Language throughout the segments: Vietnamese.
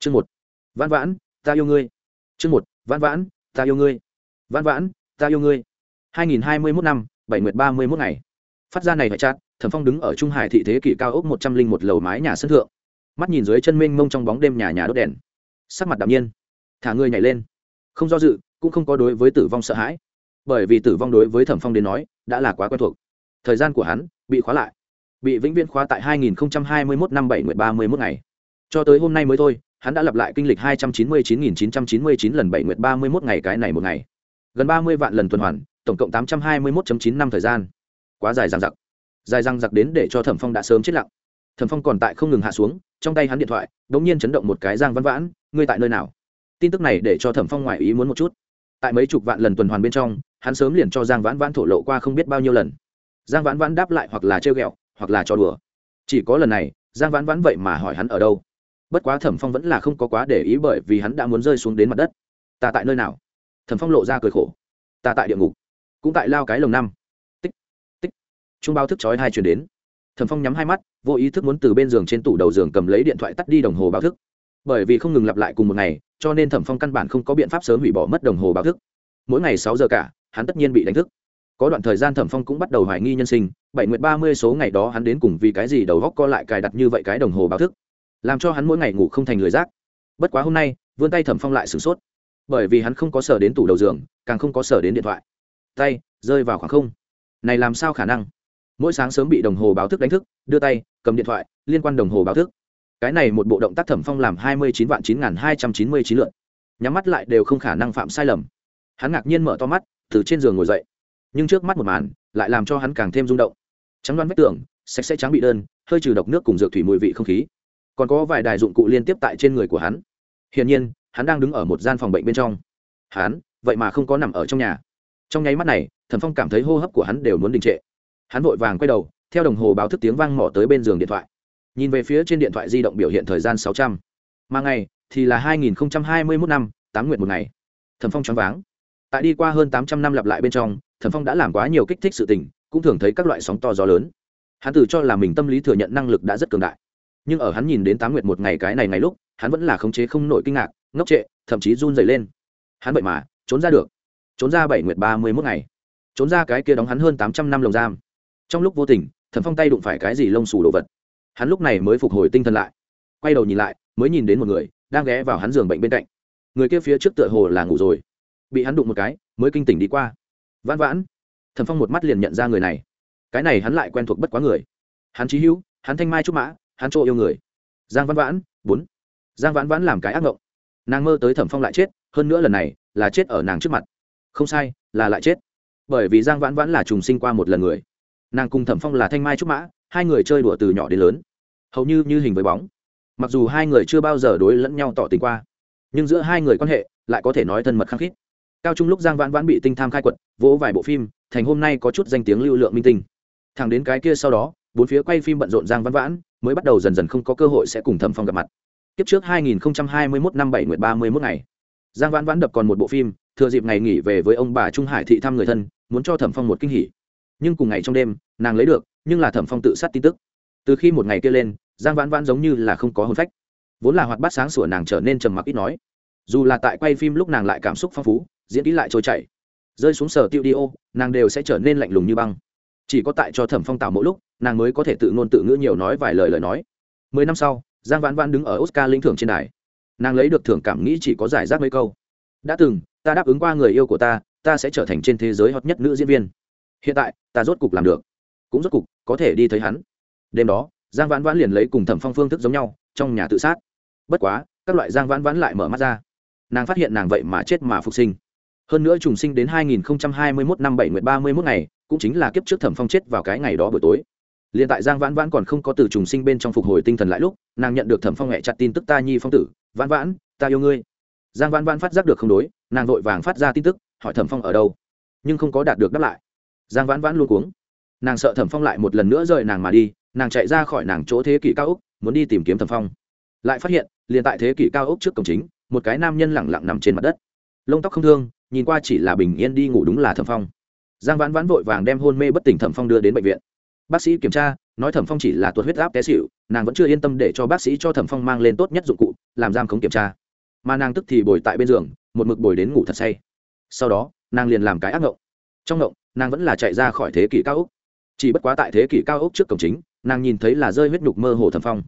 chương một. Vãn vãn, ta yêu ngươi. Chương một. Vãn vãn, ta yêu ngươi. Vãn vãn, ta yêu ngươi. Hai nghìn hai mươi mốt năm, bảy nguyệt ba mươi mốt ngày. Phát ra này phải chát, thẩm phong đứng ở trung hải thị thế kỷ cao ốc một trăm linh một lầu mái nhà sân thượng. Mắt nhìn dưới chân mênh mông trong bóng đêm nhà nhà đốt đèn. Sắc mặt đạm nhiên. Thả người nhảy lên. Không do dự, cũng không có đối với tử vong sợ hãi. Bởi vì tử vong đối với thẩm phong đến nói, đã là quá quen thuộc. Thời gian của hắn bị khóa lại, bị vĩnh viễn khóa tại 2021 năm 7 nguyệt 31 ngày. Cho tới hôm nay mới thôi hắn đã lặp lại kinh lịch 299.999 lần 7 nguyệt 31 ngày cái này một ngày. Gần 30 vạn lần tuần hoàn, tổng cộng 821.9 năm thời gian. Quá dài dằng dặc. Dài dằng dặc đến để cho thẩm phong đã sớm chết lặng. Thẩm phong còn tại không ngừng hạ xuống, trong tay hắn điện thoại đột nhiên chấn động một cái giang văn vãn, ngươi tại nơi nào? Tin tức này để cho thẩm phong ngoài ý muốn một chút. Tại mấy chục vạn lần tuần hoàn bên trong, hắn sớm liền cho giang vãn vãn thổ lộ qua không biết bao nhiêu lần. Giang vãn vãn đáp lại hoặc là trêu ghẹo, hoặc là cho đùa. Chỉ có lần này, giang vãn vãn vậy mà hỏi hắn ở đâu bất quá thẩm phong vẫn là không có quá để ý bởi vì hắn đã muốn rơi xuống đến mặt đất. Ta tại nơi nào? Thẩm phong lộ ra cười khổ. Ta tại địa ngục. Cũng tại lao cái lồng năm. Tích tích. Trung bao thức chói hai chuyển đến. Thẩm phong nhắm hai mắt, vô ý thức muốn từ bên giường trên tủ đầu giường cầm lấy điện thoại tắt đi đồng hồ báo thức. Bởi vì không ngừng lặp lại cùng một ngày, cho nên thẩm phong căn bản không có biện pháp sớm hủy bỏ mất đồng hồ báo thức. Mỗi ngày sáu giờ cả, hắn tất nhiên bị đánh thức. Có đoạn thời gian thẩm phong cũng bắt đầu hoài nghi nhân sinh, bảy nguyện ba mươi số ngày đó hắn đến cùng vì cái gì đầu góc co lại cài đặt như vậy cái đồng hồ báo thức làm cho hắn mỗi ngày ngủ không thành lười rác. Bất quá hôm nay, vươn tay thẩm phong lại sửng sốt. Bởi vì hắn không có sở đến tủ đầu giường, càng không có sở đến điện thoại. Tay, rơi vào khoảng không. Này làm sao khả năng? Mỗi sáng sớm bị đồng hồ báo thức đánh thức, đưa tay, cầm điện thoại, liên quan đồng hồ báo thức. Cái này một bộ động tác thẩm phong làm hai mươi chín vạn chín n g h n hai trăm chín mươi chín lượt. Nhắm mắt lại đều không khả năng phạm sai lầm. Hắn ngạc nhiên mở to mắt, từ trên giường ngồi dậy. Nhưng trước mắt một màn, lại làm cho hắn càng thêm rung động. Trắng đoán vách tường, sạch sẽ trắng bị đơn, hơi trừ độc nước cùng dược thủy mùi vị không khí còn có vài đài dụng cụ liên tiếp tại trên người của hắn. Hiển nhiên, hắn đang đứng ở một gian phòng bệnh bên trong. Hắn, vậy mà không có nằm ở trong nhà. Trong nháy mắt này, thần phong cảm thấy hô hấp của hắn đều muốn đình trệ. Hắn vội vàng quay đầu, theo đồng hồ báo thức tiếng vang mỏ tới bên giường điện thoại. Nhìn về phía trên điện thoại di động biểu hiện thời gian sáu trăm. Mà ngày, thì là hai nghìn hai mươi mốt năm, tám nguyện một ngày. Thần phong choáng váng. Tại đi qua hơn tám trăm năm lặp lại bên trong, thần phong đã làm quá nhiều kích thích sự tình, cũng thường thấy các loại sóng to gió lớn. Hắn tự cho là mình tâm lý thừa nhận năng lực đã rất cường đại nhưng ở hắn nhìn đến tám nguyệt một ngày cái này ngày lúc, hắn vẫn là khống chế không nổi kinh ngạc, ngốc trệ, thậm chí run dày lên. Hắn vậy mà, trốn ra được. Trốn ra bảy nguyệt ba mươi mốt ngày. Trốn ra cái kia đóng hắn hơn tám trăm năm lồng giam. Trong lúc vô tình thần phong tay đụng phải cái gì lông xù đồ vật. Hắn lúc này mới phục hồi tinh thần lại. Quay đầu nhìn lại, mới nhìn đến một người đang ghé vào hắn giường bệnh bên cạnh. Người kia phía trước tựa hồ là ngủ rồi. Bị hắn đụng một cái, mới kinh tỉnh đi qua. Vãn vãn. Thần phong một mắt liền nhận ra người này. Cái này hắn lại quen thuộc bất quá người. Hắn trí hữu, hắn thanh mai trúc mã hắn chỗ yêu người. Giang văn vãn, bốn. Giang vãn vãn làm cái ác mộng nàng mơ tới thẩm phong lại chết, hơn nữa lần này là chết ở nàng trước mặt. Không sai, là lại chết. Bởi vì giang vãn vãn là trùng sinh qua một lần người. Nàng cùng thẩm phong là thanh mai trúc mã, hai người chơi đùa từ nhỏ đến lớn. Hầu như như hình với bóng. Mặc dù hai người chưa bao giờ đối lẫn nhau tỏ tình qua, nhưng giữa hai người quan hệ lại có thể nói thân mật khăng khít. Cao trung lúc giang vãn vãn bị tinh tham khai quật, vỗ vài bộ phim, thành hôm nay có chút danh tiếng lưu lượng minh tinh. Thẳng đến cái kia sau đó, bốn phía quay phim bận rộn giang vãn vãn mới bắt đầu dần dần không có cơ hội sẽ cùng thẩm phong gặp mặt. Kiếp trước 2021 năm 7 nguyệt 31 ngày, giang vãn vãn đập còn một bộ phim, thừa dịp ngày nghỉ về với ông bà trung hải thị thăm người thân, muốn cho thẩm phong một kinh hỉ. Nhưng cùng ngày trong đêm, nàng lấy được, nhưng là thẩm phong tự sát tin tức. Từ khi một ngày kia lên, giang vãn vãn giống như là không có hồn phách. Vốn là hoạt bát sáng sủa nàng trở nên trầm mặc ít nói. Dù là tại quay phim lúc nàng lại cảm xúc phong phú, diễn kỹ lại trôi chảy. Rơi xuống sở tiêu đi ô nàng đều sẽ trở nên lạnh lùng như băng chỉ có tại cho thẩm phong tạo mỗi lúc, nàng mới có thể tự ngôn tự ngữ nhiều nói vài lời lời nói. Mười năm sau, giang vãn vãn đứng ở oscar linh thưởng trên đài. Nàng lấy được thưởng cảm nghĩ chỉ có giải rác mấy câu. Đã từng, ta đáp ứng qua người yêu của ta ta sẽ trở thành trên thế giới hot nhất nữ diễn viên. Hiện tại, ta rốt cục làm được. Cũng rốt cục, có thể đi thấy hắn. Đêm đó, giang vãn vãn liền lấy cùng thẩm phong phương thức giống nhau, trong nhà tự sát. Bất quá, các loại giang vãn vãn lại mở mắt ra. Nàng phát hiện nàng vậy mà chết mà phục sinh. Hơn nữa trùng sinh đến 2021 năm 7 nguyệt 31 ngày cũng chính là kiếp trước thẩm phong chết vào cái ngày đó buổi tối. Liền tại giang vãn vãn còn không có từ trùng sinh bên trong phục hồi tinh thần lại lúc, nàng nhận được thẩm phong hẹ chặt tin tức ta nhi phong tử, vãn vãn, ta yêu ngươi. Giang vãn vãn phát giác được không đối, nàng vội vàng phát ra tin tức, hỏi thẩm phong ở đâu, nhưng không có đạt được đáp lại. Giang vãn vãn luôn cuống. Nàng sợ thẩm phong lại một lần nữa rời nàng mà đi, nàng chạy ra khỏi nàng chỗ thế kỷ cao úc muốn đi tìm kiếm thẩm phong. Lại phát hiện, liền tại thế kỷ cao úc trước cổng chính, một cái nam nhân lẳng lặng nằm trên mặt đất. Lông tóc không thương, nhìn qua chỉ là bình yên đi ngủ đúng là thẩm phong giang vãn vãn vội vàng đem hôn mê bất tỉnh thẩm phong đưa đến bệnh viện. Bác sĩ kiểm tra, nói thẩm phong chỉ là tuột huyết áp té xịu nàng vẫn chưa yên tâm để cho bác sĩ cho thẩm phong mang lên tốt nhất dụng cụ, làm giam khống kiểm tra. Mà nàng tức thì bồi tại bên giường, một mực bồi đến ngủ thật say. Sau đó, nàng liền làm cái ác ngộng. Trong ngộng, nàng vẫn là chạy ra khỏi thế kỷ cao ốc. Chỉ bất quá tại thế kỷ cao ốc trước cổng chính, nàng nhìn thấy là rơi huyết nhục mơ hồ thẩm phong.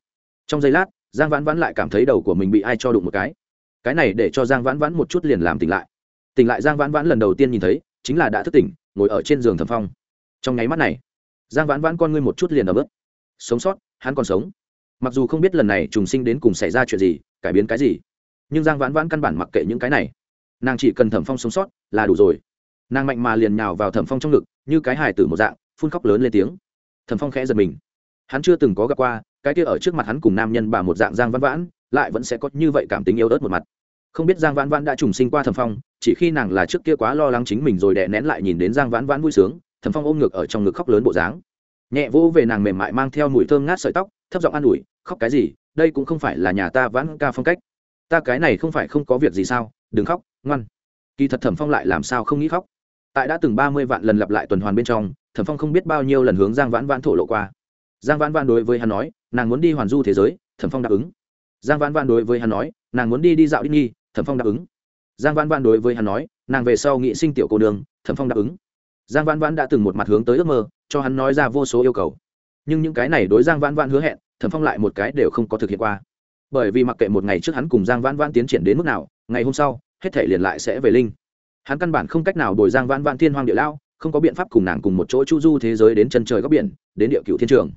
Trong giây lát, giang vãn vãn lại cảm thấy đầu của mình bị ai cho đụng một cái. Cái này để cho giang vãn vãn một chút liền làm tỉnh lại. Tỉnh lại giang vãn vãn lần đầu tiên nhìn thấy, chính là đã thức tỉnh ngồi ở trên giường thẩm phong. Trong nháy mắt này, giang vãn vãn con ngươi một chút liền ở bước sống sót, hắn còn sống. Mặc dù không biết lần này trùng sinh đến cùng xảy ra chuyện gì, cải biến cái gì, nhưng giang vãn vãn căn bản mặc kệ những cái này. Nàng chỉ cần thẩm phong sống sót là đủ rồi. Nàng mạnh mà liền nhào vào thẩm phong trong ngực, như cái hài tử một dạng, phun khóc lớn lên tiếng. Thẩm phong khẽ giật mình. Hắn chưa từng có gặp qua, cái kia ở trước mặt hắn cùng nam nhân bà một dạng giang vãn vãn, lại vẫn sẽ có như vậy cảm tính yêu ớt một mặt không biết giang vãn vãn đã trùng sinh qua thẩm phong, chỉ khi nàng là trước kia quá lo lắng chính mình rồi đè nén lại nhìn đến giang vãn vãn vui sướng, thẩm phong ôm ngực ở trong ngực khóc lớn bộ dáng. Nhẹ vỗ về nàng mềm mại mang theo mùi thơm ngát sợi tóc, thấp giọng an ủi, khóc cái gì? Đây cũng không phải là nhà ta vãn ca phong cách. Ta cái này không phải không có việc gì sao? Đừng khóc, ngoan. Kỳ thật thẩm phong lại làm sao không nghĩ khóc. Tại đã từng ba mươi vạn lần lặp lại tuần hoàn bên trong, thẩm phong không biết bao nhiêu lần hướng giang vãn vãn thổ lộ qua. Giang vãn vãn đối với hắn nói, nàng muốn đi hoàn du thế giới. Thẩm phong đáp ứng. Giang vãn vãn đối với hắn nói, nàng muốn đi đi dạo đi nghi thẩm phong đáp ứng. Giang vãn vãn đối với hắn nói, nàng về sau nghị sinh tiểu cô đường thẩm phong đáp ứng. Giang vãn vãn đã từng một mặt hướng tới ước mơ, cho hắn nói ra vô số yêu cầu. Nhưng những cái này đối giang vãn vãn hứa hẹn, thẩm phong lại một cái đều không có thực hiện qua. Bởi vì mặc kệ một ngày trước hắn cùng giang vãn vãn tiến triển đến mức nào, ngày hôm sau, hết thể liền lại sẽ về linh. Hắn căn bản không cách nào đổi giang vãn vãn thiên hoang địa lao không có biện pháp cùng nàng cùng một chỗ chu du thế giới đến chân trời góc biển, đến địa cựu thiên trường.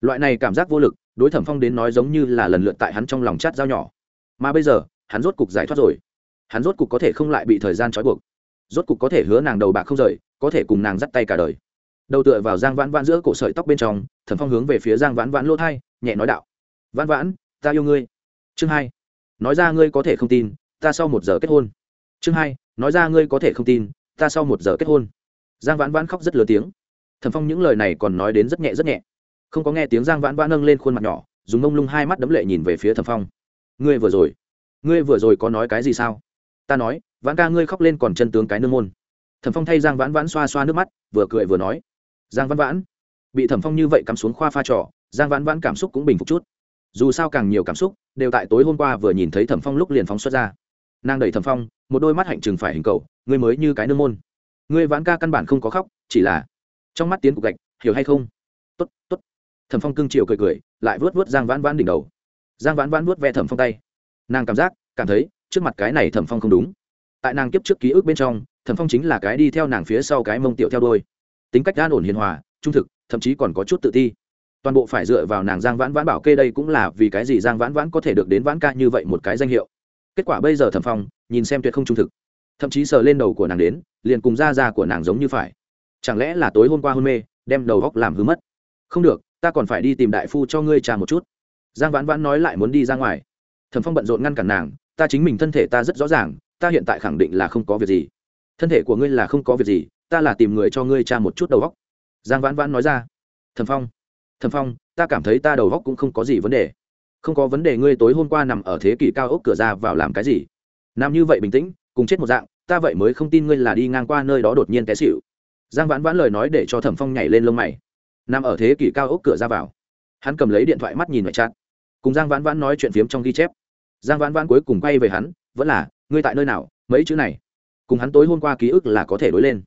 Loại này cảm giác vô lực, đối thẩm phong đến nói giống như là lần lượt tại hắn trong lòng chát dao nhỏ. Mà bây giờ hắn rốt cục giải thoát rồi. Hắn rốt cục có thể không lại bị thời gian trói buộc. Rốt cục có thể hứa nàng đầu bạc không rời, có thể cùng nàng dắt tay cả đời. Đầu tựa vào giang vãn vãn giữa cổ sợi tóc bên trong thẩm phong hướng về phía giang vãn vãn lỗ thai, nhẹ nói đạo. Vãn vãn, ta yêu ngươi. Chương hai, nói ra ngươi có thể không tin, ta sau một giờ kết hôn. Chương hai, nói ra ngươi có thể không tin, ta sau một giờ kết hôn. Giang vãn vãn khóc rất lớn tiếng. Thẩm phong những lời này còn nói đến rất nhẹ rất nhẹ. Không có nghe tiếng giang vãn vãn nâng lên khuôn mặt nhỏ, dùng mông lung hai mắt đấm lệ nhìn về phía thẩm phong. Ngươi vừa rồi ngươi vừa rồi có nói cái gì sao? Ta nói, vãn ca ngươi khóc lên còn chân tướng cái nương môn. Thẩm phong thay giang vãn vãn xoa xoa nước mắt, vừa cười vừa nói. Giang vãn vãn, bị thẩm phong như vậy cắm xuống khoa pha trò, giang vãn vãn cảm xúc cũng bình phục chút. Dù sao càng nhiều cảm xúc, đều tại tối hôm qua vừa nhìn thấy thẩm phong lúc liền phóng xuất ra. Nàng đẩy thẩm phong, một đôi mắt hạnh trừng phải hình cầu, ngươi mới như cái nương môn. Ngươi vãn ca căn bản không có khóc, chỉ là trong mắt tiến cục gạch, hiểu hay không? T ố t t ố t thẩm phong cưng chiều cười cười, lại vớt vớt giang vãn vãn đỉnh đầu. Giang vãn vãn vớt ve thẩm phong tay nàng cảm giác, cảm thấy, trước mặt cái này thẩm phong không đúng. Tại nàng kiếp trước ký ức bên trong, thẩm phong chính là cái đi theo nàng phía sau cái mông tiểu theo đôi tính cách an ổn hiền hòa, trung thực, thậm chí còn có chút tự ti. Toàn bộ phải dựa vào nàng giang vãn vãn bảo kê đây cũng là vì cái gì giang vãn vãn có thể được đến vãn ca như vậy một cái danh hiệu. Kết quả bây giờ thẩm phong, nhìn xem tuyệt không trung thực. Thậm chí sờ lên đầu của nàng đến, liền cùng da da của nàng giống như phải. Chẳng lẽ là tối hôm qua hôn mê, đem đầu góc làm hư mất? Không được, ta còn phải đi tìm đại phu cho ngươi trà một chút. Giang vãn vãn nói lại muốn đi ra ngoài thẩm phong bận rộn ngăn cản nàng, ta chính mình thân thể ta rất rõ ràng, ta hiện tại khẳng định là không có việc gì. Thân thể của ngươi là không có việc gì, ta là tìm người cho ngươi trà một chút đầu góc giang vãn vãn nói ra. Thẩm phong thẩm phong, ta cảm thấy ta đầu góc cũng không có gì vấn đề. Không có vấn đề ngươi tối hôm qua nằm ở thế kỷ cao ốc cửa ra vào làm cái gì? Nằm như vậy bình tĩnh, cùng chết một dạng, ta vậy mới không tin ngươi là đi ngang qua nơi đó đột nhiên té xịu giang vãn vãn lời nói để cho thẩm phong nhảy lên lông mày. Nằm ở thế kỷ cao ốc cửa ra vào. Hắn cầm lấy điện thoại mắt nhìn ngoại chát cùng giang vãn vãn nói chuyện phiếm trong ghi chép giang vãn vãn cuối cùng quay về hắn, vẫn là, ngươi tại nơi nào? Mấy chữ này? Cùng hắn tối hôm qua ký ức là có thể đối lên.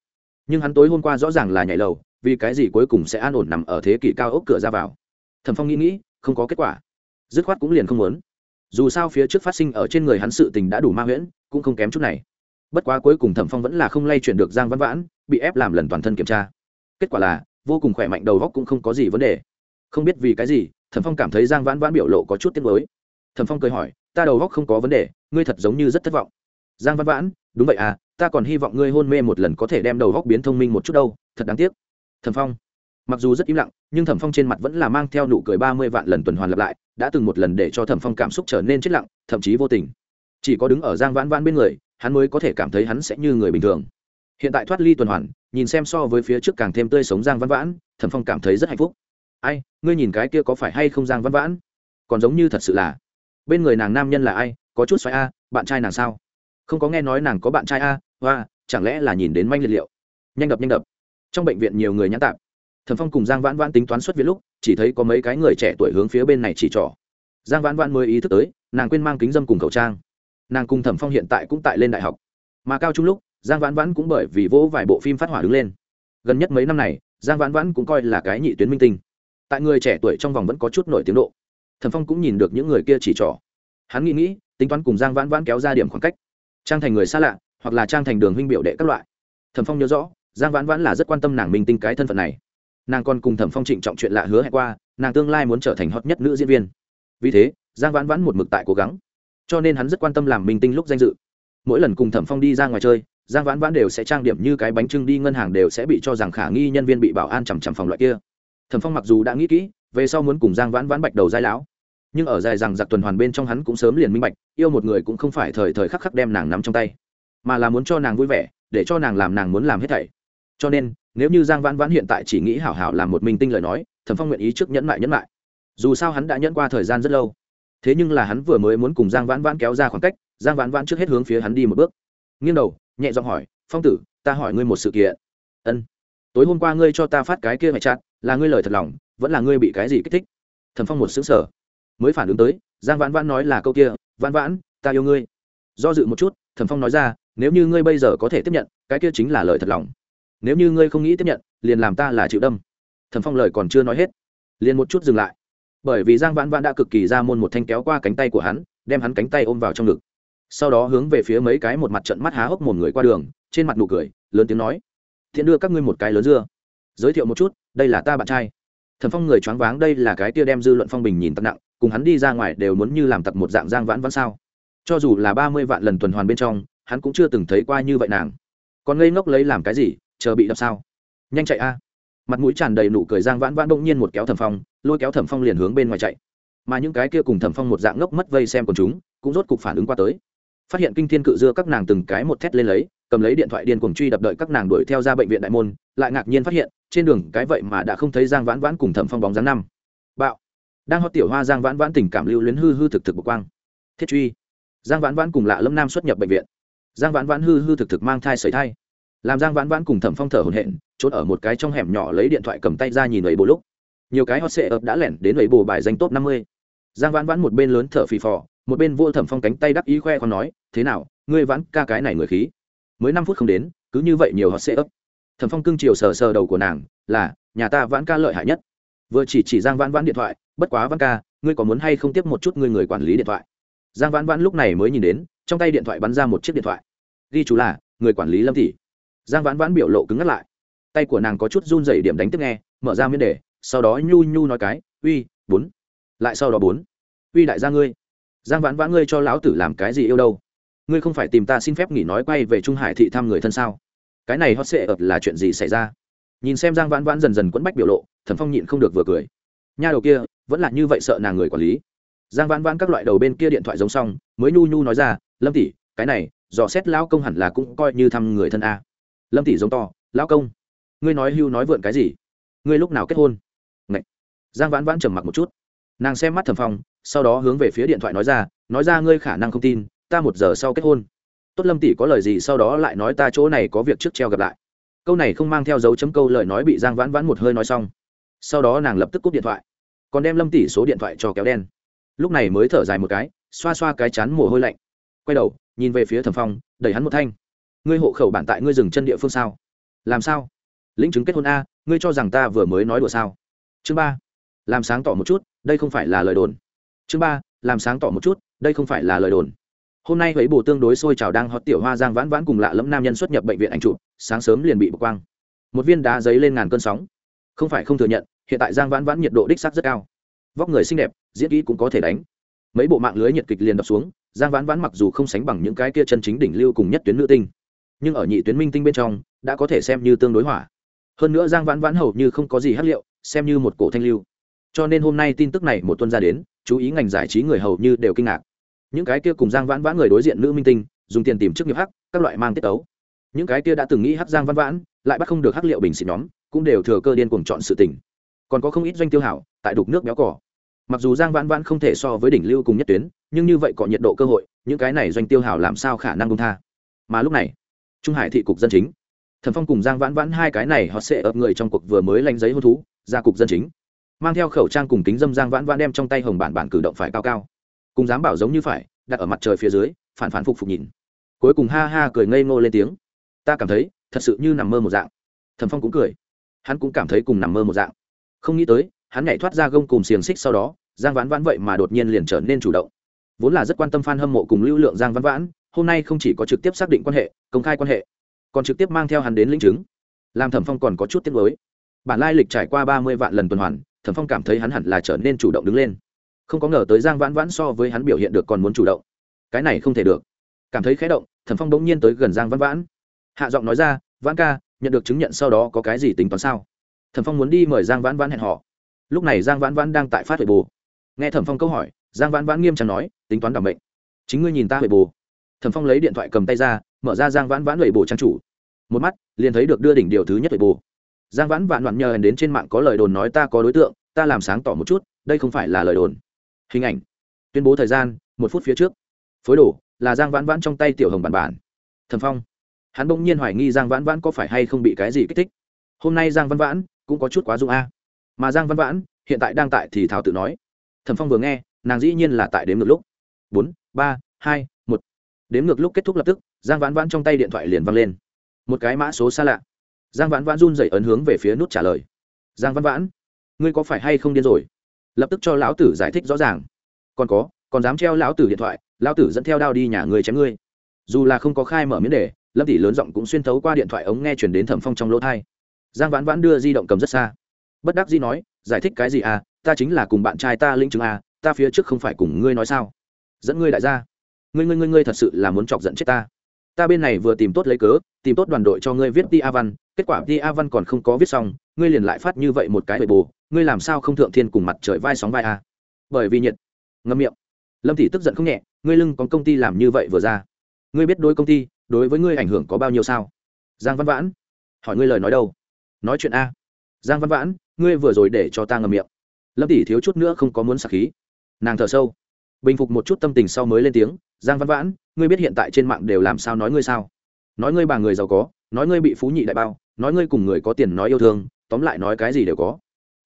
Nhưng hắn tối hôm qua rõ ràng là nhảy lầu, vì cái gì cuối cùng sẽ an ổn nằm ở thế kỷ cao ốc cửa ra vào? Thẩm phong nghĩ nghĩ, không có kết quả. Dứt khoát cũng liền không muốn. Dù sao phía trước phát sinh ở trên người hắn sự tình đã đủ ma huyễn, cũng không kém chút này. Bất quá cuối cùng thẩm phong vẫn là không lay chuyển được giang văn vãn, bị ép làm lần toàn thân kiểm tra. Kết quả là, vô cùng khỏe mạnh đầu góc cũng không có gì vấn đề. Không biết vì cái gì, thẩm phong cảm thấy giang vãn vãn biểu lộ có chút tiếc mới thẩm phong cười hỏi ta đầu góc không có vấn đề, ngươi thật giống như rất thất vọng. Giang văn vãn, đúng vậy à ta còn hy vọng ngươi hôn mê một lần có thể đem đầu góc biến thông minh một chút đâu, thật đáng tiếc. Thẩm phong, mặc dù rất im lặng, nhưng thẩm phong trên mặt vẫn là mang theo nụ cười ba mươi vạn lần tuần hoàn lặp lại, đã từng một lần để cho thẩm phong cảm xúc trở nên chết lặng, thậm chí vô tình. Chỉ có đứng ở giang vãn vãn bên người, hắn mới có thể cảm thấy hắn sẽ như người bình thường. Hiện tại thoát ly tuần hoàn, nhìn xem so với phía trước càng thêm tươi sống giang vãn vãn, thẩm phong cảm thấy rất hạnh phúc. Ai, ngươi nhìn cái kia có phải hay không giang vãn vãn? Còn giống như thật sự là bên người nàng nam nhân là ai, có chút xoáy a, bạn trai nàng sao? Không có nghe nói nàng có bạn trai a, hoa, chẳng lẽ là nhìn đến manh liệt liệu? Nhanh đập nhanh đập. Trong bệnh viện nhiều người nhãn tạp. Thần phong cùng giang vãn vãn tính toán xuất viện lúc, chỉ thấy có mấy cái người trẻ tuổi hướng phía bên này chỉ trỏ. Giang vãn vãn mới ý thức tới, nàng quên mang kính dâm cùng khẩu trang. Nàng cùng thẩm phong hiện tại cũng tại lên đại học. Mà cao trung lúc, giang vãn vãn cũng bởi vì vỗ vài bộ phim phát hỏa đứng lên. Gần nhất mấy năm này, giang vãn vãn cũng coi là cái nhị tuyến minh tinh. Tại người trẻ tuổi trong vòng vẫn có chút nổi tiếng độ thẩm phong cũng nhìn được những người kia chỉ trỏ. Hắn nghĩ nghĩ, tính toán cùng giang vãn vãn kéo ra điểm khoảng cách. Trang thành người xa lạ, hoặc là trang thành đường huynh biểu đệ các loại. Thẩm phong nhớ rõ, giang vãn vãn là rất quan tâm nàng minh tinh cái thân phận này. Nàng còn cùng thẩm phong trịnh trọng chuyện lạ hứa hẹn qua, nàng tương lai muốn trở thành hot nhất nữ diễn viên. Vì thế, giang vãn vãn một mực tại cố gắng. Cho nên hắn rất quan tâm làm minh tinh lúc danh dự. Mỗi lần cùng thẩm phong đi ra ngoài chơi, giang vãn vãn đều sẽ trang điểm như cái bánh trưng đi ngân hàng đều sẽ bị cho rằng khả nghi nhân viên bị bảo an chằm chằm phòng loại kia. Thẩm phong mặc dù đã nghĩ kỹ, về sau muốn cùng giang vãn vãn bạch đầu dai lão nhưng ở dài rằng giặc tuần hoàn bên trong hắn cũng sớm liền minh bạch, yêu một người cũng không phải thời thời khắc khắc đem nàng nắm trong tay, mà là muốn cho nàng vui vẻ, để cho nàng làm nàng muốn làm hết thảy. Cho nên, nếu như giang vãn vãn hiện tại chỉ nghĩ hảo hảo làm một minh tinh lời nói, thẩm phong nguyện ý trước nhẫn mại nhẫn mại. Dù sao hắn đã nhẫn qua thời gian rất lâu. Thế nhưng là hắn vừa mới muốn cùng giang vãn vãn kéo ra khoảng cách, giang vãn vãn trước hết hướng phía hắn đi một bước. Nghiêng đầu, nhẹ giọng hỏi, phong tử, ta hỏi ngươi một sự kiện. Ân. Tối hôm qua ngươi cho ta phát cái kia mẹ chặt là ngươi lời thật lòng, vẫn là ngươi bị cái gì kích thích? Thẩm phong một xứng sở mới phản ứng tới, giang vãn vãn nói là câu kia, vãn vãn, ta yêu ngươi. Do dự một chút, thẩm phong nói ra, nếu như ngươi bây giờ có thể tiếp nhận, cái kia chính là lời thật lòng. Nếu như ngươi không nghĩ tiếp nhận, liền làm ta là chịu đâm. Thẩm phong lời còn chưa nói hết, liền một chút dừng lại. Bởi vì giang vãn vãn đã cực kỳ ra môn một thanh kéo qua cánh tay của hắn, đem hắn cánh tay ôm vào trong ngực. Sau đó hướng về phía mấy cái một mặt trận mắt há hốc một người qua đường, trên mặt nụ cười, lớn tiếng nói, thiện đưa các ngươi một cái lớn dưa. Giới thiệu một chút, đây là ta bạn trai. Thần phong người choáng váng, đây là cái tia đem dư luận phong bình nhìn tắc nặng cùng hắn đi ra ngoài đều muốn như làm tặc một dạng giang vãn vãn sao. Cho dù là ba mươi vạn lần tuần hoàn bên trong, hắn cũng chưa từng thấy qua như vậy nàng. Còn ngây ngốc lấy làm cái gì, chờ bị đập sao? Nhanh chạy a. Mặt mũi tràn đầy nụ cười giang vãn vãn bỗng nhiên một kéo thẩm phong, lôi kéo thẩm phong liền hướng bên ngoài chạy. Mà những cái kia cùng thẩm phong một dạng ngốc mất vây xem còn chúng, cũng rốt cục phản ứng qua tới. Phát hiện kinh thiên cự dưa các nàng từng cái một thét lên lấy, cầm lấy điện thoại điên cuồng truy đập đợi các nàng đuổi theo ra bệnh viện đại môn, lại ngạc nhiên phát hiện, trên đường cái vậy mà đã không thấy giang vãn vãn cùng thẩm phong bóng dáng năm. Bạo đang hót tiểu hoa giang vãn vãn tình cảm lưu luyến hư hư thực thực bực quang. Thiết truy. Giang vãn vãn cùng lạ lâm nam xuất nhập bệnh viện. Giang vãn vãn hư hư thực thực mang thai sởi thai. Làm giang vãn vãn cùng thẩm phong thở hồn hện trốn ở một cái trong hẻm nhỏ lấy điện thoại cầm tay ra nhìn ấy bồ lúc. Nhiều cái hot sệ ập đã lẻn đến ấy bồ bài danh top năm mươi. Giang vãn vãn một bên lớn thở phì phò, một bên vô thẩm phong cánh tay đắc ý khoe còn nói, thế nào, ngươi vãn ca cái này người khí? Mới năm phút không đến, cứ như vậy nhiều hot sệ ấp thẩm phong cưng chiều sờ sờ đầu của nàng, là, nhà ta vãn ca lợi hại nhất. Vừa chỉ chỉ giang vãn vãn điện thoại bất quá văn ca, ngươi có muốn hay không tiếp một chút ngươi người quản lý điện thoại? Giang vãn vãn lúc này mới nhìn đến, trong tay điện thoại bắn ra một chiếc điện thoại. Ghi chú là, người quản lý lâm thị. Giang vãn vãn biểu lộ cứng ngắt lại. Tay của nàng có chút run dày điểm đánh tiếp nghe, mở ra miễn đề, sau đó nhu nhu nói cái, uy, bốn. Lại sau đó bốn. Uy đại gia ngươi. Giang vãn vãn ngươi cho lão tử làm cái gì yêu đâu? Ngươi không phải tìm ta xin phép nghỉ nói quay về trung hải thị thăm người thân sao? Cái này hot sệ ập là chuyện gì xảy ra? Nhìn xem giang vãn vãn dần dần quẫn bách biểu lộ thần phong nhịn không được vừa cười nha đầu kia, vẫn là như vậy sợ nàng người quản lý. Giang vãn vãn các loại đầu bên kia điện thoại giống xong, mới nhu nhu nói ra, lâm tỷ, cái này, dò xét lão công hẳn là cũng coi như thăm người thân a. Lâm tỷ giống to, lão công, ngươi nói hưu nói vượn cái gì? Ngươi lúc nào kết hôn? Ngậy. giang vãn vãn trầm mặc một chút. Nàng xem mắt thầm phong sau đó hướng về phía điện thoại nói ra nói ra ngươi khả năng không tin, ta một giờ sau kết hôn. Tốt lâm tỷ, có lời gì sau đó lại nói ta chỗ này có việc trước treo gặp lại. Câu này không mang theo dấu chấm câu lời nói bị giang vãn vãn một hơi nói xong sau đó nàng lập tức cúp điện thoại, còn đem lâm tỷ số điện thoại cho kéo đen. Lúc này mới thở dài một cái, xoa xoa cái chán mồ hôi lạnh. Quay đầu, nhìn về phía thẩm phong, đẩy hắn một thanh. Ngươi hộ khẩu bản tại ngươi dừng chân địa phương sao? Làm sao? Lĩnh chứng kết hôn a, ngươi cho rằng ta vừa mới nói đùa sao? Chương ba, làm sáng tỏ một chút, đây không phải là lời đồn. Chương ba, làm sáng tỏ một chút, đây không phải là lời đồn. Hôm nay thấy bồ tương đối sôi trào đang hót tiểu hoa giang vãn vãn cùng lạ lẫm nam nhân xuất nhập bệnh viện ảnh trụ sáng sớm liền bị bực quang. Một viên đá giấy lên ngàn cơn sóng không phải không thừa nhận, hiện tại giang vãn vãn nhiệt độ đích sắc rất cao. Vóc người xinh đẹp, diễn kỹ cũng có thể đánh. Mấy bộ mạng lưới nhiệt kịch liền đập xuống, giang vãn vãn mặc dù không sánh bằng những cái kia chân chính đỉnh lưu cùng nhất tuyến nữ tinh, nhưng ở nhị tuyến minh tinh bên trong, đã có thể xem như tương đối hỏa. Hơn nữa giang vãn vãn hầu như không có gì hát liệu, xem như một cổ thanh lưu. Cho nên hôm nay tin tức này một tuần ra đến, chú ý ngành giải trí người hầu như đều kinh ngạc. Những cái kia cùng giang vãn vãn người đối diện nữ minh tinh, dùng tiền tìm chức nghiệp hắc, các loại mang tiết tấu. Những cái kia đã từng nghĩ hắc giang vãn vãn, lại bắt không được hắc liệu bình xịt nhóm cũng đều thừa cơ điên cuồng chọn sự tình. Còn có không ít doanh tiêu hảo, tại đục nước béo cỏ. Mặc dù giang vãn vãn không thể so với đỉnh lưu cùng nhất tuyến, nhưng như vậy có nhiệt độ cơ hội, những cái này doanh tiêu hảo làm sao khả năng công tha? Mà lúc này, trung hải thị cục dân chính. Thẩm phong cùng giang vãn vãn hai cái này họ sẽ ập người trong cuộc vừa mới lanh giấy hôn thú, ra cục dân chính. Mang theo khẩu trang cùng kính dâm giang vãn vãn đem trong tay hồng bản bản cử động phải cao cao. Cùng dám bảo giống như phải, đặt ở mặt trời phía dưới, phản phản phục phục nhìn. Cuối cùng ha ha cười ngây ngô lên tiếng. Ta cảm thấy, thật sự như nằm mơ một dạng. Thẩm phong cũng cười hắn cũng cảm thấy cùng nằm mơ một dạng. Không nghĩ tới, hắn nhảy thoát ra gông cùng xiềng xích sau đó, giang vãn vãn vậy mà đột nhiên liền trở nên chủ động. Vốn là rất quan tâm f a n hâm mộ cùng lưu lượng giang vãn vãn, hôm nay không chỉ có trực tiếp xác định quan hệ, công khai quan hệ, còn trực tiếp mang theo hắn đến linh chứng. Làm thẩm phong còn có chút tiết mới bản lai lịch trải qua ba mươi vạn lần tuần hoàn, thẩm phong cảm thấy hắn hẳn là trở nên chủ động đứng lên. Không có ngờ tới giang vãn vãn so với hắn biểu hiện được còn muốn chủ động. Cái này không thể được. Cảm thấy khé động, thẩm phong bỗng nhiên tới gần giang vãn vãn. Hạ giọng nói ra, vãn ca nhận được chứng nhận sau đó có cái gì tính toán sao? Thẩm phong muốn đi mời giang vãn vãn hẹn họ lúc này giang vãn vãn đang tại phát huệ bồ. Nghe thẩm phong câu hỏi, giang vãn vãn nghiêm trọng nói, tính toán đảm bệnh chính ngươi nhìn ta huệ bồ. Thẩm phong lấy điện thoại cầm tay ra, mở ra giang vãn vãn huệ bồ trang chủ. Một mắt, liền thấy được đưa đỉnh điều thứ nhất huệ bồ. Giang vãn vãn loạn nhờ đến trên mạng có lời đồn nói ta có đối tượng, ta làm sáng tỏ một chút, đây không phải là lời đồn. Hình ảnh. Tuyên bố thời gian, một phút phía trước. Phối đồ, là giang vãn vãn trong tay tiểu hồng bản bản. Thẩm phong hắn bỗng nhiên hoài nghi giang vãn vãn có phải hay không bị cái gì kích thích. Hôm nay giang Văn vãn cũng có chút quá dung a. Mà giang Văn vãn hiện tại đang tại thì thảo tự nói. Thẩm phong vừa nghe, nàng dĩ nhiên là tại đếm ngược lúc. Bốn, ba, hai, một. Đếm ngược lúc kết thúc lập tức, giang vãn vãn trong tay điện thoại liền văng lên. Một cái mã số xa lạ. Giang vãn vãn run dậy ấn hướng về phía nút trả lời. Giang Văn vãn, ngươi có phải hay không điên rồi? Lập tức cho lão tử giải thích rõ ràng. Còn có, còn dám treo lão tử điện thoại, lão tử dẫn theo đao đi nhà người chém ngươi. Dù là không có khai mở miếng đề lâm tỷ lớn giọng cũng xuyên thấu qua điện thoại ống nghe chuyển đến thẩm phong trong lỗ thai. Giang vãn vãn đưa di động cầm rất xa. Bất đắc di nói, giải thích cái gì à? Ta chính là cùng bạn trai ta linh chứng à ta phía trước không phải cùng ngươi nói sao? Dẫn ngươi đại gia. Ngươi ngươi ngươi ngươi thật sự là muốn chọc giận chết ta. Ta bên này vừa tìm tốt lấy cớ, tìm tốt đoàn đội cho ngươi viết đi a văn kết quả đi a văn còn không có viết xong, ngươi liền lại phát như vậy một cái bề bồ ngươi làm sao không thượng thiên cùng mặt trời vai sóng vai à? bởi vì nhiệt. Ngâm miệng. Lâm thị tức giận không nhẹ, ngươi lưng có công ty làm như vậy vừa ra. Ngươi biết đôi công ty đối với ngươi ảnh hưởng có bao nhiêu sao? Giang văn vãn, hỏi ngươi lời nói đâu? Nói chuyện a. Giang văn vãn, ngươi vừa rồi để cho ta ngầm miệng. Lâm tỷ thiếu chút nữa không có muốn sạc khí. Nàng thở sâu. Bình phục một chút tâm tình sau mới lên tiếng, giang văn vãn, ngươi biết hiện tại trên mạng đều làm sao nói ngươi sao? Nói ngươi bà người giàu có, nói ngươi bị phú nhị đại bao, nói ngươi cùng người có tiền nói yêu thương, tóm lại nói cái gì đều có.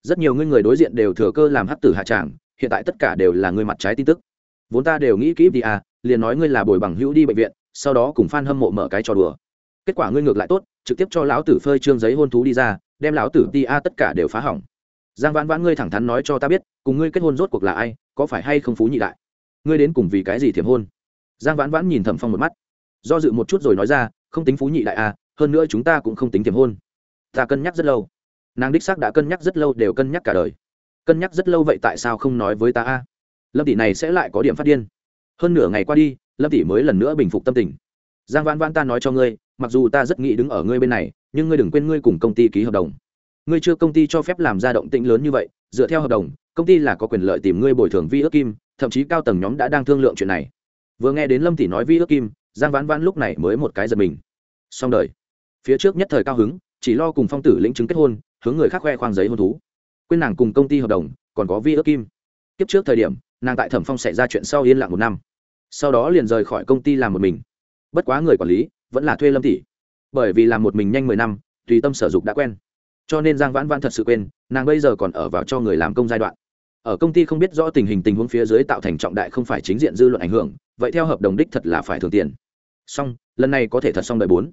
Rất nhiều ngươi người đối diện đều thừa cơ làm hắc tử hạ tràng, hiện tại tất cả đều là ngươi mặt trái tin tức. Vốn ta đều nghĩ kỹ đi à liền nói ngươi là bồi bằng hữu đi bệnh viện sau đó cùng f a n hâm mộ mở cái trò đùa. Kết quả ngươi ngược lại tốt, trực tiếp cho lão tử phơi trương giấy hôn thú đi ra, đem lão tử đi a tất cả đều phá hỏng. Giang vãn vãn ngươi thẳng thắn nói cho ta biết, cùng ngươi kết hôn rốt cuộc là ai, có phải hay không phú nhị đại? Ngươi đến cùng vì cái gì thiểm hôn? Giang vãn vãn nhìn thẩm phong một mắt. Do dự một chút rồi nói ra, không tính phú nhị đại à hơn nữa chúng ta cũng không tính thiểm hôn. Ta cân nhắc rất lâu. Nàng đích xác đã cân nhắc rất lâu đều cân nhắc cả đời. Cân nhắc rất lâu vậy tại sao không nói với ta a? Lâm tỷ này sẽ lại có điểm phát điên. Hơn nửa ngày qua đi lâm tỷ mới lần nữa bình phục tâm tình. Giang vãn vãn ta nói cho ngươi, mặc dù ta rất nghĩ đứng ở ngươi bên này, nhưng ngươi đừng quên ngươi cùng công ty ký hợp đồng. Ngươi chưa công ty cho phép làm ra động tĩnh lớn như vậy, dựa theo hợp đồng, công ty là có quyền lợi tìm ngươi bồi thường vi ước kim, thậm chí cao tầng nhóm đã đang thương lượng chuyện này. Vừa nghe đến lâm tỷ nói vi ước kim, giang vãn vãn lúc này mới một cái giật mình. Xong đời. Phía trước nhất thời cao hứng, chỉ lo cùng phong tử lĩnh chứng kết hôn, hướng người khác khoe khoang giấy hôn thú. Quên nàng cùng công ty hợp đồng, còn có vi ước kim. Tiếp trước thời điểm, nàng tại thẩm phong xảy ra chuyện sau yên lặng một năm sau đó liền rời khỏi công ty làm một mình. Bất quá người quản lý vẫn là thuê lâm tỷ. Bởi vì làm một mình nhanh mười năm, tùy tâm sở dục đã quen. Cho nên giang vãn vãn thật sự quên, nàng bây giờ còn ở vào cho người làm công giai đoạn. Ở công ty không biết rõ tình hình tình huống phía dưới tạo thành trọng đại không phải chính diện dư luận ảnh hưởng, vậy theo hợp đồng đích thật là phải thường tiền. Xong, lần này có thể thật xong đời bốn.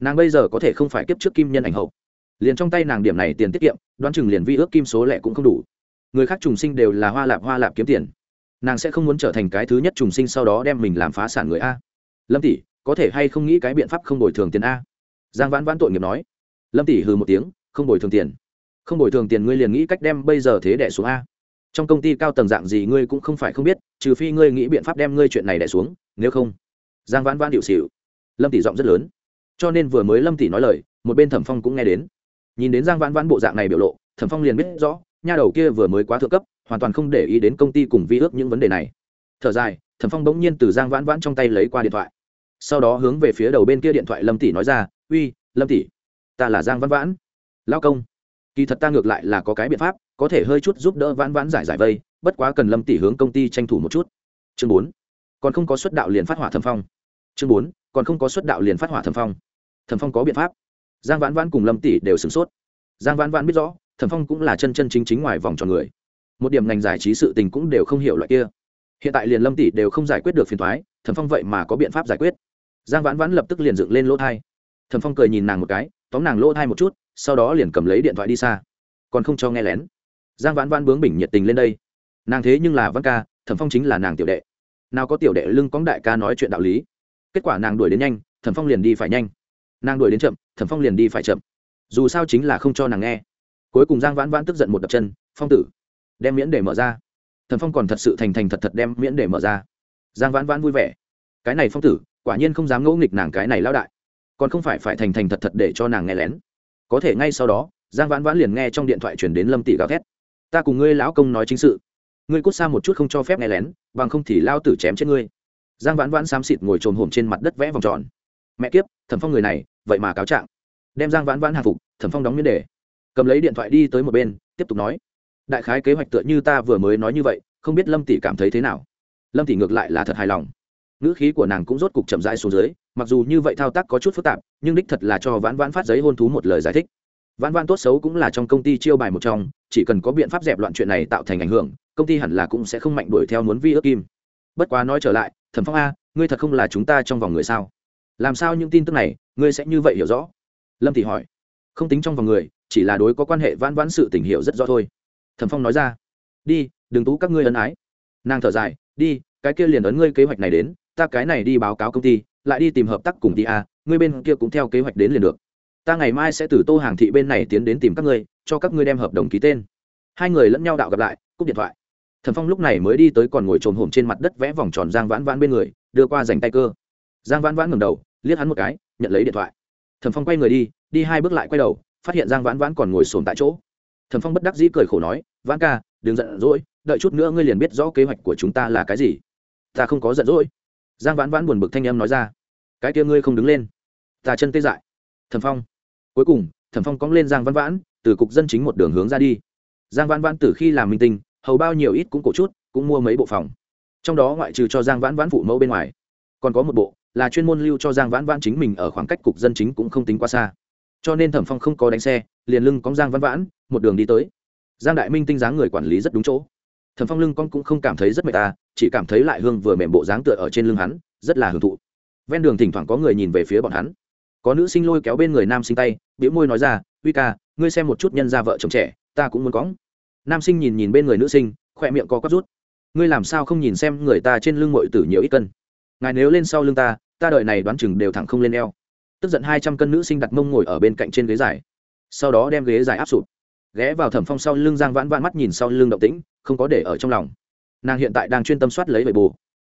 Nàng bây giờ có thể không phải kiếp trước kim nhân ảnh hậu. Liền trong tay nàng điểm này tiền tiết kiệm, đoán chừng liền vi ước kim số lẻ cũng không đủ. Người khác trùng sinh đều là hoa lạp hoa lạp kiếm tiền nàng sẽ không muốn trở thành cái thứ nhất trùng sinh sau đó đem mình làm phá sản người a. Lâm tỷ, có thể hay không nghĩ cái biện pháp không bồi thường tiền a? Giang vãn vãn tội nghiệp nói. Lâm tỷ hừ một tiếng, không bồi thường tiền. Không bồi thường tiền ngươi liền nghĩ cách đem bây giờ thế đẻ xuống a. Trong công ty cao tầng dạng gì ngươi cũng không phải không biết, trừ phi ngươi nghĩ biện pháp đem ngươi chuyện này đẻ xuống, nếu không. Giang vãn vãn điệu xịu lâm tỷ giọng rất lớn. Cho nên vừa mới lâm tỷ nói lời, một bên thẩm phong cũng nghe đến. Nhìn đến giang vãn vãn bộ dạng này biểu lộ, thẩm phong liền biết rõ, nha đầu kia vừa mới quá thượng cấp hoàn toàn không để ý đến công ty cùng vi ước những vấn đề này. Thở dài, thẩm phong bỗng nhiên từ giang vãn vãn trong tay lấy qua điện thoại. Sau đó hướng về phía đầu bên kia điện thoại lâm tỷ nói ra, uy, lâm tỷ, ta là giang vãn vãn. Lao công, kỳ thật ta ngược lại là có cái biện pháp, có thể hơi chút giúp đỡ vãn vãn giải giải vây, bất quá cần lâm tỷ hướng công ty tranh thủ một chút. Chương bốn, còn không có suất đạo liền phát hỏa thẩm phong. Chương bốn, còn không có suất đạo liền phát hỏa thẩm phong. Thẩm phong có biện pháp. Giang vãn vãn cùng lâm tỷ đều sửng sốt. Giang vãn vãn biết rõ, thẩm phong cũng là chân chân chính chính ngoài vòng tròn người một điểm ngành giải trí sự tình cũng đều không hiểu loại kia. Hiện tại liền lâm tỷ đều không giải quyết được phiền thoái thẩm phong vậy mà có biện pháp giải quyết. Giang vãn vãn lập tức liền dựng lên lỗ thai. Thẩm phong cười nhìn nàng một cái, tóm nàng lỗ thai một chút, sau đó liền cầm lấy điện thoại đi xa. Còn không cho nghe lén. Giang vãn vãn bướng bỉnh nhiệt tình lên đây. Nàng thế nhưng là văn ca, thẩm phong chính là nàng tiểu đệ. Nào có tiểu đệ lưng cóng đại ca nói chuyện đạo lý. Kết quả nàng đuổi đến nhanh, thẩm phong liền đi phải nhanh. Nàng đuổi đến chậm, thẩm phong liền đi phải chậm. Dù sao chính là không cho nàng nghe. Cuối cùng giang vãn vãn tức giận một đập chân, phong tử đem miễn để mở ra. Thẩm phong còn thật sự thành thành thật thật đem miễn để mở ra. Giang vãn vãn vui vẻ. Cái này phong tử, quả nhiên không dám ngẫu nghịch nàng cái này lão đại. Còn không phải phải thành thành thật thật để cho nàng nghe lén. Có thể ngay sau đó, giang vãn vãn liền nghe trong điện thoại chuyển đến lâm tỷ gào thét. Ta cùng ngươi lão công nói chính sự. Ngươi cút xa một chút không cho phép nghe lén, bằng không thì lao tử chém chết ngươi. Giang vãn vãn xám xịt ngồi trồn hổm trên mặt đất vẽ vòng tròn. Mẹ kiếp thẩm phong người này, vậy mà cáo trạng. Đem giang vãn vãn hạ phục thẩm phong đóng miễn đề cầm lấy điện thoại đi tới một bên, tiếp tục nói đại khái kế hoạch tựa như ta vừa mới nói như vậy, không biết lâm tỷ cảm thấy thế nào. Lâm tỷ ngược lại là thật hài lòng. Ngữ khí của nàng cũng rốt cục chậm rãi xuống dưới, mặc dù như vậy thao tác có chút phức tạp, nhưng đích thật là cho vãn vãn phát giấy hôn thú một lời giải thích. Vãn vãn tốt xấu cũng là trong công ty chiêu bài một trong, chỉ cần có biện pháp dẹp loạn chuyện này tạo thành ảnh hưởng, công ty hẳn là cũng sẽ không mạnh đuổi theo muốn vi ước kim. Bất quá nói trở lại, thẩm phong a, ngươi thật không là chúng ta trong vòng người sao? Làm sao những tin tức này, ngươi sẽ như vậy hiểu rõ? Lâm tỷ hỏi. Không tính trong vòng người, chỉ là đối có quan hệ vãn vãn sự tình hiểu rất rõ thôi thẩm phong nói ra, đi, đừng tú các ngươi ân ái. Nàng thở dài, đi, cái kia liền ấn ngươi kế hoạch này đến, ta cái này đi báo cáo công ty, lại đi tìm hợp tác cùng ty a, ngươi bên kia cũng theo kế hoạch đến liền được. Ta ngày mai sẽ từ tô hàng thị bên này tiến đến tìm các ngươi, cho các ngươi đem hợp đồng ký tên. Hai người lẫn nhau đạo gặp lại, cúp điện thoại. Thần phong lúc này mới đi tới còn ngồi trồm hổm trên mặt đất vẽ vòng tròn giang vãn vãn bên người, đưa qua dành tay cơ. Giang vãn vãn ngầm đầu, liếc hắn một cái, nhận lấy điện thoại. Thần phong quay người đi đi hai bước lại quay đầu, phát hiện giang vãn vãn còn ngồi sồn tại chỗ thần phong bất đắc dĩ cười khổ nói, vãn ca, đừng giận dỗi, đợi chút nữa ngươi liền biết rõ kế hoạch của chúng ta là cái gì. Ta không có giận dỗi. Giang vãn vãn buồn bực thanh em nói ra, cái kia ngươi không đứng lên, ta chân tê dại. Thần phong, cuối cùng, thần phong cóng lên giang vãn vãn, từ cục dân chính một đường hướng ra đi. Giang vãn vãn từ khi làm minh tinh, hầu bao nhiêu ít cũng cổ chút, cũng mua mấy bộ phòng. Trong đó ngoại trừ cho giang vãn vãn phụ mẫu bên ngoài, còn có một bộ là chuyên môn lưu cho giang vãn vãn chính mình ở khoảng cách cục dân chính cũng không tính quá xa. Cho nên thẩm phong không có đánh xe liền lưng cóng giang văn vãn, một đường đi tới. Giang đại minh tinh dáng người quản lý rất đúng chỗ. Thẩm phong lưng con cũng không cảm thấy rất mệt ta chỉ cảm thấy lại hương vừa mềm bộ dáng tựa ở trên lưng hắn, rất là hưởng thụ. Ven đường thỉnh thoảng có người nhìn về phía bọn hắn. Có nữ sinh lôi kéo bên người nam sinh tay biểu môi nói ra, uy ca, ngươi xem một chút nhân ra vợ chồng trẻ, ta cũng muốn cóng nam sinh nhìn nhìn bên người nữ sinh khoe miệng co quắp rút. Ngươi làm sao không nhìn xem người ta trên lưng mội tử nhiều ít cân? Ngài nếu lên sau lưng ta ta đợi này đoán chừng đều thẳng không lên eo. Tức giận hai trăm cân nữ sinh đặt mông ngồi ở bên cạnh trên ghế dài sau đó đem ghế dài áp sụp, ghé vào thẩm phong sau lưng giang vãn vãn mắt nhìn sau lưng động tĩnh, không có để ở trong lòng. Nàng hiện tại đang chuyên tâm soát lấy vậy bồ.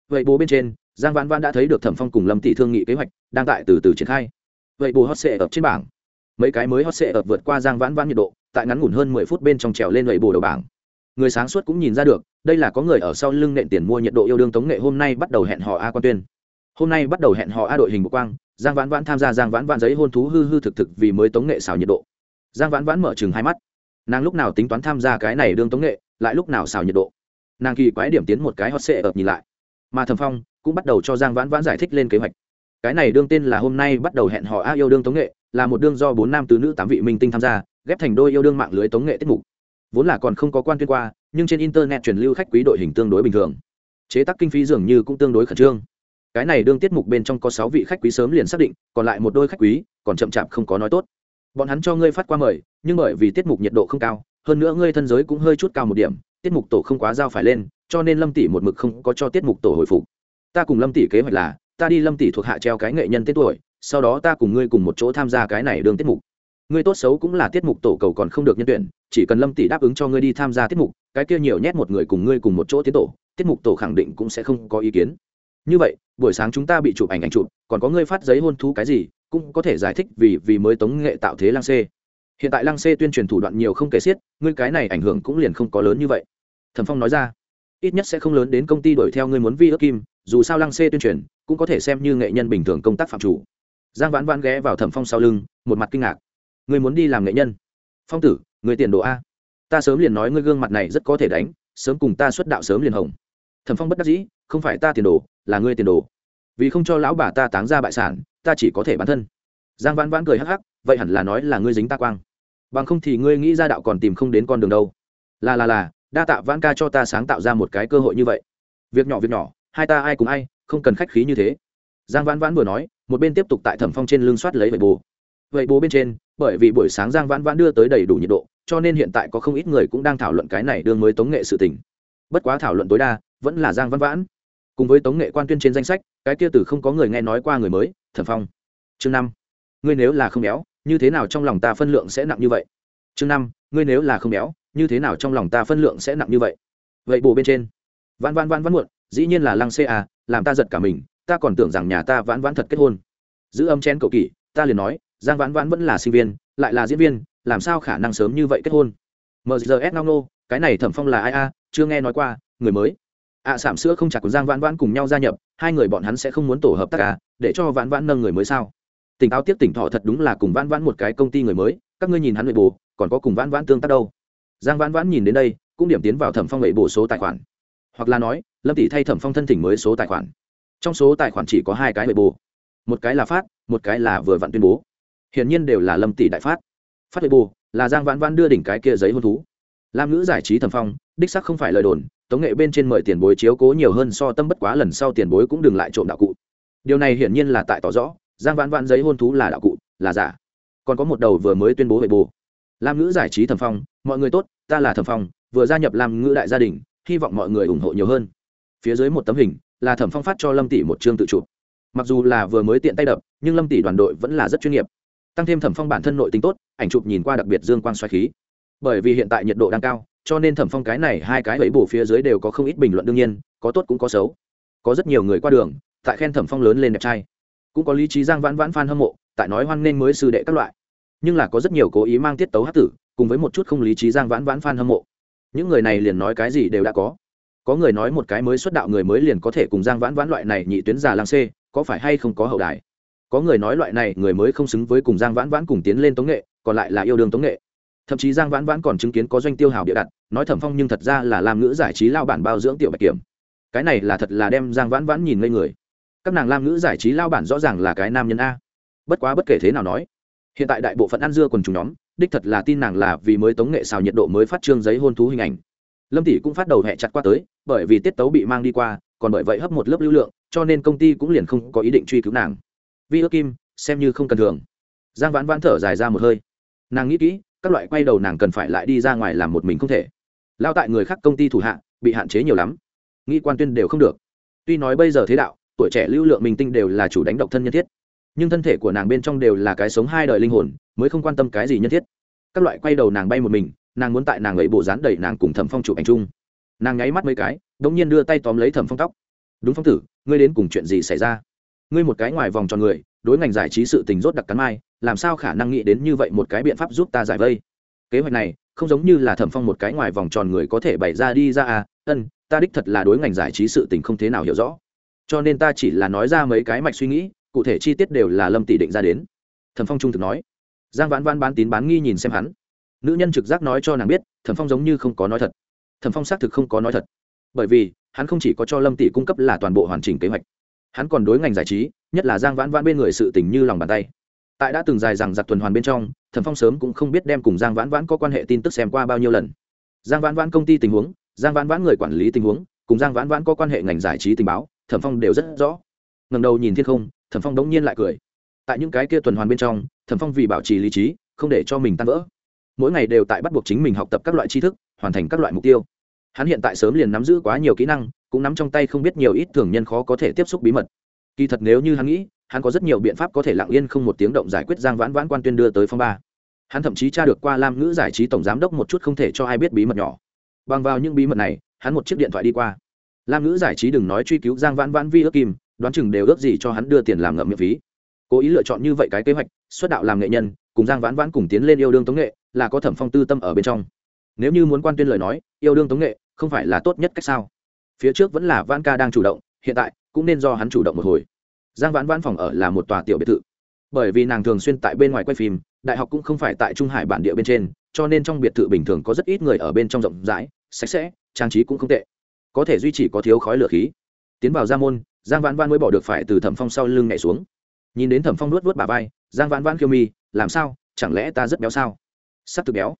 Vậy bồ bên trên, giang vãn vãn đã thấy được thẩm phong cùng lâm tỷ thương nghị kế hoạch, đang tại từ từ triển khai. Vậy bồ hot sệ ập trên bảng. Mấy cái mới hot sệ ập vượt qua giang vãn vãn nhiệt độ, tại ngắn ngủn hơn mười phút bên trong trèo lên vậy bồ đầu bảng. Người sáng suốt cũng nhìn ra được, đây là có người ở sau lưng nện tiền mua nhiệt độ yêu đương tống nghệ hôm nay bắt đầu hẹn hò a quan tuyên. Hôm nay bắt đầu hẹn hò a đội hình bộ quang, giang vãn vãn tham gia giang vãn vãn giấy hôn thú hư hư thực thực vì mới tống nghệ xào nhiệt độ giang vãn vãn mở chừng hai mắt. Nàng lúc nào tính toán tham gia cái này đương tống nghệ, lại lúc nào xào nhiệt độ. Nàng kỳ quái điểm tiến một cái hot sệ ập nhìn lại. Mà thầm phong cũng bắt đầu cho giang vãn vãn giải thích lên kế hoạch. Cái này đương tên là hôm nay bắt đầu hẹn hò a yêu đương tống nghệ, là một đương do bốn nam tứ nữ tám vị minh tinh tham gia, ghép thành đôi yêu đương mạng lưới tống nghệ tiết mục. Vốn là còn không có quan tuyên qua, nhưng trên internet truyền lưu khách quý đội hình tương đối bình thường. Chế tác kinh phí dường như cũng tương đối khẩn trương. Cái này đương tiết mục bên trong có sáu vị khách quý sớm liền xác định, còn lại một đôi khách quý, còn chậm chạp không có nói tốt bọn hắn cho ngươi phát qua mời, nhưng bởi vì tiết mục nhiệt độ không cao, hơn nữa ngươi thân giới cũng hơi chút cao một điểm, tiết mục tổ không quá giao phải lên, cho nên lâm tỷ một mực không có cho tiết mục tổ hồi phục. Ta cùng lâm tỷ kế hoạch là, ta đi lâm tỷ thuộc hạ treo cái nghệ nhân tên tuổi, sau đó ta cùng ngươi cùng một chỗ tham gia cái này đường tiết mục. Ngươi tốt xấu cũng là tiết mục tổ cầu còn không được nhân tuyển, chỉ cần lâm tỷ đáp ứng cho ngươi đi tham gia tiết mục, cái kia nhiều nhét một người cùng ngươi cùng một chỗ tiến tổ, tiết mục tổ khẳng định cũng sẽ không có ý kiến. Như vậy, buổi sáng chúng ta bị chụp ảnh ảnh chụp, còn có ngươi phát giấy hôn thú cái gì cũng có thể giải thích vì vì mới tống nghệ tạo thế lăng xê. Hiện tại lăng xê tuyên truyền thủ đoạn nhiều không kể xiết, ngươi cái này ảnh hưởng cũng liền không có lớn như vậy. Thẩm phong nói ra, ít nhất sẽ không lớn đến công ty đuổi theo ngươi muốn vi ước kim, dù sao lăng xê tuyên truyền, cũng có thể xem như nghệ nhân bình thường công tác phạm chủ. Giang vãn vãn ghé vào thẩm phong sau lưng, một mặt kinh ngạc. Ngươi muốn đi làm nghệ nhân? Phong tử người tiền đồ a. Ta sớm liền nói ngươi gương mặt này rất có thể đánh, sớm cùng ta xuất đạo sớm liền hồng. Thẩm phong bất đắc dĩ, không phải ta tiền đồ, là ngươi tiền đồ vì không cho lão bà ta táng ra bại sản, ta chỉ có thể bán thân. Giang vãn vãn cười hắc hắc, vậy hẳn là nói là ngươi dính ta quang. Bằng không thì ngươi nghĩ ra đạo còn tìm không đến con đường đâu. Là là là, đa tạ vãn ca cho ta sáng tạo ra một cái cơ hội như vậy. Việc nhỏ việc nhỏ, hai ta ai cùng ai, không cần khách khí như thế. Giang vãn vãn vừa nói, một bên tiếp tục tại thẩm phong trên lưng soát lấy vậy bồ vậy bồ bên trên, bởi vì buổi sáng giang vãn vãn đưa tới đầy đủ nhiệt độ, cho nên hiện tại có không ít người cũng đang thảo luận cái này đương mới tống nghệ sự tình. Bất quá thảo luận tối đa, vẫn là giang vãn vãn cùng với tống nghệ quan tuyên trên danh sách, cái kia từ không có người nghe nói qua người mới, thẩm phong. Chương năm, ngươi nếu là không béo, như thế nào trong lòng ta phân lượng sẽ nặng như vậy? Chương năm, ngươi nếu là không béo, như thế nào trong lòng ta phân lượng sẽ nặng như vậy? Vậy bồ bên trên. Vãn vãn vãn vãn muộn, dĩ nhiên là lăng ca à, làm ta giật cả mình, ta còn tưởng rằng nhà ta vãn vãn thật kết hôn. Giữ âm chén cậu kỷ, ta liền nói, giang vãn vãn vẫn là sinh viên, lại là diễn viên, làm sao khả năng sớm như vậy kết hôn? Mgs ngao nô cái này thẩm phong là ai a, chưa nghe nói qua, người mới ạ à, sảm sữa không chặt của giang vãn vãn cùng nhau gia nhập hai người bọn hắn sẽ không muốn tổ hợp tác cả à, để cho vãn vãn nâng người mới sao? Tỉnh táo tiếp tỉnh thọ thật đúng là cùng vãn vãn một cái công ty người mới các ngươi nhìn hắn nội bù còn có cùng vãn vãn tương tác đâu? Giang vãn vãn nhìn đến đây cũng điểm tiến vào thẩm phong nội bù số tài khoản. Hoặc là nói lâm tỷ thay thẩm phong thân thỉnh mới số tài khoản. Trong số tài khoản chỉ có hai cái nội bù một cái là phát một cái là vừa vặn tuyên bố. Hiển nhiên đều là lâm tỷ đại phát. Phát nội bù là giang vãn vãn đưa đỉnh cái kia giấy hôn thú. Lam nữ giải trí thẩm phong đích sắc không phải lời đồn tống nghệ bên trên mời tiền bối chiếu cố nhiều hơn so tâm bất quá lần sau tiền bối cũng đừng lại trộm đạo cụ. Điều này hiển nhiên là tại tỏ rõ, giang vãn vãn giấy hôn thú là đạo cụ, là giả. Còn có một đầu vừa mới tuyên bố về bù. Lam ngữ giải trí thẩm phong, mọi người tốt, ta là thẩm phong, vừa gia nhập lam ngữ đại gia đình, hy vọng mọi người ủng hộ nhiều hơn. Phía dưới một tấm hình, là thẩm phong phát cho lâm tỷ một chương tự chụp. Mặc dù là vừa mới tiện tay đập, nhưng lâm tỷ đoàn đội vẫn là rất chuyên nghiệp. Tăng thêm thẩm phong bản thân nội tính tốt, ảnh chụp nhìn qua đặc biệt dương quan xoáy khí. Bởi vì hiện tại nhiệt độ đang cao cho nên thẩm phong cái này hai cái bẫy bổ phía dưới đều có không ít bình luận đương nhiên, có tốt cũng có xấu. Có rất nhiều người qua đường, tại khen thẩm phong lớn lên đẹp trai. Cũng có lý trí giang vãn vãn f hâm mộ, tại nói hoan nghênh mới sư đệ các loại. Nhưng là có rất nhiều cố ý mang tiết tấu hát tử, cùng với một chút không lý trí giang vãn vãn f hâm mộ. Những người này liền nói cái gì đều đã có. Có người nói một cái mới xuất đạo người mới liền có thể cùng giang vãn vãn loại này nhị tuyến già lang xê, có phải hay không có hậu đài? Có người nói loại này người mới không xứng với cùng giang vãn vãn cùng tiến lên tống nghệ, còn lại là yêu đương tống nghệ thậm chí giang vãn vãn còn chứng kiến có doanh tiêu hào địa đặt nói thẩm phong nhưng thật ra là làm ngữ giải trí lao bản bao dưỡng tiểu bạch kiểm cái này là thật là đem giang vãn vãn nhìn ngây người các nàng lam ngữ giải trí lao bản rõ ràng là cái nam nhân a bất quá bất kể thế nào nói hiện tại đại bộ phận ăn dưa quần chúng nhóm đích thật là tin nàng là vì mới tống nghệ xào nhiệt độ mới phát trương giấy hôn thú hình ảnh lâm tỷ cũng phát đầu hẹ chặt qua tới bởi vì tiết tấu bị mang đi qua còn bởi vậy hấp một lớp lưu lượng cho nên công ty cũng liền không có ý định truy cứu nàng vi ước kim xem như không cần thường giang vãn vãn thở dài ra một hơi nàng nghĩ kỹ các loại quay đầu nàng cần phải lại đi ra ngoài làm một mình không thể. Lao tại người khác công ty thủ hạ, bị hạn chế nhiều lắm. Nghĩ quan tuyên đều không được. Tuy nói bây giờ thế đạo, tuổi trẻ lưu lượng minh tinh đều là chủ đánh độc thân nhân thiết. Nhưng thân thể của nàng bên trong đều là cái sống hai đời linh hồn, mới không quan tâm cái gì nhân thiết. Các loại quay đầu nàng bay một mình, nàng muốn tại nàng ấy bộ dán đẩy nàng cùng thẩm phong chụp ảnh chung. Nàng nháy mắt mấy cái đ ỗ n g nhiên đưa tay tóm lấy thẩm phong tóc. Đúng phong tử, ngươi đến cùng chuyện gì xảy ra? Ngươi một cái ngoài vòng tròn người, đối ngành giải trí sự tình rốt đặc cắn mai làm sao khả năng nghĩ đến như vậy một cái biện pháp giúp ta giải vây? Kế hoạch này, không giống như là thẩm phong một cái ngoài vòng tròn người có thể bày ra đi ra à ân, ta đích thật là đối ngành giải trí sự tình không thế nào hiểu rõ. Cho nên ta chỉ là nói ra mấy cái mạch suy nghĩ, cụ thể chi tiết đều là lâm tỷ định ra đến. Thẩm phong trung thực nói. Giang vãn vãn bán tín bán nghi nhìn xem hắn. Nữ nhân trực giác nói cho nàng biết, thẩm phong giống như không có nói thật. Thẩm phong xác thực không có nói thật. Bởi vì, hắn không chỉ có cho lâm tỷ cung cấp là toàn bộ hoàn chỉnh kế hoạch, hắn còn đối ngành giải trí, nhất là giang vãn vãn bên người sự tình như lòng bàn tay tại đã từng dài rằng giặc tuần hoàn bên trong, thẩm phong sớm cũng không biết đem cùng giang vãn vãn có quan hệ tin tức xem qua bao nhiêu lần. Giang vãn vãn công ty tình huống, giang vãn vãn người quản lý tình huống, cùng giang vãn vãn có quan hệ ngành giải trí tình báo, thẩm phong đều rất rõ. Ngầm đầu nhìn thiên không, thẩm phong đống nhiên lại cười. Tại những cái kia tuần hoàn bên trong, thẩm phong vì bảo trì lý trí, không để cho mình tan vỡ. Mỗi ngày đều tại bắt buộc chính mình học tập các loại tri thức, hoàn thành các loại mục tiêu. Hắn hiện tại sớm liền nắm giữ quá nhiều kỹ năng, cũng nắm trong tay không biết nhiều ít thường nhân khó có thể tiếp xúc bí mật. Kỳ thật nếu như hắn nghĩ hắn có rất nhiều biện pháp có thể lặng yên không một tiếng động giải quyết giang vãn vãn quan tuyên đưa tới phong ba. Hắn thậm chí tra được qua lam ngữ giải trí tổng giám đốc một chút không thể cho ai biết bí mật nhỏ. Bằng vào những bí mật này, hắn một chiếc điện thoại đi qua. Lam ngữ giải trí đừng nói truy cứu giang vãn vãn vi ước kim, đoán chừng đều ước gì cho hắn đưa tiền làm ngậm miệng phí. Cố ý lựa chọn như vậy cái kế hoạch, xuất đạo làm nghệ nhân, cùng giang vãn vãn cùng tiến lên yêu đương tống nghệ, là có thẩm phong tư tâm ở bên trong. Nếu như muốn quan tuyên lời nói, yêu đương tống nghệ, không phải là tốt nhất cách sao? Phía trước vẫn là vãn ca đang chủ động, hiện tại cũng nên do hắn chủ động một hồi giang vãn vãn phòng ở là một tòa tiểu biệt thự. Bởi vì nàng thường xuyên tại bên ngoài quay phim, đại học cũng không phải tại trung hải bản địa bên trên, cho nên trong biệt thự bình thường có rất ít người ở bên trong rộng rãi, sạch sẽ, trang trí cũng không tệ. Có thể duy trì có thiếu khói lửa khí. Tiến vào ra môn, giang vãn vãn mới bỏ được phải từ thẩm phong sau lưng nhảy xuống. Nhìn đến thẩm phong nuốt vớt bà vai, giang vãn vãn khiêu mi, làm sao? Chẳng lẽ ta rất béo sao? S ắ c thực béo.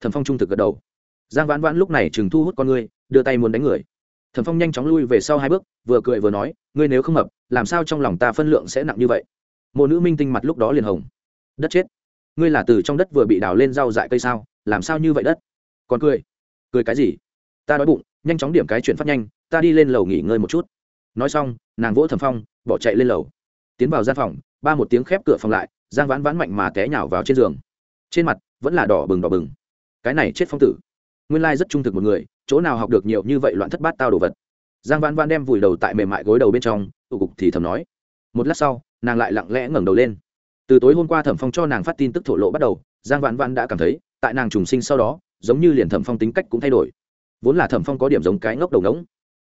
Thẩm phong trung thực gật đầu. Giang vãn vãn lúc này chừng thu hút con ngươi đưa tay muốn đánh người. Thẩm phong nhanh chóng lui về sau hai bước, vừa cười vừa nói, ngươi nếu không hợp làm sao trong lòng ta phân lượng sẽ nặng như vậy? Một nữ minh tinh mặt lúc đó liền hồng. Đất chết. Ngươi là từ trong đất vừa bị đào lên rau dại cây sao? Làm sao như vậy đất? Còn cười. Cười cái gì? Ta đói bụng, nhanh chóng điểm cái chuyện phát nhanh, ta đi lên lầu nghỉ ngơi một chút. Nói xong, nàng vỗ thầm phong, bỏ chạy lên lầu. Tiến vào gian phòng, ba một tiếng khép cửa phòng lại, giang vãn vãn mạnh mà té nhào vào trên giường. Trên mặt, vẫn là đỏ bừng đỏ bừng. Cái này chết phong tử. Nguyên lai rất trung thực một người, chỗ nào học được nhiều như vậy loạn thất bát tao đồ vật. Giang vãn vãn đem vùi đầu tại mềm mại gối đầu bên trong tụ cục thì thầm nói. Một lát sau, nàng lại lặng lẽ ngẩng đầu lên. Từ tối hôm qua thẩm phong cho nàng phát tin tức thổ lộ bắt đầu, giang vãn vãn đã cảm thấy, tại nàng trùng sinh sau đó, giống như liền thẩm phong tính cách cũng thay đổi. Vốn là thẩm phong có điểm giống cái ngốc đầu ngỗng.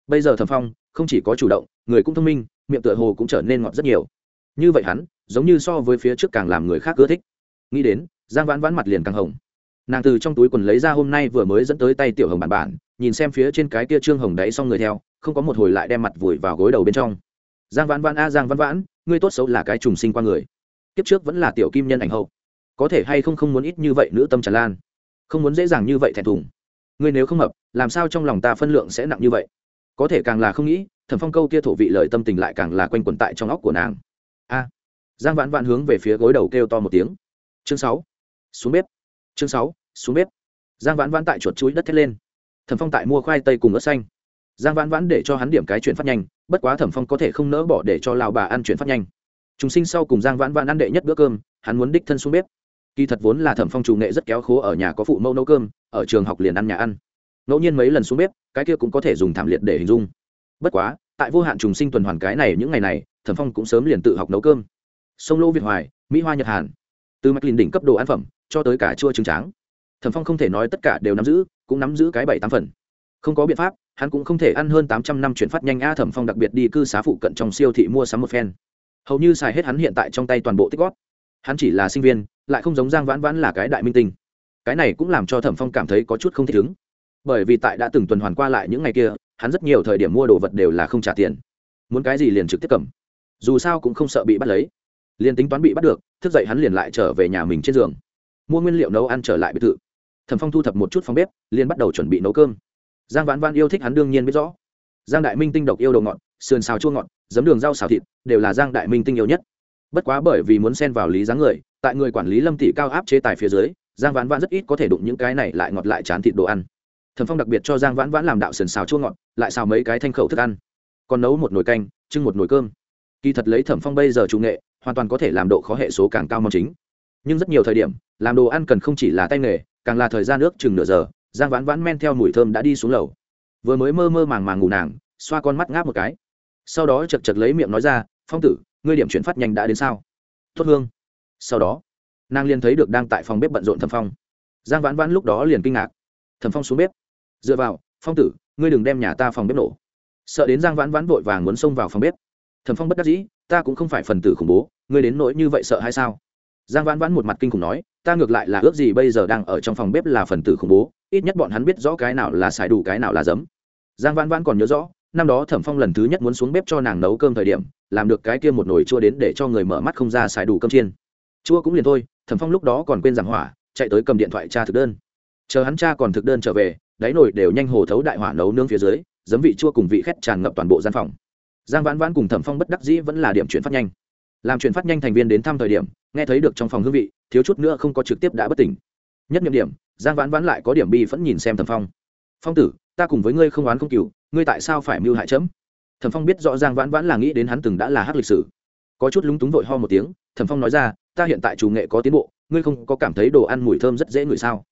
Bây giờ thẩm phong không chỉ có chủ động, người cũng thông minh, miệng tựa hồ cũng trở nên ngọt rất nhiều. Như vậy hắn, giống như so với phía trước càng làm người khác ưa thích. Nghĩ đến, giang vãn vãn mặt liền càng hồng. Nàng từ trong túi quần lấy ra hôm nay vừa mới dẫn tới tay tiểu hồng bản bản, nhìn xem phía trên cái kia trương hồng đáy xong người theo, không có một hồi lại đem mặt vùi vào gối đầu bên trong giang vãn vãn, a, giang vãn vãn, ngươi tốt xấu là cái trùng sinh qua người. Kiếp trước vẫn là tiểu kim nhân ảnh hậu. Có thể hay không không muốn ít như vậy nữ tâm tràn lan? Không muốn dễ dàng như vậy thẹn thùng. Ngươi nếu không hợp làm sao trong lòng ta phân lượng sẽ nặng như vậy? Có thể càng là không nghĩ, thẩm phong câu kia thổ vị lời tâm tình lại càng là quanh quẩn tại trong óc của nàng. A. Giang vãn vãn hướng về phía gối đầu kêu to một tiếng. Chương sáu. Xuống bếp. Chương sáu. Xuống bếp. Giang vãn vãn tại chuột chuối đất thét lên. Thẩm phong tại mua khoai tây cùng ớt xanh. Giang vãn vãn để cho hắn điểm cái chuyện phát nhanh bất quá thẩm phong có thể không nỡ bỏ để cho lào bà ăn chuyện phát nhanh. Chúng sinh sau cùng giang vãn vãn ăn đệ nhất bữa cơm, hắn muốn đích thân xuống bếp. Kỳ thật vốn là thẩm phong chủ nghệ rất kéo khố ở nhà có phụ mẫu nấu cơm, ở trường học liền ăn nhà ăn. Ngẫu nhiên mấy lần xuống bếp, cái kia cũng có thể dùng thảm liệt để hình dung. Bất quá, tại vô hạn trùng sinh tuần hoàn cái này những ngày này, thẩm phong cũng sớm liền tự học nấu cơm. Sông lô việt hoài, mỹ hoa nhật hàn. Từ mạch lìn đỉnh cấp đồ ăn phẩm, cho tới cả chua trứng tráng. Thẩm phong không thể nói tất cả đều nắm giữ, cũng nắm giữ cái bảy tám phần không có biện pháp, hắn cũng không thể ăn hơn tám trăm năm chuyển phát nhanh a thẩm phong đặc biệt đi cư xá phụ cận trong siêu thị mua sắm một phen. Hầu như xài hết hắn hiện tại trong tay toàn bộ tích góp. Hắn chỉ là sinh viên, lại không giống giang vãn vãn là cái đại minh tinh. Cái này cũng làm cho thẩm phong cảm thấy có chút không thích ứng. Bởi vì tại đã từng tuần hoàn qua lại những ngày kia, hắn rất nhiều thời điểm mua đồ vật đều là không trả tiền. Muốn cái gì liền trực tiếp cầm. Dù sao cũng không sợ bị bắt lấy. Liền tính toán bị bắt được, thức dậy hắn liền lại trở về nhà mình trên giường. Mua nguyên liệu nấu ăn trở lại biệt thự. Thẩm phong thu thập một chút phòng bếp, liền bắt đầu chuẩn bị nấu cơm giang vãn vãn yêu thích hắn đương nhiên biết rõ. Giang đại minh tinh độc yêu đồ ngọt, sườn xào chua ngọt, giấm đường rau xào thịt, đều là giang đại minh tinh yêu nhất. Bất quá bởi vì muốn xen vào lý dáng người, tại người quản lý lâm tỷ cao áp chế tài phía dưới, giang vãn vãn rất ít có thể đụng những cái này lại ngọt lại chán thịt đồ ăn. Thẩm phong đặc biệt cho giang vãn vãn làm đạo sườn xào chua ngọt, lại xào mấy cái thanh khẩu thức ăn. Còn nấu một nồi canh, trưng một nồi cơm. Kỳ thật lấy thẩm phong bây giờ chủ nghệ, hoàn toàn có thể làm độ khó hệ số càng cao mong chính. Nhưng rất nhiều thời điểm, làm đồ ăn cần không chỉ là tay nghề, càng là thời gian nước chừng nửa giờ giang vãn vãn men theo mùi thơm đã đi xuống lầu. Vừa mới mơ mơ màng màng ngủ nàng, xoa con mắt ngáp một cái. Sau đó chật chật lấy miệng nói ra, phong tử, ngươi điểm chuyển phát nhanh đã đến sao? Tốt hương. Sau đó, nàng liền thấy được đang tại phòng bếp bận rộn thẩm phong. Giang vãn vãn lúc đó liền kinh ngạc. Thẩm phong xuống bếp. Dựa vào, phong tử, ngươi đừng đem nhà ta phòng bếp nổ. Sợ đến giang vãn vãn vội vàng muốn xông vào phòng bếp. Thẩm phong bất đắc dĩ, ta cũng không phải phần tử khủng bố, ngươi đến nỗi như vậy sợ hay sao? Giang vãn vãn một mặt kinh khủng nói, ta ngược lại là ước gì bây giờ đang ở trong phòng bếp là phần tử khủng bố, ít nhất bọn hắn biết rõ cái nào là xài đủ cái nào là giấm. Giang vãn vãn còn nhớ rõ, năm đó thẩm phong lần thứ nhất muốn xuống bếp cho nàng nấu cơm thời điểm, làm được cái kia một nồi chua đến để cho người mở mắt không ra xài đủ cơm chiên. Chua cũng liền thôi, thẩm phong lúc đó còn quên giảng hỏa, chạy tới cầm điện thoại tra thực đơn. Chờ hắn cha còn thực đơn trở về, đáy nồi đều nhanh hồ thấu đại hỏa nấu nướng phía dưới, giấm vị chua cùng vị khét tràn ngập toàn bộ gian phòng. Giang vãn vãn cùng thẩm phong bất đắc dĩ vẫn là điểm chuyển phát nhanh làm chuyển phát nhanh thành viên đến thăm thời điểm, nghe thấy được trong phòng hương vị, thiếu chút nữa không có trực tiếp đã bất tỉnh. Nhất nhiệm điểm, giang vãn vãn lại có điểm bi vẫn nhìn xem thẩm phong. Phong tử, ta cùng với ngươi không oán không cừu, ngươi tại sao phải mưu hại chấm? Thẩm phong biết rõ giang vãn vãn là nghĩ đến hắn từng đã là hát lịch sử. Có chút lúng túng vội ho một tiếng, thẩm phong nói ra, ta hiện tại chủ nghệ có tiến bộ, ngươi không có cảm thấy đồ ăn mùi thơm rất dễ ngửi sao?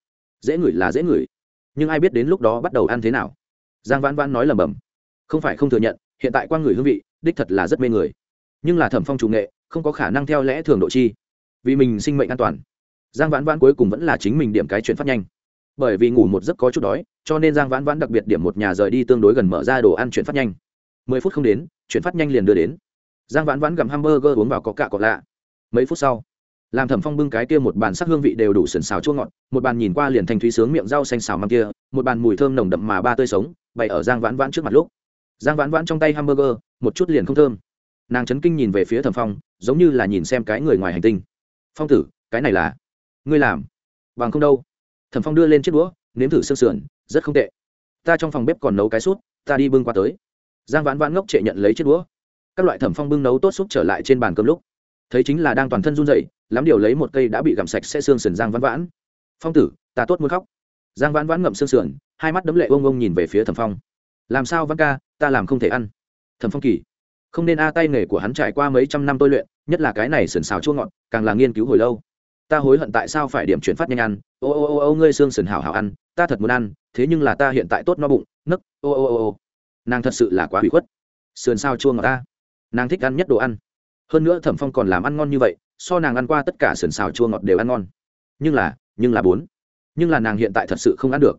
Dễ ngửi là dễ ngửi, nhưng ai biết đến lúc đó bắt đầu ăn thế nào? Giang vãn vãn nói lầm bầm không phải không thừa nhận, hiện tại quan người hương vị, đích thật là rất mê người. Nhưng là thẩm phong chủ nghệ không có khả năng theo lẽ thường độ chi. Vì mình sinh mệnh an toàn, giang vãn vãn cuối cùng vẫn là chính mình điểm cái chuyện phát nhanh. Bởi vì ngủ một giấc có chút đói, cho nên giang vãn vãn đặc biệt điểm một nhà rời đi tương đối gần mở ra đồ ăn chuyển phát nhanh. Mười phút không đến chuyển phát nhanh liền đưa đến. Giang vãn vãn gặm hamburger uống vào có cạ cọ lạ. Mấy phút sau, làm thẩm phong bưng cái kia một bàn sắc hương vị đều đủ sần xào chua ngọt, một bàn nhìn qua liền thành thúy sướng miệng rau xanh xào măng kia, một bàn mùi thơm nồng đậm mà ba tươi sống, bày ở giang vãn vãn trước mặt lúc. Giang vãn vãn trong tay hamburger, một chút liền không thơm nàng chấn kinh nhìn về phía thẩm phong, giống như là nhìn xem cái người ngoài hành tinh. Phong tử, cái này là ngươi làm? Bằng không đâu. Thẩm phong đưa lên chiếc đũa, nếm thử sương sườn, rất không tệ. Ta trong phòng bếp còn nấu cái sút ta đi bưng qua tới. Giang vãn vãn ngốc trệ nhận lấy chiếc đũa. Các loại thẩm phong bưng nấu tốt súp trở lại trên bàn cơm lúc, thấy chính là đang toàn thân run rẩy, lắm điều lấy một cây đã bị gặm sạch sẽ xương sườn giang vãn vãn. Phong tử, ta tốt muốn khóc. Giang vãn vãn ngậm xương sườn, hai mắt đấm lệ ông ông nhìn về phía thẩm phong. Làm sao văn ca, ta làm không thể ăn. Thẩm phong kỳ không nên a tay nghề của hắn trải qua mấy trăm năm tôi luyện, nhất là cái này sườn xào chua ngọt, càng là nghiên cứu hồi lâu. Ta hối hận tại sao phải điểm chuyển phát nhanh ăn, ô ô ô ô, ngươi xương sườn hảo hảo ăn, ta thật muốn ăn, thế nhưng là ta hiện tại tốt no bụng, nấc, ô ô ô ô. Nàng thật sự là quá hủy khuất. Sườn xào chua ngọt ta. Nàng thích ăn nhất đồ ăn. Hơn nữa thẩm phong còn làm ăn ngon như vậy, so nàng ăn qua tất cả sườn xào chua ngọt đều ăn ngon. Nhưng là nhưng là bốn. Nhưng là nàng hiện tại thật sự không ăn được.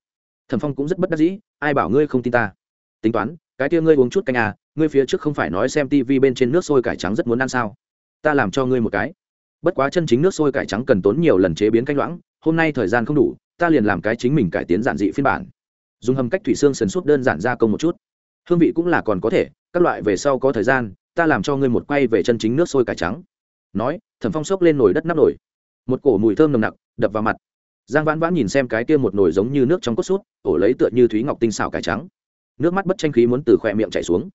Thẩm phong cũng rất bất đắc dĩ, ai bảo ngươi không tin ta. Tính toán cái kia ngươi uống chút canh à ngươi phía trước không phải nói xem tivi bên trên nước sôi cải trắng rất muốn ăn sao? Ta làm cho ngươi một cái. Bất quá chân chính nước sôi cải trắng cần tốn nhiều lần chế biến canh loãng, hôm nay thời gian không đủ, ta liền làm cái chính mình cải tiến giản dị phiên bản. Dùng hầm cách thủy xương sần súp đơn giản gia công một chút. Hương vị cũng là còn có thể, các loại về sau có thời gian, ta làm cho ngươi một quay về chân chính nước sôi cải trắng. Nói, thẩm phong xốc lên nồi đất nắp nổi một cổ mùi thơm nồng nặc, đập vào mặt. Giang vãn vãn nhìn xem cái kia một nồi giống như nước trong cốt sút ổ lấy tựa như thúy ngọc tinh xào cải trắng nước mắt bất tranh khí muốn từ khỏe miệng chảy xuống.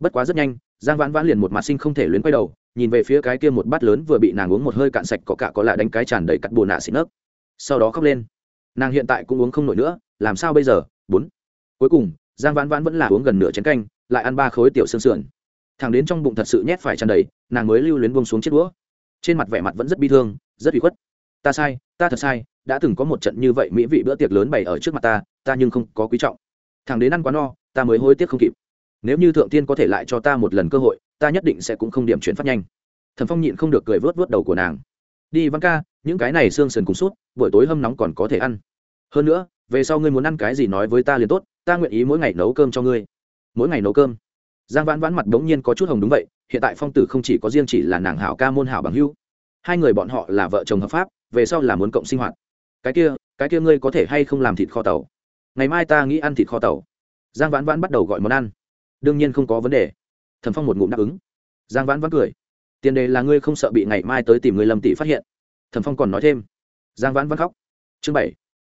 Bất quá rất nhanh, giang vãn vãn liền một mặt sinh không thể luyến quay đầu, nhìn về phía cái kia một bát lớn vừa bị nàng uống một hơi cạn sạch có cả có lại đánh cái tràn đầy cắt bùn nạ xịt nấc sau đó khóc lên. Nàng hiện tại cũng uống không nổi nữa, làm sao bây giờ? Bốn. Cuối cùng, giang vãn vãn vẫn là uống gần nửa chén canh, lại ăn ba khối tiểu xương sườn. Thằng đến trong bụng thật sự nhét phải tràn đầy, nàng mới lưu luyến buông xuống chiếc đũa. Trên mặt vẻ mặt vẫn rất bi thương, rất bị khuất. Ta sai, ta thật sai, đã từng có một trận như vậy mỹ vị bữa tiệc lớn bày ở trước mặt ta ta nhưng không có quý trọng. Thằng đến ăn quá no ta mới hối tiếc không kịp. Nếu như thượng tiên có thể lại cho ta một lần cơ hội, ta nhất định sẽ cũng không điểm chuyển phát nhanh. Thần phong nhịn không được cười vớt vớt đầu của nàng. Đi văn ca, những cái này xương sườn cùng sút, buổi tối hâm nóng còn có thể ăn. Hơn nữa, về sau ngươi muốn ăn cái gì nói với ta liền tốt, ta nguyện ý mỗi ngày nấu cơm cho ngươi. Mỗi ngày nấu cơm. Giang vãn vãn mặt đ ố n g nhiên có chút hồng đúng vậy, hiện tại phong tử không chỉ có riêng chỉ là nàng hảo ca môn hảo bằng hưu hai người bọn họ là vợ chồng hợp pháp, về sau là muốn cộng sinh hoạt. Cái kia cái kia ngươi có thể hay không làm thịt kho tàu? Ngày mai ta nghĩ ăn thịt kho tàu giang vãn vãn bắt đầu gọi món ăn. Đương nhiên không có vấn đề. Thần phong một ngụm đáp ứng. Giang vãn vãn cười. Tiền đề là ngươi không sợ bị ngày mai tới tìm người lâm tỷ phát hiện. Thần phong còn nói thêm. Giang vãn vãn khóc. Chương bảy.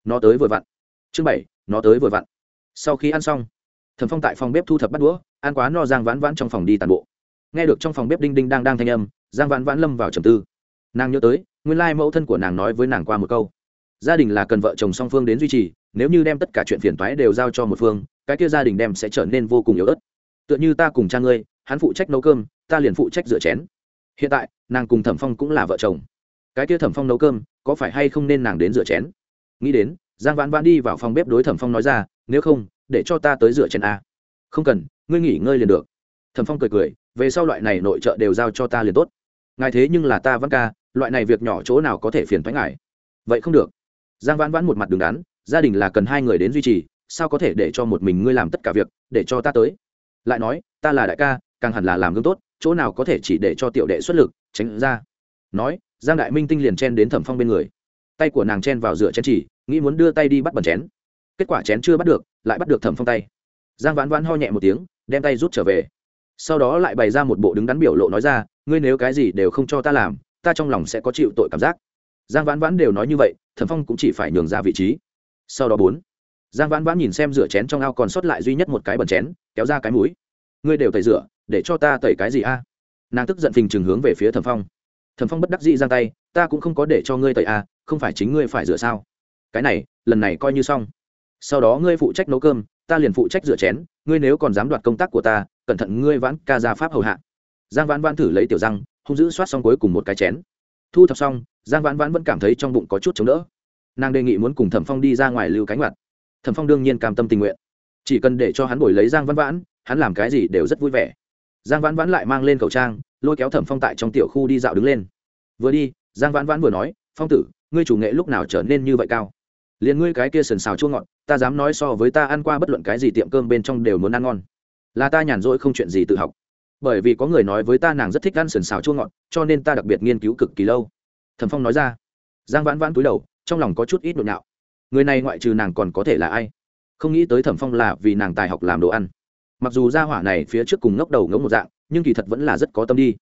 Nó tới vừa vặn. Chương bảy, nó tới vừa vặn. Sau khi ăn xong thần phong tại phòng bếp thu thập bắt đũa, ăn quá no giang vãn vãn trong phòng đi tàn bộ. Nghe được trong phòng bếp đinh đinh đang đang thanh âm, giang vãn vãn lâm vào trầm tư. Nàng nhớ tới, nguyên lai mẫu thân của nàng nói với nàng qua một câu. Gia đình là cần vợ chồng song phương đến duy trì, nếu như đem tất cả chuyện phiền toái đều giao cho một phương cái kia gia đình đem sẽ trở nên vô cùng yếu ớt. Tựa như ta cùng cha ngươi, hắn phụ trách nấu cơm, ta liền phụ trách rửa chén. Hiện tại, nàng cùng thẩm phong cũng là vợ chồng. Cái kia thẩm phong nấu cơm, có phải hay không nên nàng đến rửa chén? Nghĩ đến, giang vãn vãn đi vào phòng bếp đối thẩm phong nói ra, nếu không, để cho ta tới rửa chén a. Không cần, ngươi nghỉ ngơi liền được. Thẩm phong cười cười, về sau loại này nội trợ đều giao cho ta liền tốt. Ngài thế nhưng là ta văn ca, loại này việc nhỏ chỗ nào có thể phiền thoái ngài? Vậy không được. Giang vãn vãn một mặt đứng đắn, gia đình là cần hai người đến duy trì sao có thể để cho một mình ngươi làm tất cả việc, để cho ta tới? Lại nói, ta là đại ca, càng hẳn là làm gương tốt, chỗ nào có thể chỉ để cho tiểu đệ xuất lực, tránh ra. Nói, giang đại minh tinh liền chen đến thẩm phong bên người. Tay của nàng chen vào rửa chén chỉ, nghĩ muốn đưa tay đi bắt bẩn chén. Kết quả chén chưa bắt được, lại bắt được thẩm phong tay. Giang vãn vãn ho nhẹ một tiếng, đem tay rút trở về. Sau đó lại bày ra một bộ đứng đắn biểu lộ nói ra, ngươi nếu cái gì đều không cho ta làm, ta trong lòng sẽ có chịu tội cảm giác. Giang vãn vãn đều nói như vậy, thẩm phong cũng chỉ phải nhường ra vị trí. Sau đó bốn giang vãn vãn nhìn xem rửa chén trong ao còn sót lại duy nhất một cái bẩn chén, kéo ra cái mũi. Ngươi đều tẩy rửa, để cho ta tẩy cái gì a? Nàng tức giận phình chừng hướng về phía thẩm phong. Thẩm phong bất đắc dĩ giang tay, ta cũng không có để cho ngươi tẩy a, không phải chính ngươi phải rửa sao? Cái này, lần này coi như xong. Sau đó ngươi phụ trách nấu cơm, ta liền phụ trách rửa chén, ngươi nếu còn dám đoạt công tác của ta, cẩn thận ngươi vãn ca ra pháp hầu hạ. Giang vãn vãn thử lấy tiểu răng, hung giữ soát xong cuối cùng một cái chén. Thu thập xong, giang vãn vãn vẫn cảm thấy trong bụng có chút chống đỡ. Nàng đề nghị muốn cùng thẩm phong đi ra ngoài lưu cánh mặt thẩm phong đương nhiên cam tâm tình nguyện. Chỉ cần để cho hắn bồi lấy giang Văn vãn, hắn làm cái gì đều rất vui vẻ. Giang vãn vãn lại mang lên khẩu trang, lôi kéo thẩm phong tại trong tiểu khu đi dạo đứng lên. Vừa đi, giang vãn vãn vừa nói, phong tử, ngươi chủ nghệ lúc nào trở nên như vậy cao? Liền ngươi cái kia sần xào chua ngọt, ta dám nói so với ta ăn qua bất luận cái gì tiệm cơm bên trong đều muốn ăn ngon. Là ta nhàn rỗi không chuyện gì tự học. Bởi vì có người nói với ta nàng rất thích ăn sần xào chua ngọt, cho nên ta đặc biệt nghiên cứu cực kỳ lâu. Thẩm phong nói ra. Giang vãn vãn túi đầu, trong lòng có chút ít nội nạo người này ngoại trừ nàng còn có thể là ai? Không nghĩ tới thẩm phong là vì nàng tài học làm đồ ăn. Mặc dù ra hỏa này phía trước cùng ngốc đầu ngốc một dạng, nhưng kỳ thật vẫn là rất có tâm đi.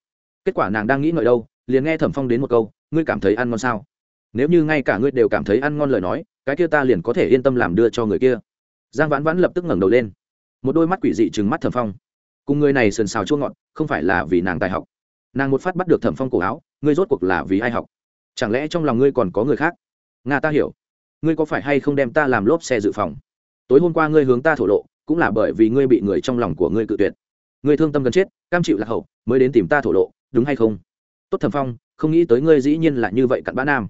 Kết quả nàng đang nghĩ ngợi đâu, liền nghe thẩm phong đến một câu, ngươi cảm thấy ăn ngon sao? Nếu như ngay cả ngươi đều cảm thấy ăn ngon lời nói, cái kia ta liền có thể yên tâm làm đưa cho người kia. Giang vãn vãn lập tức ngẩng đầu lên. Một đôi mắt quỷ dị trừng mắt thẩm phong. Cùng người này sườn xào chua ngọt, không phải là vì nàng tài học. Nàng một phát bắt được thẩm phong cổ áo, ngươi rốt cuộc là vì ai học? Chẳng lẽ trong lòng ngươi còn có người khác? Nga ta hiểu ngươi có phải hay không đem ta làm lốp xe dự phòng? Tối hôm qua ngươi hướng ta thổ lộ, cũng là bởi vì ngươi bị người trong lòng của ngươi cự tuyệt. Ngươi thương tâm gần chết, cam chịu lạc hậu, mới đến tìm ta thổ lộ, đúng hay không? Tốt thẩm phong, không nghĩ tới ngươi dĩ nhiên là như vậy cặn bã nam.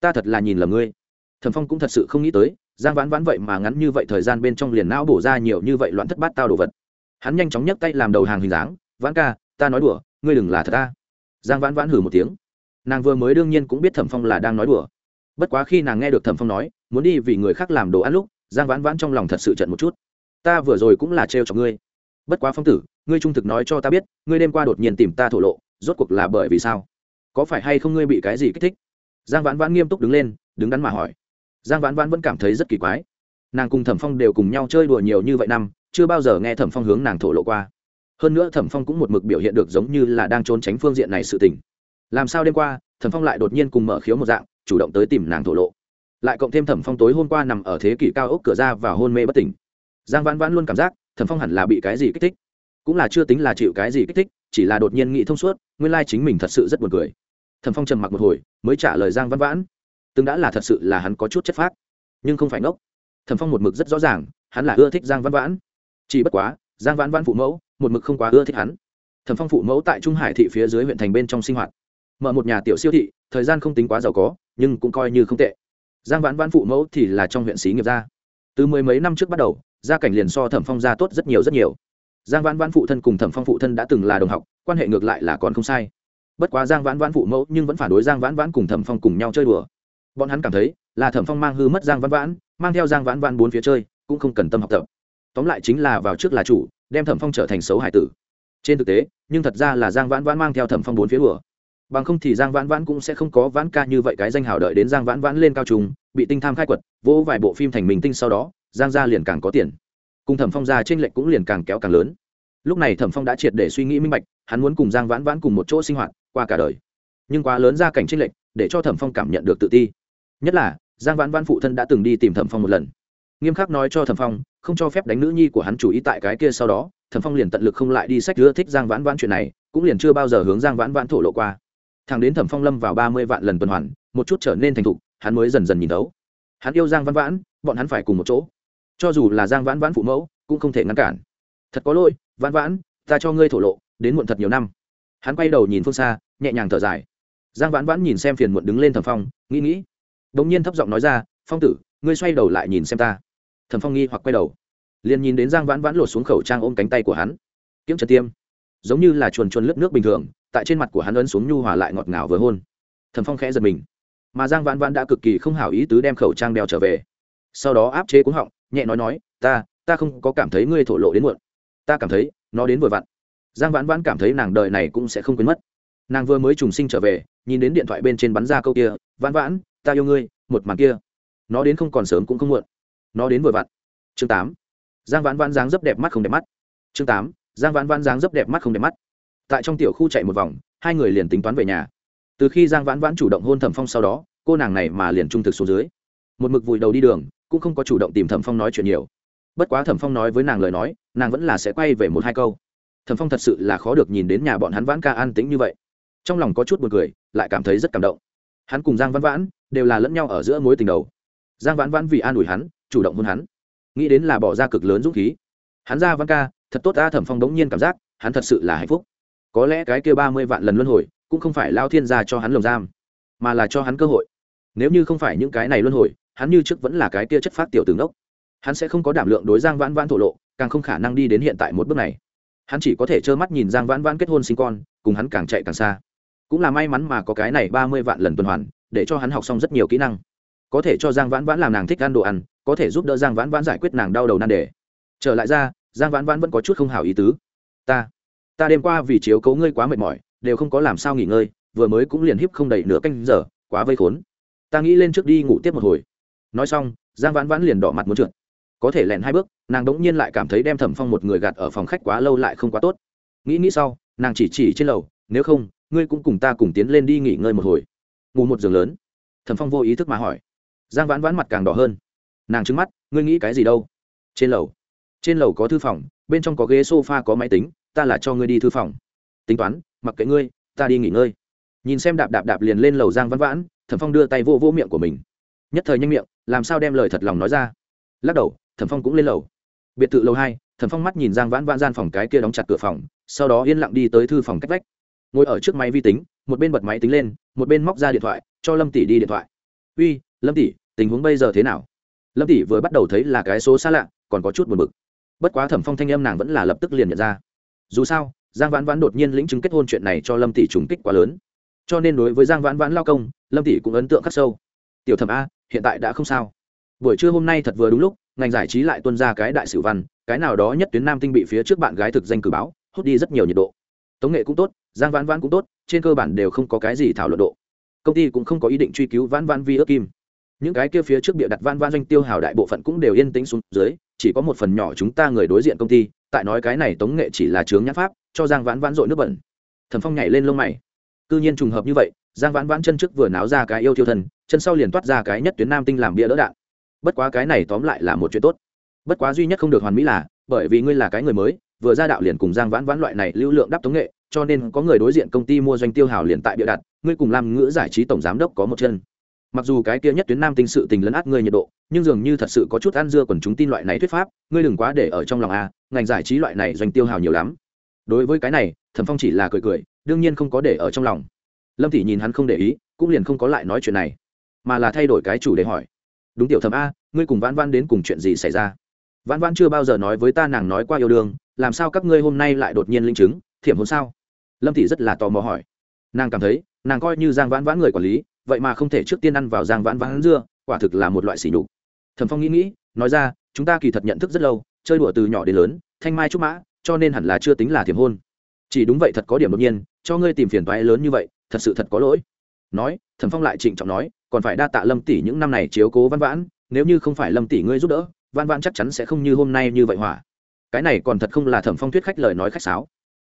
Ta thật là nhìn lầm ngươi. Thẩm phong cũng thật sự không nghĩ tới, giang vãn vãn vậy mà ngắn như vậy thời gian bên trong liền não bổ ra nhiều như vậy loạn thất bát tao đồ vật. Hắn nhanh chóng nhấc tay làm đầu hàng hình dáng, vãn ca, ta nói đùa, ngươi đừng là thật ta. Giang vãn vãn hử một tiếng. Nàng vừa mới đương nhiên cũng biết thẩm phong là đang nói đùa. Bất quá khi nàng nghe được thẩm phong nói muốn đi vì người khác làm đồ ăn lúc, giang vãn vãn trong lòng thật sự trận một chút. Ta vừa rồi cũng là trêu cho ngươi. Bất quá phong tử, ngươi trung thực nói cho ta biết, ngươi đêm qua đột nhiên tìm ta thổ lộ, rốt cuộc là bởi vì sao? Có phải hay không ngươi bị cái gì kích thích? Giang vãn vãn nghiêm túc đứng lên, đứng đắn mà hỏi. Giang vãn vãn vẫn cảm thấy rất kỳ quái. Nàng cùng thẩm phong đều cùng nhau chơi đùa nhiều như vậy năm, chưa bao giờ nghe thẩm phong hướng nàng thổ lộ qua. Hơn nữa thẩm phong cũng một mực biểu hiện được giống như là đang trốn tránh phương diện này sự tình. Làm sao đêm qua, thẩm phong lại đột nhiên cùng mở khiếu một dạng, chủ động tới tìm nàng thổ lộ lại cộng thêm thẩm phong tối hôm qua nằm ở thế kỷ cao ốc cửa ra và hôn mê bất tỉnh. Giang vãn vãn luôn cảm giác, thẩm phong hẳn là bị cái gì kích thích. Cũng là chưa tính là chịu cái gì kích thích, chỉ là đột nhiên nghĩ thông suốt, nguyên lai chính mình thật sự rất buồn cười. Thẩm phong trầm mặc một hồi, mới trả lời giang vãn vãn. Từng đã là thật sự là hắn có chút chất phác, nhưng không phải ngốc. Thẩm phong một mực rất rõ ràng, hắn là ưa thích giang vãn vãn. Chỉ bất quá, giang vãn vãn phụ mẫu, một mực không quá ưa thích hắn. Thẩm phong phụ mẫu tại trung hải thị phía dưới huyện thành bên trong sinh hoạt. Mở một nhà tiểu siêu thị, thời gian không tính quá giàu có, nhưng cũng coi như không tệ giang vãn vãn phụ mẫu thì là trong huyện xí nghiệp gia. Từ mười mấy năm trước bắt đầu, gia cảnh liền so thẩm phong gia tốt rất nhiều rất nhiều. Giang vãn vãn phụ thân cùng thẩm phong phụ thân đã từng là đồng học, quan hệ ngược lại là còn không sai. Bất quá giang vãn vãn phụ mẫu nhưng vẫn phản đối giang vãn vãn cùng thẩm phong cùng nhau chơi đùa. Bọn hắn cảm thấy là thẩm phong mang hư mất giang vãn vãn, mang theo giang vãn vãn bốn phía chơi, cũng không cần tâm học tập. Tóm lại chính là vào trước là chủ, đem thẩm phong trở thành xấu hải tử. Trên thực tế, nhưng thật ra là giang vãn vãn mang theo thẩm phong bốn phía đùa bằng không thì giang vãn vãn cũng sẽ không có vãn ca như vậy cái danh hào đợi đến giang vãn vãn lên cao trùng, bị tinh tham khai quật, vỗ vài bộ phim thành mình tinh sau đó, giang gia liền càng có tiền. Cùng thẩm phong gia t r ê n lệch cũng liền càng kéo càng lớn. Lúc này thẩm phong đã triệt để suy nghĩ minh bạch, hắn muốn cùng giang vãn vãn cùng một chỗ sinh hoạt, qua cả đời. Nhưng quá lớn gia cảnh t r ê n lệch, để cho thẩm phong cảm nhận được tự ti. Nhất là, giang vãn vãn phụ thân đã từng đi tìm thẩm phong một lần. Nghiêm khắc nói cho thẩm phong, không cho phép đánh nữ nhi của hắn chủ ý tại cái kia sau đó, thẩm phong liền tận lực không lại đi sách ưa thích giang vãn vãn chuyện này, cũng liền chưa bao giờ hướng giang vãn vãn thổ lộ qua thằng đến thẩm phong lâm vào ba mươi vạn lần tuần hoàn, một chút trở nên thành thục, hắn mới dần dần nhìn thấu. Hắn yêu giang vãn vãn, bọn hắn phải cùng một chỗ. Cho dù là giang vãn vãn phụ mẫu, cũng không thể ngăn cản. Thật có lỗi, vãn vãn, ta cho ngươi thổ lộ, đến muộn thật nhiều năm. Hắn quay đầu nhìn phương xa, nhẹ nhàng thở dài. Giang vãn vãn nhìn xem phiền muộn đứng lên thẩm phong, nghĩ nghĩ. Đ ỗ n g nhiên thấp giọng nói ra, phong tử, ngươi xoay đầu lại nhìn xem ta. Thẩm phong nghi hoặc quay đầu. Liền nhìn đến giang vãn vãn lột xuống khẩu trang ôm cánh tay của hắn. Kiếm trật tiêm, giống như là chuồn chuồn lớp nước bình thường tại trên mặt của hắn ấn xuống nhu hòa lại ngọt ngào vừa hôn. Thẩm phong khẽ giật mình. Mà giang vãn vãn đã cực kỳ không hảo ý tứ đem khẩu trang đeo trở về. Sau đó áp chế cuống họng, nhẹ nói nói, ta ta không có cảm thấy ngươi thổ lộ đến muộn. Ta cảm thấy nó đến vừa vặn. Giang vãn vãn cảm thấy nàng đời này cũng sẽ không quên mất. Nàng vừa mới trùng sinh trở về, nhìn đến điện thoại bên trên bắn ra câu kia, vãn vãn, ta yêu ngươi, một màn kia. Nó đến không còn sớm cũng không muộn. Nó đến vừa vặn. Chương tám. Giang vãn vãn dáng dấp đẹp mắt không đẹp mắt. Chương tám. Giang vãn vãn dáng dấp đẹp mắt không đẹp mắt tại trong tiểu khu chạy một vòng, hai người liền tính toán về nhà. Từ khi giang vãn vãn chủ động hôn thẩm phong sau đó, cô nàng này mà liền trung thực xuống dưới. Một mực vùi đầu đi đường, cũng không có chủ động tìm thẩm phong nói chuyện nhiều. Bất quá thẩm phong nói với nàng lời nói, nàng vẫn là sẽ quay về một hai câu. Thẩm phong thật sự là khó được nhìn đến nhà bọn hắn vãn ca an tĩnh như vậy. Trong lòng có chút b u ồ n cười, lại cảm thấy rất cảm động. Hắn cùng giang vãn vãn đều là lẫn nhau ở giữa mối tình đầu. Giang vãn vãn vì an ủi hắn, chủ động hôn hắn. Nghĩ đến là bỏ ra cực lớn dũng khí. Hắn ra vãn ca, thật tốt ta thẩm phong đống nhiên cảm giác, hắn thật sự là hạnh phúc có lẽ cái kia ba mươi vạn lần luân hồi cũng không phải lao thiên gia cho hắn lồng giam, mà là cho hắn cơ hội. Nếu như không phải những cái này luân hồi, hắn như trước vẫn là cái kia chất phát tiểu tướng đốc. Hắn sẽ không có đảm lượng đối giang vãn vãn thổ lộ, càng không khả năng đi đến hiện tại một bước này. Hắn chỉ có thể trơ mắt nhìn giang vãn vãn kết hôn sinh con, cùng hắn càng chạy càng xa. Cũng là may mắn mà có cái này ba mươi vạn lần tuần hoàn, để cho hắn học xong rất nhiều kỹ năng. Có thể cho giang vãn vãn làm nàng thích ăn đồ ăn, có thể giúp đỡ giang vãn vãn giải quyết nàng đau đầu nan đề. Trở lại ra, giang vãn vãn vẫn có chút không hảo ý tứ. Ta ta đêm qua vì chiếu cố ngươi quá mệt mỏi, đều không có làm sao nghỉ ngơi, vừa mới cũng liền hiếp không đầy nửa canh giờ, quá vây khốn. Ta nghĩ lên trước đi ngủ tiếp một hồi. Nói xong, giang vãn vãn liền đỏ mặt muốn trượt. Có thể lẹn hai bước, nàng đ ỗ n g nhiên lại cảm thấy đem thẩm phong một người gạt ở phòng khách quá lâu lại không quá tốt. Nghĩ nghĩ sau, nàng chỉ chỉ trên lầu, nếu không, ngươi cũng cùng ta cùng tiến lên đi nghỉ ngơi một hồi. Ngủ một giường lớn. Thẩm phong vô ý thức mà hỏi. Giang vãn vãn mặt càng đỏ hơn. Nàng trứng mắt, ngươi nghĩ cái gì đâu? Trên lầu. Trên lầu có thư phòng, bên trong có ghế s o f a có máy tính ta là cho ngươi đi thư phòng. Tính toán, mặc kệ ngươi, ta đi nghỉ ngơi. Nhìn xem đạp đạp đạp liền lên lầu giang vãn vãn, thẩm phong đưa tay vô vô miệng của mình. Nhất thời nhanh miệng, làm sao đem lời thật lòng nói ra? Lắc đầu, thẩm phong cũng lên lầu. Biệt thự lầu hai, thẩm phong mắt nhìn giang vãn vãn gian phòng cái kia đóng chặt cửa phòng, sau đó yên lặng đi tới thư phòng cách vách. Ngồi ở trước máy vi tính, một bên bật máy tính lên, một bên móc ra điện thoại, cho lâm tỷ đi điện thoại. Uy, lâm tỷ, tình huống bây giờ thế nào? Lâm tỷ vừa bắt đầu thấy là cái số xa lạ, còn có chút buồn bực. Bất quá thẩm phong thanh âm nàng vẫn là lập tức liền nhận ra dù sao, giang vãn vãn đột nhiên lĩnh chứng kết hôn chuyện này cho lâm tỷ trùng kích quá lớn. Cho nên đối với giang vãn vãn lao công, lâm tỷ cũng ấn tượng khắc sâu. Tiểu thẩm a, hiện tại đã không sao. Buổi trưa hôm nay thật vừa đúng lúc, ngành giải trí lại tuân ra cái đại sử văn, cái nào đó nhất tuyến nam tinh bị phía trước bạn gái thực danh cử báo, hút đi rất nhiều nhiệt độ. Tống nghệ cũng tốt, giang vãn vãn cũng tốt, trên cơ bản đều không có cái gì thảo luận độ. Công ty cũng không có ý định truy cứu vãn vãn vi ước kim. Những cái kia phía trước bịa đặt vãn vãn doanh tiêu hào đại bộ phận cũng đều yên tĩnh xuống dưới, chỉ có một phần nhỏ chúng ta người đối diện công ty tại nói cái này tống nghệ chỉ là chướng nhãn pháp cho giang vãn vãn dội nước bẩn. Thẩm phong nhảy lên lông mày. Cư nhiên trùng hợp như vậy giang vãn vãn chân trước vừa náo ra cái yêu thiêu thần, chân sau liền toát ra cái nhất tuyến nam tinh làm bia đỡ đạn. Bất quá cái này tóm lại là một chuyện tốt. Bất quá duy nhất không được hoàn mỹ là bởi vì ngươi là cái người mới vừa ra đạo liền cùng giang vãn vãn loại này lưu lượng đáp tống nghệ cho nên có người đối diện công ty mua doanh tiêu hào liền tại bịa đặt ngươi cùng làm ngữ giải trí tổng giám đốc có một chân. Mặc dù cái kia nhất tuyến nam tinh sự tình lấn át ngươi nhiệt độ nhưng dường như thật sự có chút ăn dưa quần chúng tin loại này thuyết pháp ngươi đừng quá để ở trong lòng a ngành giải trí loại này doanh tiêu hào nhiều lắm. Đối với cái này, thẩm phong chỉ là cười cười, đương nhiên không có để ở trong lòng. Lâm Thị nhìn hắn không để ý, cũng liền không có lại nói chuyện này, mà là thay đổi cái chủ đề hỏi. Đúng tiểu thẩm a, ngươi cùng vãn vãn đến cùng chuyện gì xảy ra? Vãn vãn chưa bao giờ nói với ta nàng nói qua yêu đương, làm sao các ngươi hôm nay lại đột nhiên linh chứng, thiểm hôn sao? Lâm Thị rất là tò mò hỏi. Nàng cảm thấy, nàng coi như giang vãn vãn người quản lý, vậy mà không thể trước tiên ăn vào giang vãn vãn dưa, quả thực là một loại sỉ nhục. Thẩm phong nghĩ nghĩ, nói ra, chúng ta kỳ thật nhận thức rất lâu chơi đùa từ nhỏ đến lớn, thanh mai trúc mã, cho nên hẳn là chưa tính là thiểm hôn. Chỉ đúng vậy thật có điểm đột nhiên, cho ngươi tìm phiền toái lớn như vậy, thật sự thật có lỗi. Nói, thẩm phong lại trịnh trọng nói, còn phải đa tạ lâm tỷ những năm này chiếu cố văn vãn, nếu như không phải lâm tỷ ngươi giúp đỡ, văn vãn chắc chắn sẽ không như hôm nay như vậy hỏa. Cái này còn thật không là thẩm phong thuyết khách lời nói khách sáo.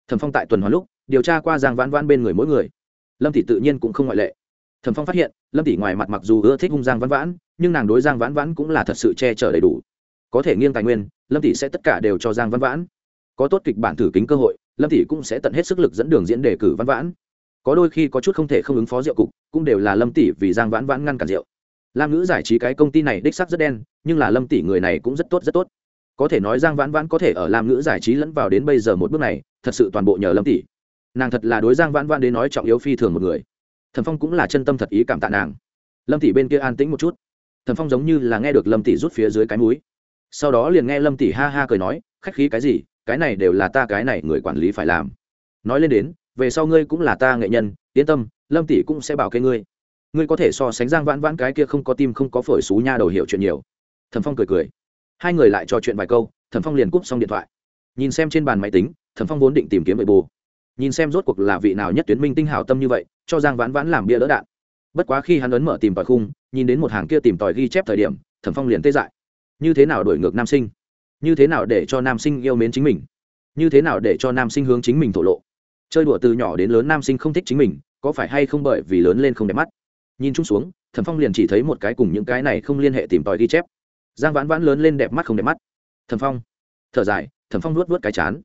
Thẩm phong tại tuần hoàn lúc, điều tra qua giang vãn vãn bên người mỗi người. Lâm tỷ tự nhiên cũng không ngoại lệ. Thẩm phong phát hiện, lâm tỷ ngoài mặt mặc dù ưa thích hung giang vãn vãn, nhưng nàng đối giang vãn vãn cũng là thật sự che chở đầy đủ có thể nghiêng tài nguyên, lâm tỷ sẽ tất cả đều cho giang văn vãn. Có tốt kịch bản thử kính cơ hội, lâm tỷ cũng sẽ tận hết sức lực dẫn đường diễn đề cử văn vãn. Có đôi khi có chút không thể không ứng phó rượu cục, cũng đều là lâm tỷ vì giang vãn vãn ngăn cản rượu. Lam nữ giải trí cái công ty này đích sắc rất đen, nhưng là lâm tỷ người này cũng rất tốt rất tốt. Có thể nói giang vãn vãn có thể ở lam nữ giải trí lẫn vào đến bây giờ một bước này, thật sự toàn bộ nhờ lâm tỷ. Nàng thật là đối giang vãn vãn đến nói trọng yếu phi thường một người. Thần phong cũng là chân tâm thật ý cảm tạ nàng. Lâm tỷ bên kia an tĩnh một chút. Thần phong giống như là nghe được lâm tỷ rút phía dưới cái múi sau đó liền nghe lâm tỷ ha ha cười nói, khách khí cái gì, cái này đều là ta cái này người quản lý phải làm. Nói lên đến, về sau ngươi cũng là ta nghệ nhân, yên tâm, lâm tỷ cũng sẽ bảo kê ngươi. Ngươi có thể so sánh giang vãn vãn cái kia không có tim không có phổi xú nha đầu hiệu chuyện nhiều. Thẩm phong cười cười. Hai người lại trò chuyện vài câu, thẩm phong liền cúp xong điện thoại. Nhìn xem trên bàn máy tính, thẩm phong vốn định tìm kiếm bậy bù nhìn xem rốt cuộc là vị nào nhất tuyến minh tinh hảo tâm như vậy, cho giang vãn vãn làm bia đỡ đạn. Bất quá khi hắn ấn mở tìm tòi khung, nhìn đến một hàng kia tìm tòi ghi chép thời điểm, thẩm phong liền tê dại như thế nào đổi ngược nam sinh? Như thế nào để cho nam sinh yêu mến chính mình? Như thế nào để cho nam sinh hướng chính mình thổ lộ? Chơi đùa từ nhỏ đến lớn nam sinh không thích chính mình, có phải hay không bởi vì lớn lên không đẹp mắt? Nhìn chung xuống, thẩm phong liền chỉ thấy một cái cùng những cái này không liên hệ tìm tòi ghi chép. Giang vãn vãn lớn lên đẹp mắt không đẹp mắt. Thẩm phong, thở dài, thẩm phong nuốt vớt cái chán.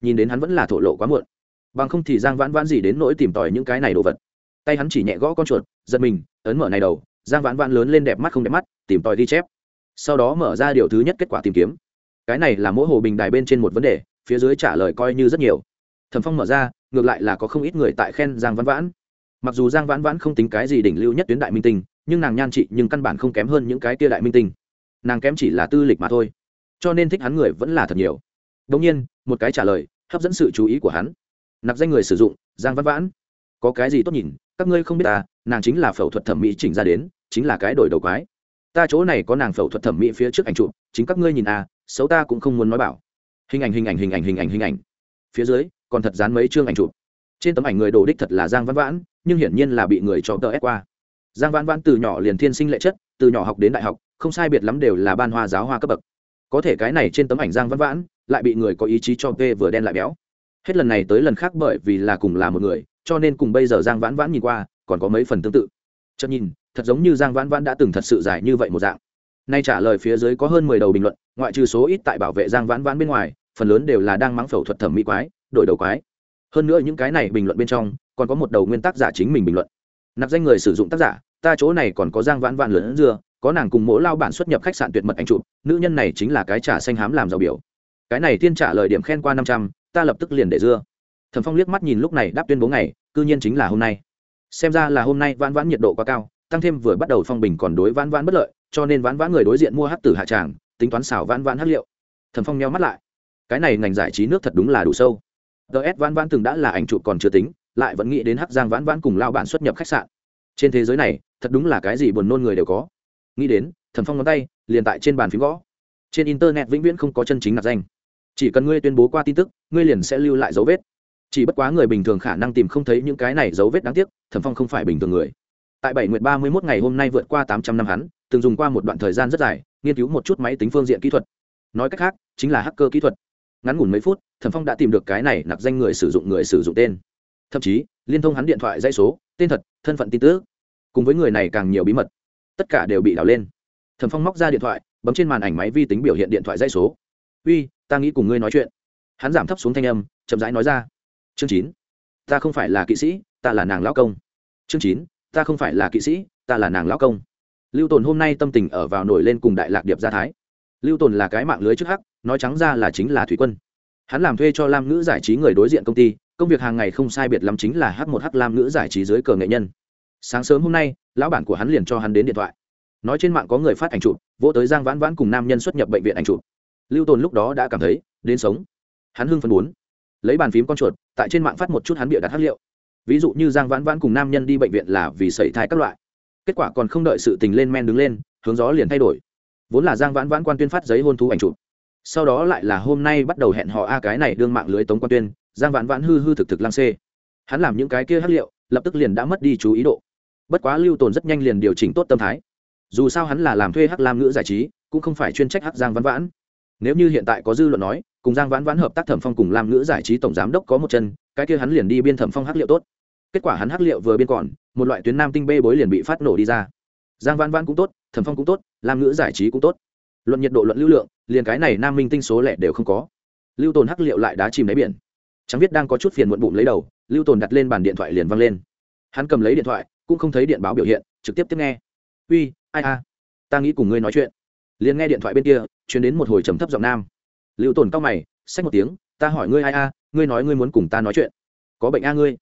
Nhìn đến hắn vẫn là thổ lộ quá muộn. Bằng không thì giang vãn vãn gì đến nỗi tìm tòi những cái này đồ vật. Tay hắn chỉ nhẹ gõ con chuột, giật mình, ấn mở này đầu, giang vãn vãn lớn lên đẹp mắt không đẹp mắt, tìm tòi ghi chép sau đó mở ra điều thứ nhất kết quả tìm kiếm. Cái này là mỗi hồ bình đài bên trên một vấn đề, phía dưới trả lời coi như rất nhiều. Thẩm phong mở ra, ngược lại là có không ít người tại khen giang văn vãn. Mặc dù giang vãn vãn không tính cái gì đỉnh lưu nhất tuyến đại minh tinh, nhưng nàng nhan trị nhưng căn bản không kém hơn những cái tia đại minh tinh. Nàng kém chỉ là tư lịch mà thôi, cho nên thích hắn người vẫn là thật nhiều. Đông nhiên, một cái trả lời, hấp dẫn sự chú ý của hắn. Nạp danh người sử dụng, giang văn vãn. Có cái gì tốt nhìn, các ngươi không biết ta nàng chính là phẫu thuật thẩm mỹ chỉnh ra đến, chính là cái đổi đầu quái ta chỗ này có nàng phẫu thuật thẩm mỹ phía trước ảnh chụp, chính các ngươi nhìn à xấu ta cũng không muốn nói bảo. Hình ảnh hình ảnh hình ảnh hình ảnh hình ảnh. Phía dưới, còn thật dán mấy chương ảnh chụp. Trên tấm ảnh người đồ đích thật là giang văn vãn, nhưng hiển nhiên là bị người cho tờ ép qua. Giang văn vãn từ nhỏ liền thiên sinh lệ chất, từ nhỏ học đến đại học, không sai biệt lắm đều là ban hoa giáo hoa cấp bậc. Có thể cái này trên tấm ảnh giang văn vãn, lại bị người có ý chí cho tê vừa đen lại béo. Hết lần này tới lần khác bởi vì là cùng là một người, cho nên cùng bây giờ giang vãn vãn nhìn qua, còn có mấy phần tương tự. Chợt nhìn thật giống như giang vãn vãn đã từng thật sự dài như vậy một dạng. Nay trả lời phía dưới có hơn mười đầu bình luận, ngoại trừ số ít tại bảo vệ giang vãn vãn bên ngoài, phần lớn đều là đang mắng phẫu thuật thẩm mỹ quái, đổi đầu quái. Hơn nữa những cái này bình luận bên trong, còn có một đầu nguyên tác giả chính mình bình luận. Nạp danh người sử dụng tác giả, ta chỗ này còn có giang vãn vãn lớn dưa, có nàng cùng mỗi lao bản xuất nhập khách sạn tuyệt mật anh chụp, nữ nhân này chính là cái trả xanh hám làm giàu biểu. Cái này tiên trả lời điểm khen qua năm trăm, ta lập tức liền để dưa. Thẩm phong liếc mắt nhìn lúc này đáp tuyên bố ngày, cư nhiên chính là hôm nay. Xem ra là hôm nay vãn vãn nhiệt độ quá cao tăng thêm vừa bắt đầu phong bình còn đối vãn vãn bất lợi, cho nên vãn vãn người đối diện mua hát tử hạ tràng, tính toán xảo vãn vãn hát liệu. Thẩm phong nhau mắt lại. Cái này ngành giải trí nước thật đúng là đủ sâu. Ts vãn vãn từng đã là ảnh trụ còn chưa tính, lại vẫn nghĩ đến hắc giang vãn vãn cùng lao bản xuất nhập khách sạn. Trên thế giới này, thật đúng là cái gì buồn nôn người đều có. Nghĩ đến, thẩm phong ngón tay, liền tại trên bàn phím gõ. Trên internet vĩnh viễn không có chân chính nạp danh. Chỉ cần ngươi tuyên bố qua tin tức, ngươi liền sẽ lưu lại dấu vết. Chỉ bất quá người bình thường khả năng tìm không thấy những cái này dấu vết đáng tiếc, thẩm phong không phải bình thường người tại bảy nguyệt ba mươi mốt ngày hôm nay vượt qua tám trăm năm hắn, từng dùng qua một đoạn thời gian rất dài, nghiên cứu một chút máy tính phương diện kỹ thuật. Nói cách khác, chính là hacker kỹ thuật. Ngắn ngủn mấy phút, thẩm phong đã tìm được cái này nạp danh người sử dụng người sử dụng tên. Thậm chí, liên thông hắn điện thoại dây số, tên thật, thân phận tin tức. Cùng với người này càng nhiều bí mật. Tất cả đều bị đào lên. Thẩm phong móc ra điện thoại, bấm trên màn ảnh máy vi tính biểu hiện điện thoại dây số. Uy, ta nghĩ cùng ngươi nói chuyện. Hắn giảm thấp xuống thanh âm, chậm rãi nói ra. Chương chín. Ta không phải là kỵ sĩ, ta là nàng lão công. Chương chín ta không phải là kỵ sĩ, ta là nàng lão công. Lưu tồn hôm nay tâm tình ở vào nổi lên cùng đại lạc điệp gia thái. Lưu tồn là cái mạng lưới trước hắc, nói trắng ra là chính là thủy quân. Hắn làm thuê cho lam ngữ giải trí người đối diện công ty, công việc hàng ngày không sai biệt lắm chính là h một h lam ngữ giải trí dưới cờ nghệ nhân. Sáng sớm hôm nay, lão bản của hắn liền cho hắn đến điện thoại. Nói trên mạng có người phát ảnh chụp, vỗ tới giang vãn vãn cùng nam nhân xuất nhập bệnh viện ảnh chụp. Lưu tồn lúc đó đã cảm thấy, đến sống. Hắn hưng phân bốn lấy bàn phím con chuột, tại trên mạng phát một chút hắn bịa đặt hát liệu ví dụ như giang vãn vãn cùng nam nhân đi bệnh viện là vì sẩy thai các loại. Kết quả còn không đợi sự tình lên men đứng lên, hướng gió liền thay đổi. Vốn là giang vãn vãn quan tuyên phát giấy hôn thú ảnh chụp. Sau đó lại là hôm nay bắt đầu hẹn họ a cái này đương mạng lưới tống quan tuyên, giang vãn vãn hư hư thực thực lang xê. Hắn làm những cái kia hắc liệu, lập tức liền đã mất đi chú ý độ. Bất quá lưu tồn rất nhanh liền điều chỉnh tốt tâm thái. Dù sao hắn là làm thuê hắc lam ngữ giải trí, cũng không phải chuyên trách hắc giang vãn vãn. Nếu như hiện tại có dư luận nói, cùng giang vãn vãn hợp tác thẩm phong cùng lam ngữ giải trí tổng giám đốc có một chân, cái kia hắn liền đi biên thẩm phong hắc liệu tốt kết quả hắn hắc liệu vừa biên còn, một loại tuyến nam tinh bê bối liền bị phát nổ đi ra. Giang Văn Văn cũng tốt, thẩm phong cũng tốt làm ngữ giải trí cũng tốt. Luận nhiệt độ, luận lưu lượng, liền cái này nam minh tinh số lẻ đều không có. Lưu tồn hắc liệu lại đá chìm đáy biển. Chẳng biết đang có chút phiền muộn bụng lấy đầu, lưu tồn đặt lên bàn điện thoại liền văng lên. Hắn cầm lấy điện thoại, cũng không thấy điện báo biểu hiện, trực tiếp tiếp nghe. Uy, ai a? Ta nghĩ cùng ngươi nói chuyện. Liền nghe điện thoại bên kia chuyển đến một hồi trầm thấp giọng nam. Lưu tồn cao mày, xách một tiếng, ta hỏi ngươi ai a, ngươi nói ngươi muốn cùng ta nói chuyện. Có bệnh a ngươi?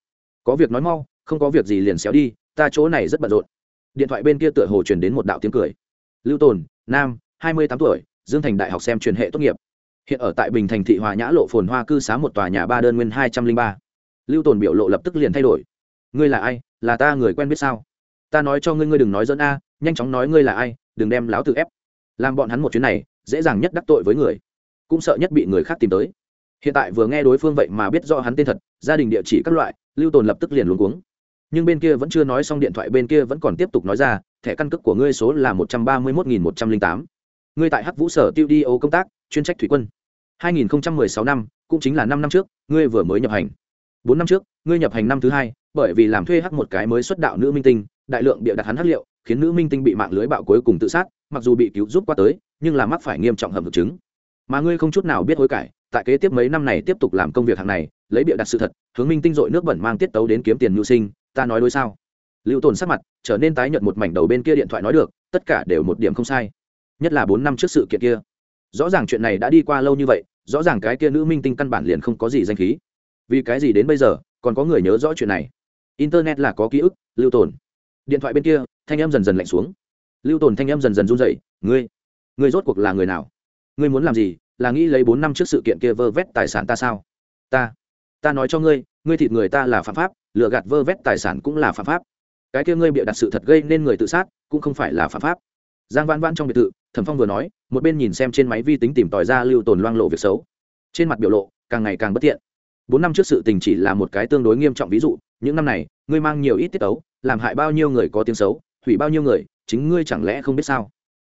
Có việc nói mau, không có việc gì liền xéo đi, ta chỗ này rất bận rộn. Điện thoại bên kia tựa hồ truyền đến một đạo tiếng cười. Lưu tồn, nam, hai mươi tám tuổi, dương thành đại học xem truyền hệ tốt nghiệp. Hiện ở tại bình thành thị hòa nhã lộ phồn hoa cư xá một tòa nhà ba đơn nguyên hai trăm linh ba. Lưu tồn biểu lộ lập tức liền thay đổi. Ngươi là ai? Là ta người quen biết sao? Ta nói cho ngươi ngươi đừng nói dẫn a, nhanh chóng nói ngươi là ai, đừng đem láo tự ép. Làm bọn hắn một chuyến này, dễ dàng nhất đắc tội với người. Cũng sợ nhất bị người khác tìm tới hiện tại vừa nghe đối phương vậy mà biết rõ hắn tên thật, gia đình địa chỉ các loại, lưu tồn lập tức liền luống cuống. Nhưng bên kia vẫn chưa nói xong điện thoại, bên kia vẫn còn tiếp tục nói ra, thẻ căn cước của ngươi số là một trăm ba mươi một nghìn một trăm linh tám. Ngươi tại hắc vũ sở tiêu đi ô công tác, chuyên trách thủy quân. 2016 năm, cũng chính là năm năm trước, ngươi vừa mới nhập hành. Bốn năm trước, ngươi nhập hành năm thứ hai, bởi vì làm thuê hắc một cái mới xuất đạo nữ minh tinh, đại lượng bịa đặt hắn hắc liệu, khiến nữ minh tinh bị mạng lưới bạo cuối cùng tự sát, mặc dù bị cứu giúp qua tới, nhưng là mắc phải nghiêm trọng hầm thực chứng. Mà ngươi không chút nào biết hối cải tại kế tiếp mấy năm này tiếp tục làm công việc hàng này, lấy bịa đặt sự thật, hướng minh tinh dội nước bẩn mang tiết tấu đến kiếm tiền nhu sinh, ta nói đối sao? Lưu tồn sắc mặt trở nên tái nhợt một mảnh đầu bên kia điện thoại nói được, tất cả đều một điểm không sai. Nhất là bốn năm trước sự kiện kia. Rõ ràng chuyện này đã đi qua lâu như vậy, rõ ràng cái kia nữ minh tinh căn bản liền không có gì danh khí. Vì cái gì đến bây giờ, còn có người nhớ rõ chuyện này? Internet là có ký ức, lưu tồn. Điện thoại bên kia, thanh em dần dần lạnh xuống. Lưu tồn thanh em dần dần run dậy ngươi ngươi rốt cuộc là người nào? Ngươi muốn làm gì? Là nghĩ lấy bốn năm trước sự kiện kia vơ vét tài sản ta sao? Ta ta nói cho ngươi ngươi thịt người ta là phạm pháp, lừa gạt vơ vét tài sản cũng là phạm pháp. Cái kia ngươi bịa đặt sự thật gây nên người tự sát, cũng không phải là phạm pháp. Giang văn văn trong biệt thự, thẩm phong vừa nói, một bên nhìn xem trên máy vi tính tìm tòi ra lưu tồn loang lộ việc xấu. Trên mặt biểu lộ, càng ngày càng bất tiện. Bốn năm trước sự tình chỉ là một cái tương đối nghiêm trọng ví dụ, những năm này, ngươi mang nhiều ít tiết tấu, làm hại bao nhiêu người có tiếng xấu, hủy bao nhiêu người, chính ngươi chẳng lẽ không biết sao?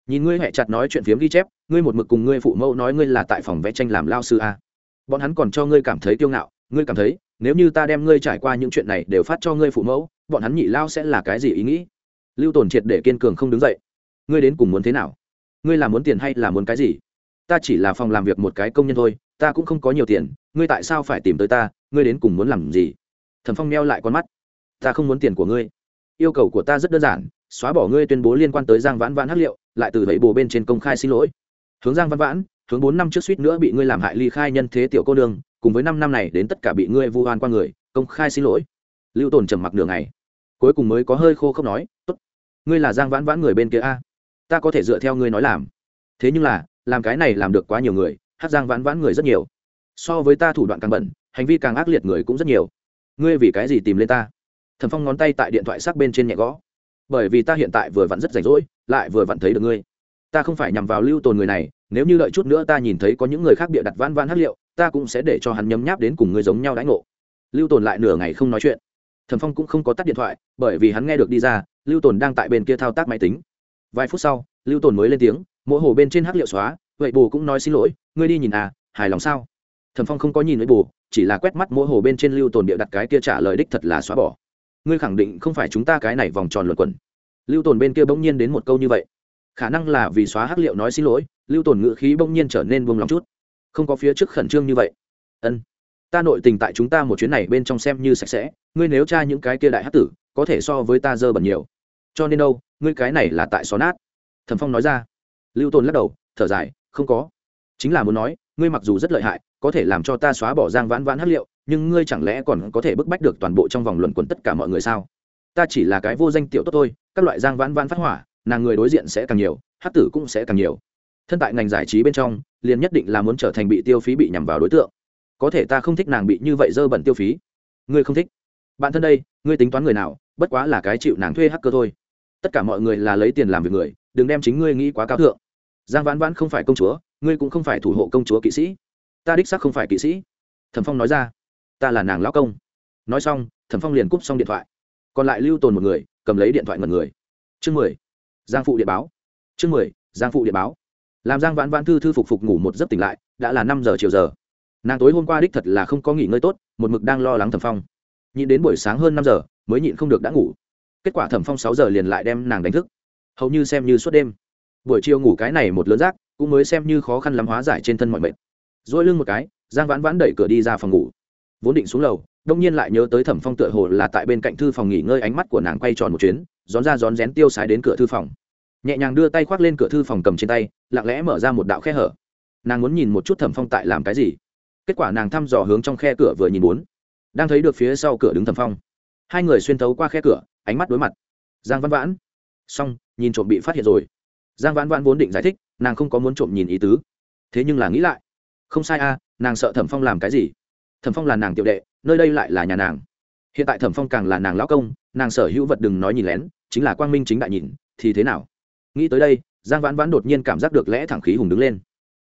Nhìn ngươi hẹ chặt nói chuyện phiếm ghi chép, ngươi một mực cùng ngươi phụ mẫu nói ngươi là tại phòng vẽ tranh làm lao sư a. Bọn hắn còn cho ngươi cảm thấy kiêu ngạo, ngươi cảm thấy, nếu như ta đem ngươi trải qua những chuyện này đều phát cho ngươi phụ mẫu, bọn hắn nhị lao sẽ là cái gì ý nghĩ? Lưu tồn triệt để kiên cường không đứng dậy. Ngươi đến cùng muốn thế nào? Ngươi là muốn tiền hay là muốn cái gì? Ta chỉ là phòng làm việc một cái công nhân thôi, ta cũng không có nhiều tiền, ngươi tại sao phải tìm tới ta? Ngươi đến cùng muốn làm gì? Thẩm phong neo lại con mắt. Ta không muốn tiền của ngươi. Yêu cầu của ta rất đơn giản xóa bỏ ngươi tuyên bố liên quan tới giang vãn vãn hắc liệu, lại từ vậy bồ bên trên công khai xin lỗi. Hướng giang văn vãn, hướng bốn năm trước suýt nữa bị ngươi làm hại ly khai nhân thế tiểu cô đương cùng với năm năm này đến tất cả bị ngươi vu oan qua người, công khai xin lỗi. Lưu tồn trầm mặc đường này cuối cùng mới có hơi khô không nói, tốt, ngươi là giang vãn vãn người bên kia a, ta có thể dựa theo ngươi nói làm. Thế nhưng là, làm cái này làm được quá nhiều người, hát giang vãn vãn người rất nhiều. So với ta thủ đoạn càng bẩn, hành vi càng ác liệt người cũng rất nhiều. Ngươi vì cái gì tìm lên ta? Thần phong ngón tay tại điện thoại sắc bên trên nhẹ gõ bởi vì ta hiện tại vừa vặn rất rảnh rỗi, lại vừa vặn thấy được ngươi. Ta không phải nhằm vào lưu tồn người này, nếu như đợi chút nữa ta nhìn thấy có những người khác bịa đặt van van hát liệu, ta cũng sẽ để cho hắn nhấm nháp đến cùng ngươi giống nhau đãi ngộ. Lưu tồn lại nửa ngày không nói chuyện. Thẩm phong cũng không có tắt điện thoại, bởi vì hắn nghe được đi ra, lưu tồn đang tại bên kia thao tác máy tính. Vài phút sau, lưu tồn mới lên tiếng, mỗi hồ bên trên hát liệu xóa, vậy bồ cũng nói xin lỗi, ngươi đi nhìn à hài lòng sao? Thẩm phong không có nhìn với bồ chỉ là quét mắt mỗi hồ bên trên lưu tồn bịa đặt cái kia trả lời đích thật là xóa bỏ ngươi khẳng định không phải chúng ta cái này vòng tròn luẩn quẩn. Lưu tồn bên kia bỗng nhiên đến một câu như vậy. Khả năng là vì xóa hắc liệu nói xin lỗi, lưu tồn ngữ khí bỗng nhiên trở nên buông lòng chút. Không có phía trước khẩn trương như vậy. Ân, ta nội tình tại chúng ta một chuyến này bên trong xem như sạch sẽ, ngươi nếu tra những cái kia đại hát tử, có thể so với ta dơ bẩn nhiều. Cho nên đâu, ngươi cái này là tại xóa nát. Thẩm phong nói ra. Lưu tồn lắc đầu, thở dài, không có. Chính là muốn nói, ngươi mặc dù rất lợi hại, có thể làm cho ta xóa bỏ giang vãn vãn hát liệu nhưng ngươi chẳng lẽ còn có thể bức bách được toàn bộ trong vòng luận quẩn tất cả mọi người sao? Ta chỉ là cái vô danh tiểu tốt thôi, các loại giang vãn vãn phát hỏa, nàng người đối diện sẽ càng nhiều, hát tử cũng sẽ càng nhiều. Thân tại ngành giải trí bên trong, liền nhất định là muốn trở thành bị tiêu phí bị nhằm vào đối tượng. Có thể ta không thích nàng bị như vậy dơ bẩn tiêu phí. Ngươi không thích. Bạn thân đây, ngươi tính toán người nào, bất quá là cái chịu nàng thuê hacker thôi. Tất cả mọi người là lấy tiền làm việc người, đừng đem chính ngươi nghĩ quá cao thượng. Giang vãn vãn không phải công chúa, ngươi cũng không phải thủ hộ công chúa kỵ sĩ. Ta đích sắc không phải kỵ sĩ. Thẩm phong nói ra ta là nàng lão công. Nói xong, thẩm phong liền cúp xong điện thoại. Còn lại lưu tồn một người, cầm lấy điện thoại ngần người. Chương mười, giang phụ điện báo. Chương mười, giang phụ điện báo. Làm giang vãn vãn thư thư phục phục ngủ một giấc tỉnh lại, đã là năm giờ chiều giờ. Nàng tối hôm qua đích thật là không có nghỉ ngơi tốt, một mực đang lo lắng thẩm phong. Nhịn đến buổi sáng hơn năm giờ, mới nhịn không được đã ngủ. Kết quả thẩm phong sáu giờ liền lại đem nàng đánh thức. Hầu như xem như suốt đêm. Buổi chiều ngủ cái này một lớn rác, cũng mới xem như khó khăn lắm hóa giải trên thân mọi mệt. Dỗi lưng một cái, giang vãn vãn đẩy cửa đi ra phòng ngủ vốn định xuống lầu, đông nhiên lại nhớ tới thẩm phong tựa hồ là tại bên cạnh thư phòng nghỉ ngơi ánh mắt của nàng quay tròn một chuyến rón ra rón rén tiêu sái đến cửa thư phòng. Nhẹ nhàng đưa tay khoác lên cửa thư phòng cầm trên tay, lặng lẽ mở ra một đạo khe hở. Nàng muốn nhìn một chút thẩm phong tại làm cái gì. Kết quả nàng thăm dò hướng trong khe cửa vừa nhìn bốn. Đang thấy được phía sau cửa đứng thẩm phong. Hai người xuyên thấu qua khe cửa, ánh mắt đối mặt. Giang văn vãn. Xong, nhìn trộm bị phát hiện rồi. Giang vãn vãn vốn định giải thích, nàng không có muốn trộm nhìn ý tứ. Thế nhưng là nghĩ lại. Không sai a nàng sợ thẩm phong làm cái gì? Thẩm phong là nàng tiểu đệ, nơi đây lại là nhà nàng. Hiện tại thẩm phong càng là nàng lão công, nàng sở hữu vật đừng nói nhìn lén, chính là quang minh chính đại nhìn, thì thế nào? Nghĩ tới đây, giang vãn vãn đột nhiên cảm giác được lẽ thẳng khí hùng đứng lên.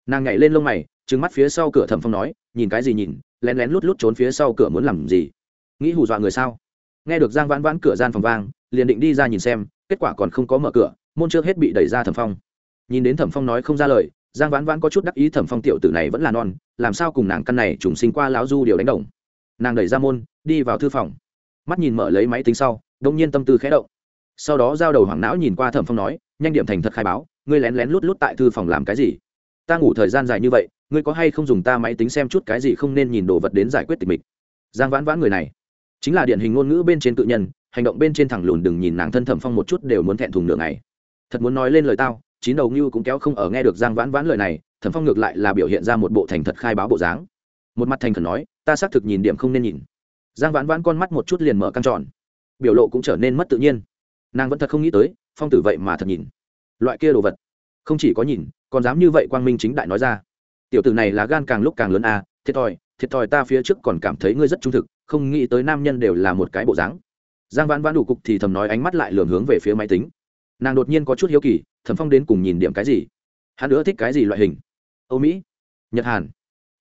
Nàng nhảy lên lông mày, trừng mắt phía sau cửa thẩm phong nói, nhìn cái gì nhìn, lén lén lút lút trốn phía sau cửa muốn làm gì? Nghĩ hù dọa người sao? Nghe được giang vãn vãn cửa gian phòng vang, liền định đi ra nhìn xem, kết quả còn không có mở cửa, môn trước hết bị đẩy ra thẩm phong. Nhìn đến thẩm phong nói không ra lời giang vãn vãn có chút đắc ý thẩm phong tiểu tử này vẫn là non, làm sao cùng nàng căn này trùng sinh qua lão du điều đánh đồng. Nàng đẩy ra môn, đi vào thư phòng. Mắt nhìn mở lấy máy tính sau, đông nhiên tâm tư khẽ động. Sau đó giao đầu hoảng não nhìn qua thẩm phong nói, nhanh điểm thành thật khai báo, ngươi lén lén lút lút tại thư phòng làm cái gì? Ta ngủ thời gian dài như vậy, ngươi có hay không dùng ta máy tính xem chút cái gì không nên nhìn đồ vật đến giải quyết tình mình giang vãn vãn người này, chính là điển hình ngôn ngữ bên trên tự nhân, hành động bên trên thẳng lùn đừng nhìn nàng thân thẩm phong một chút đều muốn thẹn thùng nửa ngày. Thật muốn nói lên lời tao chín đầu ngưu cũng kéo không ở nghe được giang vãn vãn lời này, thẩm phong ngược lại là biểu hiện ra một bộ thành thật khai báo bộ dáng. Một mặt thành khẩn nói, ta xác thực nhìn điểm không nên nhìn. Giang vãn vãn con mắt một chút liền mở căng tròn. Biểu lộ cũng trở nên mất tự nhiên. Nàng vẫn thật không nghĩ tới, phong tử vậy mà thật nhìn. Loại kia đồ vật, không chỉ có nhìn, còn dám như vậy quang minh chính đại nói ra. Tiểu tử này là gan càng lúc càng lớn à thiệt thòi thiệt thòi ta phía trước còn cảm thấy ngươi rất trung thực, không nghĩ tới nam nhân đều là một cái bộ dáng. Giang vãn vãn đủ cục thì thầm nói ánh mắt lại lường hướng về phía máy tính nàng đột nhiên có chút hiếu kỳ, thẩm phong đến cùng nhìn điểm cái gì? Hắn nữa thích cái gì loại hình? Âu mỹ, nhật hàn.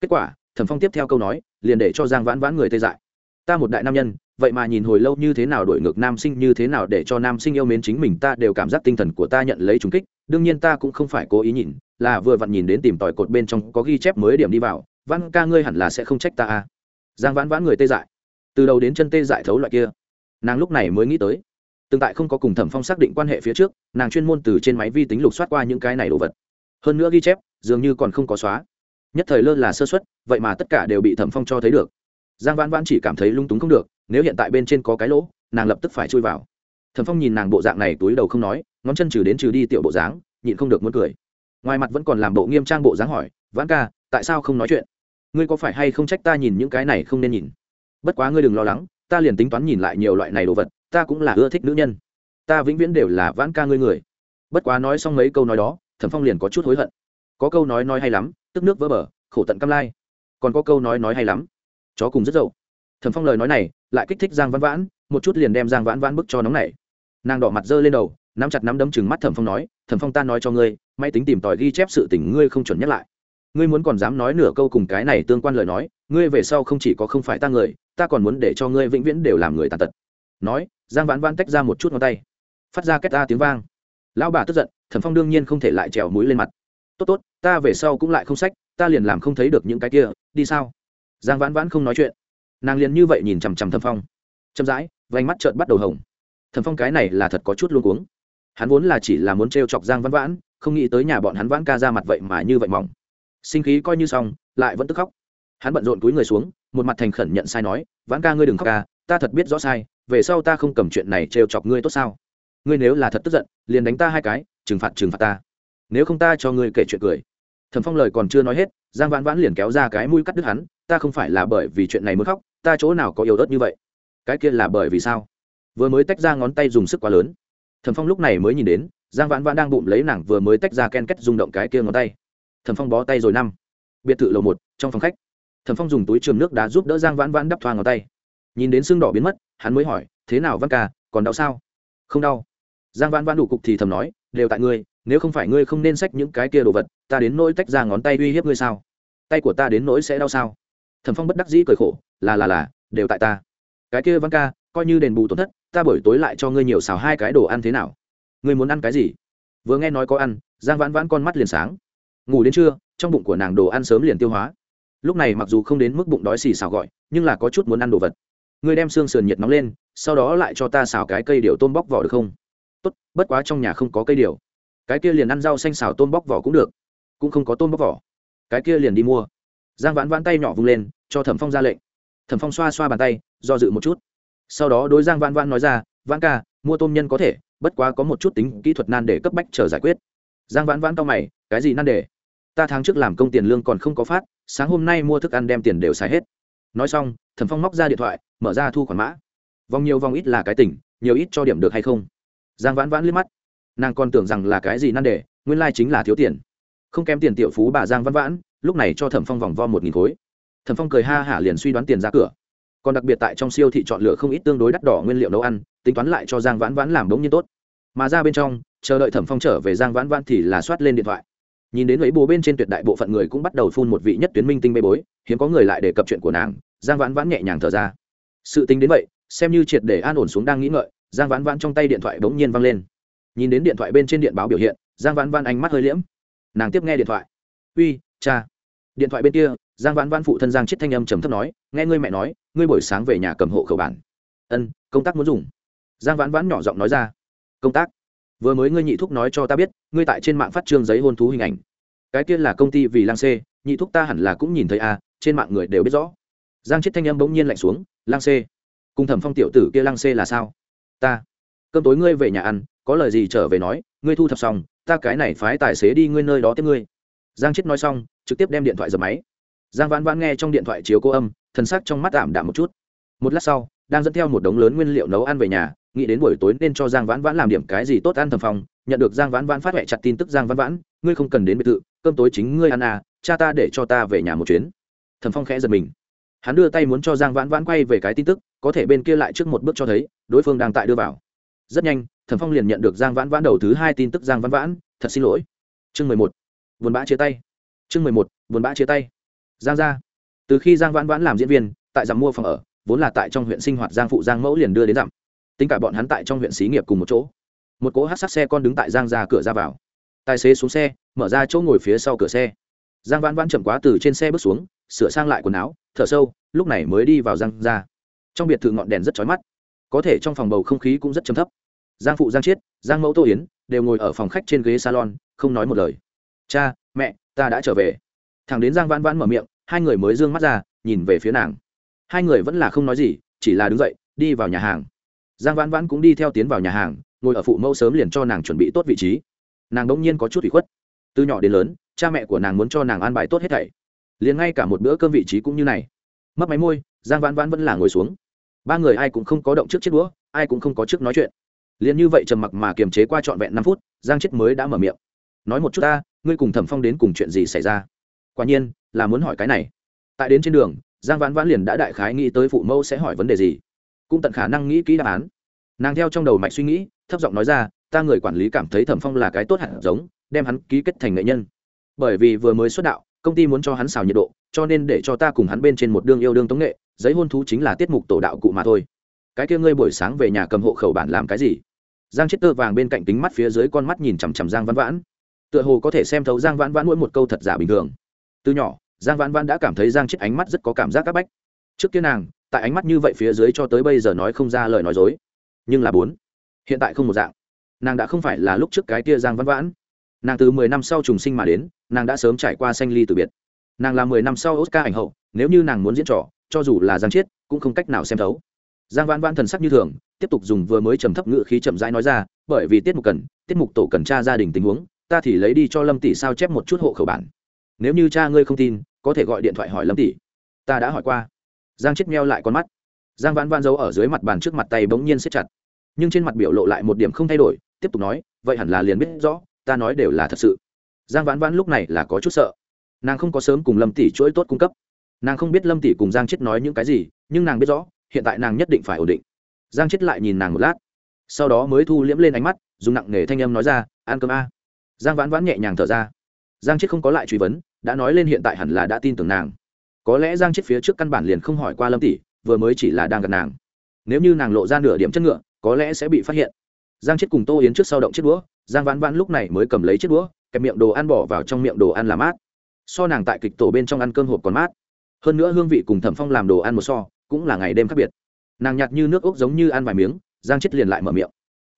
Kết quả, thẩm phong tiếp theo câu nói, liền để cho giang vãn vãn người tê dại. Ta một đại nam nhân, vậy mà nhìn hồi lâu như thế nào đổi ngược nam sinh, như thế nào để cho nam sinh yêu mến chính mình, ta đều cảm giác tinh thần của ta nhận lấy trùng kích. Đương nhiên ta cũng không phải cố ý nhìn, là vừa vặn nhìn đến tìm tòi cột bên trong có ghi chép mới điểm đi vào. Vãn ca ngươi hẳn là sẽ không trách ta à. giang vãn vãn người tê dại. Từ đầu đến chân tê dại thấu loại kia. Nàng lúc này mới nghĩ tới. Từng tại không có cùng thẩm phong xác định quan hệ phía trước, nàng chuyên môn từ trên máy vi tính lục soát qua những cái này đồ vật. Hơn nữa ghi chép, dường như còn không có xóa. Nhất thời lơ là sơ xuất vậy mà tất cả đều bị thẩm phong cho thấy được. Giang vãn vãn chỉ cảm thấy lung túng không được, nếu hiện tại bên trên có cái lỗ, nàng lập tức phải chui vào. Thẩm phong nhìn nàng bộ dạng này túi đầu không nói, ngón chân trừ đến trừ đi tiểu bộ dáng, nhịn không được muốn cười. Ngoài mặt vẫn còn làm bộ nghiêm trang bộ dáng hỏi, vãn ca, tại sao không nói chuyện? Ngươi có phải hay không trách ta nhìn những cái này không nên nhìn? Bất quá ngươi đừng lo lắng, ta liền tính toán nhìn lại nhiều loại này đồ vật ta cũng là ưa thích nữ nhân. Ta vĩnh viễn đều là vãn ca ngươi người. Bất quá nói xong mấy câu nói đó, thẩm phong liền có chút hối hận. Có câu nói nói hay lắm, tức nước vỡ bờ, khổ tận cam lai. Còn có câu nói nói hay lắm, chó cùng rất dậu. Thẩm phong lời nói này, lại kích thích giang vãn vãn, một chút liền đem giang vãn vãn bức cho nóng này nàng đỏ mặt dơ lên đầu, nắm chặt nắm đấm chừng mắt thẩm phong nói, thẩm phong ta nói cho ngươi, máy tính tìm tòi ghi chép sự tình ngươi không chuẩn nhắc lại. Ngươi muốn còn dám nói nửa câu cùng cái này tương quan lời nói, ngươi về sau không chỉ có không phải ta người, ta còn muốn để cho ngươi vĩnh viễn đều làm người tàn tật nói, giang vãn vãn tách ra một chút ngón tay. Phát ra két ta tiếng vang. Lão bà tức giận, thẩm phong đương nhiên không thể lại trèo mũi lên mặt. Tốt tốt, ta về sau cũng lại không sách, ta liền làm không thấy được những cái kia, đi sao? Giang vãn vãn không nói chuyện. Nàng liền như vậy nhìn chằm chằm thẩm phong. Chậm rãi, vành mắt trợn bắt đầu hồng. Thẩm phong cái này là thật có chút luôn cuống. Hắn vốn là chỉ là muốn t chọc giang vãn vãn, không nghĩ tới nhà bọn hắn vãn ca ra mặt vậy mà như vậy mỏng. Sinh khí coi như xong, lại vẫn tức khóc. Hắn bận rộn túi người xuống, một mặt thành khẩn nhận sai nói, vãn ca ngươi đừng khóc ca ta thật biết rõ sai, về sau ta không cầm chuyện này trêu chọc ngươi tốt sao? Ngươi nếu là thật tức giận, liền đánh ta hai cái, trừng phạt trừng phạt ta. Nếu không ta cho ngươi kể chuyện cười. Thẩm phong lời còn chưa nói hết, giang vãn vãn liền kéo ra cái mũi cắt đứt hắn, ta không phải là bởi vì chuyện này mới khóc, ta chỗ nào có yếu ớt như vậy? Cái kia là bởi vì sao? Vừa mới tách ra ngón tay dùng sức quá lớn. Thẩm phong lúc này mới nhìn đến, giang vãn vãn đang bụng lấy nàng vừa mới tách ra ken kết rung động cái kia ngón tay. Thẩm phong bó tay rồi năm. Biệt thự lầu một, trong phòng khách. Thẩm phong dùng túi trường nước đá giúp đỡ giang vãn vãn đắp thoa ngón tay nhìn đến xương đỏ biến mất, hắn mới hỏi, thế nào văn ca, còn đau sao? Không đau. Giang văn văn đủ cục thì thầm nói, đều tại ngươi, nếu không phải ngươi không nên xách những cái kia đồ vật, ta đến nỗi tách ra ngón tay uy hiếp ngươi sao? Tay của ta đến nỗi sẽ đau sao? Thẩm phong bất đắc dĩ cười khổ, là là là, đều tại ta. Cái kia văn ca, coi như đền bù tổn thất, ta buổi tối lại cho ngươi nhiều xào hai cái đồ ăn thế nào? Ngươi muốn ăn cái gì? Vừa nghe nói có ăn, giang vãn vãn con mắt liền sáng. Ngủ đến trưa, trong bụng của nàng đồ ăn sớm liền tiêu hóa. Lúc này mặc dù không đến mức bụng đói xì xào gọi, nhưng là có chút muốn ăn đồ vật ngươi đem xương sườn nhiệt nóng lên, sau đó lại cho ta xào cái cây điều tôm bóc vỏ được không? Tốt, bất quá trong nhà không có cây điều. Cái kia liền ăn rau xanh xào tôm bóc vỏ cũng được. Cũng không có tôm bóc vỏ. Cái kia liền đi mua. Giang vãn vãn tay nhỏ vung lên, cho thẩm phong ra lệnh. Thẩm phong xoa xoa bàn tay, do dự một chút. Sau đó đối giang vãn vãn nói ra, vãn ca, mua tôm nhân có thể, bất quá có một chút tính kỹ thuật nan để cấp bách chờ giải quyết. Giang vãn vãn cao mày, cái gì nan để? Ta tháng trước làm công tiền lương còn không có phát, sáng hôm nay mua thức ăn đem tiền đều xài hết. Nói xong, thẩm phong móc ra điện thoại mở ra thu khoản mã. Vòng nhiều vòng ít là cái tỉnh nhiều ít cho điểm được hay không? Giang vãn vãn liếc mắt. Nàng còn tưởng rằng là cái gì nan đề, nguyên lai chính là thiếu tiền. Không kém tiền tiểu phú bà giang vãn vãn, lúc này cho thẩm phong vòng vo một nghìn khối. Thẩm phong cười ha hả liền suy đoán tiền ra cửa. Còn đặc biệt tại trong siêu thị chọn lựa không ít tương đối đắt đỏ nguyên liệu nấu ăn, tính toán lại cho giang vãn vãn làm đống nhiên tốt. Mà ra bên trong, chờ đợi thẩm phong trở về giang vãn vãn thì là soát lên điện thoại. Nhìn đến ấy bố bên trên tuyệt đại bộ phận người cũng bắt đầu phun một vị nhất tuyến minh tinh bê bối, hiếm có người lại đề cập chuyện của nàng. Giang vãn vãn nhẹ nhàng thở ra sự tính đến vậy xem như triệt để an ổn xuống đang nghĩ ngợi giang vãn vãn trong tay điện thoại bỗng nhiên văng lên. Nhìn đến điện thoại bên trên điện báo biểu hiện giang vãn vãn ánh mắt hơi liễm. Nàng tiếp nghe điện thoại. Uy cha. Điện thoại bên kia giang vãn vãn phụ thân giang chết thanh âm trầm thấp nói nghe ngươi mẹ nói ngươi buổi sáng về nhà cầm hộ khẩu bản. Ân công tác muốn dùng. Giang vãn vãn nhỏ giọng nói ra. Công tác? Vừa mới ngươi nhị thúc nói cho ta biết ngươi tại trên mạng phát trương giấy hôn thú hình ảnh. Cái kia là công ty vì lang xê nhị thúc ta hẳn là cũng nhìn thấy a à, trên mạng người đều biết rõ. Giang chết thanh âm bỗng nhiên lạnh xuống lang xê. Cùng thẩm phong tiểu tử kia lang xê là sao? Ta. Cơm tối ngươi về nhà ăn, có lời gì trở về nói, ngươi thu thập xong, ta cái này phái tài xế đi ngươi nơi đó tiếp ngươi. Giang chết nói xong, trực tiếp đem điện thoại dập máy. Giang vãn vãn nghe trong điện thoại chiếu cô âm, thần sắc trong mắt ảm đạm một chút. Một lát sau, đang dẫn theo một đống lớn nguyên liệu nấu ăn về nhà, nghĩ đến buổi tối nên cho giang vãn vãn làm điểm cái gì tốt ăn thầm phòng nhận được giang vãn vãn phát huệ chặt tin tức giang vãn vãn, ngươi không cần đến biệt thự, cơm tối chính ngươi ăn à cha ta để cho ta về nhà một chuyến. Thầm phong khẽ giật mình hắn đưa tay muốn cho giang vãn vãn quay về cái tin tức, có thể bên kia lại trước một bước cho thấy, đối phương đang tại đưa vào. Rất nhanh, thẩm phong liền nhận được giang vãn vãn đầu thứ hai tin tức giang vãn vãn, thật xin lỗi. Chương mười một. Vườn bã chia tay. Chương mười một, vườn bã chia tay. Giang gia. Từ khi giang vãn vãn làm diễn viên, tại giảm mua phòng ở, vốn là tại trong huyện sinh hoạt giang phụ giang mẫu liền đưa đến dặm. Tính cả bọn hắn tại trong huyện xí nghiệp cùng một chỗ. Một cỗ hát sát xe con đứng tại giang ra cửa ra vào. Tài xế xuống xe, mở ra chỗ ngồi phía sau cửa xe. Giang vãn vãn chậm quá từ trên xe bước xuống sửa sang lại quần áo, thở sâu, lúc này mới đi vào giang ra trong biệt thự ngọn đèn rất chói mắt. Có thể trong phòng bầu không khí cũng rất chấm thấp. Giang phụ giang chiết, giang mẫu tô yến đều ngồi ở phòng khách trên ghế salon, không nói một lời. Cha, mẹ, ta đã trở về. Thằng đến giang vãn vãn mở miệng, hai người mới d ư ơ n g mắt ra, nhìn về phía nàng. Hai người vẫn là không nói gì, chỉ là đứng dậy, đi vào nhà hàng. Giang vãn vãn cũng đi theo tiến vào nhà hàng, ngồi ở phụ mẫu sớm liền cho nàng chuẩn bị tốt vị trí. Nàng đ ỗ n g nhiên có chút bị khuất. Từ nhỏ đến lớn, cha mẹ của nàng muốn cho nàng an bài tốt hết thảy liền ngay cả một bữa cơm vị trí cũng như này. Mất máy môi, giang vãn vãn vẫn là ngồi xuống. Ba người ai cũng không có động trước chiếc đũa, ai cũng không có trước nói chuyện. Liền như vậy trầm mặc mà kiềm chế qua trọn vẹn năm phút, giang chết mới đã mở miệng. Nói một chút ta, ngươi cùng thẩm phong đến cùng chuyện gì xảy ra? Quả nhiên, là muốn hỏi cái này. Tại đến trên đường, giang vãn vãn liền đã đại khái nghĩ tới phụ mẫu sẽ hỏi vấn đề gì. Cũng tận khả năng nghĩ kỹ đáp án. Nàng theo trong đầu mạch suy nghĩ, thấp giọng nói ra, ta người quản lý cảm thấy thẩm phong là cái tốt hẳn giống, đem hắn ký kết thành nghệ nhân. Bởi vì vừa mới xuất đạo công ty muốn cho hắn xào nhiệt độ, cho nên để cho ta cùng hắn bên trên một đương yêu đương tống nghệ, giấy hôn thú chính là tiết mục tổ đạo cụ mà thôi. Cái kia ngươi buổi sáng về nhà cầm hộ khẩu bản làm cái gì? Giang chết tơ vàng bên cạnh kính mắt phía dưới con mắt nhìn chằm chằm giang vãn vãn. Tựa hồ có thể xem thấu giang vãn vãn mỗi một câu thật giả bình thường. Từ nhỏ, giang vãn vãn đã cảm thấy giang chết ánh mắt rất có cảm giác c áp bách. Trước kia nàng, tại ánh mắt như vậy phía dưới cho tới bây giờ nói không ra lời nói dối. Nhưng là bốn, hiện tại không một dạng. Nàng đã không phải là lúc trước cái kia giang văn vãn nàng từ mười năm sau trùng sinh mà đến, nàng đã sớm trải qua sanh ly từ biệt. Nàng là mười năm sau oscar ảnh hậu, nếu như nàng muốn diễn trò, cho dù là giang chiết, cũng không cách nào xem thấu. Giang vãn vãn thần sắc như thường, tiếp tục dùng vừa mới trầm thấp ngự khí chậm rãi nói ra, bởi vì tiết mục cần, tiết mục tổ cần tra gia đình tình huống, ta thì lấy đi cho lâm tỷ sao chép một chút hộ khẩu bản. Nếu như cha ngươi không tin, có thể gọi điện thoại hỏi lâm tỷ. Ta đã hỏi qua. Giang chết meo lại con mắt. Giang vãn vãn giấu ở dưới mặt bàn trước mặt tay bỗng nhiên xếp chặt. Nhưng trên mặt biểu lộ lại một điểm không thay đổi, tiếp tục nói, vậy hẳn là liền biết rõ ta nói đều là thật sự. Giang vãn vãn lúc này là có chút sợ. Nàng không có sớm cùng lâm tỷ chuỗi tốt cung cấp. Nàng không biết lâm tỷ cùng giang chết nói những cái gì, nhưng nàng biết rõ, hiện tại nàng nhất định phải ổn định. Giang chết lại nhìn nàng một lát. Sau đó mới thu liễm lên ánh mắt, dùng nặng nề thanh âm nói ra, ăn cơm a. Giang vãn vãn nhẹ nhàng thở ra. Giang chết không có lại truy vấn, đã nói lên hiện tại hẳn là đã tin tưởng nàng. Có lẽ giang chết phía trước căn bản liền không hỏi qua lâm tỷ, vừa mới chỉ là đang gần nàng. Nếu như nàng lộ ra nửa điểm chất ngựa, có lẽ sẽ bị phát hiện. Giang chết cùng tô yến trước sau động chiếc đũa giang vãn vãn lúc này mới cầm lấy chiếc đũa, kẹp miệng đồ ăn bỏ vào trong miệng đồ ăn làm mát. So nàng tại kịch tổ bên trong ăn cơm hộp còn mát. Hơn nữa hương vị cùng thẩm phong làm đồ ăn một so, cũng là ngày đêm khác biệt. Nàng nhạt như nước ốc giống như ăn vài miếng, giang chết liền lại mở miệng.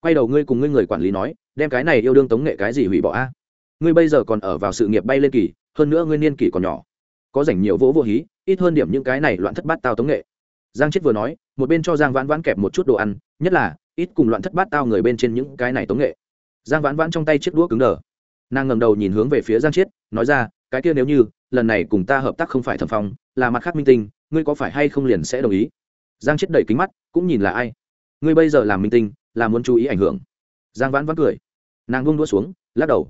Quay đầu ngươi cùng ngươi người quản lý nói, đem cái này yêu đương tống nghệ cái gì hủy bỏ a? Ngươi bây giờ còn ở vào sự nghiệp bay lên kỳ, hơn nữa ngươi niên kỷ còn nhỏ. Có dành nhiều vỗ vô hí, ít hơn điểm những cái này loạn thất bát tao tống nghệ. Giang chết vừa nói, một bên cho giang vãn vãn kẹp một chút đồ ăn, nhất là, ít cùng loạn thất bát tao người bên trên những cái này tống nghệ giang vãn vãn trong tay chiếc đũa cứng đờ. Nàng ngầm đầu nhìn hướng về phía giang chiết, nói ra, cái kia nếu như, lần này cùng ta hợp tác không phải thẩm phong, là mặt khác minh tinh, ngươi có phải hay không liền sẽ đồng ý? Giang chiết đẩy kính mắt, cũng nhìn là ai? Ngươi bây giờ làm minh tinh, là muốn chú ý ảnh hưởng. Giang vãn vãn cười. Nàng vung đũa xuống, lắc đầu.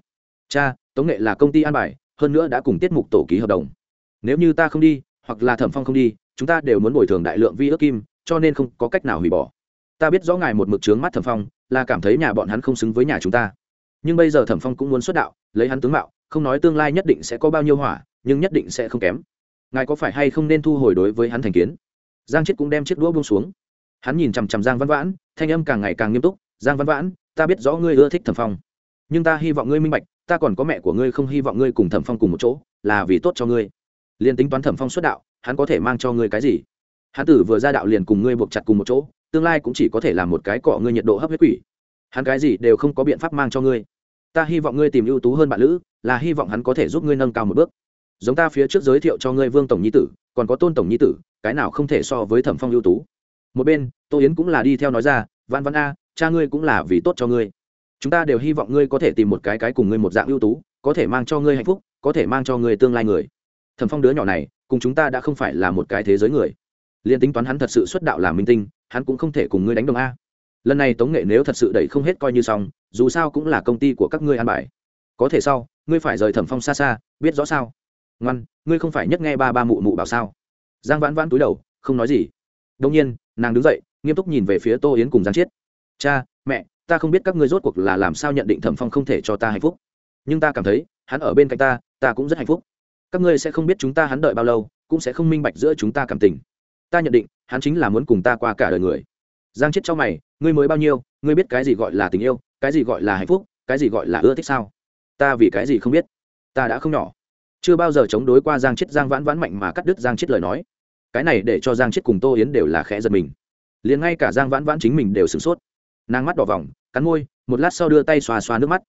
Cha, tống nghệ là công ty an bài, hơn nữa đã cùng tiết mục tổ ký hợp đồng. Nếu như ta không đi, hoặc là thẩm phong không đi, chúng ta đều muốn bồi thường đại lượng vi ước kim, cho nên không có cách nào hủy bỏ. Ta biết rõ ngài một mực trướng mắt thẩm phong là cảm thấy nhà bọn hắn không xứng với nhà chúng ta. Nhưng bây giờ thẩm phong cũng muốn xuất đạo, lấy hắn tướng mạo, không nói tương lai nhất định sẽ có bao nhiêu hỏa, nhưng nhất định sẽ không kém. Ngài có phải hay không nên thu hồi đối với hắn thành kiến? Giang chết cũng đem chiếc đũa bông xuống. Hắn nhìn chằm chằm giang văn vãn, thanh âm càng ngày càng nghiêm túc, giang văn vãn, ta biết rõ ngươi ưa thích thẩm phong, nhưng ta hy vọng ngươi minh bạch, ta còn có mẹ của ngươi không hy vọng ngươi cùng thẩm phong cùng một chỗ, là vì tốt cho ngươi. Liền tính toán thẩm phong xuất đạo, hắn có thể mang cho ngươi cái gì? Hắn tử vừa ra đạo liền cùng ngươi buộc chặt cùng một chỗ tương lai cũng chỉ có thể là một cái cọ ngươi nhiệt độ hấp huyết quỷ. Hắn cái gì đều không có biện pháp mang cho ngươi. Ta hy vọng ngươi tìm ưu tú hơn bạn lữ, là hy vọng hắn có thể giúp ngươi nâng cao một bước. Giống ta phía trước giới thiệu cho ngươi vương tổng nhi tử, còn có tôn tổng nhi tử, cái nào không thể so với thẩm phong ưu tú. Một bên, tô yến cũng là đi theo nói ra văn văn a, cha ngươi cũng là vì tốt cho ngươi. Chúng ta đều hy vọng ngươi có thể tìm một cái cái cùng ngươi một dạng ưu tú, có thể mang cho ngươi hạnh phúc, có thể mang cho ngươi tương lai người. Thẩm phong đứa nhỏ này, cùng chúng ta đã không phải là một cái thế giới người liền tính toán hắn thật sự xuất đạo làm minh tinh, hắn cũng không thể cùng ngươi đánh đồng a. Lần này tống nghệ nếu thật sự đẩy không hết coi như xong, dù sao cũng là công ty của các ngươi an bài. Có thể sau, ngươi phải rời thẩm phong xa xa, biết rõ sao? Ngoan, ngươi không phải nhất nghe ba ba mụ mụ bảo sao? Giang vãn vãn túi đầu, không nói gì. Đông nhiên, nàng đứng dậy, nghiêm túc nhìn về phía tô yến cùng giang chiết. Cha, mẹ, ta không biết các ngươi rốt cuộc là làm sao nhận định thẩm phong không thể cho ta hạnh phúc. Nhưng ta cảm thấy, hắn ở bên cạnh ta ta cũng rất hạnh phúc. Các ngươi sẽ không biết chúng ta hắn đợi bao lâu, cũng sẽ không minh bạch giữa chúng ta cảm tình ta nhận định, hắn chính là muốn cùng ta qua cả đời người. Giang chết cho mày, ngươi mới bao nhiêu, ngươi biết cái gì gọi là tình yêu, cái gì gọi là hạnh phúc, cái gì gọi là ưa thích sao? Ta vì cái gì không biết? Ta đã không nhỏ. Chưa bao giờ chống đối qua giang chết giang vãn vãn mạnh mà cắt đứt giang chết lời nói. Cái này để cho giang chết cùng tô yến đều là khẽ giật mình. Liền ngay cả giang vãn vãn chính mình đều sửng sốt. Nàng mắt đỏ vòng, cắn môi, một lát sau đưa tay xoa xoa nước mắt.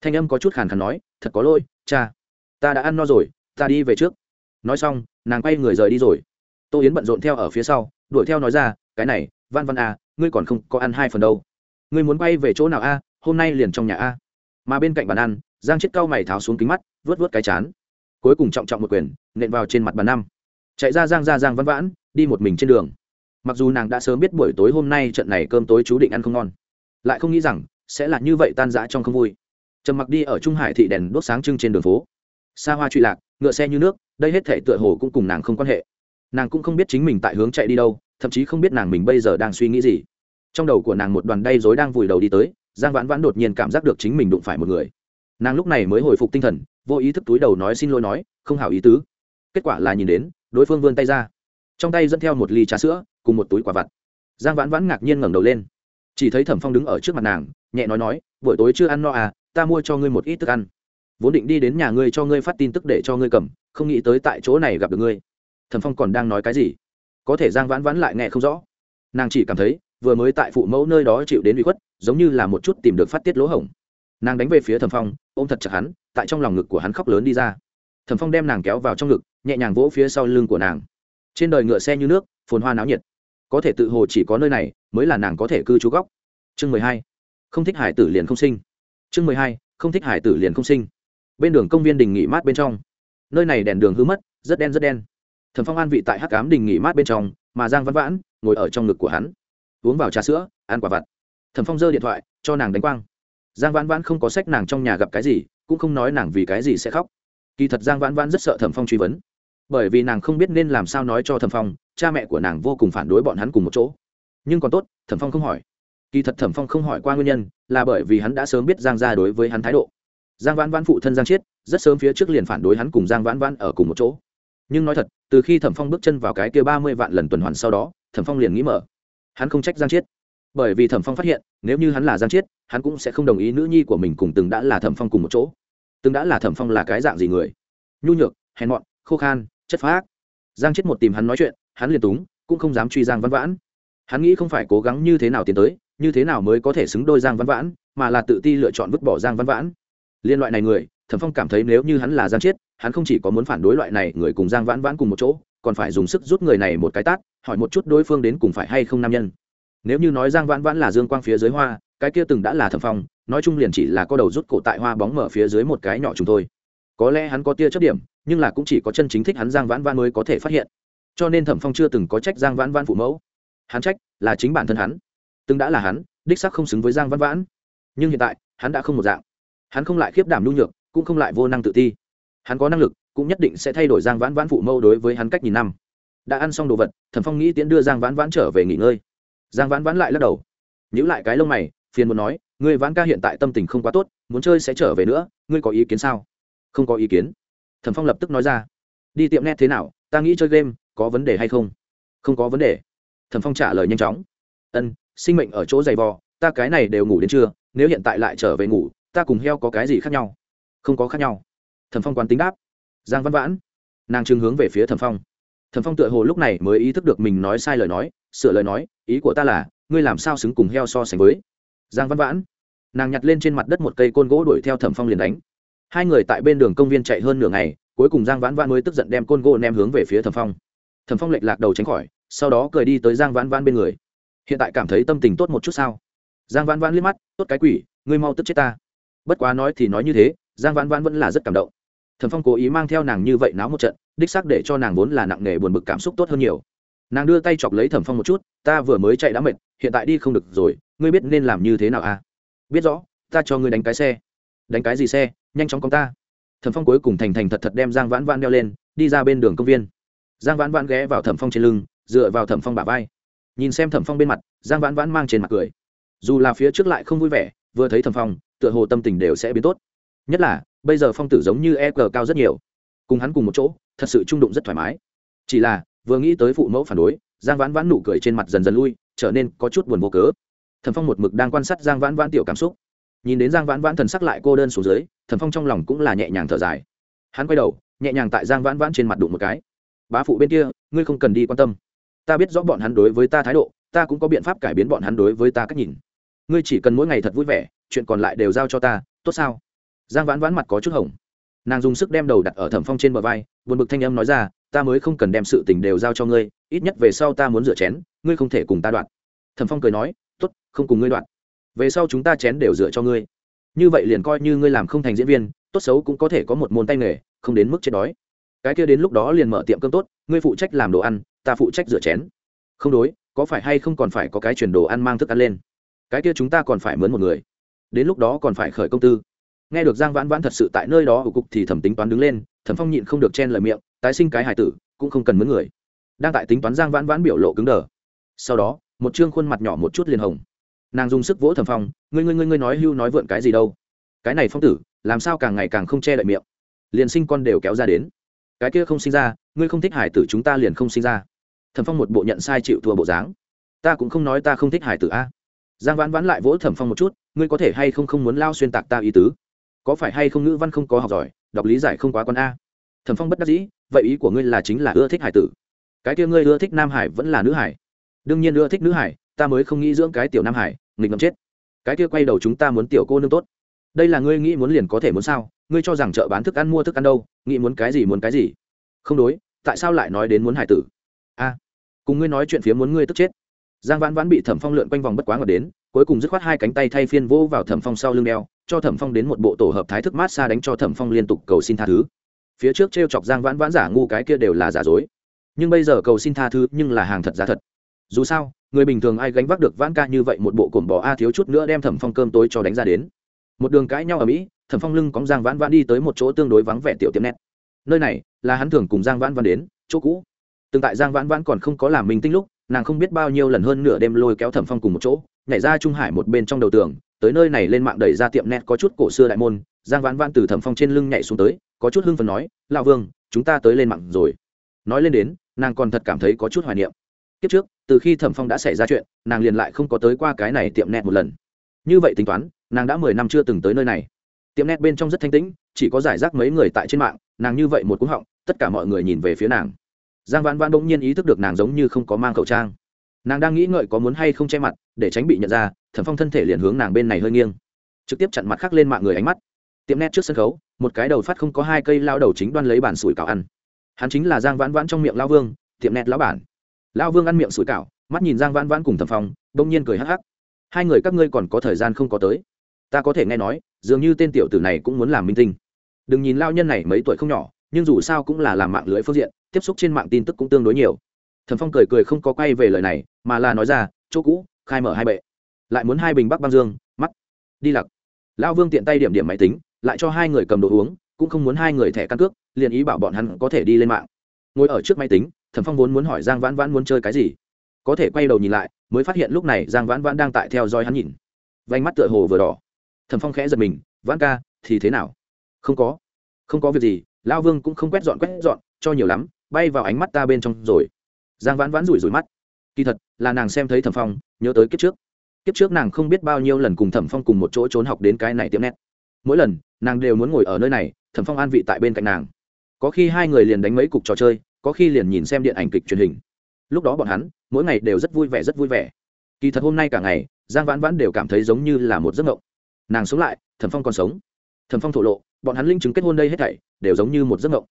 Thanh âm có chút khàn khàn nói, thật có lỗi, cha. Ta đã ăn no rồi, ta đi về trước. Nói xong, nàng quay người rời đi rồi tô yến bận rộn theo ở phía sau, đuổi theo nói ra, cái này, văn văn à ngươi còn không có ăn hai phần đâu. Ngươi muốn quay về chỗ nào a hôm nay liền trong nhà a mà bên cạnh bàn ăn, giang chết cau mày tháo xuống kính mắt vớt vớt cái chán. Cuối cùng trọng trọng một quyền, nện vào trên mặt bàn năm. Chạy ra giang ra giang văn vãn, đi một mình trên đường. Mặc dù nàng đã sớm biết buổi tối hôm nay trận này cơm tối chú định ăn không ngon, lại không nghĩ rằng sẽ là như vậy tan rã trong không vui. Trầm mặc đi ở trung hải thị đèn đốt sáng trưng trên đường phố. Xa hoa trụy lạc, ngựa xe như nước, đây hết thể tựa hồ cũng cùng nàng không quan hệ nàng cũng không biết chính mình tại hướng chạy đi đâu, thậm chí không biết nàng mình bây giờ đang suy nghĩ gì. Trong đầu của nàng một đoàn đay dối đang vùi đầu đi tới, giang vãn vãn đột nhiên cảm giác được chính mình đụng phải một người. Nàng lúc này mới hồi phục tinh thần, vô ý thức túi đầu nói xin lỗi nói, không hảo ý tứ. Kết quả là nhìn đến, đối phương vươn tay ra. Trong tay dẫn theo một ly trà sữa, cùng một túi quả vặt. Giang vãn vãn ngạc nhiên ngẩng đầu lên. Chỉ thấy thẩm phong đứng ở trước mặt nàng, nhẹ nói nói, buổi tối chưa ăn no à ta mua cho ngươi một ít thức ăn. Vốn định đi đến nhà ngươi cho ngươi phát tin tức để cho ngươi cầm, không nghĩ tới tại chỗ này gặp được ngươi thẩm phong còn đang nói cái gì? Có thể giang vãn vãn lại nghe không rõ. Nàng chỉ cảm thấy, vừa mới tại phụ mẫu nơi đó chịu đến bị khuất, giống như là một chút tìm được phát tiết lỗ hổng. Nàng đánh về phía thẩm phong, ôm thật chặt hắn, tại trong lòng ngực của hắn khóc lớn đi ra. Thẩm phong đem nàng kéo vào trong ngực, nhẹ nhàng vỗ phía sau lưng của nàng. Trên đời ngựa xe như nước, phồn hoa náo nhiệt. Có thể tự hồ chỉ có nơi này, mới là nàng có thể cư trú góc. Chương mười hai. Không thích hải tử liền không sinh. Chương mười hai. Không thích hải tử liền không sinh. Bên đường công viên đình nghỉ mát bên trong. Nơi này đèn đường hư mất, rất đen rất đen thẩm phong an vị tại hắc cám đình nghỉ mát bên trong, mà giang văn vãn ngồi ở trong ngực của hắn. Uống vào trà sữa, ăn quả vặt. Thẩm phong giơ điện thoại, cho nàng đánh quang. Giang vãn vãn không có sách nàng trong nhà gặp cái gì, cũng không nói nàng vì cái gì sẽ khóc. Kỳ thật giang vãn vãn rất sợ thẩm phong truy vấn. Bởi vì nàng không biết nên làm sao nói cho thẩm phong, cha mẹ của nàng vô cùng phản đối bọn hắn cùng một chỗ. Nhưng còn tốt, thẩm phong không hỏi. Kỳ thật thẩm phong không hỏi qua nguyên nhân, là bởi vì hắn đã sớm biết giang gia đối với hắn thái độ. Giang vãn vãn phụ thân giang chiết, rất sớm phía trước liền phản đối hắn cùng giang vãn vãn ở cùng một chỗ nhưng nói thật, từ khi thẩm phong bước chân vào cái kia ba mươi vạn lần tuần hoàn sau đó, thẩm phong liền nghĩ mở. Hắn không trách giang chiết. Bởi vì thẩm phong phát hiện, nếu như hắn là giang chiết, hắn cũng sẽ không đồng ý nữ nhi của mình cùng từng đã là thẩm phong cùng một chỗ. Từng đã là thẩm phong là cái dạng gì người? Nhu nhược, hèn mọn, khô khan, chất phác. Giang chiết một tìm hắn nói chuyện, hắn liền túng, cũng không dám truy giang văn vãn. Hắn nghĩ không phải cố gắng như thế nào tiến tới, như thế nào mới có thể xứng đôi giang văn vãn, mà là tự ti lựa chọn vứt bỏ giang văn vãn. Liên loại này người thẩm phong cảm thấy nếu như hắn là giang chiết, hắn không chỉ có muốn phản đối loại này người cùng giang vãn vãn cùng một chỗ, còn phải dùng sức rút người này một cái tát, hỏi một chút đối phương đến cùng phải hay không nam nhân. Nếu như nói giang vãn vãn là dương quang phía dưới hoa, cái kia từng đã là thẩm phong, nói chung liền chỉ là có đầu rút cổ tại hoa bóng mở phía dưới một cái nhỏ chúng thôi. Có lẽ hắn có tia chất điểm, nhưng là cũng chỉ có chân chính thích hắn giang vãn vãn mới có thể phát hiện. Cho nên thẩm phong chưa từng có trách giang vãn vãn phụ mẫu. Hắn trách là chính bản thân hắn. Từng đã là hắn, đích sắc không xứng với giang vãn vãn. Nhưng hiện tại, hắn đã không một dạng. Hắn không lại khiếp đảm nhu nhược cũng không lại vô năng tự ti. Hắn có năng lực, cũng nhất định sẽ thay đổi giang vãn vãn phụ mẫu đối với hắn cách nhìn năm. Đã ăn xong đồ vật, thẩm phong nghĩ tiến đưa giang vãn vãn trở về nghỉ ngơi. Giang vãn vãn lại lắc đầu. Nhữ lại cái lông mày, phiền muốn nói người vãn ca hiện tại tâm tình không quá tốt, muốn chơi sẽ trở về nữa, ngươi có ý kiến sao? Không có ý kiến. Thẩm phong lập tức nói ra. Đi tiệm net thế nào, ta nghĩ chơi game, có vấn đề hay không? Không có vấn đề. Thẩm phong trả lời nhanh chóng. Ân, sinh mệnh ở chỗ dày vò, ta cái này đều ngủ đến trưa, nếu hiện tại lại trở về ngủ, ta cùng heo có cái gì khác nhau? Không có khác nhau. Thẩm phong quán tính đáp. Giang văn vãn, nàng trưng hướng về phía thẩm phong. Thẩm phong tựa hồ lúc này mới ý thức được mình nói sai lời nói, sửa lời nói, ý của ta là, ngươi làm sao xứng cùng heo so sánh với? Giang văn vãn, nàng nhặt lên trên mặt đất một cây côn gỗ đuổi theo thẩm phong liền đánh. Hai người tại bên đường công viên chạy hơn nửa ngày, cuối cùng giang vãn vãn mới tức giận đem côn gỗ ném hướng về phía thẩm phong. Thẩm phong lệch lạc đầu tránh khỏi, sau đó cười đi tới giang vãn vãn bên người. Hiện tại cảm thấy tâm tình tốt một chút sao? Giang vãn vãn liếc mắt, tốt cái quỷ, ngươi mau tức chết ta. Bất quá nói thì nói như thế giang vãn vãn vẫn là rất cảm động. Thẩm phong cố ý mang theo nàng như vậy náo một trận, đích xác để cho nàng vốn là nặng nề buồn bực cảm xúc tốt hơn nhiều. Nàng đưa tay chọc lấy thẩm phong một chút, ta vừa mới chạy đã mệt, hiện tại đi không được rồi, ngươi biết nên làm như thế nào à? Biết rõ, ta cho ngươi đánh cái xe. Đánh cái gì xe? Nhanh chóng con ta. Thẩm phong cuối cùng thành thành thật thật đem giang vãn vãn đeo lên, đi ra bên đường công viên. Giang vãn vãn ghé vào thẩm phong trên lưng, dựa vào thẩm phong bả vai. Nhìn xem thẩm phong bên mặt, giang vãn vãn mang trên mặt cười. Dù là phía trước lại không vui vẻ, vừa thấy thẩm phong, tựa hồ tâm tình đều sẽ biến tốt nhất là, bây giờ phong tử giống như e g cao rất nhiều. Cùng hắn cùng một chỗ, thật sự trung đụng rất thoải mái. Chỉ là, vừa nghĩ tới phụ mẫu phản đối, giang vãn vãn nụ cười trên mặt dần dần lui, trở nên có chút buồn vô cớ. Thần phong một mực đang quan sát giang vãn vãn tiểu cảm xúc. Nhìn đến giang vãn vãn thần sắc lại cô đơn xuống dưới thần phong trong lòng cũng là nhẹ nhàng thở dài. Hắn quay đầu, nhẹ nhàng tại giang vãn vãn trên mặt đụng một cái. Bá phụ bên kia, ngươi không cần đi quan tâm. Ta biết rõ bọn hắn đối với ta thái độ, ta cũng có biện pháp cải biến bọn hắn đối với ta cách nhìn. Ngươi chỉ cần mỗi ngày thật vui vẻ, chuyện còn lại đều giao cho ta, tốt sao? Giang vãn vãn mặt có chút hỏng nàng dùng sức đem đầu đặt ở thẩm phong trên bờ vai, buồn bực thanh âm nói ra, ta mới không cần đem sự tình đều giao cho ngươi, ít nhất về sau ta muốn rửa chén, ngươi không thể cùng ta đoạn. Thẩm phong cười nói t ố t không cùng ngươi đoạn. Về sau chúng ta chén đều dựa cho ngươi. Như vậy liền coi như ngươi làm không thành diễn viên, tốt xấu cũng có thể có một môn tay nghề, không đến mức chết đói. Cái kia đến lúc đó liền mở tiệm cơm tốt, ngươi phụ trách làm đồ ăn, ta phụ trách rửa chén. Không đối, có phải hay không còn phải có cái chuyển đồ ăn mang thức ăn lên? Cái kia chúng ta còn phải mướn một người. Đến lúc đó còn phải khởi công tư nghe được giang vãn vãn thật sự tại nơi đó ở cục thì thẩm tính toán đứng lên thẩm phong nhịn không được chen lời miệng, tái sinh cái hải tử, cũng không cần mướn người. Đang tại tính toán giang vãn vãn biểu lộ cứng đờ. Sau đó, một chương khuôn mặt nhỏ một chút liền hồng. Nàng dùng sức vỗ thẩm phong, ngươi ngươi ngươi ngươi nói hưu nói vượn cái gì đâu? Cái này phong tử, làm sao càng ngày càng không che đậy miệng? Liền sinh con đều kéo ra đến. Cái kia không sinh ra, ngươi không thích hải tử chúng ta liền không sinh ra. Thẩm phong một bộ nhận sai chịu thua bộ dáng. Ta cũng không nói ta không thích hải tử a. Giang vãn vãn lại vỗ thẩm phong một chút, ngươi có thể hay không không muốn lao xuyên tạc ta ý tứ? Có phải hay không ngữ văn không có học giỏi, đọc lý giải không quá con a. Thẩm phong bất đắc dĩ, vậy ý của ngươi là chính là ưa thích hải tử. Cái kia ngươi ưa thích nam hải vẫn là nữ hải? Đương nhiên ưa thích nữ hải, ta mới không nghĩ dưỡng cái tiểu nam hải, nghịch ngầm chết. Cái kia quay đầu chúng ta muốn tiểu cô nương tốt. Đây là ngươi nghĩ muốn liền có thể muốn sao? Ngươi cho rằng chợ bán thức ăn mua thức ăn đâu, nghĩ muốn cái gì muốn cái gì? Không đối, tại sao lại nói đến muốn hải tử? A. Cùng ngươi nói chuyện phía muốn ngươi tức chết. Giang vãn vãn bị thẩm phong lượn quanh vòng bất quá ngờ đến cuối cùng dứt khoát hai cánh tay thay phiên vô vào thẩm phong sau lưng đeo, cho thẩm phong đến một bộ tổ hợp thái thức mát xa đánh cho thẩm phong liên tục cầu xin tha thứ. Phía trước t r e o chọc giang vãn vãn giả ngu cái kia đều là giả dối. Nhưng bây giờ cầu xin tha thứ nhưng là hàng thật giá thật. Dù sao, người bình thường ai gánh vác được vãn ca như vậy một bộ cồn bỏ a thiếu chút nữa đem thẩm phong cơm tối cho đánh ra đến. Một đường cãi nhau ở mỹ, thẩm phong lưng cóng giang vãn vãn đi tới một chỗ tương đối vắng vẻ tiểu tiệm nét nơi này là hắn thường cùng giang vãn vãn đến, chỗ cũ. Từng tại giang vãn vãn còn không có làm mình tinh lúc, nàng không biết bao nhiêu lần hơn nửa đêm lôi kéo thẩm phong cùng một chỗ nhảy ra trung hải một bên trong đầu tường, tới nơi này lên mạng đẩy ra tiệm net có chút cổ xưa đại môn, giang vãn vãn từ thẩm phong trên lưng nhảy xuống tới, có chút hưng phần nói, lão vương, chúng ta tới lên mạng rồi. Nói lên đến, nàng còn thật cảm thấy có chút hoài niệm. Kiếp trước, từ khi thẩm phong đã xảy ra chuyện, nàng liền lại không có tới qua cái này tiệm net một lần. Như vậy tính toán, nàng đã mười năm chưa từng tới nơi này. Tiệm net bên trong rất thanh tĩnh, chỉ có giải rác mấy người tại trên mạng, nàng như vậy một cú họng, tất cả mọi người nhìn về phía nàng. Giang vãn vãn bỗng nhiên ý thức được nàng giống như không có mang khẩu trang nàng đang nghĩ ngợi có muốn hay không che mặt, để tránh bị nhận ra, thẩm phong thân thể liền hướng nàng bên này hơi nghiêng. Trực tiếp chặn mặt khắc lên mạng người ánh mắt. Tiệm nét trước sân khấu, một cái đầu phát không có hai cây lao đầu chính đoan lấy bản sủi cảo ăn. Hắn chính là giang vãn vãn trong miệng lao vương, tiệm nét lão bản. Lao vương ăn miệng sủi cảo, mắt nhìn giang vãn vãn cùng thẩm phong đông nhiên cười hắc hắc. Hai người các ngươi còn có thời gian không có tới. Ta có thể nghe nói, dường như tên tiểu tử này cũng muốn làm minh tinh. Đừng nhìn lao nhân này mấy tuổi không nhỏ, nhưng dù sao cũng là làm mạng lưới phương diện, tiếp xúc trên mạng tin tức cũng tương đối nhiều thẩm phong cười cười không có quay về lời này, mà là nói ra, chỗ cũ, khai mở hai bệ. Lại muốn hai bình bắc băng dương, mắt. Đi lặc. Lão vương tiện tay điểm điểm máy tính, lại cho hai người cầm đồ uống, cũng không muốn hai người thẻ căn cước, liền ý bảo bọn hắn có thể đi lên mạng. Ngồi ở trước máy tính, thẩm phong vốn muốn hỏi giang vãn vãn muốn chơi cái gì. Có thể quay đầu nhìn lại, mới phát hiện lúc này giang vãn vãn đang tại theo dõi hắn nhìn. Vánh mắt tựa hồ vừa đỏ. Thẩm phong khẽ giật mình, vãn ca, thì thế nào? Không có. Không có việc gì. Lao vương cũng không quét dọn quét dọn, cho nhiều lắm, bay vào ánh mắt ta bên trong rồi giang vãn vãn rủi rủi mắt. Kỳ thật, là nàng xem thấy thẩm phong, nhớ tới kiếp trước. Kiếp trước nàng không biết bao nhiêu lần cùng thẩm phong cùng một chỗ trốn học đến cái này tiệm nét mỗi lần, nàng đều muốn ngồi ở nơi này, thẩm phong an vị tại bên cạnh nàng. Có khi hai người liền đánh mấy cục trò chơi, có khi liền nhìn xem điện ảnh kịch truyền hình. Lúc đó bọn hắn, mỗi ngày đều rất vui vẻ, rất vui vẻ. Kỳ thật hôm nay cả ngày, giang vãn vãn đều cảm thấy giống như là một giấc mộng. Nàng sống lại, thẩm phong còn sống. Thẩm phong thổ lộ, bọn hắn linh chứng kết hôn đây hết thảy, đều giống như một giấc mộng.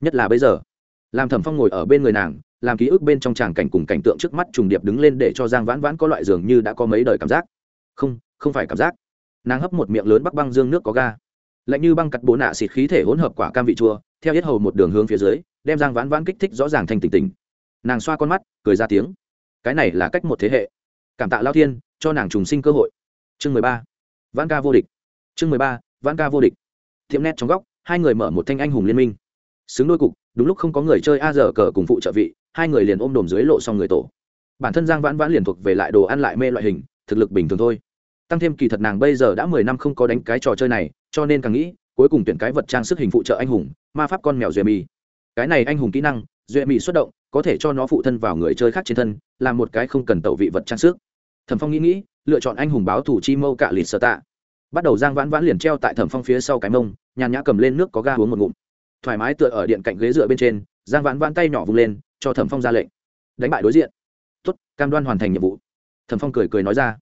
Nhất là bây giờ, làm thẩm phong ngồi ở bên người nàng làm ký ức bên trong tràng cảnh cùng cảnh tượng trước mắt trùng điệp đứng lên để cho giang vãn vãn có loại dường như đã có mấy đời cảm giác. Không không phải cảm giác. Nàng hấp một miệng lớn bắc băng dương nước có ga. Lạnh như băng cắt bố nạ xịt khí thể hỗn hợp quả cam vị chua, theo hết hầu một đường hướng phía dưới, đem giang vãn vãn kích thích rõ ràng thành tình tình nàng xoa con mắt, cười ra tiếng. Cái này là cách một thế hệ. Cảm tạ lao thiên, cho nàng trùng sinh cơ hội. Chương mười ba. Vãn ca vô địch. Chương mười ba, vãn ca vô địch. Thiệm nét trong góc, hai người mở một thanh anh hùng liên minh. Xứng đôi cục, đúng lúc không có người chơi a giờ cờ cùng phụ trợ vị hai người liền ôm đồm dưới lộ xong người tổ. Bản thân giang vãn vãn liền thuộc về lại đồ ăn lại mê loại hình, thực lực bình thường thôi. Tăng thêm kỳ thật nàng bây giờ đã mười năm không có đánh cái trò chơi này, cho nên càng nghĩ, cuối cùng tuyển cái vật trang sức hình phụ trợ anh hùng, ma pháp con mèo duệ mì cái này anh hùng kỹ năng, duệ mì xuất động, có thể cho nó phụ thân vào người chơi khác trên thân làm một cái không cần tẩu vị vật trang sức. Thẩm phong nghĩ nghĩ, lựa chọn anh hùng báo thủ chi mâu cạ lịt sơ tạ. Bắt đầu giang vãn vãn liền treo tại thẩm phong phía sau cái mông, nhàn nhã cầm lên nước có ga uống một ngụm. Thoải mái tựa ở điện cạnh ghế dựa bên trên, giang vãn vãn tay nhỏ vung lên cho thẩm phong ra lệnh đánh bại đối diện tuất cam đoan hoàn thành nhiệm vụ thẩm phong cười cười nói ra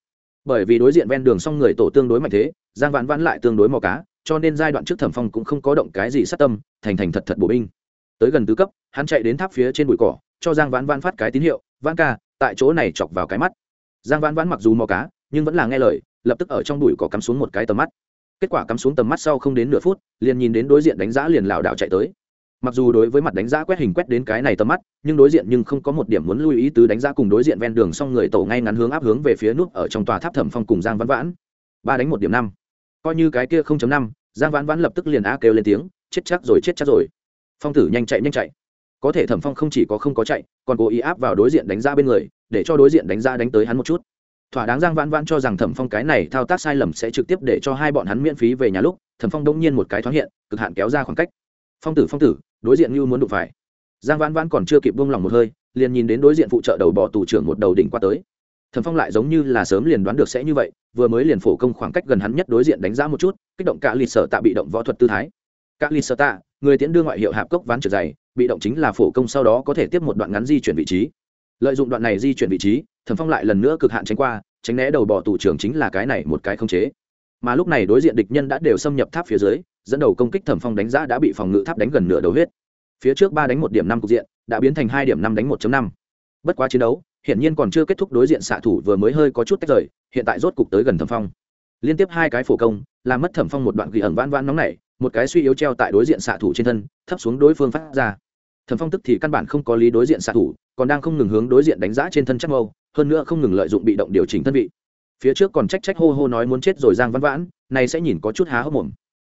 bởi vì đối diện ven đường xong người tổ tương đối mạnh thế giang vãn vãn lại tương đối mò cá cho nên giai đoạn trước thẩm phong cũng không có động cái gì sát tâm thành thành thật thật bổ binh tới gần tứ cấp hắn chạy đến tháp phía trên bụi cỏ cho giang vãn vãn phát cái tín hiệu vãn ca tại chỗ này chọc vào cái mắt giang vãn vãn mặc dù mò cá nhưng vẫn là nghe lời lập tức ở trong bụi cỏ cắm xuống một cái tầm mắt kết quả cắm xuống tầm mắt sau không đến nửa phút liền nhìn đến đối diện đánh giá liền lảo đảo chạy tới mặc dù đối với mặt đánh giá quét hình quét đến cái này tầm mắt, nhưng đối diện nhưng không có một điểm muốn lưu ý từ đánh giá cùng đối diện ven đường xong người tổ ngay ngắn hướng áp hướng về phía nút ở trong tòa tháp thẩm phong cùng giang văn vãn. Ba đánh một điểm năm. Coi như cái kia không chấm năm, giang vãn vãn lập tức liền a kêu lên tiếng, chết chắc rồi, chết chắc rồi. Phong tử nhanh chạy nhanh chạy. Có thể thẩm phong không chỉ có không có chạy, còn cố ý áp vào đối diện đánh ra bên người, để cho đối diện đánh ra đánh tới hắn một chút. Thỏa đáng giang vãn vãn cho rằng thẩm phong cái này thao tác sai lầm sẽ trực tiếp để cho hai bọn hắn miễn phí về nhà lúc, thẩm phong đông nhiên một cái thoáng hiện, cực hạn kéo ra khoảng cách. Phong tử phong tử đối diện như muốn đụng phải. Giang vãn vãn còn chưa kịp buông lòng một hơi, liền nhìn đến đối diện phụ trợ đầu bò tù trưởng một đầu đỉnh qua tới. Thẩm phong lại giống như là sớm liền đoán được sẽ như vậy, vừa mới liền phổ công khoảng cách gần hắn nhất đối diện đánh giá một chút, kích động cả lịch sở tạ bị động võ thuật tư thái. Cả lịch sở tạ, người tiễn đưa ngoại hiệu hạp cốc ván trượt dày, bị động chính là phổ công sau đó có thể tiếp một đoạn ngắn di chuyển vị trí. Lợi dụng đoạn này di chuyển vị trí, thẩm phong lại lần nữa cực hạn tránh qua, tránh né đầu bò tù trưởng chính là cái này một cái không chế. Mà lúc này đối diện địch nhân đã đều xâm nhập tháp phía dưới dẫn đầu công kích thẩm phong đánh giá đã bị phòng ngự tháp đánh gần nửa đầu huyết. Phía trước ba đánh một điểm năm cục diện, đã biến thành hai điểm năm đánh một năm. Bất quá chiến đấu, hiển nhiên còn chưa kết thúc đối diện xạ thủ vừa mới hơi có chút tách rời, hiện tại rốt cục tới gần thẩm phong. Liên tiếp hai cái phổ công, làm mất thẩm phong một đoạn ghi ẩn vãn vãn nóng này, một cái suy yếu treo tại đối diện xạ thủ trên thân, thấp xuống đối phương phát ra. Thẩm phong tức thì căn bản không có lý đối diện xạ thủ, còn đang không ngừng hướng đối diện đánh giá trên thân chắc mâu, hơn nữa không ngừng lợi dụng bị động điều chỉnh thân vị. Phía trước còn trách trách hô hô nói muốn chết rồi giang văn vãn này sẽ nhìn có chút há hốc mồm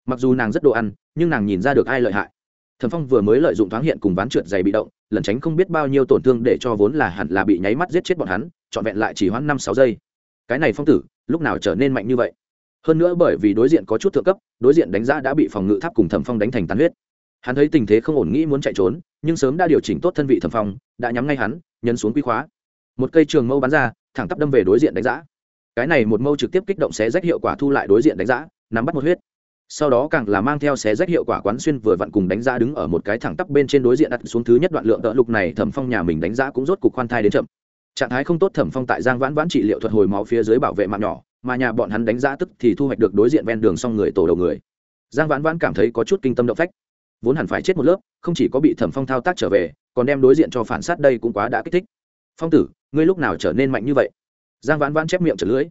mặc dù nàng rất đồ ăn, nhưng nàng nhìn ra được ai lợi hại. Thẩm phong vừa mới lợi dụng thoáng hiện cùng ván trượt dày bị động, lẩn tránh không biết bao nhiêu tổn thương để cho vốn là hẳn là bị nháy mắt giết chết bọn hắn, trọn vẹn lại chỉ hoãn năm sáu giây. Cái này phong tử, lúc nào trở nên mạnh như vậy? Hơn nữa bởi vì đối diện có chút thượng cấp, đối diện đánh giá đã bị phòng ngự tháp cùng thẩm phong đánh thành tán huyết. Hắn thấy tình thế không ổn nghĩ muốn chạy trốn, nhưng sớm đã điều chỉnh tốt thân vị thẩm phong, đã nhắm ngay hắn, nhấn xuống quy khóa. Một cây trường mâu bắn ra, thẳng tắp đâm về đối diện đánh giá. Cái này một mâu trực tiếp kích động xé rách hiệu quả thu lại đối diện đánh giá, nắm bắt một huyết sau đó càng là mang theo xé rách hiệu quả quán xuyên vừa vặn cùng đánh giá đứng ở một cái thẳng tắp bên trên đối diện đặt xuống thứ nhất đoạn lượng đỡ lục này, thẩm phong nhà mình đánh giá cũng rốt cục khoan thai đến chậm. Trạng thái không tốt, thẩm phong tại giang vãn vãn trị liệu thuật hồi máu phía dưới bảo vệ mạng nhỏ, mà nhà bọn hắn đánh giá tức thì thu hoạch được đối diện ven đường xong người tổ đầu người. Giang vãn vãn cảm thấy có chút kinh tâm động phách. Vốn hẳn phải chết một lớp, không chỉ có bị thẩm phong thao tác trở về, còn đem đối diện cho phản sát đây cũng quá đã kích thích. Phong tử, ngươi lúc nào trở nên mạnh như vậy? Giang vãn vãn chép miệng trở lưỡi.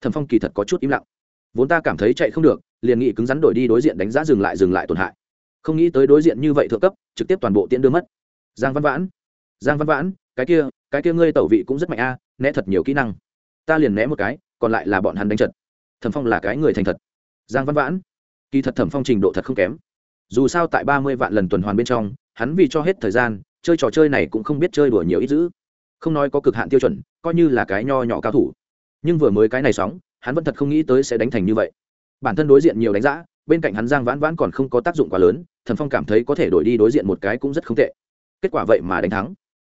Thẩm phong kỳ thật có chút im lặng. Vốn ta cảm thấy chạy không được liền nghĩ cứng rắn đổi đi đối diện đánh giá dừng lại dừng lại tổn hại. Không nghĩ tới đối diện như vậy thượng cấp, trực tiếp toàn bộ tiễn đưa mất. Giang văn vãn, giang văn vãn, cái kia cái kia ngươi tẩu vị cũng rất mạnh a, né thật nhiều kỹ năng. Ta liền né một cái, còn lại là bọn hắn đánh trận. Thẩm phong là cái người thành thật. Giang văn vãn, kỳ thật thẩm phong trình độ thật không kém. Dù sao tại ba mươi vạn lần tuần hoàn bên trong, hắn vì cho hết thời gian, chơi trò chơi này cũng không biết chơi đùa nhiều ít dữ. Không nói có cực hạn tiêu chuẩn, coi như là cái nho nhỏ cao thủ. Nhưng vừa mới cái này sóng, hắn vẫn thật không nghĩ tới sẽ đánh thành như vậy bản thân đối diện nhiều đánh giá bên cạnh hắn giang vãn vãn còn không có tác dụng quá lớn thần phong cảm thấy có thể đổi đi đối diện một cái cũng rất không tệ. Kết quả vậy mà đánh thắng.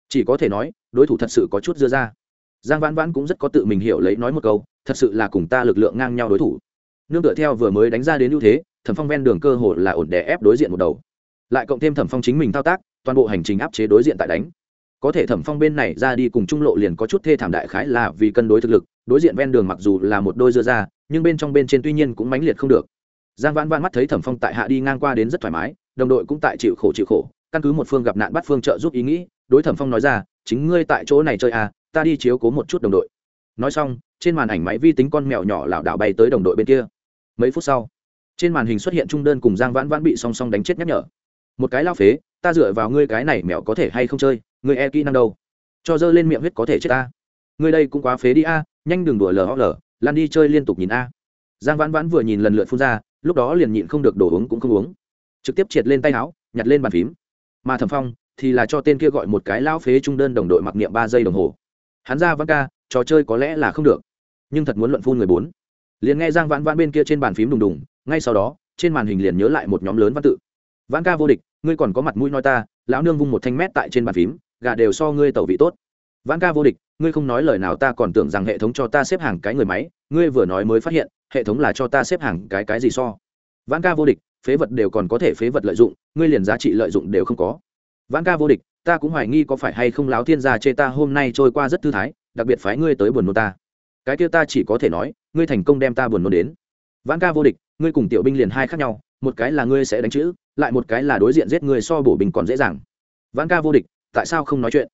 Chỉ có thể nói, đối thủ thật sự có chút dưa ra. Giang vãn vãn cũng rất có tự mình hiểu lấy nói một câu, thật sự là cùng ta lực lượng ngang nhau đối thủ. Nương tựa theo vừa mới đánh ra đến ưu thế, thẩm phong ven đường cơ hội là ổn đè ép đối diện một đầu. Lại cộng thêm thẩm phong chính mình thao tác, toàn bộ hành trình áp chế đối diện tại đánh có thể thẩm phong bên này ra đi cùng trung lộ liền có chút thê thảm đại khái là vì cân đối thực lực, đối diện ven đường mặc dù là một đôi dưa ra, nhưng bên trong bên trên tuy nhiên cũng mãnh liệt không được. Giang vãn vãn mắt thấy thẩm phong tại hạ đi ngang qua đến rất thoải mái, đồng đội cũng tại chịu khổ chịu khổ, căn cứ một phương gặp nạn bắt phương trợ giúp ý nghĩ, đối thẩm phong nói ra, chính ngươi tại chỗ này chơi à ta đi chiếu cố một chút đồng đội. Nói xong, trên màn ảnh máy vi tính con mèo nhỏ lảo đảo bay tới đồng đội bên kia. Mấy phút sau, trên màn hình xuất hiện trung đơn cùng giang vãn vãn bị song song đánh chết nhắc nhở. Một cái lao phế, ta dựa vào ngươi cái này mèo có thể hay không chơi? Ngươi e kỹ năng đâu? Cho dơ lên miệng huyết có thể chết ta. Ngươi đây cũng quá phế đi a, nhanh đừng đùa lờ lờ lan đi chơi liên tục nhìn a. Giang vãn vãn vừa nhìn lần lượt phun ra, lúc đó liền nhịn không được đổ uống cũng không uống. Trực tiếp triệt lên tay áo, nhặt lên bàn phím. Mà thẩm phong thì là cho tên kia gọi một cái lao phế trung đơn đồng đội mặc niệm ba giây đồng hồ. Hắn ra văn ca, trò chơi có lẽ là không được, nhưng thật muốn luận phun người bốn. Liền nghe giang vãn vãn bên kia trên bàn phím đùng đùng, ngay sau đó, trên màn hình liền nhớ lại một nhóm lớn văn tự. Vãn ca vô địch, ngươi còn có mặt mũi nói ta, lão nương vung một thanh mét tại trên bàn phím gà đều so ngươi tẩu vị tốt. Vãn ca vô địch, ngươi không nói lời nào ta còn tưởng rằng hệ thống cho ta xếp hàng cái người máy, ngươi vừa nói mới phát hiện, hệ thống là cho ta xếp hàng cái cái gì so. Vãn ca vô địch, phế vật đều còn có thể phế vật lợi dụng, ngươi liền giá trị lợi dụng đều không có. Vãn ca vô địch, ta cũng hoài nghi có phải hay không láo thiên gia chê ta hôm nay trôi qua rất thư thái, đặc biệt phái ngươi tới buồn nôn ta. Cái kia ta chỉ có thể nói, ngươi thành công đem ta buồn nôn đến. Vãn ca vô địch, ngươi cùng tiểu binh liền hai khác nhau, một cái là ngươi sẽ đánh chữ, lại một cái là đối diện giết ngươi so bổ bình còn dễ dàng. Vãn ca vô địch tại sao không nói chuyện?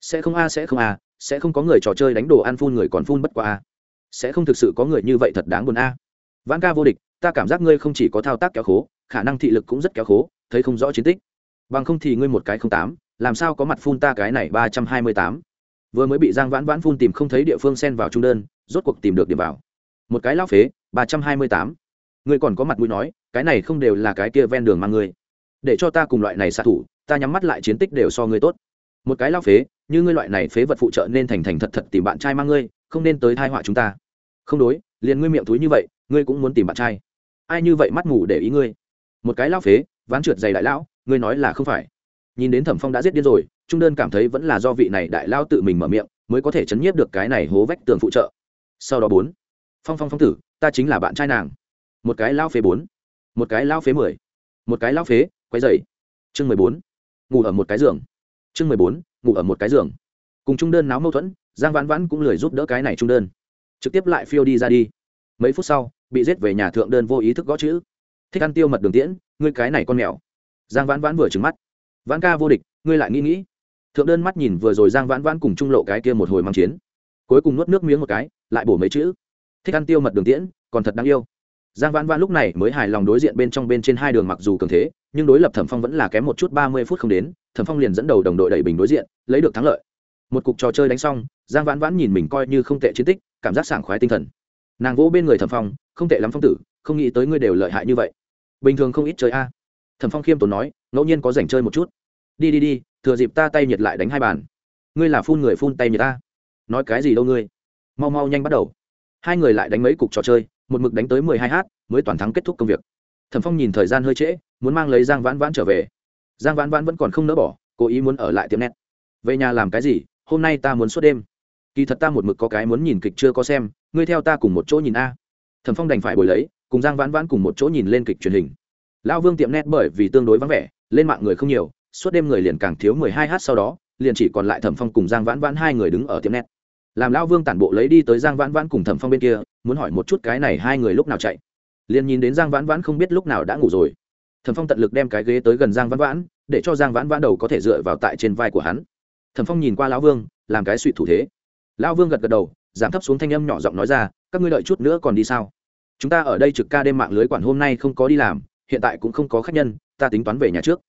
Sẽ không a, sẽ không a, sẽ không có người trò chơi đánh đồ ăn phun người còn phun bất quá a. Sẽ không thực sự có người như vậy thật đáng buồn a. Vãn ca vô địch, ta cảm giác ngươi không chỉ có thao tác kéo khố, khả năng thị lực cũng rất kéo khố, thấy không rõ chiến tích. Bằng không thì ngươi một cái không tám, làm sao có mặt phun ta cái này ba trăm hai mươi tám? Vừa mới bị giang vãn vãn phun tìm không thấy địa phương xen vào trung đơn, rốt cuộc tìm được điểm vào. Một cái lao phế, ba trăm hai mươi tám. Ngươi còn có mặt mũi nói, cái này không đều là cái kia ven đường mang ngươi. Để cho ta cùng loại này xạ thủ ta nhắm mắt lại chiến tích đều so ngươi tốt. Một cái lao phế, như ngươi loại này phế vật phụ trợ nên thành thành thật thật tìm bạn trai mang ngươi, không nên tới thai họa chúng ta. Không đối, liền ngươi miệng túi như vậy, ngươi cũng muốn tìm bạn trai. Ai như vậy mắt ngủ để ý ngươi? Một cái lao phế, ván trượt dày đại lão, ngươi nói là không phải. Nhìn đến thẩm phong đã giết điên rồi, trung đơn cảm thấy vẫn là do vị này đại lao tự mình mở miệng, mới có thể chấn nhiếp được cái này hố vách tường phụ trợ. Sau đó bốn, phong phong phong tử, ta chính là bạn trai nàng. Một cái lao phế bốn, một cái lao phế mười, một cái lao phế quay dày chương mười bốn ngủ ở một cái giường. Chương mười bốn, ngủ ở một cái giường. Cùng trung đơn náo mâu thuẫn, giang vãn vãn cũng lười giúp đỡ cái này trung đơn. Trực tiếp lại phiêu đi ra đi. Mấy phút sau, bị giết về nhà thượng đơn vô ý thức gõ chữ. Thích ăn tiêu mật đường tiễn, ngươi cái này con mèo. Giang vãn vãn vừa trừng mắt. Vãn ca vô địch, ngươi lại nghĩ nghĩ. Thượng đơn mắt nhìn vừa rồi giang vãn vãn cùng trung lộ cái kia một hồi mang chiến. Cuối cùng nuốt nước miếng một cái, lại bổ mấy chữ. Thích ăn tiêu mật đường tiễn, còn thật đáng yêu giang vãn vãn lúc này mới hài lòng đối diện bên trong bên trên hai đường mặc dù cường thế, nhưng đối lập thẩm phong vẫn là kém một chút ba mươi phút không đến, thẩm phong liền dẫn đầu đồng đội đẩy bình đối diện, lấy được thắng lợi. Một cục trò chơi đánh xong, giang vãn vãn nhìn mình coi như không tệ chiến tích, cảm giác sảng khoái tinh thần. Nàng vỗ bên người thẩm phong, không tệ lắm phong tử, không nghĩ tới ngươi đều lợi hại như vậy. Bình thường không ít chơi a. Thẩm phong khiêm tốn nói, ngẫu nhiên có rảnh chơi một chút. Đi đi đi, thừa dịp ta tay nhiệt lại đánh hai bàn. Ngươi là phun người phun tay nhiệt ta. Nói cái gì đâu ngươi? Mau mau nhanh bắt đầu. Hai người lại đánh mấy cục trò chơi một mực đánh tới mười hai h mới toàn thắng kết thúc công việc. Thẩm phong nhìn thời gian hơi trễ, muốn mang lấy giang vãn vãn trở về. Giang vãn vãn vẫn còn không nỡ bỏ, cố ý muốn ở lại tiệm net. Về nhà làm cái gì, hôm nay ta muốn suốt đêm. Kỳ thật ta một mực có cái muốn nhìn kịch chưa có xem, ngươi theo ta cùng một chỗ nhìn a. Thẩm phong đành phải bồi lấy, cùng giang vãn vãn cùng một chỗ nhìn lên kịch truyền hình. Lão vương tiệm net bởi vì tương đối vắng vẻ, lên mạng người không nhiều, suốt đêm người liền càng thiếu mười hai h sau đó, liền chỉ còn lại thẩm phong cùng giang vãn vãn hai người đứng ở tiệm net làm lão vương tản bộ lấy đi tới giang vãn vãn cùng thẩm phong bên kia, muốn hỏi một chút cái này hai người lúc nào chạy. Liền nhìn đến giang vãn vãn không biết lúc nào đã ngủ rồi. Thẩm phong tận lực đem cái ghế tới gần giang vãn vãn, để cho giang vãn vãn đầu có thể dựa vào tại trên vai của hắn. Thẩm phong nhìn qua lão vương, làm cái suy thủ thế. Lão vương gật gật đầu, giảm thấp xuống thanh âm nhỏ giọng nói ra, các ngươi đợi chút nữa còn đi sao? Chúng ta ở đây trực ca đêm mạng lưới quản hôm nay không có đi làm, hiện tại cũng không có khách nhân, ta tính toán về nhà trước.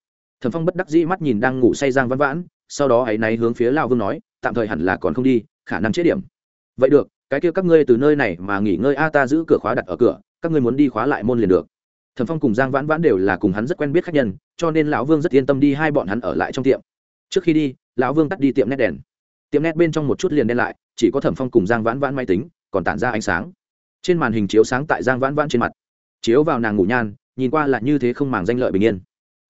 Thẩm phong bất đắc dĩ mắt nhìn đang ngủ say giang vãn vãn, sau đó hãy náy hướng phía lao vương nói, tạm thời hẳn là còn không đi khả năng chết điểm. Vậy được, cái kia các ngươi từ nơi này mà nghỉ ngơi a, ta giữ cửa khóa đặt ở cửa, các ngươi muốn đi khóa lại môn liền được. Thẩm phong cùng giang vãn vãn đều là cùng hắn rất quen biết khách nhân, cho nên lão vương rất yên tâm đi hai bọn hắn ở lại trong tiệm. Trước khi đi, lão vương tắt đi tiệm nét đèn. Tiệm nét bên trong một chút liền đen lại, chỉ có thẩm phong cùng giang vãn vãn máy tính, còn tản ra ánh sáng. Trên màn hình chiếu sáng tại giang vãn vãn trên mặt. Chiếu vào nàng ngủ nhan, nhìn qua là như thế không màng danh lợi bình yên.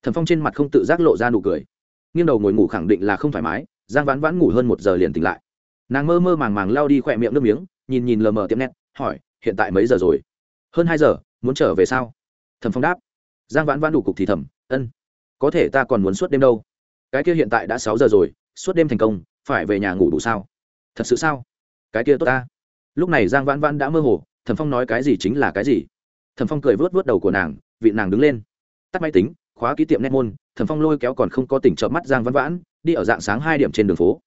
Thẩm phong trên mặt không tự giác lộ ra nụ cười. Nghiêng đầu ngồi ngủ khẳng định là không thoải mái, giang vãn vãn ngủ hơn một giờ liền tỉnh lại nàng mơ mơ màng màng lao đi khỏe miệng nước miếng, nhìn nhìn lờ mờ tiệm nét hỏi, hiện tại mấy giờ rồi? Hơn hai giờ, muốn trở về sao? Thẩm phong đáp. Giang vãn vãn đủ cục thì thầm, ân, có thể ta còn muốn suốt đêm đâu. Cái kia hiện tại đã sáu giờ rồi, suốt đêm thành công, phải về nhà ngủ đủ sao? Thật sự sao? Cái kia tốt ta. Lúc này giang vãn vãn đã mơ hồ, thẩm phong nói cái gì chính là cái gì. Thẩm phong cười vớt vớt đầu của nàng, vị nàng đứng lên. Tắt máy tính, khóa ký tiệm nét môn, thẩm phong lôi kéo còn không có tỉnh trợ mắt giang vãn vãn, đi ở dạng sáng hai điểm trên đường phố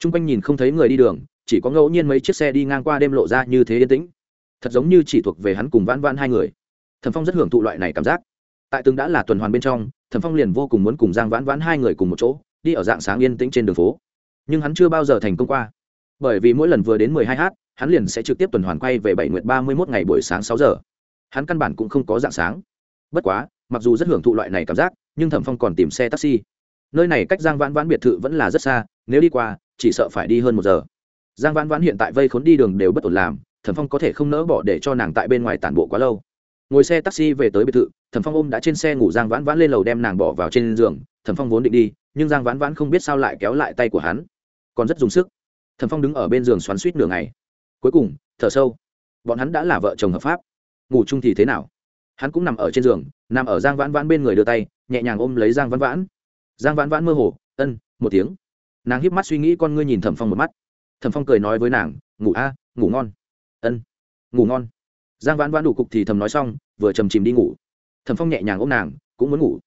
t r u n g quanh nhìn không thấy người đi đường, chỉ có ngẫu nhiên mấy chiếc xe đi ngang qua đêm lộ ra như thế yên tĩnh. Thật giống như chỉ thuộc về hắn cùng vãn vãn hai người. Thẩm phong rất hưởng thụ loại này cảm giác. Tại từng đã là tuần hoàn bên trong, thẩm phong liền vô cùng muốn cùng giang vãn vãn hai người cùng một chỗ, đi ở dạng sáng yên tĩnh trên đường phố. Nhưng hắn chưa bao giờ thành công qua. Bởi vì mỗi lần vừa đến mười hai h hắn liền sẽ trực tiếp tuần hoàn quay về bảy nguyệt ba mươi mốt ngày buổi sáng sáu giờ. Hắn căn bản cũng không có dạng sáng. Bất quá, mặc dù rất hưởng thụ loại này cảm giác, nhưng thẩm phong còn tìm xe taxi. Nơi này cách giang vãn vãn biệt thự vẫn là rất xa, nếu đi qua chỉ sợ phải đi hơn một giờ. Giang vãn vãn hiện tại vây khốn đi đường đều bất ổn làm, thẩm phong có thể không nỡ bỏ để cho nàng tại bên ngoài tản bộ quá lâu. Ngồi xe taxi về tới biệt thự, thẩm phong ôm đã trên xe ngủ giang vãn vãn lên lầu đem nàng bỏ vào trên giường, thẩm phong vốn định đi, nhưng giang vãn vãn không biết sao lại kéo lại tay của hắn. Còn rất dùng sức. Thẩm phong đứng ở bên giường xoắn suýt nửa ngày. Cuối cùng, thở sâu. Bọn hắn đã là vợ chồng hợp pháp. Ngủ chung thì thế nào? Hắn cũng nằm ở trên giường, nằm ở giang vãn vãn bên người đưa tay, nhẹ nhàng ôm lấy giang vãn vãn. Giang vãn vãn mơ hồ, ân, một tiếng nàng híp mắt suy nghĩ con ngươi nhìn thẩm phong một mắt thẩm phong cười nói với nàng ngủ a à, ngủ ngon ân ngủ ngon giang vãn vãn đủ cục thì thầm nói xong vừa trầm chìm đi ngủ thẩm phong nhẹ nhàng ôm nàng cũng muốn ngủ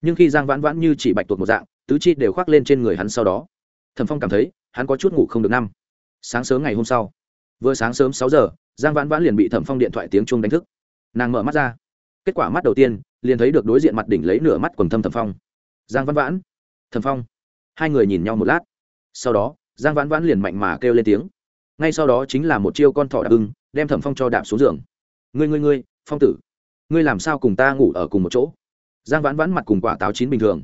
nhưng khi giang vãn vãn như chỉ bạch tuột một dạng tứ chi đều khoác lên trên người hắn sau đó thẩm phong cảm thấy hắn có chút ngủ không được năm sáng sớm ngày hôm sau vừa sáng sớm sáu giờ giang vãn vãn liền bị thẩm phong điện thoại tiếng chuông đánh thức nàng mở mắt ra kết quả mắt đầu tiên liền thấy được đối diện mặt đỉnh lấy nửa mắt quần thâm thẩm phong giang vãn vãn thẩm phong hai người nhìn nhau một lát sau đó, giang vãn vãn liền mạnh mà kêu lên tiếng. Ngay sau đó chính là một chiêu con thỏ đạp ưng, đem thẩm phong cho đạp xuống giường. Ngươi ngươi ngươi, phong tử, ngươi làm sao cùng ta ngủ ở cùng một chỗ? Giang vãn vãn mặt cùng quả táo chín bình thường.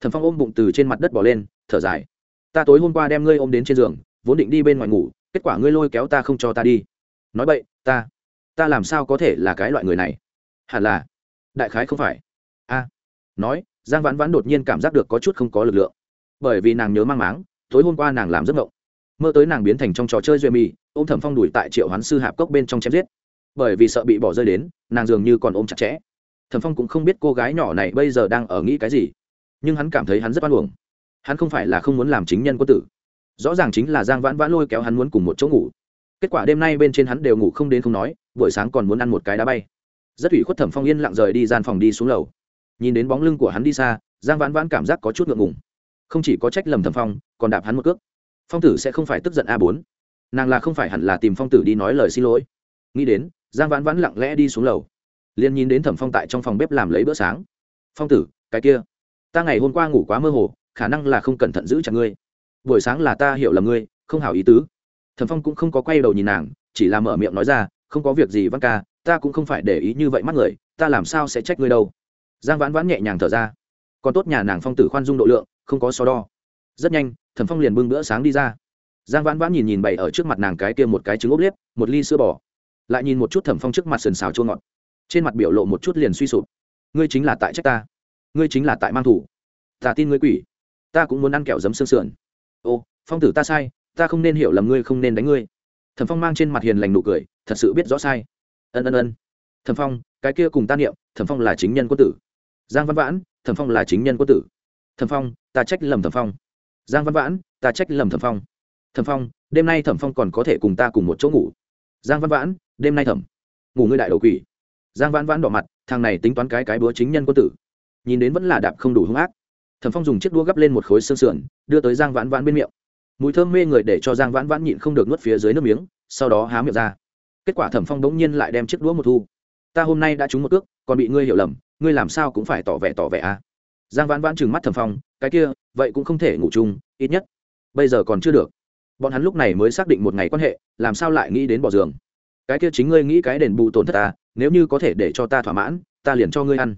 Thẩm phong ôm bụng từ trên mặt đất bỏ lên, thở dài. Ta tối hôm qua đem ngươi ôm đến trên giường, vốn định đi bên ngoài ngủ, kết quả ngươi lôi kéo ta không cho ta đi. Nói vậy ta ta làm sao có thể là cái loại người này? Hẳn là, đại khái không phải. A. Nói, giang vãn vãn đột nhiên cảm giác được có chút không có lực lượng. Bởi vì nàng nhớ mang máng tối hôm qua nàng làm giấc mộng. Mơ tới nàng biến thành trong trò chơi duy mì ôm thẩm phong đuổi tại triệu hoán sư hạp cốc bên trong chém giết. Bởi vì sợ bị bỏ rơi đến, nàng dường như còn ôm chặt chẽ. Thẩm phong cũng không biết cô gái nhỏ này bây giờ đang ở nghĩ cái gì, nhưng hắn cảm thấy hắn rất oan uổng. Hắn không phải là không muốn làm chính nhân quân tử. Rõ ràng chính là giang vãn vãn lôi kéo hắn muốn cùng một chỗ ngủ. Kết quả đêm nay bên trên hắn đều ngủ không đến không nói, buổi sáng còn muốn ăn một cái đá bay. Rất ủy khuất thẩm phong yên lặng rời đi gian phòng đi xuống lầu. Nhìn đến bóng lưng của hắn đi xa, giang vãn vãn cảm giác có chút ngượng ngùng không chỉ có trách lầm thẩm phong, còn đạp hắn một cước. Phong tử sẽ không phải tức giận a bốn. Nàng là không phải hẳn là tìm phong tử đi nói lời xin lỗi. Nghĩ đến, giang vãn vãn lặng lẽ đi xuống lầu. Liền nhìn đến thẩm phong tại trong phòng bếp làm lấy bữa sáng. Phong tử, cái kia. Ta ngày hôm qua ngủ quá mơ hồ, khả năng là không cẩn thận giữ chặt ngươi. Buổi sáng là ta hiểu là ngươi, không hảo ý tứ. Thẩm phong cũng không có quay đầu nhìn nàng, chỉ là mở miệng nói ra, không có việc gì văn ca, ta cũng không phải để ý như vậy mắt người, ta làm sao sẽ trách ngươi đâu. Giang vãn vãn nhẹ nhàng thở ra. Còn tốt nhà nàng phong tử khoan dung độ lượng không có so đo. Rất nhanh, thẩm phong liền bưng bữa sáng đi ra. Giang vãn vãn nhìn nhìn bày ở trước mặt nàng cái kia một cái trứng ốp liếp, một ly sữa bò. Lại nhìn một chút thẩm phong trước mặt sườn xào chua ngọt. Trên mặt biểu lộ một chút liền suy sụp. Ngươi chính là tại trách ta. Ngươi chính là tại mang thủ. Ta tin ngươi quỷ. Ta cũng muốn ăn kẹo giấm xương sườn. Ô, phong tử ta sai, ta không nên hiểu lầm ngươi, không nên đánh ngươi. Thẩm phong mang trên mặt hiền lành nụ cười, thật sự biết rõ sai. Ân ân ân. Thẩm phong, cái kia cùng ta niệm, thẩm phong là chính nhân quân tử. Giang văn vãn, thẩm phong là chính nhân quân tử. Thẩm phong ta trách lầm thẩm phong. Giang văn vãn, ta trách lầm thẩm phong. Thẩm phong, đêm nay thẩm phong còn có thể cùng ta cùng một chỗ ngủ. Giang văn vãn, đêm nay thẩm. Ngủ ngươi đại đầu quỷ. Giang vãn vãn đỏ mặt, thằng này tính toán cái cái búa chính nhân quân tử. Nhìn đến vẫn là đạp không đủ hung ác. Thẩm phong dùng chiếc đũa gắp lên một khối xương sườn, đưa tới giang vãn vãn bên miệng. Mùi thơm mê người để cho giang vãn vãn nhịn không được nuốt phía dưới nước miếng, sau đó há miệng ra. Kết quả thẩm phong đống nhiên lại đem chiếc đũa một thu. Ta hôm nay đã trúng một cước, còn bị ngươi hiểu lầm, ngươi làm sao cũng phải tỏ vẻ tỏ vẻ à? Giang vãn vãn trừng mắt thẩm phong cái kia, vậy cũng không thể ngủ chung, ít nhất, bây giờ còn chưa được. Bọn hắn lúc này mới xác định một ngày quan hệ, làm sao lại nghĩ đến bỏ giường. Cái kia chính ngươi nghĩ cái đền bù tổn thất ta nếu như có thể để cho ta thỏa mãn, ta liền cho ngươi ăn.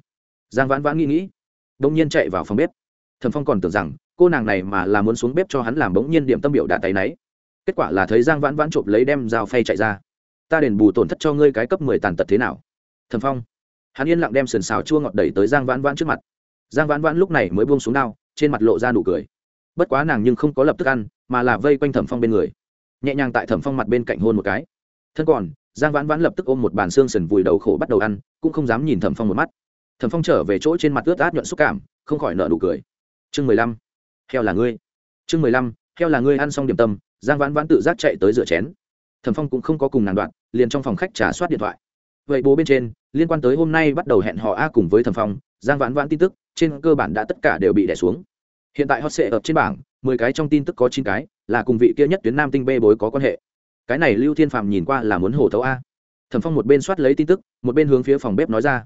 Giang vãn vãn nghĩ nghĩ đông nhiên chạy vào phòng bếp. Thẩm phong còn tưởng rằng, cô nàng này mà là muốn xuống bếp cho hắn làm bỗng nhiên điểm tâm biểu đạt tay náy. Kết quả là thấy giang vãn vãn trộm lấy đem dao phay chạy ra. Ta đền bù tổn thất cho ngươi cái cấp mười tàn tật thế nào? Thẩm phong, hắn yên lặng đem sườn xào chua ngọt đẩy tới giang vãn vãn trước mặt. Giang vãn vãn lúc này mới buông xuống đao trên mặt lộ ra nụ cười. Bất quá nàng nhưng không có lập tức ăn, mà là vây quanh thẩm phong bên người. Nhẹ nhàng tại thẩm phong mặt bên cạnh hôn một cái. Thân còn, giang vãn vãn lập tức ôm một bàn xương sần vùi đầu khổ bắt đầu ăn, cũng không dám nhìn thẩm phong một mắt. Thẩm phong trở về chỗ trên mặt ướt át nhuận xúc cảm, không khỏi nợ nụ cười. Chương mười lăm. Heo là ngươi. Chương mười lăm. Heo là ngươi ăn xong điểm tâm, giang vãn vãn tự giác chạy tới rửa chén. Thẩm phong cũng không có cùng nàng đoạn, liền trong phòng khách trả soát điện thoại. Vậy bố bên trên, liên quan tới hôm nay bắt đầu hẹn họ a cùng với thẩm phong giang vãn vãn tin tức, trên cơ bản đã tất cả đều bị đẻ xuống. Hiện tại hot sệ ập trên bảng, mười cái trong tin tức có chín cái, là cùng vị kia nhất tuyến nam tinh bê bối có quan hệ. Cái này lưu thiên phạm nhìn qua là muốn hổ thấu a. Thẩm phong một bên soát lấy tin tức, một bên hướng phía phòng bếp nói ra.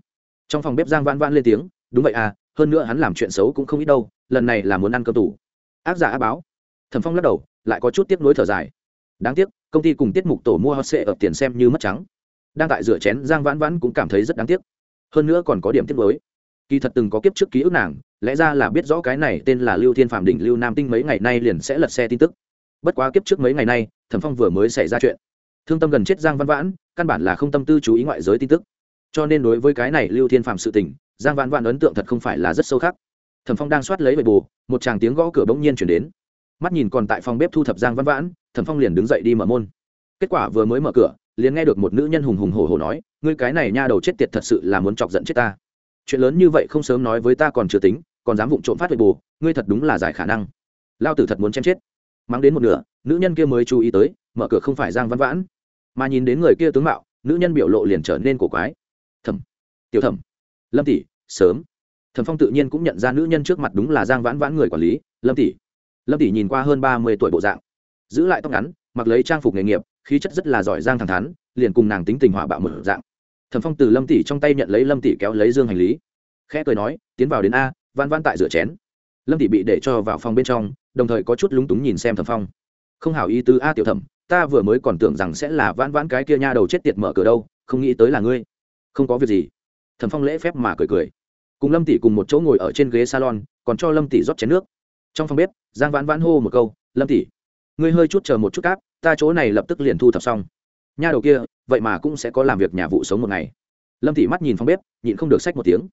Trong phòng bếp giang vãn vãn lên tiếng, đúng vậy à hơn nữa hắn làm chuyện xấu cũng không ít đâu, lần này là muốn ăn cơm tủ. Ác giả á báo. Thẩm phong lắc đầu, lại có chút tiếc nuối thở dài. Đáng tiếc, công ty cùng tiết mục tổ mua hot sệ ập tiền xem như mất trắng. Đang tại rửa chén, giang vãn vãn cũng cảm thấy rất đáng tiếc. Hơn nữa còn có điểm tiếc nuối kỳ thật từng có kiếp trước ký ức nàng, lẽ ra là biết rõ cái này tên là lưu thiên phạm đỉnh lưu nam tinh mấy ngày nay liền sẽ lật xe tin tức. Bất quá kiếp trước mấy ngày nay, thẩm phong vừa mới xảy ra chuyện. Thương tâm gần chết giang văn vãn, căn bản là không tâm tư chú ý ngoại giới tin tức. Cho nên đối với cái này lưu thiên phạm sự tình, giang văn vãn ấn tượng thật không phải là rất sâu khắc. Thẩm phong đang soát lấy bề bù, một chàng tiếng gõ cửa bỗng nhiên chuyển đến. Mắt nhìn còn tại phòng bếp thu thập giang văn vãn, thẩm phong liền đứng dậy đi mở môn. Kết quả vừa mới mở cửa, liền nghe được một nữ nhân hùng hùng hổ hổ nói, ngươi cái này nha đầu chết tiệt thật sự là muốn chọc giận chết ta chuyện lớn như vậy không sớm nói với ta còn chưa tính, còn dám vụng trộm phát huệ bù ngươi thật đúng là giải khả năng. Lao tử thật muốn chém chết. Mắng đến một nửa, nữ nhân kia mới chú ý tới, mở cửa không phải giang văn vãn, mà nhìn đến người kia tướng mạo, nữ nhân biểu lộ liền trở nên cổ quái. Thẩm, tiểu thẩm, lâm tỷ, sớm. Thẩm phong tự nhiên cũng nhận ra nữ nhân trước mặt đúng là giang vãn vãn người quản lý, lâm tỷ. Lâm tỷ nhìn qua hơn ba mươi tuổi bộ dạng, giữ lại tóc ngắn, mặc lấy trang phục nghề nghiệp, khí chất rất là giỏi giang thẳng thắn, liền cùng nàng tính tình hòa bạo mở dạng thẩm phong từ lâm tỷ trong tay nhận lấy lâm tỷ kéo lấy dương hành lý. Khẽ cười nói, tiến vào đến a van van tại rửa chén. Lâm tỷ bị để cho vào phòng bên trong, đồng thời có chút lúng túng nhìn xem thẩm phong. Không hảo ý tứ a tiểu thẩm, ta vừa mới còn tưởng rằng sẽ là vãn vãn cái kia nha đầu chết tiệt mở cửa đâu, không nghĩ tới là ngươi. Không có việc gì. Thẩm phong lễ phép mà cười cười. Cùng lâm tỷ cùng một chỗ ngồi ở trên ghế salon, còn cho lâm tỷ rót chén nước. Trong phòng bếp, giang vãn vãn hô một câu, lâm tỷ, ngươi hơi chút chờ một chút cáp, ta chỗ này lập tức liền thu thập xong nha đầu kia, vậy mà cũng sẽ có làm việc nhà vụ sống một ngày. Lâm Thị mắt nhìn phong bếp, nhịn không được sách một tiếng.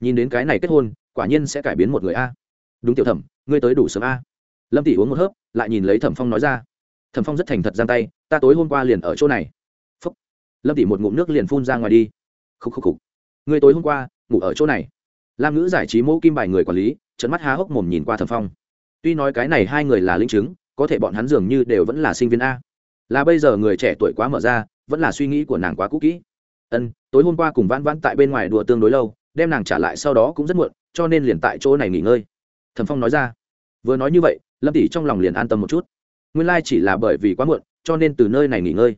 Nhìn đến cái này kết hôn, quả nhiên sẽ cải biến một người a. Đúng tiểu thẩm, ngươi tới đủ sớm a. Lâm Thị uống một hớp, lại nhìn lấy thẩm phong nói ra. Thẩm phong rất thành thật giang tay, ta tối hôm qua liền ở chỗ này. Phúc. lâm Thị một ngụm nước liền phun ra ngoài đi. Khúc khúc khúc. Ngươi tối hôm qua, ngủ ở chỗ này. Lam ngữ giải trí mẫu kim bài người quản lý trận mắt há hốc mồm nhìn qua thẩm phong. Tuy nói cái này hai người là linh chứng, có thể bọn hắn dường như đều vẫn là sinh viên a là bây giờ người trẻ tuổi quá mở ra, vẫn là suy nghĩ của nàng quá cũ kỹ. Ân, tối hôm qua cùng vãn vãn tại bên ngoài đùa tương đối lâu, đem nàng trả lại sau đó cũng rất muộn, cho nên liền tại chỗ này nghỉ ngơi. Thẩm phong nói ra. Vừa nói như vậy, lâm tỷ trong lòng liền an tâm một chút. Nguyên lai、like、chỉ là bởi vì quá muộn, cho nên từ nơi này nghỉ ngơi.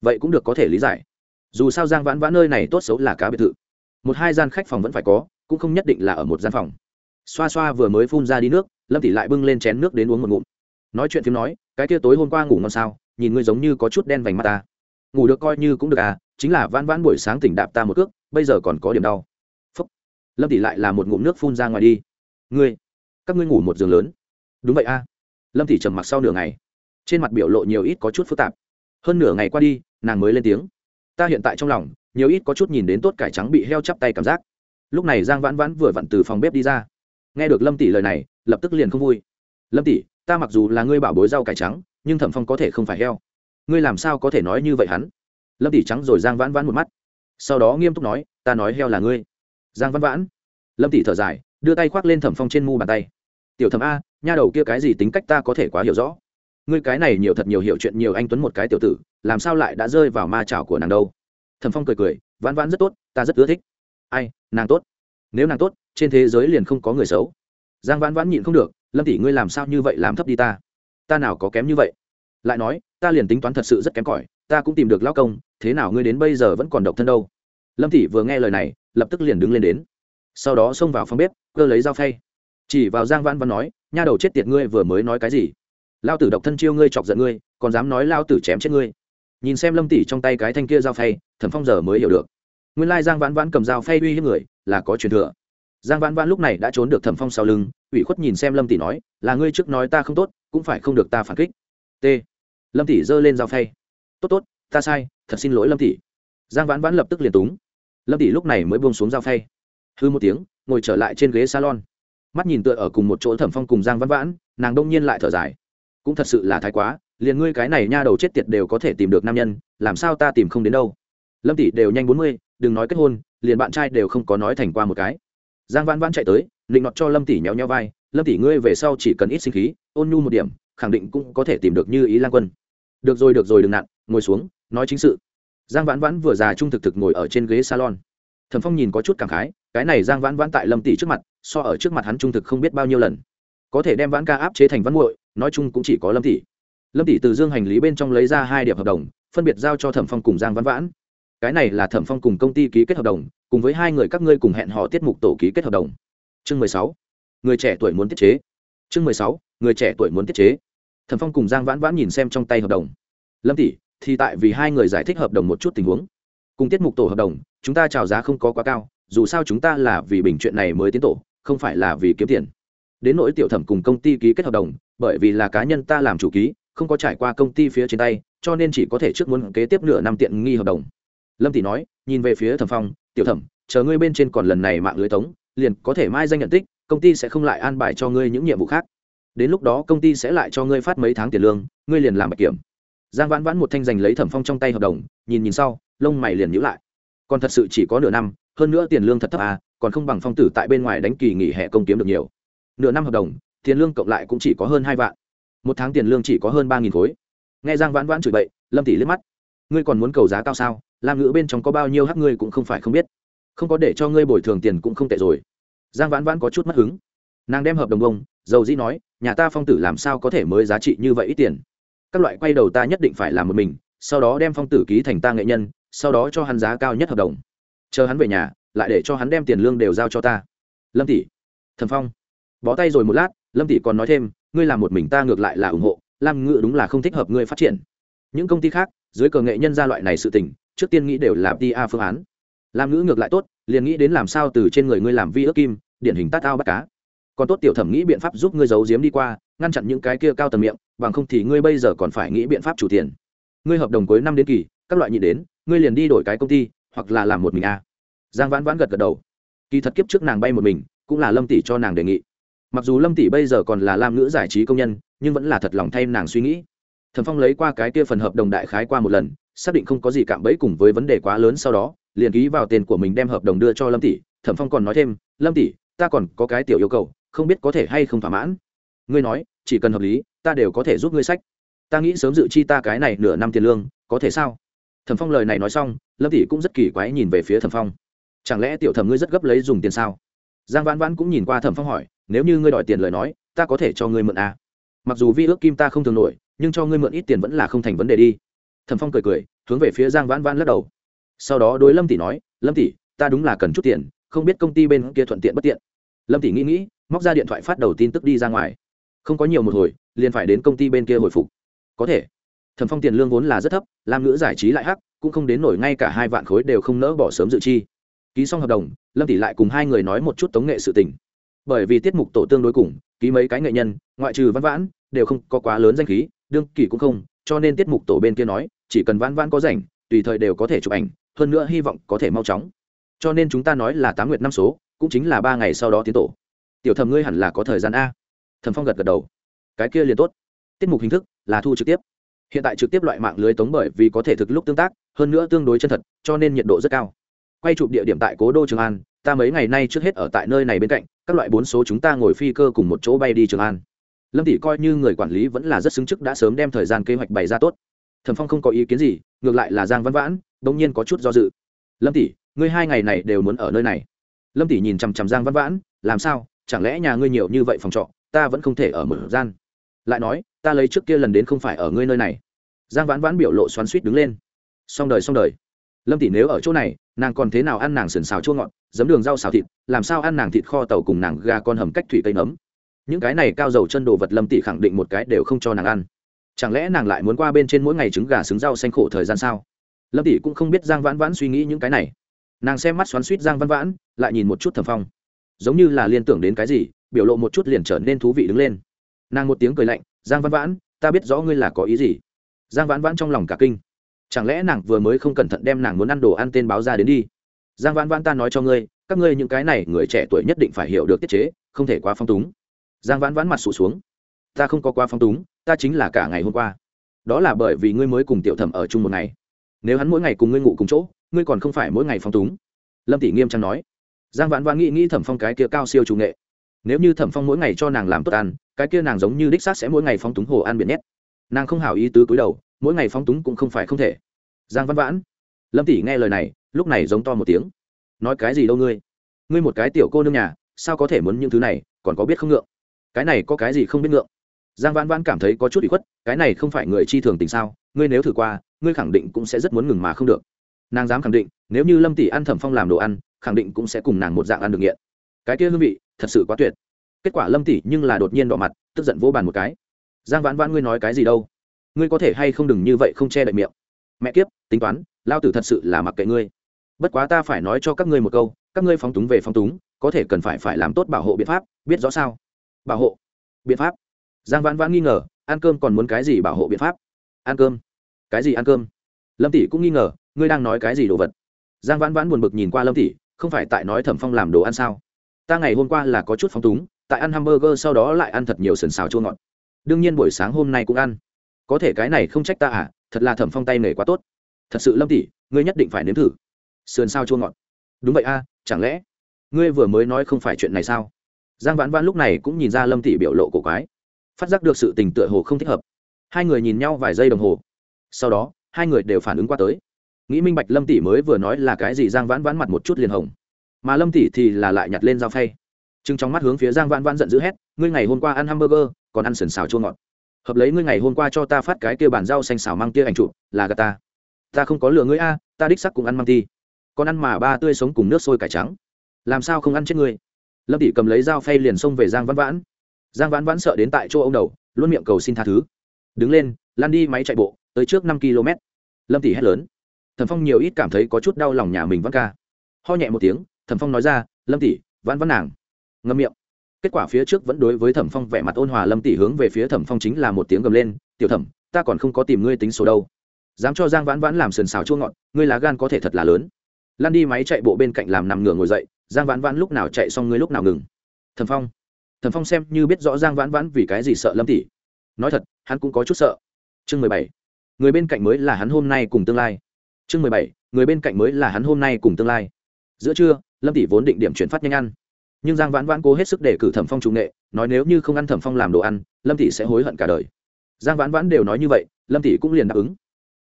Vậy cũng được có thể lý giải. Dù sao giang vãn vãn nơi này tốt xấu là cá biệt thự. Một hai gian khách phòng vẫn phải có, cũng không nhất định là ở một gian phòng. Xoa xoa vừa mới phun ra đi nước, lâm tỷ lại bưng lên chén nước đến uống một ngụm. Nói chuyện phim nói, cái kia tối hôm qua ngủ ngon sao? Nhìn ngươi giống như có chút đen vành mắt ta. Ngủ được coi như cũng được à chính là vãn vãn buổi sáng tỉnh đạp ta một cước, bây giờ còn có điểm đau. Phúc. Lâm tỷ lại là một ngụm nước phun ra ngoài đi. Ngươi, các ngươi ngủ một giường lớn. Đúng vậy a. À. lâm tỷ trầm mặc sau nửa ngày. Trên mặt biểu lộ nhiều ít có chút phức tạp. Hơn nửa ngày qua đi, nàng mới lên tiếng. Ta hiện tại trong lòng, nhiều ít có chút nhìn đến tốt cải trắng bị heo chắp tay cảm giác. Lúc này giang vãn vãn vừa vặn từ phòng bếp đi ra. Nghe được lâm tỷ lời này, lập tức liền không vui. Lâm tỷ, ta mặc dù là ngươi bảo bối rau cải trắng nhưng thẩm phong có thể không phải heo. Ngươi làm sao có thể nói như vậy hắn? Lâm tỷ trắng rồi giang vãn vãn một mắt. Sau đó nghiêm túc nói, ta nói heo là ngươi. Giang vãn vãn. Lâm tỷ thở dài, đưa tay khoác lên thẩm phong trên mu bàn tay. Tiểu thẩm a, nha đầu kia cái gì tính cách ta có thể quá hiểu rõ. Ngươi cái này nhiều thật nhiều hiểu chuyện nhiều anh tuấn một cái tiểu tử, làm sao lại đã rơi vào ma trào của nàng đâu? Thẩm phong cười cười, vãn vãn rất tốt, ta rất ưa thích. Ai, nàng tốt. Nếu nàng tốt, trên thế giới liền không có người xấu. Giang vãn vãn nhịn không được, lâm tỷ, ngươi làm sao như vậy làm thấp đi ta? Ta nào có kém như vậy? Lại nói, ta liền tính toán thật sự rất kém cỏi, ta cũng tìm được lao công, thế nào ngươi đến bây giờ vẫn còn độc thân đâu? Lâm tỷ vừa nghe lời này, lập tức liền đứng lên đến. Sau đó xông vào phòng bếp, cơ lấy dao phay. Chỉ vào giang vãn văn nói, nha đầu chết tiệt ngươi vừa mới nói cái gì? Lao tử độc thân chiêu ngươi chọc giận ngươi, còn dám nói lao tử chém chết ngươi. Nhìn xem lâm tỷ trong tay cái thanh kia dao phay, thẩm phong giờ mới hiểu được. Nguyên lai giang vãn vãn cầm dao phay uy hiếp người, là có truyền thừa. Giang vãn vãn lúc này đã trốn được thẩm phong sau lưng, ủy khuất nhìn xem lâm tỷ nói, là ngươi trước nói ta không tốt cũng phải không được ta phản kích. T. Lâm tỷ giơ lên dao phay. Tốt tốt, ta sai, thật xin lỗi lâm tỷ. Giang vãn vãn lập tức liền túng. Lâm tỷ lúc này mới buông xuống dao phay. Hư một tiếng, ngồi trở lại trên ghế salon. Mắt nhìn tựa ở cùng một chỗ thẩm phong cùng giang vãn vãn, nàng đông nhiên lại thở dài. Cũng thật sự là thái quá, liền ngươi cái này nha đầu chết tiệt đều có thể tìm được nam nhân, làm sao ta tìm không đến đâu. Lâm tỷ đều nhanh bốn mươi, đừng nói kết hôn, liền bạn trai đều không có nói thành qua một cái. Giang vãn vãn chạy tới định nọt cho lâm tỷ nhéo nhéo vai lâm tỷ ngươi về sau chỉ cần ít sinh khí ôn nhu một điểm khẳng định cũng có thể tìm được như ý lan quân. Được rồi được rồi đừng nặn ngồi xuống nói chính sự. Giang vãn vãn vừa già trung thực thực ngồi ở trên ghế salon. Thẩm phong nhìn có chút cảm khái cái này giang vãn vãn tại lâm tỷ trước mặt so ở trước mặt hắn trung thực không biết bao nhiêu lần. Có thể đem vãn ca áp chế thành văn nguội, nói chung cũng chỉ có lâm tỷ. Lâm tỷ từ dương hành lý bên trong lấy ra hai điểm hợp đồng phân biệt giao cho thẩm phong cùng giang vãn vãn. Cái này là thẩm phong cùng công ty ký kết hợp đồng cùng với hai người các ngươi cùng hẹn họ tiết mục tổ ký kết hợp đồng. Chương mười sáu người trẻ tuổi muốn tiết chế. Chương mười sáu, người trẻ tuổi muốn tiết chế. Thẩm phong cùng giang vãn vãn nhìn xem trong tay hợp đồng. Lâm tỷ, thì tại vì hai người giải thích hợp đồng một chút tình huống. Cùng tiết mục tổ hợp đồng, chúng ta trào giá không có quá cao, dù sao chúng ta là vì bình chuyện này mới tiến tổ, không phải là vì kiếm tiền. Đến nỗi tiểu thẩm cùng công ty ký kết hợp đồng, bởi vì là cá nhân ta làm chủ ký, không có trải qua công ty phía trên tay, cho nên chỉ có thể trước muốn kế tiếp nửa năm tiện nghi hợp đồng. Lâm tỷ nói, nhìn về phía thẩm phong, tiểu thẩm, chờ ngươi bên trên còn lần này mạng lưới tống, liền có thể mai danh nhận tích công ty sẽ không lại an bài cho ngươi những nhiệm vụ khác. Đến lúc đó công ty sẽ lại cho ngươi phát mấy tháng tiền lương, ngươi liền làm bạch kiểm. Giang vãn vãn một thanh giành lấy thẩm phong trong tay hợp đồng, nhìn nhìn sau, lông mày liền nhữ lại. Còn thật sự chỉ có nửa năm, hơn nữa tiền lương thật thấp à còn không bằng phong tử tại bên ngoài đánh kỳ nghỉ hè công kiếm được nhiều. Nửa năm hợp đồng, tiền lương cộng lại cũng chỉ có hơn hai vạn. Một tháng tiền lương chỉ có hơn ba nghìn khối. Nghe giang vãn vãn chửi bậy, lâm tỷ liếc mắt. Ngươi còn muốn cầu giá cao sao? Làm ngữ bên trong có bao nhiêu hắc ngươi cũng không phải không biết. Không có để cho ngươi bồi thường tiền cũng không tệ rồi giang vãn vãn có chút mất hứng. Nàng đem hợp đồng bông, dầu dĩ nói, nhà ta phong tử làm sao có thể mới giá trị như vậy ít tiền? Các loại quay đầu ta nhất định phải làm một mình, sau đó đem phong tử ký thành ta nghệ nhân, sau đó cho hắn giá cao nhất hợp đồng. Chờ hắn về nhà, lại để cho hắn đem tiền lương đều giao cho ta. Lâm tỷ. Thần phong. Bó tay rồi một lát, lâm tỷ còn nói thêm, ngươi làm một mình ta ngược lại là ủng hộ, lam ngự đúng là không thích hợp ngươi phát triển. Những công ty khác, dưới cờ nghệ nhân ra loại này sự tình, trước tiên nghĩ đều là pa phương án. Lam ngữ ngược lại tốt, liền nghĩ đến làm sao từ trên người ngươi làm vi ước kim điển hình tát ao bắt cá. Còn tốt tiểu thẩm nghĩ biện pháp giúp ngươi giấu giếm đi qua, ngăn chặn những cái kia cao tầm miệng, bằng không thì ngươi bây giờ còn phải nghĩ biện pháp chủ tiền. Ngươi hợp đồng cuối năm đến kỳ, các loại nhị đến, ngươi liền đi đổi cái công ty, hoặc là làm một mình a. Giang vãn vãn gật gật đầu. Kỳ thật kiếp trước nàng bay một mình, cũng là lâm tỷ cho nàng đề nghị. Mặc dù lâm tỷ bây giờ còn là lam ngữ giải trí công nhân, nhưng vẫn là thật lòng thay nàng suy nghĩ. Thẩm phong lấy qua cái kia phần hợp đồng đại khái qua một lần, xác định không có gì cạm bẫy cùng với vấn đề quá lớn sau đó, liền ký vào tiền của mình đem hợp đồng đưa cho lâm tỷ. Thẩm phong còn nói thêm, lâm tỷ ta còn có cái tiểu yêu cầu, không biết có thể hay không thỏa mãn. Ngươi nói, chỉ cần hợp lý, ta đều có thể giúp ngươi sách. Ta nghĩ sớm dự chi ta cái này nửa năm tiền lương, có thể sao? Thẩm phong lời này nói xong, lâm tỷ cũng rất kỳ quái nhìn về phía thẩm phong. Chẳng lẽ tiểu thẩm ngươi rất gấp lấy dùng tiền sao? Giang vãn vãn cũng nhìn qua thẩm phong hỏi, nếu như ngươi đòi tiền lời nói, ta có thể cho ngươi mượn à? mặc dù vi ước kim ta không thường nổi, nhưng cho ngươi mượn ít tiền vẫn là không thành vấn đề đi. Thẩm phong cười cười, hướng về phía giang vãn vãn lắc đầu. Sau đó đối lâm tỷ nói, lâm tỷ, ta đúng là cần chút tiền không biết công ty bên kia thuận tiện bất tiện. Lâm tỷ nghĩ nghĩ, móc ra điện thoại phát đầu tin tức đi ra ngoài. Không có nhiều một hồi, liền phải đến công ty bên kia hồi phục. Có thể. Thẩm phong tiền lương vốn là rất thấp, làm ngữ giải trí lại hắc, cũng không đến nổi ngay cả hai vạn khối đều không nỡ bỏ sớm dự chi. Ký xong hợp đồng, lâm tỷ lại cùng hai người nói một chút tống nghệ sự tình. Bởi vì tiết mục tổ tương đối cùng, ký mấy cái nghệ nhân, ngoại trừ văn vãn, đều không có quá lớn danh khí, đương kỳ cũng không, cho nên tiết mục tổ bên kia nói, chỉ cần văn vãn có rảnh, tùy thời đều có thể chụp ảnh, hơn nữa hy vọng có thể mau chóng cho nên chúng ta nói là tám nguyệt năm số, cũng chính là ba ngày sau đó tiến tổ. Tiểu thẩm ngươi hẳn là có thời gian a. Thẩm phong gật gật đầu. Cái kia liền tốt. Tiết mục hình thức là thu trực tiếp. Hiện tại trực tiếp loại mạng lưới tống bởi vì có thể thực lúc tương tác, hơn nữa tương đối chân thật, cho nên nhiệt độ rất cao. Quay chụp địa điểm tại cố đô trường an, ta mấy ngày nay trước hết ở tại nơi này bên cạnh, các loại bốn số chúng ta ngồi phi cơ cùng một chỗ bay đi trường an. Lâm tỷ coi như người quản lý vẫn là rất xứng chức đã sớm đem thời gian kế hoạch bày ra tốt. Thẩm phong không có ý kiến gì, ngược lại là giang văn vãn đ ỗ n g nhiên có chút do dự. Lâm tỷ ngươi hai ngày này đều muốn ở nơi này. Lâm tỷ nhìn chằm chằm giang văn vãn, làm sao? Chẳng lẽ nhà ngươi nhiều như vậy phòng trọ, ta vẫn không thể ở một gian? Lại nói, ta lấy trước kia lần đến không phải ở ngươi nơi này. Giang vãn vãn biểu lộ xoắn suýt đứng lên. Xong đời xong đời. Lâm tỷ nếu ở chỗ này, nàng còn thế nào ăn nàng sườn xào chua ngọt, giấm đường rau xào thịt, làm sao ăn nàng thịt kho tàu cùng nàng gà con hầm cách thủy cây nấm? Những cái này cao dầu chân đồ vật lâm tỷ khẳng định một cái đều không cho nàng ăn. Chẳng lẽ nàng lại muốn qua bên trên mỗi ngày trứng gà xứng rau xanh khổ thời gian sao? Lâm tỷ cũng không biết giang vãn vãn suy nghĩ những cái này nàng xem mắt xoắn suýt giang văn vãn, lại nhìn một chút thầm phong. Giống như là liên tưởng đến cái gì, biểu lộ một chút liền trở nên thú vị đứng lên. Nàng một tiếng cười lạnh, giang văn vãn, ta biết rõ ngươi là có ý gì. Giang vãn vãn trong lòng cả kinh. Chẳng lẽ nàng vừa mới không cẩn thận đem nàng muốn ăn đồ ăn tên báo ra đến đi? Giang vãn vãn, ta nói cho ngươi, các ngươi những cái này người trẻ tuổi nhất định phải hiểu được tiết chế, không thể quá phong túng. Giang vãn vãn mặt sụt xuống. Ta không có quá phong túng, ta chính là cả ngày hôm qua. Đó là bởi vì ngươi mới cùng tiểu thẩm ở chung một ngày. Nếu hắn mỗi ngày cùng ngươi ngủ cùng chỗ ngươi còn không phải mỗi ngày phong túng. Lâm tỷ nghiêm trang nói. Giang vãn vãn nghĩ nghĩ thẩm phong cái kia cao siêu chủ nghệ. Nếu như thẩm phong mỗi ngày cho nàng làm tốt ăn, cái kia nàng giống như đích xác sẽ mỗi ngày phong túng hồ ăn biển nhét nàng không hảo ý tứ cúi đầu, mỗi ngày phong túng cũng không phải không thể. Giang văn vãn. Lâm tỷ nghe lời này, lúc này giống to một tiếng. Nói cái gì đâu ngươi? Ngươi một cái tiểu cô nương nhà, sao có thể muốn những thứ này, còn có biết không ngượng? Cái này có cái gì không biết ngượng? Giang vãn vãn cảm thấy có chút bị khuất, cái này không phải người chi thường tình sao? Ngươi nếu thử qua, ngươi khẳng định cũng sẽ rất muốn ngừng mà không được nàng dám khẳng định, nếu như lâm tỷ ăn thẩm phong làm đồ ăn, khẳng định cũng sẽ cùng nàng một dạng ăn được nghiện. Cái kia hương vị, thật sự quá tuyệt. Kết quả lâm tỷ nhưng là đột nhiên đỏ mặt, tức giận vỗ bàn một cái. Giang vãn vãn ngươi nói cái gì đâu? Ngươi có thể hay không đừng như vậy không che đậy miệng. Mẹ kiếp, tính toán, lao tử thật sự là mặc kệ ngươi. Bất quá ta phải nói cho các ngươi một câu, các ngươi phóng túng về phóng túng, có thể cần phải phải làm tốt bảo hộ biện pháp, biết rõ sao? Bảo hộ, biện pháp. Giang vãn vãn nghi ngờ, ăn cơm còn muốn cái gì bảo hộ biện pháp? Ăn cơm. Cái gì ăn cơm? Lâm tỷ cũng nghi ngờ, ngươi đang nói cái gì đồ vật? Giang vãn vãn buồn bực nhìn qua lâm tỷ, không phải tại nói thẩm phong làm đồ ăn sao? Ta ngày hôm qua là có chút phóng túng, tại ăn hamburger sau đó lại ăn thật nhiều sườn xào chua ngọt. Đương nhiên buổi sáng hôm nay cũng ăn. Có thể cái này không trách ta à thật là thẩm phong tay nghề quá tốt. Thật sự lâm tỷ, ngươi nhất định phải nếm thử. Sườn xào chua ngọt. Đúng vậy a, chẳng lẽ ngươi vừa mới nói không phải chuyện này sao? Giang vãn vãn lúc này cũng nhìn ra lâm tỷ biểu lộ cổ quái, phát giác được sự tình tựa hồ không thích hợp. Hai người nhìn nhau vài giây đồng hồ. Sau đó hai người đều phản ứng qua tới. Nghĩ minh bạch lâm tỷ mới vừa nói là cái gì, giang vãn vãn mặt một chút liền hồng. Mà lâm tỷ thì là lại nhặt lên dao phay. Chừng trong mắt hướng phía giang vãn vãn giận dữ hét, ngươi ngày hôm qua ăn hamburger, còn ăn sườn xào chua ngọt. Hợp lấy ngươi ngày hôm qua cho ta phát cái kia bản rau xanh xào mang tia ảnh chụp, là gà ta. Ta không có lừa ngươi a, ta đích sắc cũng ăn mang ti còn ăn mà ba tươi sống cùng nước sôi cải trắng. Làm sao không ăn chết ngươi? Lâm tỷ cầm lấy dao phay liền xông về giang vãn vãn. Giang vãn vãn sợ đến tại chỗ ông đầu, luôn miệng cầu xin tha thứ. Đứng lên lan đi máy chạy bộ tới trước năm km. Lâm tỷ hét lớn. Thẩm phong nhiều ít cảm thấy có chút đau lòng nhà mình vãn ca. Ho nhẹ một tiếng, thẩm phong nói ra, lâm tỷ vãn vãn nàng. Ngâm miệng. Kết quả phía trước vẫn đối với thẩm phong vẻ mặt ôn hòa, lâm tỷ hướng về phía thẩm phong chính là một tiếng gầm lên, tiểu thẩm, ta còn không có tìm ngươi tính số đâu. Dám cho giang vãn vãn làm sườn xào chua ngọt, ngươi lá gan có thể thật là lớn. Lan đi máy chạy bộ bên cạnh làm nằm ngửa ngồi dậy, giang vãn vãn lúc nào chạy xong ngươi lúc nào ngừng. Thẩm phong. Thẩm phong xem như biết rõ giang vãn vãn vì cái gì sợ lâm tỷ. Nói thật, hắn cũng có chút sợ. Chương mười bảy người bên cạnh mới là hắn hôm nay cùng tương lai. Chương mười bảy, người bên cạnh mới là hắn hôm nay cùng tương lai. Giữa trưa, lâm tỷ vốn định điểm chuyển phát nhanh ăn. Nhưng giang vãn vãn cố hết sức để cử thẩm phong trung nghệ, nói nếu như không ăn thẩm phong làm đồ ăn, lâm tỷ sẽ hối hận cả đời. Giang vãn vãn đều nói như vậy, lâm tỷ cũng liền đáp ứng.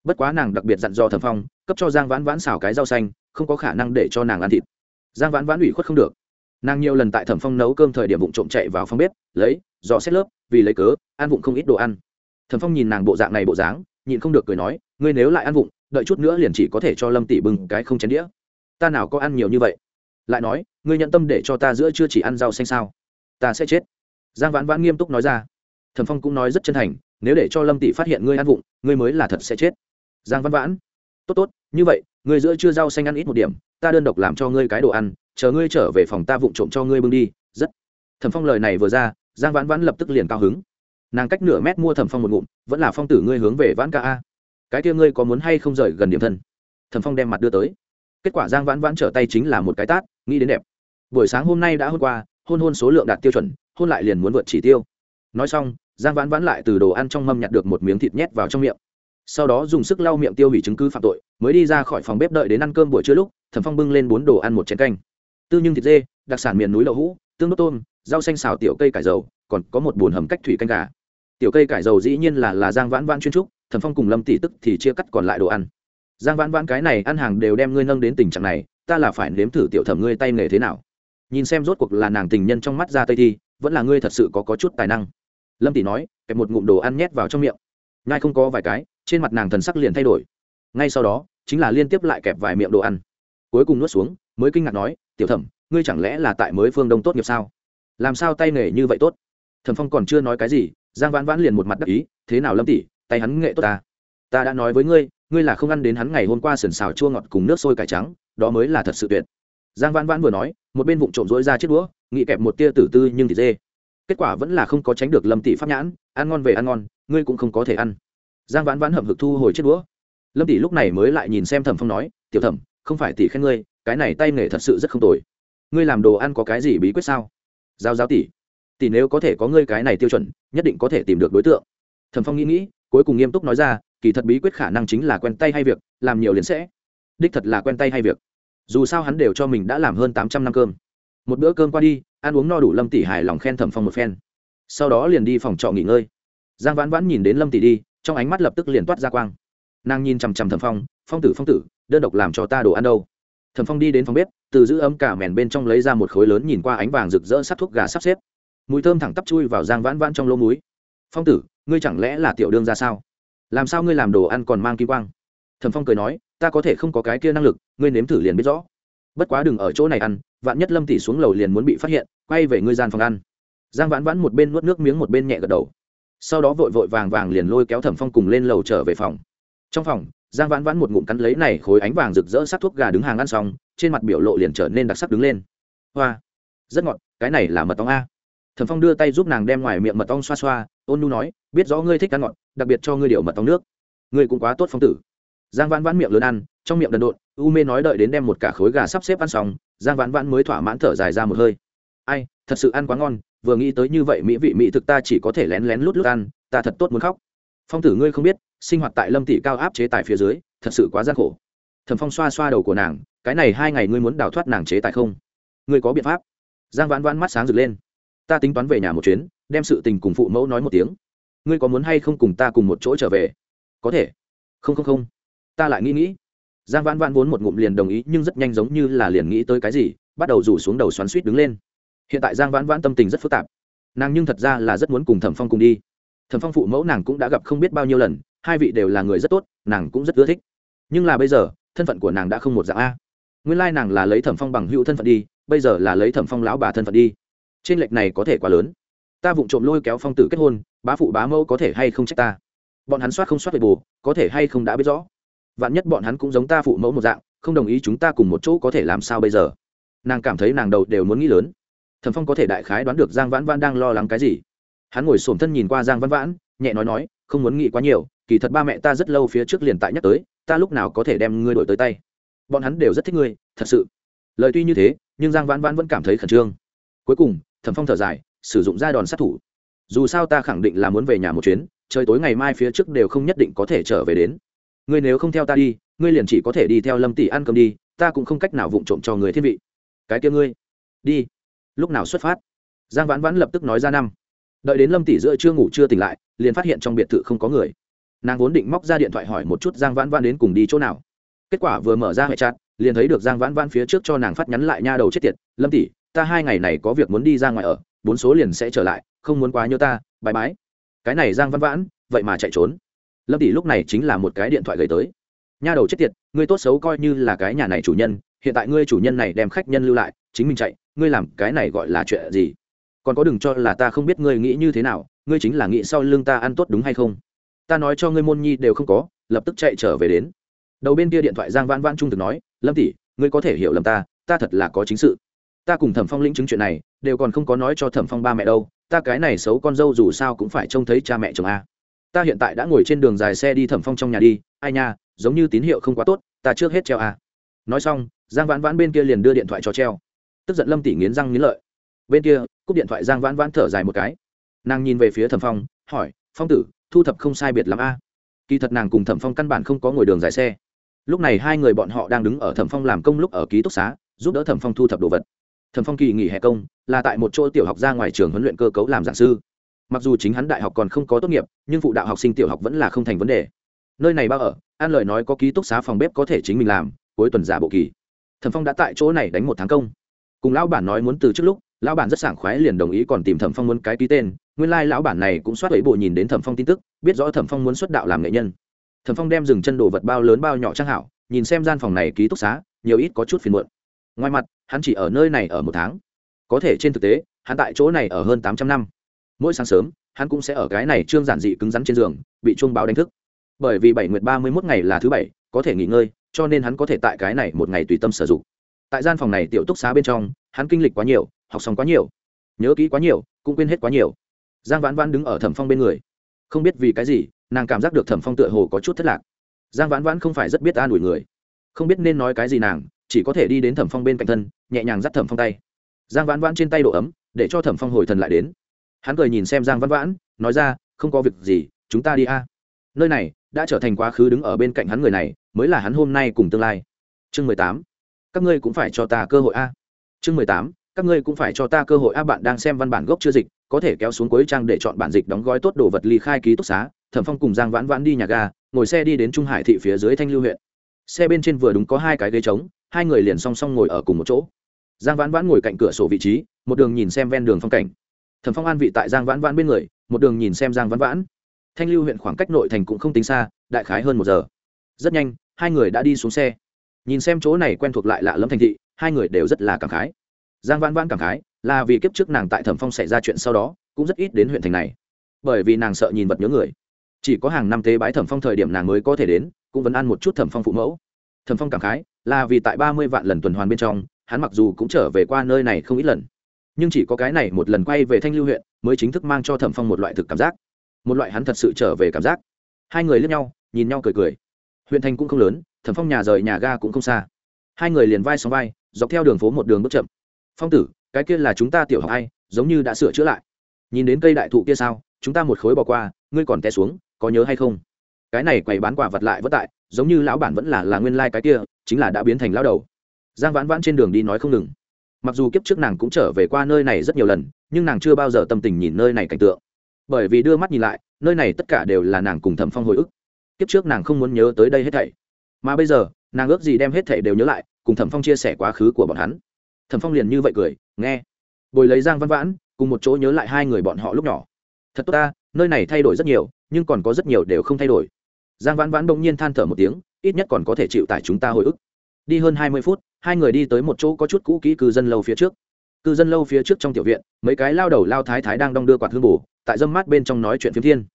Bất quá nàng đặc biệt dặn dò thẩm phong, cấp cho giang vãn vãn xào cái rau xanh, không có khả năng để cho nàng ăn thịt. Giang vãn vãn ủy khuất không được. Nàng nhiều lần tại thẩm phong nấu cơm thời điểm vụng trộm chạy vào phòng bếp, lấy, dò xét lớp, vì lấy cớ, ăn vụng không ít đồ ăn. Thẩm phong nhìn nàng bộ dạng này bộ dáng nhịn không được cười nói, ngươi nếu lại ăn vụng, đợi chút nữa liền chỉ có thể cho lâm tỷ bưng cái không chén đĩa. Ta nào có ăn nhiều như vậy? Lại nói, ngươi nhận tâm để cho ta giữa chưa chỉ ăn rau xanh sao? Ta sẽ chết. Giang vãn vãn nghiêm túc nói ra. Thẩm phong cũng nói rất chân thành, nếu để cho lâm tỷ phát hiện ngươi ăn vụng, ngươi mới là thật sẽ chết. Giang vãn vãn, tốt tốt, như vậy, ngươi giữa chưa rau xanh ăn ít một điểm, ta đơn độc làm cho ngươi cái đồ ăn, chờ ngươi trở về phòng ta vụng trộm cho ngươi bưng đi. Rất. Thẩm phong lời này vừa ra, giang vãn vãn lập tức liền cao hứng nàng cách nửa mét mua thẩm phong một ngụm, vẫn là phong tử ngươi hướng về vãn ca a. Cái kia ngươi có muốn hay không rời gần điểm thân? Thẩm phong đem mặt đưa tới. Kết quả giang vãn vãn trở tay chính là một cái tát, nghĩ đến đẹp. Buổi sáng hôm nay đã hôm qua, hôn hôn số lượng đạt tiêu chuẩn, hôn lại liền muốn vượt chỉ tiêu. Nói xong, giang vãn vãn lại từ đồ ăn trong mâm nhặt được một miếng thịt nhét vào trong miệng. Sau đó dùng sức lau miệng tiêu hủy chứng cứ phạm tội, mới đi ra khỏi phòng bếp đợi đến ăn cơm buổi trưa lúc, thẩm phong bưng lên bốn đồ ăn một chén canh. Tư nhưng thịt dê, đặc sản miền núi đậu hũ, tương đốt tôm, rau xanh xào tiểu cây cải dầu, còn có một bồn hầm cách thủy canh gà tiểu cây cải dầu dĩ nhiên là là giang vãn vãn chuyên trúc thẩm phong cùng lâm tỷ tức thì chia cắt còn lại đồ ăn. Giang vãn vãn cái này ăn hàng đều đem ngươi nâng đến tình trạng này ta là phải nếm thử tiểu thẩm ngươi tay nghề thế nào. Nhìn xem rốt cuộc là nàng tình nhân trong mắt ra tây thi vẫn là ngươi thật sự có, có chút tài năng. Lâm tỷ nói kẹp một ngụm đồ ăn nhét vào trong miệng. Ngay không có vài cái trên mặt nàng thần sắc liền thay đổi. Ngay sau đó chính là liên tiếp lại kẹp vài miệng đồ ăn. Cuối cùng nuốt xuống mới kinh ngạc nói tiểu thẩm ngươi chẳng lẽ là tại mới phương đông tốt nghiệp sao? Làm sao tay nghề như vậy tốt? Thẩm phong còn chưa nói cái gì giang vãn vãn liền một mặt đắc ý, thế nào lâm tỷ, tay hắn nghệ tốt ta. Ta đã nói với ngươi ngươi là không ăn đến hắn ngày hôm qua sần xào chua ngọt cùng nước sôi cải trắng, đó mới là thật sự tuyệt. Giang vãn vãn vừa nói, một bên vụng trộm rỗi ra chiếc đũa nghị kẹp một tia tử tư nhưng thì dê. Kết quả vẫn là không có tránh được lâm tỷ pháp nhãn, ăn ngon về ăn ngon, ngươi cũng không có thể ăn. Giang vãn vãn hậm hực thu hồi chiếc đũa. Lâm tỷ lúc này mới lại nhìn xem thẩm phong nói, tiểu thẩm, không phải tỷ khen ngươi, cái này tay nghề thật sự rất không tồi. Ngươi làm đồ ăn có cái gì bí quyết sao? Giao giao tỷ tỷ nếu có thể có ngươi cái này tiêu chuẩn, nhất định có thể tìm được đối tượng. Thẩm phong nghĩ nghĩ, cuối cùng nghiêm túc nói ra, kỳ thật bí quyết khả năng chính là quen tay hay việc, làm nhiều liền sẽ. Đích thật là quen tay hay việc. Dù sao hắn đều cho mình đã làm hơn tám trăm năm cơm. Một bữa cơm qua đi, ăn uống no đủ lâm tỷ hài lòng khen thẩm phong một phen. Sau đó liền đi phòng trọ nghỉ ngơi. Giang vãn vãn nhìn đến lâm tỷ đi, trong ánh mắt lập tức liền toát ra quang. Nàng nhìn chằm chằm thẩm phong phong tử phong tử, đơn độc làm cho ta đồ ăn đâu? Thẩm phong đi đến phòng bếp, từ giữ ấm cả mèn bên trong lấy ra một khối lớn nhìn qua ánh vàng rực rỡ sắt thuốc gà sắp xếp mùi thơm thẳng tắp chui vào giang vãn vãn trong lỗ múi phong tử, ngươi chẳng lẽ là tiểu đương ra sao? Làm sao ngươi làm đồ ăn còn mang kim quang? Thẩm phong cười nói, ta có thể không có cái kia năng lực, ngươi nếm thử liền biết rõ. Bất quá đừng ở chỗ này ăn, vạn nhất lâm tỷ xuống lầu liền muốn bị phát hiện, quay về ngươi gian phòng ăn. Giang vãn vãn một bên nuốt nước miếng một bên nhẹ gật đầu. Sau đó vội vội vàng vàng liền lôi kéo thẩm phong cùng lên lầu trở về phòng. Trong phòng, giang vãn vãn một ngụm cắn lấy này khối ánh vàng rực rỡ sắc thuốc gà đứng hàng ăn xong, trên mặt biểu lộ liền trở nên đặc sắc đứng lên. Hoa, rất ngọt, cái này là mật ong a thẩm phong đưa tay giúp nàng đem ngoài miệng mật ong xoa xoa, ôn nu nói, biết rõ ngươi thích ăn ngọt, đặc biệt cho ngươi điều mật ong nước. Ngươi cũng quá tốt phong tử. Giang vãn vãn miệng lớn ăn, trong miệng đần độn, u mê nói đợi đến đem một cả khối gà sắp xếp ăn xong, giang vãn vãn mới thỏa mãn thở dài ra một hơi. Ai, thật sự ăn quá ngon, vừa nghĩ tới như vậy mỹ vị mỹ thực ta chỉ có thể lén lén lút lút ăn, ta thật tốt muốn khóc. Phong tử ngươi không biết, sinh hoạt tại lâm tỷ cao áp chế tài phía dưới, thật sự quá gian khổ. Thẩm phong xoa xoa đầu của nàng, cái này hai ngày ngươi muốn đào thoát nàng chế tài không? Ngươi có biện pháp. Giang vãn vãn mắt sáng rực lên ta tính toán về nhà một chuyến, đem sự tình cùng phụ mẫu nói một tiếng. Ngươi có muốn hay không cùng ta cùng một chỗ trở về? Có thể. Không không không. Ta lại nghĩ nghĩ. Giang vãn vãn vốn một ngụm liền đồng ý, nhưng rất nhanh giống như là liền nghĩ tới cái gì, bắt đầu rủ xuống đầu xoắn suýt đứng lên. Hiện tại giang vãn vãn tâm tình rất phức tạp. Nàng nhưng thật ra là rất muốn cùng thẩm phong cùng đi. Thẩm phong phụ mẫu nàng cũng đã gặp không biết bao nhiêu lần, hai vị đều là người rất tốt, nàng cũng rất ưa thích. Nhưng là bây giờ, thân phận của nàng đã không một dạng a. Nguyên lai nàng là lấy thẩm phong bằng hữu thân phận đi, bây giờ là lấy thẩm phong lão bà thân phận đi trên lệch này có thể quá lớn. Ta vụng trộm lôi kéo phong tử kết hôn, bá phụ bá mẫu có thể hay không trách ta? Bọn hắn soát không soát về bù, có thể hay không đã biết rõ. Vạn nhất bọn hắn cũng giống ta phụ mẫu một dạng, không đồng ý chúng ta cùng một chỗ có thể làm sao bây giờ? Nàng cảm thấy nàng đầu đều muốn nghĩ lớn. Thẩm phong có thể đại khái đoán được giang vãn vãn đang lo lắng cái gì. Hắn ngồi xổm thân nhìn qua giang vãn vãn, nhẹ nói nói, không muốn nghĩ quá nhiều, kỳ thật ba mẹ ta rất lâu phía trước liền tại nhắc tới, ta lúc nào có thể đem ngươi đổi tới tay? Bọn hắn đều rất thích ngươi, thật sự. Lời tuy như thế, nhưng giang vãn vãn vẫn cảm thấy khẩn trương. Cuối cùng thẩm phong thở dài, sử dụng ra đòn sát thủ. Dù sao ta khẳng định là muốn về nhà một chuyến, trời tối ngày mai phía trước đều không nhất định có thể trở về đến. Ngươi nếu không theo ta đi, ngươi liền chỉ có thể đi theo lâm tỷ ăn cơm đi, ta cũng không cách nào vụng trộm cho người thiên vị. Cái kia ngươi, đi. Lúc nào xuất phát? Giang vãn vãn lập tức nói ra năm. Đợi đến lâm tỷ giữa chưa ngủ chưa tỉnh lại, liền phát hiện trong biệt thự không có người. Nàng vốn định móc ra điện thoại hỏi một chút giang vãn vãn đến cùng đi chỗ nào. Kết quả vừa mở ra hệ chặt liền thấy được giang vãn vãn phía trước cho nàng phát nhắn lại nha đầu chết tiệt, lâm tỷ ta hai ngày này có việc muốn đi ra ngoài ở, bốn số liền sẽ trở lại, không muốn quá nhớ ta bãi bãi. cái này giang Văn vãn, vậy mà chạy trốn. Lâm tỷ lúc này chính là một cái điện thoại gửi tới. Nha đầu chết tiệt, ngươi tốt xấu coi như là cái nhà này chủ nhân, hiện tại ngươi chủ nhân này đem khách nhân lưu lại, chính mình chạy, ngươi làm cái này gọi là chuyện gì? Còn có đừng cho là ta không biết ngươi nghĩ như thế nào, ngươi chính là nghĩ sau lưng ta ăn tốt đúng hay không? Ta nói cho ngươi môn nhi đều không có, lập tức chạy trở về đến. Đầu bên kia điện thoại giang vãn vãn trung thực nói, lâm tỷ, ngươi có thể hiểu lầm ta ta thật là có chính sự ta cùng thẩm phong lĩnh chứng chuyện này, đều còn không có nói cho thẩm phong ba mẹ đâu, ta cái này xấu con dâu dù sao cũng phải trông thấy cha mẹ chồng a. Ta hiện tại đã ngồi trên đường dài xe đi thẩm phong trong nhà đi, ai nha, giống như tín hiệu không quá tốt, ta trước hết treo a. Nói xong, giang vãn vãn bên kia liền đưa điện thoại cho treo. Tức giận lâm tỷ nghiến răng nghiến lợi. Bên kia, cúp điện thoại giang vãn vãn thở dài một cái. Nàng nhìn về phía thẩm phong, hỏi, phong tử, thu thập không sai biệt l a? Kỳ thật nàng cùng thẩm phong căn bản không có ngồi đường dài xe. Lúc này hai người bọn họ đang đứng ở thẩm phong làm công lúc ở ký túc xá, giúp đỡ thẩm phong thu thập đồ vật thẩm phong kỳ nghỉ hè công, là tại một chỗ tiểu học ra ngoài trường huấn luyện cơ cấu làm giảng sư. Mặc dù chính hắn đại học còn không có tốt nghiệp, nhưng phụ đạo học sinh tiểu học vẫn là không thành vấn đề. Nơi này bao ở an lời nói có ký túc xá phòng bếp có thể chính mình làm, cuối tuần giả bộ kỳ. Thẩm phong đã tại chỗ này đánh một tháng công. Cùng lão bản nói muốn từ trước lúc, lão bản rất sảng khoái liền đồng ý còn tìm thẩm phong muốn cái ký tên. Nguyên lai、like、lão bản này cũng soát ấy bộ nhìn đến thẩm phong tin tức, biết rõ thẩm phong muốn xuất đạo làm nghệ nhân. Thẩm phong đem dừng chân đồ vật bao lớn bao nhỏ trang hảo, nhìn xem gian phòng này ký túc xá, nhiều ít có chút phiền muộn. Ngoài mặt hắn chỉ ở nơi này ở một tháng. Có thể trên thực tế, hắn tại chỗ này ở hơn tám trăm năm. Mỗi sáng sớm, hắn cũng sẽ ở cái này trương giản dị cứng rắn trên giường, bị chuông báo đánh thức. Bởi vì bảy nguyệt ba mươi mốt ngày là thứ bảy, có thể nghỉ ngơi, cho nên hắn có thể tại cái này một ngày tùy tâm sử dụng. Tại gian phòng này tiểu túc xá bên trong, hắn kinh lịch quá nhiều, học xong quá nhiều, nhớ kỹ quá nhiều, cũng quên hết quá nhiều. Giang vãn vãn đứng ở thẩm phong bên người. Không biết vì cái gì, nàng cảm giác được thẩm phong tựa hồ có chút thất lạc. Giang vãn vãn không phải rất biết an ủi người. Không biết nên nói cái gì nàng chỉ có thể đi đến thẩm phong bên cạnh thân, nhẹ nhàng dắt thẩm phong tay. Giang vãn vãn trên tay độ ấm, để cho thẩm phong hồi thần lại đến. Hắn cười nhìn xem giang vãn vãn, nói ra, không có việc gì, chúng ta đi a. Nơi này đã trở thành quá khứ đứng ở bên cạnh hắn người này, mới là hắn hôm nay cùng tương lai. Chương mười tám. Các ngươi cũng phải cho ta cơ hội a. Chương mười tám. Các ngươi cũng phải cho ta cơ hội a, bạn đang xem văn bản gốc chưa dịch, có thể kéo xuống cuối trang để chọn bản dịch đóng gói tốt đồ vật ly khai ký túc xá. Thẩm phong cùng giang vãn vãn đi nhà ga, ngồi xe đi đến trung hải thị phía dưới thanh lưu huyện. Xe bên trên vừa đúng có hai cái ghế trống hai người liền song song ngồi ở cùng một chỗ. Giang vãn vãn ngồi cạnh cửa sổ vị trí, một đường nhìn xem ven đường phong cảnh. Thẩm phong an vị tại giang vãn vãn bên người, một đường nhìn xem giang vãn vãn. Thanh lưu huyện khoảng cách nội thành cũng không tính xa, đại khái hơn một giờ. Rất nhanh, hai người đã đi xuống xe. Nhìn xem chỗ này quen thuộc lại lạ lẫm thành thị, hai người đều rất là cảm khái. Giang vãn vãn cảm khái, là vì kiếp trước nàng tại thẩm phong xảy ra chuyện sau đó, cũng rất ít đến huyện thành này. Bởi vì nàng sợ nhìn vật nhớ người. Chỉ có hàng năm tế bái thẩm phong thời điểm nàng mới có thể đến, cũng vẫn ăn một chút thẩm phong phụ mẫu. Thẩm phong cảm khái là vì tại ba mươi vạn lần tuần hoàn bên trong, hắn mặc dù cũng trở về qua nơi này không ít lần. Nhưng chỉ có cái này một lần quay về thanh lưu huyện mới chính thức mang cho thẩm phong một loại thực cảm giác. Một loại hắn thật sự trở về cảm giác. Hai người lướt nhau, nhìn nhau cười cười. Huyện thành cũng không lớn, thẩm phong nhà rời nhà ga cũng không xa. Hai người liền vai sóng vai, dọc theo đường phố một đường bước chậm. Phong tử, cái kia là chúng ta tiểu học ai, giống như đã sửa chữa lại. Nhìn đến cây đại thụ kia sao, chúng ta một khối bỏ qua, ngươi còn té xuống, có nhớ hay không? Cái này quầy bán quả vật lại vất tại, giống như lão bản vẫn là là nguyên lai cái kia chính là đã biến thành lao đầu. Giang vãn vãn trên đường đi nói không ngừng. Mặc dù kiếp trước nàng cũng trở về qua nơi này rất nhiều lần, nhưng nàng chưa bao giờ tâm tình nhìn nơi này cảnh tượng. Bởi vì đưa mắt nhìn lại, nơi này tất cả đều là nàng cùng thẩm phong hồi ức. Kiếp trước nàng không muốn nhớ tới đây hết thảy. Mà bây giờ, nàng ước gì đem hết thảy đều nhớ lại, cùng thẩm phong chia sẻ quá khứ của bọn hắn. Thẩm phong liền như vậy cười, nghe. Bồi lấy giang văn vãn, cùng một chỗ nhớ lại hai người bọn họ lúc nhỏ. Thật tốt ta, nơi này thay đổi rất nhiều, nhưng còn có rất nhiều đều không thay đổi. Giang vãn vãn bỗng nhiên than thở một tiếng ít nhất còn có thể chịu tải chúng ta hồi ức. Đi hơn hai mươi phút, hai người đi tới một chỗ có chút cũ kỹ cư dân lâu phía trước. Cư dân lâu phía trước trong tiểu viện, mấy cái lao đầu lao thái thái đang đong đưa quạt hương bù, tại dâm mát bên trong nói chuyện phiếm thiên.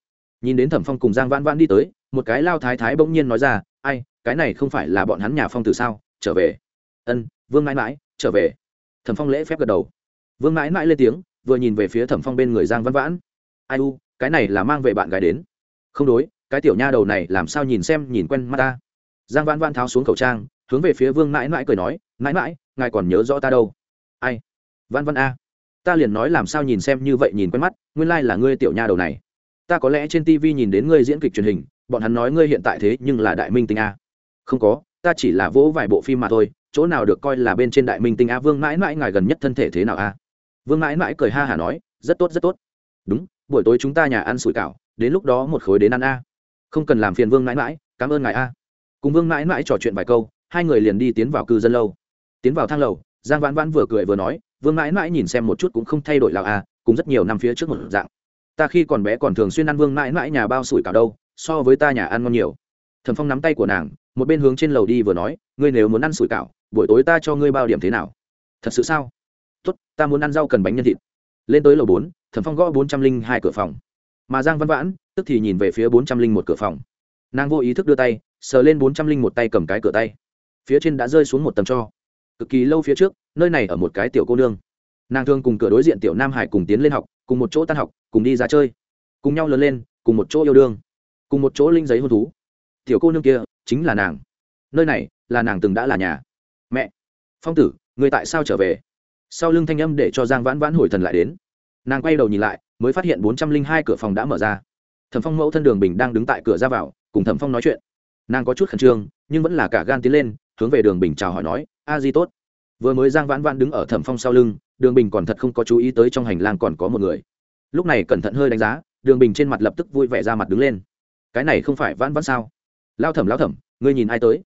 Nhìn đến thẩm phong cùng giang vãn vãn đi tới, một cái lao thái thái bỗng nhiên nói ra, ai, cái này không phải là bọn hắn nhà phong từ sao? Trở về. Ân, vương mãi mãi, trở về. Thẩm phong lễ phép gật đầu. Vương mãi mãi lên tiếng, vừa nhìn về phía thẩm phong bên người giang vãn vãn. Ai u, cái này là mang về bạn gái đến. Không đối, cái tiểu nha đầu này làm sao nhìn xem, nhìn quen mắt ta? Giang văn vãn tháo xuống khẩu trang, hướng về phía vương mãi mãi cười nói, mãi mãi, ngài còn nhớ rõ ta đâu? Ai? Văn văn a. Ta liền nói làm sao nhìn xem như vậy nhìn quen mắt, nguyên lai、like、là ngươi tiểu nha đầu này. Ta có lẽ trên tv nhìn đến ngươi diễn kịch truyền hình, bọn hắn nói ngươi hiện tại thế nhưng là đại minh tinh a. Không có, ta chỉ là vỗ vài bộ phim mà thôi, chỗ nào được coi là bên trên đại minh tinh a, vương mãi mãi ngài gần nhất thân thể thế nào a? Vương mãi mãi cười ha hả nói, rất tốt rất tốt. Đúng, buổi tối chúng ta nhà ăn sủi cảo, đến lúc đó một khối đến ăn a. Không cần làm phiền vương mãi mãi, cảm ơn ngài a cùng vương mãi mãi trò chuyện vài câu hai người liền đi tiến vào cư dân lâu. Tiến vào thang lầu giang vãn vãn vừa cười vừa nói vương mãi mãi nhìn xem một chút cũng không thay đổi lào à, cùng rất nhiều năm phía trước một dạng. Ta khi còn bé còn thường xuyên ăn vương mãi mãi nhà bao sủi cả đâu so với ta nhà ăn ngon nhiều. Thần phong nắm tay của nàng một bên hướng trên lầu đi vừa nói ngươi nếu muốn ăn sủi cảo buổi tối ta cho ngươi bao điểm thế nào? Thật sự sao? Tốt ta muốn ăn rau cần bánh nhân thịt. Lên tới lầu bốn thẩm phong gõ bốn trăm linh hai cửa phòng. Mà giang văn vãn tức thì nhìn về phía bốn trăm linh một cửa phòng. Nàng vô ý thức đưa tay sờ lên bốn trăm linh một tay cầm cái cửa tay. Phía trên đã rơi xuống một tầm cho. Cực kỳ lâu phía trước, nơi này ở một cái tiểu cô nương. Nàng thường cùng cửa đối diện tiểu nam hải cùng tiến lên học, cùng một chỗ tan học, cùng đi ra chơi. Cùng nhau lớn lên, cùng một chỗ yêu đương. Cùng một chỗ linh giấy hôn thú. Tiểu cô nương kia chính là nàng. Nơi này là nàng từng đã là nhà. Mẹ! Phong tử, người tại sao trở về? Sau lưng thanh âm để cho giang vãn vãn hồi thần lại đến. Nàng quay đầu nhìn lại, mới phát hiện bốn trăm linh hai cửa phòng đã mở ra. Thẩm phong mẫu thân đường bình đang đứng tại cửa ra vào, cùng thẩm phong nói chuyện nàng có chút khẩn trương, nhưng vẫn là cả gan tiến lên, hướng về đường bình chào hỏi nói, a di tốt. Vừa mới giang vãn vãn đứng ở thẩm phong sau lưng, đường bình còn thật không có chú ý tới trong hành lang còn có một người. Lúc này cẩn thận hơi đánh giá, đường bình trên mặt lập tức vui vẻ ra mặt đứng lên. Cái này không phải vãn vãn sao? Lao thẩm lao thẩm, ngươi nhìn ai tới?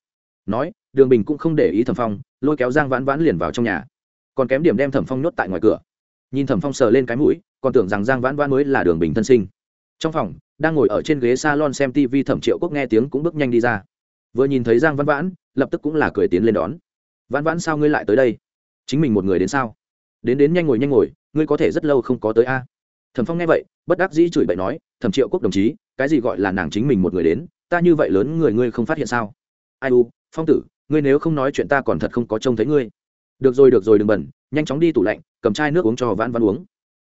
Nói, đường bình cũng không để ý thẩm phong, lôi kéo giang vãn vãn liền vào trong nhà. Còn kém điểm đem thẩm phong nhốt tại ngoài cửa. Nhìn thẩm phong sờ lên cái mũi, còn tưởng rằng giang vãn vãn mới là đường bình thân sinh. Trong phòng đang ngồi ở trên ghế salon xem tv thẩm triệu quốc nghe tiếng cũng bước nhanh đi ra. Vừa nhìn thấy giang văn vãn, lập tức cũng là cười tiến lên đón. Vãn vãn sao ngươi lại tới đây? Chính mình một người đến sao? Đến đến nhanh ngồi nhanh ngồi, ngươi có thể rất lâu không có tới a? Thẩm phong nghe vậy, bất đắc dĩ chửi bậy nói, thẩm triệu quốc đồng chí, cái gì gọi là nàng chính mình một người đến, ta như vậy lớn người ngươi không phát hiện sao? Ai u, phong tử, ngươi nếu không nói chuyện ta còn thật không có trông thấy ngươi. Được rồi được rồi, đừng bẩn nhanh chóng đi tủ lạnh, cầm chai nước uống cho vãn vãn uống.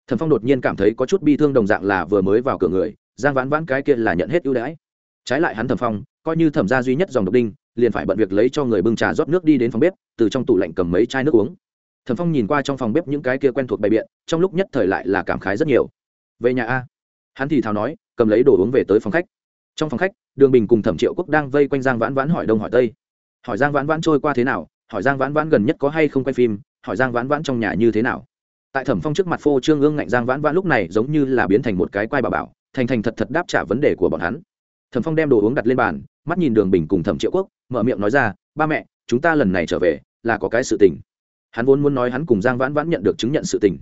Thẩm phong đột nhiên cảm thấy có chút bi thương đồng dạng là vừa mới vào cửa người giang vãn vãn cái kia là nhận hết ưu đãi. Trái lại hắn thẩm phong, coi như thẩm gia duy nhất dòng độc đinh, liền phải bận việc lấy cho người bưng trà rót nước đi đến phòng bếp, từ trong tủ lạnh cầm mấy chai nước uống. Thẩm phong nhìn qua trong phòng bếp những cái kia quen thuộc bày biện, trong lúc nhất thời lại là cảm khái rất nhiều. Về nhà a. Hắn thì thào nói, cầm lấy đồ uống về tới phòng khách. Trong phòng khách, đường bình cùng thẩm triệu quốc đang vây quanh giang vãn vãn hỏi đông hỏi tây. Hỏi giang vãn vãn trôi qua thế nào, hỏi giang vãn vãn gần nhất có hay không quay phim, hỏi giang vãn vãn trong nhà như thế nào. Tại thẩm phong trước mặt phô trương ương ngạnh giang vãn vãn lúc này giống như là biến thành một cái quai bà bảo thành thành thật thật đáp trả vấn đề của bọn hắn. Thẩm phong đem đồ uống đặt lên bàn, mắt nhìn đường bình cùng thẩm triệu quốc, mở miệng nói ra, ba mẹ, chúng ta lần này trở về là có cái sự tình. Hắn vốn muốn nói hắn cùng giang vãn vãn nhận được chứng nhận sự tình.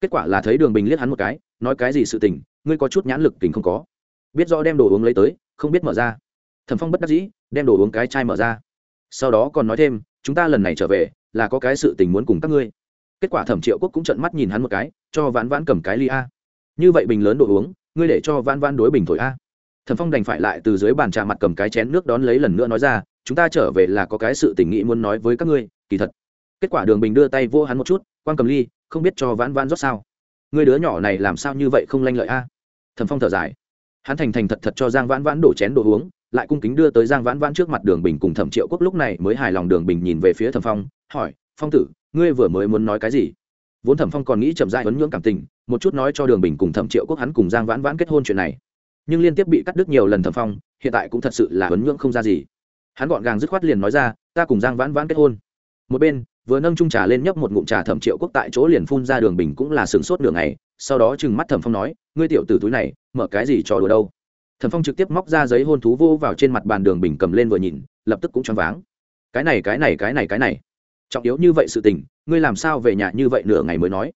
Kết quả là thấy đường bình liếc hắn một cái, nói cái gì sự tình, ngươi có chút nhãn lực tình không có. Biết rõ đem đồ uống lấy tới, không biết mở ra. Thẩm phong bất đắc dĩ, đem đồ uống cái chai mở ra. Sau đó còn nói thêm, chúng ta lần này trở về là có cái sự tình muốn cùng các ngươi. Kết quả thẩm triệu quốc cũng trận mắt nhìn hắn một cái, cho vãn vãn cầm cái ly a như vậy bình lớn đồ uống, ngươi để cho van van đối bình thổi a. Thẩm phong đành phải lại từ dưới bàn trà mặt cầm cái chén nước đón lấy lần nữa nói ra, chúng ta trở về là có cái sự tình nghĩ muốn nói với các ngươi, kỳ thật. Kết quả đường bình đưa tay vô hắn một chút quan cầm ly, không biết cho vãn vãn rót sao? Người đứa nhỏ này làm sao như vậy không lanh lợi a? Thẩm phong thở dài. Hắn thành thành thật thật cho giang vãn vãn đổ chén đồ uống, lại cung kính đưa tới giang vãn vãn trước mặt đường bình cùng thẩm triệu quốc lúc này mới hài lòng đường bình nhìn về phía thẩm phong, hỏi, phong tử, ngươi vừa mới muốn nói cái gì? Vốn thẩm phong còn nghĩ chậm dại ấn nhưỡng cảm tình một chút nói cho đường bình cùng thẩm triệu quốc hắn cùng giang vãn vãn kết hôn chuyện này. Nhưng liên tiếp bị cắt đứt nhiều lần thẩm phong, hiện tại cũng thật sự là huấn nhưỡng không ra gì. Hắn gọn gàng dứt khoát liền nói ra, ta cùng giang vãn vãn kết hôn. Một bên, vừa nâng trung trà lên nhấp một ngụm trà thẩm triệu quốc tại chỗ liền phun ra đường bình cũng là sửng sốt đường này sau đó chừng mắt thẩm phong nói, ngươi tiểu tử túi này, mở cái gì trò đùa đâu? Thẩm phong trực tiếp móc ra giấy hôn thú vô vào trên mặt bàn đường bình cầm lên vừa nhìn, lập tức cũng choáng váng. Cái này cái này cái này cái này. Trọng yếu như vậy sự tình, ngươi làm sao về nhà như vậy nửa ngày mới nói?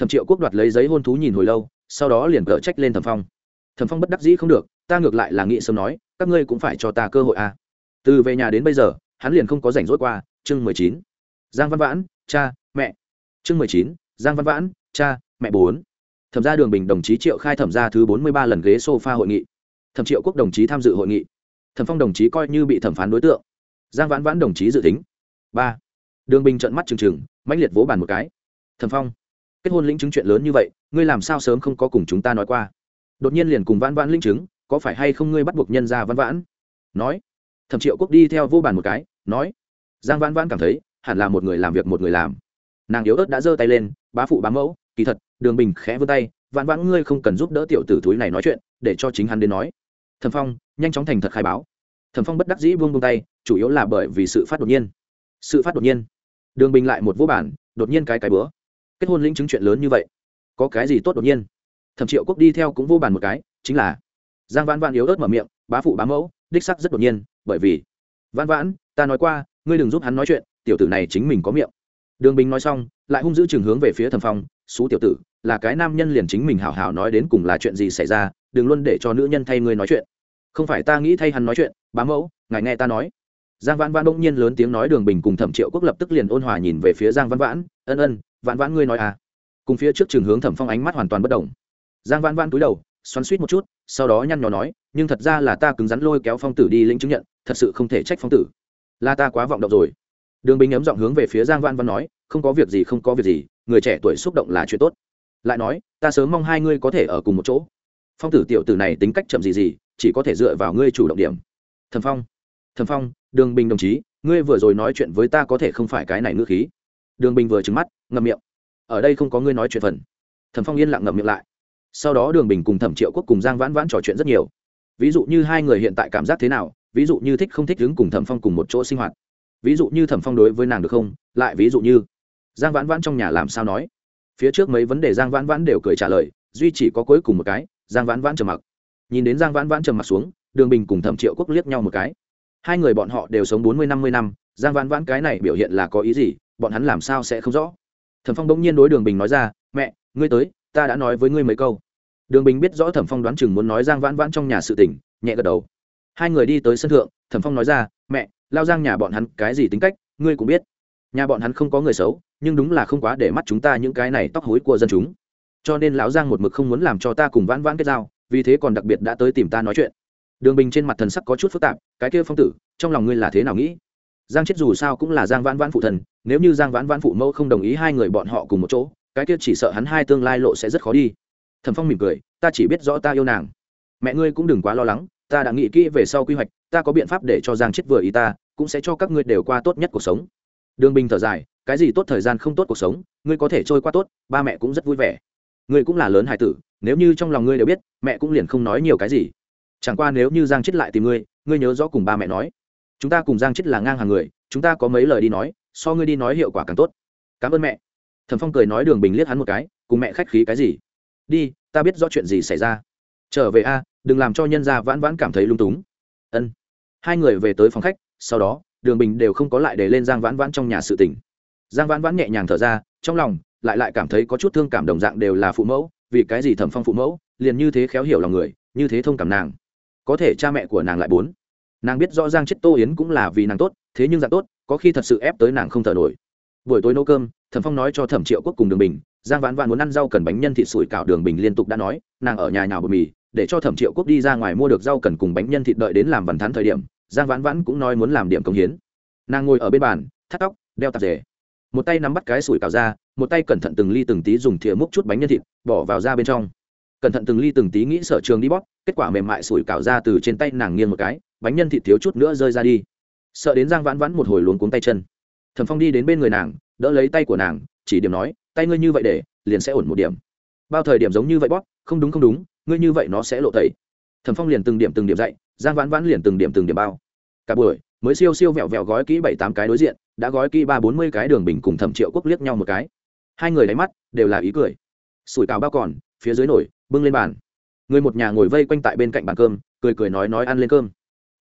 Thẩm triệu quốc đoạt lấy giấy hôn thú nhìn hồi lâu, sau đó liền cở trách lên thẩm phong. Thẩm phong bất đắc dĩ không được, ta ngược lại là nghĩ sớm nói, các ngươi cũng phải cho ta cơ hội à. từ về nhà đến bây giờ, hắn liền không có rảnh rỗi qua, chương mười chín. Giang văn vãn, cha, mẹ. Chương mười chín, giang văn vãn, cha, mẹ bốn. Thẩm ra đường bình đồng chí triệu khai thẩm ra thứ bốn mươi ba lần ghế sofa hội nghị. Thẩm triệu quốc đồng chí tham dự hội nghị. Thẩm phong đồng chí coi như bị thẩm phán đối tượng. Giang vãn vãn đồng chí dự tính. Ba. Đường bình trận mắt trừng trừng, mãnh liệt vỗ bàn một cái. Thẩm phong kết hôn lĩnh chứng chuyện lớn như vậy, ngươi làm sao sớm không có cùng chúng ta nói qua? Đột nhiên liền cùng vãn vãn lĩnh chứng, có phải hay không ngươi bắt buộc nhân ra vãn vãn? Nói. Thẩm triệu quốc đi theo vô bàn một cái, nói. Giang vãn vãn cảm thấy, hẳn là một người làm việc một người làm. Nàng yếu ớt đã giơ tay lên, bá phụ bá mẫu, kỳ thật, đường bình khẽ vươn tay, vãn vãn ngươi không cần giúp đỡ tiểu tử thúi này nói chuyện, để cho chính hắn đến nói. Thẩm phong, nhanh chóng thành thật khai báo. Thẩm phong bất đắc dĩ buông buông tay, chủ yếu là bởi vì sự phát đột nhiên. Sự phát đột nhiên. Đường bình lại một vô bản đột nhiên cái cái bữa kết hôn lĩnh chứng chuyện lớn như vậy, có cái gì tốt đột nhiên? Thẩm triệu quốc đi theo cũng vô bàn một cái, chính là giang vãn vãn yếu ớt mở miệng, bá phụ bá mẫu, đích sắc rất đột nhiên, bởi vì vãn vãn, ta nói qua, ngươi đừng giúp hắn nói chuyện, tiểu tử này chính mình có miệng. Đường bình nói xong, lại hung dữ chừng hướng về phía thẩm phong, xú tiểu tử, là cái nam nhân liền chính mình hảo hảo nói đến cùng là chuyện gì xảy ra, đừng luôn để cho nữ nhân thay ngươi nói chuyện. Không phải ta nghĩ thay hắn nói chuyện, bá mẫu, ngài nghe ta nói. Giang vãn vãn bỗng nhiên lớn tiếng nói, đường bình cùng thẩm triệu quốc lập tức liền ôn hòa nhìn về phía giang vãn vãn, ân ân vãn vãn ngươi nói à. Cùng phía trước trường hướng thẩm phong ánh mắt hoàn toàn bất đồng. Giang vãn vãn cúi đầu, xoắn suýt một chút, sau đó nhăn nhò nói, nhưng thật ra là ta cứng rắn lôi kéo phong tử đi lĩnh chứng nhận, thật sự không thể trách phong tử. Là ta quá vọng động rồi. Đường bình ấm giọng hướng về phía giang vãn vãn nói, không có việc gì, không có việc gì, người trẻ tuổi xúc động là chuyện tốt. Lại nói, ta sớm mong hai ngươi có thể ở cùng một chỗ. Phong tử tiểu tử này tính cách chậm gì gì, chỉ có thể dựa vào ngươi chủ động điểm. Thẩm phong thẩm phong, đường bình đồng chí, ngươi vừa rồi nói chuyện với ta có thể không phải cái này ngữ khí. Đường bình vừa trứng mắt ngậm miệng. Ở đây không có ngươi nói chuyện phần. Thẩm phong yên lặng ngậm miệng lại. Sau đó đường bình cùng thẩm triệu quốc cùng giang vãn vãn trò chuyện rất nhiều. Ví dụ như hai người hiện tại cảm giác thế nào, ví dụ như thích không thích đứng cùng thẩm phong cùng một chỗ sinh hoạt. Ví dụ như thẩm phong đối với nàng được không, lại ví dụ như giang vãn vãn trong nhà làm sao nói. Phía trước mấy vấn đề giang vãn vãn đều cười trả lời, duy chỉ có cuối cùng một cái, giang vãn vãn trầm mặc. Nhìn đến giang vãn vãn trầm mặc xuống, đường bình cùng thẩm triệu quốc liếc nhau một cái. Hai người bọn họ đều sống bốn mươi năm mươi năm, giang vãn vãn cái này biểu hiện là có ý gì, bọn hắn làm sao sẽ không rõ thẩm phong bỗng nhiên đối đường bình nói ra, mẹ, ngươi tới, ta đã nói với ngươi mấy câu. Đường bình biết rõ thẩm phong đoán chừng muốn nói giang vãn vãn trong nhà sự tỉnh nhẹ gật đầu. Hai người đi tới sân thượng, thẩm phong nói ra, mẹ, lao giang nhà bọn hắn cái gì tính cách, ngươi cũng biết. Nhà bọn hắn không có người xấu, nhưng đúng là không quá để mắt chúng ta những cái này tóc hối của dân chúng. Cho nên lão giang một mực không muốn làm cho ta cùng vãn vãn kết giao, vì thế còn đặc biệt đã tới tìm ta nói chuyện. Đường bình trên mặt thần sắc có chút phức tạp, cái kia phong tử, trong lòng ngươi là thế nào nghĩ? Giang chết dù sao cũng là giang vãn vãn phụ thần, nếu như giang vãn vãn phụ mẫu không đồng ý hai người bọn họ cùng một chỗ, cái kia chỉ sợ hắn hai tương lai lộ sẽ rất khó đi. Thẩm phong mỉm cười, ta chỉ biết rõ ta yêu nàng. Mẹ ngươi cũng đừng quá lo lắng, ta đã nghĩ kỹ về sau quy hoạch, ta có biện pháp để cho giang chết vừa ý ta, cũng sẽ cho các ngươi đều qua tốt nhất cuộc sống. Đường bình thở dài, cái gì tốt thời gian không tốt cuộc sống, ngươi có thể trôi qua tốt, ba mẹ cũng rất vui vẻ. Ngươi cũng là lớn hài tử, nếu như trong lòng ngươi đều biết, mẹ cũng liền không nói nhiều cái gì. Chẳng qua nếu như giang chết lại tìm ngươi ngươi nhớ rõ cùng ba mẹ nói chúng ta cùng giang chết là ngang hàng người, chúng ta có mấy lời đi nói, so ngươi đi nói hiệu quả càng tốt. Cảm ơn mẹ. Thẩm phong cười nói đường bình liếc hắn một cái, cùng mẹ khách khí cái gì? Đi, ta biết rõ chuyện gì xảy ra. Trở về a, đừng làm cho nhân gia vãn vãn cảm thấy lung túng. Ân. Hai người về tới phòng khách, sau đó, đường bình đều không có lại để lên giang vãn vãn trong nhà sự tỉnh giang vãn vãn nhẹ nhàng thở ra, trong lòng lại lại cảm thấy có chút thương cảm đồng dạng đều là phụ mẫu, vì cái gì thẩm phong phụ mẫu, liền như thế khéo hiểu lòng người, như thế thông cảm nàng. Có thể cha mẹ của nàng lại bốn nàng biết rõ giang chết tô yến cũng là vì nàng tốt, thế nhưng dạng tốt, có khi thật sự ép tới nàng không thở nổi. Buổi tối nấu cơm, thẩm phong nói cho thẩm triệu quốc cùng đường bình, giang vãn vãn muốn ăn rau cần bánh nhân thịt sủi cảo, đường bình liên tục đã nói, nàng ở nhà nhào bờ mì, để cho thẩm triệu quốc đi ra ngoài mua được rau cần cùng bánh nhân thịt đợi đến làm vằn thắn thời điểm, giang vãn vãn cũng nói muốn làm điểm công hiến. Nàng ngồi ở bên bàn, thắt tóc, đeo tạp rể một tay nắm bắt cái sủi cảo ra, một tay cẩn thận từng ly từng tí dùng thìa múc chút bánh nhân thịt, bỏ vào ra bên trong. Cẩn thận từng ly từng tí nghĩ sở trường đi bóp, kết quả mềm mại sủi cảo ra từ trên tay nàng nghiêng một cái bánh nhân thịt thiếu chút nữa rơi ra đi. Sợ đến giang vãn vãn một hồi luống cuống tay chân. Thẩm phong đi đến bên người nàng, đỡ lấy tay của nàng, chỉ điểm nói, tay ngươi như vậy để, liền sẽ ổn một điểm. Bao thời điểm giống như vậy bóp, không đúng không đúng, ngươi như vậy nó sẽ lộ tẩy. Thẩm phong liền từng điểm từng điểm dạy, giang vãn vãn liền từng điểm từng điểm bao. Cả buổi, mới siêu siêu vẹo vẹo gói kỹ bảy tám cái đối diện, đã gói kỹ ba bốn mươi cái đường bình cùng thẩm triệu quốc liếc nhau một cái. Hai người đáy mắt đều là ý cười. Sủi cào bao còn, phía dưới nổi, bưng lên bàn. Người một nhà ngồi vây quanh tại bên cạnh bàn cơm, cười cười nói nói ăn lên cơm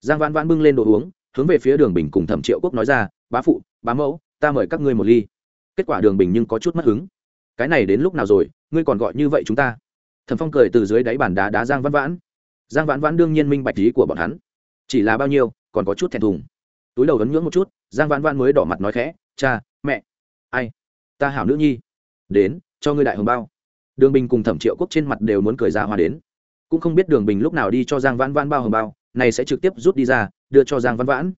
giang vãn vãn bưng lên đồ uống, hướng về phía đường bình cùng thẩm triệu quốc nói ra, bá phụ, bá mẫu, ta mời các ngươi một ly. Kết quả đường bình nhưng có chút mất hứng. Cái này đến lúc nào rồi, ngươi còn gọi như vậy chúng ta? Thẩm phong cười từ dưới đáy bàn đá đá giang vãn vãn. Giang vãn vãn đương nhiên minh bạch lý của bọn hắn. Chỉ là bao nhiêu, còn có chút thèm thùng. Túi đầu ấn ngưỡng một chút, giang vãn vãn mới đỏ mặt nói khẽ, cha, mẹ. Ai? Ta hảo nữ nhi. Đến, cho ngươi đại hồng bao. Đường bình cùng thẩm triệu quốc trên mặt đều muốn cười ra hoa đến. Cũng không biết đường bình lúc nào đi cho giang vãn vãn bao hồng bao này sẽ trực tiếp rút đi ra, đưa cho giang vãn vãn.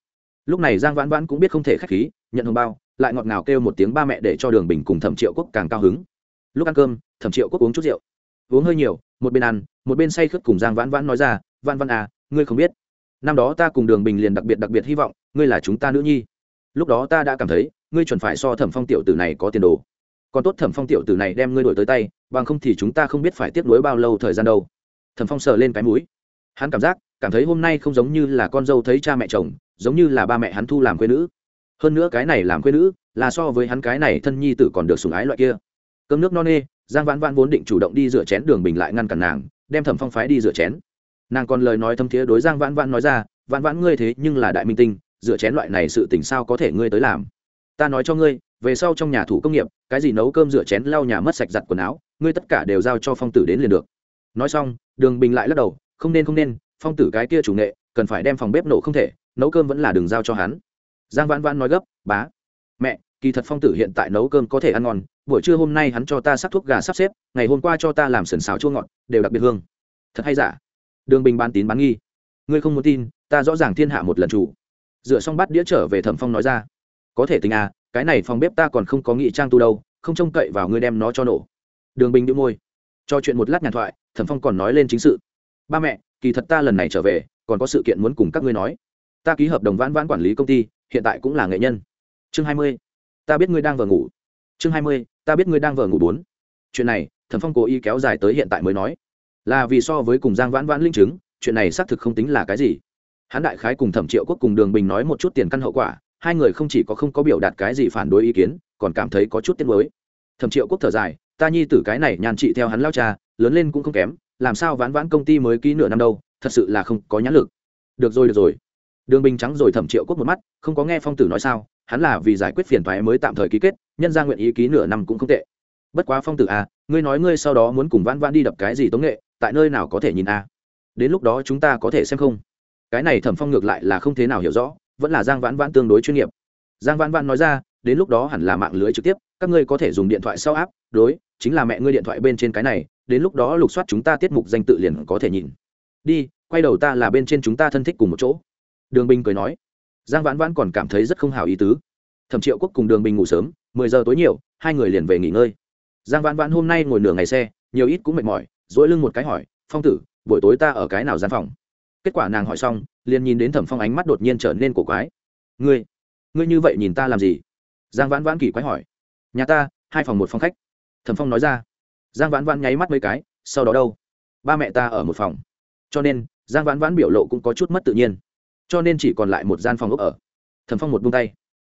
Lúc này giang vãn vãn cũng biết không thể k h á c h khí, nhận hồng bao, lại ngọt ngào kêu một tiếng ba mẹ để cho đường bình cùng thẩm triệu quốc càng cao hứng. Lúc ăn cơm, thẩm triệu quốc uống chút rượu. Uống hơi nhiều, một bên ăn, một bên say khướt cùng giang vãn vãn nói ra, vãn vãn à ngươi không biết. Năm đó ta cùng đường bình liền đặc biệt đặc biệt hy vọng, ngươi là chúng ta nữ nhi. Lúc đó ta đã cảm thấy, ngươi chuẩn phải so thẩm phong tiểu tử này có tiền đồ. Còn tốt thẩm phong tiểu tử này đem ngươi đổi tới tay, bằng không thì chúng ta không biết phải tiếp nối bao lâu thời gian đâu. Thẩm phong sờ lên cái mũi. Hắn cảm giác cảm thấy hôm nay không giống như là con dâu thấy cha mẹ chồng, giống như là ba mẹ hắn thu làm quê nữ. Hơn nữa cái này làm quê nữ là so với hắn cái này thân nhi tử còn được sủng ái loại kia. Cơm nước no nê, giang vãn vãn vốn định chủ động đi rửa chén đường bình lại ngăn cản nàng, đem thẩm phong phái đi rửa chén. Nàng còn lời nói thâm thiế đối giang vãn vãn nói ra, vãn vãn ngươi thế nhưng là đại minh tinh, rửa chén loại này sự tình sao có thể ngươi tới làm? Ta nói cho ngươi, về sau trong nhà thủ công nghiệp, cái gì nấu cơm rửa chén lau nhà mất sạch giặt quần áo, ngươi tất cả đều giao cho phong tử đến liền được. Nói xong, đường bình lại lắc đầu, không nên không nên phong tử cái kia chủ nghệ, cần phải đem phòng bếp nổ không thể, nấu cơm vẫn là đường giao cho hắn. Giang vãn vãn nói gấp, bá, mẹ, kỳ thật phong tử hiện tại nấu cơm có thể ăn ngon, buổi trưa hôm nay hắn cho ta sắc thuốc gà sắp xếp, ngày hôm qua cho ta làm sườn xào chua ngọt, đều đặc biệt hương. Thật hay giả? Đường bình bán tín bán nghi. Ngươi không muốn tin, ta rõ ràng thiên hạ một lần chủ. Dựa xong bắt đĩa trở về thẩm phong nói ra. Có thể tình à cái này phòng bếp ta còn không có nghị trang tu đâu, không trông cậy vào ngươi đem nó cho nổ. Đường bình đĩu môi. Cho chuyện một lát nhàn thoại, thẩm phong còn nói lên chính sự. Ba mẹ kỳ thật ta lần này trở về, còn có sự kiện muốn cùng các ngươi nói. Ta ký hợp đồng vãn vãn quản lý công ty, hiện tại cũng là nghệ nhân. Chương hai mươi, ta biết ngươi đang vờ ngủ. Chương hai mươi, ta biết ngươi đang vờ ngủ bốn. Chuyện này, thẩm phong cố ý kéo dài tới hiện tại mới nói. Là vì so với cùng giang vãn vãn linh chứng, chuyện này xác thực không tính là cái gì. Hắn đại khái cùng thẩm triệu quốc cùng đường bình nói một chút tiền căn hậu quả, hai người không chỉ có không có biểu đạt cái gì phản đối ý kiến, còn cảm thấy có chút tiếc nuối. Thẩm triệu quốc thở dài, ta nhi tử cái này nhàn trị theo hắn lao cha, lớn lên cũng không kém làm sao vãn vãn công ty mới ký nửa năm đâu, thật sự là không có nhãn lực. Được rồi được rồi. Đường bình trắng rồi thẩm triệu quốc một mắt, không có nghe phong tử nói sao, hắn là vì giải quyết phiền thoái mới tạm thời ký kết, nhân ra nguyện ý ký nửa năm cũng không tệ. Bất quá phong tử à ngươi nói ngươi sau đó muốn cùng vãn vãn đi đập cái gì tống nghệ, tại nơi nào có thể nhìn à? Đến lúc đó chúng ta có thể xem không? Cái này thẩm phong ngược lại là không thế nào hiểu rõ, vẫn là giang vãn vãn tương đối chuyên nghiệp. Giang vãn vãn nói ra, đến lúc đó hẳn là mạng lưới trực tiếp, các ngươi có thể dùng điện thoại sau áp đối, chính là mẹ ngươi điện thoại bên trên cái này đến lúc đó lục soát chúng ta tiết mục danh tự liền có thể nhìn. Đi, quay đầu ta là bên trên chúng ta thân thích cùng một chỗ. Đường bình cười nói. Giang vãn vãn còn cảm thấy rất không hào ý tứ. Thẩm triệu quốc cùng đường bình ngủ sớm, mười giờ tối nhiều, hai người liền về nghỉ ngơi. Giang vãn vãn hôm nay ngồi nửa ngày xe, nhiều ít cũng mệt mỏi dỗi lưng một cái hỏi, phong tử, buổi tối ta ở cái nào gian phòng? Kết quả nàng hỏi xong, liền nhìn đến thẩm phong ánh mắt đột nhiên trở nên cổ quái. Ngươi ngươi như vậy nhìn ta làm gì? Giang vãn vãn kỳ quái hỏi. Nhà ta, hai phòng một phòng khách. Thẩm phong nói ra giang vãn vãn nháy mắt mấy cái, sau đó đâu? Ba mẹ ta ở một phòng. Cho nên, giang vãn vãn biểu lộ cũng có chút mất tự nhiên. Cho nên chỉ còn lại một gian phòng ốc ở. Thẩm phong một buông tay.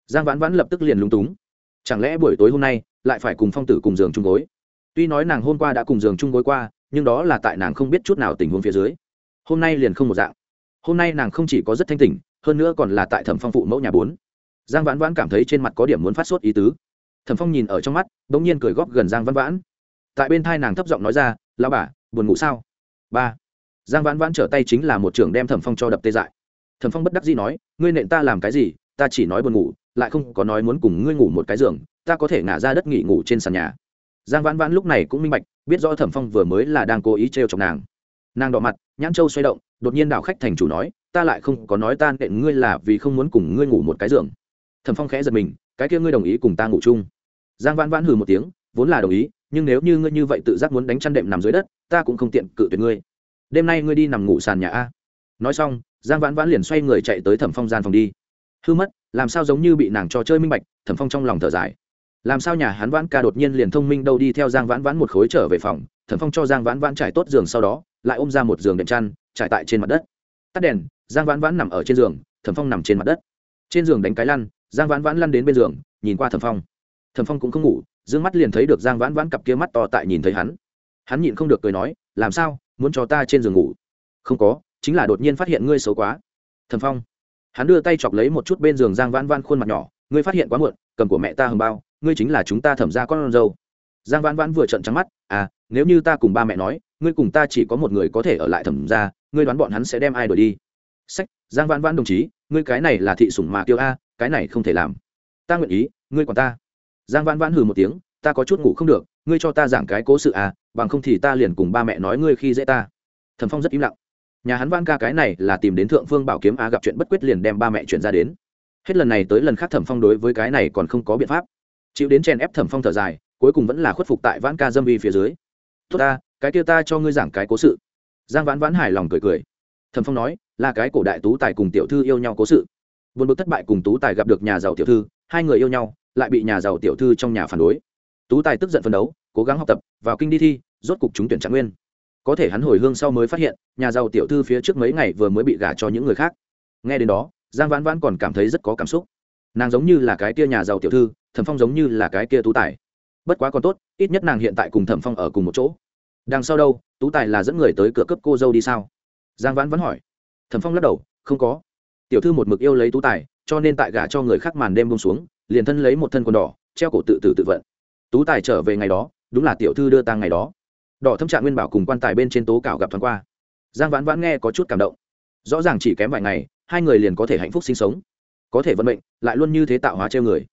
Giang vãn vãn lập tức liền lúng túng. Chẳng lẽ buổi tối hôm nay lại phải cùng phong tử cùng giường chung gối? Tuy nói nàng hôm qua đã cùng giường chung gối qua, nhưng đó là tại nàng không biết chút nào tình huống phía dưới. Hôm nay liền không một dạng. Hôm nay nàng không chỉ có rất thanh tỉnh, hơn nữa còn là tại thẩm phong phụ mẫu nhà bốn. Giang vãn vãn cảm thấy trên mặt có điểm muốn phát sốt ý tứ. Thẩm phong nhìn ở trong mắt đ ỗ n g nhiên cười góp gần giang vãn vãn tại bên thai nàng thấp giọng nói ra lao bà, buồn ngủ sao? Ba. Giang vãn vãn trở tay chính là một trưởng đem thẩm phong cho đập tê dại. Thẩm phong bất đắc dĩ nói, ngươi nện ta làm cái gì? Ta chỉ nói buồn ngủ, lại không có nói muốn cùng ngươi ngủ một cái giường, ta có thể ngả ra đất nghỉ ngủ trên sàn nhà. Giang vãn vãn lúc này cũng minh bạch, biết rõ thẩm phong vừa mới là đang cố ý trêu chọc nàng. Nàng đỏ mặt, nhãn châu xoay động, đột nhiên đảo khách thành chủ nói, ta lại không có nói ta nện ngươi là vì không muốn cùng ngươi ngủ một cái giường. Thẩm phong khẽ giật mình, cái kia ngươi đồng ý cùng ta ngủ chung? Giang vãn vãn hừ một tiếng vốn là đồng ý, nhưng nếu như ngươi như vậy tự giác muốn đánh chăn đệm nằm dưới đất, ta cũng không tiện cự tuyệt ngươi. Đêm nay ngươi đi nằm ngủ sàn nhà a. Nói xong, giang vãn vãn liền xoay người chạy tới thẩm phong gian phòng đi. Hư mất, làm sao giống như bị nàng trò chơi minh bạch, thẩm phong trong lòng thở dài. Làm sao nhà hắn vãn ca đột nhiên liền thông minh đâu đi theo giang vãn vãn một khối trở về phòng, thẩm phong cho giang vãn vãn trải tốt giường sau đó, lại ôm ra một giường đệm chăn, trải tại trên mặt đất. Tắt đèn, giang vãn vãn nằm ở trên giường, thẩm phong nằm trên mặt đất. Trên giường đánh cái lăn, giang vãn vãn lăn đến bên giường, nhìn qua thẩm phong thẩm phong cũng không ngủ d ư ơ n g mắt liền thấy được giang vãn vãn cặp kia mắt to tại nhìn thấy hắn. Hắn nhịn không được cười nói, làm sao? Muốn cho ta trên giường ngủ? Không có, chính là đột nhiên phát hiện ngươi xấu quá. Thẩm phong, hắn đưa tay chọc lấy một chút bên giường giang vãn vãn khuôn mặt nhỏ, ngươi phát hiện quá muộn, cầm của mẹ ta hầm bao, ngươi chính là chúng ta thẩm ra con dâu. Giang vãn vãn vừa trận trắng mắt à nếu như ta cùng ba mẹ nói, ngươi cùng ta chỉ có một người có thể ở lại thẩm ra ngươi đoán bọn hắn sẽ đem ai đổi đi? Sách, giang vãn vãn đồng chí, ngươi cái này là thị sủng mà kiêu a, cái này không thể làm. Ta nguyện ý, ngươi còn ta giang vãn vãn hừ một tiếng, ta có chút ngủ không được, ngươi cho ta giảng cái cố sự à bằng không thì ta liền cùng ba mẹ nói ngươi khi dễ ta. Thẩm phong rất im lặng. Nhà hắn van ca cái này là tìm đến thượng phương bảo kiếm a gặp chuyện bất quyết liền đem ba mẹ chuyển ra đến. Hết lần này tới lần khác thẩm phong đối với cái này còn không có biện pháp. Chịu đến chèn ép thẩm phong thở dài, cuối cùng vẫn là khuất phục tại vãn ca dâm vi phía dưới. Tốt ta, cái kia ta cho ngươi giảng cái cố sự. Giang vãn vãn hài lòng cười cười. Thẩm phong nói, là cái cổ đại tú tài cùng tiểu thư yêu nhau cố sự. Vốn bực thất bại cùng tú tài gặp được nhà giàu tiểu thư, hai người yêu nhau lại bị nhà giàu tiểu thư trong nhà phản đối. Tú tài tức giận phấn đấu, cố gắng học tập, vào kinh đi thi, rốt cục trúng tuyển trạng nguyên. Có thể hắn hồi hương sau mới phát hiện, nhà giàu tiểu thư phía trước mấy ngày vừa mới bị gả cho những người khác. Nghe đến đó, giang vãn vãn còn cảm thấy rất có cảm xúc. Nàng giống như là cái kia nhà giàu tiểu thư, thẩm phong giống như là cái kia tú tài. Bất quá còn tốt, ít nhất nàng hiện tại cùng thẩm phong ở cùng một chỗ. Đằng sau đâu, tú tài là dẫn người tới cửa cấp cô dâu đi sao? Giang vãn vẫn hỏi. Thẩm phong lắc đầu, không có. Tiểu thư một mực yêu lấy tú tài, cho nên tại gả cho người khác màn đêm bông xuống liền thân lấy một thân quần đỏ, treo cổ tự tử tự vận. Tú tài trở về ngày đó, đúng là tiểu thư đưa tang ngày đó. Đỏ thâm trạng nguyên bảo cùng quan tài bên trên tố cảo gặp thoáng qua. Giang vãn vãn nghe có chút cảm động. Rõ ràng chỉ kém vài ngày, hai người liền có thể hạnh phúc sinh sống. Có thể vận mệnh, lại luôn như thế tạo hóa treo người.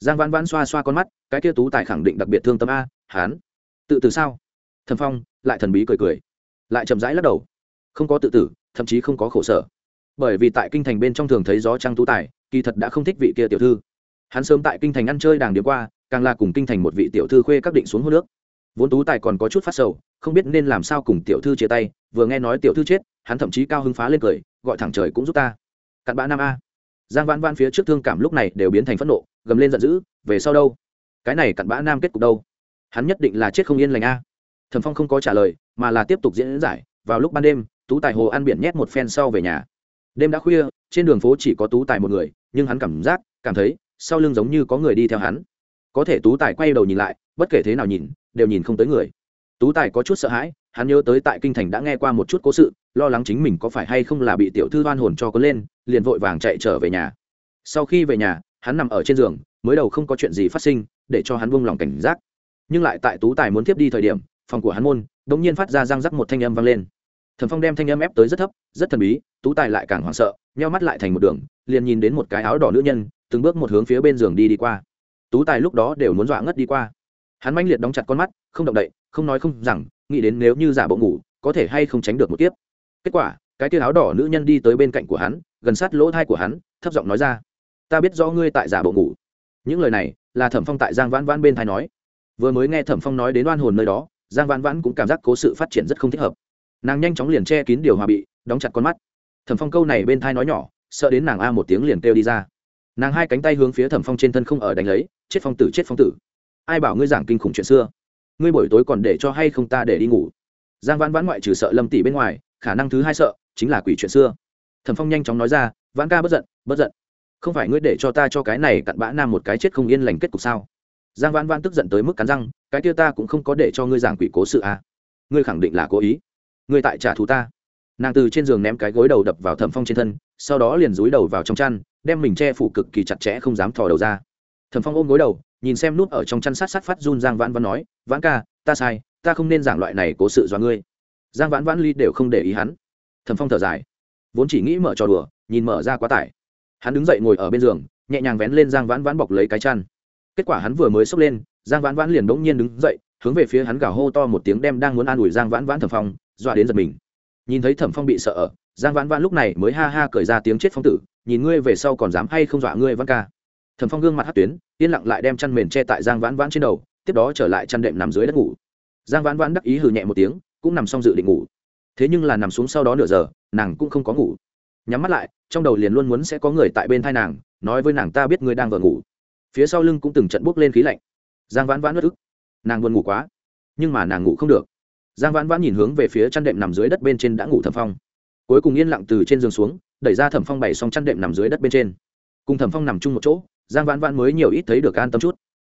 Giang vãn vãn xoa xoa con mắt, cái kia tú tài khẳng định đặc biệt thương tâm a, hán. Tự tử sao? Thần phong, lại thần bí cười cười. Lại chậm rãi lắc đầu. Không có tự tử, thậm chí không có khổ sở. Bởi vì tại kinh thành bên trong thường thấy gió trăng tú tài, kỳ thật đã không thích vị kia tiểu thư hắn sớm tại kinh thành ăn chơi đàng điếm qua, càng là cùng kinh thành một vị tiểu thư khuê các định xuống hô nước. Vốn tú tài còn có chút phát sầu, không biết nên làm sao cùng tiểu thư chia tay, vừa nghe nói tiểu thư chết, hắn thậm chí cao hưng phá lên cười, gọi thẳng trời cũng giúp ta. Cặn bã nam a. Giang vãn vãn phía trước thương cảm lúc này đều biến thành phẫn nộ, gầm lên giận dữ, về sau đâu? Cái này cặn bã nam kết cục đâu? Hắn nhất định là chết không yên lành a. Thẩm phong không có trả lời, mà là tiếp tục diễn giải. Vào lúc ban đêm, tú tài hồ ăn biển nhét một phen sau về nhà. Đêm đã khuya, trên đường phố chỉ có tú tài một người, nhưng hắn cảm giác, cảm thấy sau lưng giống như có người đi theo hắn. Có thể tú tài quay đầu nhìn lại, bất kể thế nào nhìn, đều nhìn không tới người. Tú tài có chút sợ hãi, hắn nhớ tới tại kinh thành đã nghe qua một chút cố sự, lo lắng chính mình có phải hay không là bị tiểu thư hoan hồn cho có lên, liền vội vàng chạy trở về nhà. Sau khi về nhà, hắn nằm ở trên giường, mới đầu không có chuyện gì phát sinh, để cho hắn vung lòng cảnh giác. Nhưng lại tại tú tài muốn tiếp đi thời điểm, phòng của hắn môn đ ỗ n g nhiên phát ra răng rắc một thanh âm vang lên. Thần phong đem thanh âm ép tới rất thấp, rất thần bí, tú tài lại càng hoảng sợ, nheo mắt lại thành một đường, liền nhìn đến một cái áo đỏ nữ nhân từng bước một hướng phía bên giường đi đi qua. Tú tài lúc đó đều muốn dọa ngất đi qua. Hắn manh liệt đóng chặt con mắt, không động đậy, không nói không rằng, nghĩ đến nếu như giả bộ ngủ, có thể hay không tránh được một kiếp. Kết quả, cái tia áo đỏ nữ nhân đi tới bên cạnh của hắn, gần sát lỗ thai của hắn, thấp giọng nói ra, ta biết rõ ngươi tại giả bộ ngủ. Những lời này là thẩm phong tại giang vãn vãn bên thai nói. Vừa mới nghe thẩm phong nói đến oan hồn nơi đó, giang vãn vãn cũng cảm giác cố sự phát triển rất không thích hợp. Nàng nhanh chóng liền che kín điều hòa bị, đóng chặt con mắt. Thẩm phong câu này bên thai nói nhỏ, sợ đến nàng a một tiếng liền kêu đi ra nàng hai cánh tay hướng phía thẩm phong trên thân không ở đánh lấy, chết phong tử, chết phong tử. Ai bảo ngươi giảng kinh khủng chuyện xưa? Ngươi buổi tối còn để cho hay không ta để đi ngủ? Giang vãn vãn ngoại trừ sợ lâm tỷ bên ngoài, khả năng thứ hai sợ chính là quỷ chuyện xưa. Thẩm phong nhanh chóng nói ra, vãn ca bất giận bất giận. Không phải ngươi để cho ta cho cái này cặn bã nam một cái chết không yên lành kết cục sao? Giang vãn vãn tức giận tới mức cắn răng, cái kia ta cũng không có để cho ngươi giảng quỷ cố sự à. ngươi khẳng định là cố ý. Ngươi tại trả thù ta. Nàng từ trên giường ném cái gối đầu đập vào thẩm phong trên thân, sau đó liền dúi đầu vào trong chăn đem mình che phủ cực kỳ chặt chẽ, không dám thò đầu ra. Thẩm phong ôm gối đầu, nhìn xem nút ở trong chăn sát sát phát run giang vãn vãn nói, vãn ca, ta sai, ta không nên giảng loại này cố sự do ngươi. Giang vãn vãn ly đều không để ý hắn. Thẩm phong thở dài, vốn chỉ nghĩ mở trò đùa, nhìn mở ra quá tải. Hắn đứng dậy ngồi ở bên giường, nhẹ nhàng vén lên giang vãn vãn bọc lấy cái chăn. Kết quả hắn vừa mới xốc lên, giang vãn vãn liền đ ỗ n g nhiên đứng dậy, hướng về phía hắn gào hô to một tiếng đem đang muốn an ủi giang vãn vãn thẩm phong, dọa đến giật mình. Nhìn thấy thẩm phong bị sợ ở, giang vãn vãn lúc này mới ha ha cởi ra tiếng chết phong tử nhìn ngươi về sau còn dám hay không dọa ngươi văn ca. Thẩm phong gương mặt hát tuyến, yên lặng lại đem chăn mền che tại giang vãn vãn trên đầu, tiếp đó trở lại chăn đệm nằm dưới đất ngủ. Giang vãn vãn đắc ý hừ nhẹ một tiếng, cũng nằm xong dự định ngủ. Thế nhưng là nằm xuống sau đó nửa giờ, nàng cũng không có ngủ. Nhắm mắt lại, trong đầu liền luôn muốn sẽ có người tại bên thai nàng, nói với nàng ta biết ngươi đang vợ ngủ. Phía sau lưng cũng từng trận bốc lên khí lạnh. Giang vãn vãn bất ức. Nàng buồn ngủ quá, nhưng mà nàng ngủ không được. Giang vãn vãn nhìn hướng về phía chăn đệm nằm dưới đất bên trên đã ngủ thầm phong. Cuối cùng yên lặng từ trên giường xuống đẩy ra thẩm phong bày xong chăn đệm nằm dưới đất bên trên. Cùng thẩm phong nằm chung một chỗ, giang vãn vãn mới nhiều ít thấy được an tâm chút.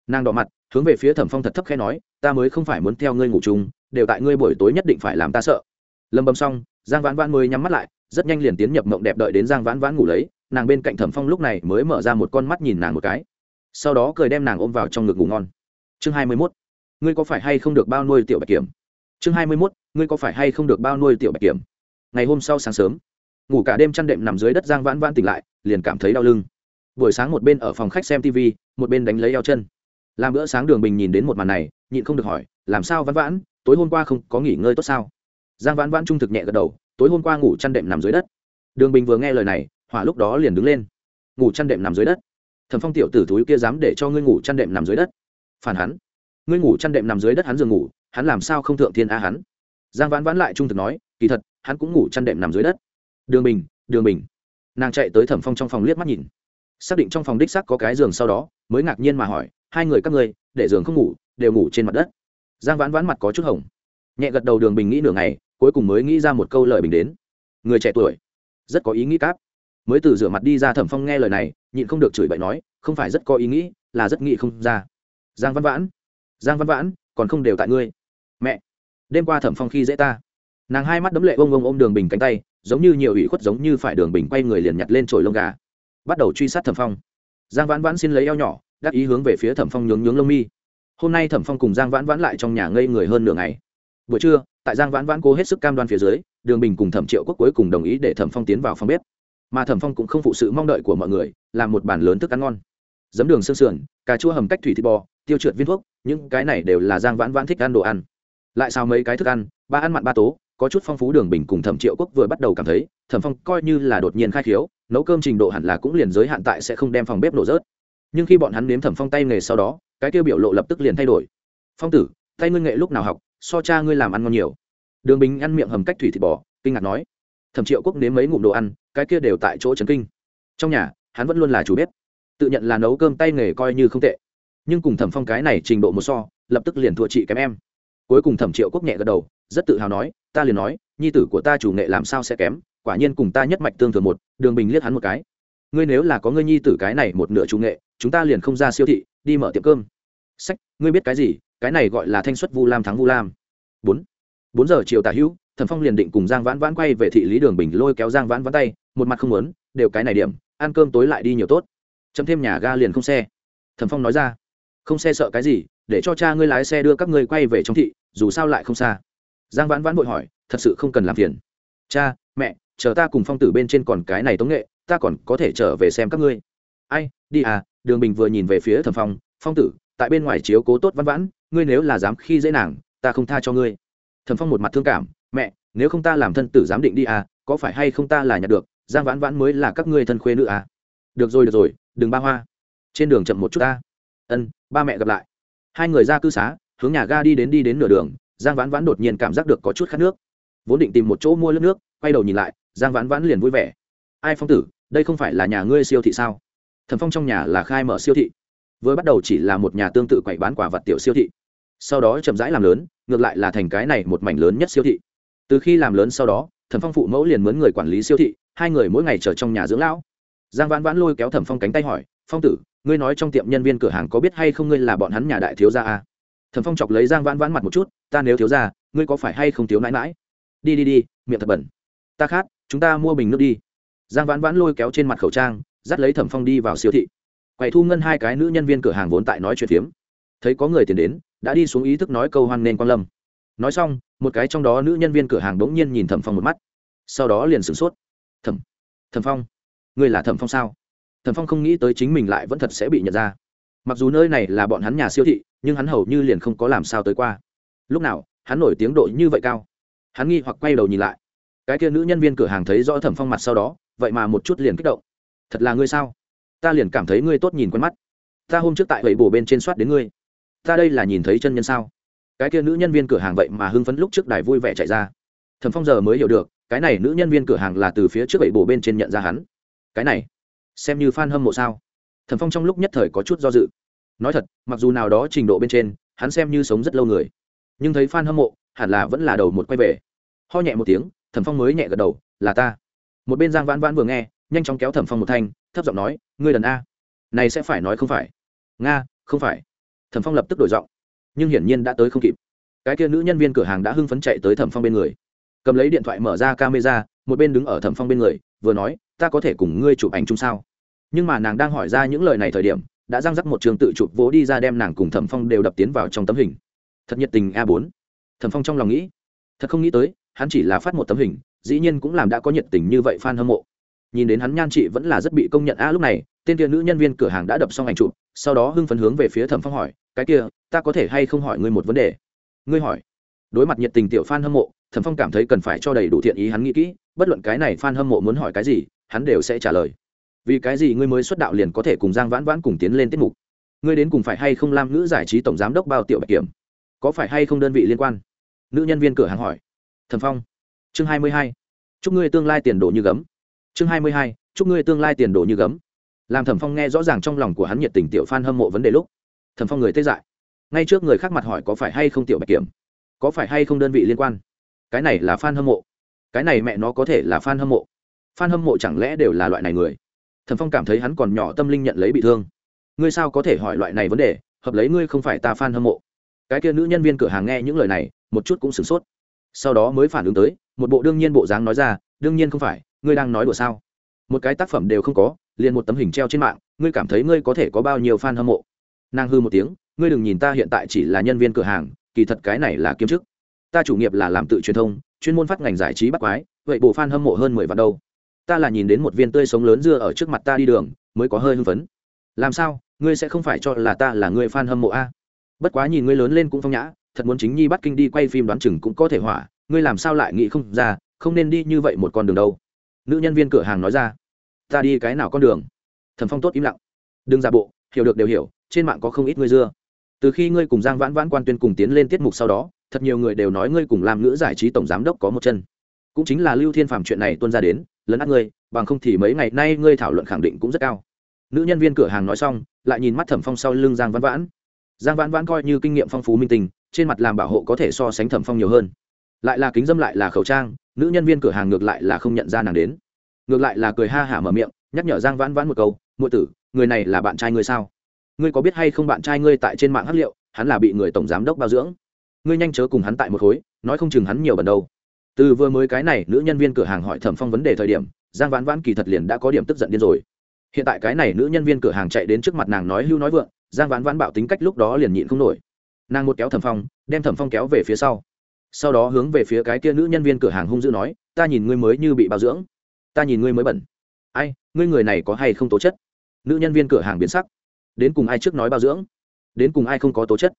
Nàng đỏ mặt, hướng về phía thẩm phong thật thấp khẽ nói, ta mới không phải muốn theo ngươi ngủ chung, đều tại ngươi buổi tối nhất định phải làm ta sợ. Lâm bầm xong, giang vãn vãn mới nhắm mắt lại, rất nhanh liền tiến nhập mộng đẹp đợi đến giang vãn vãn ngủ lấy, nàng bên cạnh thẩm phong lúc này mới mở ra một con mắt nhìn nàng một cái. Sau đó cười đem nàng ôm vào trong ngực ngủ ngon. Chương hai mươi mốt, ngươi có phải hay không được bao nuôi tiểu bạch kiểm? Chương hai mươi mốt, ngươi có phải hay không được bao nuôi tiểu bạch kiểm? Ngày hôm sau sáng sớm ngủ cả đêm chăn đệm nằm dưới đất giang vãn vãn tỉnh lại, liền cảm thấy đau lưng. Buổi sáng một bên ở phòng khách xem tv một bên đánh lấy eo chân. Làm bữa sáng đường bình nhìn đến một màn này, nhịn không được hỏi, làm sao vãn vãn? Tối hôm qua không có nghỉ ngơi tốt sao? Giang vãn vãn trung thực nhẹ gật đầu, tối hôm qua ngủ chăn đệm nằm dưới đất. Đường bình vừa nghe lời này, hỏa lúc đó liền đứng lên. Ngủ chăn đệm nằm dưới đất? Thẩm phong tiểu tử túi kia dám để cho ngươi ngủ chăn đệm nằm dưới đất? Phản hắn. Ngươi ngủ chăn đệm nằm dưới đất hắn giường ngủ, hắn làm sao không thượng thiên a hắn? Giang vãn vãn lại trung thực nói, kỳ thật, hắn cũng ngủ chăn đệm nằm dưới đất đường bình đường bình. Nàng chạy tới thẩm phong trong phòng liếc mắt nhìn. Xác định trong phòng đích xác có cái giường sau đó, mới ngạc nhiên mà hỏi, hai người các ngươi, để giường không ngủ, đều ngủ trên mặt đất. Giang vãn vãn mặt có chút hồng. Nhẹ gật đầu đường bình nghĩ nửa ngày, cuối cùng mới nghĩ ra một câu lời bình đến. Người trẻ tuổi, rất có ý nghĩ cáp. Mới từ rửa mặt đi ra, thẩm phong nghe lời này, nhịn không được chửi bậy nói, không phải rất có ý nghĩ, là rất nghĩ không ra. Giang văn vãn, giang văn vãn, còn không đều tại ngươi. Mẹ, đêm qua thẩm phong khi dễ ta. Nàng hai mắt đấm lệ ông ông ôm đường bình cánh tay giống như nhiều ủy khuất giống như phải đường bình quay người liền nhặt lên trồi lông gà. Bắt đầu truy sát thẩm phong. Giang vãn vãn xin lấy eo nhỏ, đắc ý hướng về phía thẩm phong nhướng nhướng lông mi. Hôm nay thẩm phong cùng giang vãn vãn lại trong nhà ngây người hơn nửa ngày. Buổi trưa, tại giang vãn vãn cố hết sức cam đoan phía dưới, đường bình cùng thẩm triệu quốc cuối cùng đồng ý để thẩm phong tiến vào phòng bếp. Mà thẩm phong cũng không phụ sự mong đợi của mọi người, làm một bản lớn thức ăn ngon. Giấm đường sương sườn, cà chua hầm cách thủy thịt bò, tiêu trượt viên thuốc, những cái này đều là giang vãn vãn thích ăn đồ ăn. Lại sao mấy cái thức ăn, ba ăn mặn ba tố có chút phong phú đường bình cùng thẩm triệu quốc vừa bắt đầu cảm thấy, thẩm phong coi như là đột nhiên khai khiếu, nấu cơm trình độ hẳn là cũng liền giới hạn tại sẽ không đem phòng bếp nổ rớt. Nhưng khi bọn hắn nếm thẩm phong tay nghề sau đó, cái tiêu biểu lộ lập tức liền thay đổi. Phong tử, tay ngươi nghệ lúc nào học, so cha ngươi làm ăn ngon nhiều. Đường bình ăn miệng hầm cách thủy thịt bò, kinh ngạc nói. Thẩm triệu quốc nếm mấy ngụm đồ ăn, cái kia đều tại chỗ trấn kinh. Trong nhà, hắn vẫn luôn là chủ bếp. Tự nhận là nấu cơm tay nghề coi như không tệ. Nhưng cùng thẩm phong cái này trình độ một so, lập tức liền thua chị kém em. Cuối cùng thẩm triệu quốc nhẹ gật đầu rất tự hào nói, ta liền nói, nhi tử của ta chủ nghệ làm sao sẽ kém, quả nhiên cùng ta nhất mạch tương thừa một, đường bình liếc hắn một cái. Ngươi nếu là có ngươi nhi tử cái này một nửa chủ nghệ, chúng ta liền không ra siêu thị, đi mở tiệm cơm. Sách, ngươi biết cái gì? Cái này gọi là thanh xuất vu lam thắng vu lam. Bốn. Bốn giờ chiều tả hữu, thẩm phong liền định cùng giang vãn vãn quay về thị lý đường bình lôi kéo giang vãn vãn tay, một mặt không muốn, đều cái này điểm, ăn cơm tối lại đi nhiều tốt. Chấm thêm nhà ga liền không xe. Thẩm phong nói ra. Không xe sợ cái gì, để cho cha ngươi lái xe đưa các ngươi quay về trong thị, dù sao lại không xa giang vãn vãn vội hỏi, thật sự không cần làm phiền. Cha, mẹ, chờ ta cùng phong tử bên trên còn cái này tống nghệ, ta còn có thể trở về xem các ngươi. Ai, đi à. Đường bình vừa nhìn về phía thẩm phong phong tử, tại bên ngoài chiếu cố tốt văn vãn, ngươi nếu là dám khi dễ nàng, ta không tha cho ngươi. Thẩm phong một mặt thương cảm, mẹ, nếu không ta làm thân tử giám định đi à có phải hay không ta là nhặt được, giang vãn vãn mới là các ngươi thân khuê nữ à? Được rồi được rồi, đừng ba hoa. Trên đường chậm một chút ta. Ân, ba mẹ gặp lại. Hai người ra cư xá, hướng nhà ga đi đến đi đến nửa đường giang vãn vãn đột nhiên cảm giác được có chút khát nước. Vốn định tìm một chỗ mua nước nước, quay đầu nhìn lại, giang vãn vãn liền vui vẻ. Ai phong tử, đây không phải là nhà ngươi siêu thị sao? Thần phong trong nhà là khai mở siêu thị. Vừa bắt đầu chỉ là một nhà tương tự quậy bán quả vật tiểu siêu thị. Sau đó chậm rãi làm lớn, ngược lại là thành cái này một mảnh lớn nhất siêu thị. Từ khi làm lớn sau đó, thẩm phong phụ mẫu liền mướn người quản lý siêu thị, hai người mỗi ngày chờ trong nhà dưỡng lão. Giang vãn vãn lôi kéo thẩm phong cánh tay hỏi, phong tử, ngươi nói trong tiệm nhân viên cửa hàng có biết hay không ngươi là bọn hắn nhà đại thiếu gia à? thẩm phong chọc lấy giang vãn vãn mặt một chút ta nếu thiếu gia ngươi có phải hay không thiếu nãi mãi đi đi đi, miệng thật bẩn. Ta khát chúng ta mua bình nước đi. Giang vãn vãn lôi kéo trên mặt khẩu trang, dắt lấy thẩm phong đi vào siêu thị. Quầy thu ngân hai cái nữ nhân viên cửa hàng vốn tại nói chuyện phiếm. Thấy có người tiền đến, đã đi xuống ý thức nói câu hoan nên quan lâm. Nói xong, một cái trong đó nữ nhân viên cửa hàng đ ố n g nhiên nhìn thẩm phong một mắt. Sau đó liền sửng sốt. Thẩm thẩm phong, ngươi là thẩm phong sao? Thẩm phong không nghĩ tới chính mình lại vẫn thật sẽ bị nhận ra. Mặc dù nơi này là bọn hắn nhà siêu thị, nhưng hắn hầu như liền không có làm sao tới qua lúc nào, hắn nổi tiếng độ như vậy cao? Hắn nghi hoặc quay đầu nhìn lại. Cái kia nữ nhân viên cửa hàng thấy rõ thẩm phong mặt sau đó, vậy mà một chút liền kích động. Thật là ngươi sao? Ta liền cảm thấy ngươi tốt nhìn quen mắt. Ta hôm trước tại vậy bổ bên trên soát đến ngươi. Ta đây là nhìn thấy chân nhân sao? Cái kia nữ nhân viên cửa hàng vậy mà hưng phấn lúc trước đài vui vẻ chạy ra. Thẩm phong giờ mới hiểu được, cái này nữ nhân viên cửa hàng là từ phía trước vậy bổ bên trên nhận ra hắn. Cái này, xem như f a n hâm mộ sao? Thẩm phong trong lúc nhất thời có chút do dự. Nói thật, mặc dù nào đó trình độ bên trên, hắn xem như sống rất lâu người nhưng thấy fan hâm mộ, hẳn là vẫn là đầu một quay về. Ho nhẹ một tiếng, thẩm phong mới nhẹ gật đầu, là ta. Một bên giang vãn vãn vừa nghe, nhanh chóng kéo thẩm phong một thanh, thấp giọng nói, ngươi đần a. Này sẽ phải nói không phải. Nga, không phải. Thẩm phong lập tức đổi giọng, nhưng hiển nhiên đã tới không kịp. Cái kia nữ nhân viên cửa hàng đã hưng phấn chạy tới thẩm phong bên người. Cầm lấy điện thoại mở ra camera, một bên đứng ở thẩm phong bên người, vừa nói, ta có thể cùng ngươi chụp ảnh chung sao? Nhưng mà nàng đang hỏi ra những lời này thời điểm, đã răng rắc một trường tự chụp vỗ đi ra đem nàng cùng thẩm phong đều đập tiến vào trong tấm hình thật nhiệt tình a bốn. Thẩm phong trong lòng nghĩ, thật không nghĩ tới, hắn chỉ là phát một tấm hình, dĩ nhiên cũng làm đã có nhiệt tình như vậy f a n hâm mộ. Nhìn đến hắn nhan chị vẫn là rất bị công nhận a lúc này, tên kia nữ nhân viên cửa hàng đã đập xong ảnh chụp, sau đó hưng phấn hướng về phía thẩm phong hỏi, cái kia, ta có thể hay không hỏi ngươi một vấn đề? Ngươi hỏi. Đối mặt nhiệt tình tiểu f a n hâm mộ, thẩm phong cảm thấy cần phải cho đầy đủ thiện ý hắn nghĩ kỹ, bất luận cái này f a n hâm mộ muốn hỏi cái gì, hắn đều sẽ trả lời. Vì cái gì ngươi mới xuất đạo liền có thể cùng giang vãn vãn cùng tiến lên tiết mục? Ngươi đến cùng phải hay không làm nữ giải trí tổng giám đốc bao tiểu bạch kiểm? Có phải hay không đơn vị liên quan? Nữ nhân viên cửa hàng hỏi. Thẩm phong. Chương hai mươi hai. Chúc ngươi tương lai tiền đồ như gấm. Chương hai mươi hai. Chúc ngươi tương lai tiền đồ như gấm. Làm thẩm phong nghe rõ ràng trong lòng của hắn nhiệt tình tiểu phan hâm mộ vấn đề lúc, thẩm phong người tê dại. Ngay trước người khác mặt hỏi có phải hay không tiểu bạch kiểm? Có phải hay không đơn vị liên quan? Cái này là f a n hâm mộ. Cái này mẹ nó có thể là f a n hâm mộ. F a n hâm mộ chẳng lẽ đều là loại này người? Thẩm phong cảm thấy hắn còn nhỏ tâm linh nhận lấy bị thương. Ngươi sao có thể hỏi loại này vấn đề? Hợp lấy ngươi không phải ta f a n hâm mộ cái kia nữ nhân viên cửa hàng nghe những lời này, một chút cũng sửng sốt. Sau đó mới phản ứng tới, một bộ đương nhiên bộ dáng nói ra, đương nhiên không phải, ngươi đang nói đùa sao? Một cái tác phẩm đều không có, liền một tấm hình treo trên mạng, ngươi cảm thấy ngươi có thể có bao nhiêu fan hâm mộ? Nàng hư một tiếng, ngươi đừng nhìn ta hiện tại chỉ là nhân viên cửa hàng, kỳ thật cái này là kiếm chức. Ta chủ nghiệp là làm tự truyền thông, chuyên môn phát ngành giải trí bắt quái, vậy bộ fan hâm mộ hơn mười vạn đâu. Ta là nhìn đến một viên tươi sống lớn dưa ở trước mặt ta đi đường, mới có hơi hưng phấn. Làm sao, ngươi sẽ không phải cho là ta là người fan hâm mộ a? Bất quá nhìn ngươi lớn lên cũng phong nhã, thật muốn chính nhi bắt kinh đi quay phim đoán chừng cũng có thể hỏa, ngươi làm sao lại nghĩ không ra, không nên đi như vậy một con đường đâu. Nữ nhân viên cửa hàng nói ra, ta đi cái nào con đường? Thần phong tốt im lặng. Đừng giả bộ, hiểu được đều hiểu, trên mạng có không ít ngươi dưa. Từ khi ngươi cùng giang vãn vãn quan tuyên cùng tiến lên tiết mục sau đó, thật nhiều người đều nói ngươi cùng làm nữ giải trí tổng giám đốc có một chân. Cũng chính là lưu thiên phàm chuyện này tuân ra đến, lấn át ngươi, bằng không thì mấy ngày nay ngươi thảo luận khẳng định cũng rất cao. Nữ nhân viên cửa hàng nói xong, lại nhìn mắt thẩm phong sau lưng giang vãn vãn giang vãn vãn coi như kinh nghiệm phong phú minh tình trên mặt làm bảo hộ có thể so sánh thẩm phong nhiều hơn. Lại là kính dâm, lại là khẩu trang, nữ nhân viên cửa hàng ngược lại là không nhận ra nàng đến. Ngược lại là cười ha hả mở miệng, nhắc nhở giang vãn vãn một câu ngụy tử, người này là bạn trai ngươi sao? Ngươi có biết hay không bạn trai ngươi tại trên mạng hắc liệu, hắn là bị người tổng giám đốc bao dưỡng? Ngươi nhanh chớ cùng hắn tại một khối, nói không chừng hắn nhiều bẩn đâu từ vừa mới cái này, nữ nhân viên cửa hàng hỏi thẩm phong vấn đề thời điểm, giang vãn vãn kỳ thật liền đã có điểm tức giận điên rồi. Hiện tại cái này nữ nhân viên cửa hàng chạy đến trước mặt nàng nói hưu nói vượng giang vãn vãn bạo tính cách lúc đó liền nhịn không nổi. Nàng một kéo thẩm phong, đem thẩm phong kéo về phía sau. Sau đó hướng về phía cái kia nữ nhân viên cửa hàng hung dữ nói, ta nhìn ngươi mới như bị bao dưỡng. Ta nhìn ngươi mới bẩn. Ai, ngươi người này có hay không tố chất? Nữ nhân viên cửa hàng biến sắc. Đến cùng ai trước nói bao dưỡng? Đến cùng ai không có tố chất?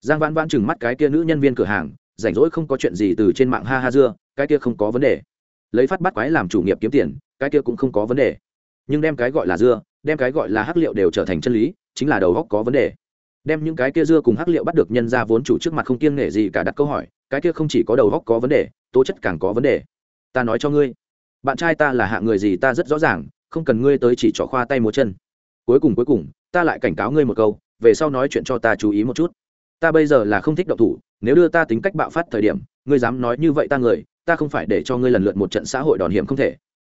Giang vãn vãn chừng mắt cái kia nữ nhân viên cửa hàng, rảnh rỗi không có chuyện gì từ trên mạng ha ha dưa, cái kia không có vấn đề. Lấy phát bắt quái làm chủ nghiệp kiếm tiền, cái kia cũng không có vấn đề. Nhưng đem cái gọi là dưa, đem cái gọi là hắc liệu đều trở thành chân lý chính là đầu góc có vấn đề. Đem những cái kia dưa cùng hắc liệu bắt được nhân ra vốn chủ trước mặt không kiêng nể gì cả đặt câu hỏi, cái kia không chỉ có đầu góc có vấn đề, tố chất càng có vấn đề. Ta nói cho ngươi, bạn trai ta là hạ người gì ta rất rõ ràng, không cần ngươi tới chỉ trỏ khoa tay múa chân. Cuối cùng cuối cùng, ta lại cảnh cáo ngươi một câu, về sau nói chuyện cho ta chú ý một chút. Ta bây giờ là không thích động thủ, nếu đưa ta tính cách bạo phát thời điểm, ngươi dám nói như vậy ta người, ta không phải để cho ngươi lần lượt một trận xã hội đòn hiểm không thể.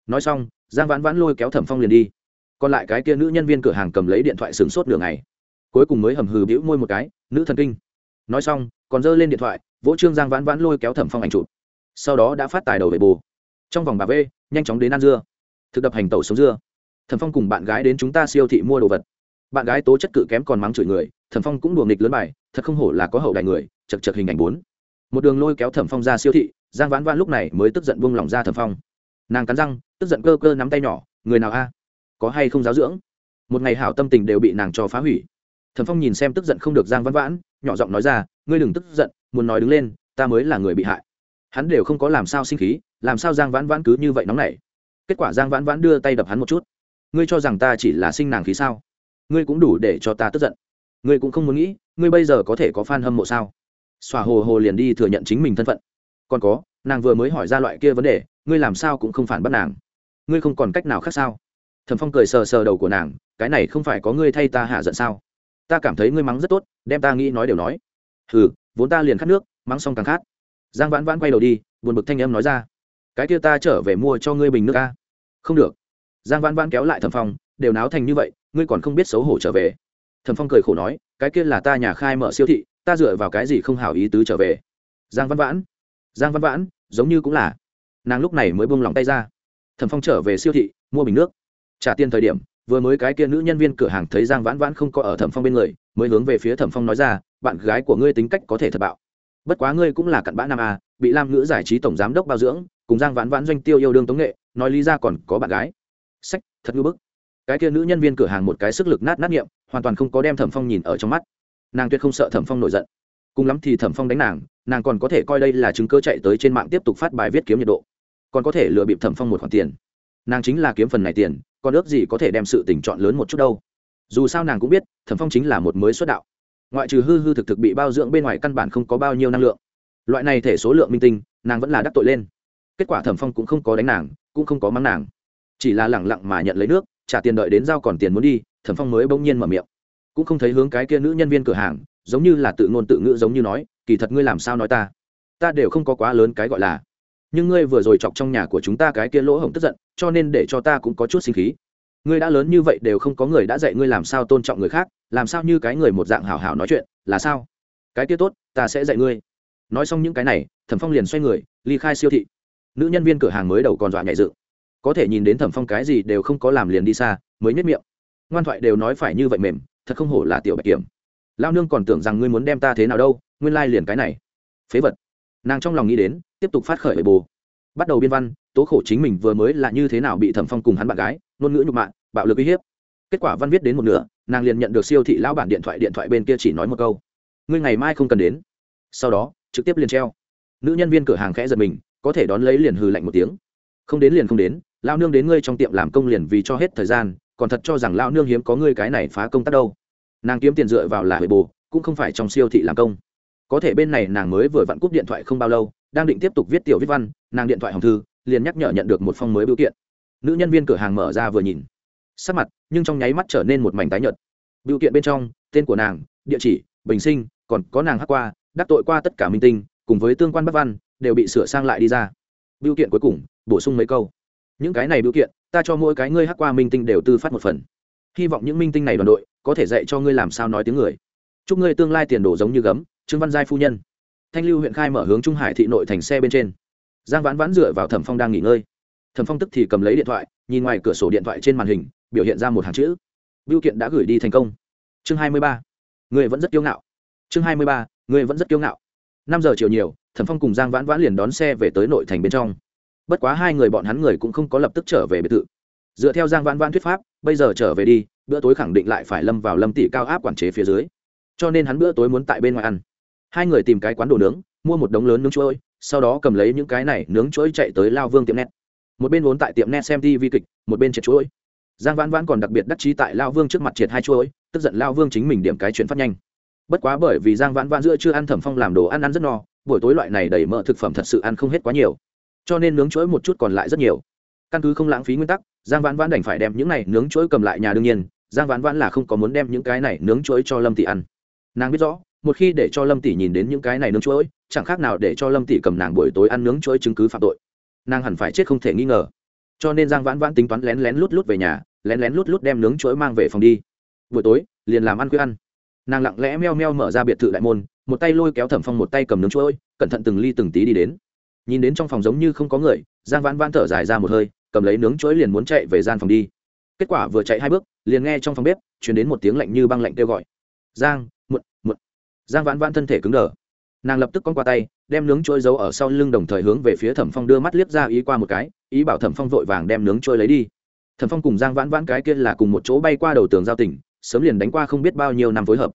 Nói xong, giang vãn vãn lôi kéo thẩm phong liền đi còn lại cái kia nữ nhân viên cửa hàng cầm lấy điện thoại sửng sốt đường ngày. Cuối cùng mới hầm hừ bĩu môi một cái, nữ thần kinh. Nói xong, còn giơ lên điện thoại, vỗ trương giang vãn vãn lôi kéo thẩm phong ảnh chụp. Sau đó đã phát tài đầu về bù. Trong vòng bà v, nhanh chóng đến ăn dưa. Thực đập hành tẩu sống dưa. Thẩm phong cùng bạn gái đến chúng ta siêu thị mua đồ vật. Bạn gái tố chất cự kém còn mắng chửi người, thẩm phong cũng đùa nghịch lớn bài, thật không hổ là có hậu đại người, chật chật hình ảnh bốn. Một đường lôi kéo thẩm phong ra siêu thị, giang vãn vãn lúc này mới tức giận buông lỏng ra thẩm phong. Nàng cắn răng, tức giận cơ cơ nắm tay nhỏ, người nào a? Có hay không giáo dưỡng. Một ngày hảo tâm tình đều bị nàng cho phá hủy. Thẩm phong nhìn xem tức giận không được giang văn vãn, nhỏ giọng nói ra, ngươi đừng tức giận, muốn nói đứng lên, ta mới là người bị hại. Hắn đều không có làm sao sinh khí, làm sao giang vãn vãn cứ như vậy nóng nảy. Kết quả giang vãn vãn đưa tay đập hắn một chút. Ngươi cho rằng ta chỉ là sinh nàng khí sao? Ngươi cũng đủ để cho ta tức giận. Ngươi cũng không muốn nghĩ, ngươi bây giờ có thể có f a n hâm mộ sao? Xòa hồ hồ liền đi thừa nhận chính mình thân phận. Còn có, nàng vừa mới hỏi ra loại kia vấn đề, ngươi làm sao cũng không phản bắt nàng. Ngươi không còn cách nào khác sao? Thẩm phong cười sờ sờ đầu của nàng, cái này không phải có ngươi thay ta hạ giận sao? Ta cảm thấy ngươi mắng rất tốt, đem ta nghĩ nói đều nói. Hừ, vốn ta liền khát nước, mắng xong càng khát. Giang vãn vãn quay đầu đi, buồn bực thanh âm nói ra, cái kia ta trở về mua cho ngươi bình nước ca không được. Giang vãn vãn kéo lại thẩm phong, đều náo thành như vậy, ngươi còn không biết xấu hổ trở về. Thẩm phong cười khổ nói, cái kia là ta nhà khai mở siêu thị, ta dựa vào cái gì không hảo ý tứ trở về? Giang văn vãn, giang văn vãn, giống như cũng là. Nàng lúc này mới buông lòng tay ra. Thẩm phong trở về siêu thị, mua bình nước trả tiền thời điểm, vừa mới cái kia nữ nhân viên cửa hàng thấy giang vãn vãn không có ở thẩm phong bên người, mới hướng về phía thẩm phong nói ra, bạn gái của ngươi tính cách có thể thật bạo. Bất quá ngươi cũng là cặn bã nam a bị lam ngữ giải trí tổng giám đốc bao dưỡng, cùng giang vãn vãn doanh tiêu yêu đương tống nghệ, nói lý ra còn có bạn gái. Sách, thật ngư bức. Cái kia nữ nhân viên cửa hàng một cái sức lực nát nát nghiệm, hoàn toàn không có đem thẩm phong nhìn ở trong mắt. Nàng tuyệt không sợ thẩm phong nổi giận. Cùng lắm thì thẩm phong đánh nàng nàng còn có thể coi đây là chứng cơ chạy tới trên mạng tiếp tục phát bài viết kiếm nhiệt độ. Còn có thể lừa bịp thẩm phong một khoản tiền. Nàng chính là kiếm phần này tiền còn ước gì có thể đem sự tình chọn lớn một chút đâu. Dù sao nàng cũng biết, thẩm phong chính là một mới xuất đạo. Ngoại trừ hư hư thực thực bị bao dưỡng bên ngoài căn bản không có bao nhiêu năng lượng. Loại này thể số lượng minh tinh, nàng vẫn là đắc tội lên. Kết quả thẩm phong cũng không có đánh nàng, cũng không có mắng nàng. Chỉ là lẳng lặng mà nhận lấy nước, trả tiền đợi đến giao còn tiền muốn đi, thẩm phong mới bỗng nhiên mở miệng. Cũng không thấy hướng cái kia nữ nhân viên cửa hàng, giống như là tự ngôn tự ngữ giống như nói, kỳ thật ngươi làm sao nói ta? Ta đều không có quá lớn cái gọi là nhưng ngươi vừa rồi chọc trong nhà của chúng ta cái kia lỗ hổng tức giận, cho nên để cho ta cũng có chút sinh khí. Ngươi đã lớn như vậy đều không có người đã dạy ngươi làm sao tôn trọng người khác, làm sao như cái người một dạng hào hào nói chuyện, là sao? Cái kia tốt, ta sẽ dạy ngươi. Nói xong những cái này, thẩm phong liền xoay người, ly khai siêu thị. Nữ nhân viên cửa hàng mới đầu còn dọa nhảy dựng có thể nhìn đến thẩm phong cái gì đều không có làm liền đi xa, mới nhất miệng. Ngoan thoại đều nói phải như vậy mềm, thật không hổ là tiểu bạch kiểm. Lao nương còn tưởng rằng ngươi muốn đem ta thế nào đâu, nguyên lai liền cái này. Phế vật nàng trong lòng nghĩ đến, tiếp tục phát khởi bề bồ bắt đầu biên văn, tố khổ chính mình vừa mới là như thế nào bị thẩm phong cùng hắn bạn gái, ngôn ngữ nhục mạ, bạo lực uy hiếp. Kết quả văn viết đến một nửa, nàng liền nhận được siêu thị lão bản điện thoại điện thoại bên kia chỉ nói một câu. Ngươi ngày mai không cần đến. Sau đó, trực tiếp liền treo. Nữ nhân viên cửa hàng khẽ giật mình, có thể đón lấy liền hừ lạnh một tiếng. Không đến liền không đến lao nương đến ngươi trong tiệm làm công liền vì cho hết thời gian, còn thật cho rằng lao nương hiếm có ngươi cái này phá công tác đâu. Nàng kiếm tiền dựa vào là huệ bồ cũng không phải trong siêu thị làm công có thể bên này nàng mới vừa vặn cúp điện thoại không bao lâu, đang định tiếp tục viết tiểu viết văn, nàng điện thoại hồng thư, liền nhắc nhở nhận được một phong mới biểu kiện. Nữ nhân viên cửa hàng mở ra vừa nhìn. Sắc mặt, nhưng trong nháy mắt trở nên một mảnh tái nhợt. Biểu kiện bên trong, tên của nàng, địa chỉ, bình sinh, còn có nàng hắc qua, đắc tội qua tất cả minh tinh, cùng với tương quan bất văn, đều bị sửa sang lại đi ra. Biểu kiện cuối cùng, bổ sung mấy câu. Những cái này biểu kiện, ta cho mỗi cái ngươi hắc qua minh tinh đều tư phát một phần. Hy vọng những minh tinh này đoàn đội, có thể dạy cho ngươi làm sao nói tiếng người. Chúc ngươi tương lai tiền đồ giống như gấm trương văn giai phu nhân. Thanh lưu huyện khai mở hướng trung hải thị nội thành xe bên trên. Giang vãn vãn dựa vào thẩm phong đang nghỉ ngơi. Thẩm phong tức thì cầm lấy điện thoại, nhìn ngoài cửa sổ điện thoại trên màn hình, biểu hiện ra một hàng chữ. Biêu kiện đã gửi đi thành công. Chương hai mươi ba. Người vẫn rất kiêu ngạo. Chương hai mươi ba. Người vẫn rất kiêu ngạo. Năm giờ chiều nhiều, thẩm phong cùng giang vãn vãn liền đón xe về tới nội thành bên trong. Bất quá hai người bọn hắn người cũng không có lập tức trở về biệt thự. Dựa theo giang vãn vãn thuyết pháp, bây giờ trở về đi, bữa tối khẳng định lại phải lâm vào lâm tỷ cao áp quản chế phía dưới. Cho nên hắn bữa tối muốn tại bên ngoài ăn hai người tìm cái quán đồ nướng, mua một đống lớn nướng chuối, sau đó cầm lấy những cái này nướng chuối chạy tới lao vương tiệm net. Một bên vốn tại tiệm net xem tv kịch, một bên triệt chuối. Giang vãn vãn còn đặc biệt đắc chí tại lao vương trước mặt triệt hai chuối, tức giận lao vương chính mình điểm cái chuyện phát nhanh. Bất quá bởi vì giang vãn vãn giữa chưa ăn thẩm phong làm đồ ăn ăn rất no, buổi tối loại này đầy mỡ thực phẩm thật sự ăn không hết quá nhiều. Cho nên nướng chuối một chút còn lại rất nhiều. Căn cứ không lãng phí nguyên tắc, giang vãn vãn đành phải đem những này nướng chuối cầm lại nhà đương nhiên, giang vãn vãn là không có muốn đem những cái này nướng chuối cho lâm tỷ ăn. Nàng biết rõ một khi để cho lâm tỷ nhìn đến những cái này nướng chuỗi, chẳng khác nào để cho lâm tỷ cầm nàng buổi tối ăn nướng chuỗi chứng cứ phạm tội. Nàng hẳn phải chết không thể nghi ngờ. Cho nên giang vãn vãn tính toán lén lén lút lút về nhà lén lén lút lút đem nướng chuỗi mang về phòng đi. Buổi tối liền làm ăn khuya ăn. Nàng lặng lẽ meo meo mở ra biệt thự đại môn một tay lôi kéo thẩm phong một tay cầm nướng chuỗi, cẩn thận từng ly từng tí đi đến. Nhìn đến trong phòng giống như không có người giang vãn vãn thở dài ra một hơi cầm lấy nướng chuỗi liền muốn chạy về gian phòng đi. Kết quả vừa chạy hai bước liền nghe trong phòng bếp chuyển đến một tiếng lạnh như băng lạnh kêu gọi. Giang giang vãn vãn thân thể cứng đờ. Nàng lập tức con qua tay, đem nướng trôi giấu ở sau lưng đồng thời hướng về phía thẩm phong đưa mắt liếc ra ý qua một cái, ý bảo thẩm phong vội vàng đem nướng trôi lấy đi. Thẩm phong cùng giang vãn vãn cái kia là cùng một chỗ bay qua đầu tường giao tỉnh sớm liền đánh qua không biết bao nhiêu năm phối hợp.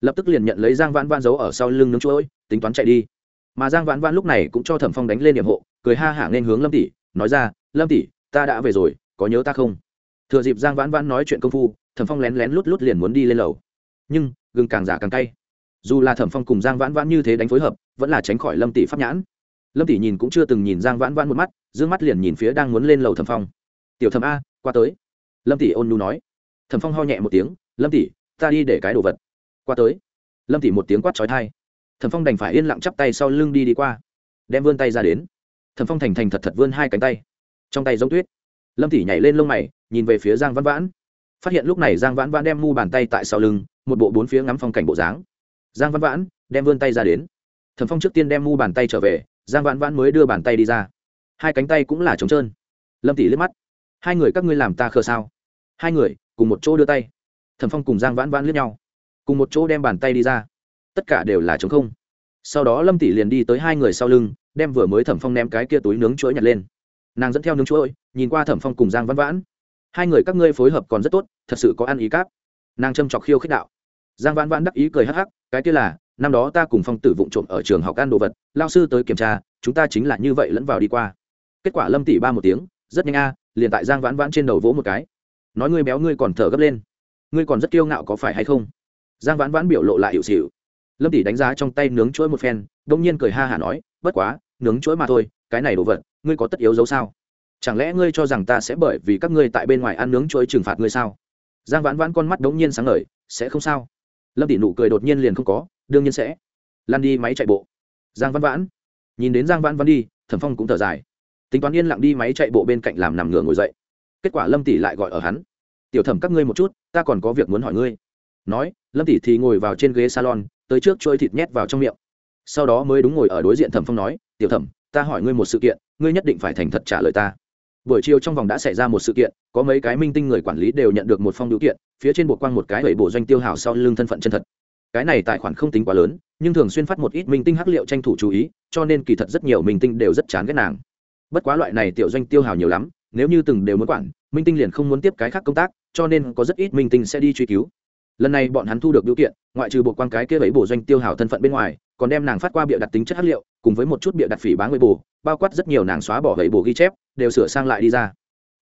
Lập tức liền nhận lấy giang vãn vãn giấu ở sau lưng nướng trôi, tính toán chạy đi. Mà giang vãn vãn lúc này cũng cho thẩm phong đánh lên nhiệm hộ, cười ha hả nên hướng lâm tỷ, nói ra, lâm tỷ, ta đã về rồi, có nhớ ta không? Thừa dịp giang vãn vãn nói chuyện công phu, thẩm phong lén lén lút lút liền muốn đi lên lầu. Nhưng, gừng càng giả càng cay dù là thẩm phong cùng giang vãn vãn như thế đánh phối hợp, vẫn là tránh khỏi lâm tỷ pháp nhãn. Lâm tỷ nhìn cũng chưa từng nhìn giang vãn vãn một mắt d ư ơ n g mắt liền nhìn phía đang muốn lên lầu thẩm phong. Tiểu thẩm a, qua tới. Lâm tỷ ôn nhu nói. Thẩm phong ho nhẹ một tiếng, lâm tỷ, ta đi để cái đồ vật. Qua tới. Lâm tỷ một tiếng quát trói thai thẩm phong đành phải yên lặng chắp tay sau lưng đi đi qua, đem vươn tay ra đến. Thẩm phong thành thành thật thật vươn hai cánh tay. Trong tay giống tuyết. Lâm tỷ nhảy lên lông mày, nhìn về phía giang vãn vãn. Phát hiện lúc này giang vãn vãn đem mu bàn tay tại sau lưng, một bộ bốn phía ngắm phong cảnh bộ dáng giang văn vãn đem vươn tay ra đến. Thẩm phong trước tiên đem mu bàn tay trở về, giang vãn vãn mới đưa bàn tay đi ra. Hai cánh tay cũng là trống trơn. Lâm tỷ liếc mắt. Hai người các ngươi làm ta khờ sao? Hai người, cùng một chỗ đưa tay. Thẩm phong cùng giang vãn vãn lướt nhau. Cùng một chỗ đem bàn tay đi ra. Tất cả đều là chống không. Sau đó lâm tỷ liền đi tới hai người sau lưng, đem vừa mới thẩm phong ném cái kia túi nướng chuỗi nhặt lên. Nàng dẫn theo nướng chuỗi, nhìn qua thẩm phong cùng giang vãn vãn. Hai người các ngươi phối hợp còn rất tốt, thật sự có ăn ý cáp. Nàng châm chọc khiêu khích đạo giang vãn vãn đắc ý cười hắc hắc, cái kia là, năm đó ta cùng phong tử vụng trộm ở trường học ăn đồ vật, lao sư tới kiểm tra, chúng ta chính là như vậy lẫn vào đi qua. Kết quả lâm tỷ ba một tiếng, rất nhanh a, liền tại giang vãn vãn trên đầu vỗ một cái. Nói ngươi béo ngươi còn thở gấp lên. Ngươi còn rất kiêu ngạo có phải hay không? Giang vãn vãn biểu lộ lại hiệu xịu. Lâm tỷ đánh giá trong tay nướng chuỗi một phen, đông nhiên cười ha hả nói, bất quá, nướng chuỗi mà thôi, cái này đồ vật, ngươi có tất yếu giấu sao? Chẳng lẽ ngươi cho rằng ta sẽ bởi vì các ngươi tại bên ngoài ăn nướng chuỗi trừng phạt ngươi sao? Giang vãn vãn con mắt đống nhiên sáng ngời, sẽ không sao lâm tỷ nụ cười đột nhiên liền không có, đương nhiên sẽ. Lan đi máy chạy bộ. Giang văn vãn. Nhìn đến giang văn văn đi, thẩm phong cũng thở dài. Tính toán yên lặng đi máy chạy bộ bên cạnh làm nằm ngửa ngồi dậy. Kết quả lâm tỷ lại gọi ở hắn. Tiểu thẩm các ngươi một chút, ta còn có việc muốn hỏi ngươi. Nói, lâm tỷ thì ngồi vào trên ghế salon, tới trước trôi thịt nhét vào trong miệng. Sau đó mới đúng ngồi ở đối diện thẩm phong nói, tiểu thẩm, ta hỏi ngươi một sự kiện, ngươi nhất định phải thành thật trả lời ta buổi chiều trong vòng đã xảy ra một sự kiện, có mấy cái minh tinh người quản lý đều nhận được một phong biểu kiện, phía trên buộc quang một cái bảy bộ doanh tiêu hào sau lưng thân phận chân thật. Cái này tài khoản không tính quá lớn, nhưng thường xuyên phát một ít minh tinh hắc liệu tranh thủ chú ý, cho nên kỳ thật rất nhiều minh tinh đều rất chán ghét nàng. Bất quá loại này tiểu doanh tiêu hào nhiều lắm, nếu như từng đều muốn quản, minh tinh liền không muốn tiếp cái khác công tác, cho nên có rất ít minh tinh sẽ đi truy cứu. Lần này bọn hắn thu được biểu kiện, ngoại trừ bộ quan cái kia bảy bộ doanh tiêu hào thân phận bên ngoài, còn đem nàng phát qua bịa đặt tính chất hắc liệu, cùng với một chút bịa đặt phỉ bán người bù bao quát rất nhiều nàng xóa bỏ bảy bộ ghi chép đều sửa sang lại đi ra.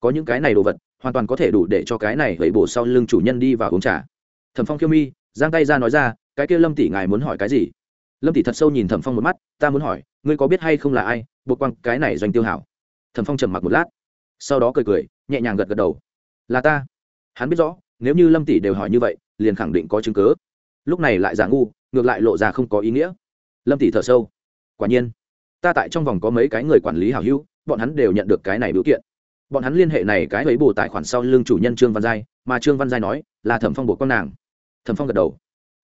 Có những cái này đồ vật, hoàn toàn có thể đủ để cho cái này bảy bổ sau lưng chủ nhân đi vào uống trà. Thẩm phong khiêu mi, giang tay ra nói ra, cái kia lâm tỷ ngài muốn hỏi cái gì? Lâm tỷ thật sâu nhìn thẩm phong một mắt, ta muốn hỏi, ngươi có biết hay không là ai, buộc quăng cái này doanh tiêu hảo? Thẩm phong trầm mặc một lát, sau đó cười cười, nhẹ nhàng gật gật đầu. Là ta. Hắn biết rõ, nếu như lâm tỷ đều hỏi như vậy, liền khẳng định có chứng cớ lúc này lại giả ngu, ngược lại lộ ra không có ý nghĩa. Lâm tỷ thở sâu. Quả nhiên, ta tại trong vòng có mấy cái người quản lý hảo hữu bọn hắn đều nhận được cái này biểu kiện. Bọn hắn liên hệ này cái ấy bù tài khoản sau lương chủ nhân trương văn giai, mà trương văn giai nói là thẩm phong buộc con nàng. Thẩm phong gật đầu.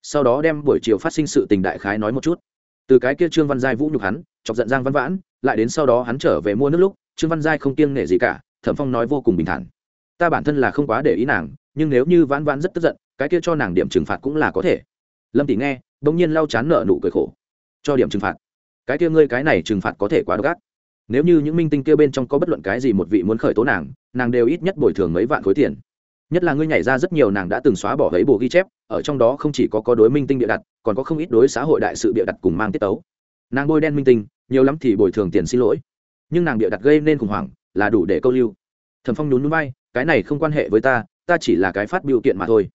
Sau đó đem buổi chiều phát sinh sự tình đại khái nói một chút. Từ cái kia trương văn giai vũ nhục hắn, chọc giận giang văn vãn, lại đến sau đó hắn trở về mua nước lúc, trương văn giai không kiêng nể gì cả, thẩm phong nói vô cùng bình thản. Ta bản thân là không quá để ý nàng, nhưng nếu như vãn vãn rất tức giận, cái kia cho nàng điểm trừng phạt cũng là có thể. Lâm tỷ nghe đ ỗ n g nhiên lau chán nợ nụ cười khổ. Cho điểm trừng phạt. Cái kia ngươi cái này trừng phạt có thể quá độc ác nếu như những minh tinh kia bên trong có bất luận cái gì một vị muốn khởi tố nàng nàng đều ít nhất bồi thường mấy vạn khối tiền. Nhất là ngươi nhảy ra rất nhiều nàng đã từng xóa bỏ lấy bộ ghi chép, ở trong đó không chỉ có có đối minh tinh bịa đặt, còn có không ít đối xã hội đại sự bịa đặt cùng mang tiết tấu. Nàng bôi đen minh tinh, nhiều lắm thì bồi thường tiền xin lỗi. Nhưng nàng bịa đặt gây nên khủng hoảng, là đủ để câu lưu. Thẩm phong nhún núi bay cái này không quan hệ với ta ta chỉ là cái phát biểu kiện mà thôi.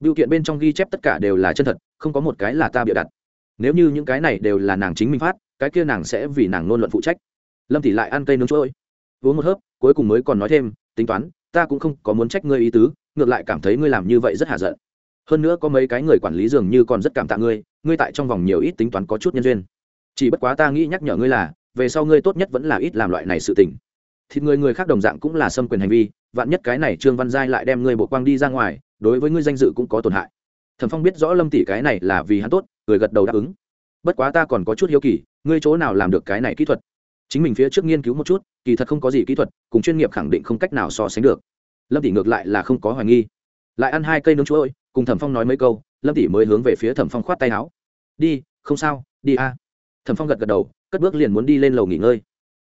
Biểu kiện bên trong ghi chép tất cả đều là chân thật, không có một cái là ta bịa đặt. Nếu như những cái này đều là nàng chính mình phát, cái kia nàng sẽ vì nàng nôn luận phụ trách lâm tỷ lại ăn cây nướng trôi. Uống một hớp, cuối cùng mới còn nói thêm, tính toán, ta cũng không có muốn trách ngươi ý tứ, ngược lại cảm thấy ngươi làm như vậy rất hạ giận. Hơn nữa có mấy cái người quản lý dường như còn rất cảm tạ ngươi ngươi tại trong vòng nhiều ít tính toán có chút nhân duyên. Chỉ bất quá ta nghĩ nhắc nhở ngươi là, về sau ngươi tốt nhất vẫn là ít làm loại này sự tình. Thịt người người khác đồng dạng cũng là xâm quyền hành vi, vạn nhất cái này trương văn giai lại đem ngươi bộ quang đi ra ngoài, đối với ngươi danh dự cũng có tổn hại. Thẩm phong biết rõ lâm tỷ cái này là vì hắn tốt người gật đầu đáp ứng. Bất quá ta còn có chút hiếu kỳ, ngươi chỗ nào làm được cái này kỹ thuật? Chính mình phía trước nghiên cứu một chút, kỳ thật không có gì kỹ thuật, cùng chuyên nghiệp khẳng định không cách nào so sánh được. Lâm tỷ ngược lại là không có hoài nghi. Lại ăn hai cây nướng chuỗi cùng thẩm phong nói mấy câu, lâm tỷ mới hướng về phía thẩm phong khoát tay áo. Đi, không sao, đi a. Thẩm phong gật gật đầu, cất bước liền muốn đi lên lầu nghỉ ngơi.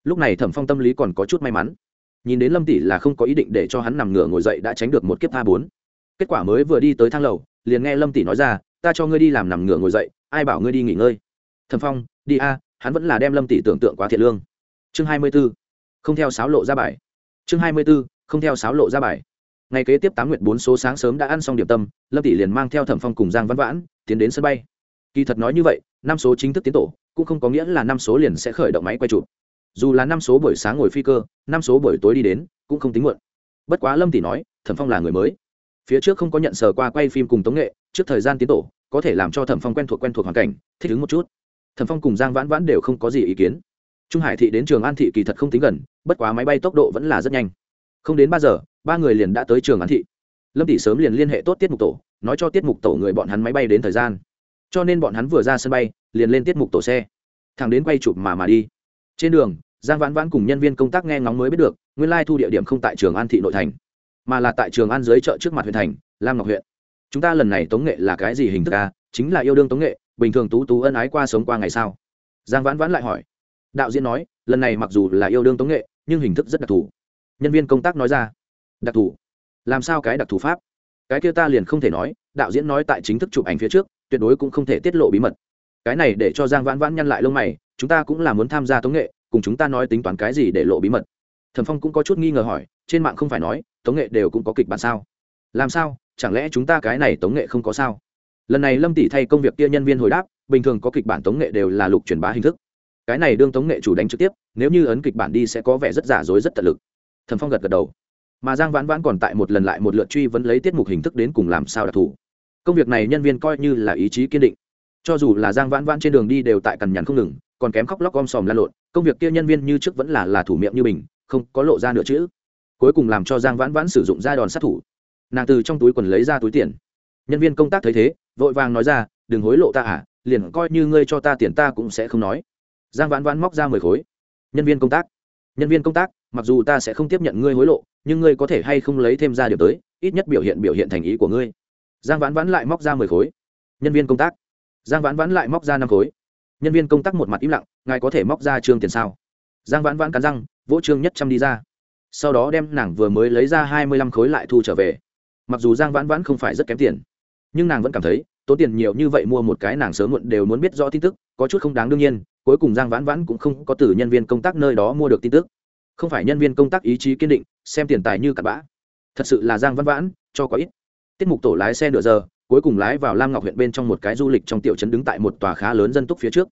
Lúc này thẩm phong tâm lý còn có chút may mắn. Nhìn đến lâm tỷ là không có ý định để cho hắn nằm ngửa ngồi dậy đã tránh được một kiếp tha bốn. Kết quả mới vừa đi tới thang lầu, liền nghe lâm tỷ nói ra, ta cho ngươi đi làm nằm ngửa ngồi dậy, ai bảo ngươi đi nghỉ ngơi? Thẩm phong, đi a, hắn vẫn là đem lâm tỷ tưởng tượng quá thiệt lương chương hai mươi b ố không theo sáo lộ ra bài. Chương hai mươi b ố không theo sáo lộ ra bài. Ngày kế tiếp tám nguyện bốn số sáng sớm đã ăn xong điểm tâm, lâm tỷ liền mang theo thẩm phong cùng giang văn vãn tiến đến sân bay. Kỳ thật nói như vậy, năm số chính thức tiến tổ, cũng không có nghĩa là năm số liền sẽ khởi động máy quay chụp. Dù là năm số buổi sáng ngồi phi cơ, năm số buổi tối đi đến, cũng không tính muộn. Bất quá lâm tỷ nói, thẩm phong là người mới. Phía trước không có nhận sờ qua quay phim cùng tống nghệ, trước thời gian tiến tổ, có thể làm cho thẩm phong quen thuộc quen thuộc hoàn cảnh, thích ứng một chút. Thẩm phong cùng giang vãn vãn đều không có gì ý kiến trung hải thị đến trường an thị kỳ thật không tính gần, bất quá máy bay tốc độ vẫn là rất nhanh. Không đến ba giờ, ba người liền đã tới trường an thị. Lâm tỷ sớm liền liên hệ tốt tiết mục tổ, nói cho tiết mục tổ người bọn hắn máy bay đến thời gian. Cho nên bọn hắn vừa ra sân bay, liền lên tiết mục tổ xe. Thằng đến quay chụp mà mà đi. Trên đường, giang vãn vãn cùng nhân viên công tác nghe ngóng mới biết được, nguyên lai thu địa điểm không tại trường an thị nội thành, mà là tại trường an dưới chợ trước mặt huyện thành, lam ngọc huyện. Chúng ta lần này tống nghệ là cái gì hình thức a chính là yêu đương tống nghệ, bình thường tú tú ân ái qua sống qua ngày sao? Giang vãn vãn lại hỏi đạo diễn nói, lần này mặc dù là yêu đương tống nghệ, nhưng hình thức rất đặc thù. Nhân viên công tác nói ra, đặc thù? Làm sao cái đặc thù pháp? Cái kia ta liền không thể nói, đạo diễn nói tại chính thức chụp ảnh phía trước, tuyệt đối cũng không thể tiết lộ bí mật. Cái này để cho giang vãn vãn nhăn lại lông mày, chúng ta cũng là muốn tham gia tống nghệ, cùng chúng ta nói tính toán cái gì để lộ bí mật. Thẩm phong cũng có chút nghi ngờ hỏi, trên mạng không phải nói, tống nghệ đều cũng có kịch bản sao? Làm sao? Chẳng lẽ chúng ta cái này tống nghệ không có sao? Lần này lâm tỷ thay công việc kia nhân viên hồi đáp, bình thường có kịch bản tống nghệ đều là lục truyền bá hình thức cái này đương tống nghệ chủ đánh trực tiếp, nếu như ấn kịch bản đi sẽ có vẻ rất giả dối rất tận lực. Thẩm phong gật gật đầu. Mà giang vãn vãn còn tại một lần lại một lượt truy vấn lấy tiết mục hình thức đến cùng làm sao đặc thù. Công việc này nhân viên coi như là ý chí kiên định. Cho dù là giang vãn vãn trên đường đi đều tại cằn nhằn không ngừng, còn kém khóc lóc om sòm lan lộn, công việc kia nhân viên như trước vẫn là là thủ miệng như mình không có lộ ra nữa chữ. Cuối cùng làm cho giang vãn vãn sử dụng ra đòn sát thủ. Nàng từ trong túi quần lấy ra túi tiền. Nhân viên công tác thấy thế, vội vàng nói ra, đừng hối lộ ta à liền coi như ngươi cho ta tiền ta cũng sẽ không nói giang vãn vãn móc ra mười khối. Nhân viên công tác. Nhân viên công tác, mặc dù ta sẽ không tiếp nhận ngươi hối lộ, nhưng ngươi có thể hay không lấy thêm ra điều tới, ít nhất biểu hiện biểu hiện thành ý của ngươi. Giang vãn vãn lại móc ra mười khối. Nhân viên công tác. Giang vãn vãn lại móc ra năm khối. Nhân viên công tác một mặt im lặng, ngài có thể móc ra trương tiền sao? Giang vãn vãn cắn răng, vỗ trương nhất trăm đi ra. Sau đó đem nàng vừa mới lấy ra hai mươi lăm khối lại thu trở về. Mặc dù giang vãn vãn không phải rất kém tiền, nhưng nàng vẫn cảm thấy, tốn tiền nhiều như vậy mua một cái nàng sớm muộn đều muốn biết rõ tin tức, có chút không đáng đương nhiên cuối cùng giang vãn vãn cũng không có từ nhân viên công tác nơi đó mua được tin tức. Không phải nhân viên công tác ý chí kiên định, xem tiền tài như cặn bã. Thật sự là giang vãn vãn, cho có ít. Tiết mục tổ lái xe nửa giờ, cuối cùng lái vào lam ngọc huyện bên trong một cái du lịch trong tiểu trấn đứng tại một tòa khá lớn dân túc phía trước.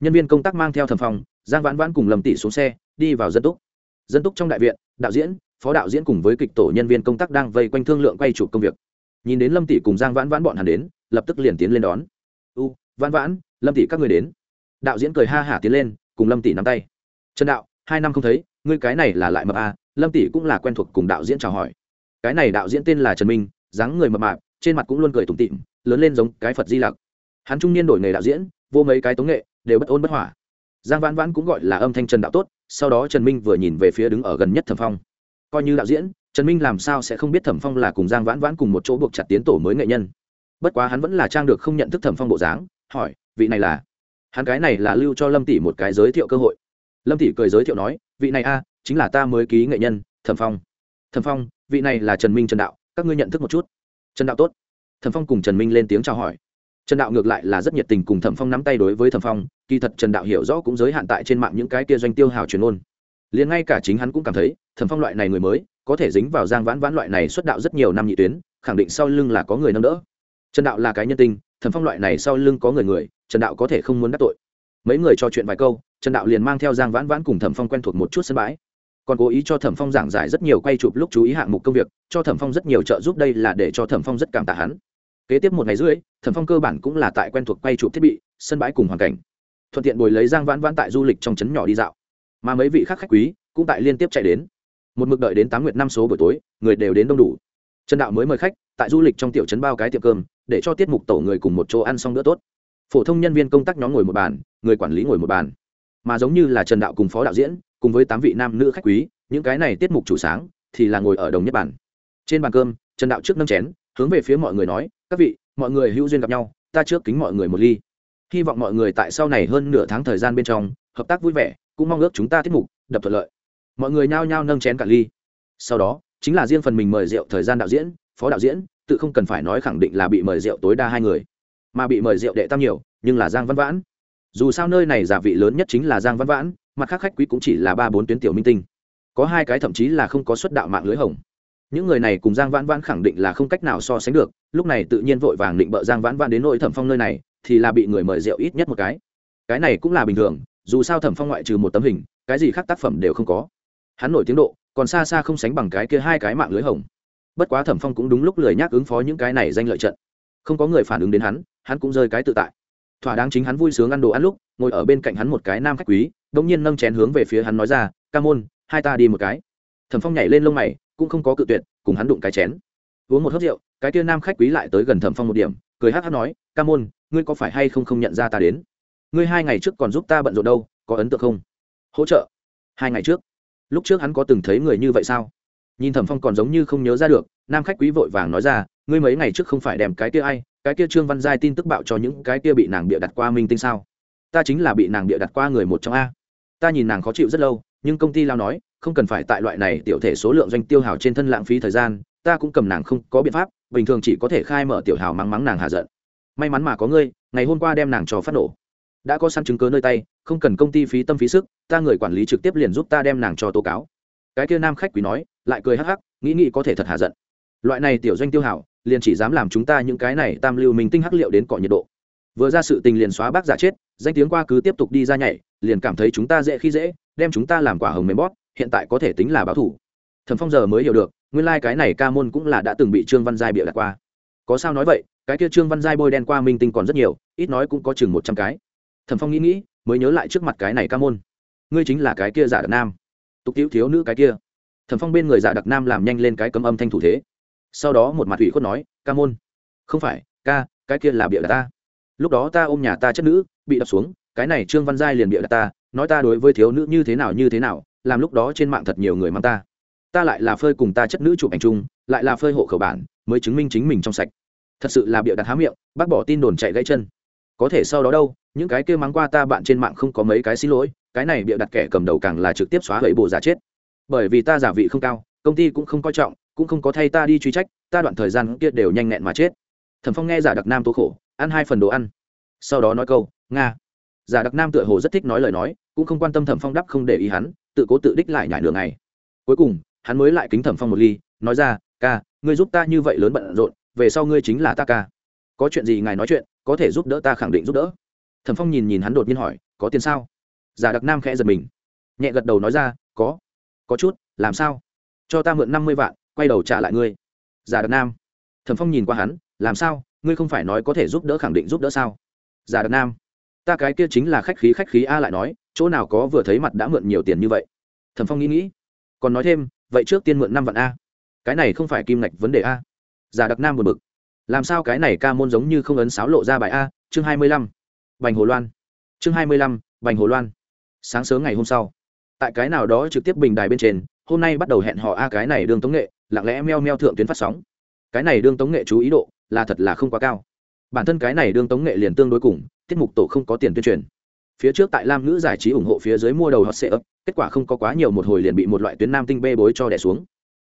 Nhân viên công tác mang theo thầm phòng, giang vãn vãn cùng lầm tỷ xuống xe, đi vào dân túc. Dân túc trong đại viện, đạo diễn, phó đạo diễn cùng với kịch tổ nhân viên công tác đang vây quanh thương lượng quay chụp công việc. Nhìn đến lâm tỷ cùng giang vãn vãn bọn hắn đến, lập tức liền tiến lên đón. U, vãn vãn, lâm tỷ các người đến đạo diễn cười ha hả tiến lên cùng lâm tỷ nắm tay. Trần đạo hai năm không thấy ngươi cái này là lại mập à, lâm tỷ cũng là quen thuộc cùng đạo diễn chào hỏi. Cái này đạo diễn tên là trần minh dáng người mập mạp trên mặt cũng luôn cười tủm tịm lớn lên giống cái phật di lặc. Hắn trung niên đổi nghề đạo diễn vô mấy cái tống nghệ đều bất ôn bất hỏa. Giang vãn vãn cũng gọi là âm thanh trần đạo tốt sau đó trần minh vừa nhìn về phía đứng ở gần nhất thẩm phong. Coi như đạo diễn trần minh làm sao sẽ không biết thẩm phong là cùng giang vãn vãn cùng một chỗ buộc chặt tiến tổ mới nghệ nhân? Bất quá hắn vẫn là trang được không nhận thức thẩm phong bộ dáng hỏi vị này là? Hắn cái này là lưu cho lâm tỷ một cái giới thiệu cơ hội. Lâm tỷ cười giới thiệu nói, vị này a, chính là ta mới ký nghệ nhân, thẩm phong. Thẩm phong, vị này là trần minh trần đạo, các ngươi nhận thức một chút. Trần đạo tốt. Thẩm phong cùng trần minh lên tiếng chào hỏi. Trần đạo ngược lại là rất nhiệt tình cùng thẩm phong nắm tay đối với thẩm phong, kỳ thật trần đạo hiểu rõ cũng giới hạn tại trên mạng những cái kia doanh tiêu hào truyền ôn liền ngay cả chính hắn cũng cảm thấy, thẩm phong loại này người mới, có thể dính vào giang vãn vãn loại này xuất đạo rất nhiều năm nhị tuyến, khẳng định sau lưng là có người nâng đỡ. Trần đạo là cái nhân tình thẩm phong loại này sau lưng có người người, trần đạo có thể không muốn đắc tội. Mấy người trò chuyện vài câu, trần đạo liền mang theo giang vãn vãn cùng thẩm phong quen thuộc một chút sân bãi. Còn cố ý cho thẩm phong giảng giải rất nhiều quay chụp lúc chú ý hạng mục công việc, cho thẩm phong rất nhiều trợ giúp đây là để cho thẩm phong rất cảm tạ hắn. Kế tiếp một ngày rưỡi, thẩm phong cơ bản cũng là tại quen thuộc quay chụp thiết bị, sân bãi cùng hoàn cảnh. Thuận tiện bồi lấy giang vãn vãn tại du lịch trong trấn nhỏ đi dạo. Mà mấy vị khác khách quý cũng tại liên tiếp chạy đến. Một mực đợi đến tám nguyệt năm số buổi tối, người đều đến đông đủ. Trần đạo mới mời khách, tại du lịch trong tiểu trấn bao cái tiệm cơm để cho tiết mục tổ người cùng một chỗ ăn xong bữa tốt. Phổ thông nhân viên công tác nhóm ngồi một bàn, người quản lý ngồi một bàn. Mà giống như là trần đạo cùng phó đạo diễn, cùng với tám vị nam nữ khách quý, những cái này tiết mục chủ sáng thì là ngồi ở đồng nhất bàn. Trên bàn cơm, trần đạo trước nâng chén, hướng về phía mọi người nói, các vị, mọi người hữu duyên gặp nhau, ta trước kính mọi người một ly. Hy vọng mọi người tại sau này hơn nửa tháng thời gian bên trong, hợp tác vui vẻ, cũng mong ước chúng ta tiết mục đập thuận lợi. Mọi người nhao nhao nâng chén cả ly. Sau đó, chính là riêng phần mình mời rượu thời gian đạo diễn, phó đạo diễn tự không cần phải nói khẳng định là bị mời rượu tối đa hai người, mà bị mời rượu đệ tam nhiều, nhưng là giang văn vãn. Dù sao nơi này giả vị lớn nhất chính là giang văn vãn, mặt khác khách quý cũng chỉ là ba bốn tuyến tiểu minh tinh. Có hai cái thậm chí là không có xuất đạo mạng lưới hồng. Những người này cùng giang vãn vãn khẳng định là không cách nào so sánh được, lúc này tự nhiên vội vàng định bợ giang vãn vãn đến nội thẩm phong nơi này, thì là bị người mời rượu ít nhất một cái. Cái này cũng là bình thường, dù sao thẩm phong ngoại trừ một tấm hình, cái gì khác tác phẩm đều không có. Hắn nổi tiếng độ, còn xa xa không sánh bằng cái kia hai cái mạng lưới hồng bất quá thẩm phong cũng đúng lúc lười nhác ứng phó những cái này danh lợi trận. Không có người phản ứng đến hắn hắn cũng rơi cái tự tại. Thỏa đáng chính hắn vui sướng ăn đồ ăn lúc, ngồi ở bên cạnh hắn một cái nam khách quý đ ỗ n g nhiên nâng chén hướng về phía hắn nói ra, ca môn, hai ta đi một cái. Thẩm phong nhảy lên lông mày, cũng không có cự tuyệt, cùng hắn đụng cái chén. Uống một hớt rượu, cái kia nam khách quý lại tới gần thẩm phong một điểm, cười hát hát nói, ca môn, ngươi có phải hay không không nhận ra ta đến? Ngươi hai ngày trước còn giúp ta bận rộn đâu, có ấn tượng không? Hỗ trợ. Hai ngày trước? Lúc trước hắn có từng thấy người như vậy sao? Nhìn thẩm phong còn giống như không nhớ ra được, nam khách quý vội vàng nói ra, ngươi mấy ngày trước không phải đem cái kia ai, cái kia trương văn giai tin tức bạo cho những cái kia bị nàng bịa đặt qua minh tinh sao? Ta chính là bị nàng bịa đặt qua người một trong a. Ta nhìn nàng khó chịu rất lâu, nhưng công ty lao nói, không cần phải tại loại này tiểu thể số lượng doanh tiêu hào trên thân lãng phí thời gian, ta cũng cầm nàng không có biện pháp, bình thường chỉ có thể khai mở tiểu hào mắng mắng nàng hạ giận. May mắn mà có ngươi, ngày hôm qua đem nàng cho phát nổ. Đã có săn chứng cớ nơi tay, không cần công ty phí tâm phí sức, ta người quản lý trực tiếp liền giúp ta đem nàng cho tố cáo cái kia nam khách quý nói, lại cười hắc hắc, nghĩ nghĩ có thể thật hạ giận. Loại này tiểu doanh tiêu hảo, liền chỉ dám làm chúng ta những cái này tam lưu mình tinh hắc liệu đến cọ nhiệt độ. Vừa ra sự tình liền xóa bác giả chết, danh tiếng qua cứ tiếp tục đi ra nhảy, liền cảm thấy chúng ta dễ khi dễ, đem chúng ta làm quả hồng mềm bót hiện tại có thể tính là báo thủ. Thẩm phong giờ mới hiểu được, nguyên lai、like、cái này ca môn cũng là đã từng bị trương văn giai bịa đặt qua. Có sao nói vậy, cái kia trương văn giai bôi đen qua minh tinh còn rất nhiều, ít nói cũng có chừng một trăm cái. Thẩm phong nghĩ nghĩ, mới nhớ lại trước mặt cái này ca môn. Ngươi chính là cái kia giả đặc nam tục tiễu thiếu nữ cái kia. Thẩm phong bên người giả đặc nam làm nhanh lên cái cấm âm thanh thủ thế. Sau đó một mặt ủy khuất nói, ca môn. Không phải, ca, cái kia là bịa đặt ta. Lúc đó ta ôm nhà ta chất nữ, bị đập xuống, cái này trương văn giai liền bịa đặt ta, nói ta đối với thiếu nữ như thế nào như thế nào, làm lúc đó trên mạng thật nhiều người mang ta. Ta lại là phơi cùng ta chất nữ chụp ảnh chung, lại là phơi hộ khẩu bản, mới chứng minh chính mình trong sạch. Thật sự là bịa đặt há miệng, bác bỏ tin đồn chạy gãy chân. Có thể sau đó đâu, những cái kia mắng qua ta bạn trên mạng không có mấy cái xin lỗi cái này bịa đặt kẻ cầm đầu càng là trực tiếp xóa hủy bộ giả chết. Bởi vì ta giả vị không cao, công ty cũng không coi trọng, cũng không có thay ta đi truy trách, ta đoạn thời gian kia đều nhanh nhẹn mà chết. Thẩm phong nghe giả đặc nam tố khổ, ăn hai phần đồ ăn. Sau đó nói câu, nga. Giả đặc nam tựa hồ rất thích nói lời nói, cũng không quan tâm thẩm phong đắp không để ý hắn, tự cố tự đích lại nhải đường này cuối cùng, hắn mới lại kính thẩm phong một ly, nói ra, ca, ngươi giúp ta như vậy lớn bận rộn, về sau ngươi chính là ta ca. Có chuyện gì ngài nói chuyện, có thể giúp đỡ ta khẳng định giúp đỡ. Thẩm phong nhìn nhìn hắn đột nhiên hỏi, có tiền sao? Giả đặc nam khẽ giật mình. Nhẹ gật đầu nói ra, có có chút, làm sao? Cho ta mượn năm mươi vạn, quay đầu trả lại ngươi. Giả đặc nam. Thẩm phong nhìn qua hắn, làm sao? Ngươi không phải nói có thể giúp đỡ khẳng định giúp đỡ sao? Giả đặc nam. Ta cái kia chính là khách khí khách khí a lại nói, chỗ nào có vừa thấy mặt đã mượn nhiều tiền như vậy? Thẩm phong nghĩ nghĩ. Còn nói thêm, vậy trước tiên mượn năm vạn a. Cái này không phải kim ngạch vấn đề a. Giả đặc nam buồn bực. Làm sao cái này ca môn giống như không ấn sáo lộ ra bài a? Chương hai mươi lăm. Bành hồ loan. Chương hai mươi lăm, bành hồ loan sáng sớm ngày hôm sau. Tại cái nào đó trực tiếp bình đài bên trên, hôm nay bắt đầu hẹn họ a cái này đương tống nghệ, lặng lẽ meo meo thượng tuyến phát sóng. Cái này đương tống nghệ chú ý độ là thật là không quá cao. Bản thân cái này đương tống nghệ liền tương đối cùng, tiết mục tổ không có tiền tuyên truyền. Phía trước tại lam nữ giải trí ủng hộ phía dưới mua đầu hot sệ ấp, kết quả không có quá nhiều một hồi liền bị một loại tuyến nam tinh bê bối cho đẻ xuống.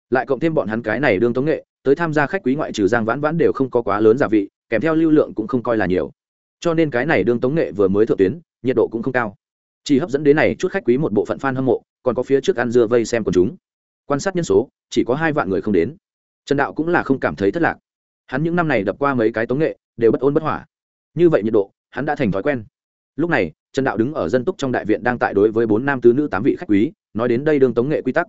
Lại cộng thêm bọn hắn cái này đương tống nghệ, tới tham gia khách quý ngoại trừ giang vãn vãn đều không có quá lớn giả vị, kèm theo lưu lượng cũng không coi là nhiều. Cho nên cái này đương tống nghệ vừa mới thượng tuyến, nhiệt độ cũng không cao chỉ hấp dẫn đến này chút khách quý một bộ phận fan hâm mộ, còn có phía trước ăn dưa vây xem của chúng. Quan sát nhân số, chỉ có hai vạn người không đến. Trần đạo cũng là không cảm thấy thất lạc. Hắn những năm này đập qua mấy cái tống nghệ, đều bất ôn bất hỏa. Như vậy nhiệt độ, hắn đã thành thói quen. Lúc này, trần đạo đứng ở dân túc trong đại viện đang tại đối với bốn nam tứ nữ tám vị khách quý, nói đến đây đương tống nghệ quy tắc.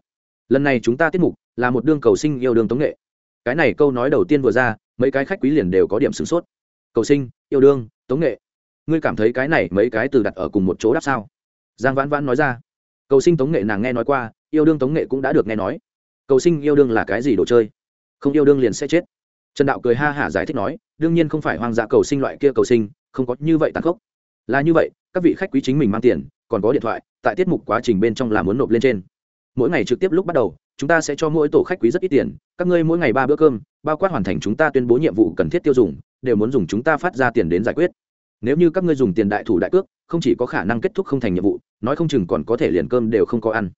Lần này chúng ta tiết mục là một đương cầu sinh yêu đương tống nghệ. Cái này câu nói đầu tiên vừa ra, mấy cái khách quý liền đều có điểm sửng sốt. Cầu sinh, yêu đương, tống nghệ. Ngươi cảm thấy cái này mấy cái từ đặt ở cùng một chỗ đáp sao? Giang vãn vãn nói ra. Cầu sinh tống nghệ nàng nghe nói qua, yêu đương tống nghệ cũng đã được nghe nói. Cầu sinh yêu đương là cái gì đồ chơi? Không yêu đương liền sẽ chết. Trần đạo cười ha hả giải thích nói, đương nhiên không phải hoang dã cầu sinh loại kia cầu sinh, không có như vậy tàn khốc. Là như vậy, các vị khách quý chính mình mang tiền, còn có điện thoại, tại tiết mục quá trình bên trong là muốn nộp lên trên. Mỗi ngày trực tiếp lúc bắt đầu, chúng ta sẽ cho mỗi tổ khách quý rất ít tiền, các ngươi mỗi ngày ba bữa cơm, bao quát hoàn thành chúng ta tuyên bố nhiệm vụ cần thiết tiêu dùng, đều muốn dùng chúng ta phát ra tiền đến giải quyết. Nếu như các ngươi dùng tiền đại thủ đại cước, không chỉ có khả năng kết thúc không thành nhiệm vụ nói không chừng còn có thể liền cơm đều không có ăn.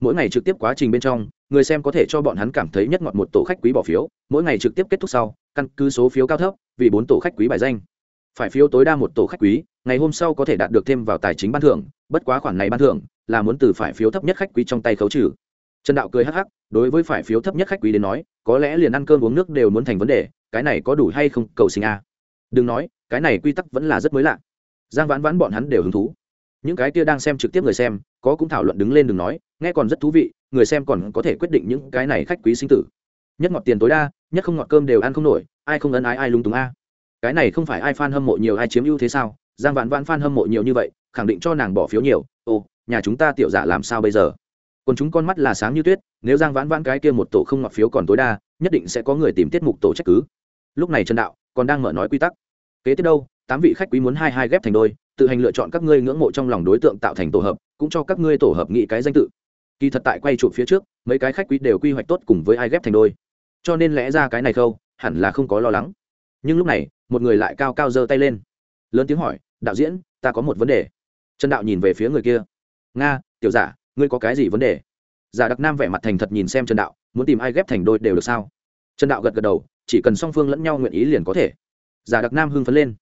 Mỗi ngày trực tiếp quá trình bên trong, người xem có thể cho bọn hắn cảm thấy nhất ngọt một tổ khách quý bỏ phiếu. Mỗi ngày trực tiếp kết thúc sau, căn cứ số phiếu cao thấp, vì bốn tổ khách quý bài danh. Phải phiếu tối đa một tổ khách quý, ngày hôm sau có thể đạt được thêm vào tài chính ban thưởng, bất quá khoản này ban thưởng là muốn từ phải phiếu thấp nhất khách quý trong tay khấu trừ. Trần đạo cười hắc hắc, đối với phải phiếu thấp nhất khách quý đến nói, có lẽ liền ăn cơm uống nước đều muốn thành vấn đề, cái này có đủ hay không, cầu sinh a. À? đừng nói, cái này quy tắc vẫn là rất mới lạ. Giang vãn vãn bọn hắn đều hứng thú những cái kia đang xem trực tiếp người xem, có cũng thảo luận đứng lên đừng nói, nghe còn rất thú vị, người xem còn có thể quyết định những cái này khách quý sinh tử. Nhất ngọt tiền tối đa, nhất không ngọt cơm đều ăn không nổi, ai không ân ái ai lung túng a. Cái này không phải ai f a n hâm mộ nhiều ai chiếm ưu thế sao? Giang vạn vạn f a n hâm mộ nhiều như vậy, khẳng định cho nàng bỏ phiếu nhiều. Ồ, nhà chúng ta tiểu giả làm sao bây giờ? Còn chúng con mắt là sáng như tuyết, nếu giang vãn vãn cái kia một tổ không ngọt phiếu còn tối đa, nhất định sẽ có người tìm tiết mục tổ trách cứ. Lúc này trần đạo còn đang mở nói quy tắc. Kế tiếp đâu? Tám vị khách quý muốn hai hai ghép thành đôi tự hành lựa chọn các ngươi ngưỡng mộ trong lòng đối tượng tạo thành tổ hợp, cũng cho các ngươi tổ hợp nghị cái danh tự. Kỳ thật tại quay chụp phía trước, mấy cái khách quý đều quy hoạch tốt cùng với ai ghép thành đôi. Cho nên lẽ ra cái này khâu, hẳn là không có lo lắng. Nhưng lúc này, một người lại cao cao giơ tay lên. Lớn tiếng hỏi, đạo diễn, ta có một vấn đề. Trần đạo nhìn về phía người kia. Nga, tiểu giả, ngươi có cái gì vấn đề? Giả đặc nam vẻ mặt thành thật nhìn xem trần đạo, muốn tìm ai ghép thành đôi đều được sao? Trần đạo gật gật đầu, chỉ cần song phương lẫn nhau nguyện ý liền có thể. Giả đặc nam hưng phấn lên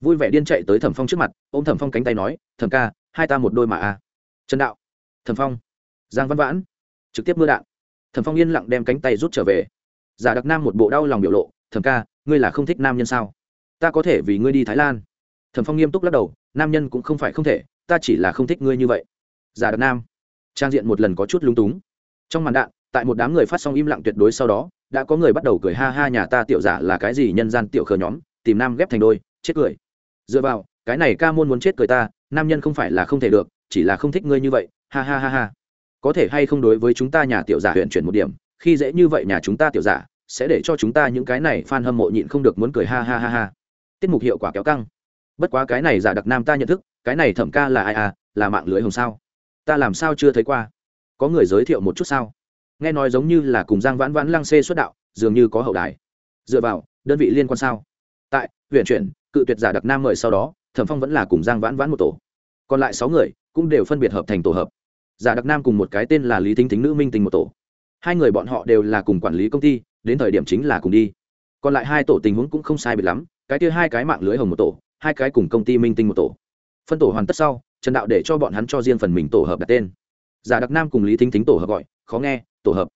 vui vẻ điên chạy tới thẩm phong trước mặt, ôm thẩm phong cánh tay nói, thẩm ca, hai ta một đôi mà a. À. trần đạo. Thẩm phong. Giang văn vãn. Trực tiếp mưa đạn. Thẩm phong yên lặng đem cánh tay rút trở về. Giả đặc nam một bộ đau lòng biểu lộ, thẩm ca, ngươi là không thích nam nhân sao? Ta có thể vì ngươi đi thái lan. Thẩm phong nghiêm túc lắc đầu, nam nhân cũng không phải không thể, ta chỉ là không thích ngươi như vậy. Giả đặc nam, trang diện một lần có chút lúng túng. Trong màn đạn, tại một đám người phát xong im lặng tuyệt đối sau đó, đã có người bắt đầu cười ha ha nhà ta tiểu giả là cái gì nhân gian tiểu khờ nhóm, tìm nam ghép thành đôi, chết cười dựa vào, cái này ca môn muốn chết cười ta, nam nhân không phải là không thể được, chỉ là không thích ngươi như vậy, ha ha ha ha. Có thể hay không đối với chúng ta nhà tiểu giả huyện chuyển một điểm, khi dễ như vậy nhà chúng ta tiểu giả, sẽ để cho chúng ta những cái này f a n hâm mộ nhịn không được muốn cười ha ha ha ha. Tiết mục hiệu quả kéo căng. Bất quá cái này giả đặc nam ta nhận thức, cái này thẩm ca là ai à là mạng lưới hồng sao? Ta làm sao chưa thấy qua? Có người giới thiệu một chút sao? Nghe nói giống như là cùng giang vãn vãn lăng xê xuất đạo, dường như có hậu đài. Dựa vào, đơn vị liên quan sao? Tại, huyện chuyển cự tuyệt giả đặc nam mời sau đó, thẩm phong vẫn là cùng giang vãn vãn một tổ. Còn lại sáu người cũng đều phân biệt hợp thành tổ hợp. Giả đặc nam cùng một cái tên là lý thính thính nữ minh tình một tổ. Hai người bọn họ đều là cùng quản lý công ty, đến thời điểm chính là cùng đi. Còn lại hai tổ tình huống cũng không sai biệt lắm, cái kia hai cái mạng lưới hồng một tổ, hai cái cùng công ty minh tinh một tổ. Phân tổ hoàn tất sau, trần đạo để cho bọn hắn cho riêng phần mình tổ hợp đặt tên. Giả đặc nam cùng lý thính thính tổ hợp gọi, khó nghe, tổ hợp.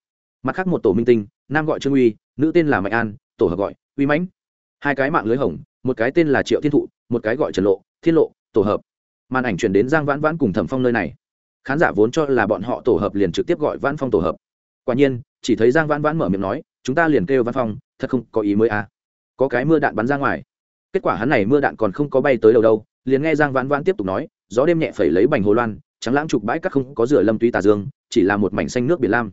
Mặt khác một tổ minh tinh, nam gọi trương uy, nữ tên là mạnh an, tổ hợp gọi, uy mãnh. Hai cái mạng lưới hồng một cái tên là triệu thiên thụ, một cái gọi trần lộ, thiên lộ, tổ hợp. Màn ảnh chuyển đến giang vãn vãn cùng thẩm phong nơi này. Khán giả vốn cho là bọn họ tổ hợp liền trực tiếp gọi vãn phong tổ hợp. Quả nhiên, chỉ thấy giang vãn vãn mở miệng nói, chúng ta liền kêu văn phong, thật không có ý mới à. có cái mưa đạn bắn ra ngoài. Kết quả hắn này mưa đạn còn không có bay tới đâu đâu, liền nghe giang vãn vãn tiếp tục nói, gió đêm nhẹ phẩy lấy bành hồ loan, trắng lãng chụp bãi cắt không có rửa lâm túy tà dương, chỉ là một mảnh xanh nước biển lam.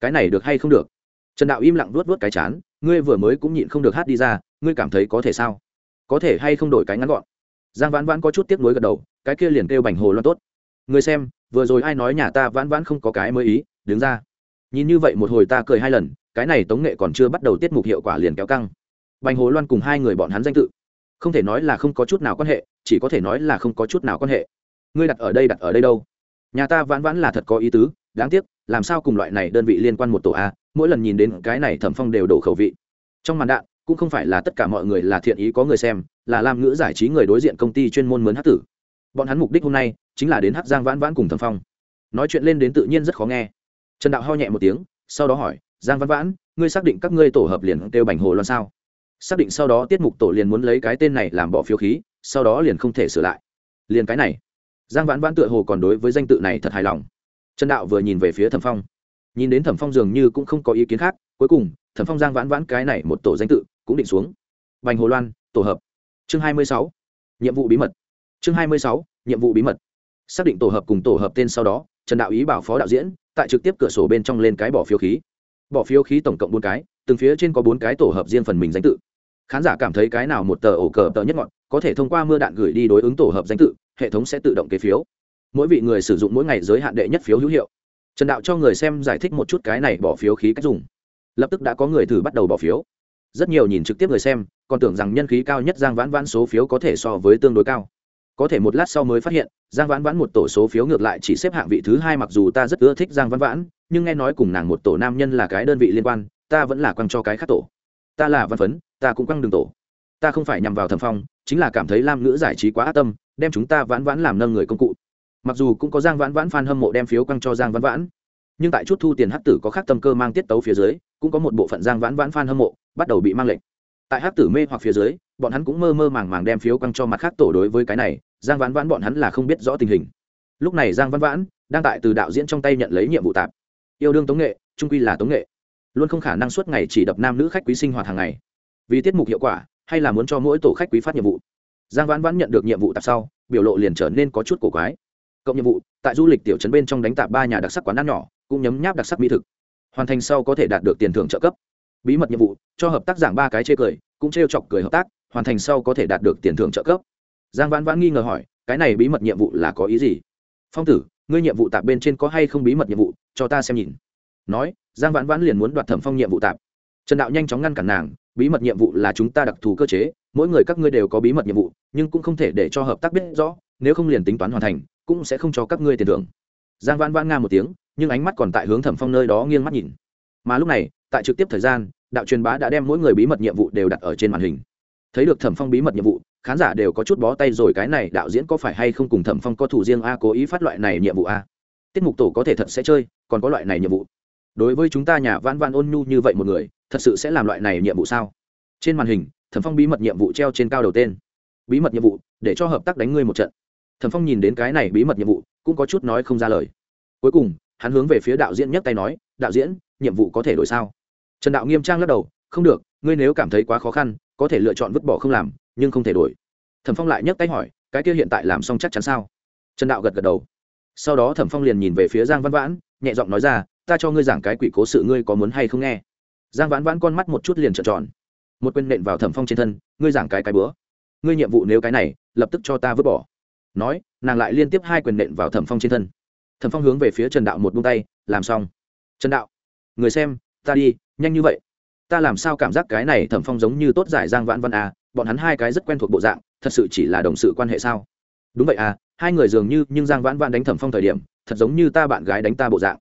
Cái này được hay không được? Trần đạo im lặng vuốt vuốt cái chán, ngươi vừa mới cũng nhịn không được hát đi ra, ngươi cảm thấy có thể sao? Có thể hay không đổi cái ngắn gọn. Giang vãn vãn có chút tiếc nuối gật đầu, cái kia liền kêu bành hồ loan tốt. Người xem, vừa rồi ai nói nhà ta vãn vãn không có cái mới ý, đứng ra. Nhìn như vậy một hồi ta cười hai lần, cái này tống nghệ còn chưa bắt đầu tiết mục hiệu quả liền kéo căng. Bành hồ loan cùng hai người bọn hắn danh tự. Không thể nói là không có chút nào quan hệ, chỉ có thể nói là không có chút nào quan hệ. Ngươi đặt ở đây đặt ở đây đâu? Nhà ta vãn vãn là thật có ý tứ, đáng tiếc, làm sao cùng loại này đơn vị liên quan một tổ a, mỗi lần nhìn đến cái này thẩm phong đều đổ khẩu vị. Trong màn đạn cũng không phải là tất cả mọi người là thiện ý có người xem, là làm ngữ giải trí người đối diện công ty chuyên môn mướn hát tử. Bọn hắn mục đích hôm nay chính là đến hát giang vãn vãn cùng thẩm phong. Nói chuyện lên đến tự nhiên rất khó nghe. Trần đạo ho nhẹ một tiếng, sau đó hỏi, giang văn vãn, ngươi xác định các ngươi tổ hợp liền kêu bành hồ loan sao? Xác định sau đó tiết mục tổ liền muốn lấy cái tên này làm bỏ phiếu khí, sau đó liền không thể sửa lại. Liền cái này. Giang vãn vãn tựa hồ còn đối với danh tự này thật hài lòng. Trần đạo vừa nhìn về phía thẩm phong. Nhìn đến thẩm phong dường như cũng không có ý kiến khác, cuối cùng, thẩm phong giang vãn vãn cái này một tổ danh tự cũng định xuống. Bành hồ loan, tổ hợp. Chương hai mươi sáu, nhiệm vụ bí mật. Chương hai mươi sáu, nhiệm vụ bí mật. Xác định tổ hợp cùng tổ hợp tên sau đó, trần đạo ý bảo phó đạo diễn, tại trực tiếp cửa sổ bên trong lên cái bỏ phiếu khí. Bỏ phiếu khí tổng cộng bốn cái, từng phía trên có bốn cái tổ hợp riêng phần mình danh tự. Khán giả cảm thấy cái nào một tờ ổ cờ tờ nhất ngọn, có thể thông qua mưa đạn gửi đi đối ứng tổ hợp danh tự, hệ thống sẽ tự động kế phiếu. Mỗi vị người sử dụng mỗi ngày giới hạn đệ nhất phiếu hữu hiệu. Trần đạo cho người xem giải thích một chút cái này bỏ phiếu khí cách dùng. Lập tức đã có người thử bắt đầu bỏ phiếu rất nhiều nhìn trực tiếp người xem, còn tưởng rằng nhân khí cao nhất giang vãn vãn số phiếu có thể so với tương đối cao. Có thể một lát sau mới phát hiện, giang vãn vãn một tổ số phiếu ngược lại chỉ xếp hạng vị thứ hai mặc dù ta rất ưa thích giang vãn vãn, nhưng nghe nói cùng nàng một tổ nam nhân là cái đơn vị liên quan, ta vẫn là quăng cho cái khác tổ. Ta là văn phấn, ta cũng quăng đường tổ. Ta không phải nhằm vào thẩm phong, chính là cảm thấy lam nữ giải trí quá ác tâm, đem chúng ta vãn vãn làm nâng người công cụ. Mặc dù cũng có giang vãn vãn f a n hâm mộ đem phiếu quăng cho giang vãn vãn, nhưng tại chút thu tiền hát tử có khác tâm cơ mang tiết tấu phía dưới, cũng có một bộ phận giang vãn vãn f a n hâm mộ bắt đầu bị mang lệnh. Tại hát tử mê hoặc phía dưới, bọn hắn cũng mơ mơ màng màng đem phiếu quăng cho mặt khác tổ đối với cái này, giang vãn vãn bọn hắn là không biết rõ tình hình. Lúc này giang vãn vãn đang tại từ đạo diễn trong tay nhận lấy nhiệm vụ tạp. Yêu đương tống nghệ, trung quy là tống nghệ. Luôn không khả năng suốt ngày chỉ đập nam nữ khách quý sinh hoạt hàng ngày. Vì tiết mục hiệu quả, hay là muốn cho mỗi tổ khách quý phát nhiệm vụ. Giang vãn vãn nhận được nhiệm vụ tạp sau, biểu lộ liền trở nên có chút cổ quái. Cộng nhiệm vụ, tại du lịch tiểu trấn bên trong đánh tạp ba nhà đặc sắc quán ăn nhỏ, cũng nhấm nháp đặc sắc mỹ thực. Hoàn thành sau có thể đạt được tiền thưởng trợ cấp bí mật nhiệm vụ, cho hợp tác giảng ba cái chê cười, cũng trêu chọc cười hợp tác, hoàn thành sau có thể đạt được tiền thưởng trợ cấp. Giang vãn vãn nghi ngờ hỏi, cái này bí mật nhiệm vụ là có ý gì? Phong tử, ngươi nhiệm vụ tạp bên trên có hay không bí mật nhiệm vụ, cho ta xem nhìn. Nói, giang vãn vãn liền muốn đoạt thẩm phong nhiệm vụ tạp. Trần đạo nhanh chóng ngăn cản nàng, bí mật nhiệm vụ là chúng ta đặc thù cơ chế, mỗi người các ngươi đều có bí mật nhiệm vụ, nhưng cũng không thể để cho hợp tác biết rõ, nếu không liền tính toán hoàn thành, cũng sẽ không cho các ngươi tiền thưởng. Giang vãn vãn nga một tiếng, nhưng ánh mắt còn tại hướng thẩm phong nơi đó nghiêng mắt nhìn. Mà lúc này tại trực tiếp thời gian, đạo truyền bá đã đem mỗi người bí mật nhiệm vụ đều đặt ở trên màn hình. Thấy được thẩm phong bí mật nhiệm vụ, khán giả đều có chút bó tay rồi, cái này đạo diễn có phải hay không cùng thẩm phong có thủ riêng a, cố ý phát loại này nhiệm vụ a? Tiết mục tổ có thể thật sẽ chơi, còn có loại này nhiệm vụ. Đối với chúng ta nhà van van ôn nhu như vậy một người, thật sự sẽ làm loại này nhiệm vụ sao? Trên màn hình, thẩm phong bí mật nhiệm vụ treo trên cao đầu tên. Bí mật nhiệm vụ, để cho hợp tác đánh ngươi một trận. Thẩm phong nhìn đến cái này bí mật nhiệm vụ, cũng có chút nói không ra lời. Cuối cùng, hắn hướng về phía đạo diễn nhấc tay nói, đạo diễn, nhiệm vụ có thể đổi sao? Trần đạo nghiêm trang lắc đầu, không được, ngươi nếu cảm thấy quá khó khăn, có thể lựa chọn vứt bỏ không làm, nhưng không thể đổi. Thẩm phong lại nhấc tay hỏi, cái kia hiện tại làm xong chắc chắn sao? Trần đạo gật gật đầu. Sau đó thẩm phong liền nhìn về phía giang văn vãn, nhẹ giọng nói ra, ta cho ngươi giảng cái quỷ cố sự ngươi có muốn hay không nghe? Giang vãn vãn con mắt một chút liền trợn tròn. Một quên nện vào thẩm phong trên thân, ngươi giảng cái cái bữa. Ngươi nhiệm vụ nếu cái này, lập tức cho ta vứt bỏ. Nói, nàng lại liên tiếp hai quyền nện vào thẩm phong trên thân. Thẩm phong hướng về phía trần đạo một bông tay, làm xong. Trần đạo, người xem ta đi nhanh như vậy. Ta làm sao cảm giác cái này thẩm phong giống như tốt giải giang vãn văn à, bọn hắn hai cái rất quen thuộc bộ dạng thật sự chỉ là đồng sự quan hệ sao? Đúng vậy à hai người dường như nhưng giang vãn vãn đánh thẩm phong thời điểm thật giống như ta bạn gái đánh ta bộ dạng.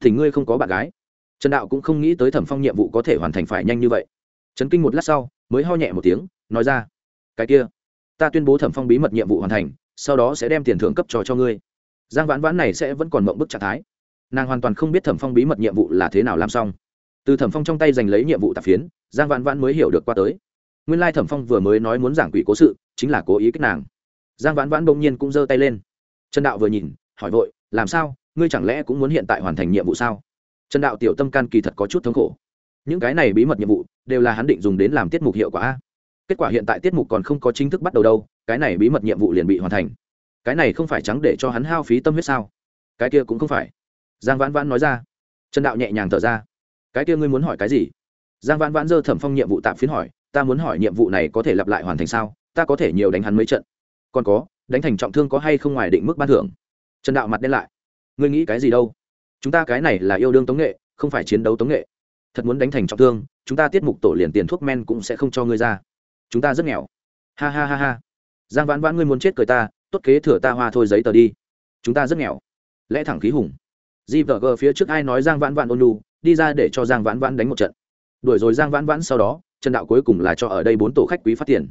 Thì ngươi không có bạn gái. Trần đạo cũng không nghĩ tới thẩm phong nhiệm vụ có thể hoàn thành phải nhanh như vậy. Trấn kinh một lát sau mới ho nhẹ một tiếng nói ra cái kia ta tuyên bố thẩm phong bí mật nhiệm vụ hoàn thành sau đó sẽ đem tiền thưởng cấp trò cho ngươi. Giang vãn vãn này sẽ vẫn còn mộng bức trạng thái. Nàng hoàn toàn không biết thẩm phong bí mật nhiệm vụ là thế nào làm xong từ thẩm phong trong tay giành lấy nhiệm vụ tạp phiến, giang vãn vãn mới hiểu được qua tới. Nguyên lai thẩm phong vừa mới nói muốn giảng quỷ cố sự, chính là cố ý kích nàng. Giang vãn vãn bỗng nhiên cũng giơ tay lên. Trần đạo vừa nhìn, hỏi vội, làm sao? Ngươi chẳng lẽ cũng muốn hiện tại hoàn thành nhiệm vụ sao? Trần đạo tiểu tâm can kỳ thật có chút thống khổ. Những cái này bí mật nhiệm vụ, đều là hắn định dùng đến làm tiết mục hiệu quả kết quả hiện tại tiết mục còn không có chính thức bắt đầu đâu, cái này bí mật nhiệm vụ liền bị hoàn thành. Cái này không phải trắng để cho hắn hao phí tâm huyết sao? Cái kia cũng không phải. Giang vãn vãn nói ra. Trần đạo nhẹ nhàng thở ra cái kia ngươi muốn hỏi cái gì? Giang vãn vãn dơ thẩm phong nhiệm vụ tạm phiến hỏi, ta muốn hỏi nhiệm vụ này có thể lặp lại hoàn thành sao? Ta có thể nhiều đánh hắn mấy trận. Còn có, đánh thành trọng thương có hay không ngoài định mức ban thưởng? Trần đạo mặt đen lại. Ngươi nghĩ cái gì đâu? Chúng ta cái này là yêu đương tống nghệ, không phải chiến đấu tống nghệ. Thật muốn đánh thành trọng thương, chúng ta tiết mục tổ liền tiền thuốc men cũng sẽ không cho ngươi ra. Chúng ta rất nghèo. Ha ha ha ha. Giang vãn vãn ngươi muốn chết cười ta, tốt kế thừa ta hoa thôi giấy tờ đi. Chúng ta rất nghèo. Lẽ thẳng khí hùng. Di vợ gờ phía trước ai nói giang vãn vãn ôn lu đi ra để cho giang vãn vãn đánh một trận. Đuổi rồi giang vãn vãn sau đó, trần đạo cuối cùng là cho ở đây bốn tổ khách quý phát tiền.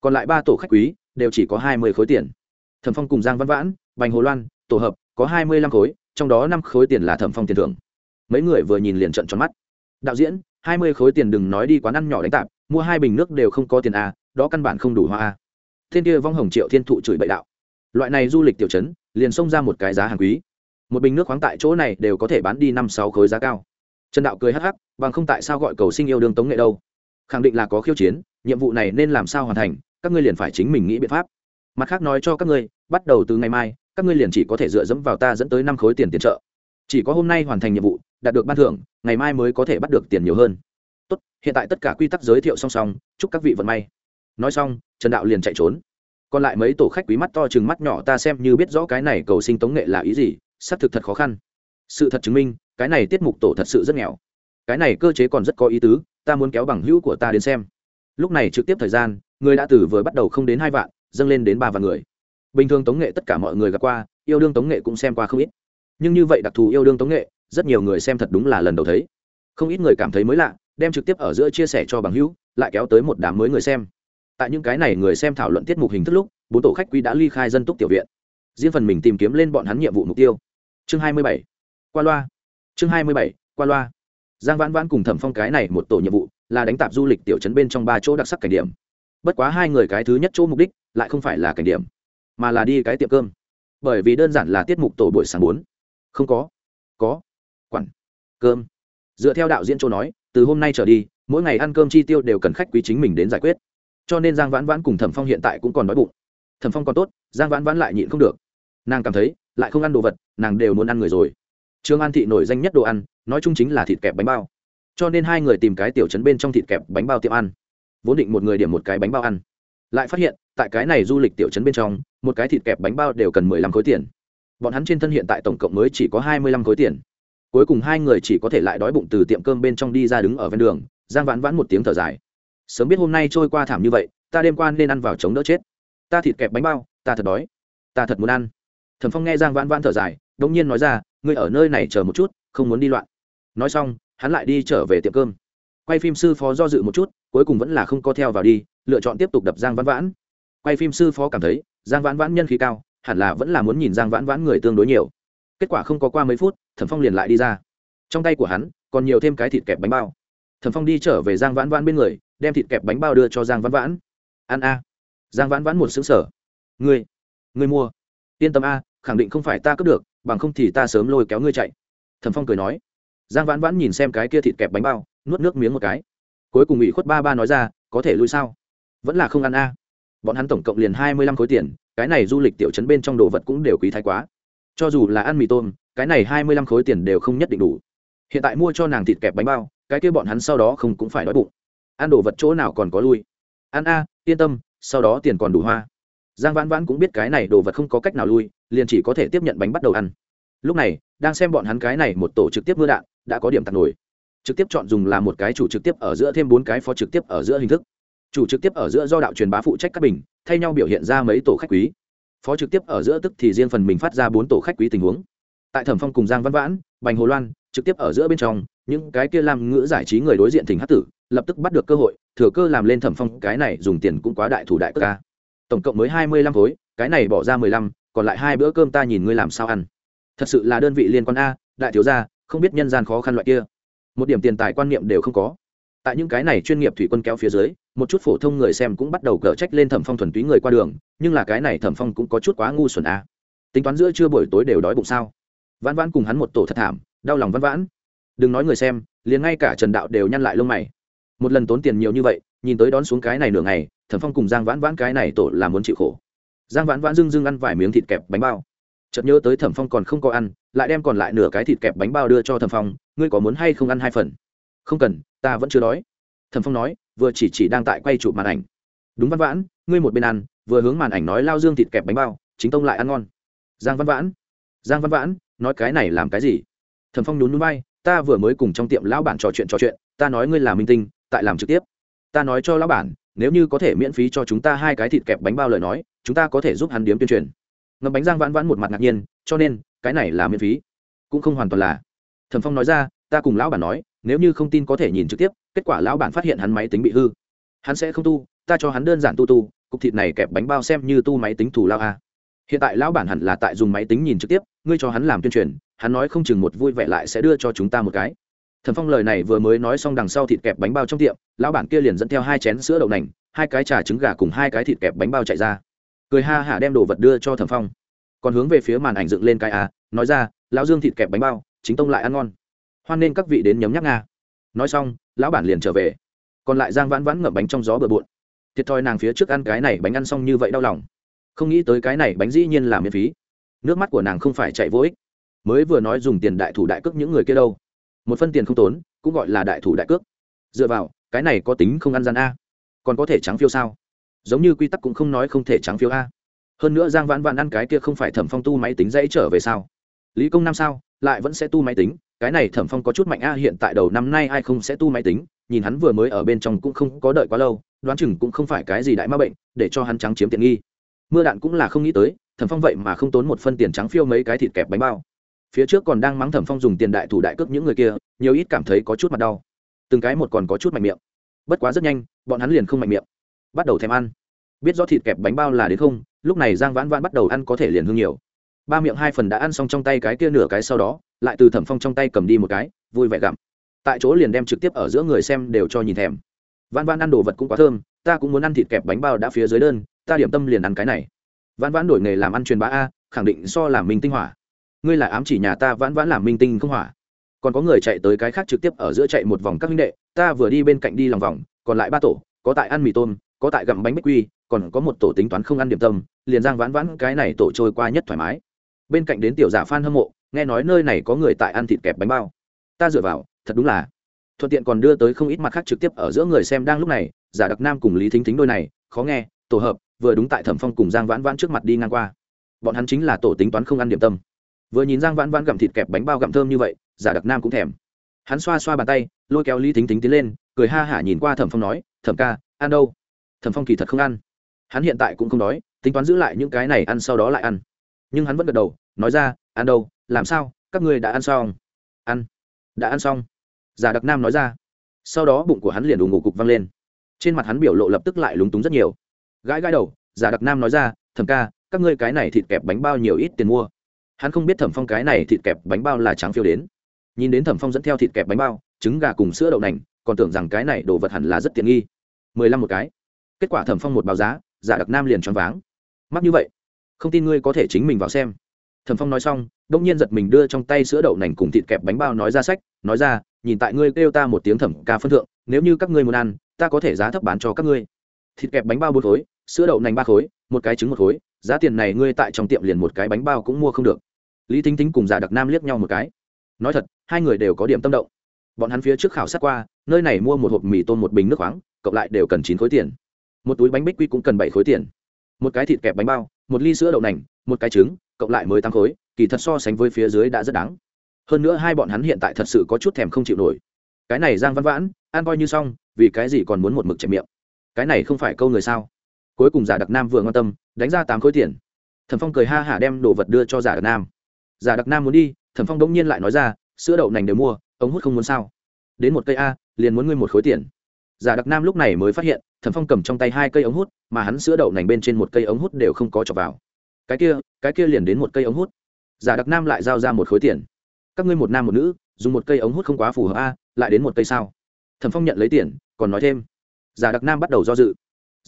Còn lại ba tổ khách quý đều chỉ có hai mươi khối tiền. Thẩm phong cùng giang vãn vãn, bành hồ loan, tổ hợp, có hai mươi lăm khối, trong đó năm khối tiền là thẩm phong tiền thưởng. Mấy người vừa nhìn liền trận tròn mắt. Đạo diễn, hai mươi khối tiền đừng nói đi quán ăn nhỏ đánh tạp, mua hai bình nước đều không có tiền a đó căn bản không đủ hoa a thiên kia vong hồng triệu thiên thụ chửi bậy đạo. Loại này du lịch tiểu chấn liền xông ra một cái giá hàng quý. Một bình nước khoáng tại chỗ này đều có thể bán đi năm sáu khối giá cao trần đạo cười hắc hắc, bằng không tại sao gọi cầu sinh yêu đương tống nghệ đâu? Khẳng định là có khiêu chiến, nhiệm vụ này nên làm sao hoàn thành, các ngươi liền phải chính mình nghĩ biện pháp. Mặt khác nói cho các ngươi, bắt đầu từ ngày mai, các ngươi liền chỉ có thể dựa dẫm vào ta dẫn tới năm khối tiền tiền trợ. Chỉ có hôm nay hoàn thành nhiệm vụ, đạt được ban thưởng, ngày mai mới có thể bắt được tiền nhiều hơn. Tốt, hiện tại tất cả quy tắc giới thiệu song song, chúc các vị vận may. Nói xong, trần đạo liền chạy trốn. Còn lại mấy tổ khách quý mắt to chừng mắt nhỏ ta xem như biết rõ cái này cầu sinh tống nghệ là ý gì, xác thực thật khó khăn. Sự thật chứng minh cái này tiết mục tổ thật sự rất nghèo. Cái này cơ chế còn rất có ý tứ, ta muốn kéo bằng hữu của ta đến xem. Lúc này trực tiếp thời gian, người đã từ vừa bắt đầu không đến hai vạn, dâng lên đến ba vạn người. Bình thường tống nghệ tất cả mọi người gặp qua, yêu đương tống nghệ cũng xem qua không ít. Nhưng như vậy đặc thù yêu đương tống nghệ, rất nhiều người xem thật đúng là lần đầu thấy. Không ít người cảm thấy mới lạ, đem trực tiếp ở giữa chia sẻ cho bằng hữu, lại kéo tới một đám mới người xem. Tại những cái này người xem thảo luận tiết mục hình thức lúc, bốn tổ khách quý đã ly khai dân túc tiểu viện. Riêng phần mình tìm kiếm lên bọn hắn nhiệm vụ mục tiêu. Chương hai mươi bảy. Qua loa chương hai mươi bảy, qua loa. Giang vãn vãn cùng thẩm phong cái này một tổ nhiệm vụ là đánh tạp du lịch tiểu trấn bên trong ba chỗ đặc sắc cảnh điểm. Bất quá hai người cái thứ nhất chỗ mục đích lại không phải là cảnh điểm, mà là đi cái tiệm cơm. Bởi vì đơn giản là tiết mục tổ buổi sáng bốn. Không có. Có. Quản. Cơm. Dựa theo đạo diễn chỗ nói, từ hôm nay trở đi, mỗi ngày ăn cơm chi tiêu đều cần khách quý chính mình đến giải quyết. Cho nên giang vãn vãn cùng thẩm phong hiện tại cũng còn đói bụng. Thẩm phong còn tốt, giang vãn vãn lại nhịn không được. Nàng cảm thấy, lại không ăn đồ vật, nàng đều muốn ăn người rồi trương an thị nổi danh nhất đồ ăn, nói chung chính là thịt kẹp bánh bao. Cho nên hai người tìm cái tiểu trấn bên trong thịt kẹp bánh bao tiệm ăn. Vốn định một người điểm một cái bánh bao ăn. Lại phát hiện, tại cái này du lịch tiểu trấn bên trong, một cái thịt kẹp bánh bao đều cần mười lăm khối tiền. Bọn hắn trên thân hiện tại tổng cộng mới chỉ có hai mươi lăm khối tiền. Cuối cùng hai người chỉ có thể lại đói bụng từ tiệm cơm bên trong đi ra đứng ở ven đường, giang vãn vãn một tiếng thở dài. Sớm biết hôm nay trôi qua thảm như vậy, ta đêm qua nên ăn vào chống đỡ chết. Ta thịt kẹp bánh bao, ta thật đói. Ta thật muốn ăn. Thẩm phong nghe giang vãn vãn thở dài đông nhiên nói ra ngươi ở nơi này chờ một chút, không muốn đi loạn. Nói xong, hắn lại đi trở về tiệm cơm. Quay phim sư phó do dự một chút, cuối cùng vẫn là không có theo vào đi, lựa chọn tiếp tục đập giang vãn vãn. Quay phim sư phó cảm thấy, giang vãn vãn nhân khí cao, hẳn là vẫn là muốn nhìn giang vãn vãn người tương đối nhiều. Kết quả không có qua mấy phút, thẩm phong liền lại đi ra. Trong tay của hắn, còn nhiều thêm cái thịt kẹp bánh bao. Thẩm phong đi trở về giang vãn vãn bên người, đem thịt kẹp bánh bao đưa cho giang vãn vãn. Ăn a. Giang vãn vãn một xứng sở ngươi ngươi mua. Yên tâm a, khẳng định không phải ta cướp được bằng không thì ta sớm lôi kéo ngươi chạy. Thẩm phong cười nói. Giang vãn vãn nhìn xem cái kia thịt kẹp bánh bao, nuốt nước miếng một cái. Cuối cùng ủy khuất ba ba nói ra, có thể lui sao? Vẫn là không ăn a. Bọn hắn tổng cộng liền hai mươi lăm khối tiền, cái này du lịch tiểu trấn bên trong đồ vật cũng đều quý thái quá. Cho dù là ăn mì tôm, cái này hai mươi lăm khối tiền đều không nhất định đủ. Hiện tại mua cho nàng thịt kẹp bánh bao, cái kia bọn hắn sau đó không cũng phải đói bụng. Ăn đồ vật chỗ nào còn có lui? Ăn a, yên tâm, sau đó tiền còn đủ hoa giang vãn vãn cũng biết cái này đồ vật không có cách nào lui, liền chỉ có thể tiếp nhận bánh bắt đầu ăn. Lúc này, đang xem bọn hắn cái này một tổ trực tiếp mưa đạn, đã có điểm tạt nổi. Trực tiếp chọn dùng là một cái chủ trực tiếp ở giữa thêm bốn cái phó trực tiếp ở giữa hình thức. Chủ trực tiếp ở giữa do đạo truyền bá phụ trách các bình, thay nhau biểu hiện ra mấy tổ khách quý. Phó trực tiếp ở giữa tức thì riêng phần mình phát ra bốn tổ khách quý tình huống. Tại thẩm phong cùng giang văn vãn, bành hồ loan, trực tiếp ở giữa bên trong, những cái kia làm ngữ giải trí người đối diện thỉnh hát tử, lập tức bắt được cơ hội, thừa cơ làm lên thẩm phong, cái này dùng tiền cũng quá đại thủ đại cơ ca tổng cộng mới hai mươi lăm khối cái này bỏ ra mười lăm, còn lại hai bữa cơm ta nhìn ngươi làm sao ăn. Thật sự là đơn vị liên quan a, đại thiếu gia, không biết nhân gian khó khăn loại kia. Một điểm tiền tài quan niệm đều không có. Tại những cái này chuyên nghiệp thủy quân kéo phía dưới, một chút phổ thông người xem cũng bắt đầu cờ trách lên thẩm phong thuần túy người qua đường, nhưng là cái này thẩm phong cũng có chút quá ngu xuẩn a. Tính toán giữa trưa buổi tối đều đói bụng sao? Vãn vãn cùng hắn một tổ thật thảm, đau lòng vãn vãn. Đừng nói người xem, liền ngay cả trần đạo đều nhăn lại lông mày. Một lần tốn tiền nhiều như vậy, nhìn tới đón xuống cái này nửa ngày thẩm phong cùng giang vãn vãn cái này tổ là muốn chịu khổ. Giang vãn vãn dưng dưng ăn vài miếng thịt kẹp bánh bao. Chợt nhớ tới thẩm phong còn không có ăn, lại đem còn lại nửa cái thịt kẹp bánh bao đưa cho thẩm phong, ngươi có muốn hay không ăn hai phần? Không cần, ta vẫn chưa đói. Thẩm phong nói, vừa chỉ chỉ đang tại quay chụp màn ảnh. Đúng văn vãn, ngươi một bên ăn, vừa hướng màn ảnh nói lao dương thịt kẹp bánh bao, chính tông lại ăn ngon. Giang văn vãn, giang văn vãn, nói cái này làm cái gì? Thẩm phong nhún núi bay ta vừa mới cùng trong tiệm lão bản trò chuyện trò chuyện, ta nói ngươi là minh tinh, tại làm trực tiếp. Ta nói cho lão bản nếu như có thể miễn phí cho chúng ta hai cái thịt kẹp bánh bao lời nói, chúng ta có thể giúp hắn điếm tuyên truyền. Ngầm bánh giang vãn vãn một mặt ngạc nhiên, cho nên, cái này là miễn phí. Cũng không hoàn toàn là. Thẩm phong nói ra, ta cùng lão bản nói, nếu như không tin có thể nhìn trực tiếp, kết quả lão bản phát hiện hắn máy tính bị hư. Hắn sẽ không tu, ta cho hắn đơn giản tu tu, cục thịt này kẹp bánh bao xem như tu máy tính thủ lao a. Hiện tại lão bản hẳn là tại dùng máy tính nhìn trực tiếp, ngươi cho hắn làm tuyên truyền, hắn nói không chừng một vui vẻ lại sẽ đưa cho chúng ta một cái thần phong lời này vừa mới nói xong đằng sau thịt kẹp bánh bao trong tiệm, lão bản kia liền dẫn theo hai chén sữa đậu nành, hai cái trà trứng gà cùng hai cái thịt kẹp bánh bao chạy ra. Cười ha hả đem đồ vật đưa cho thẩm phong. Còn hướng về phía màn ảnh dựng lên cái à nói ra, lão dương thịt kẹp bánh bao, chính tông lại ăn ngon. Hoan nên các vị đến nhấm nhắc nga. Nói xong, lão bản liền trở về. Còn lại giang vãn vãn ngậm bánh trong gió bừa bộn. Thiệt thòi nàng phía trước ăn cái này bánh ăn xong như vậy đau lòng. Không nghĩ tới cái này bánh dĩ nhiên là miễn phí. Nước mắt của nàng không phải chạy vô ích. Mới vừa nói dùng tiền đại thủ đại cước những người kia đâu một phân tiền không tốn, cũng gọi là đại thủ đại cước. Dựa vào, cái này có tính không ăn gian a. Còn có thể trắng phiêu sao? Giống như quy tắc cũng không nói không thể trắng phiêu a. Hơn nữa giang vãn vãn ăn cái kia không phải thẩm phong tu máy tính dãy trở về sao? Lý công năm sao? Lại vẫn sẽ tu máy tính. Cái này thẩm phong có chút mạnh a, hiện tại đầu năm nay ai không sẽ tu máy tính? Nhìn hắn vừa mới ở bên trong cũng không có đợi quá lâu, đoán chừng cũng không phải cái gì đại ma bệnh, để cho hắn trắng chiếm tiện nghi. Mưa đạn cũng là không nghĩ tới, thẩm phong vậy mà không tốn một phân tiền trắng phiêu mấy cái thịt kẹp bánh bao phía trước còn đang mắng thẩm phong dùng tiền đại thủ đại cước những người kia, nhiều ít cảm thấy có chút mặt đau. Từng cái một còn có chút mạnh miệng. Bất quá rất nhanh, bọn hắn liền không mạnh miệng. Bắt đầu thèm ăn. Biết rõ thịt kẹp bánh bao là đến không, lúc này giang vãn vãn bắt đầu ăn có thể liền hương nhiều. Ba miệng hai phần đã ăn xong trong tay cái kia nửa cái sau đó, lại từ thẩm phong trong tay cầm đi một cái, vui vẻ gặm. Tại chỗ liền đem trực tiếp ở giữa người xem đều cho nhìn thèm. Vãn vãn ăn đồ vật cũng quá thơm, ta cũng muốn ăn thịt kẹp bánh bao đã phía dưới đơn, ta điểm tâm liền ăn cái này. Vãn vãn đổi nghề làm ăn truyền bá a, khẳng định so làm mình tinh hỏa ngươi là ám chỉ nhà ta vãn vãn làm minh tinh không hỏa. Còn có người chạy tới cái khác trực tiếp ở giữa chạy một vòng các minh đệ, ta vừa đi bên cạnh đi lòng vòng, còn lại ba tổ, có tại ăn mì tôm, có tại gặm bánh bích quy, còn có một tổ tính toán không ăn điểm tâm, liền giang vãn vãn cái này tổ trôi qua nhất thoải mái. Bên cạnh đến tiểu giả phan hâm mộ, nghe nói nơi này có người tại ăn thịt kẹp bánh bao. Ta dựa vào, thật đúng là. Thuận tiện còn đưa tới không ít mặt khác trực tiếp ở giữa người xem đang lúc này, giả đặc nam cùng lý thính thính đôi này, khó nghe, tổ hợp, vừa đúng tại thẩm phong cùng giang vãn vãn trước mặt đi ngang qua. Bọn hắn chính là tổ tính toán không ăn điểm tâm vừa nhìn giang vãn vãn gặm thịt kẹp bánh bao gặm thơm như vậy, giả đặc nam cũng thèm. Hắn xoa xoa bàn tay, lôi kéo lý thính thính tiến lên, cười ha hả nhìn qua thẩm phong nói, thẩm ca, ăn đâu? Thẩm phong kỳ thật không ăn. Hắn hiện tại cũng không đói, tính toán giữ lại những cái này ăn sau đó lại ăn. Nhưng hắn vẫn gật đầu, nói ra, ăn đâu, làm sao, các ngươi đã ăn xong? Ăn, đã ăn xong. Giả đặc nam nói ra. Sau đó bụng của hắn liền đủ ngủ cục văng lên. Trên mặt hắn biểu lộ lập tức lại lúng túng rất nhiều. Gãi gãi đầu, giả đặc nam nói ra thầm ca, các ngươi cái này thịt kẹp bánh bao nhiều ít tiền mua hắn không biết thẩm phong cái này thịt kẹp bánh bao là trắng phiêu đến. Nhìn đến thẩm phong dẫn theo thịt kẹp bánh bao, trứng gà cùng sữa đậu nành, còn tưởng rằng cái này đồ vật hẳn là rất tiện nghi. Mười lăm một cái. Kết quả thẩm phong một báo giá, giả đặc nam liền choáng váng. Mắc như vậy, không tin ngươi có thể chính mình vào xem. Thẩm phong nói xong đông nhiên giật mình đưa trong tay sữa đậu nành cùng thịt kẹp bánh bao nói ra sách, nói ra, nhìn tại ngươi kêu ta một tiếng thẩm ca phân thượng, nếu như các ngươi muốn ăn, ta có thể giá thấp bán cho các ngươi. Thịt kẹp bánh bao bốn khối, sữa đậu nành ba khối, một cái trứng một khối giá tiền này ngươi tại trong tiệm liền một cái bánh bao cũng mua không được. Lý thính thính cùng giả đặc nam liếc nhau một cái. Nói thật, hai người đều có điểm tâm động. Bọn hắn phía trước khảo sát qua, nơi này mua một hộp mì tôm một bình nước khoáng, cộng lại đều cần chín khối tiền. Một túi bánh bích quy cũng cần bảy khối tiền. Một cái thịt kẹp bánh bao, một ly sữa đậu nành, một cái trứng, cộng lại mới tám khối, kỳ thật so sánh với phía dưới đã rất đáng. Hơn nữa hai bọn hắn hiện tại thật sự có chút thèm không chịu nổi. Cái này giang văn vãn, ăn coi như xong, vì cái gì còn muốn một mực chạy miệng? Cái này không phải câu người sao? Cuối cùng giả đặc nam vừa ngon tâm, đánh ra tám khối tiền. Thẩm phong cười ha hả đem đồ vật đưa cho giả đặc nam. Giả đặc nam muốn đi, thẩm phong đ ỗ n g nhiên lại nói ra, sữa đậu nành đều mua ống hút không muốn sao? Đến một cây a, liền muốn ngươi một khối tiền. Giả đặc nam lúc này mới phát hiện, thẩm phong cầm trong tay hai cây ống hút, mà hắn sữa đậu nành bên trên một cây ống hút đều không có chọc vào. Cái kia cái kia liền đến một cây ống hút. Giả đặc nam lại giao ra một khối tiền. Các ngươi một nam một nữ, dùng một cây ống hút không quá phù hợp a, lại đến một cây sao? Thẩm phong nhận lấy tiền, còn nói thêm. Giả đặc nam bắt đầu do dự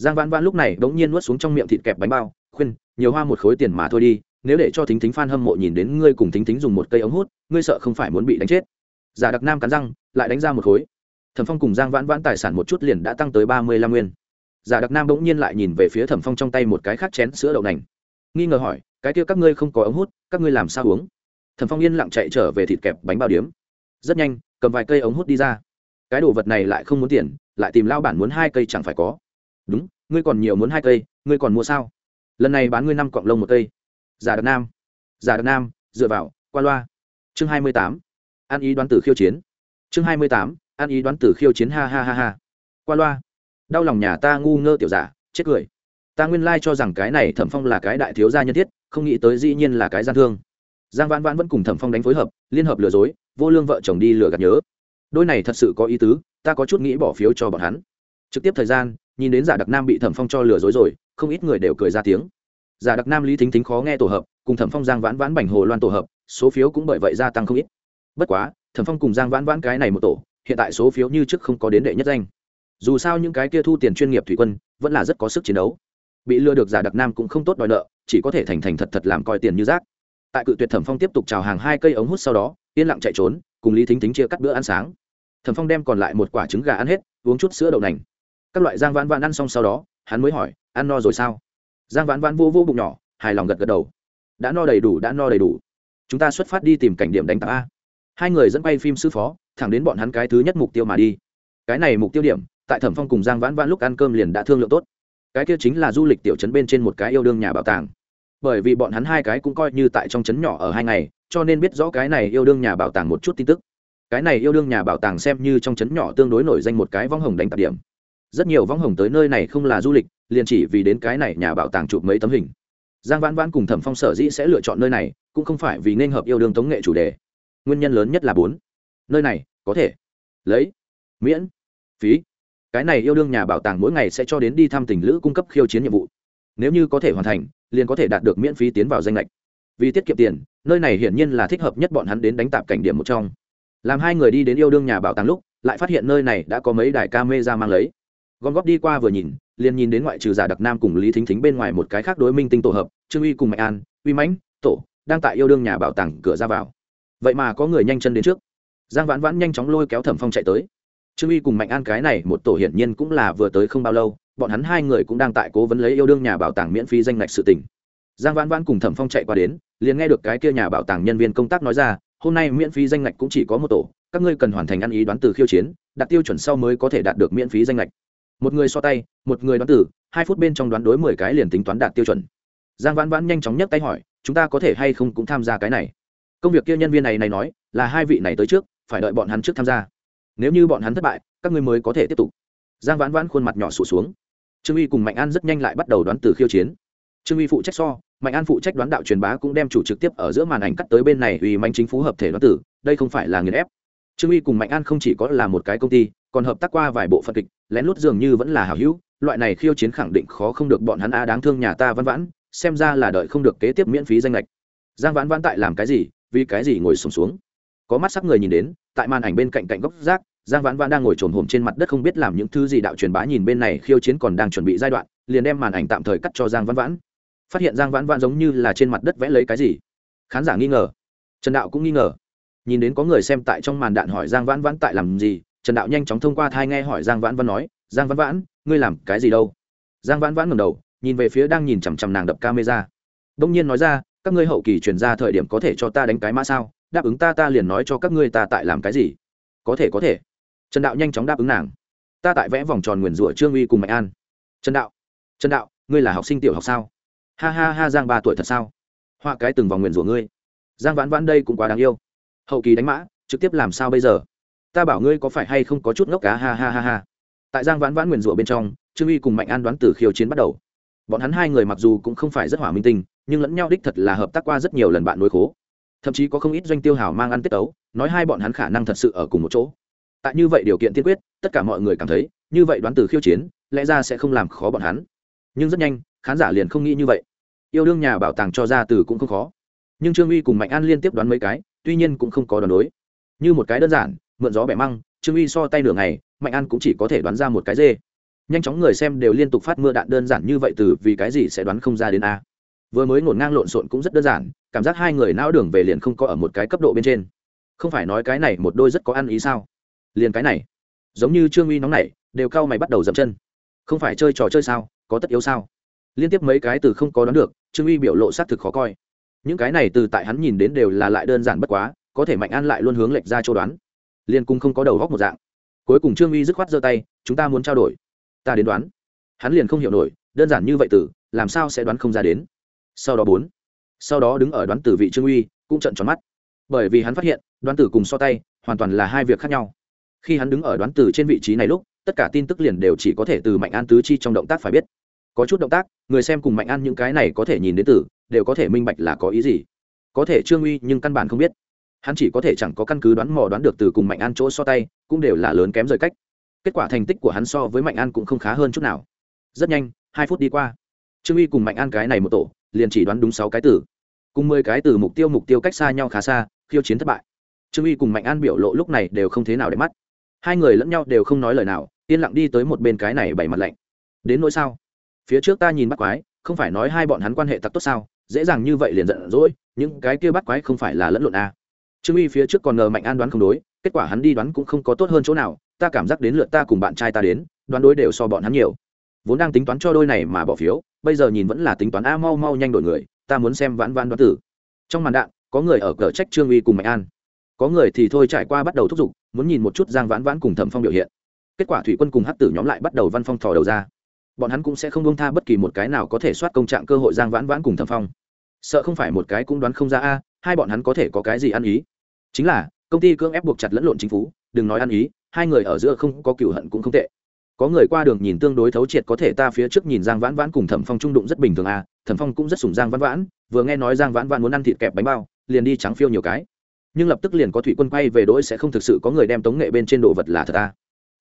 giang vãn vãn lúc này đ ố n g nhiên nuốt xuống trong miệng thịt kẹp bánh bao, khuyên, nhiều hoa một khối tiền mà thôi đi, nếu để cho thính thính f hâm mộ nhìn đến ngươi cùng thính thính dùng một cây ống hút, ngươi sợ không phải muốn bị đánh chết. Giả đặc nam cắn răng, lại đánh ra một khối. Thẩm phong cùng giang vãn vãn tài sản một chút liền đã tăng tới ba mươi lăm nguyên. Giả đặc nam bỗng nhiên lại nhìn về phía thẩm phong trong tay một cái khác chén sữa đậu nành. Nghi ngờ hỏi, cái kia các ngươi không có ống hút, các ngươi làm sao uống? Thẩm phong yên lặng chạy trở về thịt kẹp bánh bao điếm. Rất nhanh, cầm vài cây ống hút đi ra. Cái đồ vật này lại không muốn tiền, lại tìm lao bản muốn hai cây chẳng phải có đúng, ngươi còn nhiều muốn hai cây, ngươi còn mua sao? Lần này bán ngươi năm cọng lông một cây. Giả đặc nam. Giả đặc nam, dựa vào, qua loa. Chương hai mươi tám. Ăn ý đoán tử khiêu chiến. Chương hai mươi tám. Ăn ý đoán tử khiêu chiến, ha ha ha ha. Qua loa. Đau lòng nhà ta ngu ngơ tiểu giả, chết cười. Ta nguyên lai cho rằng cái này thẩm phong là cái đại thiếu gia nhân thiết, không nghĩ tới dĩ nhiên là cái gian thương. Giang vãn vãn vẫn cùng thẩm phong đánh phối hợp, liên hợp lừa dối, vô lương vợ chồng đi lừa gạt nhớ. Đôi này thật sự có ý tứ, ta có chút nghĩ bỏ phiếu cho bọn hắn. Trực tiếp thời gian nhìn đến giả đặc nam bị thẩm phong cho lừa dối rồi, không ít người đều cười ra tiếng. Giả đặc nam lý thính thính khó nghe tổ hợp, cùng thẩm phong giang vãn vãn bành hồ loan tổ hợp, số phiếu cũng bởi vậy gia tăng không ít. Bất quá, thẩm phong cùng giang vãn vãn cái này một tổ, hiện tại số phiếu như trước không có đến đệ nhất danh. Dù sao những cái kia thu tiền chuyên nghiệp thủy quân, vẫn là rất có sức chiến đấu. Bị lừa được giả đặc nam cũng không tốt đòi nợ, chỉ có thể thành thành thật thật làm coi tiền như rác. Tại cự tuyệt thẩm phong tiếp tục trào hàng hai cây ống hút sau đó, yên lặng chạy trốn, cùng lý thính thính chia cắt bữa ăn sáng. Thẩm phong đem còn lại một quả trứng gà ăn hết, uống chút sữa đậu nành các loại giang vãn vãn ăn xong sau đó, hắn mới hỏi, ăn no rồi sao? Giang vãn vãn vô vô bụng nhỏ, hài lòng gật gật đầu. Đã no đầy đủ, đã no đầy đủ. Chúng ta xuất phát đi tìm cảnh điểm đánh tạp a. Hai người dẫn quay phim sư phó, thẳng đến bọn hắn cái thứ nhất mục tiêu mà đi. Cái này mục tiêu điểm, tại thẩm phong cùng giang vãn vãn lúc ăn cơm liền đã thương lượng tốt. Cái kia chính là du lịch tiểu trấn bên trên một cái yêu đương nhà bảo tàng. Bởi vì bọn hắn hai cái cũng coi như tại trong trấn nhỏ ở hai ngày, cho nên biết rõ cái này yêu đương nhà bảo tàng một chút tin tức. Cái này yêu đương nhà bảo tàng xem như trong trấn nhỏ tương đối nổi danh một cái vong hồng đánh tạp điểm rất nhiều võng hồng tới nơi này không là du lịch, liền chỉ vì đến cái này nhà bảo tàng chụp mấy tấm hình. Giang vãn vãn cùng thẩm phong sở dĩ sẽ lựa chọn nơi này, cũng không phải vì nên hợp yêu đương tống nghệ chủ đề. Nguyên nhân lớn nhất là bốn. Nơi này, có thể lấy miễn phí. Cái này yêu đương nhà bảo tàng mỗi ngày sẽ cho đến đi thăm tình lữ cung cấp khiêu chiến nhiệm vụ. Nếu như có thể hoàn thành, liền có thể đạt được miễn phí tiến vào danh lệch vì tiết kiệm tiền, nơi này hiển nhiên là thích hợp nhất bọn hắn đến đánh tạp cảnh điểm một trong. Làm hai người đi đến yêu đương nhà bảo tàng lúc, lại phát hiện nơi này đã có mấy đài ca mê ra mang lấy gom góp đi qua vừa nhìn, liền nhìn đến ngoại trừ giả đặc nam cùng lý thính thính bên ngoài một cái khác đối minh tinh tổ hợp, trương uy cùng mạnh an, uy mãnh, tổ, đang tại yêu đương nhà bảo tàng cửa ra vào. Vậy mà có người nhanh chân đến trước. Giang vãn vãn nhanh chóng lôi kéo thẩm phong chạy tới. Trương uy cùng mạnh an cái này một tổ hiển nhiên cũng là vừa tới không bao lâu, bọn hắn hai người cũng đang tại cố vấn lấy yêu đương nhà bảo tàng miễn phí danh ngạch sự tỉnh giang vãn vãn cùng thẩm phong chạy qua đến, liền nghe được cái kia nhà bảo tàng nhân viên công tác nói ra, hôm nay miễn phí danh ngạch cũng chỉ có một tổ, các ngươi cần hoàn thành ăn ý đoán từ khiêu chiến, đạt tiêu chuẩn sau mới có thể đạt được miễn phí danh lệch một người so tay, một người đoán từ, hai phút bên trong đoán đối mười cái liền tính toán đạt tiêu chuẩn. Giang vãn vãn nhanh chóng nhấc tay hỏi, chúng ta có thể hay không cũng tham gia cái này? Công việc kia nhân viên này này nói, là hai vị này tới trước, phải đợi bọn hắn trước tham gia. Nếu như bọn hắn thất bại, các ngươi mới có thể tiếp tục. Giang vãn vãn khuôn mặt nhỏ sụt xuống. Trương uy cùng mạnh an rất nhanh lại bắt đầu đoán từ khiêu chiến. Trương uy phụ trách so, mạnh an phụ trách đoán đạo truyền bá cũng đem chủ trực tiếp ở giữa màn ảnh cắt tới bên này uy manh chính phú hợp thể đoán tử đây không phải là nghiền ép. Trương uy cùng mạnh an không chỉ có là một cái công ty còn hợp tác qua vài bộ phận kịch lén lút dường như vẫn là hảo hữu loại này khiêu chiến khẳng định khó không được bọn hắn a đáng thương nhà ta văn vãn xem ra là đợi không được kế tiếp miễn phí danh lệch. Giang vãn vãn tại làm cái gì vì cái gì ngồi sùng xuống, xuống có mắt sắc người nhìn đến tại màn ảnh bên cạnh cạnh góc rác giang vãn vãn đang ngồi trồn hồm trên mặt đất không biết làm những thứ gì đạo truyền bá nhìn bên này khiêu chiến còn đang chuẩn bị giai đoạn liền đem màn ảnh tạm thời cắt cho giang vãn vãn. Phát hiện giang vãn vãn giống như là trên mặt đất vẽ lấy cái gì. Khán giả nghi ngờ. Trần đạo cũng nghi ngờ. Nhìn đến có người xem tại trong màn đạn hỏi giang vãn vãn tại làm gì trần đạo nhanh chóng thông qua thai nghe hỏi giang vãn vãn nói, giang vãn vãn, ngươi làm cái gì đâu? Giang vãn vãn ngầm đầu, nhìn về phía đang nhìn chằm chằm nàng đập camera. Đông nhiên nói ra, các ngươi hậu kỳ truyền ra thời điểm có thể cho ta đánh cái mã sao? Đáp ứng ta ta liền nói cho các ngươi ta tại làm cái gì? Có thể có thể. Trần đạo nhanh chóng đáp ứng nàng. Ta tại vẽ vòng tròn nguyền rủa trương uy cùng mạnh an. Trần đạo trần đạo, ngươi là học sinh tiểu học sao? Ha ha ha, giang ba tuổi thật sao? Họa cái từng vòng nguyền rủa ngươi. Giang vãn vãn đây cũng quá đáng yêu. Hậu kỳ đánh mã, trực tiếp làm sao bây giờ? Ta bảo ngươi có phải hay không có chút ngốc cá? Ha ha ha ha. Tại giang vãn vãn nguyền rủa bên trong, trương uy cùng mạnh an đoán từ khiêu chiến bắt đầu. Bọn hắn hai người mặc dù cũng không phải rất hỏa minh tinh, nhưng lẫn nhau đích thật là hợp tác qua rất nhiều lần bạn nối khố. Thậm chí có không ít doanh tiêu hào mang ăn tiết ấu nói hai bọn hắn khả năng thật sự ở cùng một chỗ. Tại như vậy điều kiện tiên quyết, tất cả mọi người cảm thấy, như vậy đoán từ khiêu chiến, lẽ ra sẽ không làm khó bọn hắn. Nhưng rất nhanh, khán giả liền không nghĩ như vậy. Yêu đương nhà bảo tàng cho ra từ cũng không khó. Nhưng trương uy cùng mạnh an liên tiếp đoán mấy cái, tuy nhiên cũng không có đoán đối. Như một cái đơn giản mượn gió bẻ măng, trương uy so tay nửa ngày, mạnh an cũng chỉ có thể đoán ra một cái dê. Nhanh chóng người xem đều liên tục phát mưa đạn đơn giản như vậy từ vì cái gì sẽ đoán không ra đến a. Vừa mới ngổn ngang lộn xộn cũng rất đơn giản, cảm giác hai người não đường về liền không có ở một cái cấp độ bên trên. Không phải nói cái này một đôi rất có ăn ý sao? Liền cái này, giống như trương uy nóng này đều cao mày bắt đầu dậm chân. Không phải chơi trò chơi sao, có tất yếu sao? Liên tiếp mấy cái từ không có đoán được, trương uy biểu lộ xác thực khó coi. Những cái này từ tại hắn nhìn đến đều là lại đơn giản bất quá, có thể mạnh an lại luôn hướng lệch ra chỗ đoán liên cung không có đầu góc một dạng. Cuối cùng trương uy dứt khoát giơ tay chúng ta muốn trao đổi. Ta đến đoán. Hắn liền không hiểu nổi đơn giản như vậy tử, làm sao sẽ đoán không ra đến? Sau đó bốn sau đó đứng ở đoán tử vị trương uy cũng trận tròn mắt. Bởi vì hắn phát hiện đoán tử cùng so tay hoàn toàn là hai việc khác nhau. Khi hắn đứng ở đoán tử trên vị trí này lúc tất cả tin tức liền đều chỉ có thể từ mạnh an tứ chi trong động tác phải biết. Có chút động tác người xem cùng mạnh an những cái này có thể nhìn đến tử, đều có thể minh bạch là có ý gì. Có thể trương uy nhưng căn bản không biết hắn chỉ có thể chẳng có căn cứ đoán mò đoán được từ cùng mạnh an chỗ so tay, cũng đều là lớn kém rời cách. Kết quả thành tích của hắn so với mạnh an cũng không khá hơn chút nào. Rất nhanh, hai phút đi qua. Trương uy cùng mạnh an cái này một tổ, liền chỉ đoán đúng sáu cái từ. Cùng mười cái từ mục tiêu mục tiêu cách xa nhau khá xa, khiêu chiến thất bại. Trương uy cùng mạnh an biểu lộ lúc này đều không thế nào để mắt. Hai người lẫn nhau đều không nói lời nào, yên lặng đi tới một bên cái này bảy mặt lạnh. Đến nỗi sao? Phía trước ta nhìn bắt quái, không phải nói hai bọn hắn quan hệ tặc tốt sao? Dễ dàng như vậy liền giận dỗi, những cái kia bắt quái không phải là lẫn lộn à trương uy phía trước còn ngờ mạnh an đoán không đối, kết quả hắn đi đoán cũng không có tốt hơn chỗ nào, ta cảm giác đến lượt ta cùng bạn trai ta đến, đoán đối đều so bọn hắn nhiều. Vốn đang tính toán cho đôi này mà bỏ phiếu, bây giờ nhìn vẫn là tính toán, a, mau mau nhanh đổi người, ta muốn xem vãn vãn đoán tử. Trong màn đạn, có người ở cờ trách trương uy cùng mạnh an. Có người thì thôi trải qua bắt đầu thúc giục, muốn nhìn một chút giang vãn vãn cùng thẩm phong biểu hiện. Kết quả thủy quân cùng hát tử nhóm lại bắt đầu văn phong thò đầu ra. Bọn hắn cũng sẽ không bông tha bất kỳ một cái nào có thể soát công trạng cơ hội giang vãn vãn cùng thẩm phong. Sợ không phải một cái cũng đoán không ra, a hai bọn hắn có thể có cái gì ăn ý? Chính là, công ty cưỡng ép buộc chặt lẫn lộn chính phủ, đừng nói ăn ý, hai người ở giữa không có cựu hận cũng không tệ. Có người qua đường nhìn tương đối thấu triệt, có thể ta phía trước nhìn giang vãn vãn cùng thẩm phong trung đụng rất bình thường à thẩm phong cũng rất sủng giang vãn vãn, vừa nghe nói giang vãn vãn muốn ăn thịt kẹp bánh bao, liền đi trắng phiêu nhiều cái. Nhưng lập tức liền có thủy quân quay về đỗi sẽ không thực sự có người đem tống nghệ bên trên đồ vật là thật à?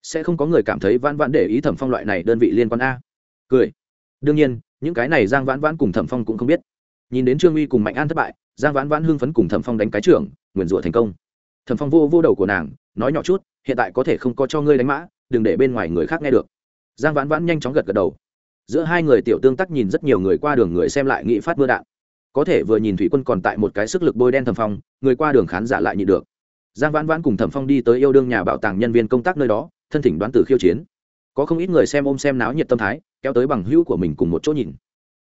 Sẽ không có người cảm thấy vãn vãn để ý thẩm phong loại này đơn vị liên quan a cười. Đương nhiên, những cái này giang vãn vãn cùng thẩm phong cũng không biết. Nhìn đến trương uy cùng mạnh an thất bại giang vãn vãn hưng phấn cùng thẩm phong đánh cái trưởng, nguyền rủa thành công. Thẩm phong vô vô đầu của nàng, nói nhỏ chút, hiện tại có thể không có cho ngươi đánh mã, đừng để bên ngoài người khác nghe được. Giang vãn vãn nhanh chóng gật gật đầu. Giữa hai người tiểu tương tác nhìn rất nhiều người qua đường người xem lại nghị phát mưa đạn. Có thể vừa nhìn thủy quân còn tại một cái sức lực bôi đen thẩm phong, người qua đường khán giả lại nhịn được. Giang vãn vãn cùng thẩm phong đi tới yêu đương nhà bảo tàng nhân viên công tác nơi đó, thân thỉnh đoán từ khiêu chiến. Có không ít người xem ôm xem náo nhiệt tâm thái, kéo tới bằng hữu của mình cùng một chỗ nhìn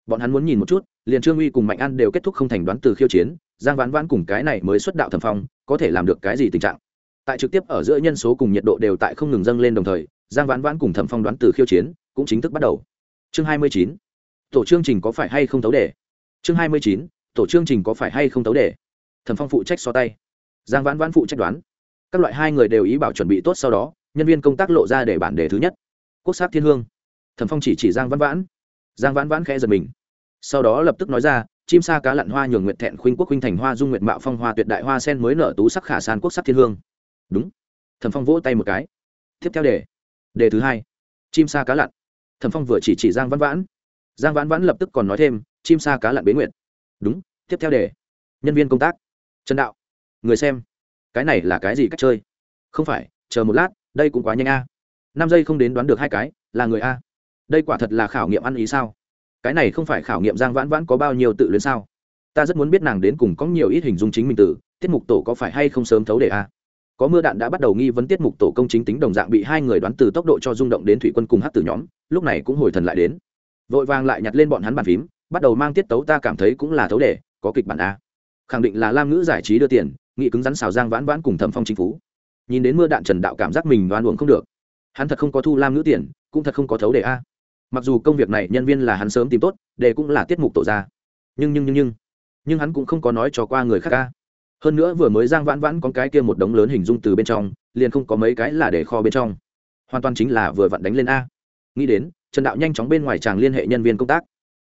bọn hắn muốn nhìn một chút, liền trương uy cùng mạnh an đều kết thúc không thành đoán từ khiêu chiến, giang vãn vãn cùng cái này mới xuất đạo thẩm phong, có thể làm được cái gì tình trạng? Tại trực tiếp ở giữa nhân số cùng nhiệt độ đều tại không ngừng dâng lên đồng thời, giang vãn vãn cùng thẩm phong đoán từ khiêu chiến, cũng chính thức bắt đầu. Chương hai mươi chín, tổ chương trình có phải hay không tấu đề? Chương hai mươi chín, tổ chương trình có phải hay không tấu đề? Thẩm phong phụ trách so tay. Giang vãn vãn phụ trách đoán. Các loại hai người đều ý bảo chuẩn bị tốt sau đó, nhân viên công tác lộ ra để bản đề thứ nhất. Quốc sắc thiên hương. Thẩm phong chỉ chỉ giang vãn vãn. Giang vãn vãn khẽ giật mình sau đó lập tức nói ra, chim sa cá lặn hoa nhường nguyện thẹn khuynh quốc khuynh thành hoa dung nguyện mạo phong hoa tuyệt đại hoa sen mới nở tú sắc khả san quốc sắc thiên hương. Đúng. Thẩm phong vỗ tay một cái. Tiếp theo đề. Đề thứ hai. Chim sa cá lặn. Thẩm phong vừa chỉ chỉ giang văn vãn. Giang vãn vãn lập tức còn nói thêm, chim sa cá lặn bế nguyện đúng. Tiếp theo đề. Nhân viên công tác. Trần đạo. Người xem, cái này là cái gì cách chơi? Không phải, chờ một lát, đây cũng quá nhanh a. Năm giây không đến đoán được hai cái, là người a. Đây quả thật là khảo nghiệm ăn ý sao? Cái này không phải khảo nghiệm giang vãn vãn có bao nhiêu tự luyến sao? Ta rất muốn biết nàng đến cùng có nhiều ít hình dung chính mình tử tiết mục tổ có phải hay không sớm thấu đề a? Có mưa đạn đã bắt đầu nghi vấn tiết mục tổ công chính tính đồng dạng bị hai người đoán từ tốc độ cho rung động đến thủy quân cùng hát từ nhóm, lúc này cũng hồi thần lại đến. Vội vàng lại nhặt lên bọn hắn bàn phím, bắt đầu mang tiết tấu ta cảm thấy cũng là thấu đề, có kịch bản a. Khẳng định là lam ngữ giải trí đưa tiền, nghị cứng rắn xào giang vãn vãn cùng thẩm phong chính phú nhìn đến mưa đạn trần đạo cảm giác mình đoan uổng không được. Hắn thật không có thu lam ngữ tiền, cũng thật không có thấu đề a mặc dù công việc này nhân viên là hắn sớm tìm tốt để cũng là tiết mục tổ ra. Nhưng nhưng nhưng nhưng. Nhưng hắn cũng không có nói cho qua người khác a hơn nữa vừa mới giang vãn vãn có cái kia một đống lớn hình dung từ bên trong, liền không có mấy cái là để kho bên trong. Hoàn toàn chính là vừa vặn đánh lên a. Nghĩ đến, trần đạo nhanh chóng bên ngoài chàng liên hệ nhân viên công tác.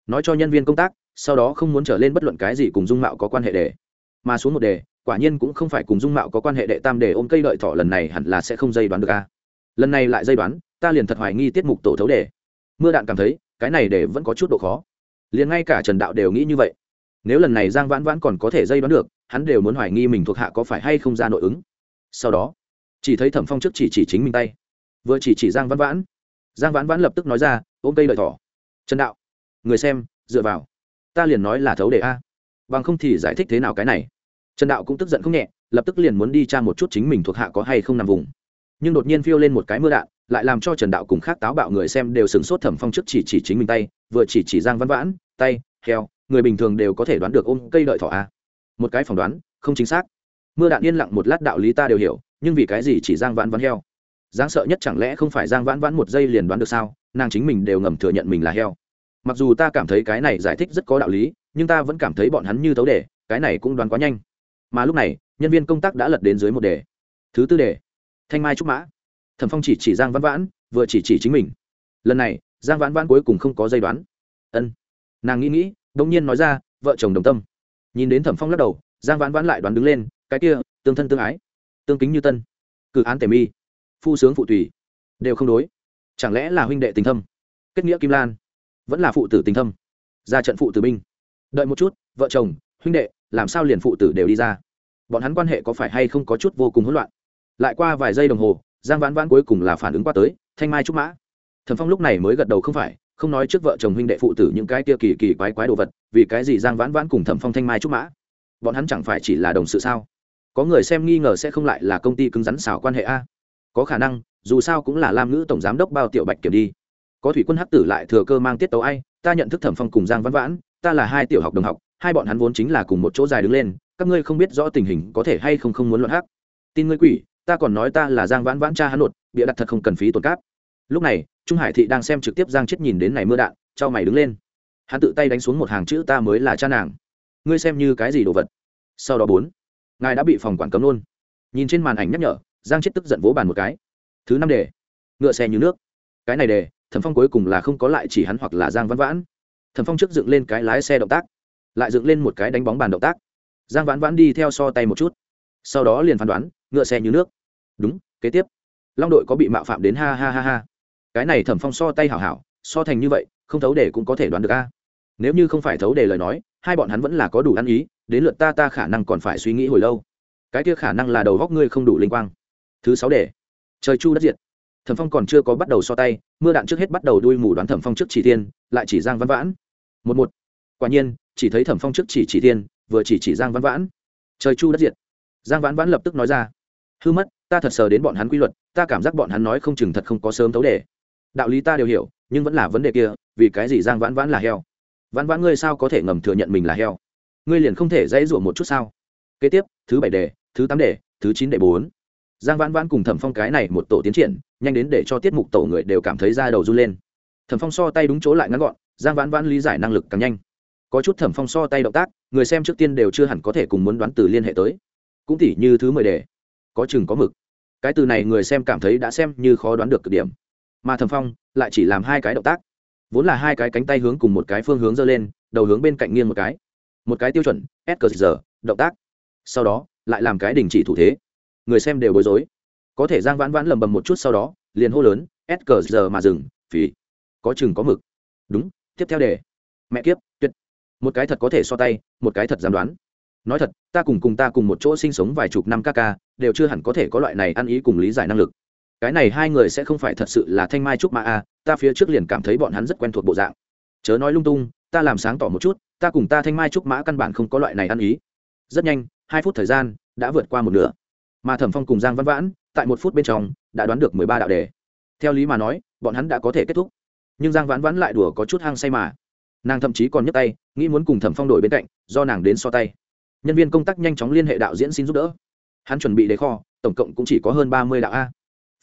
Nói cho nhân viên công tác, sau đó không muốn trở lên bất luận cái gì cùng dung mạo có quan hệ để. Mà xuống một đề, quả nhiên cũng không phải cùng dung mạo có quan hệ đệ tam để ôm cây đợi thỏ lần này hẳn là sẽ không dây đoán được a. Lần này lại dây đoán, ta liền thật hoài nghi tiết mục tổ thấu đề mưa đạn cảm thấy, cái này để vẫn có chút độ khó. Liền ngay cả trần đạo đều nghĩ như vậy. Nếu lần này giang vãn vãn còn có thể dây đoán được, hắn đều muốn hoài nghi mình thuộc hạ có phải hay không ra nội ứng. Sau đó, chỉ thấy thẩm phong trước chỉ chỉ chính mình tay. Vừa chỉ chỉ giang vãn vãn. Giang vãn vãn lập tức nói ra, ôm cây đợi thỏ. Trần đạo, người xem, dựa vào. Ta liền nói là thấu đề a. Bằng không thì giải thích thế nào cái này? Trần đạo cũng tức giận không nhẹ, lập tức liền muốn đi tra một chút chính mình thuộc hạ có hay không nằm vùng. Nhưng đột nhiên phiêu lên một cái mưa đạn lại làm cho trần đạo cùng khác táo bạo người xem đều sửng sốt thẩm phong trước chỉ chỉ chính mình tay, vừa chỉ chỉ giang văn vãn, tay, heo, người bình thường đều có thể đoán được ôm cây đợi thỏ a. Một cái phỏng đoán, không chính xác. Mưa đạn yên lặng một lát đạo lý ta đều hiểu, nhưng vì cái gì chỉ giang vãn vãn heo? Giang sợ nhất chẳng lẽ không phải giang vãn vãn một giây liền đoán được sao? Nàng chính mình đều ngầm thừa nhận mình là heo. Mặc dù ta cảm thấy cái này giải thích rất có đạo lý, nhưng ta vẫn cảm thấy bọn hắn như thấu đề, cái này cũng đoán quá nhanh. Mà lúc này, nhân viên công tác đã lật đến dưới một đề. Thứ tư đề. Thanh mai trúc mã thẩm phong chỉ chỉ giang vãn vãn, vừa chỉ chỉ chính mình. Lần này, giang vãn vãn cuối cùng không có dây đoán. Ân. Nàng nghĩ nghĩ đ ỗ n g nhiên nói ra, vợ chồng đồng tâm. Nhìn đến thẩm phong lắc đầu, giang vãn vãn lại đoán đứng lên, cái kia, tương thân tương ái, tương kính như tân, cử án tề mi, phu sướng phụ tùy, đều không đối. Chẳng lẽ là huynh đệ tình thâm, kết nghĩa kim lan, vẫn là phụ tử tình thâm, ra trận phụ tử binh. Đợi một chút, vợ chồng, huynh đệ, làm sao liền phụ tử đều đi ra. Bọn hắn quan hệ có phải hay không có chút vô cùng hỗn loạn? Lại qua vài giây đồng hồ giang vãn vãn cuối cùng là phản ứng qua tới, thanh mai trúc mã. Thần phong lúc này mới gật đầu không phải, không nói trước vợ chồng huynh đệ phụ tử những cái kia kỳ kỳ quái quái đồ vật, vì cái gì giang vãn vãn cùng thẩm phong thanh mai trúc mã? Bọn hắn chẳng phải chỉ là đồng sự sao? Có người xem nghi ngờ sẽ không lại là công ty cứng rắn xảo quan hệ a? Có khả năng, dù sao cũng là lam ngữ tổng giám đốc bao tiểu bạch kiểm đi. Có thủy quân hắc tử lại thừa cơ mang tiết tấu ai, ta nhận thức thẩm phong cùng giang vãn vãn, ta là hai tiểu học đồng học, hai bọn hắn vốn chính là cùng một chỗ dài đứng lên, các ngươi không biết rõ tình hình có thể hay không không muốn luận hắc. Tin ngươi quỷ ta còn nói ta là giang vãn vãn cha hắn nột, bịa đặt thật không cần phí tổn cáp. Lúc này, trung hải thị đang xem trực tiếp giang chết nhìn đến này mưa đạn cho mày đứng lên. Hắn tự tay đánh xuống một hàng chữ ta mới là cha nàng. Ngươi xem như cái gì đồ vật? Sau đó bốn, ngài đã bị phòng quản cấm luôn. Nhìn trên màn ảnh nhắc nhở, giang chết tức giận vỗ bàn một cái. Thứ năm đề, ngựa xe như nước. Cái này đề, thẩm phong cuối cùng là không có lại chỉ hắn hoặc là giang vãn vãn. Thẩm phong trước dựng lên cái lái xe động tác, lại dựng lên một cái đánh bóng bàn động tác. Giang vãn vãn đi theo so tay một chút. Sau đó liền phán đoán, ngựa xe như nước đúng, kế tiếp. Long đội có bị mạo phạm đến ha ha ha ha. Cái này thẩm phong so tay hảo hảo, so thành như vậy, không thấu đề cũng có thể đoán được a. Nếu như không phải thấu đề lời nói, hai bọn hắn vẫn là có đủ ăn ý, đến lượt ta ta khả năng còn phải suy nghĩ hồi lâu. Cái kia khả năng là đầu góc ngươi không đủ linh quang. Thứ sáu đề. Trời chu đất diệt. Thẩm phong còn chưa có bắt đầu so tay, mưa đạn trước hết bắt đầu đuôi mù đoán thẩm phong trước chỉ tiên lại chỉ giang văn vãn. Một một. Quả nhiên, chỉ thấy thẩm phong trước chỉ chỉ tiên vừa chỉ chỉ giang văn vãn. Trời chu đất diệt. Giang vãn vãn lập tức nói ra. Hư mất ta thật sờ đến bọn hắn quy luật, ta cảm giác bọn hắn nói không chừng thật không có sớm thấu đề. Đạo lý ta đều hiểu, nhưng vẫn là vấn đề kia, vì cái gì giang vãn vãn là heo? Vãn vãn ngươi sao có thể ngầm thừa nhận mình là heo? Ngươi liền không thể dãy rủa một chút sao? Kế tiếp, thứ bảy đề, thứ tám đề, thứ chín đề bốn. Giang vãn vãn cùng thẩm phong cái này một tổ tiến triển, nhanh đến để cho tiết mục tổ người đều cảm thấy da đầu run lên. Thẩm phong so tay đúng chỗ lại ngắn gọn, giang vãn vãn lý giải năng lực càng nhanh. Có chút thẩm phong so tay động tác, người xem trước tiên đều chưa hẳn có thể cùng muốn đoán từ liên hệ tới. Cũng tỉ như thứ mười đề, có chừng có mực cái từ này người xem cảm thấy đã xem như khó đoán được cực điểm. Mà thẩm phong lại chỉ làm hai cái động tác. Vốn là hai cái cánh tay hướng cùng một cái phương hướng giơ lên, đầu hướng bên cạnh nghiêng một cái. Một cái tiêu chuẩn, s cờ giờ động tác. Sau đó, lại làm cái đình chỉ thủ thế. Người xem đều bối rối. Có thể giang vãn vãn lầm bầm một chút sau đó, liền hô lớn, s cờ giờ mà dừng phí có chừng có mực. Đúng, tiếp theo đề. Mẹ kiếp, tuyệt. Một cái thật có thể so tay, một cái thật dám đoán nói thật, ta cùng cùng ta cùng một chỗ sinh sống vài chục năm ca ca, đều chưa hẳn có thể có loại này ăn ý cùng lý giải năng lực. Cái này hai người sẽ không phải thật sự là thanh mai trúc mã a, ta phía trước liền cảm thấy bọn hắn rất quen thuộc bộ dạng. Chớ nói lung tung, ta làm sáng tỏ một chút, ta cùng ta thanh mai trúc mã căn bản không có loại này ăn ý. Rất nhanh, hai phút thời gian đã vượt qua một nửa. Mà thẩm phong cùng giang văn vãn, tại một phút bên trong, đã đoán được mười ba đạo đề. Theo lý mà nói, bọn hắn đã có thể kết thúc. Nhưng giang vãn vãn lại đùa có chút hang say mà. Nàng thậm chí còn nhấc tay, nghĩ muốn cùng thẩm phong đổi bên cạnh, do nàng đến so tay nhân viên công tác nhanh chóng liên hệ đạo diễn xin giúp đỡ. Hắn chuẩn bị đề kho, tổng cộng cũng chỉ có hơn ba mươi đạo a.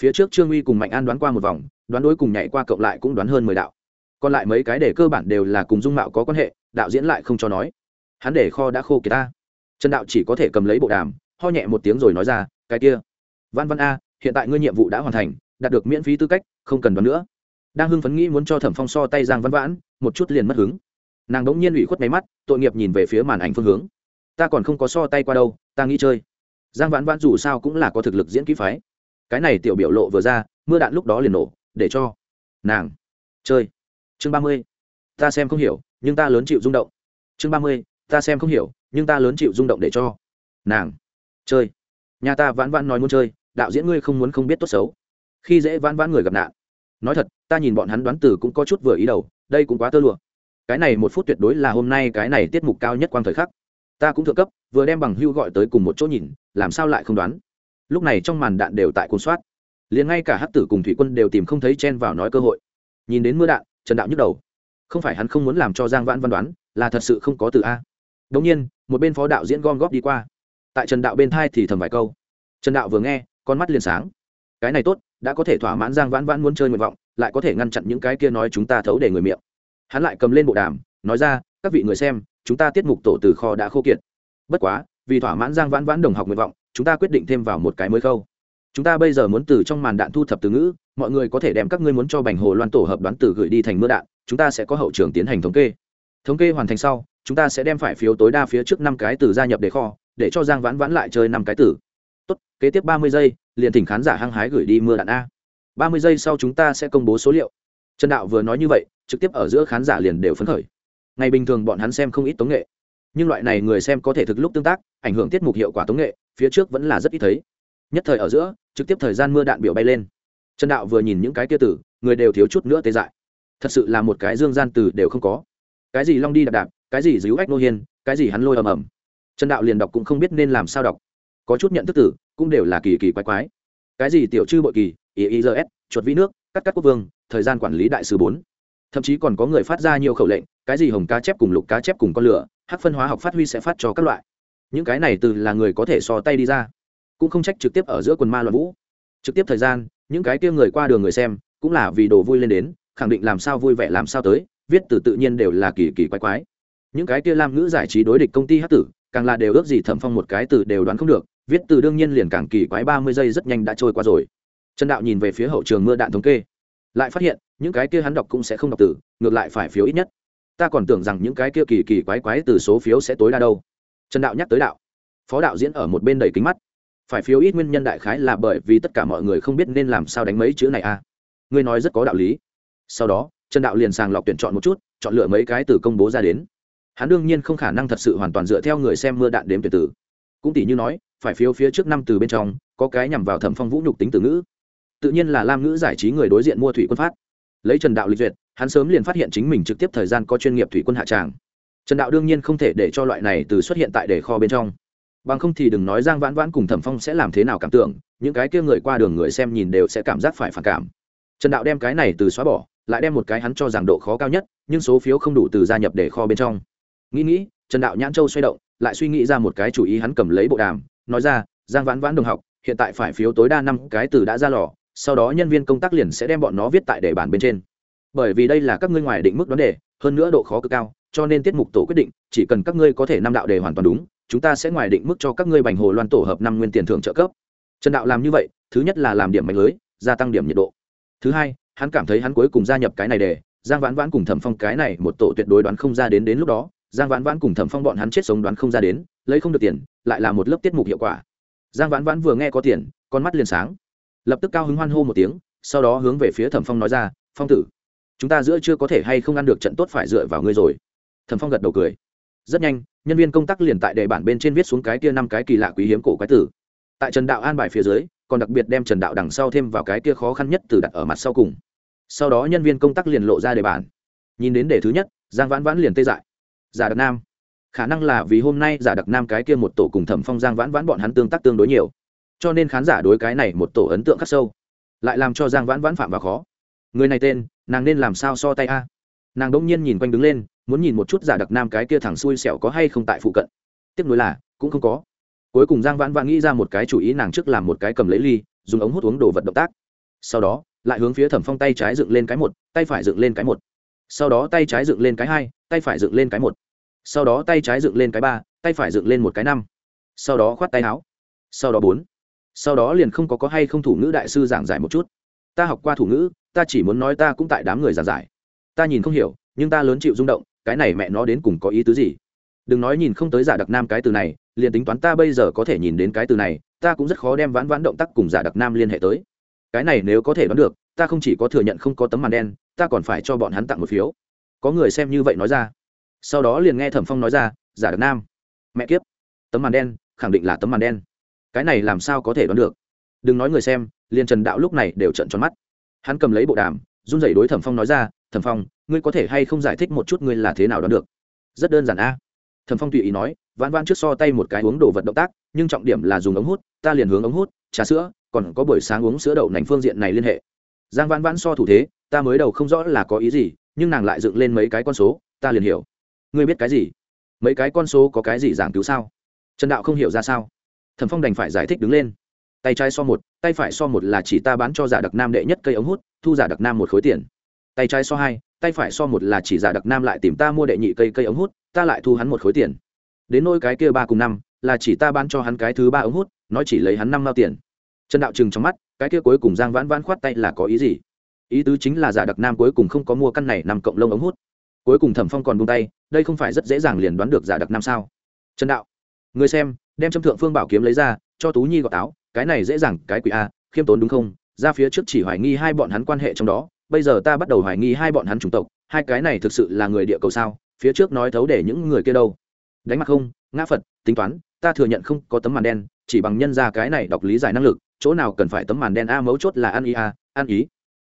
Phía trước trương uy cùng mạnh an đoán qua một vòng, đoán đối cùng nhảy qua cộng lại cũng đoán hơn mười đạo. Còn lại mấy cái để cơ bản đều là cùng dung mạo có quan hệ, đạo diễn lại không cho nói. Hắn để kho đã khô kiệt ta trần đạo chỉ có thể cầm lấy bộ đàm, ho nhẹ một tiếng rồi nói ra, cái kia, văn văn a, hiện tại ngươi nhiệm vụ đã hoàn thành, đạt được miễn phí tư cách, không cần đoán nữa. Đang hưng phấn nghĩ muốn cho thẩm phong so tay giang văn vãn, một chút liền mất hứng. Nàng đ ỗ n g nhiên ủy khuất máy mắt, tội nghiệp nhìn về phía màn ảnh phương hướng ta còn không có so tay qua đâu, ta nghĩ chơi. Giang vãn vãn dù sao cũng là có thực lực diễn kỹ phái. Cái này tiểu biểu lộ vừa ra, mưa đạn lúc đó liền nổ, để cho nàng chơi. Chương ba mươi, ta xem không hiểu, nhưng ta lớn chịu rung động. Chương ba mươi, ta xem không hiểu, nhưng ta lớn chịu rung động để cho nàng chơi. Nhà ta vãn vãn nói muốn chơi, đạo diễn ngươi không muốn không biết tốt xấu. Khi dễ vãn vãn người gặp nạn. Nói thật, ta nhìn bọn hắn đoán từ cũng có chút vừa ý đầu, đây cũng quá tơ lụa. Cái này một phút tuyệt đối là hôm nay cái này tiết mục cao nhất quang thời khắc ta cũng thượng cấp, vừa đem bằng hưu gọi tới cùng một chỗ nhìn, làm sao lại không đoán? Lúc này trong màn đạn đều tại cuốn soát. Liền ngay cả hát tử cùng thủy quân đều tìm không thấy chen vào nói cơ hội. Nhìn đến mưa đạn, trần đạo nhức đầu. Không phải hắn không muốn làm cho giang vãn văn đoán, là thật sự không có từ a. Đống nhiên, một bên phó đạo diễn gom góp đi qua. Tại trần đạo bên thai thì thầm vài câu. Trần đạo vừa nghe, con mắt liền sáng. Cái này tốt, đã có thể thỏa mãn giang vãn vãn muốn chơi nguyện vọng, lại có thể ngăn chặn những cái kia nói chúng ta thấu để người miệng. Hắn lại cầm lên bộ đàm, nói ra các vị người xem, chúng ta tiết mục tổ từ kho đã khô kiệt. Bất quá, vì thỏa mãn giang vãn vãn đồng học nguyện vọng, chúng ta quyết định thêm vào một cái mới khâu. Chúng ta bây giờ muốn từ trong màn đạn thu thập từ ngữ, mọi người có thể đem các ngươi muốn cho bành hồ loan tổ hợp đoán từ gửi đi thành mưa đạn, chúng ta sẽ có hậu trường tiến hành thống kê. Thống kê hoàn thành sau, chúng ta sẽ đem phải phiếu tối đa phía trước năm cái từ gia nhập đề kho, để cho giang vãn vãn lại chơi năm cái từ. Tốt, kế tiếp ba mươi giây, liền thỉnh khán giả hăng hái gửi đi mưa đạn a. ba mươi giây sau chúng ta sẽ công bố số liệu. Trần đạo vừa nói như vậy, trực tiếp ở giữa khán giả liền đều phấn khởi ngày bình thường bọn hắn xem không ít tống nghệ. Nhưng loại này người xem có thể thực lúc tương tác, ảnh hưởng tiết mục hiệu quả tống nghệ, phía trước vẫn là rất ít thấy. Nhất thời ở giữa, trực tiếp thời gian mưa đạn biểu bay lên. Trần đạo vừa nhìn những cái kia tử, người đều thiếu chút nữa tê dại. Thật sự là một cái dương gian từ đều không có. Cái gì long đi đạp đạp, cái gì díu ách nô hiên, cái gì hắn lôi ầm ầm. Trần đạo liền đọc cũng không biết nên làm sao đọc. Có chút nhận thức tử, cũng đều là kỳ kỳ quái quái. Cái gì tiểu chư bội kỳ iis chuột vĩ nước, cắt cắt quốc vương, thời gian quản lý đại sứ bốn thậm chí còn có người phát ra nhiều khẩu lệnh, cái gì hồng cá chép cùng lục cá chép cùng con lửa, hắc phân hóa học phát huy sẽ phát cho các loại. Những cái này từ là người có thể so tay đi ra, cũng không trách trực tiếp ở giữa quần ma loạn vũ. Trực tiếp thời gian, những cái kia người qua đường người xem, cũng là vì đồ vui lên đến, khẳng định làm sao vui vẻ làm sao tới, viết từ tự nhiên đều là kỳ kỳ quái quái. Những cái kia lam ngữ giải trí đối địch công ty hát tử, càng là đều ước gì thẩm phong một cái từ đều đoán không được, viết từ đương nhiên liền càng kỳ quái ba mươi giây rất nhanh đã trôi qua rồi. Trần đạo nhìn về phía hậu trường mưa đạn thống kê, lại phát hiện những cái kia hắn đọc cũng sẽ không đọc từ, ngược lại phải phiếu ít nhất. Ta còn tưởng rằng những cái kia kỳ kỳ quái quái từ số phiếu sẽ tối đa đâu. Trần đạo nhắc tới đạo. Phó đạo diễn ở một bên đầy kính mắt. Phải phiếu ít nguyên nhân đại khái là bởi vì tất cả mọi người không biết nên làm sao đánh mấy chữ này a à. ngươi nói rất có đạo lý. Sau đó, trần đạo liền sàng lọc tuyển chọn một chút, chọn lựa mấy cái từ công bố ra đến. Hắn đương nhiên không khả năng thật sự hoàn toàn dựa theo người xem mưa đạn đếm tuyển tử cũng tỷ như nói, phải phiếu phía trước năm từ bên trong, có cái nhằm vào thẩm phong vũ nhục tính từ ngữ. Tự nhiên là lam ngữ giải trí người đối diện mua thủy quân phát lấy trần đạo lịch duyệt, hắn sớm liền phát hiện chính mình trực tiếp thời gian có chuyên nghiệp thủy quân hạ tràng. Trần đạo đương nhiên không thể để cho loại này từ xuất hiện tại đề kho bên trong. Bằng không thì đừng nói giang vãn vãn cùng thẩm phong sẽ làm thế nào cảm tưởng, những cái kia người qua đường người xem nhìn đều sẽ cảm giác phải phản cảm. Trần đạo đem cái này từ xóa bỏ, lại đem một cái hắn cho rằng độ khó cao nhất, nhưng số phiếu không đủ từ gia nhập để kho bên trong. Nghĩ nghĩ, trần đạo nhãn châu xoay động, lại suy nghĩ ra một cái chủ ý hắn cầm lấy bộ đàm, nói ra, giang vãn vãn đồng học, hiện tại phải phiếu tối đa năm cái từ đã ra lò sau đó nhân viên công tác liền sẽ đem bọn nó viết tại đề bản bên trên. Bởi vì đây là các ngươi ngoài định mức đoán đề, hơn nữa độ khó cực cao, cho nên tiết mục tổ quyết định, chỉ cần các ngươi có thể năm đạo đề hoàn toàn đúng, chúng ta sẽ ngoài định mức cho các ngươi bành hồ loan tổ hợp năm nguyên tiền thưởng trợ cấp. Trần đạo làm như vậy, thứ nhất là làm điểm mạnh lưới, gia tăng điểm nhiệt độ. Thứ hai, hắn cảm thấy hắn cuối cùng gia nhập cái này để giang vãn vãn cùng thẩm phong cái này một tổ tuyệt đối đoán không ra đến đến lúc đó, giang vãn vãn cùng thẩm phong bọn hắn chết sống đoán không ra đến, lấy không được tiền, lại là một lớp tiết mục hiệu quả. Giang vãn vãn vừa nghe có tiền, con mắt liền sáng lập tức cao hứng hoan hô một tiếng, sau đó hướng về phía thẩm phong nói ra, phong tử, chúng ta giữa chưa có thể hay không ăn được trận tốt phải dựa vào ngươi rồi. Thẩm phong gật đầu cười. Rất nhanh, nhân viên công tác liền tại đề bản bên trên viết xuống cái kia năm cái kỳ lạ quý hiếm cổ quái tử. Tại trần đạo an bài phía dưới, còn đặc biệt đem trần đạo đằng sau thêm vào cái kia khó khăn nhất từ đặt ở mặt sau cùng. Sau đó nhân viên công tác liền lộ ra đề bản. Nhìn đến đề thứ nhất, giang vãn vãn liền tê dại. Giả đặc nam. Khả năng là vì hôm nay giả đặc nam cái kia một tổ cùng thẩm phong giang vãn vãn bọn hắn tương tác tương đối nhiều cho nên khán giả đối cái này một tổ ấn tượng khắc sâu, lại làm cho giang vãn vãn phạm vào khó. Người này tên, nàng nên làm sao so tay a? Nàng đông nhiên nhìn quanh đứng lên, muốn nhìn một chút giả đặc nam cái kia thẳng xui xẻo có hay không tại phụ cận. Tiếp nối là, cũng không có. Cuối cùng giang vãn vãn nghĩ ra một cái chủ ý nàng trước làm một cái cầm lấy ly, dùng ống hút uống đồ vật động tác. Sau đó, lại hướng phía thẩm phong tay trái dựng lên cái một, tay phải dựng lên cái một. Sau đó tay trái dựng lên cái hai, tay phải dựng lên cái một. Sau đó tay trái dựng lên cái ba, tay phải dựng lên một cái năm. Sau đó khoát tay áo. Sau đó bốn sau đó liền không có có hay không thủ ngữ đại sư giảng giải một chút. Ta học qua thủ ngữ, ta chỉ muốn nói ta cũng tại đám người giảng giải. Ta nhìn không hiểu, nhưng ta lớn chịu rung động, cái này mẹ nó đến cùng có ý tứ gì? Đừng nói nhìn không tới giả đặc nam cái từ này, liền tính toán ta bây giờ có thể nhìn đến cái từ này, ta cũng rất khó đem vãn vãn động tác cùng giả đặc nam liên hệ tới. Cái này nếu có thể đoán được, ta không chỉ có thừa nhận không có tấm màn đen, ta còn phải cho bọn hắn tặng một phiếu. Có người xem như vậy nói ra. Sau đó liền nghe thẩm phong nói ra, giả đặc nam, mẹ kiếp, tấm màn đen khẳng định là tấm màn đen cái này làm sao có thể đoán được? Đừng nói người xem, liền trần đạo lúc này đều trận tròn mắt. Hắn cầm lấy bộ đàm, run rẩy đối thẩm phong nói ra, thẩm phong, ngươi có thể hay không giải thích một chút ngươi là thế nào đoán được? Rất đơn giản a. Thẩm phong tùy ý nói, vãn vãn trước so tay một cái uống đồ vật động tác, nhưng trọng điểm là dùng ống hút, ta liền hướng ống hút, trà sữa, còn có buổi sáng uống sữa đậu nành phương diện này liên hệ. Giang vãn vãn so thủ thế, ta mới đầu không rõ là có ý gì, nhưng nàng lại dựng lên mấy cái con số, ta liền hiểu. Ngươi biết cái gì? Mấy cái con số có cái gì giảng cứu sao? Trần đạo không hiểu ra sao thẩm phong đành phải giải thích đứng lên. Tay trái so một, tay phải so một là chỉ ta bán cho giả đặc nam đệ nhất cây ống hút, thu giả đặc nam một khối tiền. Tay trái so hai, tay phải so một là chỉ giả đặc nam lại tìm ta mua đệ nhị cây cây ống hút, ta lại thu hắn một khối tiền. Đến nôi cái kia ba cùng năm, là chỉ ta bán cho hắn cái thứ ba ống hút, nói chỉ lấy hắn năm mao tiền. Trần đạo trừng trong mắt, cái kia cuối cùng giang vãn vãn khoát tay là có ý gì? Ý tứ chính là giả đặc nam cuối cùng không có mua căn này nằm cộng lông ống hút. Cuối cùng thẩm phong còn buông tay, đây không phải rất dễ dàng liền đoán được giả đặc nam sao? Trần đạo, người xem đem châm thượng phương bảo kiếm lấy ra, cho tú nhi gọt áo, cái này dễ dàng, cái quỷ a, khiêm tốn đúng không? Ra phía trước chỉ hoài nghi hai bọn hắn quan hệ trong đó, bây giờ ta bắt đầu hoài nghi hai bọn hắn chủng tộc, hai cái này thực sự là người địa cầu sao? Phía trước nói thấu để những người kia đâu? Đánh mặt không? Ngã phật, tính toán, ta thừa nhận không có tấm màn đen, chỉ bằng nhân ra cái này đọc lý giải năng lực, chỗ nào cần phải tấm màn đen a, mấu chốt là ăn ý a, ăn ý.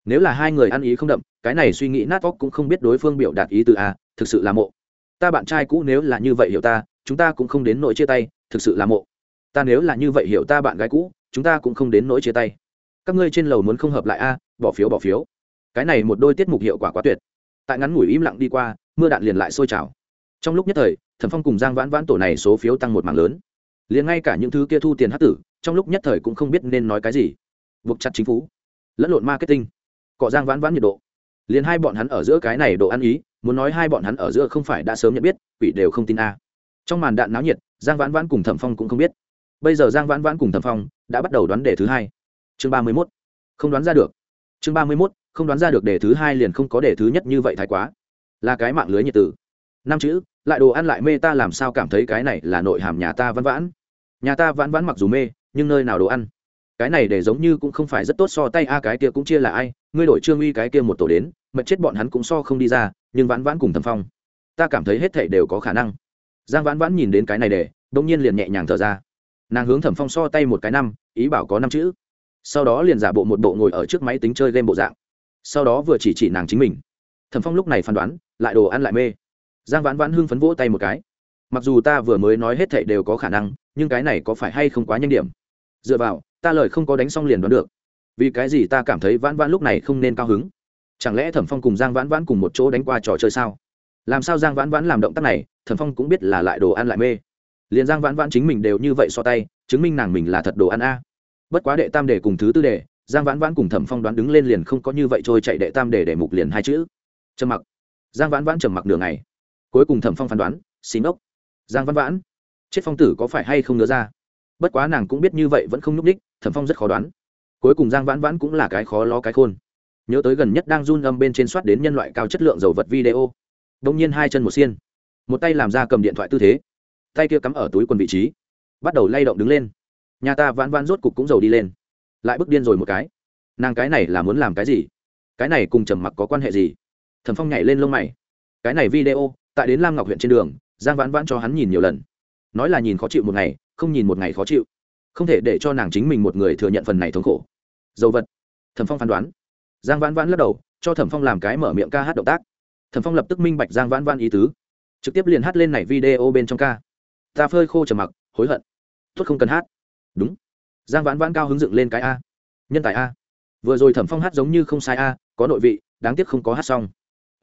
Nếu là hai người ăn ý không đậm, cái này suy nghĩ nát vóc cũng không biết đối phương biểu đạt ý từ a, thực sự là mộ. Ta bạn trai cũ nếu là như vậy hiểu ta chúng ta cũng không đến nỗi chia tay, thực sự là mộ. Ta nếu là như vậy hiểu ta bạn gái cũ, chúng ta cũng không đến nỗi chia tay. Các ngươi trên lầu muốn không hợp lại a, bỏ phiếu bỏ phiếu. Cái này một đôi tiết mục hiệu quả quá tuyệt. Tại ngắn ngủi im lặng đi qua, mưa đạn liền lại sôi trào. Trong lúc nhất thời, thẩm phong cùng giang vãn vãn tổ này số phiếu tăng một mảng lớn. Liền ngay cả những thứ kia thu tiền hát tử, trong lúc nhất thời cũng không biết nên nói cái gì. Buộc chặt chính phủ. Lẫn lộn marketing. Cọ giang vãn vãn nhiệt độ. Liền hai bọn hắn ở giữa cái này độ ăn ý, muốn nói hai bọn hắn ở giữa không phải đã sớm nhận biết, quỷ đều không tin a trong màn đạn náo nhiệt, giang vãn vãn cùng thẩm phong cũng không biết. Bây giờ giang vãn vãn cùng thẩm phong đã bắt đầu đoán đề thứ hai. Chương ba mươi mốt. Không đoán ra được. Chương ba mươi mốt, không đoán ra được đề thứ hai liền không có đề thứ nhất như vậy thái quá. Là cái mạng lưới nhiệt tử. Năm chữ, lại đồ ăn lại mê ta làm sao cảm thấy cái này là nội hàm nhà ta vãn vãn. Nhà ta vãn vãn mặc dù mê, nhưng nơi nào đồ ăn? Cái này để giống như cũng không phải rất tốt so tay a à, cái kia cũng chia là ai? Ngươi đổi trương uy cái kia một tổ đến mật chết bọn hắn cũng so không đi ra, nhưng vãn vãn cùng thầm phong, ta cảm thấy hết thảy đều có khả năng giang vãn vãn nhìn đến cái này để đông nhiên liền nhẹ nhàng thở ra. Nàng hướng thẩm phong so tay một cái năm, ý bảo có năm chữ. Sau đó liền giả bộ một bộ ngồi ở trước máy tính chơi game bộ dạng. Sau đó vừa chỉ chỉ nàng chính mình. Thẩm phong lúc này phán đoán, lại đồ ăn lại mê. Giang vãn vãn hưng phấn vỗ tay một cái. Mặc dù ta vừa mới nói hết thảy đều có khả năng, nhưng cái này có phải hay không quá nhanh điểm? Dựa vào, ta lời không có đánh xong liền đoán được. Vì cái gì ta cảm thấy vãn vãn lúc này không nên cao hứng? Chẳng lẽ thẩm phong cùng giang vãn vãn cùng một chỗ đánh qua trò chơi sao? Làm sao giang vãn vãn làm động tác này thẩm phong cũng biết là lại đồ ăn lại mê. Liền giang vãn vãn chính mình đều như vậy so tay, chứng minh nàng mình là thật đồ ăn a. Bất quá đệ tam đề cùng thứ tư đề, giang vãn vãn cùng thẩm phong đoán đứng lên liền không có như vậy trôi chạy đệ tam đề để mục liền hai chữ. Trầm mặc. Giang vãn vãn trầm mặc nửa ngày. Cuối cùng thẩm phong phán đoán, xin ốc giang vãn vãn, chết phong tử có phải hay không ngớ ra? Bất quá nàng cũng biết như vậy vẫn không nhúc ních thẩm phong rất khó đoán. Cuối cùng giang vãn vãn cũng là cái khó lo cái khôn. Nhớ tới gần nhất đang run âm bên trên soát đến nhân loại cao chất lượng dầu vật video đông nhiên hai chân một xiên. Một tay làm ra cầm điện thoại tư thế. Tay kia cắm ở túi quần vị trí. Bắt đầu lay động đứng lên. Nhà ta vãn vãn rốt cục cũng giàu đi lên. Lại bước điên rồi một cái. Nàng cái này là muốn làm cái gì? Cái này cùng trầm mặc có quan hệ gì? Thẩm phong nhảy lên lông mày. Cái này video, tại đến lam ngọc huyện trên đường, giang vãn vãn cho hắn nhìn nhiều lần. Nói là nhìn khó chịu một ngày, không nhìn một ngày khó chịu. Không thể để cho nàng chính mình một người thừa nhận phần này thống khổ. Dầu vật. Thẩm phong phán đoán. Giang vãn vãn lắc đầu, cho thẩm phong làm cái mở miệng ca hát động tác thẩm phong lập tức minh bạch giang vãn vãn ý tứ, trực tiếp liền hát lên này video bên trong ca. Ta phơi khô trầm mặc, hối hận. Tuất không cần hát. Đúng. Giang vãn vãn cao hứng dựng lên cái a. Nhân tài a. Vừa rồi thẩm phong hát giống như không sai a, có nội vị, đáng tiếc không có hát xong.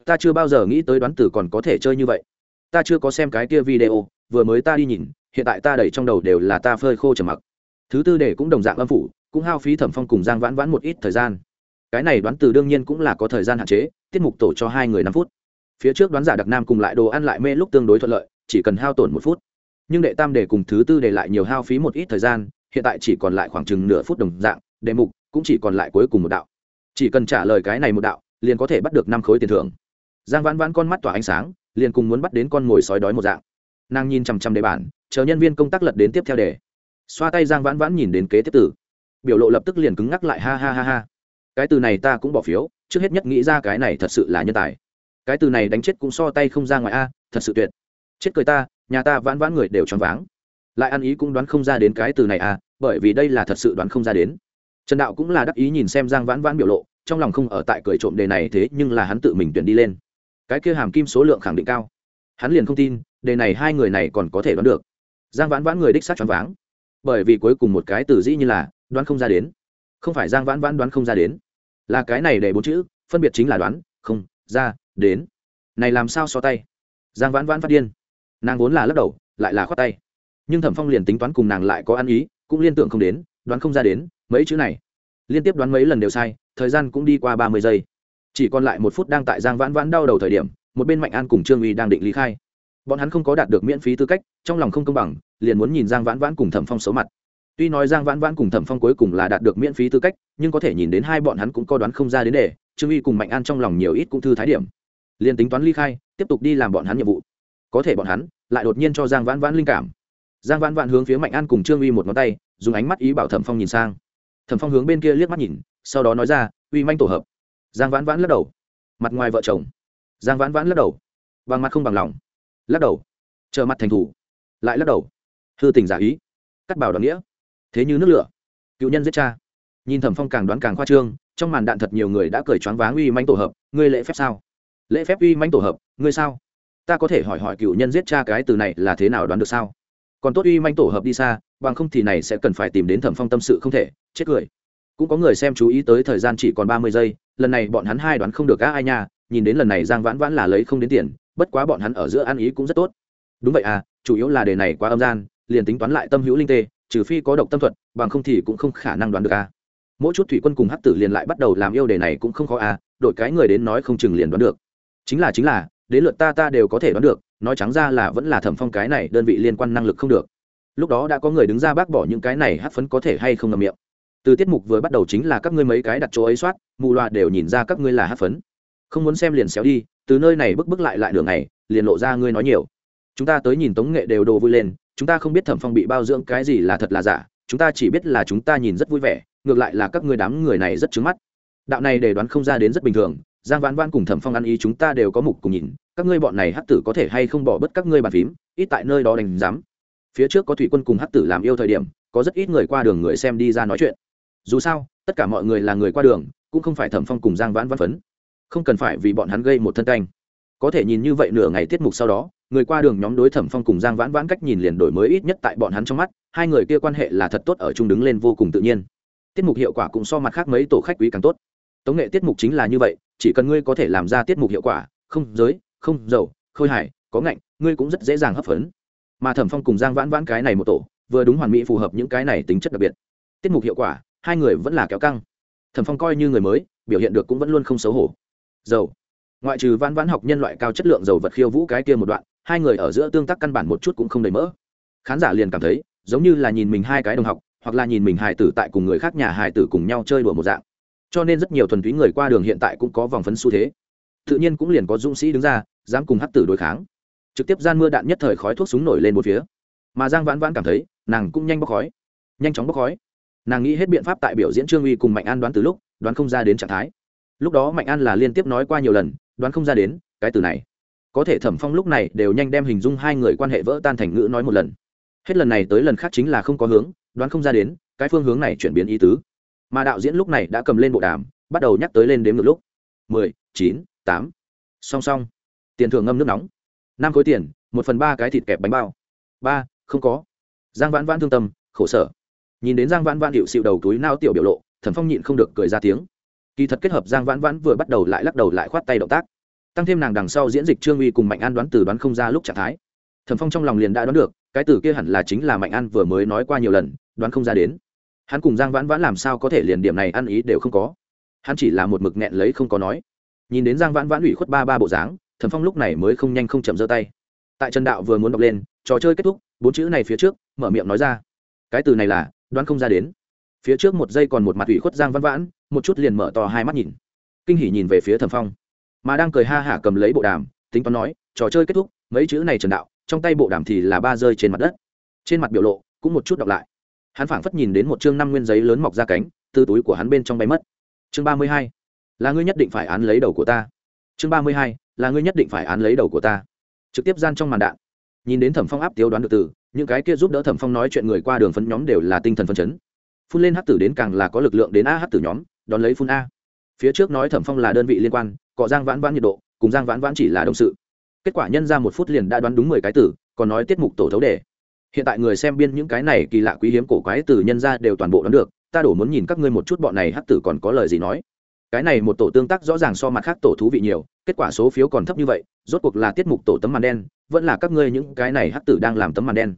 Ta chưa bao giờ nghĩ tới đoán tử còn có thể chơi như vậy. Ta chưa có xem cái kia video, vừa mới ta đi nhìn, hiện tại ta đẩy trong đầu đều là ta phơi khô trầm mặc. Thứ tư để cũng đồng dạng âm phủ, cũng hao phí thẩm phong cùng giang vãn vãn một ít thời gian. Cái này đoán từ đương nhiên cũng là có thời gian hạn chế tiết mục tổ cho hai người năm phút. Phía trước đoán giả đặc nam cùng lại đồ ăn lại mê lúc tương đối thuận lợi, chỉ cần hao tổn một phút. Nhưng đệ tam để cùng thứ tư để lại nhiều hao phí một ít thời gian, hiện tại chỉ còn lại khoảng chừng nửa phút đồng dạng đề mục cũng chỉ còn lại cuối cùng một đạo. Chỉ cần trả lời cái này một đạo, liền có thể bắt được năm khối tiền thưởng. Giang vãn vãn con mắt tỏa ánh sáng, liền cùng muốn bắt đến con mồi sói đói một dạng. Nàng nhìn chằm chằm đề bản, chờ nhân viên công tác lật đến tiếp theo đề. Xoa tay giang vãn vãn nhìn đến kế tiếp tử biểu lộ lập tức liền cứng ngắc lại, ha ha ha ha. Cái từ này ta cũng bỏ phiếu trước hết nhất nghĩ ra cái này thật sự là nhân tài. Cái từ này đánh chết cũng so tay không ra ngoài a, thật sự tuyệt. Chết cười ta, nhà ta vãn vãn người đều choáng váng. Lại ăn ý cũng đoán không ra đến cái từ này à bởi vì đây là thật sự đoán không ra đến. Trần đạo cũng là đắc ý nhìn xem giang vãn vãn biểu lộ, trong lòng không ở tại cười trộm đề này thế nhưng là hắn tự mình tuyển đi lên. Cái kia hàm kim số lượng khẳng định cao. Hắn liền không tin, đề này hai người này còn có thể đoán được. Giang vãn vãn người đích xác choáng váng. Bởi vì cuối cùng một cái từ dĩ như là, đoán không ra đến. Không phải giang vãn vãn đoán không ra đến là cái này để bốn chữ, phân biệt chính là đoán, không, ra, đến. Này làm sao so tay? Giang vãn vãn phát điên. Nàng vốn là lắc đầu, lại là khoát tay. Nhưng thẩm phong liền tính toán cùng nàng lại có ăn ý, cũng liên tưởng không đến, đoán không ra đến, mấy chữ này. Liên tiếp đoán mấy lần đều sai, thời gian cũng đi qua ba mươi giây. Chỉ còn lại một phút đang tại giang vãn vãn đau đầu thời điểm, một bên mạnh an cùng trương uy đang định lý khai. Bọn hắn không có đạt được miễn phí tư cách, trong lòng không công bằng, liền muốn nhìn giang vãn vãn cùng thẩm phong xấu mặt tuy nói giang vãn vãn cùng thẩm phong cuối cùng là đạt được miễn phí tư cách, nhưng có thể nhìn đến hai bọn hắn cũng có đoán không ra đến để trương uy cùng mạnh an trong lòng nhiều ít cũng thư thái điểm. Liền tính toán ly khai, tiếp tục đi làm bọn hắn nhiệm vụ. Có thể bọn hắn lại đột nhiên cho giang vãn vãn linh cảm. Giang vãn vãn hướng phía mạnh an cùng trương uy một ngón tay, dùng ánh mắt ý bảo thẩm phong nhìn sang. Thẩm phong hướng bên kia liếc mắt nhìn, sau đó nói ra, uy manh tổ hợp. Giang vãn vãn lắc đầu. Mặt ngoài vợ chồng. Giang vãn vãn lắc đầu. Bằng mặt không bằng lòng. Lắc đầu. Chờ mặt thành thủ. Lại lắc đầu. Hư tình giả ý. Cắt bảo đoàn nghĩa thế như nước lửa. Cựu nhân giết cha. Nhìn thẩm phong càng đoán càng khoa trương, trong màn đạn thật nhiều người đã cởi choáng váng uy manh tổ hợp, ngươi lễ phép sao? Lễ phép uy manh tổ hợp, ngươi sao? Ta có thể hỏi hỏi cựu nhân giết cha cái từ này là thế nào đoán được sao? Còn tốt uy manh tổ hợp đi xa, bằng không thì này sẽ cần phải tìm đến thẩm phong tâm sự không thể, chết cười. Cũng có người xem chú ý tới thời gian chỉ còn ba mươi giây, lần này bọn hắn hai đoán không được á ai nha, nhìn đến lần này giang vãn vãn là lấy không đến tiền, bất quá bọn hắn ở giữa ăn ý cũng rất tốt. Đúng vậy à chủ yếu là đề này quá âm gian, liền tính toán lại tâm hữu linh tê trừ phi có độc tâm thuật, bằng không thì cũng không khả năng đoán được à mỗi chút thủy quân cùng hắc tử liền lại bắt đầu làm yêu đề này cũng không khó à đội cái người đến nói không chừng liền đoán được. Chính là chính là, đến lượt ta ta đều có thể đoán được, nói trắng ra là vẫn là thẩm phong cái này đơn vị liên quan năng lực không được. Lúc đó đã có người đứng ra bác bỏ những cái này hát phấn có thể hay không ngầm miệng. Từ tiết mục vừa bắt đầu chính là các ngươi mấy cái đặt chỗ ấy soát, mù loà đều nhìn ra các ngươi là hát phấn. Không muốn xem liền xéo đi, từ nơi này bước bước lại lại đường này, liền lộ ra ngươi nói nhiều. Chúng ta tới nhìn tống nghệ đều đồ vui lên chúng ta không biết thẩm phong bị bao dưỡng cái gì là thật là giả, chúng ta chỉ biết là chúng ta nhìn rất vui vẻ, ngược lại là các ngươi đám người này rất trứng mắt. Đạo này để đoán không ra đến rất bình thường, giang vãn vãn cùng thẩm phong ăn ý chúng ta đều có mục cùng nhìn, các ngươi bọn này hắc tử có thể hay không bỏ bớt các ngươi bàn phím, ít tại nơi đó đánh giám. Phía trước có thủy quân cùng hắc tử làm yêu thời điểm, có rất ít người qua đường người xem đi ra nói chuyện. Dù sao, tất cả mọi người là người qua đường, cũng không phải thẩm phong cùng giang vãn vãn phấn. Không cần phải vì bọn hắn gây một thân canh. Có thể nhìn như vậy nửa ngày tiết mục sau đó người qua đường nhóm đối thẩm phong cùng giang vãn vãn cách nhìn liền đổi mới ít nhất tại bọn hắn trong mắt, hai người kia quan hệ là thật tốt ở chung đứng lên vô cùng tự nhiên. Tiết mục hiệu quả cũng so mặt khác mấy tổ khách quý càng tốt. Tống nghệ tiết mục chính là như vậy, chỉ cần ngươi có thể làm ra tiết mục hiệu quả, không giới, không giàu khôi hài, có ngạnh, ngươi cũng rất dễ dàng hấp phấn. Mà thẩm phong cùng giang vãn vãn cái này một tổ, vừa đúng hoàn mỹ phù hợp những cái này tính chất đặc biệt. Tiết mục hiệu quả, hai người vẫn là kéo căng. Thẩm phong coi như người mới, biểu hiện được cũng vẫn luôn không xấu hổ. Dầu. Ngoại trừ vãn vãn học nhân loại cao chất lượng dầu vật khiêu vũ cái kia một đoạn hai người ở giữa tương tác căn bản một chút cũng không đầy mỡ. Khán giả liền cảm thấy, giống như là nhìn mình hai cái đồng học, hoặc là nhìn mình hài tử tại cùng người khác nhà hài tử cùng nhau chơi đùa một dạng. Cho nên rất nhiều thuần túy người qua đường hiện tại cũng có vòng phấn xu thế. Tự nhiên cũng liền có dũng sĩ đứng ra, dám cùng hắc tử đối kháng. Trực tiếp gian mưa đạn nhất thời khói thuốc súng nổi lên một phía. Mà giang vãn vãn cảm thấy, nàng cũng nhanh bốc khói. Nhanh chóng bốc khói. Nàng nghĩ hết biện pháp tại biểu diễn trương uy cùng mạnh an đoán từ lúc, đoán không ra đến trạng thái. Lúc đó mạnh an là liên tiếp nói qua nhiều lần, đoán không ra đến, cái từ này có thể thẩm phong lúc này đều nhanh đem hình dung hai người quan hệ vỡ tan thành ngữ nói một lần. Hết lần này tới lần khác chính là không có hướng, đoán không ra đến, cái phương hướng này chuyển biến ý tứ. Mà đạo diễn lúc này đã cầm lên bộ đàm, bắt đầu nhắc tới lên đếm ngược lúc. Mười, chín, tám. Song song. Tiền thưởng ngâm nước nóng. Năm khối tiền, một phần ba cái thịt kẹp bánh bao. Ba, không có. Giang vãn vãn thương tâm, khổ sở. Nhìn đến giang vãn vãn hiệu xịu đầu túi nao tiểu biểu lộ, thẩm phong nhịn không được cười ra tiếng. Kỳ thật kết hợp giang vãn vãn vừa bắt đầu lại lắc đầu lại khoát tay động tác tăng thêm nàng đằng sau diễn dịch trương uy cùng mạnh an đoán từ đoán không ra lúc trạng thái. Thẩm phong trong lòng liền đã đoán được, cái từ kia hẳn là chính là mạnh an vừa mới nói qua nhiều lần, đoán không ra đến. Hắn cùng giang vãn vãn làm sao có thể liền điểm này ăn ý đều không có. Hắn chỉ là một mực nghẹn lấy không có nói. Nhìn đến giang vãn vãn ủy khuất ba ba bộ dáng, thẩm phong lúc này mới không nhanh không chậm giơ tay. Tại trần đạo vừa muốn đọc lên, trò chơi kết thúc, bốn chữ này phía trước, mở miệng nói ra. Cái từ này là, đoán không ra đến. Phía trước một giây còn một mặt ủy khuất giang vãn vãn, một chút liền mở to hai mắt nhìn. Kinh hỉ nhìn về phía thẩm phong mà đang cười ha hả cầm lấy bộ đàm, tính toán nói, trò chơi kết thúc, mấy chữ này trần đạo, trong tay bộ đàm thì là ba rơi trên mặt đất. Trên mặt biểu lộ, cũng một chút đọc lại. Hắn phảng phất nhìn đến một chương năm nguyên giấy lớn mọc ra cánh, từ túi của hắn bên trong bay mất. Chương ba mươi hai, là ngươi nhất định phải án lấy đầu của ta. Chương ba mươi hai, là ngươi nhất định phải án lấy đầu của ta. Trực tiếp gian trong màn đạn, nhìn đến thẩm phong áp tiêu đoán được từ, những cái kia giúp đỡ thẩm phong nói chuyện người qua đường phấn nhóm đều là tinh thần phấn chấn. Phun lên hát tử đến càng là có lực lượng đến a hát tử nhóm, đón lấy phun a phía trước nói thẩm phong là đơn vị liên quan, cọ giang vãn vãn nhiệt độ, cùng giang vãn vãn chỉ là đồng sự. Kết quả nhân ra một phút liền đã đoán đúng mười cái tử, còn nói tiết mục tổ thấu đề. Hiện tại người xem biên những cái này kỳ lạ quý hiếm cổ quái từ nhân ra đều toàn bộ đoán được, ta đổ muốn nhìn các ngươi một chút bọn này hắc tử còn có lời gì nói. Cái này một tổ tương tác rõ ràng so mặt khác tổ thú vị nhiều, kết quả số phiếu còn thấp như vậy, rốt cuộc là tiết mục tổ tấm màn đen, vẫn là các ngươi những cái này hắc tử đang làm tấm màn đen.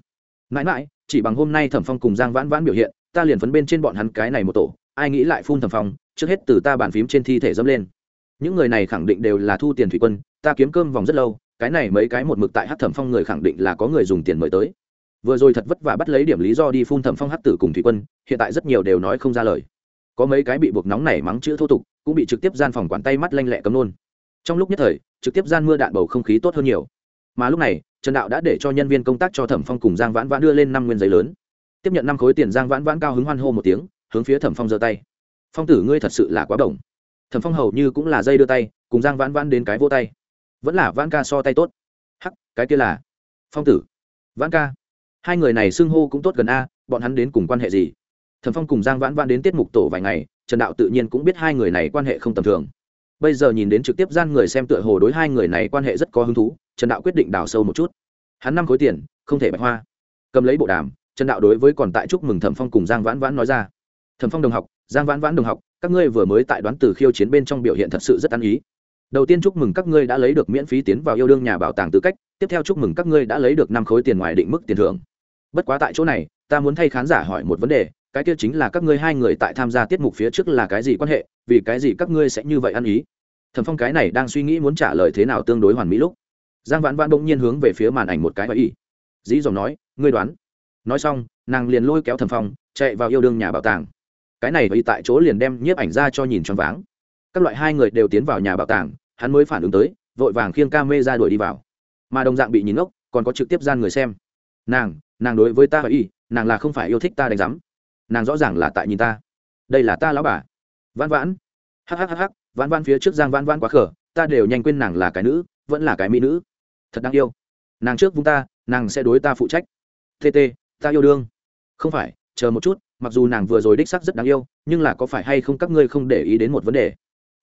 Mãi mãi, chỉ bằng hôm nay thẩm phong cùng giang vãn vãn biểu hiện, ta liền phấn bên trên bọn hắn cái này một tổ ai nghĩ lại phun thẩm phong, trước hết từ ta bàn phím trên thi thể dâm lên. Những người này khẳng định đều là thu tiền thủy quân, ta kiếm cơm vòng rất lâu, cái này mấy cái một mực tại hát thẩm phong người khẳng định là có người dùng tiền mời tới. Vừa rồi thật vất vả bắt lấy điểm lý do đi phun thẩm phong hát tử cùng thủy quân, hiện tại rất nhiều đều nói không ra lời. Có mấy cái bị buộc nóng này mắng chữ thô tục, cũng bị trực tiếp gian phòng quản tay mắt lanh lẹ cấm nôn trong lúc nhất thời, trực tiếp gian mưa đạn bầu không khí tốt hơn nhiều. Mà lúc này, trần đạo đã để cho nhân viên công tác cho thẩm phong cùng giang vãn vãn đưa lên năm nguyên giấy lớn. Tiếp nhận năm khối tiền, giang vãn vãn cao hứng hoan hô một tiếng hướng phía thẩm phong giơ tay phong tử ngươi thật sự là quá đồng thẩm phong hầu như cũng là dây đưa tay cùng giang vãn vãn đến cái vô tay vẫn là vãn ca so tay tốt hắc cái kia là phong tử vãn ca hai người này xưng hô cũng tốt gần a bọn hắn đến cùng quan hệ gì thẩm phong cùng giang vãn vãn đến tiết mục tổ vài ngày trần đạo tự nhiên cũng biết hai người này quan hệ không tầm thường bây giờ nhìn đến trực tiếp gian người xem tựa hồ đối hai người này quan hệ rất có hứng thú trần đạo quyết định đào sâu một chút hắn năm khối tiền không thể bạch hoa cầm lấy bộ đàm trần đạo đối với còn tại chúc mừng thẩm phong cùng giang vãn vãn nói ra thẩm phong đồng học, giang vãn vãn đồng học, các ngươi vừa mới tại đoán từ khiêu chiến bên trong biểu hiện thật sự rất ăn ý. Đầu tiên chúc mừng các ngươi đã lấy được miễn phí tiến vào yêu đương nhà bảo tàng tư cách, tiếp theo chúc mừng các ngươi đã lấy được năm khối tiền ngoài định mức tiền thưởng. Bất quá tại chỗ này, ta muốn thay khán giả hỏi một vấn đề, cái kia chính là các ngươi hai người tại tham gia tiết mục phía trước là cái gì quan hệ, vì cái gì các ngươi sẽ như vậy ăn ý? Thẩm phong cái này đang suy nghĩ muốn trả lời thế nào tương đối hoàn mỹ lúc, giang vãn vãn bỗng nhiên hướng về phía màn ảnh một cái và ý. Dĩ dòng nói, ngươi đoán. Nói xong, nàng liền lôi kéo thẩm phong, chạy vào yêu đương nhà bảo tàng cái này y tại chỗ liền đem nhiếp ảnh ra cho nhìn choáng váng. Các loại hai người đều tiến vào nhà bảo tàng, hắn mới phản ứng tới, vội vàng khiêng ca mê ra đuổi đi vào. Mà đồng dạng bị nhìn ngốc, còn có trực tiếp gian người xem. Nàng nàng đối với ta và y, nàng là không phải yêu thích ta đánh giám. Nàng rõ ràng là tại nhìn ta. Đây là ta lão bà. Vãn vãn. Hhhh vãn vãn phía trước giang vãn vãn quá khở ta đều nhanh quên nàng là cái nữ, vẫn là cái mỹ nữ. Thật đáng yêu. Nàng trước vung ta, nàng sẽ đối ta phụ trách. Tt ta yêu đương. Không phải, chờ một chút mặc dù nàng vừa rồi đích sắc rất đáng yêu nhưng là có phải hay không các ngươi không để ý đến một vấn đề?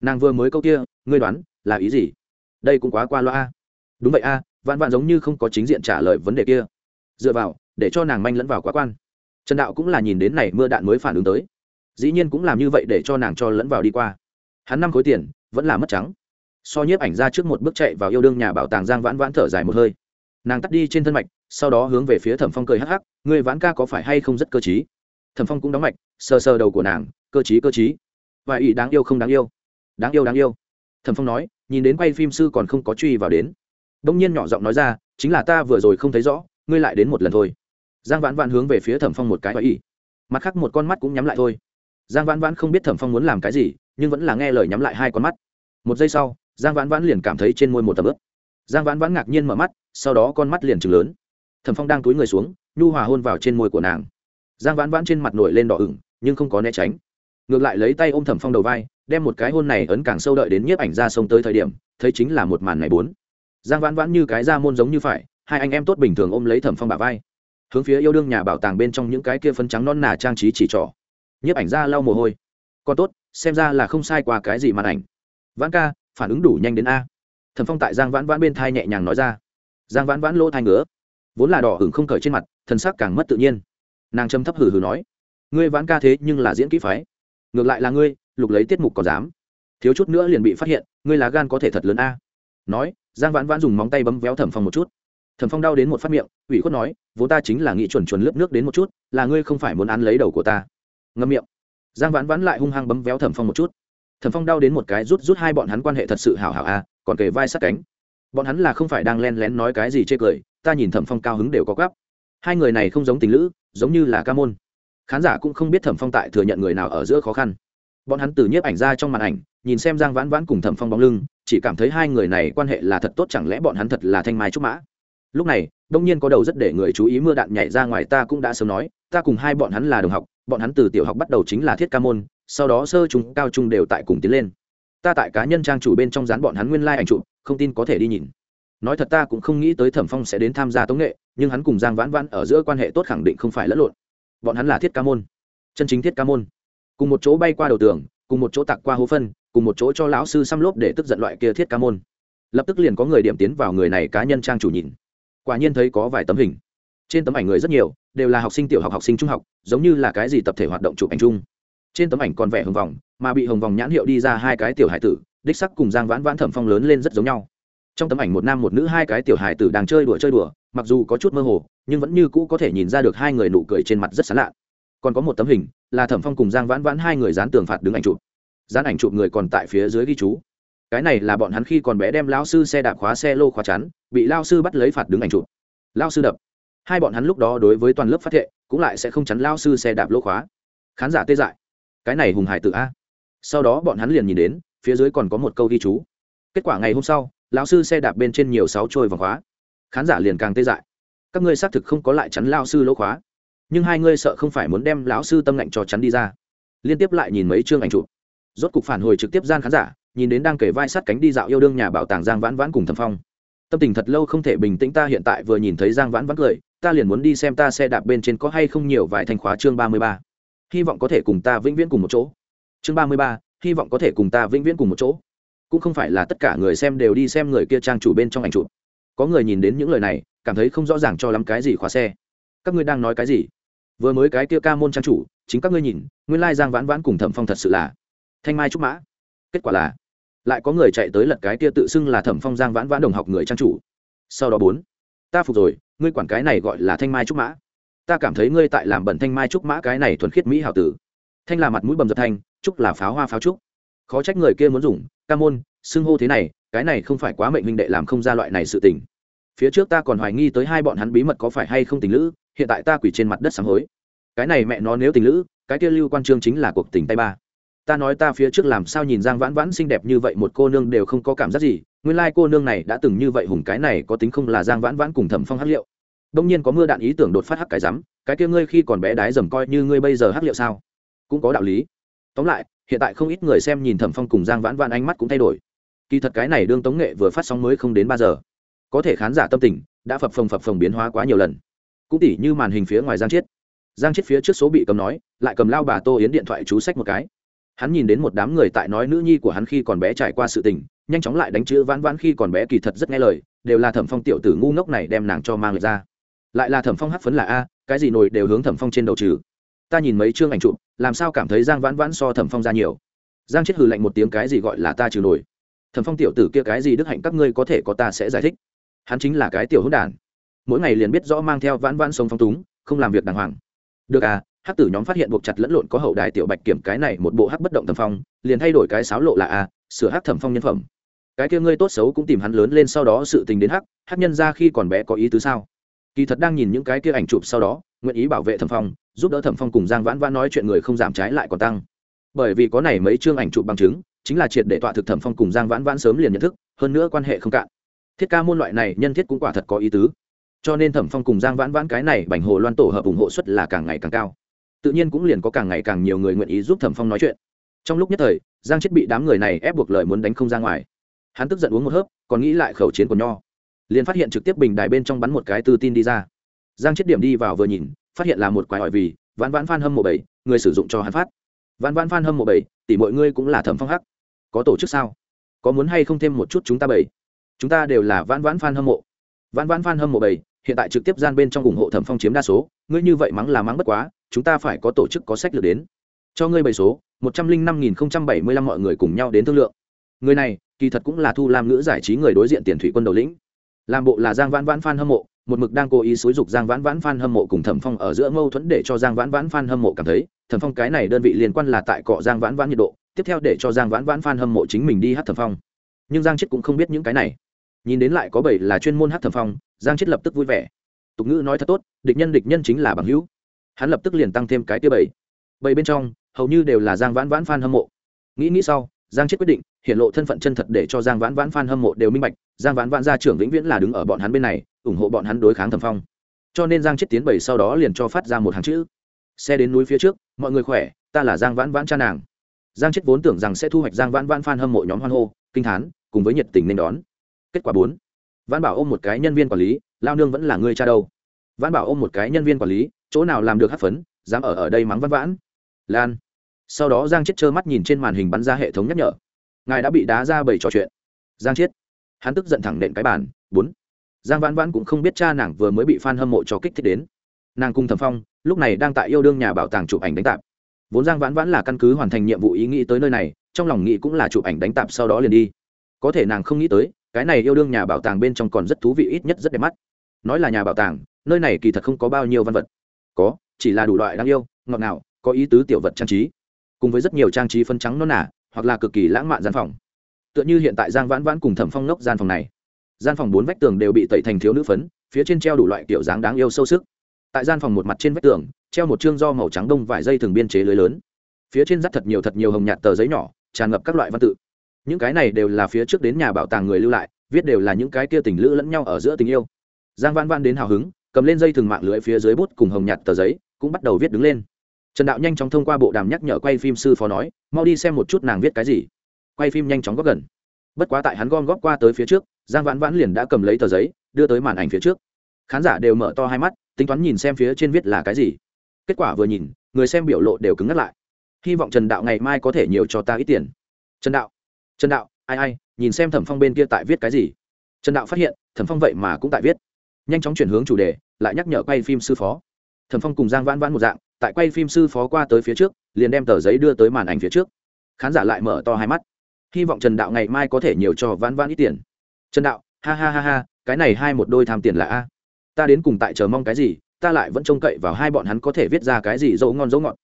Nàng vừa mới câu kia ngươi đoán là ý gì? Đây cũng quá qua loa đúng vậy a à, vạn vạn giống như không có chính diện trả lời vấn đề kia. Dựa vào để cho nàng manh lẫn vào quá quan. Trần đạo cũng là nhìn đến này mưa đạn mới phản ứng tới. Dĩ nhiên cũng làm như vậy để cho nàng cho lẫn vào đi qua. Hắn năm khối tiền vẫn là mất trắng. So nhiếp ảnh ra trước một bước chạy vào yêu đương nhà bảo tàng giang vãn vãn thở dài một hơi. Nàng tắt đi trên thân mạch sau đó hướng về phía thẩm phong cười hắc hắc người vãn ca có phải hay không rất cơ t thẩm phong cũng đóng mạch, sờ sờ đầu của nàng, cơ t cơ t và ý đáng yêu không đáng yêu? Đáng yêu đáng yêu. Thẩm phong nói, nhìn đến quay phim sư còn không có truy vào đến. Đông nhiên nhỏ giọng nói ra, chính là ta vừa rồi không thấy rõ, ngươi lại đến một lần thôi. Giang vãn vãn hướng về phía thẩm phong một cái và ý. Mặt khác một con mắt cũng nhắm lại thôi. Giang vãn vãn không biết thẩm phong muốn làm cái gì, nhưng vẫn là nghe lời nhắm lại hai con mắt. Một giây sau, giang vãn vãn liền cảm thấy trên môi một tầm ướp giang vãn vãn ngạc nhiên mở mắt, sau đó con mắt liền chừng lớn. Thẩm phong đang túi người xuống, nhu hòa hôn vào trên môi của nàng giang vãn vãn trên mặt nổi lên đỏ ửng, nhưng không có né tránh. Ngược lại lấy tay ôm thẩm phong đầu vai, đem một cái hôn này ấn càng sâu đợi đến nhiếp ảnh ra sông tới thời điểm, thấy chính là một màn này bốn. Giang vãn vãn như cái ra môn giống như phải, hai anh em tốt bình thường ôm lấy thẩm phong bà vai. Hướng phía yêu đương nhà bảo tàng bên trong những cái kia phân trắng non nà trang trí chỉ trỏ. Nhiếp ảnh ra lau mồ hôi. Còn tốt, xem ra là không sai qua cái gì màn ảnh. Vãn ca, phản ứng đủ nhanh đến a. Thẩm phong tại giang vãn vãn bên thai nhẹ nhàng nói ra. Giang vãn vãn lỗ thai ngứa. Vốn là đỏ hửng không cởi trên mặt, thân sắc càng mất tự nhiên nàng châm thấp hử hử nói, ngươi vãn ca thế nhưng là diễn kỹ phái. Ngược lại là ngươi, lục lấy tiết mục còn dám. Thiếu chút nữa liền bị phát hiện, ngươi là gan có thể thật lớn a. Nói, giang vãn vãn dùng móng tay bấm véo thẩm phong một chút. Thẩm phong đau đến một phát miệng, ủy khuất nói, vốn ta chính là nghĩ chuẩn chuẩn lớp nước đến một chút, là ngươi không phải muốn ăn lấy đầu của ta. Ngâm miệng. Giang vãn vãn lại hung hăng bấm véo thẩm phong một chút. Thẩm phong đau đến một cái rút rút hai bọn hắn quan hệ thật sự hảo hảo a, còn kề vai sát cánh. Bọn hắn là không phải đang len lén nói cái gì chê cười, ta nhìn thẩm phong cao hứng đều có gấp hai người này không giống tình lữ giống như là ca môn. Khán giả cũng không biết thẩm phong tại thừa nhận người nào ở giữa khó khăn. Bọn hắn từ nhiếp ảnh ra trong màn ảnh nhìn xem giang vãn vãn cùng thẩm phong bóng lưng chỉ cảm thấy hai người này quan hệ là thật tốt chẳng lẽ bọn hắn thật là thanh mai trúc mã? Lúc này đông nhiên có đầu rất để người chú ý mưa đạn nhảy ra ngoài ta cũng đã sớm nói ta cùng hai bọn hắn là đồng học bọn hắn từ tiểu học bắt đầu chính là thiết ca môn sau đó sơ chúng cao trung đều tại cùng tiến lên. Ta tại cá nhân trang chủ bên trong dán bọn hắn nguyên lai、like、ảnh chụp, không tin có thể đi nhìn nói thật ta cũng không nghĩ tới thẩm phong sẽ đến tham gia tống nghệ, nhưng hắn cùng giang vãn vãn ở giữa quan hệ tốt khẳng định không phải lẫn lộn. Bọn hắn là thiết ca môn. Chân chính thiết ca môn. Cùng một chỗ bay qua đầu tường, cùng một chỗ tặc qua hố phân, cùng một chỗ cho lão sư xăm lốp để tức giận loại kia thiết ca môn. Lập tức liền có người điểm tiến vào người này cá nhân trang chủ nhìn. Quả nhiên thấy có vài tấm hình. Trên tấm ảnh người rất nhiều, đều là học sinh tiểu học học sinh trung học, giống như là cái gì tập thể hoạt động chụp ảnh chung. Trên tấm ảnh còn vẻ hồng vòng mà bị hồng vòng nhãn hiệu đi ra hai cái tiểu hải tử, đích sắc cùng giang vãn vãn thẩm phong lớn lên rất giống nhau trong tấm ảnh một nam một nữ hai cái tiểu hài tử đang chơi đùa chơi đùa, mặc dù có chút mơ hồ, nhưng vẫn như cũ có thể nhìn ra được hai người nụ cười trên mặt rất sán lạ. Còn có một tấm hình, là thẩm phong cùng giang vãn vãn hai người dán tường phạt đứng ảnh chụp. Dán ảnh chụp người còn tại phía dưới ghi chú. Cái này là bọn hắn khi còn bé đem lao sư xe đạp khóa xe lô khóa chắn, bị lao sư bắt lấy phạt đứng ảnh chụp. Lao sư đập. Hai bọn hắn lúc đó đối với toàn lớp phát thệ, cũng lại sẽ không chắn lao sư xe đạp lô khóa. Khán giả tê dại. Cái này hùng hải tự a. Sau đó bọn hắn liền nhìn đến, phía dưới còn có một câu ghi chú. Kết quả ngày hôm sau lão sư xe đạp bên trên nhiều sáu trôi vòng khóa. Khán giả liền càng tê dại. Các ngươi xác thực không có lại chắn lao sư lỗ khóa. Nhưng hai ngươi sợ không phải muốn đem lão sư tâm lạnh cho chắn đi ra. Liên tiếp lại nhìn mấy chương ảnh chụp. Rốt cục phản hồi trực tiếp gian khán giả, nhìn đến đang kể vai sát cánh đi dạo yêu đương nhà bảo tàng giang vãn vãn cùng thầm phong. Tâm tình thật lâu không thể bình tĩnh ta hiện tại vừa nhìn thấy giang vãn vãn cười, ta liền muốn đi xem ta xe đạp bên trên có hay không nhiều vài thanh khóa chương ba mươi ba. Hy vọng có thể cùng ta vĩnh viễn cùng một chỗ. Chương ba mươi ba, hy vọng có thể cùng ta vĩnh viễn cùng một chỗ cũng không phải là tất cả người xem đều đi xem người kia trang chủ bên trong ảnh chụp. Có người nhìn đến những lời này, cảm thấy không rõ ràng cho lắm cái gì khóa xe. Các ngươi đang nói cái gì? Vừa mới cái kia ca môn trang chủ, chính các ngươi nhìn, nguyên lai giang vãn vãn cùng thẩm phong thật sự là thanh mai trúc mã. Kết quả là, lại có người chạy tới lật cái kia tự xưng là thẩm phong giang vãn vãn đồng học người trang chủ. Sau đó bốn, ta phục rồi, ngươi quản cái này gọi là thanh mai trúc mã. Ta cảm thấy ngươi tại làm bẩn thanh mai trúc mã cái này thuần khiết mỹ hảo tử. Thanh là mặt mũi bầm dập thanh, trúc là pháo hoa pháo trúc. Khó trách người kia muốn dùng ca môn, xưng hô thế này, cái này không phải quá mệnh minh đệ làm không ra loại này sự tình. Phía trước ta còn hoài nghi tới hai bọn hắn bí mật có phải hay không tình lữ, hiện tại ta quỷ trên mặt đất sáng hối. Cái này mẹ nó nếu tình lữ, cái kia lưu quan trương chính là cuộc tình tay ba. Ta nói ta phía trước làm sao nhìn giang vãn vãn xinh đẹp như vậy một cô nương đều không có cảm giác gì, nguyên lai、like、cô nương này đã từng như vậy hùng cái này có tính không là giang vãn vãn cùng thẩm phong hắc liệu. Đông nhiên có mưa đạn ý tưởng đột phát hắc cái rắm, cái kia ngươi khi còn bé đái dầm coi như ngươi bây giờ hắc liệu sao? Cũng có đạo lý. Tóm lại hiện tại không ít người xem nhìn thẩm phong cùng giang vãn vãn ánh mắt cũng thay đổi. Kỳ thật cái này đương tống nghệ vừa phát sóng mới không đến ba giờ. Có thể khán giả tâm tình đã phập phồng phập phồng biến hóa quá nhiều lần. Cũng tỉ như màn hình phía ngoài giang chiết. Giang chiết phía trước số bị cầm nói, lại cầm lao bà tô yến điện thoại chú sách một cái. Hắn nhìn đến một đám người tại nói nữ nhi của hắn khi còn bé trải qua sự tình, nhanh chóng lại đánh chữ vãn vãn khi còn bé kỳ thật rất nghe lời, đều là thẩm phong tiểu tử ngu ngốc này đem nàng cho mang lại ra. Lại là thẩm phong hắc phấn là a, cái gì nổi đều hướng thẩm phong trên đầu trừ ta nhìn mấy chương ảnh chụp, làm sao cảm thấy giang vãn vãn so thẩm phong ra nhiều? Giang chết hừ lạnh một tiếng, cái gì gọi là ta trừ nổi? Thẩm phong tiểu tử kia cái gì đức hạnh các ngươi có thể có ta sẽ giải thích. Hắn chính là cái tiểu hỗn đản. Mỗi ngày liền biết rõ mang theo vãn vãn sống phong túng, không làm việc đàng hoàng. Được à hắc tử nhóm phát hiện buộc chặt lẫn lộn có hậu đài tiểu bạch kiểm cái này một bộ hắc bất động thẩm phong, liền thay đổi cái sáo lộ là a sửa hắc thẩm phong nhân phẩm. Cái kia ngươi tốt xấu cũng tìm hắn lớn lên sau đó sự tình đến hắc hắc nhân ra khi còn bé có ý tứ sao? Kỳ thật đang nhìn những cái kia ảnh chụp sau đó, nguyện ý bảo vệ thẩm phong giúp đỡ thẩm phong cùng giang vãn vãn nói chuyện người không giảm trái lại còn tăng. Bởi vì có này mấy chương ảnh chụp bằng chứng, chính là triệt để tọa thực thẩm phong cùng giang vãn vãn sớm liền nhận thức, hơn nữa quan hệ không cạn. Thiết ca môn loại này nhân thiết cũng quả thật có ý tứ. Cho nên thẩm phong cùng giang vãn vãn cái này bành hồ loan tổ hợp ủng hộ suất là càng ngày càng cao. Tự nhiên cũng liền có càng ngày càng nhiều người nguyện ý giúp thẩm phong nói chuyện. Trong lúc nhất thời, giang chết bị đám người này ép buộc lời muốn đánh không ra ngoài. Hắn tức giận uống một hớp, còn nghĩ lại khẩu chiến của nho. Liền phát hiện trực tiếp bình đài bên trong bắn một cái tư tin đi ra. Giang chết điểm đi vào vừa nhìn phát hiện là một quái hỏi vì vãn vãn phan hâm mộ bảy, người sử dụng cho hắn phát. Vãn vãn phan hâm mộ bảy, tỷ mọi ngươi cũng là thẩm phong hắc. Có tổ chức sao? Có muốn hay không thêm một chút chúng ta bảy? Chúng ta đều là vãn vãn phan hâm mộ. Vãn vãn phan hâm mộ bảy, hiện tại trực tiếp gian bên trong ủng hộ thẩm phong chiếm đa số, ngươi như vậy mắng là mắng bất quá, chúng ta phải có tổ chức có sách lược đến. Cho ngươi bảy số, một trăm linh năm nghìn không trăm bảy mươi lăm mọi người cùng nhau đến thương lượng. Người này, kỳ thật cũng là thu làm ngữ giải trí người đối diện tiền thủy quân đầu lĩnh. Làm bộ là giang vãn vãn phan hâm mộ một mực đang cố ý xúi dục giang vãn vãn phan hâm mộ cùng thẩm phong ở giữa mâu thuẫn để cho giang vãn vãn phan hâm mộ cảm thấy, thẩm phong cái này đơn vị liên quan là tại cọ giang vãn vãn nhiệt độ, tiếp theo để cho giang vãn vãn phan hâm mộ chính mình đi hát thẩm phong. Nhưng giang chết cũng không biết những cái này. Nhìn đến lại có bảy là chuyên môn hát thẩm phong, giang chết lập tức vui vẻ. Tục ngữ nói thật tốt, địch nhân địch nhân chính là bằng hữu. Hắn lập tức liền tăng thêm cái tia bảy. Bảy bên trong, hầu như đều là giang vãn vãn phan hâm mộ. Nghĩ nghĩ sau, giang chết quyết định, hiện lộ thân phận chân thật để cho giang vãn vãn phan hâm mộ đều minh bạch giang vãn vãn gia trưởng vĩnh viễn là đứng ở bọn hắn bên này, ủng hộ bọn hắn đối kháng thẩm phong. Cho nên giang chết tiến bảy sau đó liền cho phát ra một hàng chữ. Xe đến núi phía trước, mọi người khỏe, ta là giang vãn vãn cha nàng. Giang chết vốn tưởng rằng sẽ thu hoạch giang vãn vãn phan hâm mộ nhóm hoan hô, kinh thán cùng với nhiệt tình nên đón. Kết quả bốn. Vãn bảo ôm một cái nhân viên quản lý, lao nương vẫn là người cha đâu? Vãn bảo ôm một cái nhân viên quản lý, chỗ nào làm được hát phấn, dám ở ở đây mắng vãn vãn. Lan. Sau đó giang chết trơ mắt nhìn trên màn hình bắn ra hệ thống nhắc nhở. Ngài đã bị đá ra bảy trò chuyện. Giang chết hắn tức giận thẳng nện cái bàn, bốn. Giang vãn vãn cũng không biết cha nàng vừa mới bị f a n hâm mộ cho kích thích đến. Nàng cùng thẩm phong, lúc này đang tại yêu đương nhà bảo tàng chụp ảnh đánh tạp. Vốn giang vãn vãn là căn cứ hoàn thành nhiệm vụ ý nghĩ tới nơi này, trong lòng nghĩ cũng là chụp ảnh đánh tạp sau đó liền đi. Có thể nàng không nghĩ tới, cái này yêu đương nhà bảo tàng bên trong còn rất thú vị ít nhất rất đẹp mắt. Nói là nhà bảo tàng, nơi này kỳ thật không có bao nhiêu văn vật. Có, chỉ là đủ loại đáng yêu, ngọt ngào, có ý tứ tiểu vật trang trí. Cùng với rất nhiều trang trí phân trắng non nả hoặc là cực kỳ lãng mạn gian phòng tựa như hiện tại giang vãn vãn cùng thẩm phong nốc gian phòng này. Gian phòng bốn vách tường đều bị tẩy thành thiếu nữ phấn, phía trên treo đủ loại kiểu dáng đáng yêu sâu sức. Tại gian phòng một mặt trên vách tường, treo một chương do màu trắng đông vải dây thường biên chế lưới lớn. Phía trên dắt thật nhiều thật nhiều hồng nhạt tờ giấy nhỏ, tràn ngập các loại văn tự. Những cái này đều là phía trước đến nhà bảo tàng người lưu lại, viết đều là những cái kia tình lữ lẫn nhau ở giữa tình yêu. Giang vãn vãn đến hào hứng, cầm lên dây thừng mạng lưới phía dưới bút cùng hồng nhạt tờ giấy, cũng bắt đầu viết đứng lên. Trần đạo nhanh chóng thông qua bộ đàm nhắc nhở quay phim sư phó nói, mau đi xem một chút nàng viết cái gì quay phim nhanh chóng góp gần. Bất quá tại hắn gom góp qua tới phía trước, giang vãn vãn liền đã cầm lấy tờ giấy, đưa tới màn ảnh phía trước. Khán giả đều mở to hai mắt, tính toán nhìn xem phía trên viết là cái gì. Kết quả vừa nhìn, người xem biểu lộ đều cứng ngắt lại. Hy vọng trần đạo ngày mai có thể nhiều cho ta ít tiền. Trần đạo trần đạo, ai ai, nhìn xem thẩm phong bên kia tại viết cái gì. Trần đạo phát hiện, thẩm phong vậy mà cũng tại viết. Nhanh chóng chuyển hướng chủ đề, lại nhắc nhở quay phim sư phó. Thẩm phong cùng giang vãn vãn một dạng, tại quay phim sư phó qua tới phía trước, liền đem tờ giấy đưa tới màn ảnh phía trước. Khán giả lại mở to hai mắt hy vọng trần đạo ngày mai có thể nhiều cho vãn vãn ít tiền. Trần đạo, ha ha ha ha, cái này hai một đôi tham tiền là a. Ta đến cùng tại chờ mong cái gì, ta lại vẫn trông cậy vào hai bọn hắn có thể viết ra cái gì dấu ngon dấu ngọt.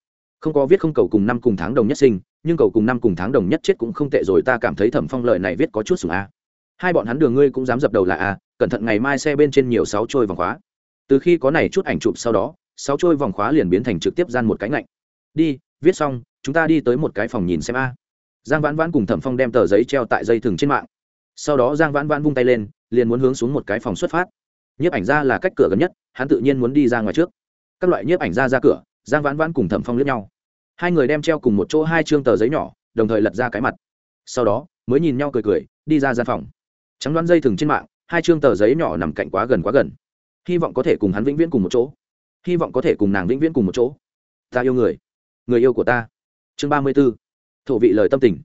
Không có viết không cầu cùng năm cùng tháng đồng nhất sinh, nhưng cầu cùng năm cùng tháng đồng nhất chết cũng không tệ rồi, ta cảm thấy thẩm phong lợi này viết có chút sủng a. Hai bọn hắn đường ngươi cũng dám dập đầu là a, cẩn thận ngày mai xe bên trên nhiều sáu trôi vòng khóa. Từ khi có này chút ảnh chụp sau đó, sáu trôi vòng khóa liền biến thành trực tiếp gian một cái ngạnh. Đi, viết xong, chúng ta đi tới một cái phòng nhìn xem a giang vãn vãn cùng thẩm phong đem tờ giấy treo tại dây thừng trên mạng. Sau đó giang vãn vãn vung tay lên, liền muốn hướng xuống một cái phòng xuất phát. Nhiếp ảnh ra là cách cửa gần nhất, hắn tự nhiên muốn đi ra ngoài trước. Các loại nhiếp ảnh ra ra cửa, giang vãn vãn cùng thẩm phong lướt nhau. Hai người đem treo cùng một chỗ hai chương tờ giấy nhỏ, đồng thời lật ra cái mặt. Sau đó, mới nhìn nhau cười cười, đi ra gian phòng. Trắng đoán dây thừng trên mạng, hai chương tờ giấy nhỏ nằm cạnh quá gần quá gần. Hy vọng có thể cùng hắn vĩnh viễn cùng một chỗ. Hy vọng có thể cùng nàng vĩnh viễn cùng một chỗ. Ta yêu người. Người yêu của ta. Chương ba mươi b ố thổ vị lời tâm tình.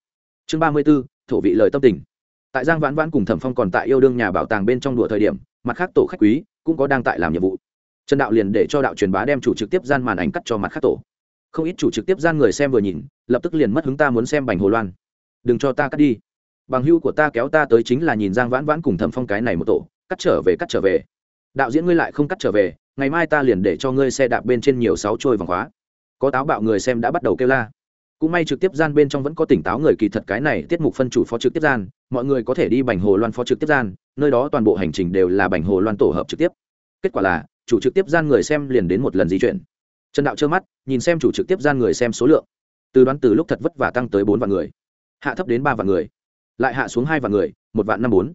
Chương ba mươi b ố thổ vị lời tâm tình. Tại giang vãn vãn cùng thẩm phong còn tại yêu đương nhà bảo tàng bên trong đùa thời điểm, mặt khác tổ khách quý cũng có đang tại làm nhiệm vụ. Trần đạo liền để cho đạo truyền bá đem chủ trực tiếp gian màn ảnh cắt cho mặt khác tổ. Không ít chủ trực tiếp gian người xem vừa nhìn, lập tức liền mất hứng ta muốn xem bành hồ loan. Đừng cho ta cắt đi. Bằng hưu của ta kéo ta tới chính là nhìn giang vãn vãn cùng thẩm phong cái này một tổ, cắt trở về, cắt trở về. Đạo diễn ngươi lại không cắt trở về, ngày mai ta liền để cho ngươi xe đạp bên trên nhiều sáu trôi vòng khóa. Có táo bạo người xem đã bắt đầu kêu la cũng may trực tiếp gian bên trong vẫn có tỉnh táo người kỳ thật cái này tiết mục phân chủ phó trực tiếp gian, mọi người có thể đi bành hồ loan phó trực tiếp gian, nơi đó toàn bộ hành trình đều là bành hồ loan tổ hợp trực tiếp. Kết quả là, chủ trực tiếp gian người xem liền đến một lần di chuyển. Trần đạo trơ mắt, nhìn xem chủ trực tiếp gian người xem số lượng. Từ đoán từ lúc thật vất vả tăng tới bốn vạn người. Hạ thấp đến ba vạn người. Lại hạ xuống hai vạn người, một vạn năm bốn.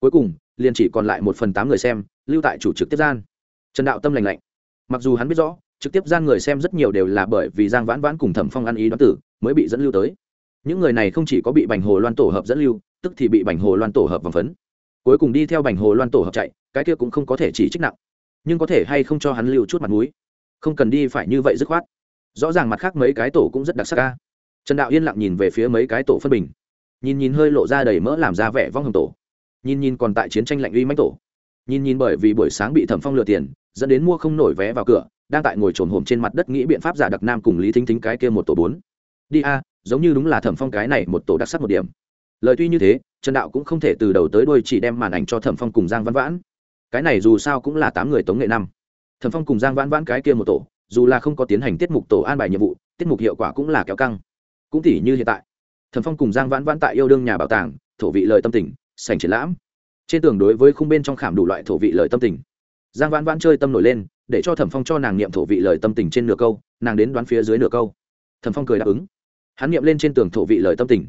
Cuối cùng, liền chỉ còn lại một phần tám người xem, lưu tại chủ trực tiếp gian. Trần đạo tâm lành lạnh. Mặc dù hắn biết rõ, trực tiếp gian người xem rất nhiều đều là bởi vì giang vãn vãn cùng thẩm phong ăn ý đoán tử mới bị dẫn lưu tới. Những người này không chỉ có bị bành hồ loan tổ hợp dẫn lưu, tức thì bị bành hồ loan tổ hợp vòng phấn. Cuối cùng đi theo bành hồ loan tổ hợp chạy, cái kia cũng không có thể chỉ trích nặng. Nhưng có thể hay không cho hắn lưu chút mặt mũi? Không cần đi phải như vậy dứt khoát. Rõ ràng mặt khác mấy cái tổ cũng rất đặc sắc ca trần đạo yên lặng nhìn về phía mấy cái tổ phân bình. Nhìn nhìn hơi lộ ra đầy mỡ làm ra vẻ vong hồng tổ. Nhìn nhìn còn tại chiến tranh lạnh uy mãnh tổ. Nhìn nhìn bởi vì buổi sáng bị thẩm phong lừa tiền, dẫn đến mua không nổi vé vào cửa, đang tại ngồi trồn hổm trên mặt đất nghĩ biện pháp giả đặc nam cùng lý thính thính cái kia một tổ bốn đi a, giống như đúng là thẩm phong cái này một tổ đặc sắc một điểm. Lời tuy như thế, trần đạo cũng không thể từ đầu tới đuôi chỉ đem màn ảnh cho thẩm phong cùng giang văn vãn. Cái này dù sao cũng là tám người tống nghệ năm. Thẩm phong cùng giang vãn vãn cái kia một tổ, dù là không có tiến hành tiết mục tổ an bài nhiệm vụ, tiết mục hiệu quả cũng là kéo căng. Cũng tỉ như hiện tại, thẩm phong cùng giang vãn vãn tại yêu đương nhà bảo tàng, thổ vị lời tâm tình sành triển lãm. Trên tường đối với khung bên trong khảm đủ loại thổ vị lời tâm tình. Giang vãn vãn chơi tâm nổi lên, để cho thẩm phong cho nàng niệm thổ vị lời tâm tình trên nửa câu, nàng đến đoán phía dưới nửa câu. Thẩm phong cười đáp ứng hắn niệm lên trên tường thổ vị lời tâm tình.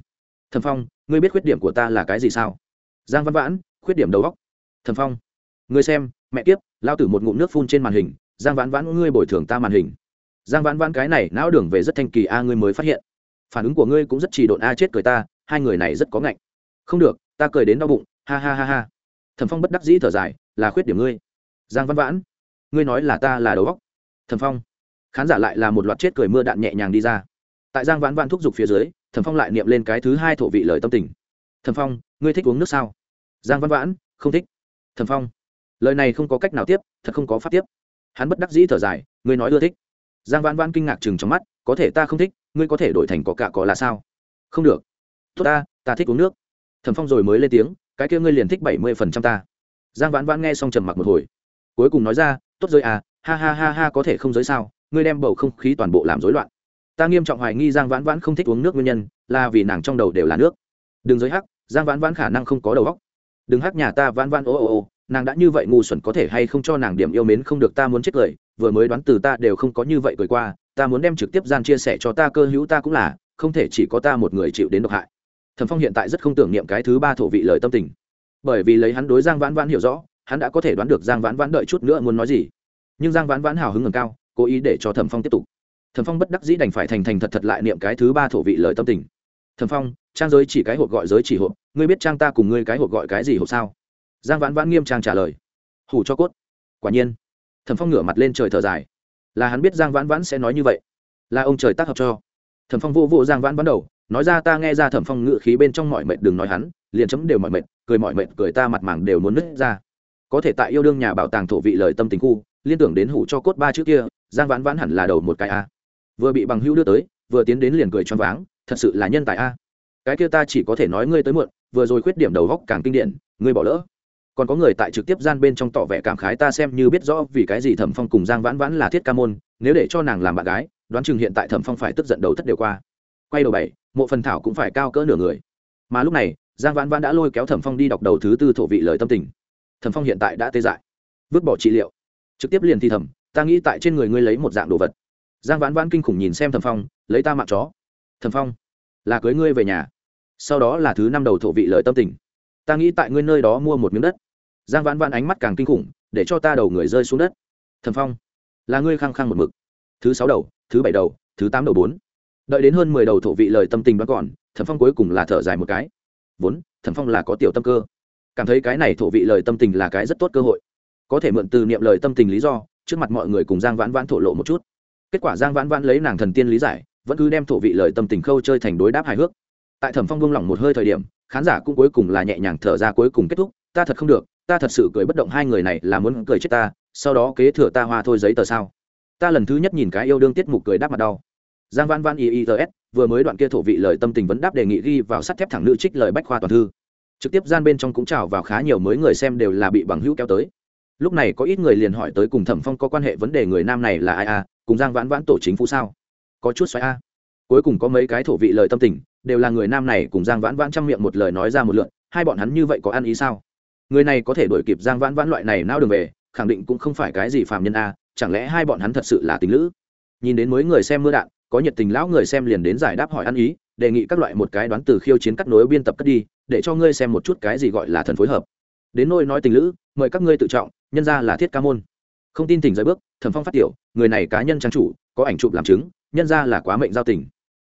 Thầm phong, ngươi biết khuyết điểm của ta là cái gì sao? Giang văn vãn, khuyết điểm đầu góc thầm phong, ngươi xem, mẹ tiếp lao tử một ngụm nước phun trên màn hình, giang vãn vãn, ngươi bồi thường ta màn hình. Giang vãn vãn, cái này não đường về rất thanh kỳ a, ngươi mới phát hiện. Phản ứng của ngươi cũng rất chỉ độn a, chết cười ta, hai người này rất có ngạnh. Không được, ta cười đến đau bụng, ha ha ha ha. Thẩm phong bất đắc dĩ thở dài, là khuyết điểm ngươi. Giang văn vãn, ngươi nói là ta là đầu góc thẩm phong, khán giả lại là một loạt chết cười mưa đạn nhẹ nhàng đi ra tại giang vãn vãn thúc giục phía dưới, thẩm phong lại niệm lên cái thứ hai thổ vị lời tâm tình. Thẩm phong, ngươi thích uống nước sao? Giang vãn vãn, không thích. Thẩm phong, lời này không có cách nào tiếp, thật không có pháp tiếp. Hắn bất đắc dĩ thở dài, ngươi nói ưa thích. Giang vãn vãn kinh ngạc chừng trong mắt, có thể ta không thích, ngươi có thể đổi thành có cả có là sao? Không được. Tốt ta ta thích uống nước. Thẩm phong rồi mới lên tiếng, cái kia ngươi liền thích bảy mươi phần trăm ta. Giang vãn vãn nghe xong trầm mặc một hồi, cuối cùng nói ra, tốt rồi à ha ha ha ha, có thể không giới sao, ngươi đem bầu không khí toàn bộ làm rối loạn ta nghiêm trọng hoài nghi giang vãn vãn không thích uống nước nguyên nhân, là vì nàng trong đầu đều là nước. Đừng giới hắc, giang vãn vãn khả năng không có đầu óc. Đừng hắc nhà ta vãn vãn, ô ô ô, nàng đã như vậy ngu xuẩn có thể hay không cho nàng điểm yêu mến không được ta muốn chết cười, vừa mới đoán từ ta đều không có như vậy cười qua, ta muốn đem trực tiếp gian chia sẻ cho ta cơ hữu ta cũng là, không thể chỉ có ta một người chịu đến độc hại. Thẩm phong hiện tại rất không tưởng niệm cái thứ ba thổ vị lời tâm tình. Bởi vì lấy hắn đối giang vãn vãn hiểu rõ, hắn đã có thể đoán được giang vãn vãn đợi chút nữa muốn nói gì. Nhưng giang vãn vãn hào hứng ngầm cao, cố ý để cho thẩm phong tiếp tục thẩm phong bất đắc dĩ đành phải thành thành thật thật lại niệm cái thứ ba thổ vị lời tâm tình. Thẩm phong, trang giới chỉ cái hộp gọi giới chỉ hộp, ngươi biết trang ta cùng ngươi cái hộp gọi cái gì hộp sao? Giang vãn vãn nghiêm trang trả lời. Hủ cho cốt. Quả nhiên. Thẩm phong ngửa mặt lên trời thở dài. Là hắn biết giang vãn vãn sẽ nói như vậy. Là ông trời tác hợp cho. Thẩm phong vô vô giang vãn vãn đầu, nói ra ta nghe ra thẩm phong ngự khí bên trong mọi mệt đừng nói hắn, liền chấm đều mọi mệt, cười mọi mệt, cười ta mặt màng đều muốn nứt ra. Có thể tại yêu đương nhà bảo tàng thổ vị lời tâm tình khu, liên tưởng đến hủ cho cốt ba chữ kia, giang vãn vãn hẳn là đầu một cái a vừa bị bằng hữu đưa tới, vừa tiến đến liền cười choáng váng, thật sự là nhân tài a. Cái kia ta chỉ có thể nói ngươi tới muộn, vừa rồi khuyết điểm đầu góc càng kinh điển, ngươi bỏ lỡ. Còn có người tại trực tiếp gian bên trong tỏ vẻ cảm khái ta xem như biết rõ vì cái gì thẩm phong cùng giang vãn vãn là thiết ca môn, nếu để cho nàng làm bạn gái, đoán chừng hiện tại thẩm phong phải tức giận đầu thất đều qua. Quay đầu bảy, mộ phần thảo cũng phải cao cỡ nửa người. Mà lúc này, giang vãn vãn đã lôi kéo thẩm phong đi đọc đầu thứ tư thổ vị lời tâm tình. Thẩm phong hiện tại đã tê dại. Vứt bỏ trị liệu. Trực tiếp liền thi thẩm ta nghĩ tại trên người ngươi lấy một dạng đồ vật giang vãn vãn kinh khủng nhìn xem thẩm phong, lấy ta mạng chó. Thẩm phong, là cưới ngươi về nhà. Sau đó là thứ năm đầu thổ vị lời tâm tình. Ta nghĩ tại ngươi nơi đó mua một miếng đất. Giang vãn vãn ánh mắt càng kinh khủng, để cho ta đầu người rơi xuống đất. Thẩm phong, là ngươi khăng khăng một mực. Thứ sáu đầu, thứ bảy đầu, thứ tám đầu bốn. Đợi đến hơn mười đầu thổ vị lời tâm tình vẫn còn, thẩm phong cuối cùng là thở dài một cái. Vốn, thẩm phong là có tiểu tâm cơ. Cảm thấy cái này thổ vị lời tâm tình là cái rất tốt cơ hội. Có thể mượn từ niệm lời tâm tình lý do, trước mặt mọi người cùng giang vãn vãn thổ lộ một chút kết quả giang vãn vãn lấy nàng thần tiên lý giải, vẫn cứ đem thổ vị lời tâm tình khâu chơi thành đối đáp hài hước. Tại thẩm phong buông lỏng một hơi thời điểm, khán giả cũng cuối cùng là nhẹ nhàng thở ra cuối cùng kết thúc, ta thật không được, ta thật sự cười bất động hai người này là muốn cười chết ta, sau đó kế thừa ta hoa thôi giấy tờ sao? Ta lần thứ nhất nhìn cái yêu đương tiết mục cười đáp mặt đau. Giang văn văn iis vừa mới đoạn kia thổ vị lời tâm tình vấn đáp đề nghị ghi vào sắt thép thẳng nữ trích lời bách khoa toàn thư. Trực tiếp gian bên trong cũng trào vào khá nhiều mới người xem đều là bị bằng hữu kéo tới. Lúc này có ít người liền hỏi tới cùng thẩm phong có quan hệ vấn đề người nam này là ai a cùng giang vãn vãn tổ chính phủ sao? Có chút xoáy a. Cuối cùng có mấy cái thổ vị lời tâm tình, đều là người nam này cùng giang vãn vãn trong miệng một lời nói ra một lượn, hai bọn hắn như vậy có ăn ý sao? Người này có thể đuổi kịp giang vãn vãn loại này nao đường về, khẳng định cũng không phải cái gì phạm nhân a, chẳng lẽ hai bọn hắn thật sự là tình lữ? Nhìn đến mới người xem mưa đạn, có nhiệt tình lão người xem liền đến giải đáp hỏi ăn ý, đề nghị các loại một cái đoán từ khiêu chiến cắt nối biên tập cất đi, để cho ngươi xem một chút cái gì gọi là thần phối hợp. Đến nôi nói tình lữ, mời các ngươi tự trọng, nhân ra là thiết ca môn. Không tin tình giới bước thẩm phong phát tiểu, người này cá nhân trang chủ, có ảnh chụp làm chứng, nhân ra là quá mệnh giao tình.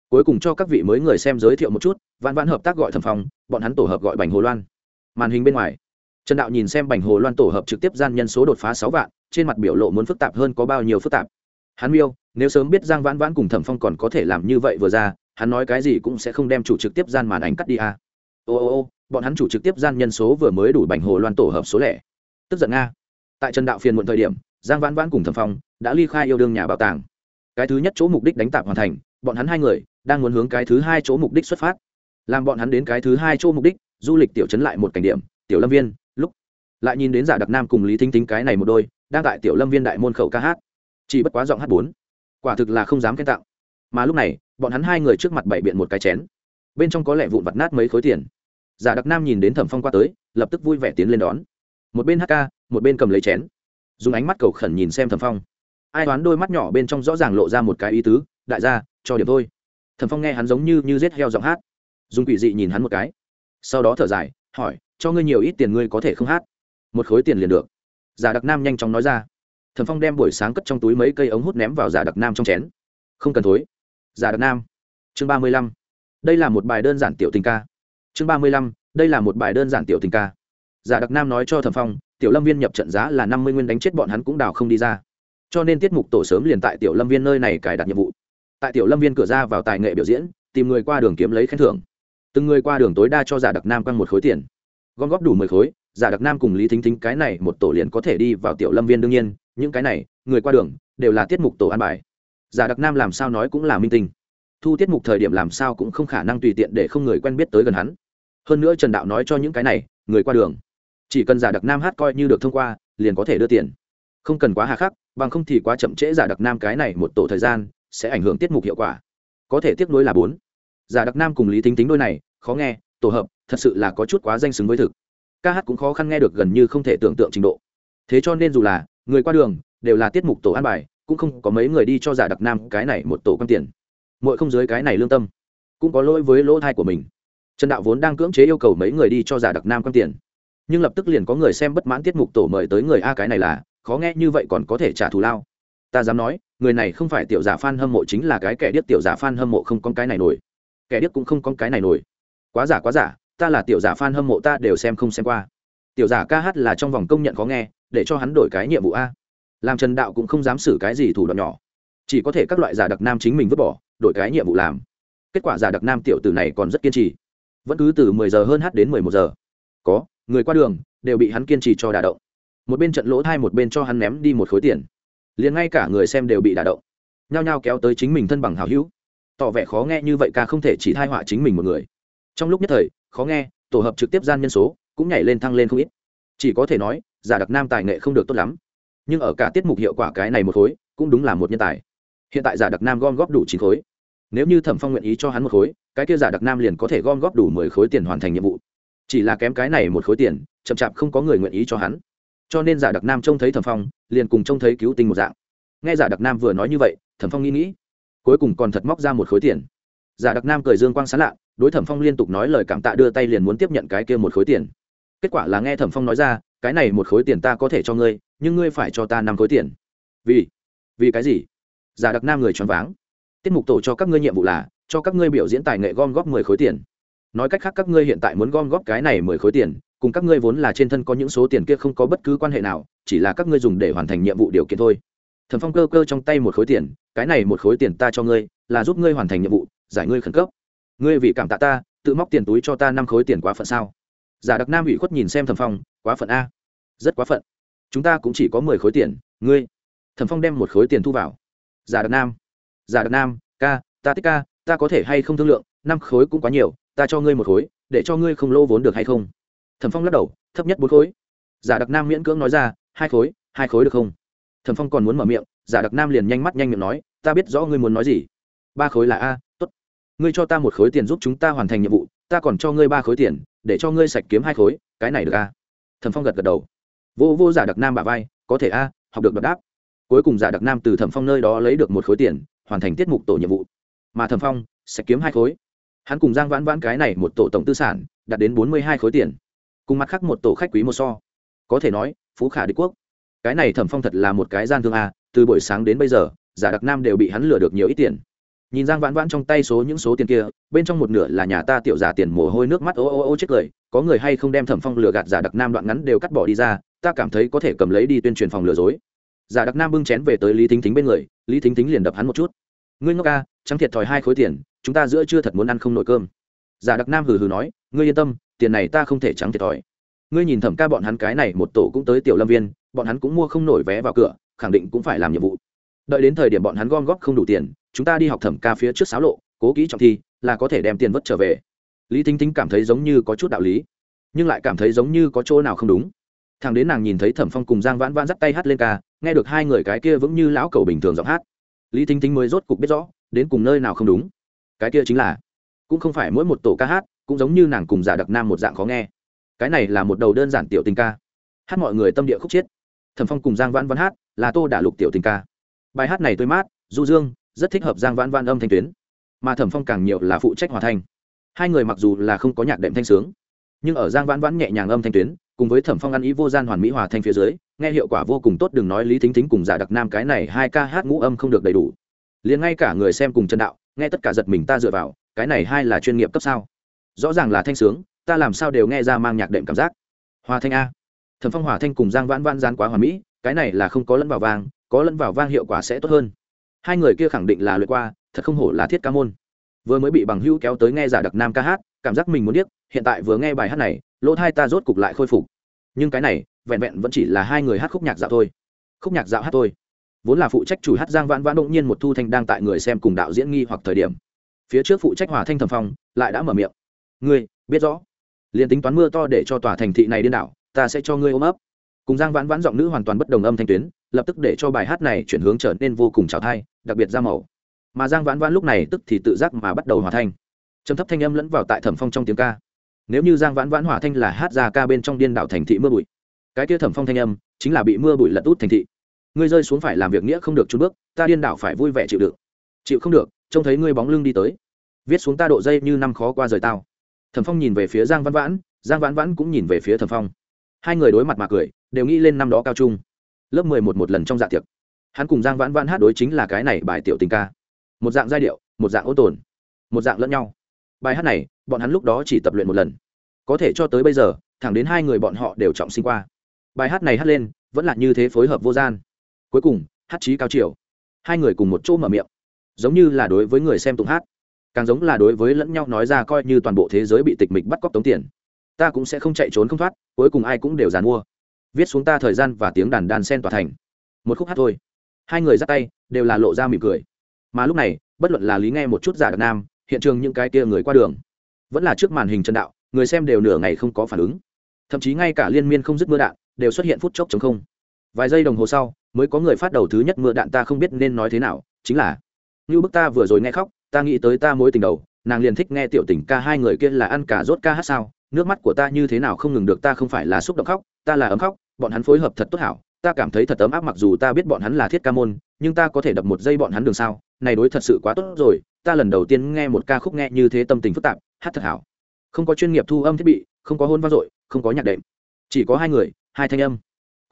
Cuối cùng cho các vị mới người xem giới thiệu một chút vạn vạn hợp tác gọi thẩm phong, bọn hắn tổ hợp gọi bành hồ loan. Màn hình bên ngoài, trần đạo nhìn xem bành hồ loan tổ hợp trực tiếp gian nhân số đột phá sáu vạn, trên mặt biểu lộ muốn phức tạp hơn có bao nhiêu phức tạp. Hắn miêu, nếu sớm biết giang vãn vãn cùng thẩm phong còn có thể làm như vậy vừa ra, hắn nói cái gì cũng sẽ không đem chủ trực tiếp gian màn ảnh cắt đi à. ô ô ô, bọn hắn chủ trực tiếp gian nhân số vừa mới đủ bành hồ loan tổ hợp số lẻ. Tức giận nga. Tại trần đạo phiền muộn thời điểm giang vãn vãn cùng thẩm phong đã ly khai yêu đương nhà bảo tàng. Cái thứ nhất chỗ mục đích đánh tạp hoàn thành, bọn hắn hai người đang muốn hướng cái thứ hai chỗ mục đích xuất phát. Làm bọn hắn đến cái thứ hai chỗ mục đích, du lịch tiểu chấn lại một cảnh điểm, tiểu lâm viên, lúc lại nhìn đến giả đặc nam cùng lý thính Thính cái này một đôi, đang tại tiểu lâm viên đại môn khẩu ca hát. Chỉ bất quá giọng hát bốn, quả thực là không dám khen tặng. Mà lúc này, bọn hắn hai người trước mặt bảy biện một cái chén. Bên trong có lẽ vụn vặt nát mấy khối tiền. Giả đặc nam nhìn đến thẩm phong qua tới, lập tức vui vẻ tiến lên đón. Một bên hát ca, một bên cầm lấy chén dùng ánh mắt cầu khẩn nhìn xem thẩm phong. Ai đoán đôi mắt nhỏ bên trong rõ ràng lộ ra một cái ý tứ, đại gia, cho điểm thôi. Thẩm phong nghe hắn giống như như rết heo giọng hát. Dùng quỷ dị nhìn hắn một cái. Sau đó thở dài, hỏi, cho ngươi nhiều ít tiền ngươi có thể không hát? Một khối tiền liền được. Giả đặc nam nhanh chóng nói ra. Thẩm phong đem buổi sáng cất trong túi mấy cây ống hút ném vào giả đặc nam trong chén. Không cần thối. Giả đặc nam. Chương ba mươi lăm. Đây là một bài đơn giản tiểu tình ca. Chương ba mươi lăm. Đây là một bài đơn giản tiểu tình ca. Giả đặc nam nói cho thẩm phong tiểu lâm viên nhập trận giá là năm mươi nguyên đánh chết bọn hắn cũng đào không đi ra. Cho nên tiết mục tổ sớm liền tại tiểu lâm viên nơi này cài đặt nhiệm vụ. Tại tiểu lâm viên cửa ra vào tài nghệ biểu diễn, tìm người qua đường kiếm lấy khen thưởng. Từng người qua đường tối đa cho giả đặc nam quăng một khối tiền. Gom góp đủ mười khối, giả đặc nam cùng lý thính thính cái này một tổ liền có thể đi vào tiểu lâm viên đương nhiên, những cái này, người qua đường, đều là tiết mục tổ an bài. Giả đặc nam làm sao nói cũng là minh tinh. Thu tiết mục thời điểm làm sao cũng không khả năng tùy tiện để không người quen biết tới gần hắn. Hơn nữa trần đạo nói cho những cái này, người qua đường chỉ cần giả đặc nam hát coi như được thông qua, liền có thể đưa tiền. Không cần quá hà khắc, bằng không thì quá chậm trễ giả đặc nam cái này một tổ thời gian, sẽ ảnh hưởng tiết mục hiệu quả. Có thể tiếp nối là bốn. Giả đặc nam cùng lý tính tính đôi này, khó nghe, tổ hợp, thật sự là có chút quá danh xứng với thực. Ca hát cũng khó khăn nghe được gần như không thể tưởng tượng trình độ. Thế cho nên dù là người qua đường, đều là tiết mục tổ an bài, cũng không có mấy người đi cho giả đặc nam cái này một tổ quan tiền. Mỗi không dưới cái này lương tâm, cũng có lỗi với lỗ thai của mình. Trần đạo vốn đang cưỡng chế yêu cầu mấy người đi cho giả đặc nam quan tiền nhưng lập tức liền có người xem bất mãn tiết mục tổ mời tới người a cái này là, khó nghe như vậy còn có thể trả thù lao. Ta dám nói, người này không phải tiểu giả f a n hâm mộ chính là cái kẻ điếc tiểu giả f a n hâm mộ không con cái này nổi. Kẻ điếc cũng không con cái này nổi. Quá giả quá giả, ta là tiểu giả f a n hâm mộ ta đều xem không xem qua. Tiểu giả ca hát là trong vòng công nhận khó nghe, để cho hắn đổi cái nhiệm vụ a. Làm trần đạo cũng không dám xử cái gì thủ đoạn nhỏ. Chỉ có thể các loại giả đặc nam chính mình vứt bỏ, đổi cái nhiệm vụ làm. Kết quả giả đặc nam tiểu tử này còn rất kiên trì. Vẫn cứ từ mười giờ hơn hát đến mười một giờ. Có người qua đường đều bị hắn kiên trì cho đả động. Một bên trận lỗ thai một bên cho hắn ném đi một khối tiền. Liền ngay cả người xem đều bị đả động. Nhao nhao kéo tới chính mình thân bằng hào hữu. Tỏ vẻ khó nghe như vậy ca không thể chỉ thai họa chính mình một người. Trong lúc nhất thời, khó nghe, tổ hợp trực tiếp gian nhân số cũng nhảy lên thăng lên không ít. Chỉ có thể nói, giả đặc nam tài nghệ không được tốt lắm. Nhưng ở cả tiết mục hiệu quả cái này một khối, cũng đúng là một nhân tài. Hiện tại giả đặc nam gom góp đủ chín khối. Nếu như thẩm phong nguyện ý cho hắn một khối, cái kia giả đặc nam liền có thể gom góp đủ mười khối tiền hoàn thành nhiệm vụ chỉ là kém cái này một khối tiền, chậm chạp không có người nguyện ý cho hắn. Cho nên giả đặc nam trông thấy thẩm phong, liền cùng trông thấy cứu tinh một dạng. Nghe giả đặc nam vừa nói như vậy, thẩm phong nghĩ nghĩ, cuối cùng còn thật móc ra một khối tiền. Giả đặc nam cười dương quang sán lạ, đối thẩm phong liên tục nói lời cảm tạ đưa tay liền muốn tiếp nhận cái kia một khối tiền. Kết quả là nghe thẩm phong nói ra, cái này một khối tiền ta có thể cho ngươi, nhưng ngươi phải cho ta năm khối tiền. Vì? Vì cái gì? Giả đặc nam người choáng váng. Tiết mục tổ cho các ngươi nhiệm vụ là, cho các ngươi biểu diễn tài nghệ gom góp mười khối tiền nói cách khác các ngươi hiện tại muốn gom góp cái này mười khối tiền, cùng các ngươi vốn là trên thân có những số tiền kia không có bất cứ quan hệ nào, chỉ là các ngươi dùng để hoàn thành nhiệm vụ điều kiện thôi. Thần phong cơ cơ trong tay một khối tiền, cái này một khối tiền ta cho ngươi, là giúp ngươi hoàn thành nhiệm vụ, giải ngươi khẩn cấp. Ngươi vì cảm tạ ta, tự móc tiền túi cho ta năm khối tiền quá phận sao? Giả đặc nam ủy khuất nhìn xem thẩm phong, quá phận a. Rất quá phận. Chúng ta cũng chỉ có mười khối tiền, ngươi. Thẩm phong đem một khối tiền thu vào. Giả đặc nam. Giả đặc nam, ca, ta thích ca, ta có thể hay không thương lượng, năm khối cũng quá nhiều ta cho ngươi một khối, để cho ngươi không lô vốn được hay không? Thẩm phong lắc đầu, thấp nhất bốn khối. Giả đặc nam miễn cưỡng nói ra, hai khối hai khối được không? Thẩm phong còn muốn mở miệng, giả đặc nam liền nhanh mắt nhanh miệng nói, ta biết rõ ngươi muốn nói gì. Ba khối là a t ố t ngươi cho ta một khối tiền giúp chúng ta hoàn thành nhiệm vụ, ta còn cho ngươi ba khối tiền, để cho ngươi sạch kiếm hai khối, cái này được a. Thẩm phong gật gật đầu. Vô vô giả đặc nam bà vai, có thể a, học được đọc đáp. Cuối cùng giả đặc nam từ thẩm phong nơi đó lấy được một khối tiền, hoàn thành tiết mục tổ nhiệm vụ. Mà thẩm phong sạch kiếm hai khối hắn cùng giang vãn vãn cái này một tổ tổng tư sản, đạt đến bốn mươi hai khối tiền. Cùng mặt khác một tổ khách quý một so. Có thể nói, phú khả đế quốc. Cái này thẩm phong thật là một cái gian thương à? từ buổi sáng đến bây giờ, giả đặc nam đều bị hắn lừa được nhiều ít tiền. Nhìn giang vãn vãn trong tay số những số tiền kia, bên trong một nửa là nhà ta tiểu giả tiền mồ hôi nước mắt ô ô ô chết cười, có người hay không đem thẩm phong lừa gạt giả đặc nam đoạn ngắn đều cắt bỏ đi ra, ta cảm thấy có thể cầm lấy đi tuyên truyền phòng lừa dối. Giả đặc nam bưng chén về tới lý thính thính bên người, lý thính thính liền đập hắn một chút. Ngươi ngốc ca, trắng thiệt thòi hai khối tiền chúng ta giữa chưa thật muốn ăn không nổi cơm. Giả đặc nam hừ hừ nói, ngươi yên tâm, tiền này ta không thể trắng thiệt thòi. Ngươi nhìn thẩm ca bọn hắn cái này, một tổ cũng tới tiểu lâm viên, bọn hắn cũng mua không nổi vé vào cửa, khẳng định cũng phải làm nhiệm vụ. Đợi đến thời điểm bọn hắn gom góp không đủ tiền, chúng ta đi học thẩm ca phía trước xáo lộ, cố kỹ trọng thi, là có thể đem tiền vất trở về. Lý thính thính cảm thấy giống như có chút đạo lý, nhưng lại cảm thấy giống như có chỗ nào không đúng. Thằng đến nàng nhìn thấy thẩm phong cùng giang vãn vãn dắt tay hát lên ca, nghe được hai người cái kia vững như lão cầu bình thường giọng hát. Lý thính thính mới rốt cục biết rõ, đến cùng nơi nào không đúng cái kia chính là, cũng không phải mỗi một tổ ca hát cũng giống như nàng cùng giả đặc nam một dạng khó nghe. Cái này là một đầu đơn giản tiểu tình ca. Hát mọi người tâm địa khúc chiết. Thẩm phong cùng giang vãn vãn hát là tô đả lục tiểu tình ca. Bài hát này tươi mát, du dương, rất thích hợp giang vãn vãn âm thanh tuyến. Mà thẩm phong càng nhiều là phụ trách hòa thanh. Hai người mặc dù là không có nhạc đệm thanh sướng, nhưng ở giang vãn vãn nhẹ nhàng âm thanh tuyến, cùng với thẩm phong ăn ý vô gian hoàn mỹ hòa thanh phía dưới, nghe hiệu quả vô cùng tốt đừng nói lý thính thính cùng giả đặc nam cái này hai ca hát ngũ âm không được đầy đủ. Liền ngay cả người xem cùng chân đạo nghe tất cả giật mình ta dựa vào, cái này hai là chuyên nghiệp cấp sao? Rõ ràng là thanh sướng, ta làm sao đều nghe ra mang nhạc đệm cảm giác. Hòa thanh a. Thẩm phong hòa thanh cùng giang vãn vãn gian quá hòa mỹ, cái này là không có lẫn vào vang, có lẫn vào vang hiệu quả sẽ tốt hơn. Hai người kia khẳng định là lượt qua, thật không hổ là thiết ca môn. Vừa mới bị bằng hữu kéo tới nghe giả đặc nam ca hát, cảm giác mình muốn điếc, hiện tại vừa nghe bài hát này, lỗ thai ta rốt cục lại khôi phục. Nhưng cái này, vẹn vẹn vẫn chỉ là hai người hát khúc nhạc dạo thôi. Khúc nhạc dạo hát thôi vốn là phụ trách chủ hát giang vãn vãn động nhiên một thu thanh đang tại người xem cùng đạo diễn nghi hoặc thời điểm. Phía trước phụ trách hòa thanh thầm phong, lại đã mở miệng. Ngươi, biết rõ. Liền tính toán mưa to để cho tòa thành thị này điên đảo, ta sẽ cho ngươi ôm ấp. Cùng giang vãn vãn giọng nữ hoàn toàn bất đồng âm thanh tuyến, lập tức để cho bài hát này chuyển hướng trở nên vô cùng trào thai, đặc biệt ra màu. Mà giang vãn vãn lúc này tức thì tự giác mà bắt đầu hòa thanh. Trầm thấp thanh âm lẫn vào tại thẩm phong trong tiếng ca. Nếu như giang vãn vãn hòa thanh là hát ra ca bên trong điên đảo thành thị mưa bụi, cái kia thẩm phong thanh âm chính là bị mưa bụi lật út thành thị ngươi rơi xuống phải làm việc nghĩa không được chút bước, ta điên đảo phải vui vẻ chịu đựng. Chịu không được, trông thấy ngươi bóng lưng đi tới. Viết xuống ta độ dây như năm khó qua rời tao. Thẩm phong nhìn về phía giang Văn vãn, giang vãn vãn cũng nhìn về phía thẩm phong. Hai người đối mặt mà cười, đều nghĩ lên năm đó cao trung. Lớp mười một một lần trong dạ tiệc. Hắn cùng giang vãn vãn hát đối chính là cái này bài tiểu tình ca. Một dạng giai điệu, một dạng ôn tồn, một dạng lẫn nhau. Bài hát này, bọn hắn lúc đó chỉ tập luyện một lần. Có thể cho tới bây giờ, thẳng đến hai người bọn họ đều trọng sinh qua. Bài hát này hát lên, vẫn là như thế phối hợp vô gian cuối cùng, hát trí cao chiều hai người cùng một chỗ mở miệng. Giống như là đối với người xem tụng hát. Càng giống là đối với lẫn nhau nói ra coi như toàn bộ thế giới bị tịch mịch bắt cóc tống tiền. Ta cũng sẽ không chạy trốn không thoát, cuối cùng ai cũng đều dàn mua. Viết xuống ta thời gian và tiếng đàn đàn sen tỏa thành. Một khúc hát thôi. Hai người ra tay, đều là lộ ra mỉm cười. Mà lúc này, bất luận là lý nghe một chút giả đặc nam, hiện trường những cái kia người qua đường, vẫn là trước màn hình chân đạo, người xem đều nửa ngày không có phản ứng. Thậm chí ngay cả liên miên không dứt mưa đạn, đều xuất hiện phút chốc chống không. Vài giây đồng hồ sau mới có người phát đầu thứ nhất mưa đạn ta không biết nên nói thế nào, chính là như bức ta vừa rồi nghe khóc, ta nghĩ tới ta mối tình đầu, nàng liền thích nghe tiểu tình ca hai người kia là ăn cả rốt ca hát sao, nước mắt của ta như thế nào không ngừng được ta không phải là xúc động khóc, ta là ấm khóc, bọn hắn phối hợp thật tốt hảo, ta cảm thấy thật ấm áp mặc dù ta biết bọn hắn là thiết ca môn, nhưng ta có thể đập một giây bọn hắn đường sao, này đối thật sự quá tốt rồi, ta lần đầu tiên nghe một ca khúc nghe như thế tâm tình phức tạp, hát thật hảo. Không có chuyên nghiệp thu âm thiết bị, không có hôn vang dội, không có nhạc đệm, chỉ có hai người, hai thanh âm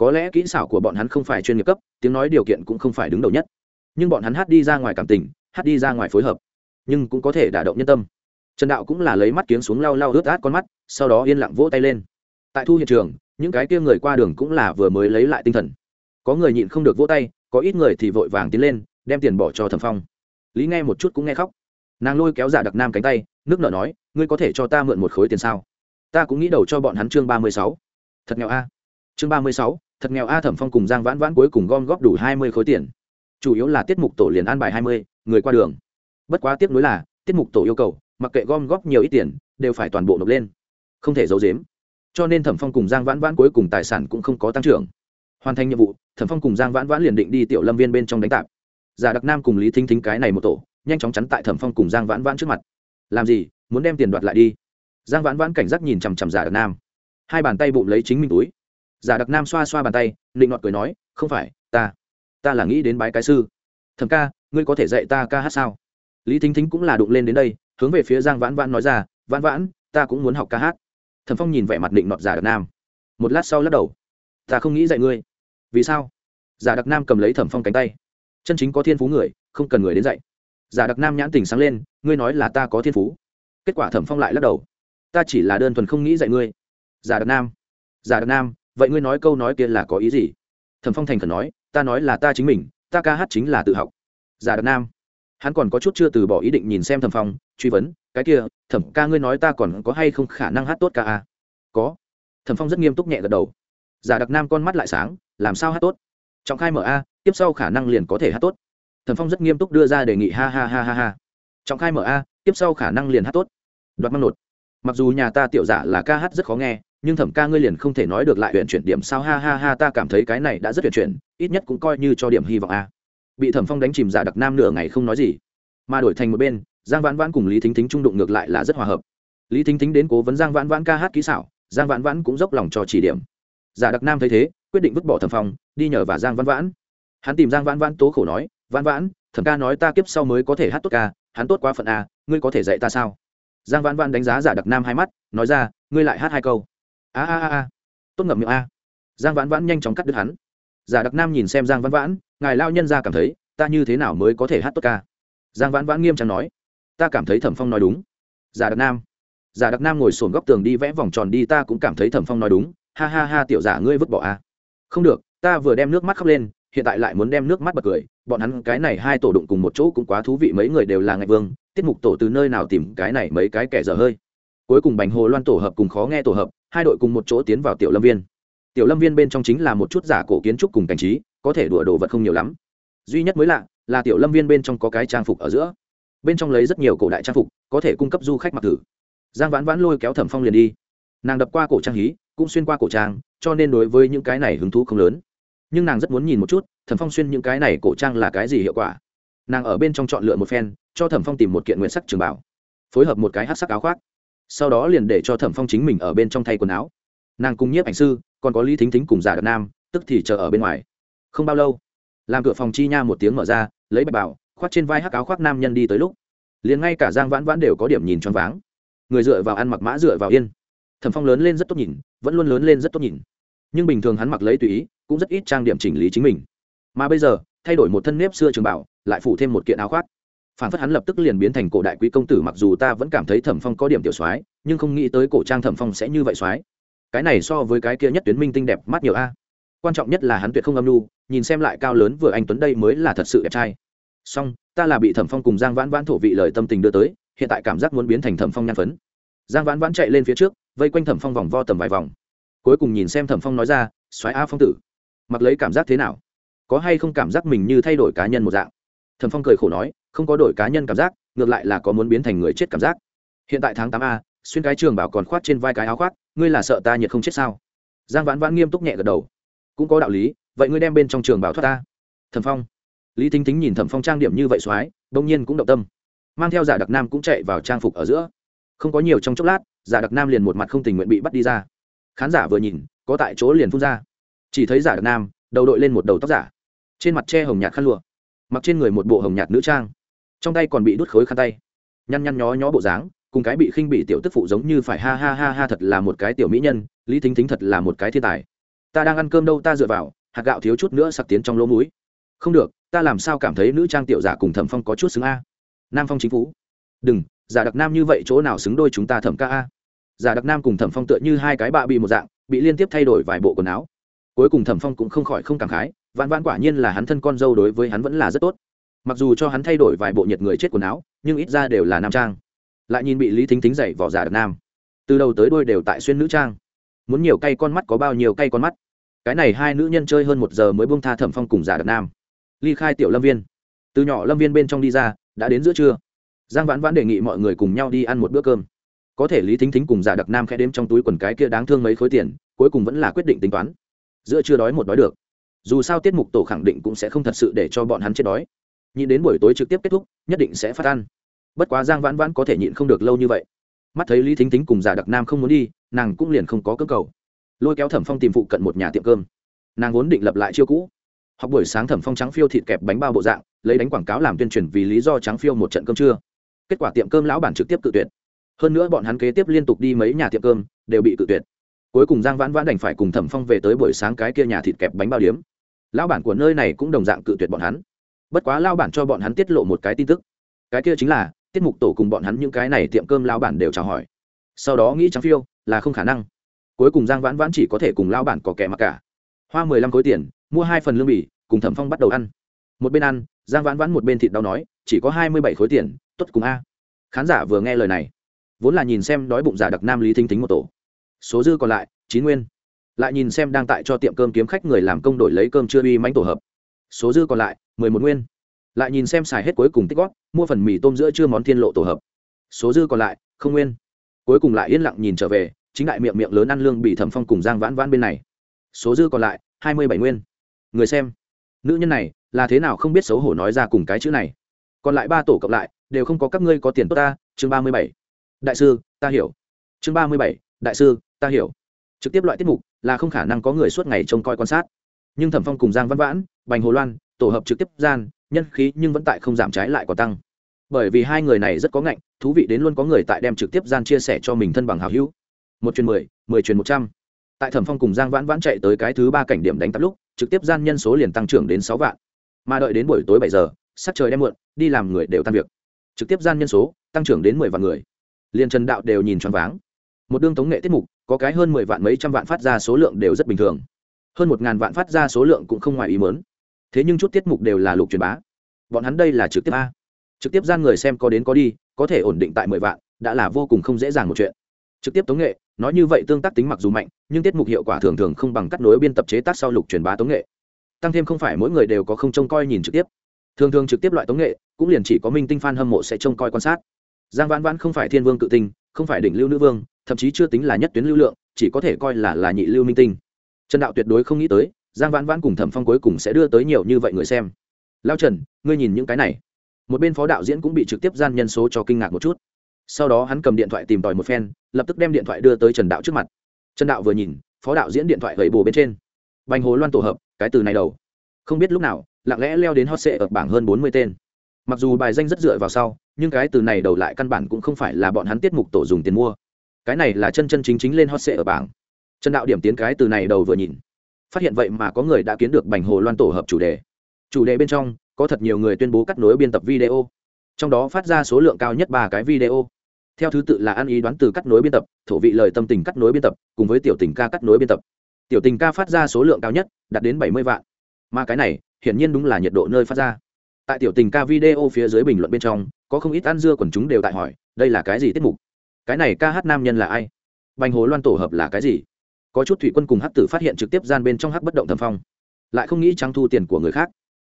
có lẽ kỹ xảo của bọn hắn không phải chuyên nghiệp cấp, tiếng nói điều kiện cũng không phải đứng đầu nhất. Nhưng bọn hắn hát đi ra ngoài cảm tình, hát đi ra ngoài phối hợp, nhưng cũng có thể đả động nhân tâm. Trần đạo cũng là lấy mắt kiếng xuống lau lau ướt át con mắt, sau đó yên lặng vỗ tay lên. Tại thu hiện trường, những cái kia người qua đường cũng là vừa mới lấy lại tinh thần. Có người nhịn không được vỗ tay, có ít người thì vội vàng tiến lên, đem tiền bỏ cho thẩm phong. Lý nghe một chút cũng nghe khóc. Nàng lôi kéo giả đặc nam cánh tay, nước nở nói, ngươi có thể cho ta mượn một khối tiền sao? Ta cũng nghĩ đầu cho bọn hắn chương ba mươi sáu. Thật nghèo a. Chương ba mươi sáu thật nghèo a thẩm phong cùng giang vãn vãn cuối cùng gom góp đủ hai mươi khối tiền. Chủ yếu là tiết mục tổ liền an bài hai mươi, người qua đường. Bất quá tiếp nối là, tiết mục tổ yêu cầu, mặc kệ gom góp nhiều ít tiền, đều phải toàn bộ nộp lên. Không thể giấu giếm. Cho nên thẩm phong cùng giang vãn vãn cuối cùng tài sản cũng không có tăng trưởng. Hoàn thành nhiệm vụ, thẩm phong cùng giang vãn vãn liền định đi tiểu lâm viên bên trong đánh tạp. Giả đặc nam cùng lý thính thính cái này một tổ, nhanh chóng chắn tại thẩm phong cùng giang vãn vãn trước mặt. Làm gì? Muốn đem tiền đoạt lại đi. Giang vãn vãn cảnh giác nhìn chằm chằm giả đặc nam. Hai bàn tay bụng lấy chính mình túi giả đặc nam xoa xoa bàn tay, nịnh ngọt cười nói, không phải, ta ta là nghĩ đến bái cái sư. Thầm ca, ngươi có thể dạy ta ca hát sao? Lý thính thính cũng là đụng lên đến đây, hướng về phía giang vãn vãn nói ra, vãn vãn, ta cũng muốn học ca hát. Thẩm phong nhìn vẻ mặt định nọt giả đặc nam. Một lát sau lắc đầu, ta không nghĩ dạy ngươi. Vì sao? Giả đặc nam cầm lấy thẩm phong cánh tay. Chân chính có thiên phú người, không cần người đến dạy. Giả đặc nam nhãn tình sáng lên, ngươi nói là ta có thiên phú. Kết quả thẩm phong lại lắc đầu, ta chỉ là đơn thuần không nghĩ dạy ngươi. Giả đặc nam, giả đặc nam vậy ngươi nói câu nói kia là có ý gì? Thẩm phong thành khẩn nói, ta nói là ta chính mình, ta ca hát chính là tự học. Giả đặc nam, hắn còn có chút chưa từ bỏ ý định nhìn xem thẩm phong, truy vấn, cái kia, thẩm ca ngươi nói ta còn có hay không khả năng hát tốt ca à? có. Thẩm phong rất nghiêm túc nhẹ gật đầu. Giả đặc nam con mắt lại sáng, làm sao hát tốt? Trọng khai mở a, tiếp sau khả năng liền có thể hát tốt. Thẩm phong rất nghiêm túc đưa ra đề nghị, ha ha ha ha ha. Trọng khai mở a, tiếp sau khả năng liền hát tốt. Đoạt măng nột. Mặc dù nhà ta tiểu giả là ca hát rất khó nghe nhưng thẩm ca ngươi liền không thể nói được lại huyện chuyển điểm sao? Ha ha ha, ta cảm thấy cái này đã rất huyện chuyển, ít nhất cũng coi như cho điểm hy vọng a. Bị thẩm phong đánh chìm giả đặc nam nửa ngày không nói gì, mà đổi thành một bên, giang vãn vãn cùng lý thính thính trung đụng ngược lại là rất hòa hợp. Lý thính thính đến cố vấn giang vãn vãn ca hát kỹ xảo, giang vãn vãn cũng dốc lòng cho chỉ điểm. Giả đặc nam thấy thế, quyết định vứt bỏ thẩm phong, đi nhờ và giang vãn vãn. Hắn tìm giang vãn vãn tố khổ nói, vãn vãn, thẩm ca nói ta kiếp sau mới có thể hát tốt ca, hắn tốt quá phận a, ngươi có thể dạy ta sao? Giang vãn vãn đánh giá giả đặc nam hai mắt, nói ra, ngươi lại hát hai câu a a a tốt ngậm miệng a. Giang vãn vãn nhanh chóng cắt đứt hắn. Giả đặc nam nhìn xem giang vãn vãn, ngài lao nhân ra cảm thấy, ta như thế nào mới có thể hát tốt ca? Giang vãn vãn nghiêm trang nói, ta cảm thấy thẩm phong nói đúng. Giả đặc nam, giả đặc nam ngồi sồn góc tường đi vẽ vòng tròn đi, ta cũng cảm thấy thẩm phong nói đúng. Ha ha ha, tiểu giả ngươi vứt bỏ a. Không được, ta vừa đem nước mắt khóc lên, hiện tại lại muốn đem nước mắt bật cười. Bọn hắn cái này hai tổ đụng cùng một chỗ cũng quá thú vị, mấy người đều là ngạch vương. Tiết mục tổ từ nơi nào tìm cái này mấy cái kẻ dở hơi? Cuối cùng bành hồ loan tổ hợp cùng khó nghe tổ hợp hai đội cùng một chỗ tiến vào tiểu lâm viên. Tiểu lâm viên bên trong chính là một chút giả cổ kiến trúc cùng cảnh trí, có thể đùa đồ vật không nhiều lắm. Duy nhất mới lạ là tiểu lâm viên bên trong có cái trang phục ở giữa. Bên trong lấy rất nhiều cổ đại trang phục, có thể cung cấp du khách mặc thử. Giang vãn vãn lôi kéo thẩm phong liền đi. Nàng đập qua cổ trang hí, cũng xuyên qua cổ trang, cho nên đối với những cái này hứng thú không lớn. Nhưng nàng rất muốn nhìn một chút, thẩm phong xuyên những cái này cổ trang là cái gì hiệu quả. Nàng ở bên trong chọn lựa một phen, cho thẩm phong tìm một kiện nguyện sắc trường bảo, phối hợp một cái hát sắc áo khoác sau đó liền để cho thẩm phong chính mình ở bên trong thay quần áo nàng cùng nhiếp ảnh sư còn có lý thính thính cùng giả đợt nam tức thì chờ ở bên ngoài không bao lâu làm cửa phòng chi nha một tiếng mở ra lấy bạch bảo khoác trên vai hắc áo khoác nam nhân đi tới lúc liền ngay cả giang vãn vãn đều có điểm nhìn choáng váng người dựa vào ăn mặc mã dựa vào yên thẩm phong lớn lên rất tốt nhìn vẫn luôn lớn lên rất tốt nhìn nhưng bình thường hắn mặc lấy tùy ý cũng rất ít trang điểm chỉnh lý chính mình mà bây giờ thay đổi một thân nếp xưa trường bảo lại phủ thêm một kiện áo khoác phản phất hắn lập tức liền biến thành cổ đại quý công tử mặc dù ta vẫn cảm thấy thẩm phong có điểm tiểu soái, nhưng không nghĩ tới cổ trang thẩm phong sẽ như vậy soái. Cái này so với cái kia nhất tuyến minh tinh đẹp mắt nhiều a. Quan trọng nhất là hắn tuyệt không âm lưu nhìn xem lại cao lớn vừa anh tuấn đây mới là thật sự đẹp trai. Song ta là bị thẩm phong cùng giang vãn vãn thổ vị lời tâm tình đưa tới, hiện tại cảm giác muốn biến thành thẩm phong nhan phấn. Giang vãn vãn chạy lên phía trước, vây quanh thẩm phong vòng vo tầm vài vòng. Cuối cùng nhìn xem thẩm phong nói ra xoáy a phong tử, mặc lấy cảm giác thế nào? Có hay không cảm giác mình như thay đổi cá nhân một dạng? Thần phong cười khổ nói, không có đổi cá nhân cảm giác, ngược lại là có muốn biến thành người chết cảm giác. Hiện tại tháng tám a, xuyên cái trường bảo còn khoát trên vai cái áo khoác, ngươi là sợ ta nhiệt không chết sao? Giang vãn vãn nghiêm túc nhẹ gật đầu. Cũng có đạo lý, vậy ngươi đem bên trong trường bảo thoát ta. Thẩm phong. Lý thính thính nhìn thẩm phong trang điểm như vậy soái đông nhiên cũng động tâm. Mang theo giả đặc nam cũng chạy vào trang phục ở giữa. Không có nhiều trong chốc lát, giả đặc nam liền một mặt không tình nguyện bị bắt đi ra. Khán giả vừa nhìn, có tại chỗ liền phun ra. Chỉ thấy giả đặc nam, đầu đội lên một đầu tóc giả. Trên mặt che hồng nhạt khăn lụa mặc trên người một bộ hồng nhạt nữ trang, trong tay còn bị đút khối khăn tay, nhăn nhăn nhó nhó bộ dáng, cùng cái bị khinh bị tiểu tức phụ giống như phải ha ha ha ha thật là một cái tiểu mỹ nhân, lý thính thính thật là một cái thiên tài. Ta đang ăn cơm đâu, ta dựa vào, hạt gạo thiếu chút nữa sặc tiến trong lỗ mũi. Không được, ta làm sao cảm thấy nữ trang tiểu giả cùng thẩm phong có chút xứng a? Nam phong chính phủ. Đừng, giả đặc nam như vậy chỗ nào xứng đôi chúng ta thẩm ca a? Giả đặc nam cùng thẩm phong tựa như hai cái bạ bị một dạng, bị liên tiếp thay đổi vài bộ quần áo. Cuối cùng thẩm phong cũng không khỏi không cảm khái vạn vạn quả nhiên là hắn thân con dâu đối với hắn vẫn là rất tốt. Mặc dù cho hắn thay đổi vài bộ nhiệt người chết quần áo, nhưng ít ra đều là nam trang. Lại nhìn bị lý thính thính dậy vỏ giả đàn nam. Từ đầu tới đôi đều tại xuyên nữ trang. Muốn nhiều cây con mắt có bao nhiêu cây con mắt. Cái này hai nữ nhân chơi hơn một giờ mới buông tha thẩm phong cùng giả đàn nam. Ly khai tiểu lâm viên. Từ nhỏ lâm viên bên trong đi ra, đã đến giữa trưa. Giang vãn vãn đề nghị mọi người cùng nhau đi ăn một bữa cơm. Có thể lý thính thính cùng giả đặc nam khẽ đếm trong túi quần cái kia đáng thương mấy khối tiền, cuối cùng vẫn là quyết định tính toán. Giữa chưa đói một đói được dù sao tiết mục tổ khẳng định cũng sẽ không thật sự để cho bọn hắn chết đói. Nhịn đến buổi tối trực tiếp kết thúc, nhất định sẽ phát ăn. Bất quá giang vãn vãn có thể nhịn không được lâu như vậy. Mắt thấy lý thính thính cùng giả đặc nam không muốn đi, nàng cũng liền không có cơ cầu. Lôi kéo thẩm phong tìm phụ cận một nhà tiệm cơm. Nàng vốn định lập lại chiêu cũ. Học buổi sáng thẩm phong trắng phiêu thịt kẹp bánh bao bộ dạng, lấy đánh quảng cáo làm tuyên truyền vì lý do trắng phiêu một trận cơm trưa. Kết quả tiệm cơm lão bản trực tiếp cự tuyệt. Hơn nữa bọn hắn kế tiếp liên tục đi mấy nhà tiệm cơm, đều bị cự tuyệt cuối cùng giang vãn vãn đành phải cùng thẩm phong về tới buổi sáng cái kia nhà thịt kẹp bánh bao điếm. Lão bản của nơi này cũng đồng dạng cự tuyệt bọn hắn. Bất quá lao bản cho bọn hắn tiết lộ một cái tin tức. Cái kia chính là, tiết mục tổ cùng bọn hắn những cái này tiệm cơm lao bản đều chào hỏi. Sau đó nghĩ trắng phiêu, là không khả năng. Cuối cùng giang vãn vãn chỉ có thể cùng lao bản có kẻ mặc cả. Hoa mười lăm khối tiền, mua hai phần lương bì, cùng thẩm phong bắt đầu ăn. Một bên ăn, giang vãn vãn một bên thịt đau nói, chỉ có hai mươi bảy khối tiền t ố t cùng a. Khán giả vừa nghe lời này, vốn là nhìn xem đói bụng giả đặc nam lý thinh thính một tổ số dư còn lại, chín nguyên. Lại nhìn xem đang tại cho tiệm cơm kiếm khách người làm công đổi lấy cơm chưa uy mánh tổ hợp. Số dư còn lại, mười một nguyên. Lại nhìn xem xài hết cuối cùng tích góp, mua phần mì tôm giữa chưa món thiên lộ tổ hợp. Số dư còn lại, không nguyên. Cuối cùng lại yên lặng nhìn trở về, chính đại miệng miệng lớn ăn lương bị thẩm phong cùng giang vãn vãn bên này. Số dư còn lại, hai mươi bảy nguyên. Người xem, nữ nhân này là thế nào không biết xấu hổ nói ra cùng cái chữ này. Còn lại ba tổ cộng lại, đều không có các ngươi có tiền tốt ta, chương ba mươi bảy. Đại sư, ta hiểu. Chương ba mươi bảy, đại sư ta hiểu. Trực tiếp loại tiết mục là không khả năng có người suốt ngày trông coi quan sát. Nhưng thẩm phong cùng giang văn vãn, bành hồ loan, tổ hợp trực tiếp gian, nhân khí nhưng vẫn tại không giảm trái lại còn tăng. Bởi vì hai người này rất có ngạnh, thú vị đến luôn có người tại đem trực tiếp gian chia sẻ cho mình thân bằng hào hữu. Một chuyến mười mười chuyến một trăm. Tại thẩm phong cùng giang vãn vãn chạy tới cái thứ ba cảnh điểm đánh tắp lúc, trực tiếp gian nhân số liền tăng trưởng đến sáu vạn. Mà đợi đến buổi tối bảy giờ, sắc trời đem muộn, đi làm người đều tan việc. Trực tiếp gian nhân số, tăng trưởng đến mười vạn người. Liền trần đạo đều nhìn choáng váng. Một đương tống nghệ tiết mục có cái hơn mười vạn mấy trăm vạn phát ra số lượng đều rất bình thường. Hơn một ngàn vạn phát ra số lượng cũng không ngoài ý mớn thế nhưng chút tiết mục đều là lục truyền bá. Bọn hắn đây là trực tiếp a. Trực tiếp gian người xem có đến có đi, có thể ổn định tại mười vạn, đã là vô cùng không dễ dàng một chuyện. Trực tiếp tống nghệ, nói như vậy tương tác tính mặc dù mạnh, nhưng tiết mục hiệu quả thường thường không bằng cắt nối biên tập chế tác sau lục truyền bá tống nghệ. Tăng thêm không phải mỗi người đều có không trông coi nhìn trực tiếp. Thường thường trực tiếp loại tống nghệ, cũng liền chỉ có minh tinh f a n hâm mộ sẽ trông coi quan sát. Giang vãn vãn không phải thiên vương cự tinh, không phải đỉnh lưu nữ vương thậm chí chưa tính là nhất tuyến lưu lượng, chỉ có thể coi là là nhị lưu minh tinh. Trần đạo tuyệt đối không nghĩ tới, giang vãn vãn cùng thẩm phong cuối cùng sẽ đưa tới nhiều như vậy người xem. Lao trần, ngươi nhìn những cái này. Một bên phó đạo diễn cũng bị trực tiếp gian nhân số cho kinh ngạc một chút. Sau đó hắn cầm điện thoại tìm tòi một phen, lập tức đem điện thoại đưa tới trần đạo trước mặt. Trần đạo vừa nhìn, phó đạo diễn điện thoại gậy bồ bên trên. Bành hồ loan tổ hợp, cái từ này đầu. Không biết lúc nào, lặng lẽ leo đến hot sệ ở bảng hơn bốn mươi tên. Mặc dù bài danh rất dựa vào sau, nhưng cái từ này đầu lại căn bản cũng không phải là bọn hắn tiết mục tổ dùng tiền mua cái này là chân chân chính chính lên hot sệ ở bảng. Trần đạo điểm tiến cái từ này đầu vừa nhìn. Phát hiện vậy mà có người đã kiến được bành hồ loan tổ hợp chủ đề. Chủ đề bên trong, có thật nhiều người tuyên bố cắt nối biên tập video. Trong đó phát ra số lượng cao nhất ba cái video. Theo thứ tự là ăn ý đoán từ cắt nối biên tập, thổ vị lời tâm tình cắt nối biên tập, cùng với tiểu tình ca cắt nối biên tập. Tiểu tình ca phát ra số lượng cao nhất, đạt đến bảy mươi vạn. Mà cái này, hiển nhiên đúng là nhiệt độ nơi phát ra. Tại tiểu tình ca video phía dưới bình luận bên trong, có không ít ăn dưa quần chúng đều tại hỏi, đây là cái gì tiết mục? Cái này ca hát nam nhân là ai? Bành hồ loan tổ hợp là cái gì? Có chút thủy quân cùng hắc tử phát hiện trực tiếp gian bên trong hắc bất động thầm phong. Lại không nghĩ trắng thu tiền của người khác.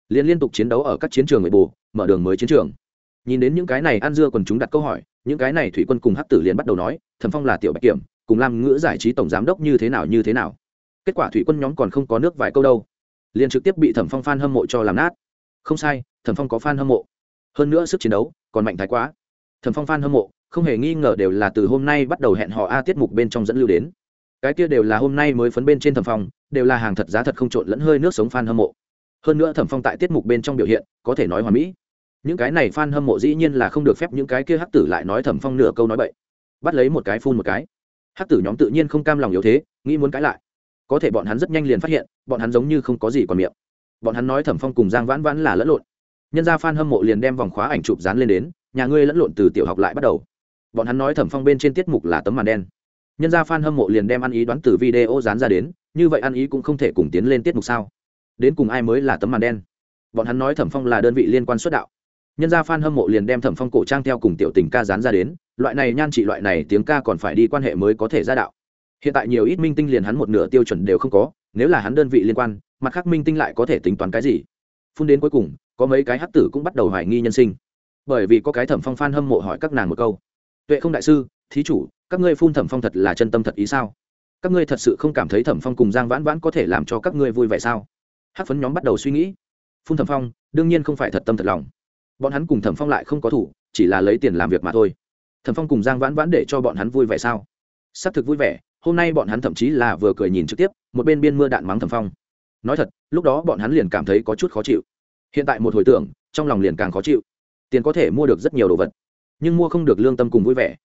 Liên liên tục chiến đấu ở các chiến trường người bù mở đường mới chiến trường. Nhìn đến những cái này ăn dưa còn chúng đặt câu hỏi, những cái này thủy quân cùng hắc tử liền bắt đầu nói, thẩm phong là tiểu bạch kiểm, cùng làm ngữ giải trí tổng giám đốc như thế nào như thế nào. Kết quả thủy quân nhóm còn không có nước vài câu đâu. Liền trực tiếp bị thẩm phong f a n hâm mộ cho làm nát. Không sai, thẩm phong có f a n hâm mộ. Hơn nữa sức chiến đấu còn mạnh thái quá. Thẩm phong f a n hâm mộ không hề nghi ngờ đều là từ hôm nay bắt đầu hẹn họ a tiết mục bên trong dẫn lưu đến. Cái kia đều là hôm nay mới phấn bên trên thẩm phong, đều là hàng thật giá thật không trộn lẫn hơi nước sống f a n hâm mộ. Hơn nữa thẩm phong tại tiết mục bên trong biểu hiện, có thể nói hoàn mỹ. Những cái này f a n hâm mộ dĩ nhiên là không được phép những cái kia hắc tử lại nói thẩm phong nửa câu nói bậy. Bắt lấy một cái phun một cái. Hắc tử nhóm tự nhiên không cam lòng yếu thế, nghĩ muốn cãi lại. Có thể bọn hắn rất nhanh liền phát hiện, bọn hắn giống như không có gì còn miệng. Bọn hắn nói thẩm phong cùng giang vãn vãn là lẫn lộn. Nhân gia f a n hâm mộ liền đem vòng khóa ảnh chụp dán lên đến, nhà ngươi lẫn lộn từ tiểu học lại bắt đầu bọn hắn nói thẩm phong bên trên tiết mục là tấm màn đen. Nhân gia f a n hâm mộ liền đem ăn ý đoán từ video dán ra đến, như vậy ăn ý cũng không thể cùng tiến lên tiết mục sao? Đến cùng ai mới là tấm màn đen? Bọn hắn nói thẩm phong là đơn vị liên quan xuất đạo. Nhân gia f a n hâm mộ liền đem thẩm phong cổ trang theo cùng tiểu tình ca dán ra đến, loại này nhan trị loại này tiếng ca còn phải đi quan hệ mới có thể ra đạo. Hiện tại nhiều ít minh tinh liền hắn một nửa tiêu chuẩn đều không có, nếu là hắn đơn vị liên quan, mặt khác minh tinh lại có thể tính toán cái gì? Phun đến cuối cùng, có mấy cái hát tử cũng bắt đầu hoài nghi nhân sinh. Bởi vì có cái thẩm phong f hâm mộ hỏi các nàng một câu tuệ không đại sư, thí chủ, các ngươi phun thẩm phong thật là chân tâm thật ý sao? Các ngươi thật sự không cảm thấy thẩm phong cùng giang vãn vãn có thể làm cho các ngươi vui vẻ sao? Hát phấn nhóm bắt đầu suy nghĩ. Phun thẩm phong, đương nhiên không phải thật tâm thật lòng. Bọn hắn cùng thẩm phong lại không có thủ, chỉ là lấy tiền làm việc mà thôi. Thẩm phong cùng giang vãn vãn để cho bọn hắn vui vẻ sao? Xác thực vui vẻ, hôm nay bọn hắn thậm chí là vừa cười nhìn trực tiếp, một bên biên mưa đạn mắng thẩm phong. Nói thật, lúc đó bọn hắn liền cảm thấy có chút khó chịu. Hiện tại một hồi tưởng, trong lòng liền càng khó chịu. Tiền có thể mua được rất nhiều đồ vật nhưng mua không được lương tâm cùng vui vẻ.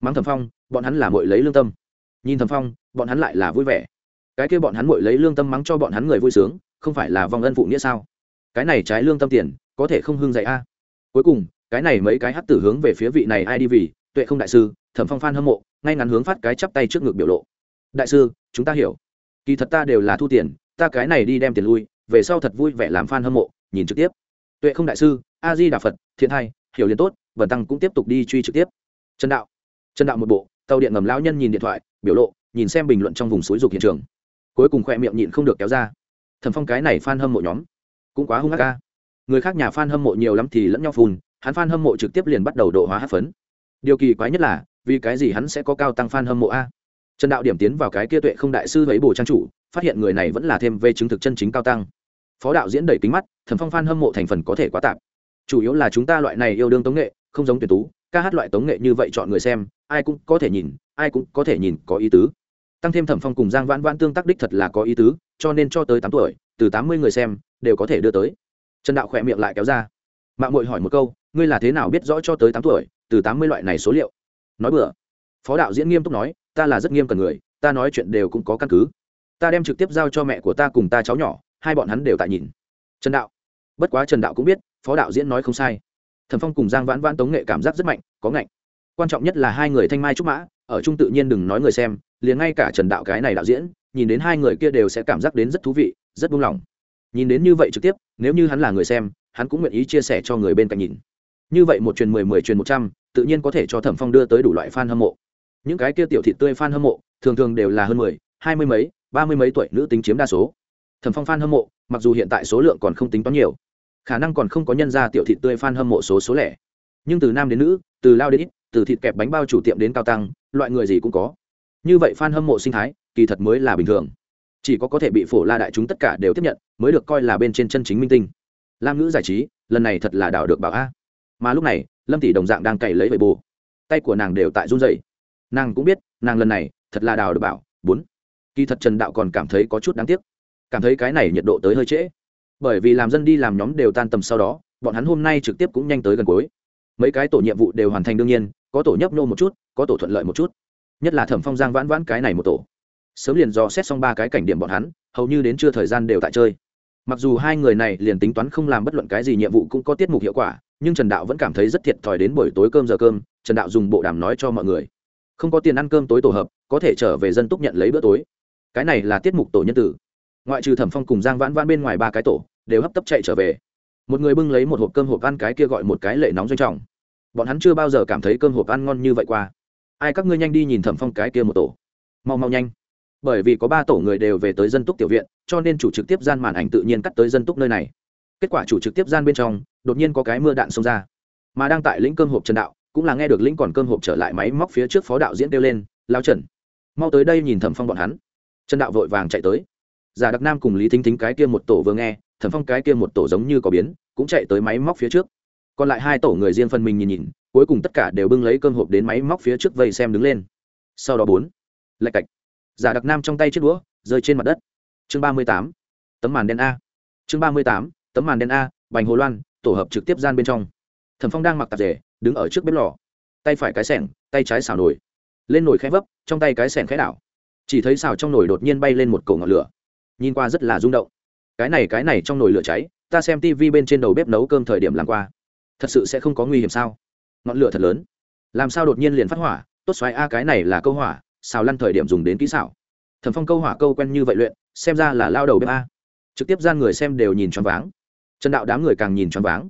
Mắng thẩm phong, bọn hắn là mội lấy lương tâm. Nhìn thẩm phong, bọn hắn lại là vui vẻ. Cái kia bọn hắn mội lấy lương tâm mắng cho bọn hắn người vui sướng, không phải là vong ân phụ nghĩa sao? Cái này trái lương tâm tiền, có thể không hưng dạy a? À? Cuối cùng, cái này mấy cái hát tử hướng về phía vị này ai đi vì, tuệ không đại sư, thẩm phong phan hâm mộ, ngay ngắn hướng phát cái chắp tay trước ngực biểu lộ. Đại sư, chúng ta hiểu. Kỳ thật ta đều là thu tiền, ta cái này đi đem tiền lui, về sau thật vui vẻ làm f a n hâm mộ, nhìn trực tiếp. Tuệ không đại sư, a di đà phật, thiện hai hiểu liền tốt vần tăng cũng tiếp tục đi truy trực tiếp. Trần đạo. Trần đạo một bộ, tàu điện ngầm lão nhân nhìn điện thoại, biểu lộ, nhìn xem bình luận trong vùng suối dục hiện trường. Cuối cùng khoe miệng nhịn không được kéo ra. Thẩm phong cái này f a n hâm mộ nhóm, cũng quá hung hát ca người khác nhà f a n hâm mộ nhiều lắm thì lẫn nhau phùn hắn f a n hâm mộ trực tiếp liền bắt đầu độ hóa hát phấn. Điều kỳ quái nhất là, vì cái gì hắn sẽ có cao tăng f a n hâm mộ a? Trần đạo điểm tiến vào cái kia tuệ không đại sư ấy bồ trang chủ, phát hiện người này vẫn là thêm về chứng thực chân chính cao tăng. Phó đạo diễn đẩy kính mắt, thẩm phong phan hâm mộ thành phần có thể quá tạp. Chủ yếu là chúng ta loại này yêu đương tống nghệ không giống tuyển tú, ca hát loại tống nghệ như vậy chọn người xem, ai cũng có thể nhìn, ai cũng có thể nhìn có ý tứ. Tăng thêm thẩm phong cùng giang vãn vãn tương tác đích thật là có ý tứ, cho nên cho tới tám tuổi, từ tám mươi người xem, đều có thể đưa tới. Trần đạo khỏe miệng lại kéo ra. Mạng mội hỏi một câu, ngươi là thế nào biết rõ cho tới tám tuổi, từ tám mươi loại này số liệu? Nói bừa. Phó đạo diễn nghiêm túc nói, ta là rất nghiêm cần người, ta nói chuyện đều cũng có căn cứ. Ta đem trực tiếp giao cho mẹ của ta cùng ta cháu nhỏ, hai bọn hắn đều tại nhìn. Trần đạo. Bất quá trần đạo cũng biết, phó đạo diễn nói không sai thần phong cùng giang vãn vãn tống nghệ cảm giác rất mạnh, có ngạnh. Quan trọng nhất là hai người thanh mai trúc mã, ở chung tự nhiên đừng nói người xem, liền ngay cả trần đạo cái này đạo diễn, nhìn đến hai người kia đều sẽ cảm giác đến rất thú vị, rất buông lỏng. Nhìn đến như vậy trực tiếp, nếu như hắn là người xem, hắn cũng nguyện ý chia sẻ cho người bên cạnh nhìn. Như vậy một truyền mười mười truyền một trăm, tự nhiên có thể cho thẩm phong đưa tới đủ loại f a n hâm mộ. Những cái kia tiểu thị tươi f a n hâm mộ, thường thường đều là hơn mười, hai mươi mấy, ba mươi mấy tuổi nữ tính chiếm đa số. Thẩm phong f a n hâm mộ, mặc dù hiện tại số lượng còn không tính toán nhiều khả năng còn không có nhân ra tiểu thị tươi f hâm mộ số số lẻ. Nhưng từ nam đến nữ, từ lao đến ít, từ thịt kẹp bánh bao chủ tiệm đến cao tăng, loại người gì cũng có. Như vậy f hâm mộ sinh thái, kỳ thật mới là bình thường. Chỉ có có thể bị phổ la đại chúng tất cả đều tiếp nhận, mới được coi là bên trên chân chính minh tinh. Lam ngữ giải trí, lần này thật là đảo được bảo a. Mà lúc này, lâm tỷ đồng dạng đang cày lấy vậy bồ tay của nàng đều tại run dày nàng cũng biết, nàng lần này, thật là đào được bảo. Bốn. Kỳ thật trần đạo còn cảm thấy có chút đáng tiếc. Cảm thấy cái này nhiệt độ tới hơi trễ bởi vì làm dân đi làm nhóm đều tan tầm sau đó, bọn hắn hôm nay trực tiếp cũng nhanh tới gần cuối. Mấy cái tổ nhiệm vụ đều hoàn thành đương nhiên, có tổ nhấp nô một chút, có tổ thuận lợi một chút. Nhất là thẩm phong giang vãn vãn cái này một tổ. Sớm liền dò xét xong ba cái cảnh điểm bọn hắn, hầu như đến chưa thời gian đều tại chơi. Mặc dù hai người này liền tính toán không làm bất luận cái gì nhiệm vụ cũng có tiết mục hiệu quả, nhưng trần đạo vẫn cảm thấy rất thiệt thòi đến buổi tối cơm giờ cơm, trần đạo dùng bộ đàm nói cho mọi người. Không có tiền ăn cơm tối tổ hợp, có thể trở về dân túc nhận lấy bữa tối. Cái này là tiết mục tổ nhân tử. Ngoại trừ thẩm phong cùng giang vãn vãn bên ngoài ba cái tổ đều hấp tấp chạy trở về. Một người bưng lấy một hộp cơm hộp ăn cái kia gọi một cái lệ nóng doanh trọng. Bọn hắn chưa bao giờ cảm thấy cơm hộp ăn ngon như vậy qua. Ai các ngươi nhanh đi nhìn thẩm phong cái kia một tổ. Mau mau nhanh. Bởi vì có ba tổ người đều về tới dân túc tiểu viện, cho nên chủ trực tiếp gian màn ảnh tự nhiên cắt tới dân túc nơi này. Kết quả chủ trực tiếp gian bên trong, đột nhiên có cái mưa đạn xông ra. Mà đang tại lĩnh cơm hộp trần đạo, cũng là nghe được lĩnh còn cơm hộp trở lại máy móc phía trước phó đạo diễn kêu lên lao trần, mau tới đây nhìn thẩm phong bọn hắn. Trần đạo vội vàng chạy tới. Giả đặc nam cùng lý thính thính cái kia một tổ vừa nghe thẩm phong cái kia một tổ giống như có biến, cũng chạy tới máy móc phía trước. Còn lại hai tổ người riêng phần mình nhìn nhìn, cuối cùng tất cả đều bưng lấy cơm hộp đến máy móc phía trước vây xem đứng lên. Sau đó bốn, lạch cạch. Giả đặc nam trong tay chiếc đũa, rơi trên mặt đất. Chương ba mươi tám, tấm màn đen a. Chương ba mươi tám, tấm màn đen a, bành hồ loan, tổ hợp trực tiếp gian bên trong. Thẩm phong đang mặc tạp rể đứng ở trước bếp lò. Tay phải cái sẻng, tay trái xào nồi. Lên nồi khẽ vấp, trong tay cái sẻng khẽ đảo. Chỉ thấy xào trong nồi đột nhiên bay lên một cổ ngọn lửa. Nhìn qua rất là rung động cái này cái này trong nồi lửa cháy, ta xem tivi bên trên đầu bếp nấu cơm thời điểm làm qua. Thật sự sẽ không có nguy hiểm sao? Ngọn lửa thật lớn. Làm sao đột nhiên liền phát hỏa? Tốt xoáy a, cái này là câu hỏa. Xào lăn thời điểm dùng đến kỹ xảo. Thẩm phong câu hỏa câu quen như vậy luyện, xem ra là lao đầu bếp a. Trực tiếp gian người xem đều nhìn choáng váng. Trần đạo đám người càng nhìn choáng váng.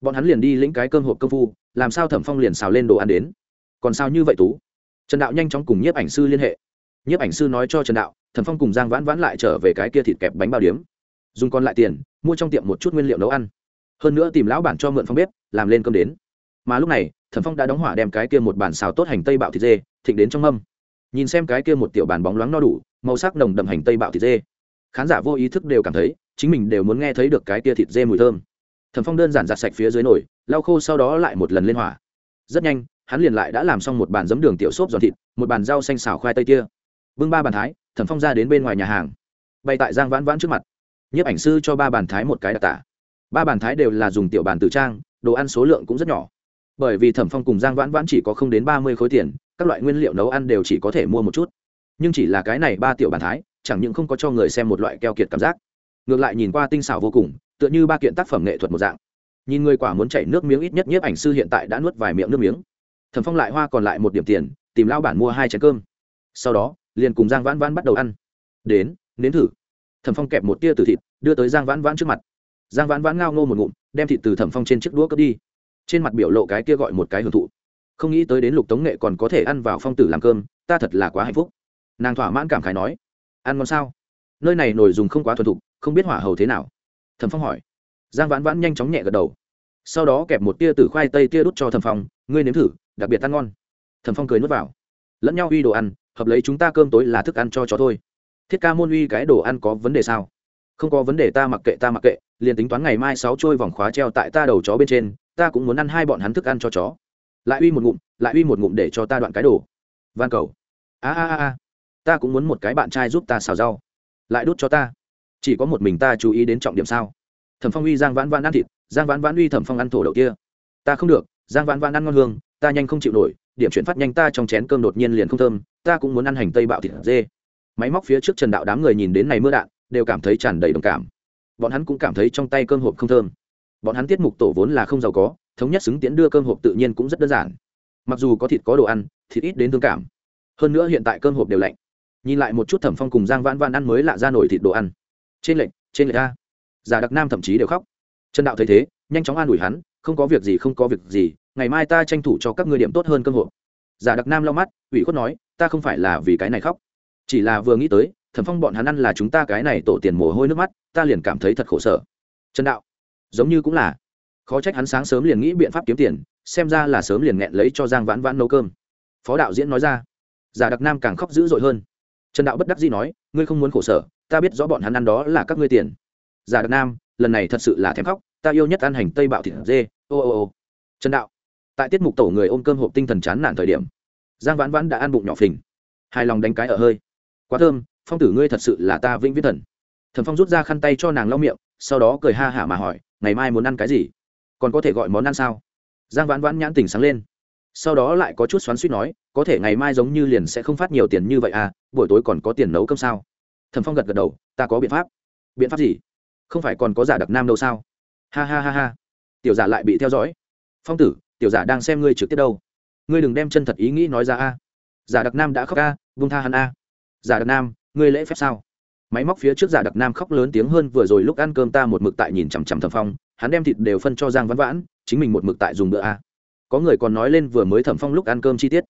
Bọn hắn liền đi lĩnh cái cơm hộp công phu, làm sao thẩm phong liền xào lên đồ ăn đến? Còn sao như vậy tú? Trần đạo nhanh chóng cùng nhiếp ảnh sư liên hệ. Nhiếp ảnh sư nói cho trần đạo, thẩm phong cùng giang vãn vãn lại trở về cái kia thịt kẹp bánh bao điếm dùng còn lại tiền, mua trong tiệm một chút nguyên liệu nấu ăn. Hơn nữa tìm lão bản cho mượn phong bếp, làm lên cơm đến. Mà lúc này, thẩm phong đã đóng hỏa đem cái kia một bàn xào tốt hành tây bạo thịt dê, thịnh đến trong mâm. Nhìn xem cái kia một tiểu bàn bóng loáng no đủ, màu sắc nồng đậm hành tây bạo thịt dê. Khán giả vô ý thức đều cảm thấy, chính mình đều muốn nghe thấy được cái kia thịt dê mùi thơm. Thẩm phong đơn giản giặt sạch phía dưới nồi, lau khô sau đó lại một lần lên hỏa. Rất nhanh, hắn liền lại đã làm xong một bàn giấm đường tiểu xốp giòn thịt, một bàn rau xanh xào khoai tây tia bưng ba bàn thái, thẩm phong ra đến bên ngoài nhà hàng. Bay tại giang vãn vãn trước mặt nhiếp ảnh sư cho ba bàn thái một cái đặc tả. Ba bàn thái đều là dùng tiểu bàn tử trang, đồ ăn số lượng cũng rất nhỏ. Bởi vì thẩm phong cùng giang vãn vãn chỉ có không đến ba mươi khối tiền, các loại nguyên liệu nấu ăn đều chỉ có thể mua một chút. Nhưng chỉ là cái này ba tiểu bàn thái, chẳng những không có cho người xem một loại keo kiệt cảm giác. Ngược lại nhìn qua tinh xảo vô cùng, tựa như ba kiện tác phẩm nghệ thuật một dạng. Nhìn người quả muốn chảy nước miếng ít nhất nhiếp ảnh sư hiện tại đã nuốt vài miệng nước miếng. Thẩm phong lại hoa còn lại một điểm tiền, tìm lao bản mua hai chén cơm. Sau đó, liền cùng giang vãn vãn bắt đầu ăn. Đến, nếm thử thẩm phong kẹp một tia từ thịt, đưa tới giang vãn vãn trước mặt. Giang vãn vãn ngao ngô một ngụm, đem thịt từ thẩm phong trên chiếc đũa cướp đi. Trên mặt biểu lộ cái kia gọi một cái hưởng thụ. Không nghĩ tới đến lục tống nghệ còn có thể ăn vào phong tử làm cơm, ta thật là quá hạnh phúc. Nàng thỏa mãn cảm khái nói, ăn ngon sao? Nơi này nồi dùng không quá thuần thục, không biết hỏa hầu thế nào. Thẩm phong hỏi. Giang vãn vãn nhanh chóng nhẹ gật đầu. Sau đó kẹp một tia từ khoai tây tia đút cho thẩm phong, ngươi nếm thử, đặc biệt ăn ngon. Thẩm phong cười nuốt vào. Lẫn nhau uy đồ ăn, hợp lấy chúng ta cơm tối là thức ăn cho chó thôi thiết ca môn uy cái đồ ăn có vấn đề sao? Không có vấn đề, ta mặc kệ, ta mặc kệ, liền tính toán ngày mai sáu trôi vòng khóa treo tại ta đầu chó bên trên, ta cũng muốn ăn hai bọn hắn thức ăn cho chó. Lại uy một ngụm, lại uy một ngụm để cho ta đoạn cái đồ. Van cầu. A a a a. Ta cũng muốn một cái bạn trai giúp ta xào rau. Lại đút cho ta. Chỉ có một mình ta chú ý đến trọng điểm sao? Thẩm phong uy, giang vãn vãn ăn thịt, giang vãn vãn uy thẩm phong ăn thổ đậu kia. Ta không được, giang vãn vãn ăn ngon hương, ta nhanh không chịu nổi, điểm chuyển phát nhanh ta trong chén cơm đột nhiên liền không thơm, ta cũng muốn ăn hành tây bạo thịt dê máy móc phía trước trần đạo đám người nhìn đến này mưa đạn, đều cảm thấy tràn đầy đồng cảm. Bọn hắn cũng cảm thấy trong tay cơm hộp không thơm. Bọn hắn tiết mục tổ vốn là không giàu có, thống nhất xứng tiễn đưa cơm hộp tự nhiên cũng rất đơn giản. Mặc dù có thịt có đồ ăn, thịt ít đến thương cảm. Hơn nữa hiện tại cơm hộp đều lạnh. Nhìn lại một chút thẩm phong cùng giang vãn vãn ăn mới lạ ra nổi thịt đồ ăn. Trên lệnh trên lệnh a. Giả đặc nam thậm chí đều khóc. Trần đạo thấy thế, nhanh chóng an ủi hắn, không có việc gì, không có việc gì, ngày mai ta tranh thủ cho các ngươi điểm tốt hơn cơm hộp. Giả đặc nam lau mắt, ủy khuất nói, ta không phải là vì cái này khóc chỉ là vừa nghĩ tới, thẩm phong bọn hắn ăn là chúng ta cái này tổ tiền mồ hôi nước mắt, ta liền cảm thấy thật khổ sở. Trần đạo, giống như cũng là. Khó trách hắn sáng sớm liền nghĩ biện pháp kiếm tiền, xem ra là sớm liền nghẹn lấy cho giang vãn vãn nấu cơm. Phó đạo diễn nói ra. Giả đặc nam càng khóc dữ dội hơn. Trần đạo bất đắc dĩ nói, ngươi không muốn khổ sở, ta biết rõ bọn hắn ăn đó là các ngươi tiền. Giả đặc nam, lần này thật sự là thèm khóc, ta yêu nhất ăn hành tây bạo thịt dê, ô ô ô. Trần đạo, tại tiết mục tổ người ôm cơm hộp tinh thần chán nản thời điểm, giang vãn vãn đã ăn bụng nhỏ phình. Hài lòng đánh cái ở hơi quá thơm, phong tử ngươi thật sự là ta vĩnh viễn thần. Thần phong rút ra khăn tay cho nàng lau miệng, sau đó cười ha hả mà hỏi, ngày mai muốn ăn cái gì? Còn có thể gọi món ăn sao? Giang vãn vãn nhãn tình sáng lên. Sau đó lại có chút xoắn suýt nói, có thể ngày mai giống như liền sẽ không phát nhiều tiền như vậy à buổi tối còn có tiền nấu cơm sao? Thần phong gật gật đầu, ta có biện pháp. Biện pháp gì? Không phải còn có giả đặc nam đâu sao? Ha ha ha ha. Tiểu giả lại bị theo dõi. Phong tử, tiểu giả đang xem ngươi trực tiếp đâu? Ngươi đừng đem chân thật ý nghĩ nói ra a. Giả đặc nam đã khóc a vung tha hắn a giả đặc nam, ngươi lễ phép sao? Máy móc phía trước giả đặc nam khóc lớn tiếng hơn vừa rồi lúc ăn cơm ta một mực tại nhìn chằm chằm thẩm phong, hắn đem thịt đều phân cho giang vãn vãn, chính mình một mực tại dùng bữa a. Có người còn nói lên vừa mới thẩm phong lúc ăn cơm chi tiết.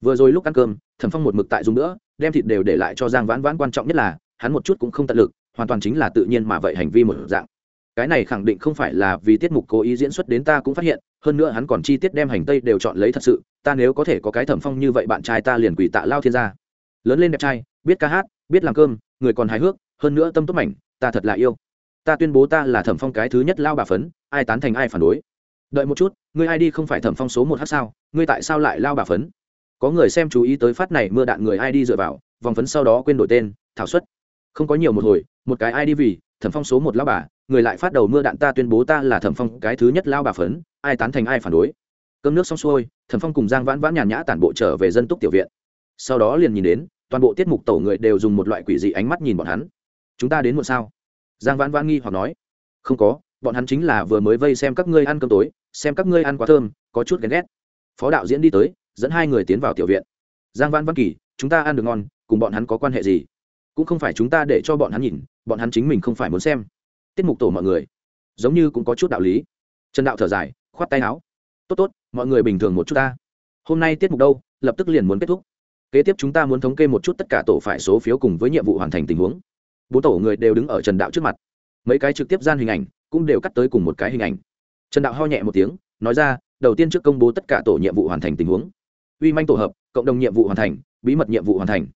Vừa rồi lúc ăn cơm, thẩm phong một mực tại dùng bữa, đem thịt đều để lại cho giang vãn vãn quan trọng nhất là, hắn một chút cũng không tận lực, hoàn toàn chính là tự nhiên mà vậy hành vi một dạng. Cái này khẳng định không phải là vì tiết mục cố ý diễn xuất đến ta cũng phát hiện, hơn nữa hắn còn chi tiết đem hành tây đều chọn lấy thật sự, ta nếu có thể có cái thẩm phong như vậy bạn trai ta liền quỷ tạ lao thiên gia. Lớn lên đẹp trai biết ca hát, biết làm cơm, người còn hài hước, hơn nữa tâm tốt mảnh, ta thật là yêu. Ta tuyên bố ta là thẩm phong cái thứ nhất lao bà phấn, ai tán thành ai phản đối. Đợi một chút, ngươi ai đi không phải thẩm phong số một hát sao, ngươi tại sao lại lao bà phấn? Có người xem chú ý tới phát này mưa đạn người ai đi dựa vào, vòng phấn sau đó quên đổi tên, thảo suất không có nhiều một hồi, một cái ai đi vì, thẩm phong số một lao bà, người lại phát đầu mưa đạn ta tuyên bố ta là thẩm phong cái thứ nhất lao bà phấn, ai tán thành ai phản đối. Cơm nước xong xuôi, thẩm phong cùng giang vãn vãn nhàn nhã tản bộ trở về dân túc tiểu viện. Sau đó liền nhìn đến toàn bộ tiết mục tổ người đều dùng một loại quỷ dị ánh mắt nhìn bọn hắn. Chúng ta đến muộn sao? Giang vãn vãn nghi hoặc nói. Không có, bọn hắn chính là vừa mới vây xem các ngươi ăn cơm tối, xem các ngươi ăn quá thơm, có chút ghen ghét. Phó đạo diễn đi tới, dẫn hai người tiến vào tiểu viện. Giang vãn văn kỳ, chúng ta ăn được ngon, cùng bọn hắn có quan hệ gì? Cũng không phải chúng ta để cho bọn hắn nhìn, bọn hắn chính mình không phải muốn xem. Tiết mục tổ mọi người, giống như cũng có chút đạo lý. Trần đạo thở dài, khoát tay áo. Tốt tốt, mọi người bình thường một chút ta. Hôm nay tiết mục đâu, lập tức liền muốn kết thúc kế tiếp chúng ta muốn thống kê một chút tất cả tổ phải số phiếu cùng với nhiệm vụ hoàn thành tình huống. Bốn tổ người đều đứng ở trần đạo trước mặt. Mấy cái trực tiếp gian hình ảnh cũng đều cắt tới cùng một cái hình ảnh. Trần đạo ho nhẹ một tiếng, nói ra, đầu tiên trước công bố tất cả tổ nhiệm vụ hoàn thành tình huống. Uy manh tổ hợp, cộng đồng nhiệm vụ hoàn thành, bí mật nhiệm vụ hoàn thành.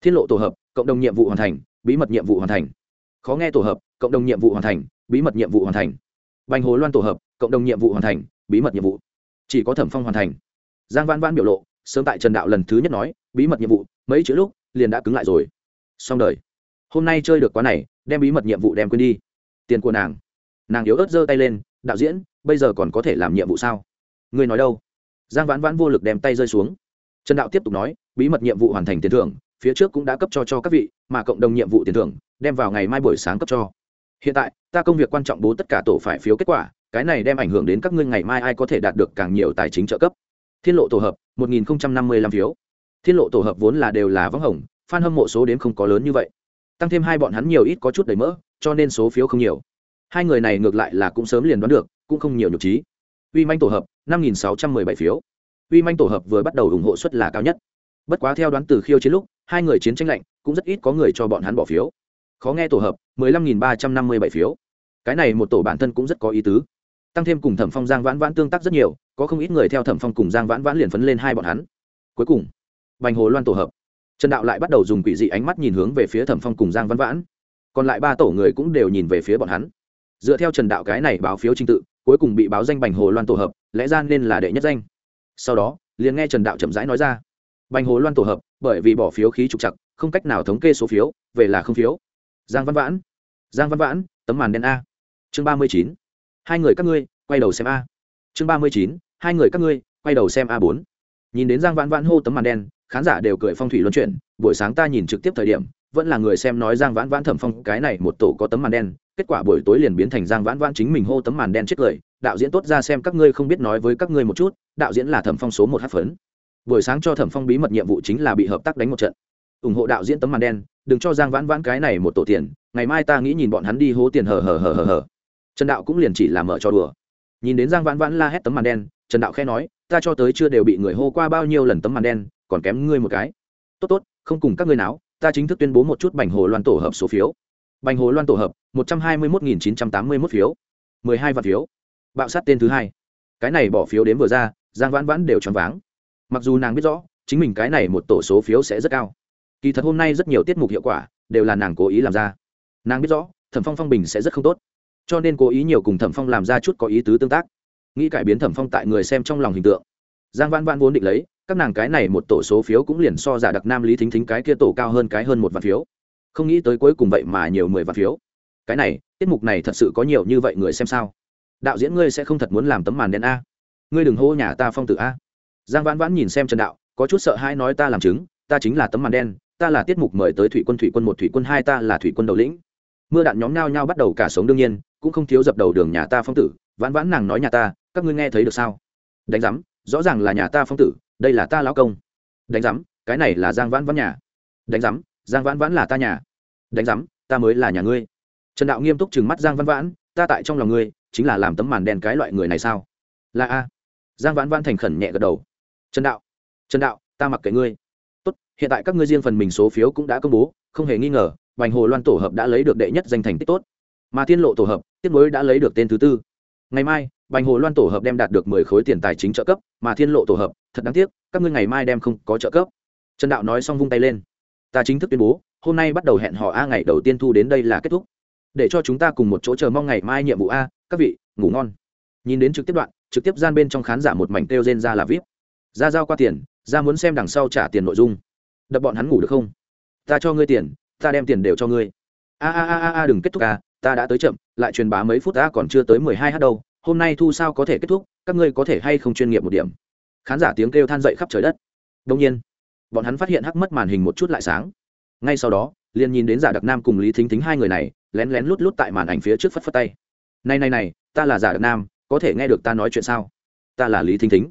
Thiết lộ tổ hợp, cộng đồng nhiệm vụ hoàn thành, bí mật nhiệm vụ hoàn thành. Khó nghe tổ hợp, cộng đồng nhiệm vụ hoàn thành, bí mật nhiệm vụ hoàn thành. Bành hồ loan tổ hợp, cộng đồng nhiệm vụ hoàn thành, bí mật nhiệm vụ. Chỉ có thẩm phong hoàn thành. Giang văn văn biểu lộ, sớm tại trần đạo lần thứ nhất nói bí mật nhiệm vụ, mấy chữ lúc, liền đã cứng lại rồi. Xong đời. Hôm nay chơi được quá này, đem bí mật nhiệm vụ đem quên đi. Tiền của nàng. Nàng yếu ớt giơ tay lên, đạo diễn, bây giờ còn có thể làm nhiệm vụ sao? Ngươi nói đâu? Giang vãn vãn vô lực đem tay rơi xuống. Trần đạo tiếp tục nói, bí mật nhiệm vụ hoàn thành tiền thưởng, phía trước cũng đã cấp cho cho các vị, mà cộng đồng nhiệm vụ tiền thưởng, đem vào ngày mai buổi sáng cấp cho. Hiện tại, ta công việc quan trọng bố tất cả tổ phải phiếu kết quả, cái này đem ảnh hưởng đến các ngươi ngày mai ai có thể đạt được càng nhiều tài chính trợ cấp. Thiên lộ tổ hợp 1055 phiếu thiên lộ tổ hợp vốn là đều là vắng hồng, fan hâm mộ số đến không có lớn như vậy. Tăng thêm hai bọn hắn nhiều ít có chút đầy mỡ, cho nên số phiếu không nhiều. Hai người này ngược lại là cũng sớm liền đoán được, cũng không nhiều nhục trí. Uy manh tổ hợp 5.617 phiếu. Uy manh tổ hợp vừa bắt đầu ủng hộ suất là cao nhất. Bất quá theo đoán từ khiêu chiến lúc, hai người chiến tranh lạnh, cũng rất ít có người cho bọn hắn bỏ phiếu. Khó nghe tổ hợp 15.357 phiếu. Cái này một tổ bản thân cũng rất có ý tứ. Tăng thêm cùng thẩm phong giang vãn vãn tương tác rất nhiều, có không ít người theo thẩm phong cùng giang vãn vãn liền phấn lên hai bọn hắn. Cuối cùng bành hồ loan tổ hợp. Trần đạo lại bắt đầu dùng quỷ dị ánh mắt nhìn hướng về phía thẩm phong cùng giang Văn vãn. Còn lại ba tổ người cũng đều nhìn về phía bọn hắn. Dựa theo trần đạo cái này báo phiếu trình tự, cuối cùng bị báo danh bành hồ loan tổ hợp, lẽ ra nên là đệ nhất danh. Sau đó, liền nghe trần đạo chậm rãi nói ra. Bành hồ loan tổ hợp, bởi vì bỏ phiếu khí trục chặt không cách nào thống kê số phiếu, về là không phiếu. Giang văn vãn. Giang văn vãn, tấm màn đen a. Chương ba mươi chín. Hai người các ngươi, quay đầu xem a. Chương ba mươi chín. Hai người các ngươi, quay đầu xem a bốn. Nhìn đến giang vãn vãn hô tấm màn đen khán giả đều cười phong thủy luân chuyển, buổi sáng ta nhìn trực tiếp thời điểm, vẫn là người xem nói giang vãn vãn thẩm phong, cái này một tổ có tấm màn đen, kết quả buổi tối liền biến thành giang vãn vãn chính mình hô tấm màn đen chết cười, đạo diễn tốt ra xem các ngươi không biết nói với các ngươi một chút, đạo diễn là thẩm phong số một hát phấn. Buổi sáng cho thẩm phong bí mật nhiệm vụ chính là bị hợp tác đánh một trận. Ủng hộ đạo diễn tấm màn đen, đừng cho giang vãn vãn cái này một tổ tiền, ngày mai ta nghĩ nhìn bọn hắn đi hố tiền hờ hờ hờ hờ hờ. Trần đạo cũng liền chỉ là mở cho đùa. Nhìn đến giang vãn vãn la hét tấm màn đen, trần đạo khẽ nói, ta cho tới chưa đều bị người hô qua bao nhiêu lần tấm màn đen còn kém ngươi một cái. Tốt tốt, không cùng các ngươi nào ta chính thức tuyên bố một chút bành hồ loan tổ hợp số phiếu. Bành hồ loan tổ hợp, một trăm hai mươi một nghìn chín trăm tám mươi mốt phiếu. mười hai vạn phiếu. Bạo sát tên thứ hai. Cái này bỏ phiếu đến vừa ra, giang vãn vãn đều choáng váng. Mặc dù nàng biết rõ, chính mình cái này một tổ số phiếu sẽ rất cao. Kỳ thật hôm nay rất nhiều tiết mục hiệu quả, đều là nàng cố ý làm ra. Nàng biết rõ, thẩm phong phong bình sẽ rất không tốt. Cho nên cố ý nhiều cùng thẩm phong làm ra chút có ý tứ tương tác. Nghĩ cải biến thẩm phong tại người xem trong lòng hình tượng. Giang văn văn vốn định lấy các nàng cái này một tổ số phiếu cũng liền so giả đặc nam lý thính thính cái kia tổ cao hơn cái hơn một vạn phiếu. Không nghĩ tới cuối cùng vậy mà nhiều mười vạn phiếu. Cái này, tiết mục này thật sự có nhiều như vậy người xem sao? Đạo diễn ngươi sẽ không thật muốn làm tấm màn đen a. Ngươi đừng hô nhà ta phong tử a. Giang vãn vãn nhìn xem trần đạo, có chút sợ hãi nói ta làm chứng, ta chính là tấm màn đen, ta là tiết mục mời tới thủy quân thủy quân một, thủy quân hai, ta là thủy quân đầu lĩnh. Mưa đạn nhóm nao nhao bắt đầu cả sống đương nhiên, cũng không thiếu dập đầu đường nhà ta phong tử. Vãn vãn nàng nói nhà ta, các ngươi nghe thấy được sao? Đánh giám, rõ ràng là nhà ta phong tử đây là ta lão công. Đánh giám, cái này là giang vãn vãn nhà. Đánh giám, giang vãn vãn là ta nhà. Đánh giám, ta mới là nhà ngươi. Trần đạo nghiêm túc chừng mắt giang vãn vãn, ta tại trong lòng ngươi, chính là làm tấm màn đen cái loại người này sao? Là a. Giang vãn vãn thành khẩn nhẹ gật đầu. Trần đạo trần đạo, ta mặc kệ ngươi. Tốt, hiện tại các ngươi riêng phần mình số phiếu cũng đã công bố, không hề nghi ngờ, bành hồ loan tổ hợp đã lấy được đệ nhất danh thành tích tốt. Mà thiên lộ tổ hợp tiết nối đã lấy được tên thứ tư. Ngày mai bành hồ loan tổ hợp đem đạt được mười khối tiền tài chính trợ cấp, mà thiên lộ tổ hợp, thật đáng tiếc, các ngươi ngày mai đem không có trợ cấp. Trần đạo nói xong vung tay lên. Ta chính thức tuyên bố, hôm nay bắt đầu hẹn họ a, ngày đầu tiên thu đến đây là kết thúc. Để cho chúng ta cùng một chỗ chờ mong ngày mai nhiệm vụ a, các vị, ngủ ngon. Nhìn đến trực tiếp đoạn, trực tiếp gian bên trong khán giả một mảnh kêu rên ra là vip. Ra giao qua tiền, ra muốn xem đằng sau trả tiền nội dung. Đập bọn hắn ngủ được không? Ta cho ngươi tiền, ta đem tiền đều cho ngươi. A a a a đừng kết thúc a, ta đã tới chậm, lại truyền bá mấy phút ta còn chưa tới mười hai h đâu hôm nay thu sao có thể kết thúc, các ngươi có thể hay không chuyên nghiệp một điểm. Khán giả tiếng kêu than dậy khắp trời đất. Đông nhiên, bọn hắn phát hiện hắc mất màn hình một chút lại sáng. Ngay sau đó, liền nhìn đến giả đặc nam cùng lý thính thính hai người này, lén lén lút lút tại màn ảnh phía trước phất phất tay. Này này này, ta là giả đặc nam, có thể nghe được ta nói chuyện sao? Ta là lý thính thính.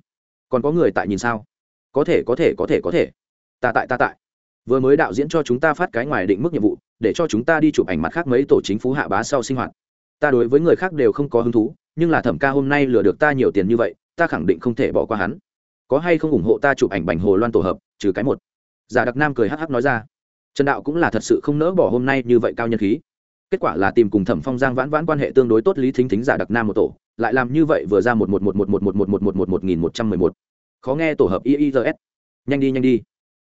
Còn có người tại nhìn sao? Có thể có thể có thể có thể. Ta tại ta tại. Vừa mới đạo diễn cho chúng ta phát cái ngoài định mức nhiệm vụ, để cho chúng ta đi chụp ảnh mặt khác mấy tổ chính phú hạ bá sau sinh hoạt. Ta đối với người khác đều không có hứng thú nhưng là thẩm ca hôm nay lừa được ta nhiều tiền như vậy ta khẳng định không thể bỏ qua hắn có hay không ủng hộ ta chụp ảnh bành hồ loan tổ hợp trừ cái một giả đặc nam cười hắc hắc nói ra trần đạo cũng là thật sự không nỡ bỏ hôm nay như vậy cao nhân khí kết quả là tìm cùng thẩm phong giang vãn vãn quan hệ tương đối tốt lý thính thính giả đặc nam một tổ lại làm như vậy vừa ra một một một một một một một một một một một nghìn một trăm mười một khó nghe tổ hợp iis nhanh đi nhanh đi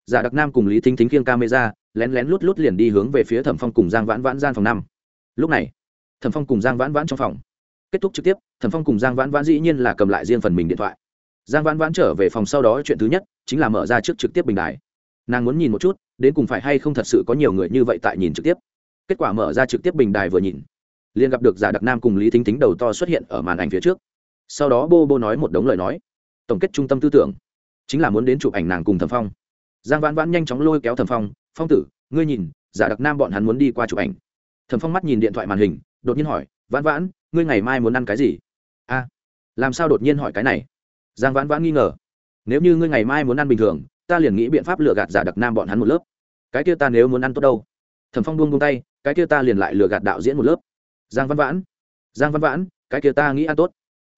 giả đặc nam cùng lý thính thính khiêng camera lén lén lút lút liền đi hướng về phía thẩm phong cùng giang vãn vãn gian phòng năm lúc này thẩm phong cùng giang vãn vãn trong phòng kết thúc trực tiếp thần phong cùng giang vãn vãn dĩ nhiên là cầm lại riêng phần mình điện thoại. Giang vãn vãn trở về phòng sau đó chuyện thứ nhất chính là mở ra trước trực tiếp bình đài. Nàng muốn nhìn một chút, đến cùng phải hay không thật sự có nhiều người như vậy tại nhìn trực tiếp. Kết quả mở ra trực tiếp bình đài vừa nhìn, liền gặp được giả đặc nam cùng lý thính thính đầu to xuất hiện ở màn ảnh phía trước. Sau đó bô bô nói một đống lời nói, tổng kết trung tâm tư tưởng, chính là muốn đến chụp ảnh nàng cùng thẩm phong. Giang vãn vãn nhanh chóng lôi kéo thẩm phong phong tử, ngươi nhìn, giả đặc nam bọn hắn muốn đi qua chụp ảnh. Thẩm phong mắt nhìn điện thoại màn hình, đột nhiên hỏi vãn vãn, ngươi ngày mai muốn ăn cái gì? A, làm sao đột nhiên hỏi cái này? Giang vãn vãn nghi ngờ. Nếu như ngươi ngày mai muốn ăn bình thường, ta liền nghĩ biện pháp lừa gạt giả đặc nam bọn hắn một lớp. Cái kia ta nếu muốn ăn tốt đâu? Thẩm phong buông buông tay, cái kia ta liền lại lừa gạt đạo diễn một lớp. Giang văn vãn, giang văn vãn, cái kia ta nghĩ ăn tốt.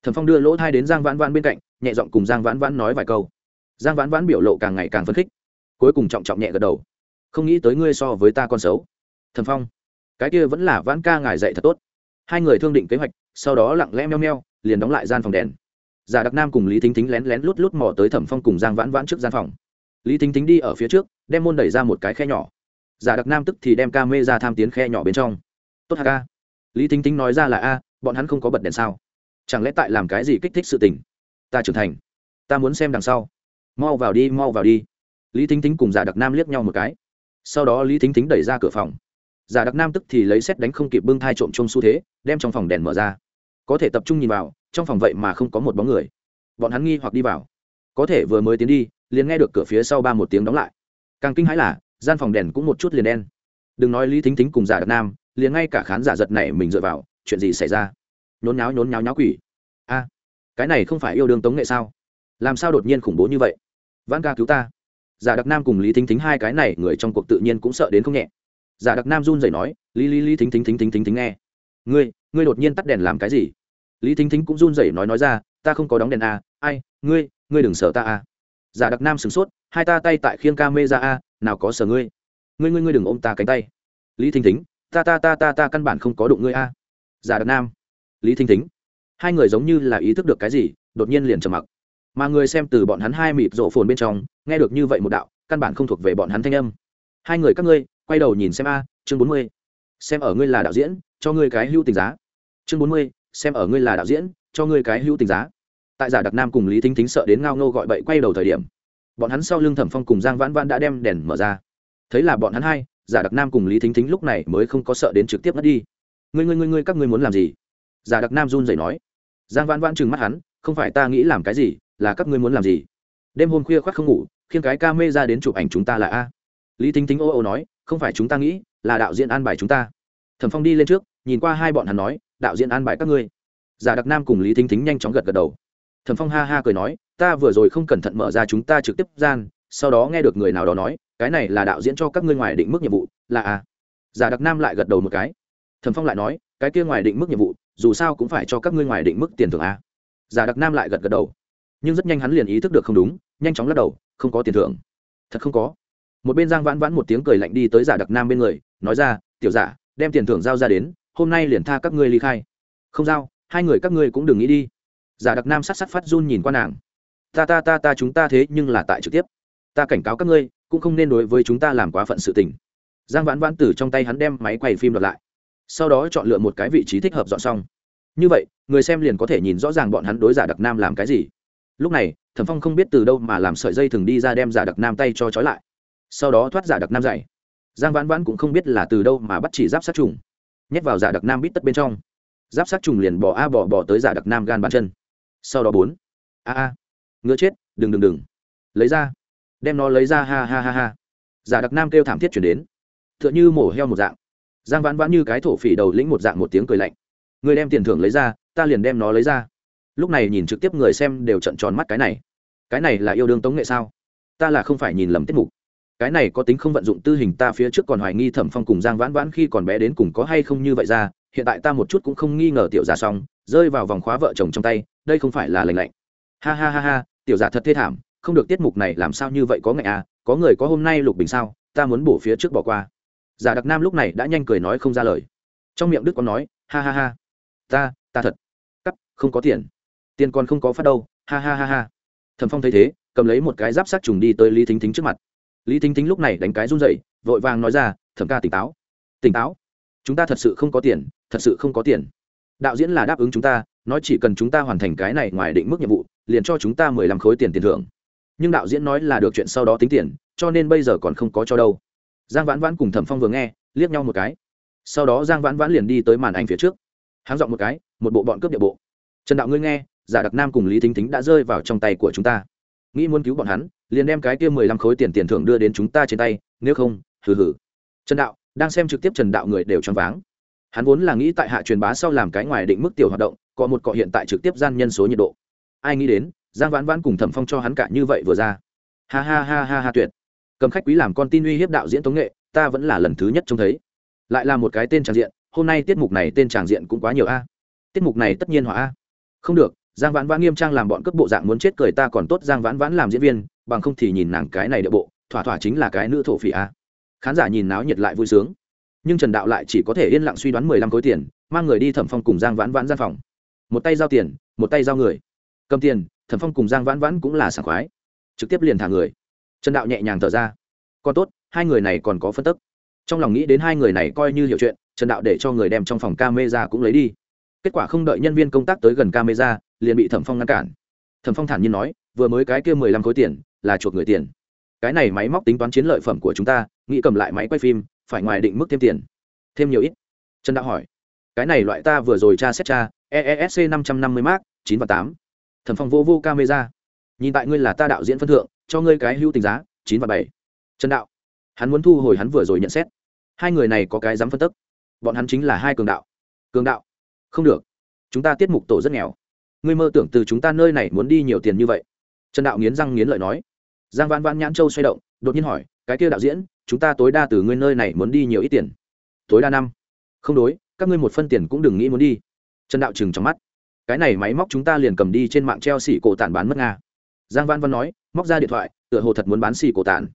Thẩm phong đưa lỗ thai đến giang vãn vãn bên cạnh, nhẹ giọng cùng giang vãn vãn nói vài câu. Giang vãn vãn biểu lộ càng ngày càng phấn khích, cuối cùng trọng trọng nhẹ gật đầu. Không nghĩ tới ngươi so với ta con xấu. Thẩm phong, cái kia vẫn là vãn ca ngài dạy thật tốt hai người thương định kế hoạch, sau đó lặng lẽ meo meo, liền đóng lại gian phòng đèn. Giả đặc nam cùng lý thính thính lén lén lút lút mò tới thẩm phong cùng giang vãn vãn trước gian phòng. Lý thính thính đi ở phía trước, đem môn đẩy ra một cái khe nhỏ. Giả đặc nam tức thì đem ca mê ra tham tiến khe nhỏ bên trong. Tốt hạ ca lý thính thính nói ra là, a, bọn hắn không có bật đèn sao? Chẳng lẽ tại làm cái gì kích thích sự tình? Ta trưởng thành. Ta muốn xem đằng sau. Mau vào đi, mau vào đi. Lý thính thính cùng giả đặc nam liếc nhau một cái. Sau đó lý thính thính đẩy ra cửa phòng giả đặc nam tức thì lấy xét đánh không kịp bưng thai trộm chung xu thế, đem trong phòng đèn mở ra. Có thể tập trung nhìn vào, trong phòng vậy mà không có một bóng người. Bọn hắn nghi hoặc đi vào. Có thể vừa mới tiến đi, liền nghe được cửa phía sau ba một tiếng đóng lại. Càng kinh hãi là, gian phòng đèn cũng một chút liền đen. Đừng nói lý thính thính cùng giả đặc nam, liền ngay cả khán giả giật này mình dựa vào, chuyện gì xảy ra? Nhốn nháo nhốn nháo nháo quỷ. A, cái này không phải yêu đương tống nghệ sao? Làm sao đột nhiên khủng bố như vậy? Vãn ca cứu ta. Giả đặc nam cùng lý thính thính hai cái này, người trong cuộc tự nhiên cũng sợ đến không nhẹ giả đặc nam run rẩy nói, lý lý lý thính thính thính thính thính thính nghe. Ngươi ngươi đột nhiên tắt đèn làm cái gì? Lý thính thính cũng run rẩy nói nói ra, ta không có đóng đèn a ai, ngươi ngươi đừng sợ ta a giả đặc nam sửng sốt, hai ta tay tại khiêng ca mê ra a à, nào có sợ ngươi? Ngươi ngươi ngươi đừng ôm ta cánh tay. Lý thính thính, ta ta ta ta ta căn bản không có đụng ngươi a giả đặc nam, lý thính thính, hai người giống như là ý thức được cái gì, đột nhiên liền trầm mặc. Mà người xem từ bọn hắn hai mịt rộ phồn bên trong, nghe được như vậy một đạo, căn bản không thuộc về bọn hắn thanh âm. Hai người các ngươi quay đầu nhìn xem a, chương bốn mươi. Xem ở ngươi là đạo diễn, cho ngươi cái hữu tình giá. Chương bốn mươi, xem ở ngươi là đạo diễn, cho ngươi cái hữu tình giá. Tại giả đặc nam cùng lý thính thính sợ đến ngao ngô gọi bậy quay đầu thời điểm, bọn hắn sau lưng thẩm phong cùng giang vãn vãn đã đem đèn mở ra. Thấy là bọn hắn hai, giả đặc nam cùng lý thính thính lúc này mới không có sợ đến trực tiếp mất đi. Ngươi ngươi ngươi ngươi, các ngươi muốn làm gì? Giả đặc nam run rẩy nói. Giang vãn vãn trừng mắt hắn, không phải ta nghĩ làm cái gì, là các ngươi muốn làm gì? Đêm hôm khuya khoác không ngủ khiến cái ca mê ra đến chụp ảnh chúng ta là a. Lý thính thính ô ô nói không phải chúng ta nghĩ, là đạo diễn an bài chúng ta. Thẩm phong đi lên trước, nhìn qua hai bọn hắn nói, đạo diễn an bài các ngươi. Giả đặc nam cùng lý thính thính nhanh chóng gật gật đầu. Thẩm phong ha ha cười nói, ta vừa rồi không cẩn thận mở ra chúng ta trực tiếp gian, sau đó nghe được người nào đó nói, cái này là đạo diễn cho các ngươi ngoài định mức nhiệm vụ, là à? giả đặc nam lại gật đầu một cái. Thẩm phong lại nói, cái kia ngoài định mức nhiệm vụ, dù sao cũng phải cho các ngươi ngoài định mức tiền thưởng à? giả đặc nam lại gật gật đầu. Nhưng rất nhanh hắn liền ý thức được không đúng, nhanh chóng lắc đầu, không có tiền thưởng. Thật không có một bên giang vãn vãn một tiếng cười lạnh đi tới giả đặc nam bên người, nói ra, tiểu giả, đem tiền thưởng giao ra đến, hôm nay liền tha các ngươi ly khai. Không giao, hai người các ngươi cũng đừng nghĩ đi. Giả đặc nam sát sát phát run nhìn qua nàng. Ta ta ta ta chúng ta thế nhưng là tại trực tiếp. Ta cảnh cáo các ngươi, cũng không nên đối với chúng ta làm quá phận sự tình. Giang vãn vãn từ trong tay hắn đem máy quay phim đợt lại. Sau đó chọn lựa một cái vị trí thích hợp dọn xong. Như vậy, người xem liền có thể nhìn rõ ràng bọn hắn đối giả đặc nam làm cái gì. Lúc này, thẩm phong không biết từ đâu mà làm sợi dây thừng đi ra đem giả đặc nam tay cho trói lại sau đó thoát giả đặc nam dạy giang vãn vãn cũng không biết là từ đâu mà bắt chỉ giáp sát trùng, nhét vào giả đặc nam bít tất bên trong. Giáp sát trùng liền bỏ a bỏ bỏ tới giả đặc nam gan bàn chân. Sau đó bốn, a a ngứa chết, đừng đừng đừng. Lấy ra, đem nó lấy ra, ha ha ha ha. Giả đặc nam kêu thảm thiết chuyển đến. T h ư ợ n h ư mổ heo một dạng. Giang vãn vãn như cái thổ phỉ đầu lĩnh một dạng một tiếng cười lạnh. Người đem tiền thưởng lấy ra, ta liền đem nó lấy ra. Lúc này nhìn trực tiếp người xem đều trận tròn mắt cái này. Cái này là yêu đương tống nghệ sao? Ta là không phải nhìn lầm tiết mục cái này có tính không vận dụng tư hình ta phía trước còn hoài nghi thẩm phong cùng giang vãn vãn khi còn bé đến cùng có hay không như vậy ra, hiện tại ta một chút cũng không nghi ngờ tiểu giả xong, rơi vào vòng khóa vợ chồng trong tay, đây không phải là lành lạnh. Ha ha ha ha, tiểu giả thật thê thảm, không được tiết mục này làm sao như vậy có ngày à có người có hôm nay lục bình sao, ta muốn bổ phía trước bỏ qua. Giả đặc nam lúc này đã nhanh cười nói không ra lời. Trong miệng đức có nói, ha ha ha, ta ta thật cắt không có tiền. Tiền còn không có phát đâu, ha ha ha ha. Thẩm phong thấy thế, cầm lấy một cái giáp sát trùng đi tới lý thính thính trước mặt lý thính thính lúc này đánh cái run dậy vội vàng nói ra, thẩm ca tỉnh táo. Tỉnh táo? Chúng ta thật sự không có tiền, thật sự không có tiền. Đạo diễn là đáp ứng chúng ta, nói chỉ cần chúng ta hoàn thành cái này ngoài định mức nhiệm vụ, liền cho chúng ta mười lăm khối tiền tiền thưởng. Nhưng đạo diễn nói là được chuyện sau đó tính tiền, cho nên bây giờ còn không có cho đâu. Giang vãn vãn cùng thẩm phong vừa nghe, liếc nhau một cái. Sau đó giang vãn vãn liền đi tới màn ảnh phía trước. Háng dọn một cái, một bộ bọn cướp địa bộ. Trần đạo ngươi nghe, giả đặc nam cùng lý thính thính đã rơi vào trong tay của chúng ta nghĩ muốn cứu bọn hắn, liền đem cái kia mười lăm khối tiền tiền thưởng đưa đến chúng ta trên tay, nếu không, hừ hừ. Trần đạo, đang xem trực tiếp trần đạo người đều choáng váng. Hắn vốn là nghĩ tại hạ truyền bá sau làm cái ngoài định mức tiểu hoạt động, có một cọ hiện tại trực tiếp gian nhân số nhiệt độ. Ai nghĩ đến, giang vãn vãn cùng thẩm phong cho hắn cả như vậy vừa ra. Ha ha ha ha ha tuyệt. Cầm khách quý làm con tin uy hiếp đạo diễn tống nghệ, ta vẫn là lần thứ nhất trông thấy. Lại là một cái tên tràng diện, hôm nay tiết mục này tên tràng diện cũng quá nhiều a. Tiết mục này tất nhiên hỏa a. Không được giang vãn vãn nghiêm trang làm bọn cướp bộ dạng muốn chết cười ta còn tốt, giang vãn vãn làm diễn viên, bằng không thì nhìn nàng cái này địa bộ, thỏa thỏa chính là cái nữ thổ phỉ a. Khán giả nhìn náo nhiệt lại vui sướng. Nhưng trần đạo lại chỉ có thể yên lặng suy đoán mười lăm khối tiền, mang người đi thẩm phong cùng giang vãn vãn gian phòng. Một tay giao tiền, một tay giao người. Cầm tiền, thẩm phong cùng giang vãn vãn cũng là sảng khoái. Trực tiếp liền thả người. Trần đạo nhẹ nhàng thở ra. Còn tốt, hai người này còn có phân tức. Trong lòng nghĩ đến hai người này coi như hiểu chuyện, trần đạo để cho người đem trong phòng camera cũng lấy đi kết quả không đợi nhân viên công tác tới gần camera, liền bị thẩm phong ngăn cản. Thẩm phong thản nhiên nói, vừa mới cái kia mười lăm khối tiền, là chuộc người tiền. Cái này máy móc tính toán chiến lợi phẩm của chúng ta, nghĩ cầm lại máy quay phim, phải ngoài định mức thêm tiền. Thêm nhiều ít. Trần đạo hỏi, cái này loại ta vừa rồi tra xét tra eesc năm trăm năm mươi mark, chín và tám. Thẩm phong vô vô camera. Nhìn tại ngươi là ta đạo diễn phân thượng, cho ngươi cái hữu tình giá, chín và bảy. Trần đạo, hắn muốn thu hồi hắn vừa rồi nhận xét. Hai người này có cái dám phân tức. Bọn hắn chính là hai cường đạo. Cường đạo không được. Chúng ta tiết mục tổ rất nghèo. Ngươi mơ tưởng từ chúng ta nơi này muốn đi nhiều tiền như vậy? Trần đạo nghiến răng nghiến lợi nói. Giang vãn vãn nhãn châu xoay động, đột nhiên hỏi, cái kia đạo diễn, chúng ta tối đa từ ngươi nơi này muốn đi nhiều ít tiền? Tối đa năm. Không đối, các ngươi một phân tiền cũng đừng nghĩ muốn đi. Trần đạo chừng trong mắt. Cái này máy móc chúng ta liền cầm đi trên mạng treo xỉ cổ tản bán mất nga. Giang văn văn nói, móc ra điện thoại, tựa hồ thật muốn bán xỉ cổ tản.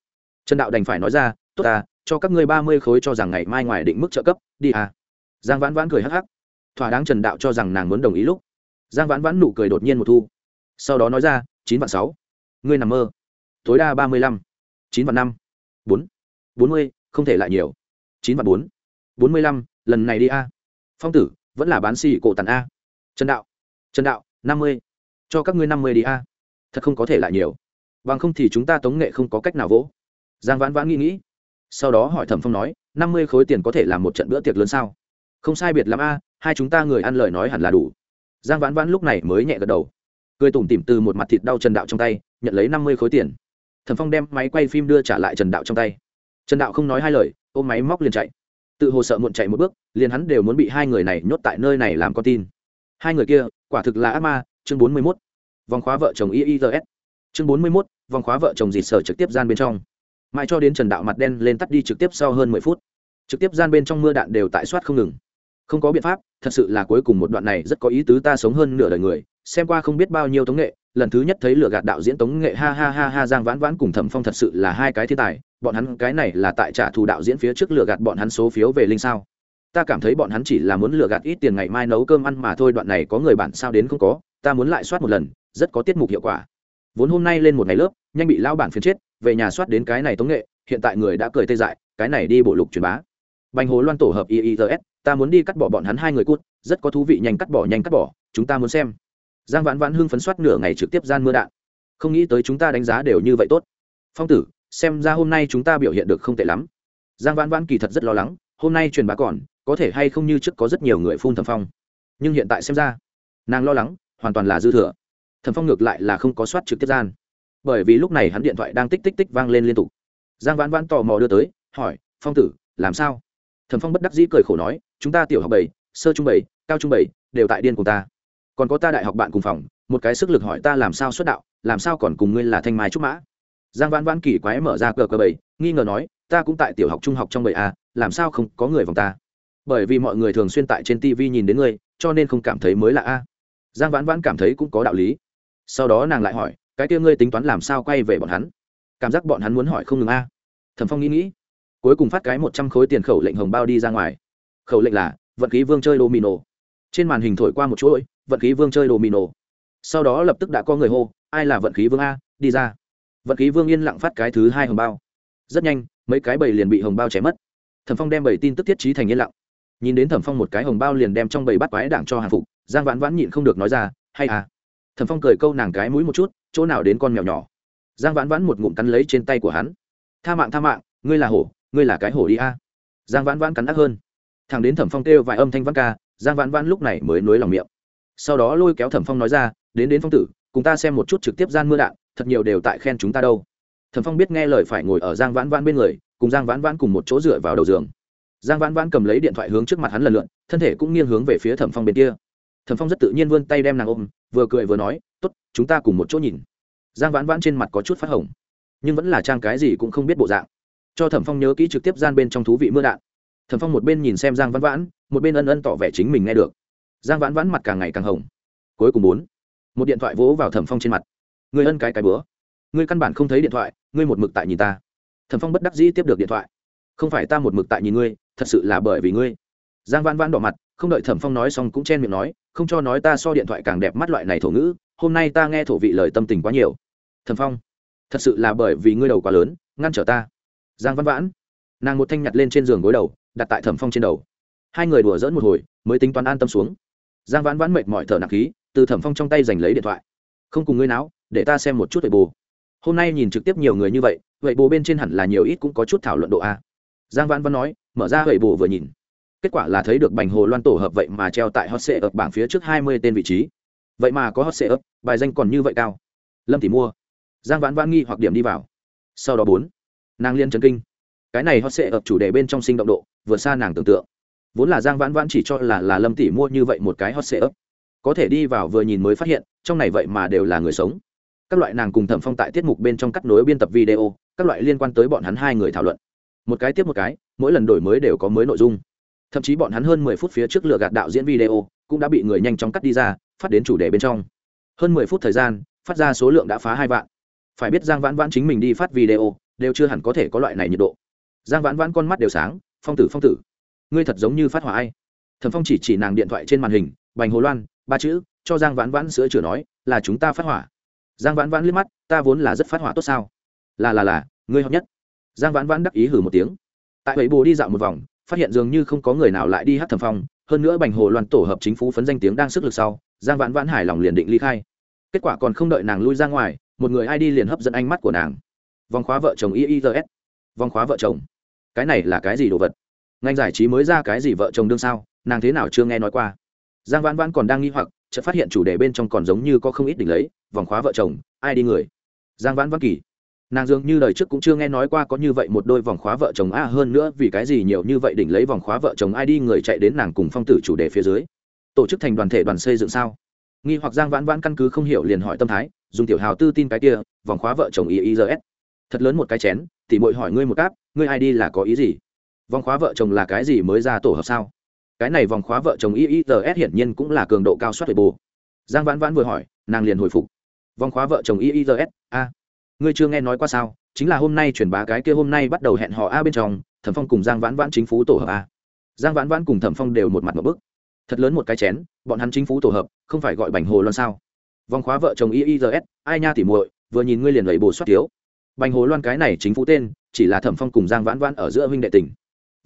Trần đạo đành phải nói ra, tốt ta, cho các ngươi ba mươi khối cho rằng ngày mai ngoài định mức trợ cấp, đi à. Giang vãn vãn cười hắc hắc thỏa đáng trần đạo cho rằng nàng muốn đồng ý lúc, giang vãn vãn nụ cười đột nhiên một thu. Sau đó nói ra, chín vạn sáu. Ngươi nằm mơ. Tối đa ba mươi lăm. Chín vạn năm. Bốn. Bốn mươi, không thể lại nhiều. Chín vạn bốn. Bốn mươi lăm, lần này đi a. Phong tử, vẫn là bán xì cổ tàn a. Trần đạo. Trần đạo, năm mươi. Cho các ngươi năm mươi đi a. Thật không có thể lại nhiều. Bằng không thì chúng ta tống nghệ không có cách nào vỗ. Giang vãn vãn nghĩ nghĩ. Sau đó hỏi thẩm phong nói, năm mươi khối tiền có thể làm một trận bữa tiệc lớn sao? Không sai biệt l a hai chúng ta người ăn lời nói hẳn là đủ. Giang vãn vãn lúc này mới nhẹ gật đầu. Cười tủm tỉm từ một mặt thịt đau trần đạo trong tay, nhận lấy năm mươi khối tiền. Thần phong đem máy quay phim đưa trả lại trần đạo trong tay. Trần đạo không nói hai lời, ôm máy móc liền chạy. Tự hồ sợ muộn chạy một bước, liền hắn đều muốn bị hai người này nhốt tại nơi này làm con tin. Hai người kia, quả thực là ác ma, chương bốn mươi mốt. Vòng khóa vợ chồng iis chương bốn mươi mốt, vòng khóa vợ chồng dịt sở trực tiếp gian bên trong. Mãi cho đến trần đạo mặt đen lên tắt đi trực tiếp sau hơn mười phút. Trực tiếp gian bên trong mưa đạn đều tại soát không ngừng không có biện pháp, thật sự là cuối cùng một đoạn này rất có ý tứ ta sống hơn nửa đời người, xem qua không biết bao nhiêu tống nghệ, lần thứ nhất thấy lửa gạt đạo diễn tống nghệ ha ha ha ha giang vãn vãn cùng thẩm phong thật sự là hai cái thiên tài, bọn hắn cái này là tại trả thù đạo diễn phía trước lửa gạt bọn hắn số phiếu về linh sao? Ta cảm thấy bọn hắn chỉ là muốn lửa gạt ít tiền ngày mai nấu cơm ăn mà thôi, đoạn này có người bản sao đến không có, ta muốn lại soát một lần, rất có tiết mục hiệu quả. Vốn hôm nay lên một ngày lớp, nhanh bị lao bản phiền chết, về nhà soát đến cái này tống nghệ, hiện tại người đã cười tê dại, cái này đi bộ lục truyền bá. Bành hồ loan tổ hợp iits ta muốn đi cắt bỏ bọn hắn hai người cút, rất có thú vị, nhanh cắt bỏ, nhanh cắt bỏ, chúng ta muốn xem. Giang vãn vãn hưng phấn soát nửa ngày trực tiếp gian mưa đạn. Không nghĩ tới chúng ta đánh giá đều như vậy tốt. Phong tử, xem ra hôm nay chúng ta biểu hiện được không tệ lắm. Giang vãn vãn kỳ thật rất lo lắng, hôm nay truyền bá còn, có thể hay không như trước có rất nhiều người phun thẩm phong. Nhưng hiện tại xem ra, nàng lo lắng, hoàn toàn là dư thừa. Thẩm phong ngược lại là không có soát trực tiếp gian. Bởi vì lúc này hắn điện thoại đang tích tích tích vang lên liên tục. Giang vãn vãn tò mò đưa tới, hỏi, phong tử, làm sao? Thẩm phong bất đắc dĩ cười khổ nói chúng ta tiểu học bảy, sơ trung bảy, cao trung bảy đều tại điên cùng ta. Còn có ta đại học bạn cùng phòng, một cái sức lực hỏi ta làm sao xuất đạo, làm sao còn cùng ngươi là thanh mai trúc mã. Giang vãn vãn kỳ quái mở ra cờ cờ bảy, nghi ngờ nói, ta cũng tại tiểu học trung học trong bảy a, làm sao không có người vòng ta? Bởi vì mọi người thường xuyên tại trên tv nhìn đến ngươi, cho nên không cảm thấy mới là a. Giang vãn vãn cảm thấy cũng có đạo lý. Sau đó nàng lại hỏi, cái kia ngươi tính toán làm sao quay về bọn hắn? Cảm giác bọn hắn muốn hỏi không ngừng a. Thẩm phong nghĩ nghĩ, cuối cùng phát cái một trăm khối tiền khẩu lệnh hồng bao đi ra ngoài khẩu lệnh là, vận khí vương chơi domino. Trên màn hình thổi qua một chuỗi, vận khí vương chơi domino. Sau đó lập tức đã có người hô, ai là vận khí vương a, đi ra. Vận khí vương yên lặng phát cái thứ hai hồng bao. Rất nhanh, mấy cái bầy liền bị hồng bao chém mất. Thẩm phong đem bầy tin tức thiết trí thành yên lặng. Nhìn đến thẩm phong một cái hồng bao liền đem trong bầy bắt quái đảng cho hàng phục, giang vãn vãn nhịn không được nói ra, hay à. Thẩm phong cười câu nàng cái mũi một chút, chỗ nào đến con mèo nhỏ? Giang vãn vãn một ngụm cắn lấy trên tay của hắn. Tha mạng tha mạng, ngươi là hổ, ngươi là cái hổ đi a. Giang vãn vãn cắn ác hơn thằng đến thẩm phong kêu vài âm thanh văn ca, giang vãn vãn lúc này mới nối lòng miệng. Sau đó lôi kéo thẩm phong nói ra, đến đến phong tử, cùng ta xem một chút trực tiếp gian mưa đạn, thật nhiều đều tại khen chúng ta đâu. Thẩm phong biết nghe lời phải ngồi ở giang vãn vãn bên người, cùng giang vãn vãn cùng một chỗ dựa vào đầu giường. Giang vãn vãn cầm lấy điện thoại hướng trước mặt hắn lần lượn, thân thể cũng nghiêng hướng về phía thẩm phong bên kia. Thẩm phong rất tự nhiên vươn tay đem nàng ôm, vừa cười vừa nói t ố t chúng ta cùng một chỗ nhìn. Giang vãn vãn trên mặt có chút phát hồng, nhưng vẫn là trang cái gì cũng không biết bộ dạng. Cho thẩm phong nhớ kỹ trực tiếp gian bên trong thú vị mưa đạn thẩm phong một bên nhìn xem giang vãn vãn, một bên ân ân tỏ vẻ chính mình nghe được. Giang vãn vãn mặt càng ngày càng hồng. Cuối cùng bốn, một điện thoại vỗ vào thẩm phong trên mặt. Người ân cái cái bữa. Ngươi căn bản không thấy điện thoại, ngươi một mực tại nhìn ta. Thẩm phong bất đắc dĩ tiếp được điện thoại. Không phải ta một mực tại nhìn ngươi, thật sự là bởi vì ngươi. Giang văn Vãn đỏ mặt, không đợi thẩm phong nói xong cũng chen miệng nói, không cho nói ta so điện thoại càng đẹp mắt loại này thổ ngữ, hôm nay ta nghe thổ vị lời tâm tình quá nhiều. Thẩm phong, thật sự là bởi vì ngươi đầu quá lớn, ngăn trở ta. Giang văn vãn nàng một thanh nhặt lên trên giường gối đầu, đặt tại thẩm phong trên đầu. Hai người đùa dỡn một hồi, mới tính toán an tâm xuống. Giang vãn vãn mệt mỏi thở nặng khí, từ thẩm phong trong tay giành lấy điện thoại. Không cùng ngươi não để ta xem một chút về bồ. Hôm nay nhìn trực tiếp nhiều người như vậy vậy bồ bên trên hẳn là nhiều ít cũng có chút thảo luận độ a. Giang vãn vãn nói, mở ra vậy bồ vừa nhìn. Kết quả là thấy được bành hồ loan tổ hợp vậy mà treo tại hot sệ ập bảng phía trước hai mươi tên vị trí. Vậy mà có hot sệ ập bài danh còn như vậy cao. Lâm thì mua. Giang vãn vãn nghi hoặc điểm đi vào. Sau đó bốn, nàng liên trấn kinh cái này hot sẽ ập chủ đề bên trong sinh động độ vượt xa nàng tưởng tượng. Vốn là giang vãn vãn chỉ cho là là lâm tỷ mua như vậy một cái hot sẽ ấp có thể đi vào vừa nhìn mới phát hiện, trong này vậy mà đều là người sống. Các loại nàng cùng thẩm phong tại tiết mục bên trong cắt nối biên tập video, các loại liên quan tới bọn hắn hai người thảo luận. Một cái tiếp một cái, mỗi lần đổi mới đều có mới nội dung. Thậm chí bọn hắn hơn mười phút phía trước lựa gạt đạo diễn video, cũng đã bị người nhanh chóng cắt đi ra, phát đến chủ đề bên trong. Hơn mười phút thời gian, phát ra số lượng đã phá hai vạn. Phải biết giang vãn vãn chính mình đi phát video, đều chưa hẳn có thể có loại này nhiệt độ giang vãn vãn con mắt đều sáng, phong tử phong tử, ngươi thật giống như phát hỏa ai? Thẩm phong chỉ chỉ nàng điện thoại trên màn hình, bành hồ loan, ba chữ, cho giang vãn vãn sữa chửa nói, là chúng ta phát hỏa. Giang vãn vãn liếc mắt, ta vốn là rất phát hỏa tốt sao? Là là là, ngươi hợp nhất. Giang vãn vãn đắc ý hử một tiếng. Tại bảy bồ đi dạo một vòng, phát hiện dường như không có người nào lại đi hát thần phong, hơn nữa bành hồ loan tổ hợp chính phủ phấn danh tiếng đang sức lực sau, giang vãn vãn hài lòng liền định ly khai. Kết quả còn không đợi nàng lui ra ngoài, một người ai đi liền hấp dẫn ánh mắt của nàng. Vòng khóa vợ chồng iis vòng khóa vợ chồng. Cái này là cái gì đồ vật? Ngành giải trí mới ra cái gì vợ chồng đương sao? Nàng thế nào chưa nghe nói qua? Giang vãn vãn còn đang nghi hoặc, chợt phát hiện chủ đề bên trong còn giống như có không ít đỉnh lấy, vòng khóa vợ chồng, ai đi người? Giang vãn vãn kỳ. Nàng dường như đời trước cũng chưa nghe nói qua có như vậy một đôi vòng khóa vợ chồng a, hơn nữa vì cái gì nhiều như vậy đỉnh lấy vòng khóa vợ chồng ai đi người chạy đến nàng cùng phong tử chủ đề phía dưới? Tổ chức thành đoàn thể đoàn xây dựng sao? Nghi hoặc giang vãn vãn căn cứ không hiểu liền hỏi tâm thái, dùng tiểu hào tư tin cái kia, vòng khóa vợ chồng iis thật lớn một cái chén thì mội hỏi ngươi một cáp, ngươi ai đi là có ý gì? Vòng khóa vợ chồng là cái gì mới ra tổ hợp sao? Cái này vòng khóa vợ chồng iis hiển nhiên cũng là cường độ cao soát về bù giang vãn vãn vừa hỏi, nàng liền hồi phục. Vòng khóa vợ chồng iis a, ngươi chưa nghe nói qua sao? Chính là hôm nay truyền bá cái kia hôm nay bắt đầu hẹn họ a bên trong, thẩm phong cùng giang vãn vãn chính phủ tổ hợp a. Giang vãn vãn cùng thẩm phong đều một mặt một bức. Thật lớn một cái chén, bọn hắn chính phủ tổ hợp, không phải gọi bành hồ loan sao? Vòng khóa vợ chồng iis ai nha tỉ muội, vừa nhìn ngươi liền lẩy bồ soát thiếu bành hồ loan cái này chính phủ tên, chỉ là thẩm phong cùng giang vãn vãn ở giữa huynh đệ tình.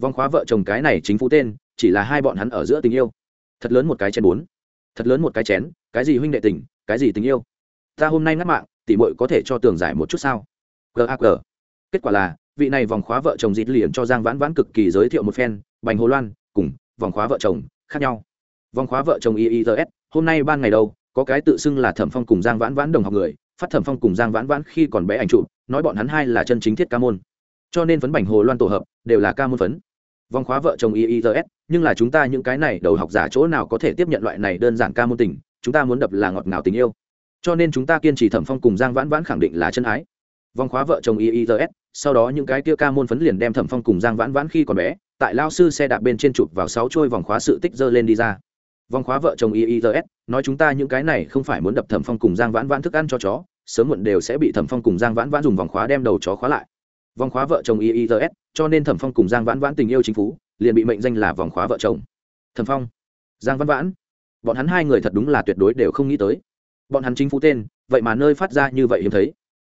Vòng khóa vợ chồng cái này chính phủ tên, chỉ là hai bọn hắn ở giữa tình yêu. Thật lớn một cái chén bốn. Thật lớn một cái chén, cái gì huynh đệ tình, cái gì tình yêu? Ta hôm nay ngắt mạng, tỷ muội có thể cho tường giải một chút sao? Gag kết quả là, vị này vòng khóa vợ chồng dịt liền cho giang vãn vãn cực kỳ giới thiệu một phen, bành hồ loan, cùng vòng khóa vợ chồng khác nhau. Vòng khóa vợ chồng iits hôm nay ban ngày đâu, có cái tự xưng là thẩm phong cùng giang vãn vãn đồng học người, phát thẩm phong cùng giang vãn vãn khi còn bé ảnh trụ nói bọn hắn hai là chân chính thiết ca môn. Cho nên phấn bảnh hồ loan tổ hợp đều là ca môn phấn. Vòng khóa vợ chồng iis nhưng là chúng ta những cái này đầu học giả chỗ nào có thể tiếp nhận loại này đơn giản ca môn tình, chúng ta muốn đập là ngọt ngào tình yêu. Cho nên chúng ta kiên trì thẩm phong cùng giang vãn vãn khẳng định là chân ái. Vòng khóa vợ chồng iis sau đó những cái kia ca môn phấn liền đem thẩm phong cùng giang vãn vãn khi còn bé, tại lao sư xe đạp bên trên chụp vào sáu trôi vòng khóa sự tích dơ lên đi ra. Vòng khóa vợ chồng iis nói chúng ta những cái này không phải muốn đập thẩm phong cùng giang vãn vãn thức ăn cho chó sớm muộn đều sẽ bị thẩm phong cùng giang vãn vãn dùng vòng khóa đem đầu chó khóa lại. Vòng khóa vợ chồng iis cho nên thẩm phong cùng giang vãn vãn tình yêu chính phủ liền bị mệnh danh là vòng khóa vợ chồng. Thẩm phong, giang vãn vãn, bọn hắn hai người thật đúng là tuyệt đối đều không nghĩ tới. Bọn hắn chính phủ tên, vậy mà nơi phát ra như vậy hiếm thấy.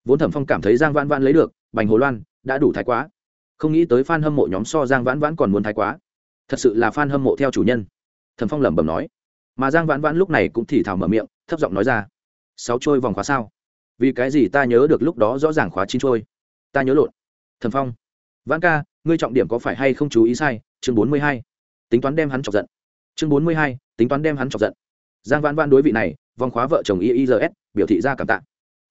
Vốn thẩm phong cảm thấy giang vãn vãn lấy được, bành hồ loan, đã đủ thái quá. Không nghĩ tới f a n hâm mộ nhóm so giang vãn vãn còn muốn thái quá. Thật sự là f a n hâm mộ theo chủ nhân. Thẩm phong lẩm bẩm nói. Mà giang vãn vãn lúc này cũng thì thào mở miệng, thấp giọng nói ra. Sáu trôi vòng khóa sao? Vì cái gì ta nhớ được lúc đó rõ ràng khóa chín trôi? Ta nhớ lộn. Thần phong. Vãn ca, ngươi trọng điểm có phải hay không chú ý sai? Chương bốn mươi hai. Tính toán đem hắn chọc giận. Chương bốn mươi hai, tính toán đem hắn chọc giận. Giang vãn vãn đối vị này, vòng khóa vợ chồng iis biểu thị ra cảm tạ.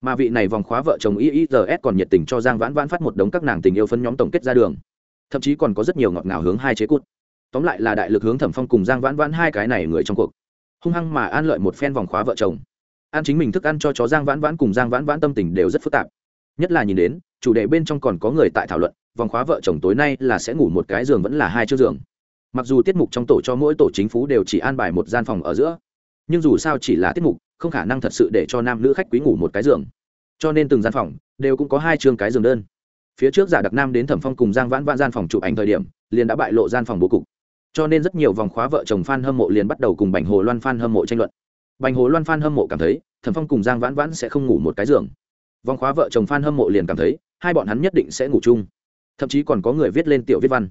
Mà vị này vòng khóa vợ chồng iis còn nhiệt tình cho giang vãn vãn phát một đống các nàng tình yêu phân nhóm tổng kết ra đường. Thậm chí còn có rất nhiều ngọt ngào hướng hai chế cút. Tóm lại là đại lực hướng thẩm phong cùng giang vãn vãn hai cái này người trong cuộc. Hung hăng mà an lợi một phen vòng khóa vợ chồng ăn chính mình thức ăn cho chó giang vãn vãn cùng giang vãn vãn tâm tình đều rất phức tạp. Nhất là nhìn đến, chủ đề bên trong còn có người tại thảo luận, vòng khóa vợ chồng tối nay là sẽ ngủ một cái giường vẫn là hai chiếc giường. Mặc dù tiết mục trong tổ cho mỗi tổ chính phủ đều chỉ an bài một gian phòng ở giữa, nhưng dù sao chỉ là tiết mục, không khả năng thật sự để cho nam nữ khách quý ngủ một cái giường. Cho nên từng gian phòng đều cũng có hai chương cái giường đơn. Phía trước giả đặc nam đến thẩm phong cùng giang vãn vãn gian phòng chụp ảnh thời điểm, liền đã bại lộ gian phòng bố cục. Cho nên rất nhiều vòng khóa vợ chồng f a n hâm mộ liền bắt đầu cùng bành hồ loan f a n hâm mộ tranh luận. Bành hồ loan f a n hâm mộ cảm thấy thẩm phong cùng giang vãn vãn sẽ không ngủ một cái giường. Vòng khóa vợ chồng Phan hâm mộ liền cảm thấy, hai bọn hắn nhất định sẽ ngủ chung. Thậm chí còn có người viết lên tiểu viết văn.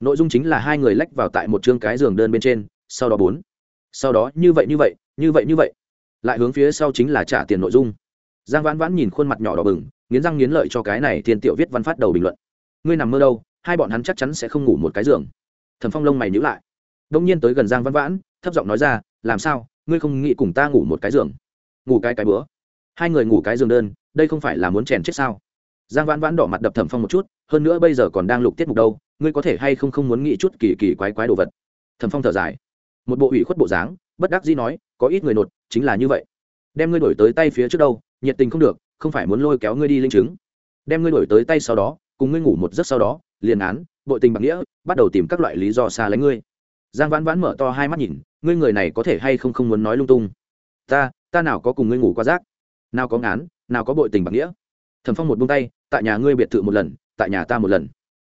Nội dung chính là hai người lách vào tại một chương cái giường đơn bên trên, sau đó bốn. Sau đó như vậy như vậy như vậy như vậy. Lại hướng phía sau chính là trả tiền nội dung. Giang vãn vãn nhìn khuôn mặt nhỏ đỏ bừng, nghiến răng nghiến lợi cho cái này thiên tiểu viết văn phát đầu bình luận. Ngươi nằm mơ đâu, hai bọn hắn chắc chắn sẽ không ngủ một cái giường. Thẩm phong lông mày nhữ lại. Đông nhiên tới gần giang vãn vãn, thấp giọng nói ra, làm sao? Ngươi không nghĩ cùng ta ngủ một cái giường? Ngủ cái cái bữa. Hai người ngủ cái giường đơn, đây không phải là muốn chèn chết sao? Giang vãn vãn đỏ mặt đập thẩm phong một chút, hơn nữa bây giờ còn đang lục tiết mục đâu, ngươi có thể hay không không muốn nghĩ chút kỳ kỳ quái quái đồ vật? Thẩm phong thở dài. Một bộ ủy khuất bộ dáng, bất đắc dĩ nói, có ít người nột, chính là như vậy. Đem ngươi đổi tới tay phía trước đâu, nhiệt tình không được, không phải muốn lôi kéo ngươi đi linh chứng. Đem ngươi đổi tới tay sau đó, cùng ngươi ngủ một giấc sau đó, liền án, bội tình bạc nghĩa, bắt đầu tìm các loại lý do xa lánh ngươi. Giang vãn vãn mở to hai mắt nhìn, ngươi người này có thể hay không không muốn nói lung tung? Ta ta nào có cùng ngươi ngủ qua rác? Nào có ngán, nào có bội tình bạc nghĩa? Thẩm phong một buông tay, tại nhà ngươi biệt thự một lần, tại nhà ta một lần.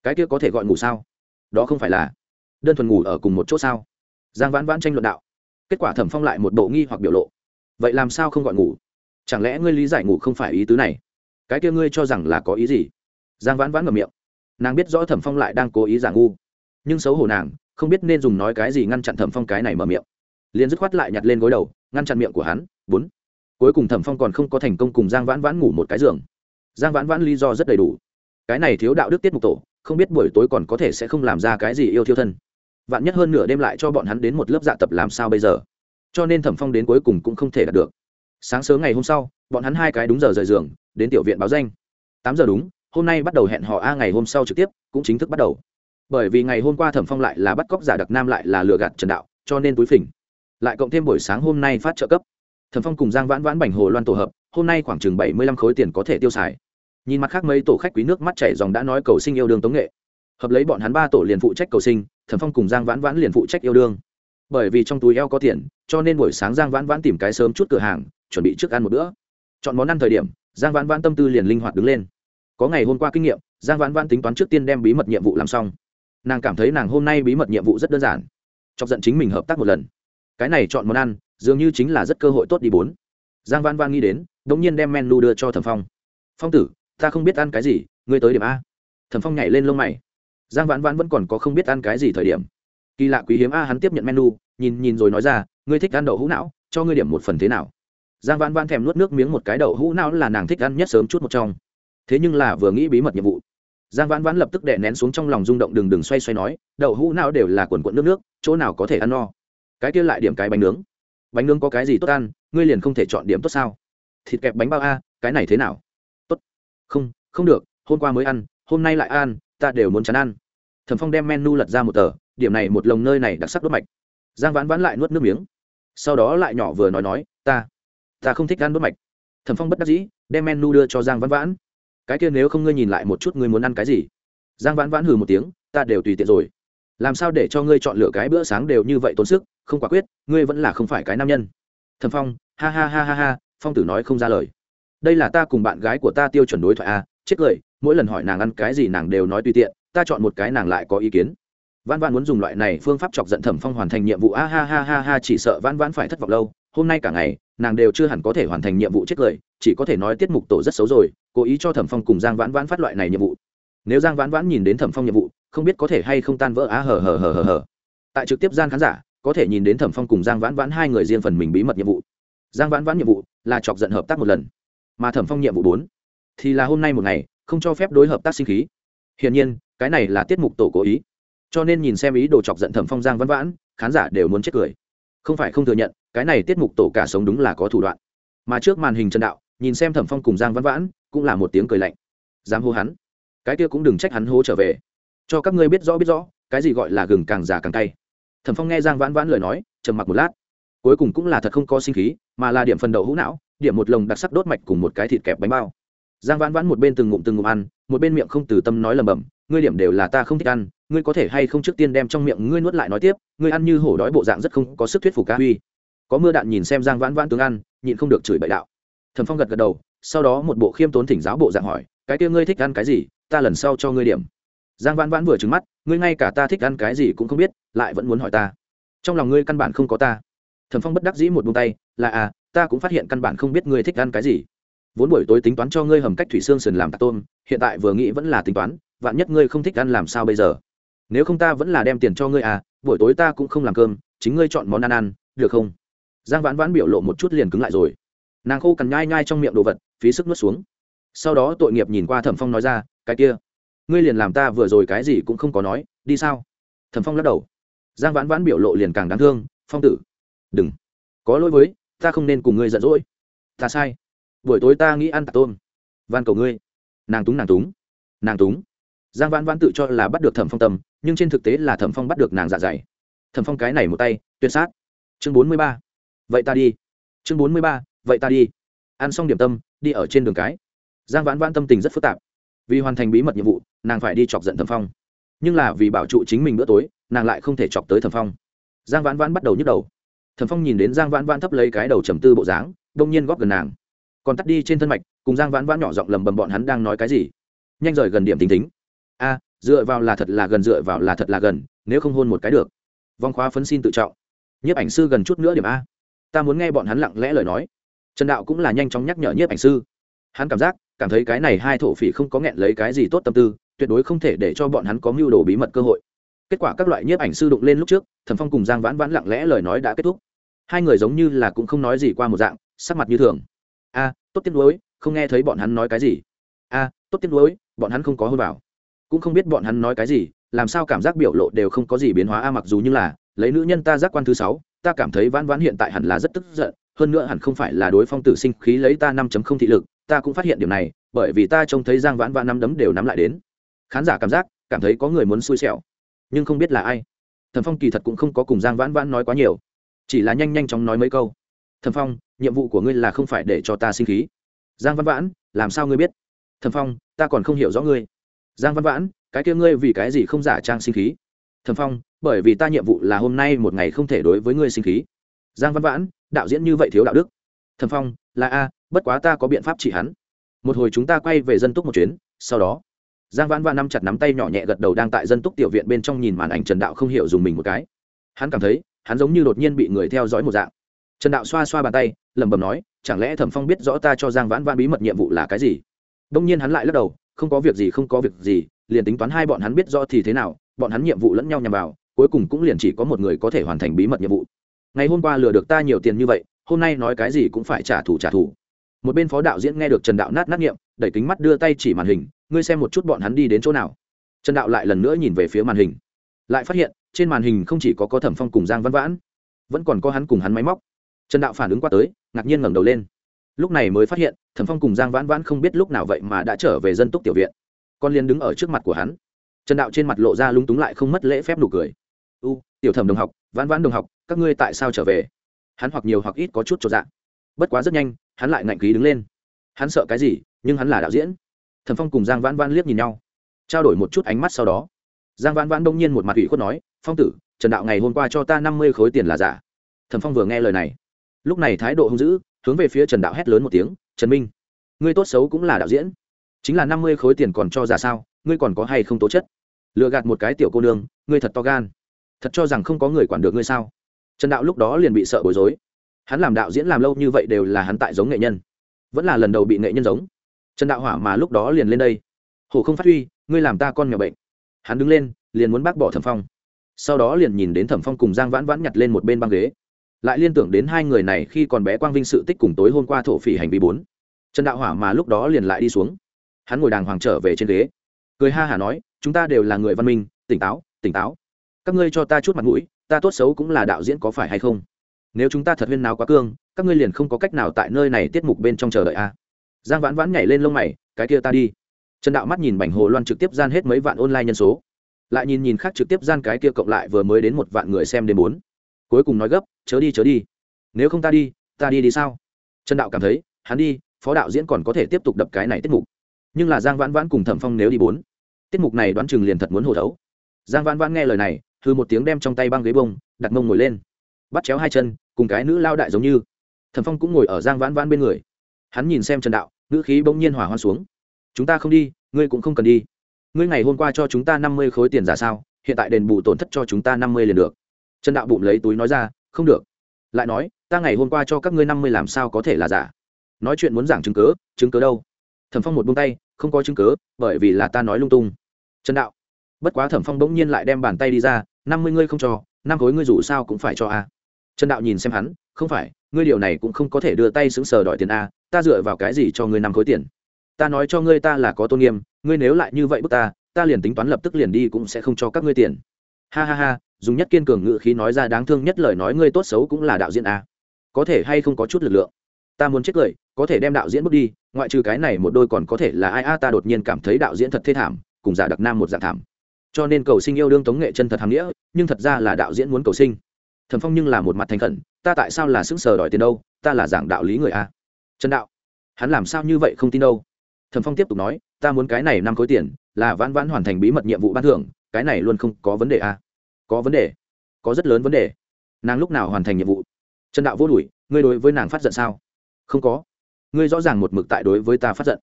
Cái kia có thể gọi ngủ sao? Đó không phải là đơn thuần ngủ ở cùng một chỗ sao? Giang vãn vãn tranh luận đạo. Kết quả thẩm phong lại một bộ nghi hoặc biểu lộ. Vậy làm sao không gọi ngủ? Chẳng lẽ ngươi lý giải ngủ không phải ý tứ này? Cái kia ngươi cho rằng là có ý gì? Giang vãn vãn ngầm miệng. Nàng biết rõ thẩm phong lại đang cố ý giả ngu. Nhưng xấu hổ nàng, không biết nên dùng nói cái gì ngăn chặn thẩm phong cái này mở miệng. Liền dứt khoát lại nhặt lên gối đầu, ngăn chặn miệng của hắn bốn. Cuối cùng thẩm phong còn không có thành công cùng giang vãn vãn ngủ một cái giường. Giang vãn vãn lý do rất đầy đủ. Cái này thiếu đạo đức tiết mục tổ, không biết buổi tối còn có thể sẽ không làm ra cái gì yêu thiêu thân. Vạn nhất hơn nửa đêm lại cho bọn hắn đến một lớp dạ tập làm sao bây giờ? Cho nên thẩm phong đến cuối cùng cũng không thể đạt được. Sáng sớm ngày hôm sau, bọn hắn hai cái đúng giờ rời giường, đến tiểu viện báo danh. Tám giờ đúng, hôm nay bắt đầu hẹn họ a ngày hôm sau trực tiếp, cũng chính thức bắt đầu. Bởi vì ngày hôm qua thẩm phong lại là bắt cóc giả đặc nam lại là lừa gạt trần đạo, cho nên túi phình. Lại cộng thêm buổi sáng hôm nay phát trợ cấp thẩm phong cùng giang vãn vãn bành hồ loan tổ hợp, hôm nay khoảng chừng bảy mươi lăm khối tiền có thể tiêu xài. Nhìn mặt khác mấy tổ khách quý nước mắt chảy dòng đã nói cầu sinh yêu đương tống nghệ. Hợp lấy bọn hắn ba tổ liền phụ trách cầu sinh, thẩm phong cùng giang vãn vãn liền phụ trách yêu đương. Bởi vì trong túi eo có tiền, cho nên buổi sáng giang vãn vãn tìm cái sớm chút cửa hàng, chuẩn bị trước ăn một bữa. Chọn món ăn thời điểm, giang vãn vãn tâm tư liền linh hoạt đứng lên. Có ngày hôm qua kinh nghiệm, giang vãn vãn tính toán trước tiên đem bí mật nhiệm vụ làm xong. Nàng cảm thấy nàng hôm nay bí mật nhiệm vụ rất đơn giản. Chọc giận chính mình hợp tác một lần cái này chọn món ăn, dường như chính là rất cơ hội tốt đi bốn. Giang Văn Văn nghĩ đến đ ỗ n g nhiên đem menu đưa cho thẩm phong. Phong tử, ta không biết ăn cái gì, ngươi tới điểm a. Thẩm phong nhảy lên lông mày. Giang vãn vãn vẫn còn có không biết ăn cái gì thời điểm. Kỳ lạ quý hiếm a hắn tiếp nhận menu, nhìn nhìn rồi nói ra, ngươi thích ăn đậu hũ não, cho ngươi điểm một phần thế nào? Giang vãn vãn thèm nuốt nước miếng một cái đậu hũ não là nàng thích ăn nhất sớm chút một trong. Thế nhưng là vừa nghĩ bí mật nhiệm vụ. Giang vãn vãn lập tức đè nén xuống trong lòng rung động đừng đừng xoay xoay nói, đậu hũ não đều là quần quận nước nước, chỗ nào có thể ăn no cái kia lại điểm cái bánh nướng. Bánh nướng có cái gì tốt ăn, ngươi liền không thể chọn điểm tốt sao? Thịt kẹp bánh bao a, cái này thế nào? Tốt. Không không được, hôm qua mới ăn, hôm nay lại ăn, ta đều muốn chán ăn. Thẩm phong đem menu lật ra một tờ, điểm này một lồng nơi này đặc sắc đốt mạch. Giang vãn vãn lại nuốt nước miếng. Sau đó lại nhỏ vừa nói nói, ta ta không thích ăn đốt mạch. Thẩm phong bất đắc dĩ, đem menu đưa cho giang vãn vãn. Cái kia nếu không ngươi nhìn lại một chút ngươi muốn ăn cái gì? Giang vãn vãn hừ một tiếng, ta đều tùy tiện rồi làm sao để cho ngươi chọn lựa cái bữa sáng đều như vậy tốn sức không quả quyết ngươi vẫn là không phải cái nam nhân. Thẩm phong ha ha ha ha ha phong tử nói không ra lời. Đây là ta cùng bạn gái của ta tiêu chuẩn đối thoại a à, chết cười mỗi lần hỏi nàng ăn cái gì nàng đều nói tùy tiện ta chọn một cái nàng lại có ý kiến. Văn văn muốn dùng loại này phương pháp chọc giận thẩm phong hoàn thành nhiệm vụ a ha ha ha ha chỉ sợ văn văn phải thất vọng lâu. Hôm nay cả ngày nàng đều chưa hẳn có thể hoàn thành nhiệm vụ chết cười chỉ có thể nói tiết mục tổ rất xấu rồi cố ý cho thẩm phong cùng giang vãn vãn phát loại này nhiệm vụ nếu giang vãn vãn nhìn đến thẩm phong nhiệm vụ, không biết có thể hay không tan vỡ, á, hờ hờ hờ hờ hờ. Tại trực tiếp gian khán giả, có thể nhìn đến thẩm phong cùng giang vãn vãn hai người riêng phần mình bí mật nhiệm vụ. Giang vãn vãn nhiệm vụ là chọc giận hợp tác một lần, mà thẩm phong nhiệm vụ bốn thì là hôm nay một ngày, không cho phép đối hợp tác sinh khí. Hiển nhiên, cái này là tiết mục tổ cố ý. Cho nên nhìn xem ý đồ chọc giận thẩm phong giang Vãn vãn, khán giả đều muốn chết cười. Không phải không thừa nhận, cái này tiết mục tổ cả sống đúng là có thủ đoạn. Mà trước màn hình trần đạo, nhìn xem thẩm phong cùng giang Vãn vãn, cũng là một tiếng cười lạnh. Dám hô hắn cái kia cũng đừng trách hắn hố trở về. Cho các ngươi biết rõ biết rõ, cái gì gọi là gừng càng già càng cay. Thẩm phong nghe giang vãn vãn lời nói, trầm mặc một lát. Cuối cùng cũng là thật không có sinh khí, mà là điểm phần đậu hũ não, điểm một lồng đặc sắc đốt mạch cùng một cái thịt kẹp bánh bao. Giang vãn vãn một bên từng ngụm từng ngụm ăn, một bên miệng không từ tâm nói lầm bầm ngươi điểm đều là ta không thích ăn, ngươi có thể hay không trước tiên đem trong miệng ngươi nuốt lại nói tiếp, ngươi ăn như hổ đói bộ dạng rất không có sức thuyết phục ca huy. Có mưa đạn nhìn xem giang vãn vãn tướng ăn, nhịn không được chửi bậy đạo. Thẩm phong gật gật đầu, sau đó một bộ khiêm tốn thỉnh giáo bộ dạng hỏi, cái kia ngươi thích ăn cái gì? Ta lần sau cho ngươi điểm. Giang vãn vãn vừa trứng mắt, ngươi ngay cả ta thích ăn cái gì cũng không biết, lại vẫn muốn hỏi ta. Trong lòng ngươi căn bản không có ta. Thẩm phong bất đắc dĩ một buông tay, là à ta cũng phát hiện căn bản không biết ngươi thích ăn cái gì. Vốn buổi tối tính toán cho ngươi hầm cách thủy xương sườn làm tạc tôm, hiện tại vừa nghĩ vẫn là tính toán, vạn nhất ngươi không thích ăn làm sao bây giờ? Nếu không ta vẫn là đem tiền cho ngươi à buổi tối ta cũng không làm cơm, chính ngươi chọn món ăn ăn, được không? Giang vãn vãn biểu lộ một chút liền cứng lại rồi. Nàng khô cằn nhai nhai trong miệng đồ vật, phí sức nuốt xuống. Sau đó tội nghiệp nhìn qua thẩm phong nói ra cái kia. Ngươi liền làm ta vừa rồi cái gì cũng không có nói, đi sao? Thẩm phong lắc đầu. Giang vãn vãn biểu lộ liền càng đáng thương, phong tử, đừng. Có lỗi với, ta không nên cùng ngươi giận dỗi. Ta sai. Buổi tối ta nghĩ ăn tạc tôm. Van cầu ngươi. Nàng túng nàng túng. Nàng túng. Giang vãn vãn tự cho là bắt được thẩm phong tâm, nhưng trên thực tế là thẩm phong bắt được nàng dạ dày. Thẩm phong cái này một tay, tuyệt sát. Chương bốn mươi ba. Vậy ta đi. Chương bốn mươi ba. Vậy ta đi. Ăn xong điểm tâm, đi ở trên đường cái. Giang vãn vãn tâm tình rất phức tạp vì hoàn thành bí mật nhiệm vụ, nàng phải đi chọc giận thẩm phong. Nhưng là vì bảo trụ chính mình bữa tối, nàng lại không thể chọc tới thẩm phong. Giang vãn vãn bắt đầu nhức đầu. Thẩm phong nhìn đến giang vãn vãn thấp lấy cái đầu trầm tư bộ dáng, đông nhiên góp gần nàng. Còn tắt đi trên thân mạch, cùng giang vãn vãn nhỏ giọng lầm bầm bọn hắn đang nói cái gì. Nhanh rời gần điểm tính tính. A, dựa vào là thật là gần, dựa vào là thật là gần, nếu không hôn một cái được. Vong khóa phấn xin tự trọng. Nhiếp ảnh sư gần chút nữa điểm a. Ta muốn nghe bọn hắn lặng lẽ lời nói. Trần đạo cũng là nhanh chóng nhắc nhở nhiếp ảnh sư. Hắn cảm giác cảm thấy cái này hai thổ phỉ không có nghẹn lấy cái gì tốt tâm tư, tuyệt đối không thể để cho bọn hắn có mưu đồ bí mật cơ hội. Kết quả các loại nhiếp ảnh sư đụng lên lúc trước, thẩm phong cùng giang vãn vãn lặng lẽ lời nói đã kết thúc. Hai người giống như là cũng không nói gì qua một dạng, sắc mặt như thường. A, tốt tiếc nuối, không nghe thấy bọn hắn nói cái gì. A, tốt tiếc nuối, bọn hắn không có hôn vào. Cũng không biết bọn hắn nói cái gì, làm sao cảm giác biểu lộ đều không có gì biến hóa a, mặc dù như là, lấy nữ nhân ta giác quan thứ sáu, ta cảm thấy vãn vãn hiện tại hẳn là rất tức giận, hơn nữa hẳn không phải là đối phong tử sinh khí lấy ta năm chấm không thị lực ta cũng phát hiện điểm này, bởi vì ta trông thấy giang vãn vãn nắm đấm đều nắm lại đến. Khán giả cảm giác, cảm thấy có người muốn xui xẻo. Nhưng không biết là ai. Thần phong kỳ thật cũng không có cùng giang vãn vãn nói quá nhiều. Chỉ là nhanh nhanh chóng nói mấy câu. Thần phong, nhiệm vụ của ngươi là không phải để cho ta sinh khí. Giang văn vãn, làm sao ngươi biết? Thần phong, ta còn không hiểu rõ ngươi. Giang văn vãn, cái kia ngươi vì cái gì không giả trang sinh khí? Thần phong, bởi vì ta nhiệm vụ là hôm nay một ngày không thể đối với ngươi sinh khí. Giang văn vãn, đạo diễn như vậy thiếu đạo đức. Thần phong, là a bất quá ta có biện pháp chỉ hắn. Một hồi chúng ta quay về dân túc một chuyến, sau đó, giang vãn vãn nắm chặt nắm tay nhỏ nhẹ gật đầu đang tại dân túc tiểu viện bên trong nhìn màn ảnh trần đạo không hiểu dùng mình một cái. Hắn cảm thấy, hắn giống như đột nhiên bị người theo dõi một dạng. Trần đạo xoa xoa bàn tay, lẩm bẩm nói, chẳng lẽ thẩm phong biết rõ ta cho giang vãn vãn bí mật nhiệm vụ là cái gì? Đông nhiên hắn lại lắc đầu, không có việc gì, không có việc gì, liền tính toán hai bọn hắn biết rõ thì thế nào, bọn hắn nhiệm vụ lẫn nhau nhằm vào, cuối cùng cũng liền chỉ có một người có thể hoàn thành bí mật nhiệm vụ. Ngày hôm qua lừa được ta nhiều tiền như vậy, hôm nay nói cái gì cũng phải trả thù trả thù một bên phó đạo diễn nghe được trần đạo nát nát nghiệm, đẩy kính mắt đưa tay chỉ màn hình, ngươi xem một chút bọn hắn đi đến chỗ nào. Trần đạo lại lần nữa nhìn về phía màn hình. Lại phát hiện, trên màn hình không chỉ có có thẩm phong cùng giang văn vãn, vẫn còn có hắn cùng hắn máy móc. Trần đạo phản ứng qua tới, ngạc nhiên ngẩng đầu lên. Lúc này mới phát hiện, thẩm phong cùng giang vãn vãn không biết lúc nào vậy mà đã trở về dân túc tiểu viện. Con liên đứng ở trước mặt của hắn. Trần đạo trên mặt lộ ra lung túng lại không mất lễ phép nụ cười. U, tiểu thẩm đồng học, vãn vãn đồng học, các ngươi tại sao trở về? Hắn hoặc nhiều hoặc ít có chút cho dạng bất quá rất nhanh, hắn lại ngạnh khí đứng lên. Hắn sợ cái gì, nhưng hắn là đạo diễn. Thần phong cùng giang vãn vãn liếc nhìn nhau. Trao đổi một chút ánh mắt sau đó. Giang vãn vãn đông nhiên một mặt ủy khuất nói, phong tử, trần đạo ngày hôm qua cho ta năm mươi khối tiền là giả. Thần phong vừa nghe lời này, lúc này thái độ hung dữ, hướng về phía trần đạo hét lớn một tiếng, trần minh, ngươi tốt xấu cũng là đạo diễn. Chính là năm mươi khối tiền còn cho giả sao, ngươi còn có hay không tố chất? Lựa gạt một cái tiểu cô nương, ngươi thật to gan. Thật cho rằng không có người quản được ngươi sao? Trần đạo lúc đó liền bị sợ bối rối hắn làm đạo diễn làm lâu như vậy đều là hắn tại giống nghệ nhân. Vẫn là lần đầu bị nghệ nhân giống. Trần đạo hỏa mà lúc đó liền lên đây. Hồ không phát huy, ngươi làm ta con mèo bệnh. Hắn đứng lên, liền muốn bác bỏ thẩm phong. Sau đó liền nhìn đến thẩm phong cùng giang vãn vãn nhặt lên một bên băng ghế. Lại liên tưởng đến hai người này khi còn bé quang vinh sự tích cùng tối hôm qua thổ phỉ hành vi bốn. Trần đạo hỏa mà lúc đó liền lại đi xuống. Hắn ngồi đàng hoàng trở về trên ghế. Cười ha hả nói, chúng ta đều là người văn minh, tỉnh táo tỉnh táo. Các ngươi cho ta chút mặt mũi, ta tốt xấu cũng là đạo diễn có phải hay không? Nếu chúng ta thật huyên nào quá cương, các ngươi liền không có cách nào tại nơi này tiết mục bên trong chờ đợi a à. giang vãn vãn nhảy lên lông mày, cái kia ta đi. Trần đạo mắt nhìn bảnh hồ loan trực tiếp gian hết mấy vạn online nhân số. Lại nhìn nhìn khác trực tiếp gian cái kia cộng lại vừa mới đến một vạn người xem đến bốn. Cuối cùng nói gấp, chớ đi chớ đi. Nếu không ta đi ta đi đi sao? Trần đạo cảm thấy, hắn đi, phó đạo diễn còn có thể tiếp tục đập cái này tiết mục. Nhưng là giang vãn vãn cùng thẩm phong nếu đi bốn, tiết mục này đoán chừng liền thật muốn hồ thấu. Giang vãn vãn nghe lời này thư một tiếng đem trong tay băng ghế bông, đặt mông ngồi lên bắt chéo hai chân, cùng cái nữ lao đại giống như. Thẩm phong cũng ngồi ở giang vãn vãn bên người. Hắn nhìn xem trần đạo nữ khí bỗng nhiên hỏa hoan xuống. Chúng ta không đi, ngươi cũng không cần đi. Ngươi ngày hôm qua cho chúng ta năm mươi khối tiền giả sao, hiện tại đền bù tổn thất cho chúng ta năm mươi liền được. Trần đạo bụng lấy túi nói ra, không được. Lại nói, ta ngày hôm qua cho các ngươi năm mươi làm sao có thể là giả? Nói chuyện muốn giảng chứng cớ chứng cớ đâu? Thẩm phong một buông tay, không có chứng cớ bởi vì là ta nói lung tung. Trần đạo, bất quá thẩm phong bỗng nhiên lại đem bàn tay đi ra, năm mươi ngươi không cho, năm khối ngươi dù sao cũng phải cho a trần đạo nhìn xem hắn, không phải, ngươi điều này cũng không có thể đưa tay xứng sờ đòi tiền a, ta dựa vào cái gì cho ngươi năm khối tiền? Ta nói cho ngươi ta là có tôn nghiêm, ngươi nếu lại như vậy bức ta ta liền tính toán lập tức liền đi cũng sẽ không cho các ngươi tiền. Ha ha ha, dùng nhất kiên cường ngự khí nói ra đáng thương nhất lời nói ngươi tốt xấu cũng là đạo diễn a. Có thể hay không có chút lực lượng? Ta muốn chết cười, có thể đem đạo diễn bước đi, ngoại trừ cái này một đôi còn có thể là ai a, ta đột nhiên cảm thấy đạo diễn thật thê thảm, cùng giả đặc nam một dạng thảm. Cho nên cầu sinh yêu đương tống nghệ chân thật hàm nghĩa, nhưng thật ra là đạo diễn muốn cầu sinh thẩm phong nhưng là một mặt thành khẩn ta tại sao là xứng sờ đòi tiền đâu? Ta là giảng đạo lý người a. Trần đạo hắn làm sao như vậy không tin đâu? Thẩm phong tiếp tục nói ta muốn cái này năm khối tiền là vãn vãn hoàn thành bí mật nhiệm vụ ban thưởng cái này luôn không có vấn đề a. Có vấn đề? Có rất lớn vấn đề. Nàng lúc nào hoàn thành nhiệm vụ? Trần đạo vô đùi, ngươi đối với nàng phát giận sao? Không có. Ngươi rõ ràng một mực tại đối với ta phát giận.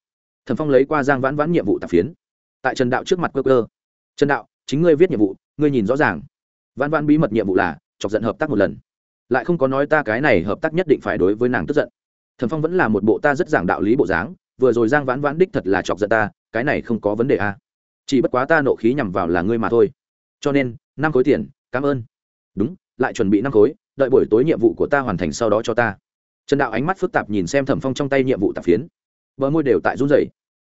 Thẩm phong lấy qua giang vãn vãn nhiệm vụ tạp phiến. Tại trần đạo trước mặt cơ cơ trần đạo chính ngươi viết nhiệm vụ ngươi nhìn rõ ràng. Vãn vãn bí mật nhiệm vụ là chọc giận hợp tác một lần. Lại không có nói ta cái này hợp tác nhất định phải đối với nàng tức giận. Thẩm phong vẫn là một bộ ta rất giảng đạo lý bộ dáng, vừa rồi giang vãn vãn đích thật là chọc giận ta, cái này không có vấn đề a à. chỉ bất quá ta nộ khí nhằm vào là ngươi mà thôi. Cho nên, năm khối tiền, cảm ơn. Đúng, lại chuẩn bị năm khối, đợi buổi tối nhiệm vụ của ta hoàn thành sau đó cho ta. Trần đạo ánh mắt phức tạp nhìn xem thẩm phong trong tay nhiệm vụ tạp phiến. Bờ môi đều tại run rẩy.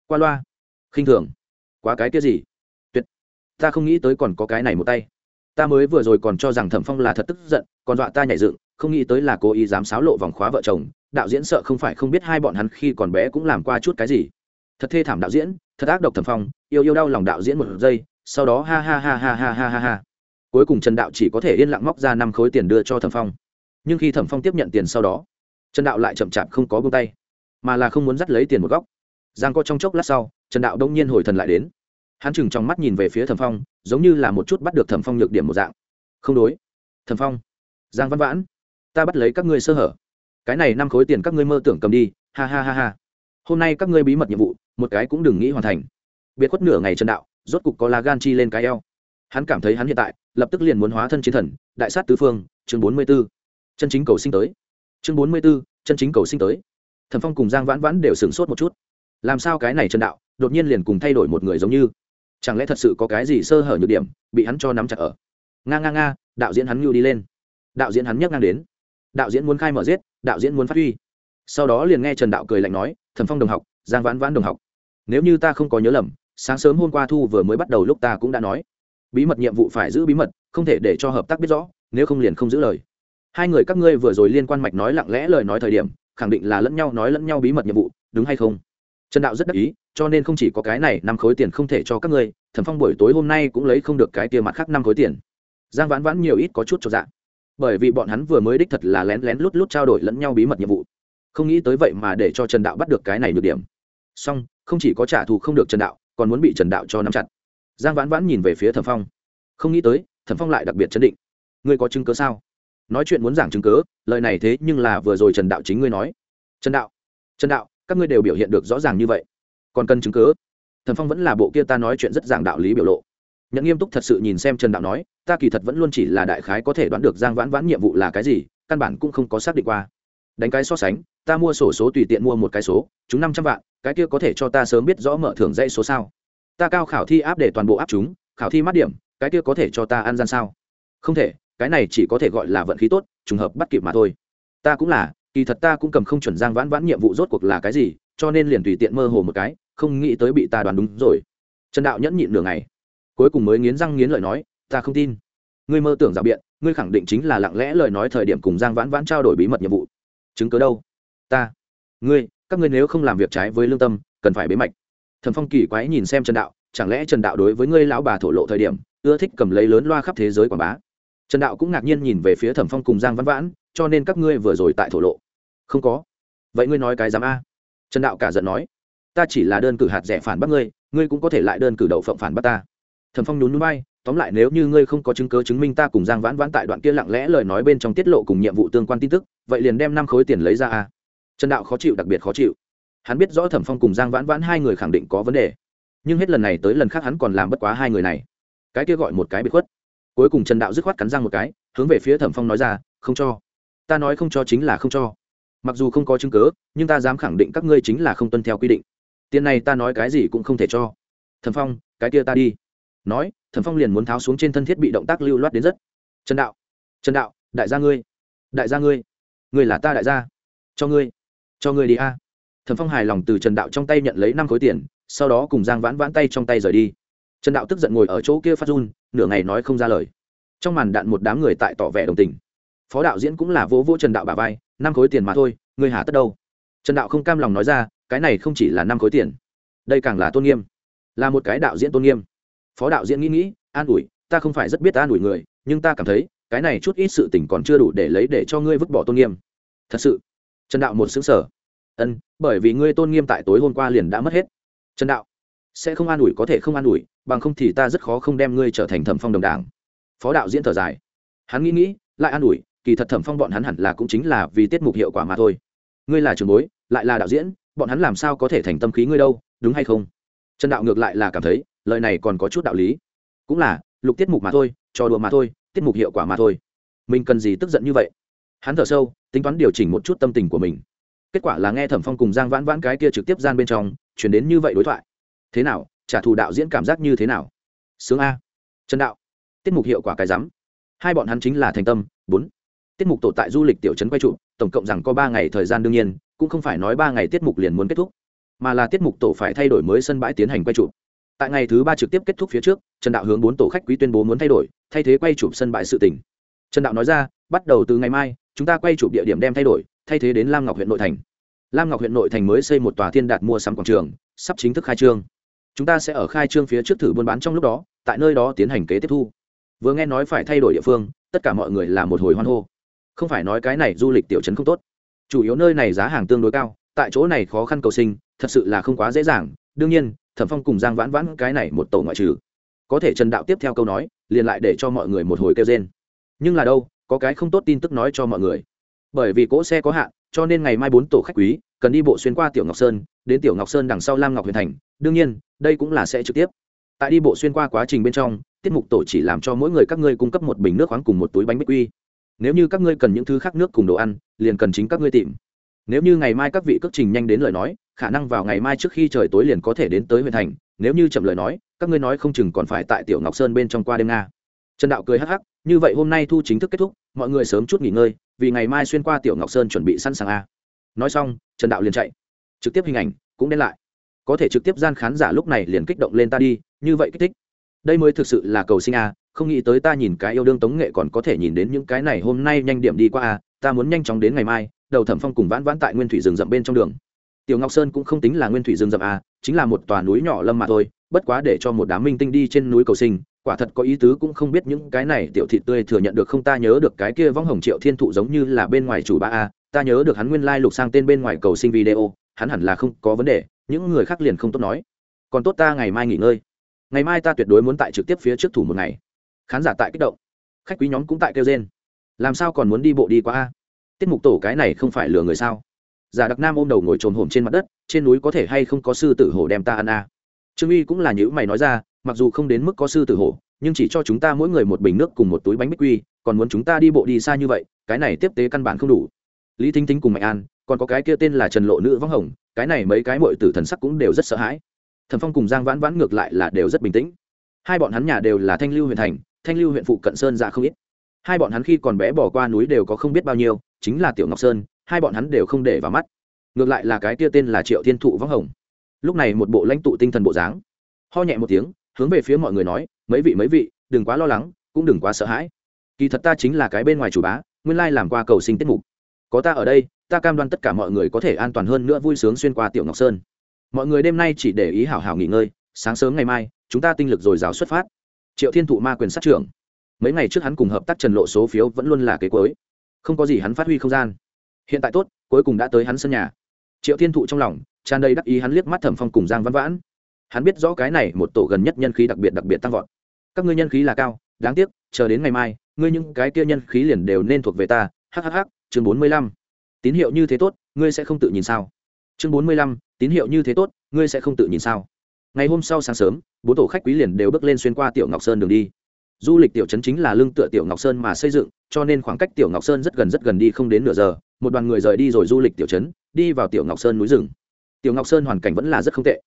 Qua loa. Khinh thường. Quá cái kia gì? Tuyệt. Ta không nghĩ tới còn có cái này một tay ta mới vừa rồi còn cho rằng thẩm phong là thật tức giận, còn dọa ta nhảy dựng, không nghĩ tới là cố ý dám xáo lộ vòng khóa vợ chồng. Đạo diễn sợ không phải không biết hai bọn hắn khi còn bé cũng làm qua chút cái gì. Thật thê thảm đạo diễn, thật ác độc thẩm phong, yêu yêu đau lòng đạo diễn một giây, sau đó ha ha ha ha ha ha ha ha. Cuối cùng trần đạo chỉ có thể yên lặng móc ra năm khối tiền đưa cho thẩm phong. Nhưng khi thẩm phong tiếp nhận tiền sau đó, trần đạo lại chậm chạp không có bông tay, mà là không muốn dắt lấy tiền một góc. Giang có trong chốc lát sau, trần đạo đông nhiên hồi thần lại đến. Hắn chừng trong mắt nhìn về phía thẩm phong giống như là một chút bắt được thẩm phong nhược điểm một dạng. Không đối. Thẩm phong. Giang văn vãn, ta bắt lấy các ngươi sơ hở. Cái này năm khối tiền các ngươi mơ tưởng cầm đi, ha ha ha ha. Hôm nay các ngươi bí mật nhiệm vụ, một cái cũng đừng nghĩ hoàn thành. Biệt khuất nửa ngày trần đạo, rốt cục có lá gan chi lên cái eo. Hắn cảm thấy hắn hiện tại, lập tức liền muốn hóa thân chiến thần, đại sát tứ phương, chương bốn mươi b ố chân chính cầu sinh tới. Chương bốn mươi b ố chân chính cầu sinh tới. Thần phong cùng giang vãn vãn đều sửng sốt một chút. Làm sao cái này trần đạo, đột nhiên liền cùng thay đổi một người giống như? Chẳng lẽ thật sự có cái gì sơ hở nhược điểm, bị hắn cho nắm chặt ở? Nga nga nga, đạo diễn hắn ngưu đi lên. Đạo diễn hắn nhấc ngang đến. Đạo diễn muốn khai mở giết, đạo diễn muốn phát huy. Sau đó liền nghe trần đạo cười lạnh nói thần phong đồng học, giang vãn vãn đồng học, nếu như ta không có nhớ lầm, sáng sớm hôm qua thu vừa mới bắt đầu lúc ta cũng đã nói. Bí mật nhiệm vụ phải giữ bí mật, không thể để cho hợp tác biết rõ, nếu không liền không giữ lời. Hai người các ngươi vừa rồi liên quan mạch nói lặng lẽ lời nói thời điểm, khẳng định là lẫn nhau nói lẫn nhau bí mật nhiệm vụ, đúng hay không? Trần đạo rất đắc ý cho nên không chỉ có cái này năm khối tiền không thể cho các ngươi thẩm phong buổi tối hôm nay cũng lấy không được cái tiền mặt khác năm khối tiền. Giang vãn vãn nhiều ít có chút cho dạ, bởi vì bọn hắn vừa mới đích thật là lén lén lút lút trao đổi lẫn nhau bí mật nhiệm vụ. Không nghĩ tới vậy mà để cho trần đạo bắt được cái này được điểm. Song không chỉ có trả thù không được trần đạo còn muốn bị trần đạo cho nắm chặt. Giang vãn vãn nhìn về phía thẩm phong. Không nghĩ tới thẩm phong lại đặc biệt chấn định. Ngươi có chứng cớ sao? Nói chuyện muốn giảng chứng cớ lời này thế nhưng là vừa rồi trần đạo chính ngươi nói. Trần đạo trần đạo các ngươi đều biểu hiện được rõ ràng như vậy. Còn cần chứng cớ thần phong vẫn là bộ kia ta nói chuyện rất giảng đạo lý biểu lộ. Nhận nghiêm túc thật sự nhìn xem trần đạo nói, ta kỳ thật vẫn luôn chỉ là đại khái có thể đoán được giang vãn vãn nhiệm vụ là cái gì, căn bản cũng không có xác định qua. Đánh cái so sánh, ta mua sổ số tùy tiện mua một cái số, chúng năm trăm vạn, cái kia có thể cho ta sớm biết rõ mở thưởng dây số sao? Ta cao khảo thi áp để toàn bộ áp chúng, khảo thi mát điểm, cái kia có thể cho ta ăn gian sao? Không thể, cái này chỉ có thể gọi là vận khí tốt, trùng hợp bắt kịp mà thôi. Ta cũng là kỳ thật ta cũng cầm không chuẩn giang vãn vãn nhiệm vụ rốt cuộc là cái gì, cho nên liền tùy tiện mơ hồ một cái, không nghĩ tới bị ta đoán đúng rồi. Trần đạo nhẫn nhịn nửa ngày, cuối cùng mới nghiến răng nghiến lợi nói, ta không tin. Ngươi mơ tưởng rào biện, ngươi khẳng định chính là lặng lẽ lời nói thời điểm cùng giang vãn vãn trao đổi bí mật nhiệm vụ. Chứng cớ đâu? Ta. Ngươi, các ngươi nếu không làm việc trái với lương tâm, cần phải bế mạch. Thẩm phong kỳ quái nhìn xem trần đạo, chẳng lẽ trần đạo đối với ngươi lão bà thổ lộ thời điểm, ưa thích cầm lấy lớn loa khắp thế giới quảng bá? Trần đạo cũng ngạc nhiên nhìn về phía thẩm phong cùng giang văn vãn, cho nên các ngươi vừa rồi tại thổ lộ không có. Vậy ngươi nói cái dám a. Trần đạo cả giận nói. Ta chỉ là đơn cử hạt rẻ phản bác ngươi ngươi cũng có thể lại đơn cử đậu phộng phản bác ta. Thẩm phong nhún núi bay tóm lại nếu như ngươi không có chứng cớ chứng minh ta cùng giang vãn vãn tại đoạn kia lặng lẽ lời nói bên trong tiết lộ cùng nhiệm vụ tương quan tin tức, vậy liền đem năm khối tiền lấy ra a. Trần đạo khó chịu, đặc biệt khó chịu. Hắn biết rõ thẩm phong cùng giang vãn vãn hai người khẳng định có vấn đề. Nhưng hết lần này tới lần khác hắn còn làm bất quá hai người này. Cái kia gọi một cái bị khuất. Cuối cùng trần đạo dứt khoát cắn răng một cái, hướng về phía thẩm phong nói ra, không cho. Ta nói không cho chính là không cho mặc dù không có chứng cớ nhưng ta dám khẳng định các ngươi chính là không tuân theo quy định. Tiền này ta nói cái gì cũng không thể cho. Thẩm phong, cái kia ta đi. Nói, thẩm phong liền muốn tháo xuống trên thân thiết bị động tác lưu loát đến rất. Trần đạo trần đạo, đại gia ngươi, đại gia ngươi ngươi là ta đại gia. Cho ngươi cho ngươi đi a. Thẩm phong hài lòng từ trần đạo trong tay nhận lấy năm khối tiền, sau đó cùng giang vãn vãn tay trong tay rời đi. Trần đạo tức giận ngồi ở chỗ kia phát run, nửa ngày nói không ra lời. Trong màn đạn một đám người tại tỏ vẻ đồng tình phó đạo diễn cũng là vỗ vỗ trần đạo bà vai, năm khối tiền mà thôi, người hà tất đâu? Trần đạo không cam lòng nói ra, cái này không chỉ là năm khối tiền, đây càng là tôn nghiêm, là một cái đạo diễn tôn nghiêm. Phó đạo diễn nghĩ nghĩ, an ủi, ta không phải rất biết an ủi người, nhưng ta cảm thấy, cái này chút ít sự tình còn chưa đủ để lấy để cho ngươi vứt bỏ tôn nghiêm. Thật sự, trần đạo một xứng sở ân, bởi vì ngươi tôn nghiêm tại tối hôm qua liền đã mất hết. Trần đạo, sẽ không an ủi có thể không an ủi, bằng không thì ta rất khó không đem ngươi trở thành thẩm phong đồng đảng. Phó đạo diễn thở dài. Hắn nghĩ nghĩ, lại an ủi kỳ thật thẩm phong bọn hắn hẳn là cũng chính là vì tiết mục hiệu quả mà thôi. Ngươi là trường bối, lại là đạo diễn, bọn hắn làm sao có thể thành tâm khí ngươi đâu, đúng hay không? Trần đạo ngược lại là cảm thấy, lời này còn có chút đạo lý. Cũng là, lục tiết mục mà thôi, trò đùa mà thôi, tiết mục hiệu quả mà thôi. Mình cần gì tức giận như vậy? Hắn thở sâu, tính toán điều chỉnh một chút tâm tình của mình. Kết quả là nghe thẩm phong cùng giang vãn vãn cái kia trực tiếp gian bên trong, chuyển đến như vậy đối thoại. Thế nào, trả thù đạo diễn cảm giác như thế nào? Sướng a. Trần đạo, tiết mục hiệu quả cái rắm. Hai bọn hắn chính là thành tâm, bốn tiết mục tổ tại du lịch tiểu trấn quay trụ, tổng cộng rằng có ba ngày thời gian đương nhiên, cũng không phải nói ba ngày tiết mục liền muốn kết thúc, mà là tiết mục tổ phải thay đổi mới sân bãi tiến hành quay trụ. Tại ngày thứ ba trực tiếp kết thúc phía trước, trần đạo hướng bốn tổ khách quý tuyên bố muốn thay đổi, thay thế quay chụp sân bãi sự tỉnh trần đạo nói ra, bắt đầu từ ngày mai, chúng ta quay chụp địa điểm đem thay đổi, thay thế đến lam ngọc huyện nội thành. Lam ngọc huyện nội thành mới xây một tòa thiên đạt mua sắm quảng trường, sắp chính thức khai trương. Chúng ta sẽ ở khai trương phía trước thử buôn bán trong lúc đó, tại nơi đó tiến hành kế tiếp thu. Vừa nghe nói phải thay đổi địa phương, tất cả mọi người là một hồi hoan hô không phải nói cái này du lịch tiểu trấn không tốt. Chủ yếu nơi này giá hàng tương đối cao, tại chỗ này khó khăn cầu sinh, thật sự là không quá dễ dàng. Đương nhiên, thẩm phong cùng giang vãn vãn cái này một tổ ngoại trừ. Có thể trần đạo tiếp theo câu nói, liền lại để cho mọi người một hồi kêu trên nhưng là đâu, có cái không tốt tin tức nói cho mọi người. Bởi vì cỗ xe có hạn, cho nên ngày mai bốn tổ khách quý, cần đi bộ xuyên qua tiểu ngọc sơn, đến tiểu ngọc sơn đằng sau lam ngọc huyền thành. Đương nhiên, đây cũng là sẽ trực tiếp. Tại đi bộ xuyên qua quá trình bên trong, tiết mục tổ chỉ làm cho mỗi người các ngươi cung cấp một bình nước khoáng cùng một túi bánh bích quy nếu như các ngươi cần những thứ khác nước cùng đồ ăn, liền cần chính các ngươi tìm. Nếu như ngày mai các vị cất trình nhanh đến lời nói, khả năng vào ngày mai trước khi trời tối liền có thể đến tới huyện thành. Nếu như chậm lời nói, các ngươi nói không chừng còn phải tại tiểu ngọc sơn bên trong qua đêm nga. Trần đạo cười hắc hắc, như vậy hôm nay thu chính thức kết thúc, mọi người sớm chút nghỉ ngơi, vì ngày mai xuyên qua tiểu ngọc sơn chuẩn bị sẵn sàng a. Nói xong, trần đạo liền chạy. Trực tiếp hình ảnh cũng đến lại. Có thể trực tiếp gian khán giả lúc này liền kích động lên ta đi, như vậy kích thích. Đây mới thực sự là cầu sinh a không nghĩ tới ta nhìn cái yêu đương tống nghệ còn có thể nhìn đến những cái này hôm nay nhanh điểm đi qua à? ta muốn nhanh chóng đến ngày mai, đầu thẩm phong cùng vãn vãn tại nguyên thủy rừng rậm bên trong đường tiểu ngọc sơn cũng không tính là nguyên thủy rừng rậm à? chính là một tòa núi nhỏ lâm mà thôi, bất quá để cho một đám minh tinh đi trên núi cầu sinh, quả thật có ý tứ cũng không biết những cái này tiểu thị tươi thừa nhận được không ta nhớ được cái kia vong hồng triệu thiên thụ giống như là bên ngoài chủ ba a à, ta nhớ được hắn nguyên lai lục sang tên bên ngoài cầu sinh video, hắn hẳn là không có vấn đề, những người khác liền không tốt nói còn tốt ta ngày mai nghỉ ngơi ngày mai ta tuyệt đối muốn tại trực tiếp phía trước thủ một ngày khán giả tại kích động. Khách quý nhóm cũng tại kêu trên làm sao còn muốn đi bộ đi qua a? Tiết mục tổ cái này không phải lừa người sao? Giả đặc nam ôm đầu ngồi trồm hổm trên mặt đất, trên núi có thể hay không có sư tử hổ đem ta ăn a? Trương uy cũng là những mày nói ra, mặc dù không đến mức có sư tử hổ, nhưng chỉ cho chúng ta mỗi người một bình nước cùng một túi bánh bích quy, còn muốn chúng ta đi bộ đi xa như vậy, cái này tiếp tế căn bản không đủ. Lý thính thính cùng mạnh an, còn có cái kia tên là trần lộ nữ võng hồng, cái này mấy cái mội tử thần sắc cũng đều rất sợ hãi. Thần phong cùng giang vãn vãn ngược lại là đều rất bình tĩnh. Hai bọn hắn nhà đều là thanh lưu huyền thành thanh lưu huyện phụ cận sơn ra không ít. Hai bọn hắn khi còn bé bỏ qua núi đều có không biết bao nhiêu, chính là tiểu ngọc sơn, hai bọn hắn đều không để vào mắt. Ngược lại là cái kia tên là triệu thiên thụ võng hồng. Lúc này một bộ lãnh tụ tinh thần bộ dáng. Ho nhẹ một tiếng, hướng về phía mọi người nói, mấy vị mấy vị, đừng quá lo lắng, cũng đừng quá sợ hãi. Kỳ thật ta chính là cái bên ngoài chủ bá, nguyên lai làm qua cầu sinh tiết mục. Có ta ở đây, ta cam đoan tất cả mọi người có thể an toàn hơn nữa vui sướng xuyên qua tiểu ngọc sơn. Mọi người đêm nay chỉ để ý hảo hảo nghỉ ngơi, sáng sớm ngày mai, chúng ta tinh lực dồi dào xuất phát triệu thiên thụ ma quyền sát trưởng. Mấy ngày trước hắn cùng hợp tác trần lộ số phiếu vẫn luôn là kế cuối. Không có gì hắn phát huy không gian. Hiện tại tốt, cuối cùng đã tới hắn sân nhà. Triệu thiên thụ trong lòng, tràn đầy đắc ý hắn liếc mắt thẩm phong cùng giang văn vãn. Hắn biết rõ cái này một tổ gần nhất nhân khí đặc biệt đặc biệt tăng vọt. Các ngươi nhân khí là cao, đáng tiếc, chờ đến ngày mai, ngươi những cái kia nhân khí liền đều nên thuộc về ta. Hhh chương bốn mươi lăm. Tín hiệu như thế tốt, ngươi sẽ không tự nhìn sao? Chương bốn mươi lăm, tín hiệu như thế tốt, ngươi sẽ không tự nhìn sao? Ngày hôm sau sáng sớm, bốn tổ khách quý liền đều bước lên xuyên qua tiểu ngọc sơn đường đi. Du lịch tiểu trấn chính là lưng tựa tiểu ngọc sơn mà xây dựng, cho nên khoảng cách tiểu ngọc sơn rất gần rất gần đi không đến nửa giờ, một đoàn người rời đi rồi du lịch tiểu trấn, đi vào tiểu ngọc sơn núi rừng. Tiểu ngọc sơn hoàn cảnh vẫn là rất không tệ.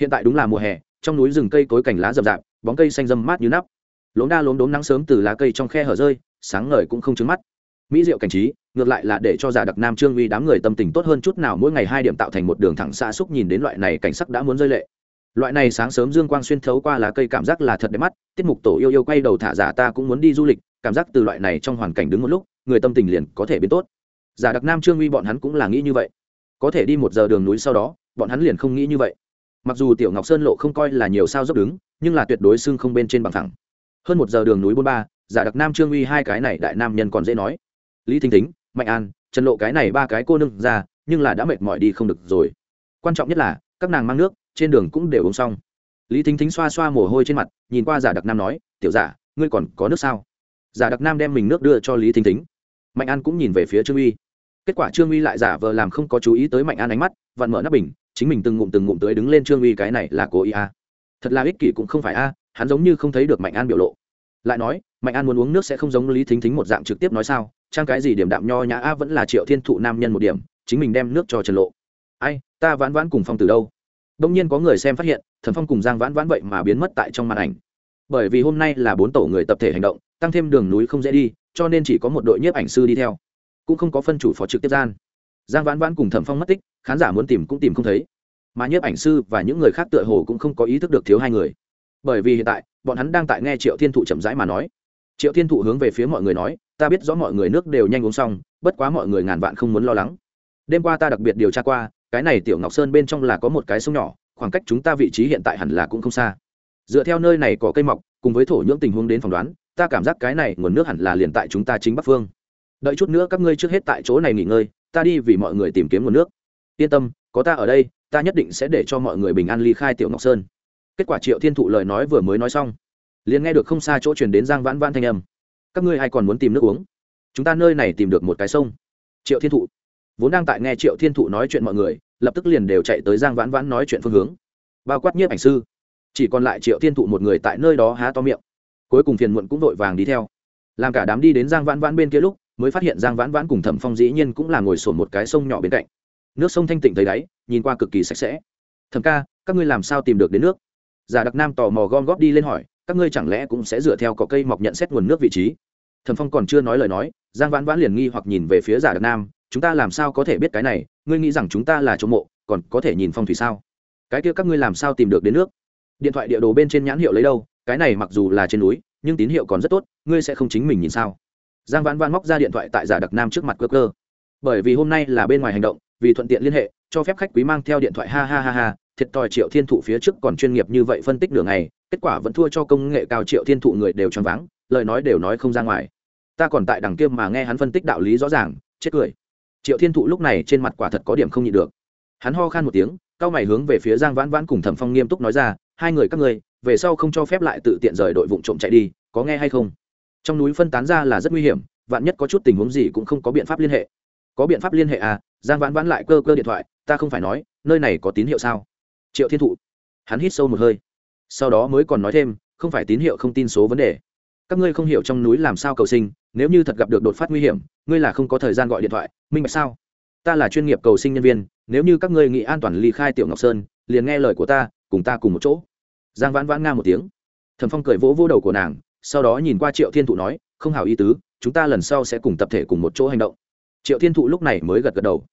Hiện tại đúng là mùa hè, trong núi rừng cây cối cành lá rậm rạp, bóng cây xanh râm mát như nắp. Lốm đa lốm đốm nắng sớm từ lá cây trong khe hở rơi, sáng ngời cũng không trứng mắt. Mỹ diệu cảnh trí, ngược lại là để cho giả đặc nam trương uy đám người tâm tình tốt hơn chút nào, mỗi ngày hai điểm tạo thành một đường thẳng xa xúc nhìn đến loại này cảnh sắc đã muốn rơi lệ loại này sáng sớm dương quang xuyên thấu qua lá cây cảm giác là thật đẹp mắt, tiết mục tổ yêu yêu quay đầu thả giả ta cũng muốn đi du lịch, cảm giác từ loại này trong hoàn cảnh đứng một lúc, người tâm tình liền có thể biến tốt. Giả đặc nam, trương uy bọn hắn cũng là nghĩ như vậy. Có thể đi một giờ đường núi sau đó, bọn hắn liền không nghĩ như vậy. Mặc dù tiểu ngọc sơn lộ không coi là nhiều sao dốc đứng, nhưng là tuyệt đối xưng không bên trên bằng thẳng. Hơn một giờ đường núi bốn ba, giả đặc nam, trương uy hai cái này đại nam nhân còn dễ nói. Lý thinh thính, mạnh an, trần lộ cái này ba cái cô nương ra, nhưng là đã mệt mỏi đi không được rồi. Quan trọng nhất là, các nàng mang nước trên đường cũng đều uống xong. Lý thính thính xoa xoa mồ hôi trên mặt, nhìn qua giả đặc nam nói, tiểu giả, ngươi còn có nước sao? Giả đặc nam đem mình nước đưa cho lý thính thính. Mạnh an cũng nhìn về phía trương uy. Kết quả trương uy lại giả vờ làm không có chú ý tới mạnh an ánh mắt, vặn mở nắp bình, chính mình từng ngụm từng ngụm tới đứng lên trương uy, cái này là cố ý a à. thật là ích kỷ cũng không phải a hắn giống như không thấy được mạnh an biểu lộ. Lại nói, mạnh an muốn uống nước sẽ không giống lý thính thính một dạng trực tiếp nói sao, trang cái gì điểm đạm nho nhã a vẫn là triệu thiên thụ nam nhân một điểm, chính mình đem nước cho trần lộ. Ai, ta vãn vãn cùng phong từ đâu? Đông nhiên có người xem phát hiện, thần phong cùng giang vãn vãn vậy mà biến mất tại trong màn ảnh. Bởi vì hôm nay là bốn tổ người tập thể hành động, tăng thêm đường núi không dễ đi, cho nên chỉ có một đội nhiếp ảnh sư đi theo. Cũng không có phân chủ phó trực tiếp gian. Giang vãn vãn cùng thẩm phong mất tích, khán giả muốn tìm cũng tìm không thấy. Mà nhiếp ảnh sư và những người khác tựa hồ cũng không có ý thức được thiếu hai người. Bởi vì hiện tại, bọn hắn đang tại nghe triệu thiên thụ chậm rãi mà nói. Triệu thiên thụ hướng về phía mọi người nói, ta biết rõ mọi người nước đều nhanh uống xong, bất quá mọi người ngàn vạn không muốn lo lắng. Đêm qua ta đặc biệt điều tra qua cái này tiểu ngọc sơn bên trong là có một cái sông nhỏ, khoảng cách chúng ta vị trí hiện tại hẳn là cũng không xa. Dựa theo nơi này có cây mọc, cùng với thổ nhưỡng tình huống đến phỏng đoán, ta cảm giác cái này nguồn nước hẳn là liền tại chúng ta chính bắc phương. Đợi chút nữa các ngươi trước hết tại chỗ này nghỉ ngơi, ta đi vì mọi người tìm kiếm nguồn nước. Yên tâm, có ta ở đây, ta nhất định sẽ để cho mọi người bình an ly khai tiểu ngọc sơn. Kết quả triệu thiên thụ lời nói vừa mới nói xong, liền nghe được không xa chỗ truyền đến giang vãn vãn thanh âm. Các ngươi hay còn muốn tìm nước uống? Chúng ta nơi này tìm được một cái sông. Triệu thiên thụ vốn đang tại nghe triệu thiên thụ nói chuyện mọi người, lập tức liền đều chạy tới giang vãn vãn nói chuyện phương hướng. Bao quát nhiếp ảnh sư. Chỉ còn lại triệu thiên thụ một người tại nơi đó há to miệng. Cuối cùng phiền muộn cũng vội vàng đi theo. Làm cả đám đi đến giang vãn vãn bên kia lúc, mới phát hiện giang vãn vãn cùng thẩm phong dĩ nhiên cũng là ngồi sổn một cái sông nhỏ bên cạnh. Nước sông thanh tịnh thấy đáy, nhìn qua cực kỳ sạch sẽ. Thẩm ca, các ngươi làm sao tìm được đến nước? Giả đặc nam tò mò gom góp đi lên hỏi, các ngươi chẳng lẽ cũng sẽ dựa theo cỏ cây mọc nhận xét nguồn nước vị trí? Thẩm phong còn chưa nói lời nói, giang vãn vãn liền nghi hoặc nhìn về phía giả đặc nam chúng ta làm sao có thể biết cái này, ngươi nghĩ rằng chúng ta là chỗ mộ, còn có thể nhìn phong thủy sao? Cái kia các ngươi làm sao tìm được đến nước? Điện thoại địa đồ bên trên nhãn hiệu lấy đâu, cái này mặc dù là trên núi, nhưng tín hiệu còn rất tốt, ngươi sẽ không chính mình nhìn sao? Giang vãn vãn móc ra điện thoại tại giả đặc nam trước mặt cơ cơ bởi vì hôm nay là bên ngoài hành động, vì thuận tiện liên hệ, cho phép khách quý mang theo điện thoại, ha ha ha ha, thiệt thòi triệu thiên thụ phía trước còn chuyên nghiệp như vậy phân tích nửa ngày, kết quả vẫn thua cho công nghệ cao triệu thiên thụ người đều choáng váng, lời nói đều nói không ra ngoài. Ta còn tại đằng kia mà nghe hắn phân tích đạo lý rõ ràng, chết cười triệu thiên thụ lúc này trên mặt quả thật có điểm không nhịn được. Hắn ho khan một tiếng cao mày hướng về phía giang vãn vãn cùng thẩm phong nghiêm túc nói ra, hai người các ngươi, về sau không cho phép lại tự tiện rời đội vụ trộm chạy đi, có nghe hay không? Trong núi phân tán ra là rất nguy hiểm, vạn nhất có chút tình huống gì cũng không có biện pháp liên hệ. Có biện pháp liên hệ à? Giang vãn vãn lại cơ cơ điện thoại, ta không phải nói, nơi này có tín hiệu sao? Triệu thiên thụ, hắn hít sâu một hơi. Sau đó mới còn nói thêm, không phải tín hiệu không tin số vấn đề. Các ngươi không hiểu trong núi làm sao cầu sinh nếu như thật gặp được đột phát nguy hiểm, ngươi là không có thời gian gọi điện thoại, minh bạch sao? Ta là chuyên nghiệp cầu sinh nhân viên, nếu như các ngươi nghĩ an toàn ly khai tiểu ngọc sơn, liền nghe lời của ta, cùng ta cùng một chỗ. Giang vãn vãn nga một tiếng. Thần phong cười vỗ vỗ đầu của nàng, sau đó nhìn qua triệu thiên thụ nói, không hảo ý tứ, chúng ta lần sau sẽ cùng tập thể cùng một chỗ hành động. Triệu thiên thụ lúc này mới gật gật đầu.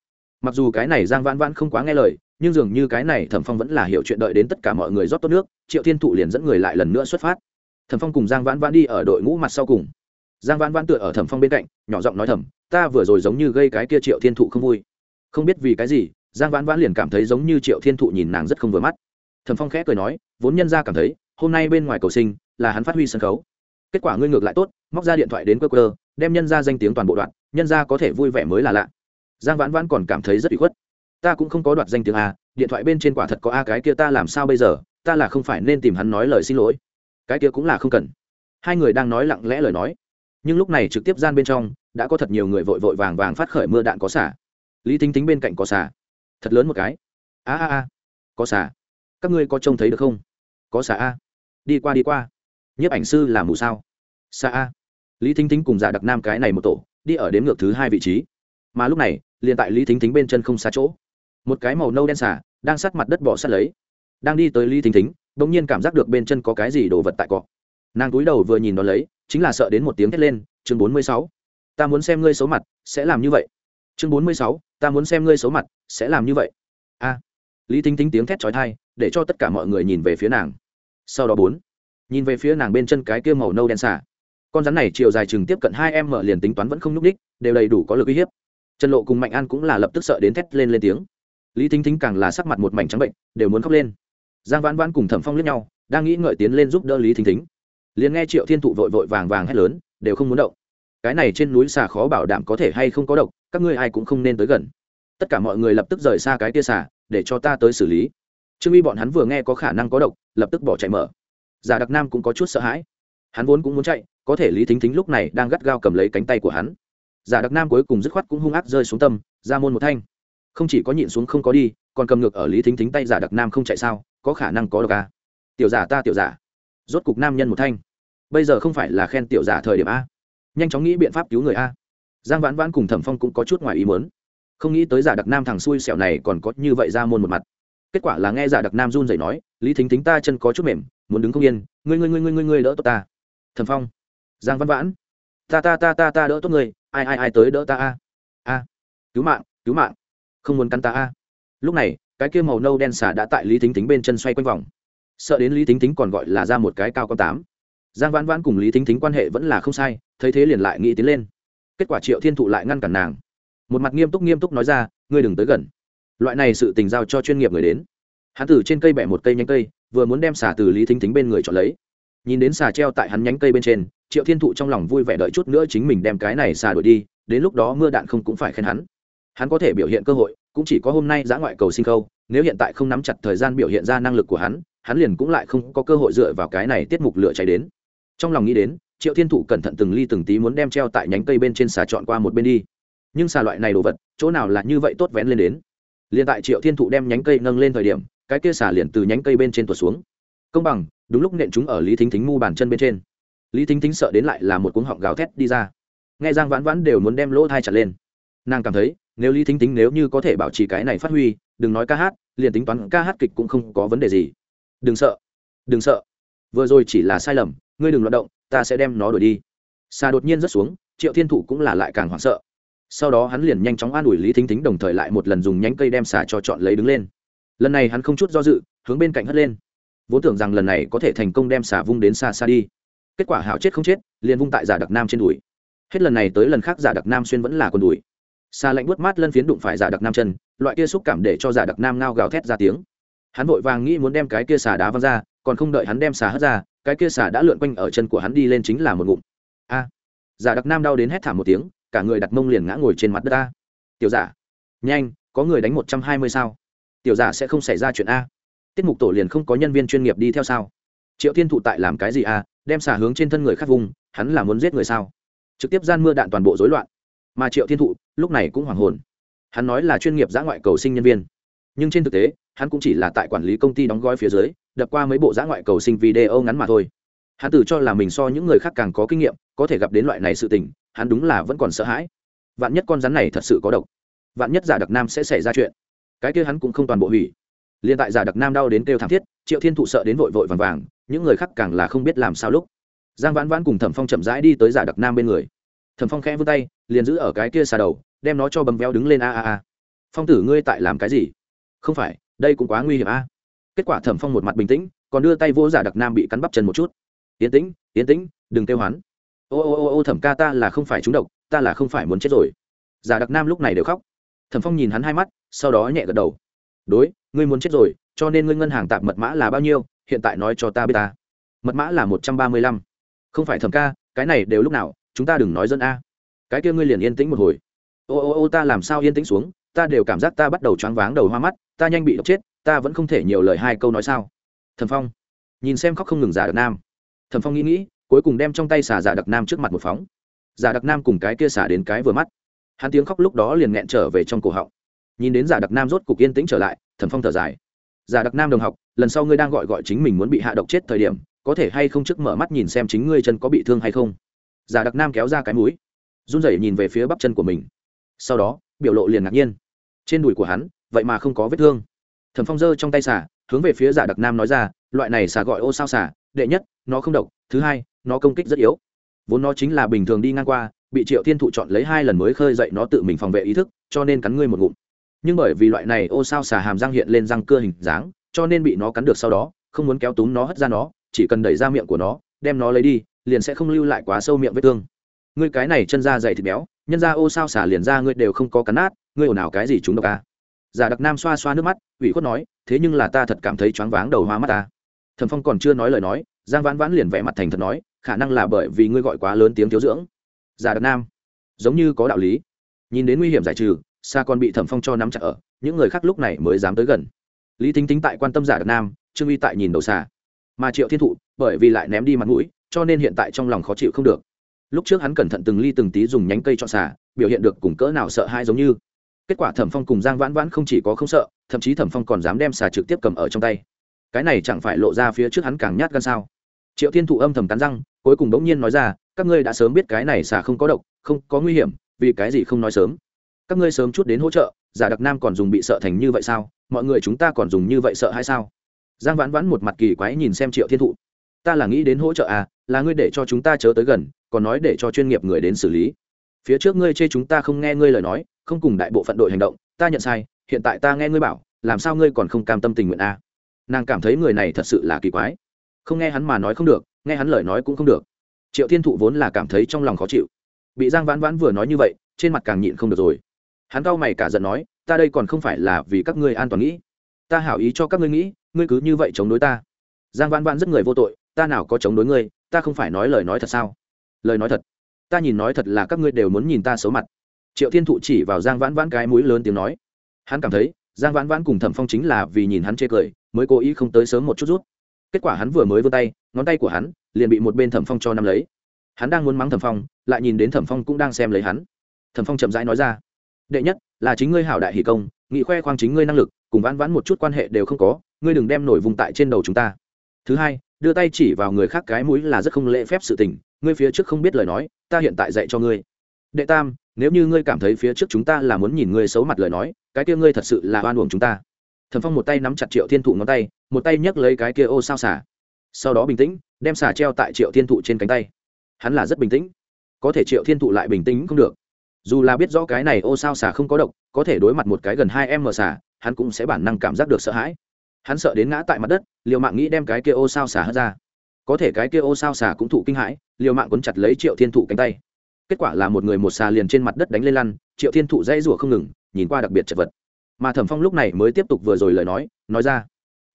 Mặc dù cái này giang vãn vãn không quá nghe lời, nhưng dường như cái này thẩm phong vẫn là hiểu chuyện đợi đến tất cả mọi người rót tốt nước, triệu thiên thụ liền dẫn người lại lần nữa xuất phát. Thẩm phong cùng giang vãn vãn đi ở đội ngũ mặt sau cùng giang vãn vãn tựa ở thẩm phong bên cạnh, nhỏ giọng nói thầm, ta vừa rồi giống như gây cái kia triệu thiên thụ không vui. Không biết vì cái gì? Giang vãn vãn liền cảm thấy giống như triệu thiên thụ nhìn nàng rất không vừa mắt. Thẩm phong khẽ cười nói, vốn nhân ra cảm thấy, hôm nay bên ngoài cầu sinh, là hắn phát huy sân khấu. Kết quả ngươi ngược lại tốt, móc ra điện thoại đến cơ cơ đem nhân ra danh tiếng toàn bộ đoạn, nhân ra có thể vui vẻ mới là lạ. Giang vãn vãn còn cảm thấy rất bị khuất. Ta cũng không có đoạt danh tiếng a, điện thoại bên trên quả thật có a cái kia ta làm sao bây giờ, ta là không phải nên tìm hắn nói lời xin lỗi. Cái kia cũng là không cần. Hai người đang nói lặng lẽ lời nói nhưng lúc này trực tiếp gian bên trong, đã có thật nhiều người vội vội vàng vàng phát khởi mưa đạn có xả. Lý thính tính bên cạnh có xả. Thật lớn một cái. A a a. Có xả. Các ngươi có trông thấy được không? Có xả a. Đi qua đi qua. Nhiếp ảnh sư là mù sao? Xa a. Lý thính tính cùng giả đặc nam cái này một tổ, đi ở đếm ngược thứ hai vị trí. Mà lúc này, liền tại lý thính thính bên chân không xa chỗ. Một cái màu nâu đen xả, đang sát mặt đất bỏ sát lấy. Đang đi tới lý thính thính đ ỗ n g nhiên cảm giác được bên chân có cái gì đồ vật tại cọ. Nàng túi đầu vừa nhìn nó lấy chính là sợ đến một tiếng thét lên, chương bốn mươi sáu. Ta muốn xem ngươi xấu mặt, sẽ làm như vậy. Chương bốn mươi sáu, ta muốn xem ngươi xấu mặt, sẽ làm như vậy. A. Lý thính thính tiếng thét trói thai để cho tất cả mọi người nhìn về phía nàng. Sau đó bốn. Nhìn về phía nàng bên chân cái kia màu nâu đen xả con rắn này chiều dài chừng tiếp cận hai em mở liền tính toán vẫn không n ú c đích đều đầy đủ có lực uy hiếp. Trần lộ cùng mạnh an cũng là lập tức sợ đến thét lên lên tiếng. Lý thính thính càng là sắc mặt một mảnh trắng bệnh, đều muốn khóc lên. Giang vãn vãn cùng thẩm phong lướt nhau, đang nghĩ ngợi tiến lên giúp đỡ lý thính thính liền nghe triệu thiên thụ vội vội vàng vàng hét lớn, đều không muốn động. Cái này trên núi xà khó bảo đảm có thể hay không có độc, các ngươi ai cũng không nên tới gần. Tất cả mọi người lập tức rời xa cái tia xà, để cho ta tới xử lý. Trương y bọn hắn vừa nghe có khả năng có độc, lập tức bỏ chạy mở. Giả đặc nam cũng có chút sợ hãi. Hắn vốn cũng muốn chạy, có thể lý thính thính lúc này đang gắt gao cầm lấy cánh tay của hắn. Giả đặc nam cuối cùng dứt khoát cũng hung ác rơi xuống tâm, ra môn một thanh. Không chỉ có nhịn xuống không có đi, còn cầm ngược ở lý thính thính tay giả đặc nam không chạy sao, có khả năng có độc à? Tiểu giả ta tiểu giả. Rốt cục nam nhân một thanh bây giờ không phải là khen tiểu giả thời điểm a. Nhanh chóng nghĩ biện pháp cứu người a. Giang vãn vãn cùng thẩm phong cũng có chút ngoài ý muốn. Không nghĩ tới giả đặc nam thằng xui xẻo này còn có như vậy ra môn một mặt. Kết quả là nghe giả đặc nam run rẩy nói, lý thính thính ta chân có chút mềm, muốn đứng không yên, ngươi ngươi ngươi ngươi ngươi ngươi đỡ tốt ta. Thẩm phong, giang văn vãn, ta ta ta ta ta đỡ tốt người ai ai ai tới đỡ ta a? A, cứu mạng cứu mạng, không muốn cắn ta a. Lúc này, cái kia màu nâu đen xả đã tại lý thính thính bên chân xoay quanh vòng. Sợ đến lý thính thính còn gọi là ra một cái cao con tám giang vãn vãn cùng lý thính thính quan hệ vẫn là không sai, thấy thế liền lại nghĩ tiến lên. Kết quả triệu thiên thụ lại ngăn cản nàng. Một mặt nghiêm túc nghiêm túc nói ra, ngươi đừng tới gần. Loại này sự tình giao cho chuyên nghiệp người đến. Hắn từ trên cây bẻ một cây nhánh cây, vừa muốn đem xả từ lý thính thính bên người chọn lấy. Nhìn đến xà treo tại hắn nhánh cây bên trên, triệu thiên thụ trong lòng vui vẻ đợi chút nữa chính mình đem cái này xà đuổi đi, đến lúc đó mưa đạn không cũng phải khen hắn. Hắn có thể biểu hiện cơ hội, cũng chỉ có hôm nay giã ngoại cầu sinh khâu, nếu hiện tại không nắm chặt thời gian biểu hiện ra năng lực của hắn hắn liền cũng lại không có cơ hội dựa vào cái này tiết mục lửa cháy đến trong lòng nghĩ đến, triệu thiên thụ cẩn thận từng ly từng tí muốn đem treo tại nhánh cây bên trên xà chọn qua một bên đi. Nhưng xà loại này đồ vật, chỗ nào là như vậy tốt vén lên đến? Liền tại triệu thiên thụ đem nhánh cây nâng lên thời điểm, cái kia xà liền từ nhánh cây bên trên tuột xuống. Công bằng, đúng lúc nện chúng ở lý thính thính mu bàn chân bên trên. Lý thính thính sợ đến lại là một cuống họng gào thét đi ra. Nghe giang vãn vãn đều muốn đem lỗ thai chặt lên. Nàng cảm thấy, nếu lý thính thính nếu như có thể bảo trì cái này phát huy, đừng nói ca hát, liền tính toán ca hát kịch cũng không có vấn đề gì. Đừng sợ. Đừng sợ. Vừa rồi chỉ là sai lầm ngươi đừng loạt động, ta sẽ đem nó đuổi đi. Xà đột nhiên rớt xuống, triệu thiên thụ cũng là lại càng hoảng sợ. Sau đó hắn liền nhanh chóng an ủi lý thính thính đồng thời lại một lần dùng nhánh cây đem xà cho chọn lấy đứng lên. Lần này hắn không chút do dự, hướng bên cạnh hất lên. Vốn tưởng rằng lần này có thể thành công đem xả vung đến xa xa đi. Kết quả hảo chết không chết, liền vung tại giả đặc nam trên đùi. Hết lần này tới lần khác giả đặc nam xuyên vẫn là con đùi. Xa lạnh buốt mát lân phiến đụng phải giả đặc nam chân, loại kia xúc cảm để cho giả đặc nam ngao gào thét ra tiếng hắn vội vàng nghĩ muốn đem cái kia xà đá văng ra, còn không đợi hắn đem xà hất ra, cái kia xà đã lượn quanh ở chân của hắn đi lên chính là một ngụm. A! Giả đặc nam đau đến hét thảm một tiếng, cả người đặt mông liền ngã ngồi trên mặt đất a. Tiểu giả! Nhanh, có người đánh một trăm hai mươi sao? Tiểu giả sẽ không xảy ra chuyện a. Tiết mục tổ liền không có nhân viên chuyên nghiệp đi theo sao? Triệu thiên thụ tại làm cái gì a? đem xả hướng trên thân người khác vùng, hắn là muốn giết người sao? Trực tiếp gian mưa đạn toàn bộ rối loạn. Mà triệu thiên thụ lúc này cũng hoảng hồn. Hắn nói là chuyên nghiệp giã ngoại cầu sinh nhân viên. Nhưng trên thực tế hắn cũng chỉ là tại quản lý công ty đóng gói phía dưới, đập qua mấy bộ giã ngoại cầu sinh video ngắn mà thôi. Hắn tự cho là mình so những người khác càng có kinh nghiệm, có thể gặp đến loại này sự tình, hắn đúng là vẫn còn sợ hãi. Vạn nhất con rắn này thật sự có độc, vạn nhất giả đặc nam sẽ xảy ra chuyện. Cái kia hắn cũng không toàn bộ hủy. Liên tại giả đặc nam đau đến kêu thảm thiết, triệu thiên thụ sợ đến vội vội vàng vàng, những người khác càng là không biết làm sao lúc. Giang vãn vãn cùng thẩm phong chậm rãi đi tới giả đặc nam bên người. Thẩm phong khẽ vươn tay, liền giữ ở cái kia xà đầu, đem nó cho bầm véo đứng lên a a a. Phong tử, ngươi tại làm cái gì? Không phải đây cũng quá nguy hiểm a. Kết quả thẩm phong một mặt bình tĩnh, còn đưa tay vô giả đặc nam bị cắn bắp chân một chút. Yến tĩnh yến tĩnh, đừng kêu hoán ô ô ô ô thẩm ca ta là không phải trúng độc, ta là không phải muốn chết rồi. Giả đặc nam lúc này đều khóc. Thẩm phong nhìn hắn hai mắt, sau đó nhẹ gật đầu. Đối, ngươi muốn chết rồi, cho nên ngươi ngân hàng tạp mật mã là bao nhiêu, hiện tại nói cho ta biết ta. Mật mã là một trăm ba mươi lăm. Không phải thẩm ca, cái này đều lúc nào, chúng ta đừng nói dân a. Cái kia ngươi liền yên tĩnh một hồi. Ô ô ô, ta làm sao yên tĩnh xuống ta đều cảm giác ta bắt đầu choáng váng đầu hoa mắt, ta nhanh bị độc chết, ta vẫn không thể nhiều lời hai câu nói sao. Thẩm phong, nhìn xem khóc không ngừng giả đặc nam. Thẩm phong nghĩ nghĩ, cuối cùng đem trong tay xả giả đặc nam trước mặt một phóng. Giả đặc nam cùng cái kia xả đến cái vừa mắt. Hắn tiếng khóc lúc đó liền nghẹn trở về trong cổ họng. Nhìn đến giả đặc nam rốt cục yên tĩnh trở lại, thẩm phong thở dài. Giả đặc nam đồng học, lần sau ngươi đang gọi gọi chính mình muốn bị hạ độc chết thời điểm, có thể hay không trước mở mắt nhìn xem chính ngươi chân có bị thương hay không? Giả đặc nam kéo ra cái mũi, run rẩy nhìn về phía bắp chân của mình. Sau đó, biểu lộ liền ngạc nhiên trên đùi của hắn, vậy mà không có vết thương. Thẩm phong giơ trong tay xả hướng về phía giả đặc nam nói ra, loại này xả gọi ô sao xả đệ nhất, nó không độc, thứ hai, nó công kích rất yếu. Vốn nó chính là bình thường đi ngang qua, bị triệu thiên thụ chọn lấy hai lần mới khơi dậy nó tự mình phòng vệ ý thức, cho nên cắn ngươi một ngụm. Nhưng bởi vì loại này ô sao xả hàm răng hiện lên răng cưa hình dáng, cho nên bị nó cắn được sau đó, không muốn kéo túm nó hất ra nó, chỉ cần đẩy ra miệng của nó, đem nó lấy đi, liền sẽ không lưu lại quá sâu miệng vết thương. Ngươi cái này chân da dày thịt béo, nhân da ô sao xả liền ra ngươi đều không có cắn nát ngươi ồn ào cái gì chúng độc à. giả đặc nam xoa xoa nước mắt ủy khuất nói thế nhưng là ta thật cảm thấy choáng váng đầu hoa mắt ta. Thẩm phong còn chưa nói lời nói giang vãn vãn liền vẽ mặt thành thật nói khả năng là bởi vì ngươi gọi quá lớn tiếng thiếu dưỡng. Giả đặc nam giống như có đạo lý. Nhìn đến nguy hiểm giải trừ xa còn bị thẩm phong cho nắm chặt ở những người khác lúc này mới dám tới gần. Lý Thính tính tại quan tâm giả đặc nam trương uy tại nhìn đầu xa, mà triệu thiên thụ bởi vì lại ném đi mặt mũi cho nên hiện tại trong lòng khó chịu không được. Lúc trước hắn cẩn thận từng ly từng tí dùng nhánh cây cho xà biểu hiện được cùng cỡ nào sợ hãi giống như kết quả thẩm phong cùng giang vãn vãn không chỉ có không sợ, thậm chí thẩm phong còn dám đem xà trực tiếp cầm ở trong tay. Cái này chẳng phải lộ ra phía trước hắn càng nhát gan sao? Triệu thiên thụ âm thầm cắn răng, cuối cùng bỗng nhiên nói ra, các ngươi đã sớm biết cái này xà không có độc, không có nguy hiểm, vì cái gì không nói sớm? Các ngươi sớm chút đến hỗ trợ, giả đặc nam còn dùng bị sợ thành như vậy sao? Mọi người chúng ta còn dùng như vậy sợ hay sao? Giang vãn vãn một mặt kỳ quái nhìn xem triệu thiên thụ. Ta là nghĩ đến hỗ trợ à là ngươi để cho chúng ta chớ tới gần, còn nói để cho chuyên nghiệp người đến xử lý. Phía trước ngươi chê chúng ta không nghe ngươi lời nói không cùng đại bộ phận đội hành động, ta nhận sai, hiện tại ta nghe ngươi bảo, làm sao ngươi còn không cam tâm tình nguyện à? nàng cảm thấy người này thật sự là kỳ quái. Không nghe hắn mà nói không được, nghe hắn lời nói cũng không được. Triệu thiên thụ vốn là cảm thấy trong lòng khó chịu. Bị giang vãn vãn vừa nói như vậy, trên mặt càng nhịn không được rồi. Hắn cau mày cả giận nói, ta đây còn không phải là vì các ngươi an toàn nghĩ. Ta hảo ý cho các ngươi nghĩ, ngươi cứ như vậy chống đối ta. Giang vãn vãn rất người vô tội, ta nào có chống đối ngươi, ta không phải nói lời nói thật sao? Lời nói thật. Ta nhìn nói thật là các ngươi đều muốn nhìn ta xấu mặt triệu thiên thụ chỉ vào giang vãn vãn cái mũi lớn tiếng nói. Hắn cảm thấy, giang vãn vãn cùng thẩm phong chính là vì nhìn hắn chê cười, mới cố ý không tới sớm một chút rút. Kết quả hắn vừa mới vươn tay, ngón tay của hắn liền bị một bên thẩm phong cho nắm lấy. Hắn đang muốn mắng thẩm phong, lại nhìn đến thẩm phong cũng đang xem lấy hắn. Thẩm phong chậm rãi nói ra, đệ nhất, là chính ngươi hảo đại hỷ công, nghị khoe khoang chính ngươi năng lực, cùng vãn vãn một chút quan hệ đều không có, ngươi đừng đem nổi vùng tại trên đầu chúng ta. Thứ hai, đưa tay chỉ vào người khác cái mũi là rất không lễ phép sự tình, ngươi phía trước không biết lời nói, ta hiện tại dạy cho ngươi. Đệ tam nếu như ngươi cảm thấy phía trước chúng ta là muốn nhìn ngươi xấu mặt lời nói, cái kia ngươi thật sự là oan uổng chúng ta. Thần phong một tay nắm chặt triệu thiên thụ ngón tay, một tay nhấc lấy cái kia ô sao xả. Sau đó bình tĩnh, đem xả treo tại triệu thiên thụ trên cánh tay. Hắn là rất bình tĩnh. Có thể triệu thiên thụ lại bình tĩnh không được. Dù là biết rõ cái này ô sao xả không có độc, có thể đối mặt một cái gần hai em mờ xả, hắn cũng sẽ bản năng cảm giác được sợ hãi. Hắn sợ đến ngã tại mặt đất, liều mạng nghĩ đem cái kia ô sao xả hất ra. Có thể cái kia ô sao xả cũng thụ kinh hãi, liều mạng quấn chặt lấy triệu thiên thụ cánh tay kết quả là một người một xà liền trên mặt đất đánh lên lăn, triệu thiên thụ dãy rủa không ngừng, nhìn qua đặc biệt chật vật. Mà thẩm phong lúc này mới tiếp tục vừa rồi lời nói nói ra,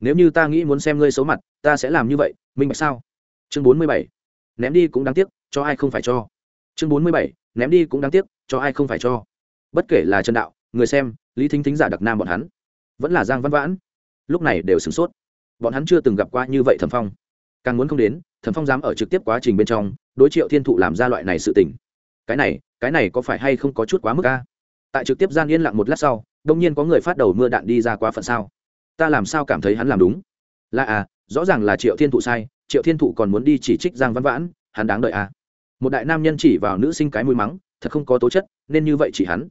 nếu như ta nghĩ muốn xem ngươi xấu mặt, ta sẽ làm như vậy, minh bạch sao? Chương bốn mươi bảy, ném đi cũng đáng tiếc, cho ai không phải cho. Chương bốn mươi bảy, ném đi cũng đáng tiếc, cho ai không phải cho. Bất kể là trần đạo, người xem, lý thính thính giả đặc nam bọn hắn, vẫn là giang văn vãn, lúc này đều sửng sốt. Bọn hắn chưa từng gặp qua như vậy thẩm phong. Càng muốn không đến, thẩm phong dám ở trực tiếp quá trình bên trong, đối triệu thiên thụ làm ra loại này sự tình cái này cái này có phải hay không có chút quá mức ca tại trực tiếp gian yên lặng một lát sau, đông nhiên có người phát đầu mưa đạn đi ra quá phận sao. Ta làm sao cảm thấy hắn làm đúng? Là à rõ ràng là triệu thiên thụ sai, triệu thiên thụ còn muốn đi chỉ trích giang văn vãn, hắn đáng đợi à. Một đại nam nhân chỉ vào nữ sinh cái mũi mắng, thật không có tố chất, nên như vậy chỉ hắn.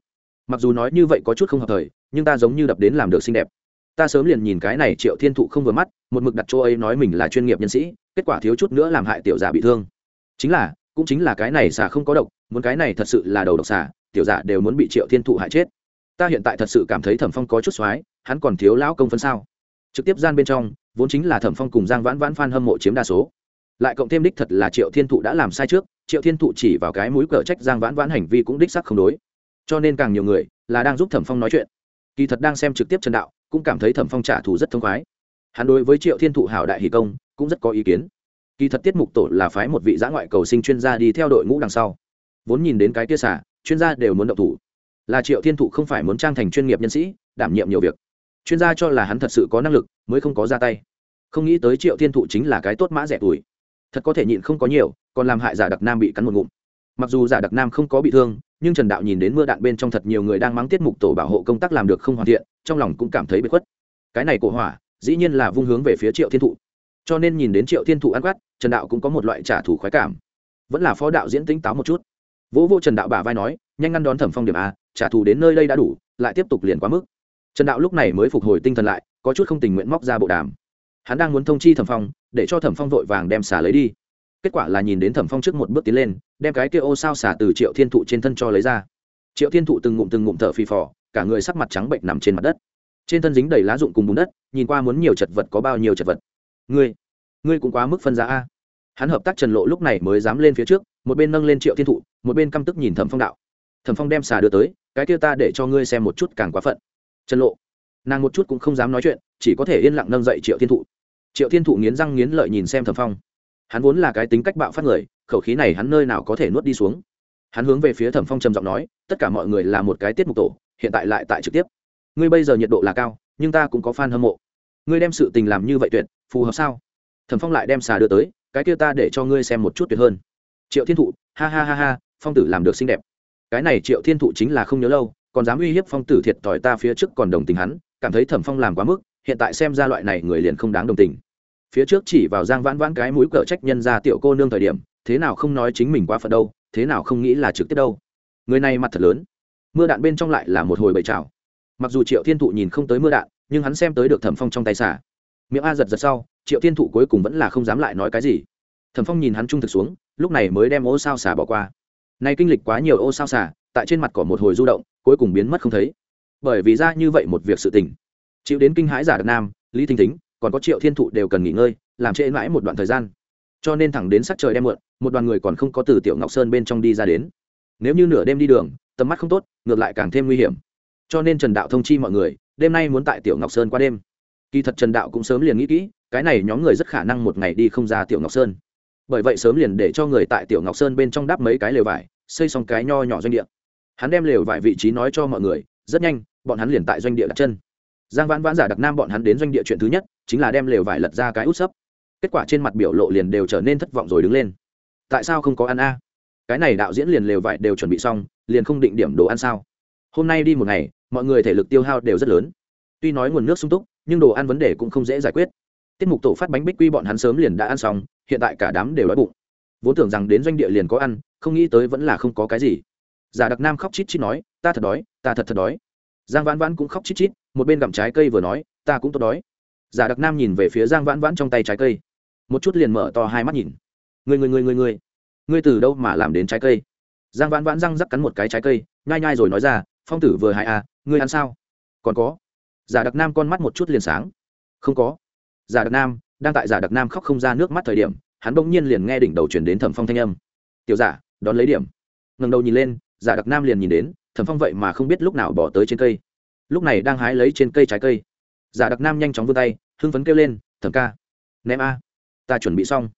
Mặc dù nói như vậy có chút không hợp thời, nhưng ta giống như đập đến làm được xinh đẹp. Ta sớm liền nhìn cái này triệu thiên thụ không vừa mắt, một mực đặt chỗ ấy nói mình là chuyên nghiệp nhân sĩ, kết quả thiếu chút nữa làm hại tiểu giả bị thương. Chính là cũng chính là cái này xà không có độc, muốn cái này thật sự là đầu độc xà, tiểu giả đều muốn bị triệu thiên thụ hại chết. Ta hiện tại thật sự cảm thấy thẩm phong có chút x hắn còn thiếu lão công phân sao? Trực tiếp gian bên trong, vốn chính là thẩm phong cùng giang vãn vãn phan hâm mộ chiếm đa số. Lại cộng thêm đích thật là triệu thiên thụ đã làm sai trước, triệu thiên thụ chỉ vào cái mũi cờ trách giang vãn vãn hành vi cũng đích sắc không đối. Cho nên càng nhiều người là đang giúp thẩm phong nói chuyện. Kỳ thật đang xem trực tiếp trần đạo, cũng cảm thấy thẩm phong trả thù rất thông khoái. Hắn đối với triệu thiên thụ hảo đại hỷ công, cũng rất có ý kiến kỳ thật tiết mục tổ là phái một vị giã ngoại cầu sinh chuyên gia đi theo đội ngũ đằng sau. Vốn nhìn đến cái tia xả chuyên gia đều muốn động thủ. Là triệu thiên thụ không phải muốn trang thành chuyên nghiệp nhân sĩ, đảm nhiệm nhiều việc. Chuyên gia cho là hắn thật sự có năng lực, mới không có ra tay. Không nghĩ tới triệu thiên thụ chính là cái tốt mã rẻ tuổi. Thật có thể nhịn không có nhiều, còn làm hại giả đặc nam bị cắn một ngụm. Mặc dù giả đặc nam không có bị thương, nhưng trần đạo nhìn đến mưa đạn bên trong thật nhiều người đang mắng tiết mục tổ bảo hộ công tác làm được không hoàn thiện, trong lòng cũng cảm thấy bị khuất. Cái này cổ hỏa, dĩ nhiên là vung hướng về phía triệu thiên thụ cho nên nhìn đến triệu thiên thụ ăn quát, trần đạo cũng có một loại trả thù khoái cảm. Vẫn là phó đạo diễn tính táo một chút. Vỗ vô trần đạo bả vai nói, nhanh ngăn đón thẩm phong điểm a, trả thù đến nơi đây đã đủ, lại tiếp tục liền quá mức. Trần đạo lúc này mới phục hồi tinh thần lại, có chút không tình nguyện móc ra bộ đàm. Hắn đang muốn thông chi thẩm phong, để cho thẩm phong vội vàng đem xả lấy đi. Kết quả là nhìn đến thẩm phong trước một bước tiến lên, đem cái kia ô sao xả từ triệu thiên thụ trên thân cho lấy ra. Triệu thiên thụ từng ngụm từng ngụm thở phì phò, cả người sắc mặt trắng bệnh nằm trên mặt đất. Trên thân dính đầy lá rụng cùng bùn đất, nhìn qua muốn nhiều chật vật có bao nhiêu chật vật ngươi ngươi cũng quá mức phân giá a. Hắn hợp tác trần lộ lúc này mới dám lên phía trước, một bên nâng lên triệu thiên thụ, một bên căm tức nhìn thẩm phong đạo. Thẩm phong đem xà đưa tới, cái kia ta để cho ngươi xem một chút càng quá phận. Trần lộ, nàng một chút cũng không dám nói chuyện, chỉ có thể yên lặng nâng dậy triệu thiên thụ. Triệu thiên thụ nghiến răng nghiến lợi nhìn xem thẩm phong. Hắn vốn là cái tính cách bạo phát người, khẩu khí này hắn nơi nào có thể nuốt đi xuống. Hắn hướng về phía thẩm phong trầm giọng nói, tất cả mọi người là một cái tiết mục tổ, hiện tại lại tại trực tiếp. Ngươi bây giờ nhiệt độ là cao, nhưng ta cũng có f a n hâm mộ ngươi đem sự tình làm như vậy tuyệt, phù hợp sao? Thẩm phong lại đem xà đưa tới, cái kia ta để cho ngươi xem một chút tuyệt hơn. Triệu thiên thụ, ha ha ha ha, phong tử làm được xinh đẹp. Cái này triệu thiên thụ chính là không nhớ lâu, còn dám uy hiếp phong tử thiệt thòi ta phía trước còn đồng tình hắn, cảm thấy thẩm phong làm quá mức, hiện tại xem ra loại này người liền không đáng đồng tình. Phía trước chỉ vào giang vãn vãn cái mũi cờ trách nhân ra tiểu cô nương thời điểm, thế nào không nói chính mình quá phận đâu, thế nào không nghĩ là trực tiếp đâu. Người này mặt thật lớn, mưa đạn bên trong lại là một hồi bậy trào. Mặc dù triệu thiên thụ nhìn không tới mưa đạn nhưng hắn xem tới được thẩm phong trong tay xả. Miệng a giật giật sau, triệu thiên thụ cuối cùng vẫn là không dám lại nói cái gì. Thẩm phong nhìn hắn trung thực xuống, lúc này mới đem ô sao xả bỏ qua. Nay kinh lịch quá nhiều ô sao xả, tại trên mặt cỏ một hồi du động, cuối cùng biến mất không thấy. Bởi vì ra như vậy một việc sự tình. Chịu đến kinh hãi giả đặc nam, lý thinh thính, còn có triệu thiên thụ đều cần nghỉ ngơi, làm trễ mãi một đoạn thời gian. Cho nên thẳng đến sắc trời đem mượn một đoàn người còn không có từ tiểu ngọc sơn bên trong đi ra đến. Nếu như nửa đêm đi đường, tầm mắt không tốt, ngược lại càng thêm nguy hiểm. Cho nên trần đạo thông chi mọi người đêm nay muốn tại tiểu ngọc sơn qua đêm kỳ thật trần đạo cũng sớm liền nghĩ kỹ, cái này nhóm người rất khả năng một ngày đi không ra tiểu ngọc sơn. bởi vậy sớm liền để cho người tại tiểu ngọc sơn bên trong đáp mấy cái lều vải, xây xong cái nho nhỏ doanh địa. hắn đem lều vải vị trí nói cho mọi người, rất nhanh, bọn hắn liền tại doanh địa đặt chân. giang vãn vãn giả đặc nam bọn hắn đến doanh địa chuyện thứ nhất, chính là đem lều vải lật ra cái út sấp. kết quả trên mặt biểu lộ liền đều trở nên thất vọng rồi đứng lên. tại sao không có ăn a? cái này đạo diễn liền lều vải đều chuẩn bị xong, liền không định điểm đồ ăn sao? hôm nay đi một ngày mọi người thể lực tiêu hao đều rất lớn. Tuy nói nguồn nước sung túc, nhưng đồ ăn vấn đề cũng không dễ giải quyết. Tiết mục tổ phát bánh bích quy bọn hắn sớm liền đã ăn xong, hiện tại cả đám đều đói bụng. Vốn tưởng rằng đến doanh địa liền có ăn, không nghĩ tới vẫn là không có cái gì. Giả đặc nam khóc chít chít nói, ta thật đói, ta thật thật đói. Giang vãn vãn cũng khóc chít chít, một bên gặm trái cây vừa nói, ta cũng tốt đói. Giả đặc nam nhìn về phía giang vãn vãn trong tay trái cây. Một chút liền mở to hai mắt nhìn. Người người người người người ngươi từ đâu mà làm đến trái cây? Giang vãn vãn răng rắc cắn một cái trái cây, nhai nhai rồi nói ra phong tử vừa hại à ngươi ăn sao? Còn có. Giả đặc nam con mắt một chút liền sáng. Không có. Giả đặc nam, đang tại giả đặc nam khóc không ra nước mắt thời điểm, hắn bỗng nhiên liền nghe đỉnh đầu chuyển đến thẩm phong thanh âm. Tiểu giả, đón lấy điểm. Ngần đầu nhìn lên, giả đặc nam liền nhìn đến, thẩm phong vậy mà không biết lúc nào bỏ tới trên cây. Lúc này đang hái lấy trên cây trái cây. Giả đặc nam nhanh chóng vươn tay, hưng phấn kêu lên, thẩm ca, ném a. Ta chuẩn bị xong.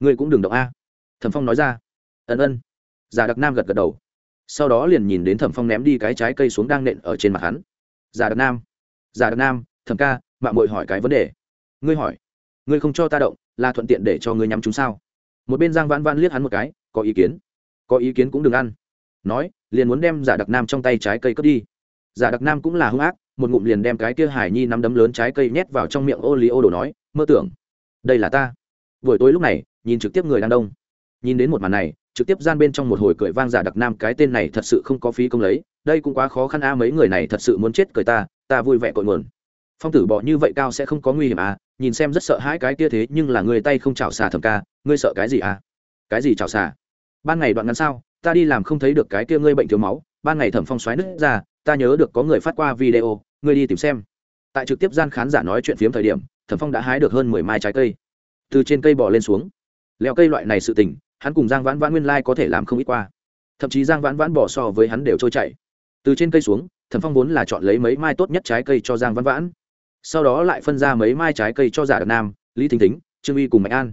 Ngươi cũng đừng động a. Thẩm phong nói ra. Ân ân. Giả đặc nam gật gật đầu sau đó liền nhìn đến thẩm phong ném đi cái trái cây xuống đang nện ở trên mặt hắn. Giả đặc nam, giả đặc nam, thẩm ca, mạng mội hỏi cái vấn đề. Ngươi hỏi, ngươi không cho ta động, là thuận tiện để cho ngươi nhắm chúng sao? Một bên giang vãn vãn liếc hắn một cái, có ý kiến. Có ý kiến cũng đừng ăn. Nói, liền muốn đem giả đặc nam trong tay trái cây cướp đi. Giả đặc nam cũng là hung ác, một ngụm liền đem cái kia hải nhi nắm đấm lớn trái cây nhét vào trong miệng ô lý ô đồ nói, mơ tưởng, đây là ta. Buổi tối lúc này, nhìn trực tiếp người đang đông. Nhìn đến một màn này trực tiếp gian bên trong một hồi cười vang giả đặc nam, cái tên này thật sự không có phí công lấy, đây cũng quá khó khăn a, mấy người này thật sự muốn chết cười ta ta vui vẻ cội nguồn. Phong tử bỏ như vậy cao sẽ không có nguy hiểm à nhìn xem rất sợ hãi cái kia thế, nhưng là người tay không chảo xà thầm ca, ngươi sợ cái gì à? Cái gì chảo xà? Ban ngày đoạn ngắn sao, ta đi làm không thấy được cái kia ngươi bệnh thiếu máu, ban ngày thẩm phong xoáy nứt ra, ta nhớ được có người phát qua video, ngươi đi tìm xem. Tại trực tiếp gian khán giả nói chuyện phiếm thời điểm, thẩm phong đã hái được hơn mười mai trái cây. Từ trên cây bò lên xuống. Leo cây loại này sự tình hắn cùng giang vãn vãn nguyên lai có thể làm không ít qua. Thậm chí giang vãn vãn bỏ so với hắn đều trôi chảy. Từ trên cây xuống, thẩm phong vốn là chọn lấy mấy mai tốt nhất trái cây cho giang vãn vãn. Sau đó lại phân ra mấy mai trái cây cho giả đặc nam, lý thính thính, trương uy cùng mạnh an.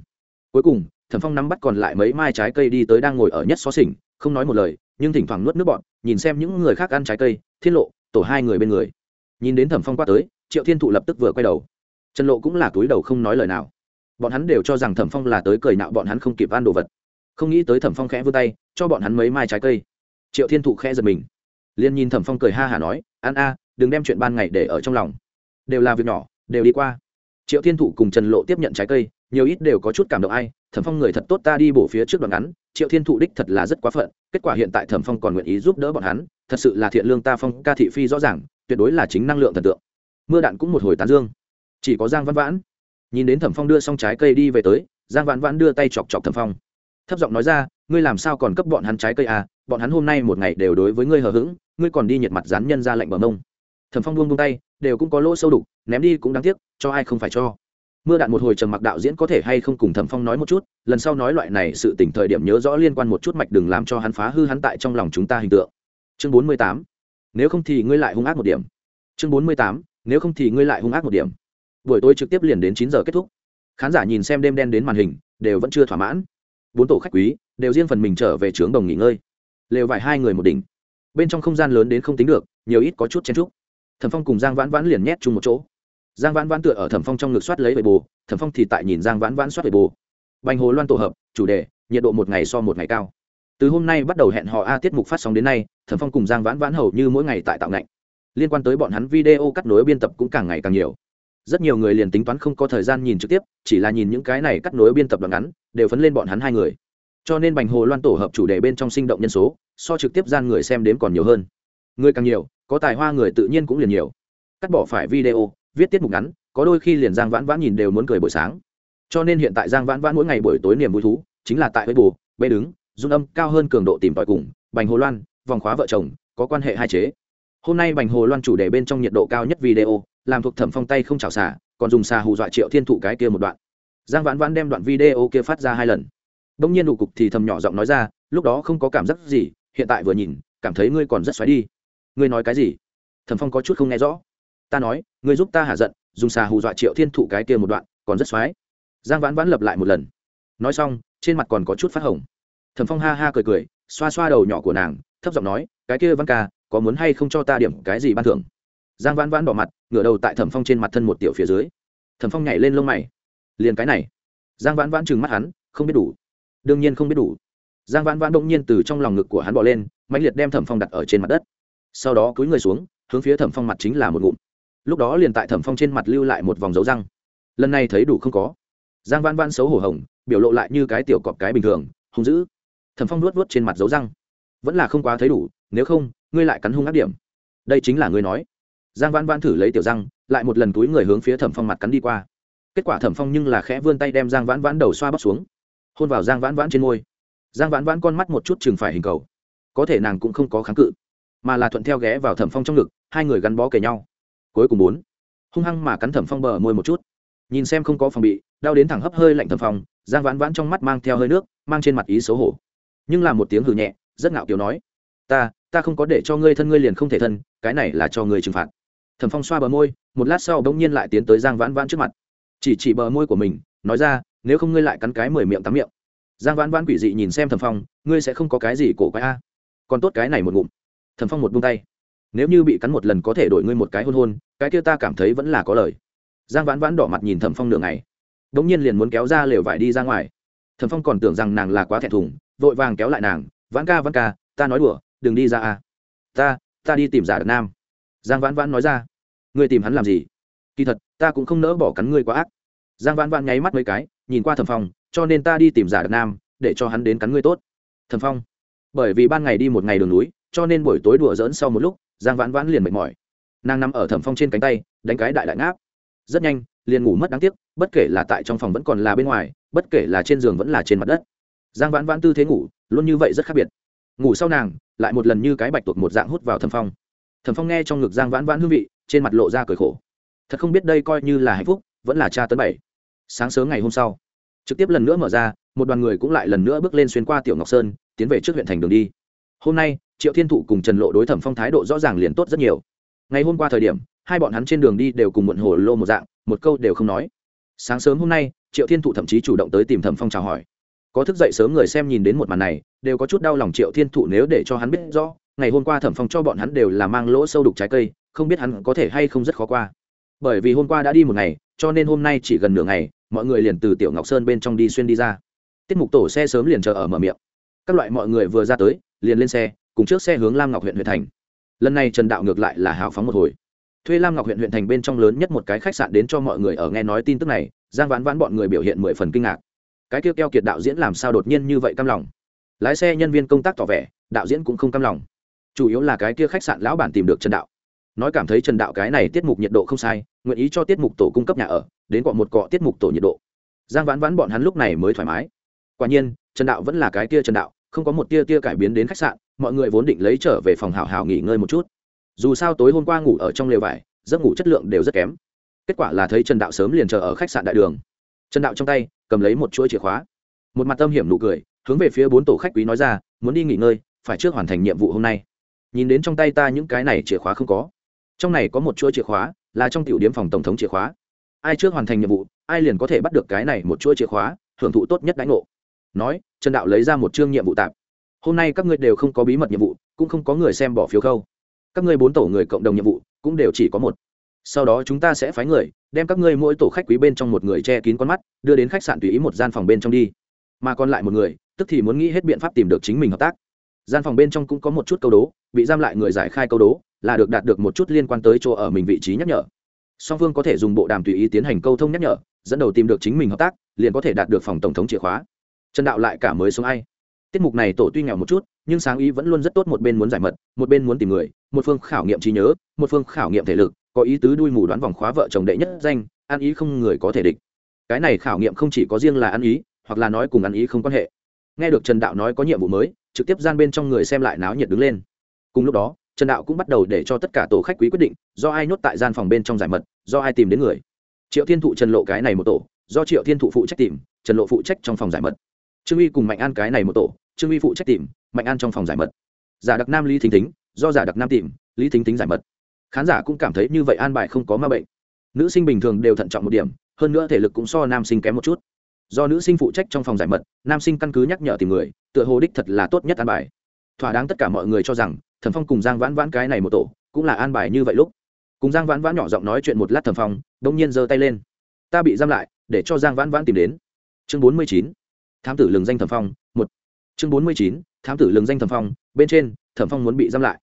Cuối cùng, thẩm phong nắm bắt còn lại mấy mai trái cây đi tới đang ngồi ở nhất xó xỉnh, không nói một lời, nhưng thỉnh thoảng nuốt nước bọn nhìn xem những người khác ăn trái cây, thiên lộ, tổ hai người bên người. Nhìn đến thẩm phong qua tới, triệu thiên thụ lập tức vừa quay đầu. Trần lộ cũng là túi đầu không nói lời nào. Bọn hắn đều cho rằng thẩm phong là tới cười nạo bọn hắn không kịp ăn đồ vật không nghĩ tới thẩm phong khẽ vươn tay, cho bọn hắn mấy mai trái cây. Triệu thiên thụ khẽ giật mình. Liền nhìn thẩm phong cười ha hả nói ăn a, đừng đem chuyện ban ngày để ở trong lòng. Đều là việc nhỏ, đều đi qua. Triệu thiên thụ cùng trần lộ tiếp nhận trái cây, nhiều ít đều có chút cảm động ai, thẩm phong người thật tốt, ta đi bổ phía trước đoạn ngắn, triệu thiên thụ đích thật là rất quá phận, kết quả hiện tại thẩm phong còn nguyện ý giúp đỡ bọn hắn, thật sự là thiện lương ta phong ca thị phi rõ ràng, tuyệt đối là chính năng lượng thần tượng. Mưa đạn cũng một hồi tán dương. Chỉ có giang văn vãn. Nhìn đến thẩm phong đưa xong trái cây đi về tới, giang vãn vãn đưa tay chọc chọc thẩm phong thấp giọng nói ra, ngươi làm sao còn cấp bọn hắn trái cây à? Bọn hắn hôm nay một ngày đều đối với ngươi hờ hững, ngươi còn đi nhiệt mặt dán nhân ra lạnh bờ mông thẩm phong buông buông tay, đều cũng có lỗ sâu đục, ném đi cũng đáng tiếc, cho ai không phải cho. Mưa đạn một hồi trầm mặc đạo diễn có thể hay không cùng thẩm phong nói một chút, lần sau nói loại này sự tỉnh thời điểm nhớ rõ liên quan một chút mạch đừng làm cho hắn phá hư hắn tại trong lòng chúng ta hình tượng. Chương bốn mươi tám, nếu không thì ngươi lại hung ác một điểm. Chương bốn mươi tám, nếu không thì ngươi lại hung ác một điểm. Buổi tối trực tiếp liền đến chín giờ kết thúc. Khán giả nhìn xem đêm đen đến màn hình, đều vẫn chưa thỏa mãn bốn tổ khách quý, đều riêng phần mình trở về trướng đồng nghỉ ngơi. Lều vải hai người một đỉnh. Bên trong không gian lớn đến không tính được, nhiều ít có chút chen trúc thẩm phong cùng giang vãn vãn liền nhét chung một chỗ. Giang vãn vãn tựa ở thẩm phong trong ngực soát lấy bề bồ, thẩm phong thì tại nhìn giang vãn vãn soát bề bồ. Bành hồ loan tổ hợp, chủ đề, nhiệt độ một ngày so một ngày cao. Từ hôm nay bắt đầu hẹn họ a tiết mục phát sóng đến nay, thẩm phong cùng giang vãn vãn hầu như mỗi ngày tại tạo ngạnh. Liên quan tới bọn hắn video cắt nối biên tập cũng càng ngày càng nhiều rất nhiều người liền tính toán không có thời gian nhìn trực tiếp, chỉ là nhìn những cái này cắt nối biên tập đoạn ngắn, đều phấn lên bọn hắn hai người. Cho nên bành hồ loan tổ hợp chủ đề bên trong sinh động nhân số, so trực tiếp gian người xem đếm còn nhiều hơn. Người càng nhiều, có tài hoa người tự nhiên cũng liền nhiều. Cắt bỏ phải video, viết tiết mục ngắn, có đôi khi liền giang vãn vãn nhìn đều muốn cười buổi sáng. Cho nên hiện tại giang vãn vãn mỗi ngày buổi tối niềm vui thú, chính là tại với bù bê đứng, dung âm, cao hơn cường độ tìm tòi cùng, bành hồ loan, vòng khóa vợ chồng, có quan hệ hai chế. Hôm nay bành hồ loan chủ đề bên trong nhiệt độ cao nhất video làm thuộc thẩm phong tay không chảo xả, còn dùng xà hù dọa triệu thiên thụ cái kia một đoạn. Giang vãn vãn đem đoạn video kia phát ra hai lần. Đông nhiên đủ cục thì thầm nhỏ giọng nói ra, lúc đó không có cảm giác gì, hiện tại vừa nhìn, cảm thấy ngươi còn rất xoáy đi. Ngươi nói cái gì? Thẩm phong có chút không nghe rõ. Ta nói, ngươi giúp ta hạ giận, dùng xà hù dọa triệu thiên thụ cái kia một đoạn, còn rất xoáy. Giang vãn vãn lập lại một lần. Nói xong, trên mặt còn có chút phát hồng. Thẩm phong ha ha cười cười, xoa xoa đầu nhỏ của nàng, thấp giọng nói, cái kia văn ca, có muốn hay không cho ta điểm cái gì ban thưởng? Giang vãn vãn đỏ mặt ngửa đầu tại thẩm phong trên mặt thân một tiểu phía dưới. Thẩm phong nhảy lên lông mày. Liền cái này. Giang vãn vãn trừng mắt hắn, không biết đủ. Đương nhiên không biết đủ. Giang vãn vãn đông nhiên từ trong lòng ngực của hắn bỏ lên mạnh liệt đem thẩm phong đặt ở trên mặt đất. Sau đó cúi người xuống, hướng phía thẩm phong mặt chính là một ngụm. Lúc đó liền tại thẩm phong trên mặt lưu lại một vòng dấu răng. Lần này thấy đủ không có. Giang vãn vãn xấu hổ hồng, biểu lộ lại như cái tiểu cọp cái bình thường, hung dữ. Thẩm phong luốt luốt trên mặt dấu răng. Vẫn là không quá thấy đủ, nếu không, ngươi lại cắn hung ác điểm. Đây chính là ngươi nói giang vãn vãn thử lấy tiểu răng, lại một lần túi người hướng phía thẩm phong mặt cắn đi qua. Kết quả thẩm phong nhưng là khẽ vươn tay đem giang vãn vãn đầu xoa bóc xuống. Hôn vào giang vãn vãn trên môi. Giang vãn vãn con mắt một chút chừng phải hình cầu. Có thể nàng cũng không có kháng cự, mà là thuận theo ghé vào thẩm phong trong ngực, hai người gắn bó kề nhau. Cuối cùng bốn, hung hăng mà cắn thẩm phong bờ môi một chút. Nhìn xem không có phòng bị, đau đến thẳng hấp hơi lạnh thẩm phong, giang vãn vãn trong mắt mang theo hơi nước, mang trên mặt ý xấu hổ. Nhưng là một tiếng hừ nhẹ, rất ngạo kiểu nói, ta ta không có để cho ngươi thân ngươi liền không thể thân, cái này là cho ngươi trừng phạt thẩm phong xoa bờ môi, một lát sau bỗng nhiên lại tiến tới giang vãn vãn trước mặt. Chỉ chỉ bờ môi của mình, nói ra, nếu không ngươi lại cắn cái mười miệng tắm miệng. Giang vãn vãn quỷ dị nhìn xem thẩm phong, ngươi sẽ không có cái gì cổ quái a? Còn tốt cái này một ngụm. Thẩm phong một buông tay. Nếu như bị cắn một lần có thể đổi ngươi một cái hôn hôn, cái kia ta cảm thấy vẫn là có lời. Giang vãn vãn đỏ mặt nhìn thẩm phong nửa ngày. Đ ỗ n g nhiên liền muốn kéo ra lều vải đi ra ngoài. Thẩm phong còn tưởng rằng nàng là quá thẹn thùng, vội vàng kéo lại nàng, vãn ca vãn ca, ta nói đùa, đừng đi ra a. Ta ta đi tìm giả đợt nam giang vãn vãn nói ra. Ngươi tìm hắn làm gì? Kỳ thật, ta cũng không nỡ bỏ cắn ngươi quá ác. Giang vãn vãn nháy mắt mấy cái, nhìn qua thẩm phong, cho nên ta đi tìm giả đặc nam, để cho hắn đến cắn ngươi tốt. Thẩm phong, bởi vì ban ngày đi một ngày đường núi, cho nên buổi tối đùa dỡn sau một lúc, giang vãn vãn liền mệt mỏi. Nàng nằm ở thẩm phong trên cánh tay, đánh cái đại đại ngáp. Rất nhanh, liền ngủ mất đáng tiếc, bất kể là tại trong phòng vẫn còn là bên ngoài, bất kể là trên giường vẫn là trên mặt đất. Giang vãn vãn tư thế ngủ, luôn như vậy rất khác biệt. Ngủ sau nàng, lại một lần như cái bạch tuộc một dạng hút vào thẩm phong thẩm phong nghe trong ngực giang vãn vãn hương vị, trên mặt lộ ra cười khổ. Thật không biết đây coi như là hạnh phúc, vẫn là cha tấn bảy. Sáng sớm ngày hôm sau, trực tiếp lần nữa mở ra, một đoàn người cũng lại lần nữa bước lên xuyên qua tiểu ngọc sơn, tiến về trước huyện thành đường đi. Hôm nay, triệu thiên thụ cùng trần lộ đối thẩm phong thái độ rõ ràng liền tốt rất nhiều. Ngày hôm qua thời điểm, hai bọn hắn trên đường đi đều cùng muộn hồ lô một dạng, một câu đều không nói. Sáng sớm hôm nay, triệu thiên thụ thậm chí chủ động tới tìm thẩm phong chào hỏi. Có thức dậy sớm người xem nhìn đến một màn này, đều có chút đau lòng triệu thiên thụ nếu để cho hắn biết rõ ngày hôm qua thẩm phong cho bọn hắn đều là mang lỗ sâu đục trái cây, không biết hắn có thể hay không rất khó qua. Bởi vì hôm qua đã đi một ngày, cho nên hôm nay chỉ gần nửa ngày, mọi người liền từ tiểu ngọc sơn bên trong đi xuyên đi ra. Tiết mục tổ xe sớm liền chờ ở mở miệng. Các loại mọi người vừa ra tới, liền lên xe, cùng trước xe hướng lam ngọc huyện huyện thành. Lần này trần đạo ngược lại là hào phóng một hồi. Thuê lam ngọc huyện huyện thành bên trong lớn nhất một cái khách sạn đến cho mọi người ở nghe nói tin tức này, giang vãn vãn bọn người biểu hiện mười phần kinh ngạc. Cái kêu keo kiệt đạo diễn làm sao đột nhiên như vậy căm lòng? Lái xe nhân viên công tác tỏ vẻ, đạo diễn cũng không căm lòng chủ yếu là cái kia khách sạn lão bản tìm được trần đạo. Nói cảm thấy trần đạo cái này tiết mục nhiệt độ không sai, nguyện ý cho tiết mục tổ cung cấp nhà ở, đến cọ một cọ tiết mục tổ nhiệt độ. Giang vãn vãn bọn hắn lúc này mới thoải mái. Quả nhiên, trần đạo vẫn là cái kia trần đạo, không có một tia tia cải biến đến khách sạn, mọi người vốn định lấy trở về phòng hào hào nghỉ ngơi một chút. Dù sao tối hôm qua ngủ ở trong lều vải, giấc ngủ chất lượng đều rất kém. Kết quả là thấy trần đạo sớm liền chờ ở khách sạn đại đường. Trần đạo trong tay, cầm lấy một chuỗi chìa khóa. Một mặt tâm hiểm nụ cười, hướng về phía bốn tổ khách quý nói ra, muốn đi nghỉ ngơi, phải trước hoàn thành nhiệm vụ hôm nay nhìn đến trong tay ta những cái này chìa khóa không có. Trong này có một chuỗi chìa khóa, là trong tiểu điểm phòng tổng thống chìa khóa. Ai trước hoàn thành nhiệm vụ, ai liền có thể bắt được cái này một chuỗi chìa khóa, hưởng thụ tốt nhất đánh ngộ. Nói, trần đạo lấy ra một chương nhiệm vụ tạp. Hôm nay các ngươi đều không có bí mật nhiệm vụ, cũng không có người xem bỏ phiếu khâu. Các ngươi bốn tổ người cộng đồng nhiệm vụ, cũng đều chỉ có một. Sau đó chúng ta sẽ phái người, đem các ngươi mỗi tổ khách quý bên trong một người che kín con mắt, đưa đến khách sạn tùy ý một gian phòng bên trong đi. Mà còn lại một người, tức thì muốn nghĩ hết biện pháp tìm được chính mình hợp tác gian phòng bên trong cũng có một chút câu đố, bị giam lại người giải khai câu đố, là được đạt được một chút liên quan tới chỗ ở mình vị trí nhắc nhở. Song phương có thể dùng bộ đàm tùy ý tiến hành câu thông nhắc nhở, dẫn đầu tìm được chính mình hợp tác, liền có thể đạt được phòng tổng thống chìa khóa. Trần đạo lại cả mới sống ai. Tiết mục này tổ tuy nghèo một chút, nhưng sáng ý vẫn luôn rất tốt một bên muốn giải mật, một bên muốn tìm người, một phương khảo nghiệm trí nhớ, một phương khảo nghiệm thể lực, có ý tứ đuôi mù đoán vòng khóa vợ chồng đệ nhất danh, ăn ý không người có thể địch. Cái này khảo nghiệm không chỉ có riêng là ăn ý, hoặc là nói cùng ăn ý không quan hệ. Nghe được trần đạo nói có nhiệm vụ mới trực tiếp gian bên trong người xem lại náo nhiệt đứng lên. Cùng lúc đó, trần đạo cũng bắt đầu để cho tất cả tổ khách quý quyết định, do ai nhốt tại gian phòng bên trong giải mật, do ai tìm đến người. Triệu thiên thụ trần lộ cái này một tổ, do triệu thiên thụ phụ trách tìm, trần lộ phụ trách trong phòng giải mật. Trương uy cùng mạnh an cái này một tổ, trương uy phụ trách tìm, mạnh an trong phòng giải mật. Giả đặc nam, lý thính thính, do giả đặc nam tìm, lý thính thính giải mật. Khán giả cũng cảm thấy như vậy an bài không có ma bệnh. Nữ sinh bình thường đều thận trọng một điểm, hơn nữa thể lực cũng so nam sinh kém một chút do nữ sinh phụ trách trong phòng giải mật, nam sinh căn cứ nhắc nhở tìm người, tựa hồ đích thật là tốt nhất an bài. Thỏa đáng tất cả mọi người cho rằng, thẩm phong cùng giang vãn vãn cái này một tổ, cũng là an bài như vậy lúc. Cùng giang vãn vãn nhỏ giọng nói chuyện một lát thẩm phong đông nhiên giơ tay lên. Ta bị giam lại, để cho giang vãn vãn tìm đến. Chương bốn mươi chín, thám tử lường danh thẩm phong, một. Chương bốn mươi chín, thám tử lường danh thẩm phong, bên trên, thẩm phong muốn bị giam lại.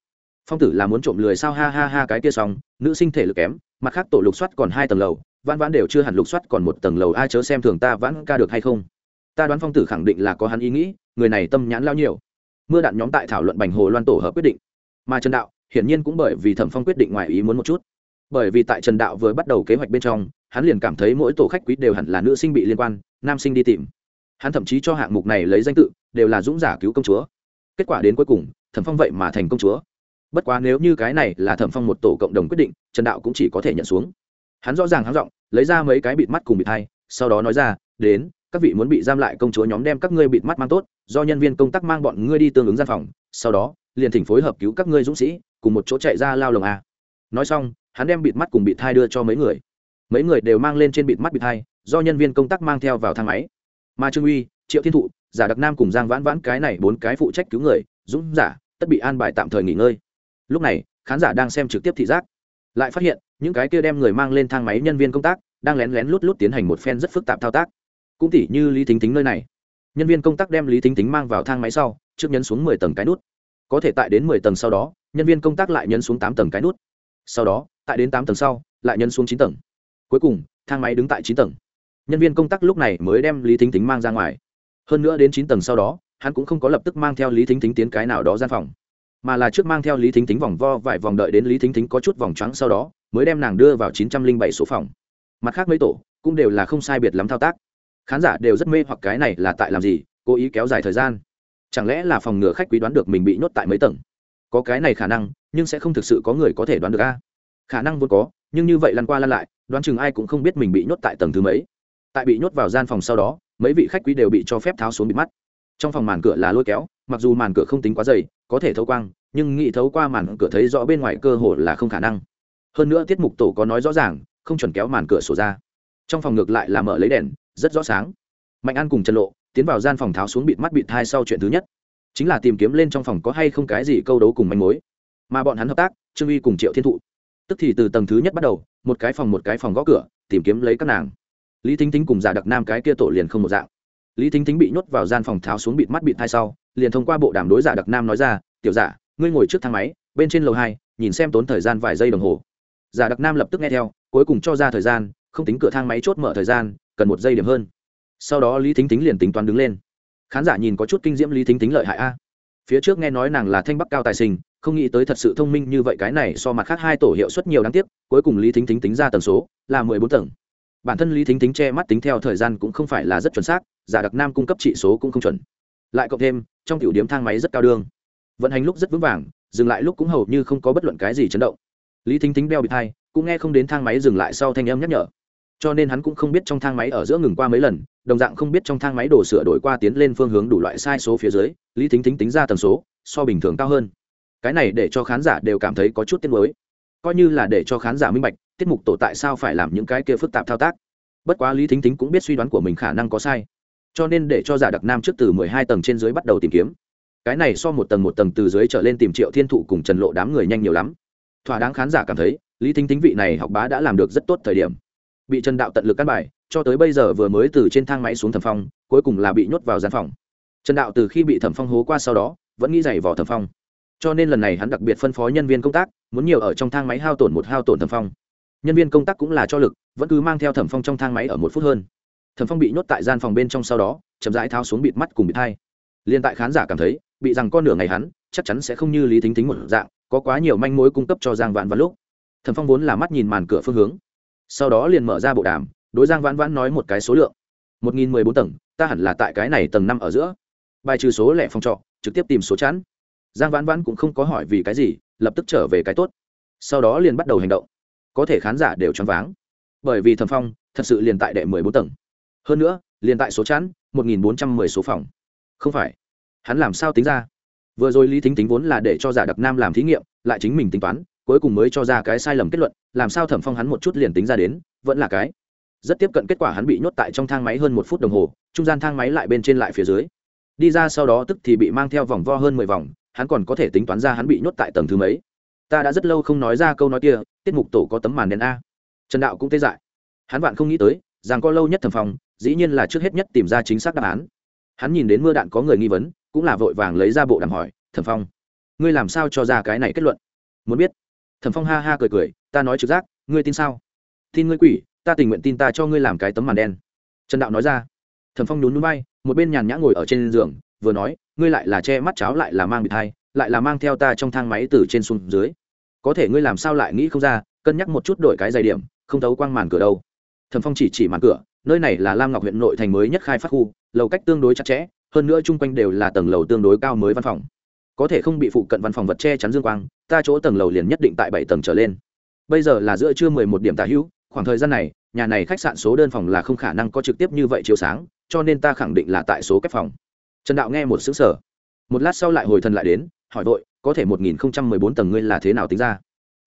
Phong tử là muốn trộm lười sao? Ha ha ha, cái kia xong, nữ sinh thể lực kém, mặt khác tổ lục soát còn hai tầng lầu vãn vãn đều chưa hẳn lục soát còn một tầng lầu ai chớ xem thường ta vãn ca được hay không. Ta đoán phong tử khẳng định là có hắn ý nghĩ, người này tâm nhãn lao nhiều. Mưa đạn nhóm tại thảo luận bành hồ loan tổ hợp quyết định. Mà trần đạo, hiển nhiên cũng bởi vì thẩm phong quyết định ngoài ý muốn một chút. Bởi vì tại trần đạo vừa bắt đầu kế hoạch bên trong, hắn liền cảm thấy mỗi tổ khách quý đều hẳn là nữ sinh bị liên quan, nam sinh đi tìm. Hắn thậm chí cho hạng mục này lấy danh tự, đều là dũng giả cứu công chúa. Kết quả đến cuối cùng, thẩm phong vậy mà thành công chúa. Bất quá nếu như cái này là thẩm phong một tổ cộng đồng quyết định, trần đạo cũng chỉ có thể nhận xuống hắn rõ ràng hắn giọng, lấy ra mấy cái bịt mắt cùng bịt hai, sau đó nói ra, đến, các vị muốn bị giam lại công chúa nhóm đem các ngươi bịt mắt mang tốt, do nhân viên công tác mang bọn ngươi đi tương ứng gian phòng, sau đó, liền thỉnh phối hợp cứu các ngươi dũng sĩ, cùng một chỗ chạy ra lao lồng a. Nói xong, hắn đem bịt mắt cùng bịt thai đưa cho mấy người. Mấy người đều mang lên trên bịt mắt bịt thai do nhân viên công tác mang theo vào thang máy. Mà trương uy, triệu thiên thụ, giả đặc nam cùng giang vãn vãn cái này bốn cái phụ trách cứu người, dũng giả, tất bị an bài tạm thời nghỉ ngơi. Lúc này, khán giả đang xem trực tiếp thị giác lại phát hiện, những cái kia đem người mang lên thang máy nhân viên công tác, đang lén lén lút lút tiến hành một phen rất phức tạp thao tác. Cũng tỉ như lý thính tính nơi này. Nhân viên công tác đem lý thính tính mang vào thang máy sau, trước nhấn xuống mười tầng cái nút. Có thể tại đến mười tầng sau đó, nhân viên công tác lại nhấn xuống tám tầng cái nút. Sau đó, tại đến tám tầng sau, lại nhấn xuống chín tầng. Cuối cùng, thang máy đứng tại chín tầng. Nhân viên công tác lúc này mới đem lý thính tính mang ra ngoài. Hơn nữa đến chín tầng sau đó, hắn cũng không có lập tức mang theo lý thính tính tiến cái nào đó gian phòng mà là trước mang theo lý thính Thính vòng vo vài vòng đợi đến lý thính Thính có chút vòng trắng sau đó, mới đem nàng đưa vào chín trăm linh bảy số phòng. Mặt khác mấy tổ cũng đều là không sai biệt lắm thao tác. Khán giả đều rất mê hoặc cái này là tại làm gì, cố ý kéo dài thời gian. Chẳng lẽ là phòng ngừa khách quý đoán được mình bị nhốt tại mấy tầng? Có cái này khả năng, nhưng sẽ không thực sự có người có thể đoán được a. Khả năng vốn có, nhưng như vậy lăn qua lăn lại, đoán chừng ai cũng không biết mình bị nhốt tại tầng thứ mấy. Tại bị nhốt vào gian phòng sau đó, mấy vị khách quý đều bị cho phép tháo xuống bịt mắt. Trong phòng màn cửa là lôi kéo mặc dù màn cửa không tính quá dày, có thể thấu quang, nhưng nghĩ thấu qua màn cửa thấy rõ bên ngoài cơ hồ là không khả năng. Hơn nữa tiết mục tổ có nói rõ ràng, không chuẩn kéo màn cửa sổ ra. Trong phòng ngược lại là mở lấy đèn, rất rõ sáng. Mạnh an cùng chân lộ tiến vào gian phòng tháo xuống bịt mắt bịt thai sau chuyện thứ nhất. Chính là tìm kiếm lên trong phòng có hay không cái gì câu đấu cùng manh mối. Mà bọn hắn hợp tác, trương uy cùng triệu thiên thụ. Tức thì từ tầng thứ nhất bắt đầu, một cái phòng một cái phòng gõ cửa, tìm kiếm lấy các nàng. Lý thính thính cùng giả đặc nam cái kia tổ liền không một dạng. Lý thính thính bị nhốt vào gian phòng tháo xuống bịt mắt bịt thai sau liền thông qua bộ đàm đối giả đặc nam nói ra, tiểu giả, ngươi ngồi trước thang máy, bên trên lầu hai, nhìn xem tốn thời gian vài giây đồng hồ. Giả đặc nam lập tức nghe theo, cuối cùng cho ra thời gian, không tính cửa thang máy chốt mở thời gian, cần một giây điểm hơn. Sau đó lý thính thính liền tính toán đứng lên. Khán giả nhìn có chút kinh diễm lý thính thính lợi hại a. Phía trước nghe nói nàng là thanh bắc cao tài sinh, không nghĩ tới thật sự thông minh như vậy, cái này so mặt khác hai tổ hiệu suất nhiều đáng tiếc, cuối cùng lý thính thính tính ra tần số là mười bốn tầng. Bản thân lý thính thính che mắt tính theo thời gian cũng không phải là rất chuẩn xác, giả đặc nam cung cấp trị số cũng không chuẩn lại cộng thêm, trong tiểu điểm thang máy rất cao đương vận hành lúc rất vững vàng, dừng lại lúc cũng hầu như không có bất luận cái gì chấn động. Lý thính thính đeo bị thai cũng nghe không đến thang máy dừng lại sau thanh âm nhắc nhở. Cho nên hắn cũng không biết trong thang máy ở giữa ngừng qua mấy lần, đồng dạng không biết trong thang máy đổ sửa đổi qua tiến lên phương hướng đủ loại sai số phía dưới, lý thính thính tính ra tần số, so bình thường cao hơn. Cái này để cho khán giả đều cảm thấy có chút tiếc nuối. Coi như là để cho khán giả minh bạch, tiết mục tổ tại sao phải làm những cái kia phức tạp thao tác. Bất quá lý thính thính cũng biết suy đoán của mình khả năng có sai cho nên để cho giả đặc nam trước từ mười hai tầng trên dưới bắt đầu tìm kiếm. Cái này so một tầng một tầng từ dưới trở lên tìm triệu thiên thụ cùng trần lộ đám người nhanh nhiều lắm. Thỏa đáng khán giả cảm thấy, lý thính thính vị này học bá đã làm được rất tốt thời điểm. Bị trần đạo tận lực căn bài, cho tới bây giờ vừa mới từ trên thang máy xuống thẩm phong, cuối cùng là bị nhốt vào gian phòng. Trần đạo từ khi bị thẩm phong hố qua sau đó, vẫn nghĩ giày vò thẩm phong. Cho nên lần này hắn đặc biệt phân phó nhân viên công tác, muốn nhiều ở trong thang máy hao tổn một hao tổn thẩm phong. Nhân viên công tác cũng là cho lực, vẫn cứ mang theo thẩm phong trong thang máy ở một phút hơn thẩm phong bị nhốt tại gian phòng bên trong sau đó, chậm rãi tháo xuống bịt mắt cùng bịt hai liên tại khán giả cảm thấy, bị rằng con nửa ngày hắn, chắc chắn sẽ không như lý thính thính một dạng, có quá nhiều manh mối cung cấp cho giang vạn vãn lúc. Thẩm phong vốn là mắt nhìn màn cửa phương hướng. Sau đó liền mở ra bộ đàm, đối giang vãn vãn nói một cái số lượng. Một nghìn mười bốn tầng, ta hẳn là tại cái này tầng năm ở giữa. Bài trừ số lẻ phòng trọ, trực tiếp tìm số chắn giang vãn vãn cũng không có hỏi vì cái gì, lập tức trở về cái tốt. Sau đó liền bắt đầu hành động. Có thể khán giả đều choáng váng. Bởi vì thẩm phong thật sự liền tại đệ mười bốn tầng hơn nữa liền tại số chẵn, một nghìn bốn trăm mười số phòng. Không phải. Hắn làm sao tính ra? Vừa rồi lý thính tính vốn là để cho giả đặc nam làm thí nghiệm lại chính mình tính toán cuối cùng mới cho ra cái sai lầm kết luận làm sao thẩm phong hắn một chút liền tính ra đến vẫn là cái. Rất tiếp cận kết quả hắn bị nhốt tại trong thang máy hơn một phút đồng hồ trung gian thang máy lại bên trên lại phía dưới. Đi ra sau đó tức thì bị mang theo vòng vo hơn mười vòng hắn còn có thể tính toán ra hắn bị nhốt tại tầng thứ mấy. Ta đã rất lâu không nói ra câu nói kia tiết mục tổ có tấm màn đèn a. Trần đạo cũng tê dại. Hắn vạn không nghĩ tới rằng có lâu nhất thẩm phòng dĩ nhiên là trước hết nhất tìm ra chính xác đáp án. Hắn nhìn đến mưa đạn có người nghi vấn, cũng là vội vàng lấy ra bộ đàm hỏi, thẩm phong, ngươi làm sao cho ra cái này kết luận? Muốn biết. Thẩm phong ha ha cười cười, ta nói trực giác, ngươi tin sao? Tin ngươi quỷ, ta tình nguyện tin ta cho ngươi làm cái tấm màn đen. Trần đạo nói ra. Thẩm phong nhún núi bay một bên nhàn nhã ngồi ở trên giường, vừa nói, ngươi lại là che mắt cháo lại là mang bị thai, lại là mang theo ta trong thang máy từ trên xuống dưới. Có thể ngươi làm sao lại nghĩ không ra, cân nhắc một chút đổi cái giày điểm, không thấu quang màn cửa đâu. Thẩm phong chỉ chỉ màn cửa nơi này là lam ngọc huyện nội thành mới nhất khai phát khu, lầu cách tương đối chặt chẽ, hơn nữa chung quanh đều là tầng lầu tương đối cao mới văn phòng. Có thể không bị phụ cận văn phòng vật che chắn dương quang, ta chỗ tầng lầu liền nhất định tại bảy tầng trở lên. Bây giờ là giữa trưa mười một điểm tả hữu, khoảng thời gian này, nhà này khách sạn số đơn phòng là không khả năng có trực tiếp như vậy chiếu sáng, cho nên ta khẳng định là tại số cách phòng. Trần đạo nghe một xứng sở một lát sau lại hồi thần lại đến, hỏi vội, có thể một nghìn không trăm mười bốn tầng ngươi là thế nào tính ra?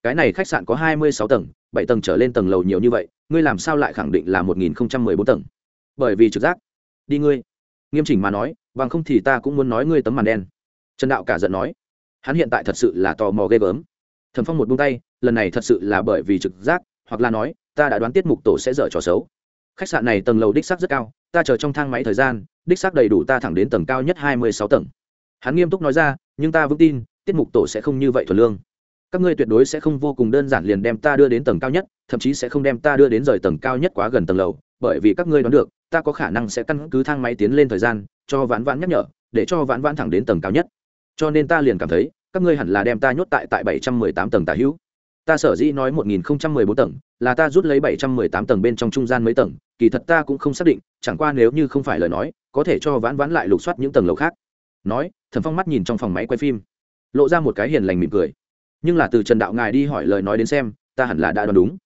Cái này khách sạn có hai mươi sáu tầng, bảy tầng trở lên tầng lầu nhiều như vậy ngươi làm sao lại khẳng định là một nghìn không trăm mười bốn tầng? Bởi vì trực giác. Đi ngươi. Nghiêm chỉnh mà nói, bằng không thì ta cũng muốn nói ngươi tấm màn đen. Trần đạo cả giận nói, hắn hiện tại thật sự là tò mò ghê gớm. Thẩm phong một buông tay, lần này thật sự là bởi vì trực giác, hoặc là nói, ta đã đoán tiết mục tổ sẽ dở trò xấu. Khách sạn này tầng lầu đích xác rất cao, ta chờ trong thang máy thời gian, đích xác đầy đủ ta thẳng đến tầng cao nhất hai mươi sáu tầng. Hắn nghiêm túc nói ra, nhưng ta vững tin, tiết mục tổ sẽ không như vậy thuần lương. Các ngươi tuyệt đối sẽ không vô cùng đơn giản liền đem ta đưa đến tầng cao nhất thậm chí sẽ không đem ta đưa đến rời tầng cao nhất quá gần tầng lầu, bởi vì các ngươi đoán được, ta có khả năng sẽ căn cứ thang máy tiến lên thời gian, cho vãn vãn nhắc nhở, để cho vãn vãn thẳng đến tầng cao nhất. Cho nên ta liền cảm thấy, các ngươi hẳn là đem ta nhốt tại tại bảy trăm mười tám tầng tả hữu. Ta sở dĩ nói một nghìn không trăm mười bốn tầng, là ta rút lấy bảy trăm mười tám tầng bên trong trung gian mấy tầng, kỳ thật ta cũng không xác định, chẳng qua nếu như không phải lời nói, có thể cho vãn vãn lại lục soát những tầng lầu khác. Nói, thẩm phong mắt nhìn trong phòng máy quay phim, lộ ra một cái hiền lành mỉm cười. Nhưng là từ trần đạo ngài đi hỏi lời nói đến xem, ta hẳn là đã đoán đúng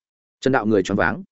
trần đạo người choáng váng.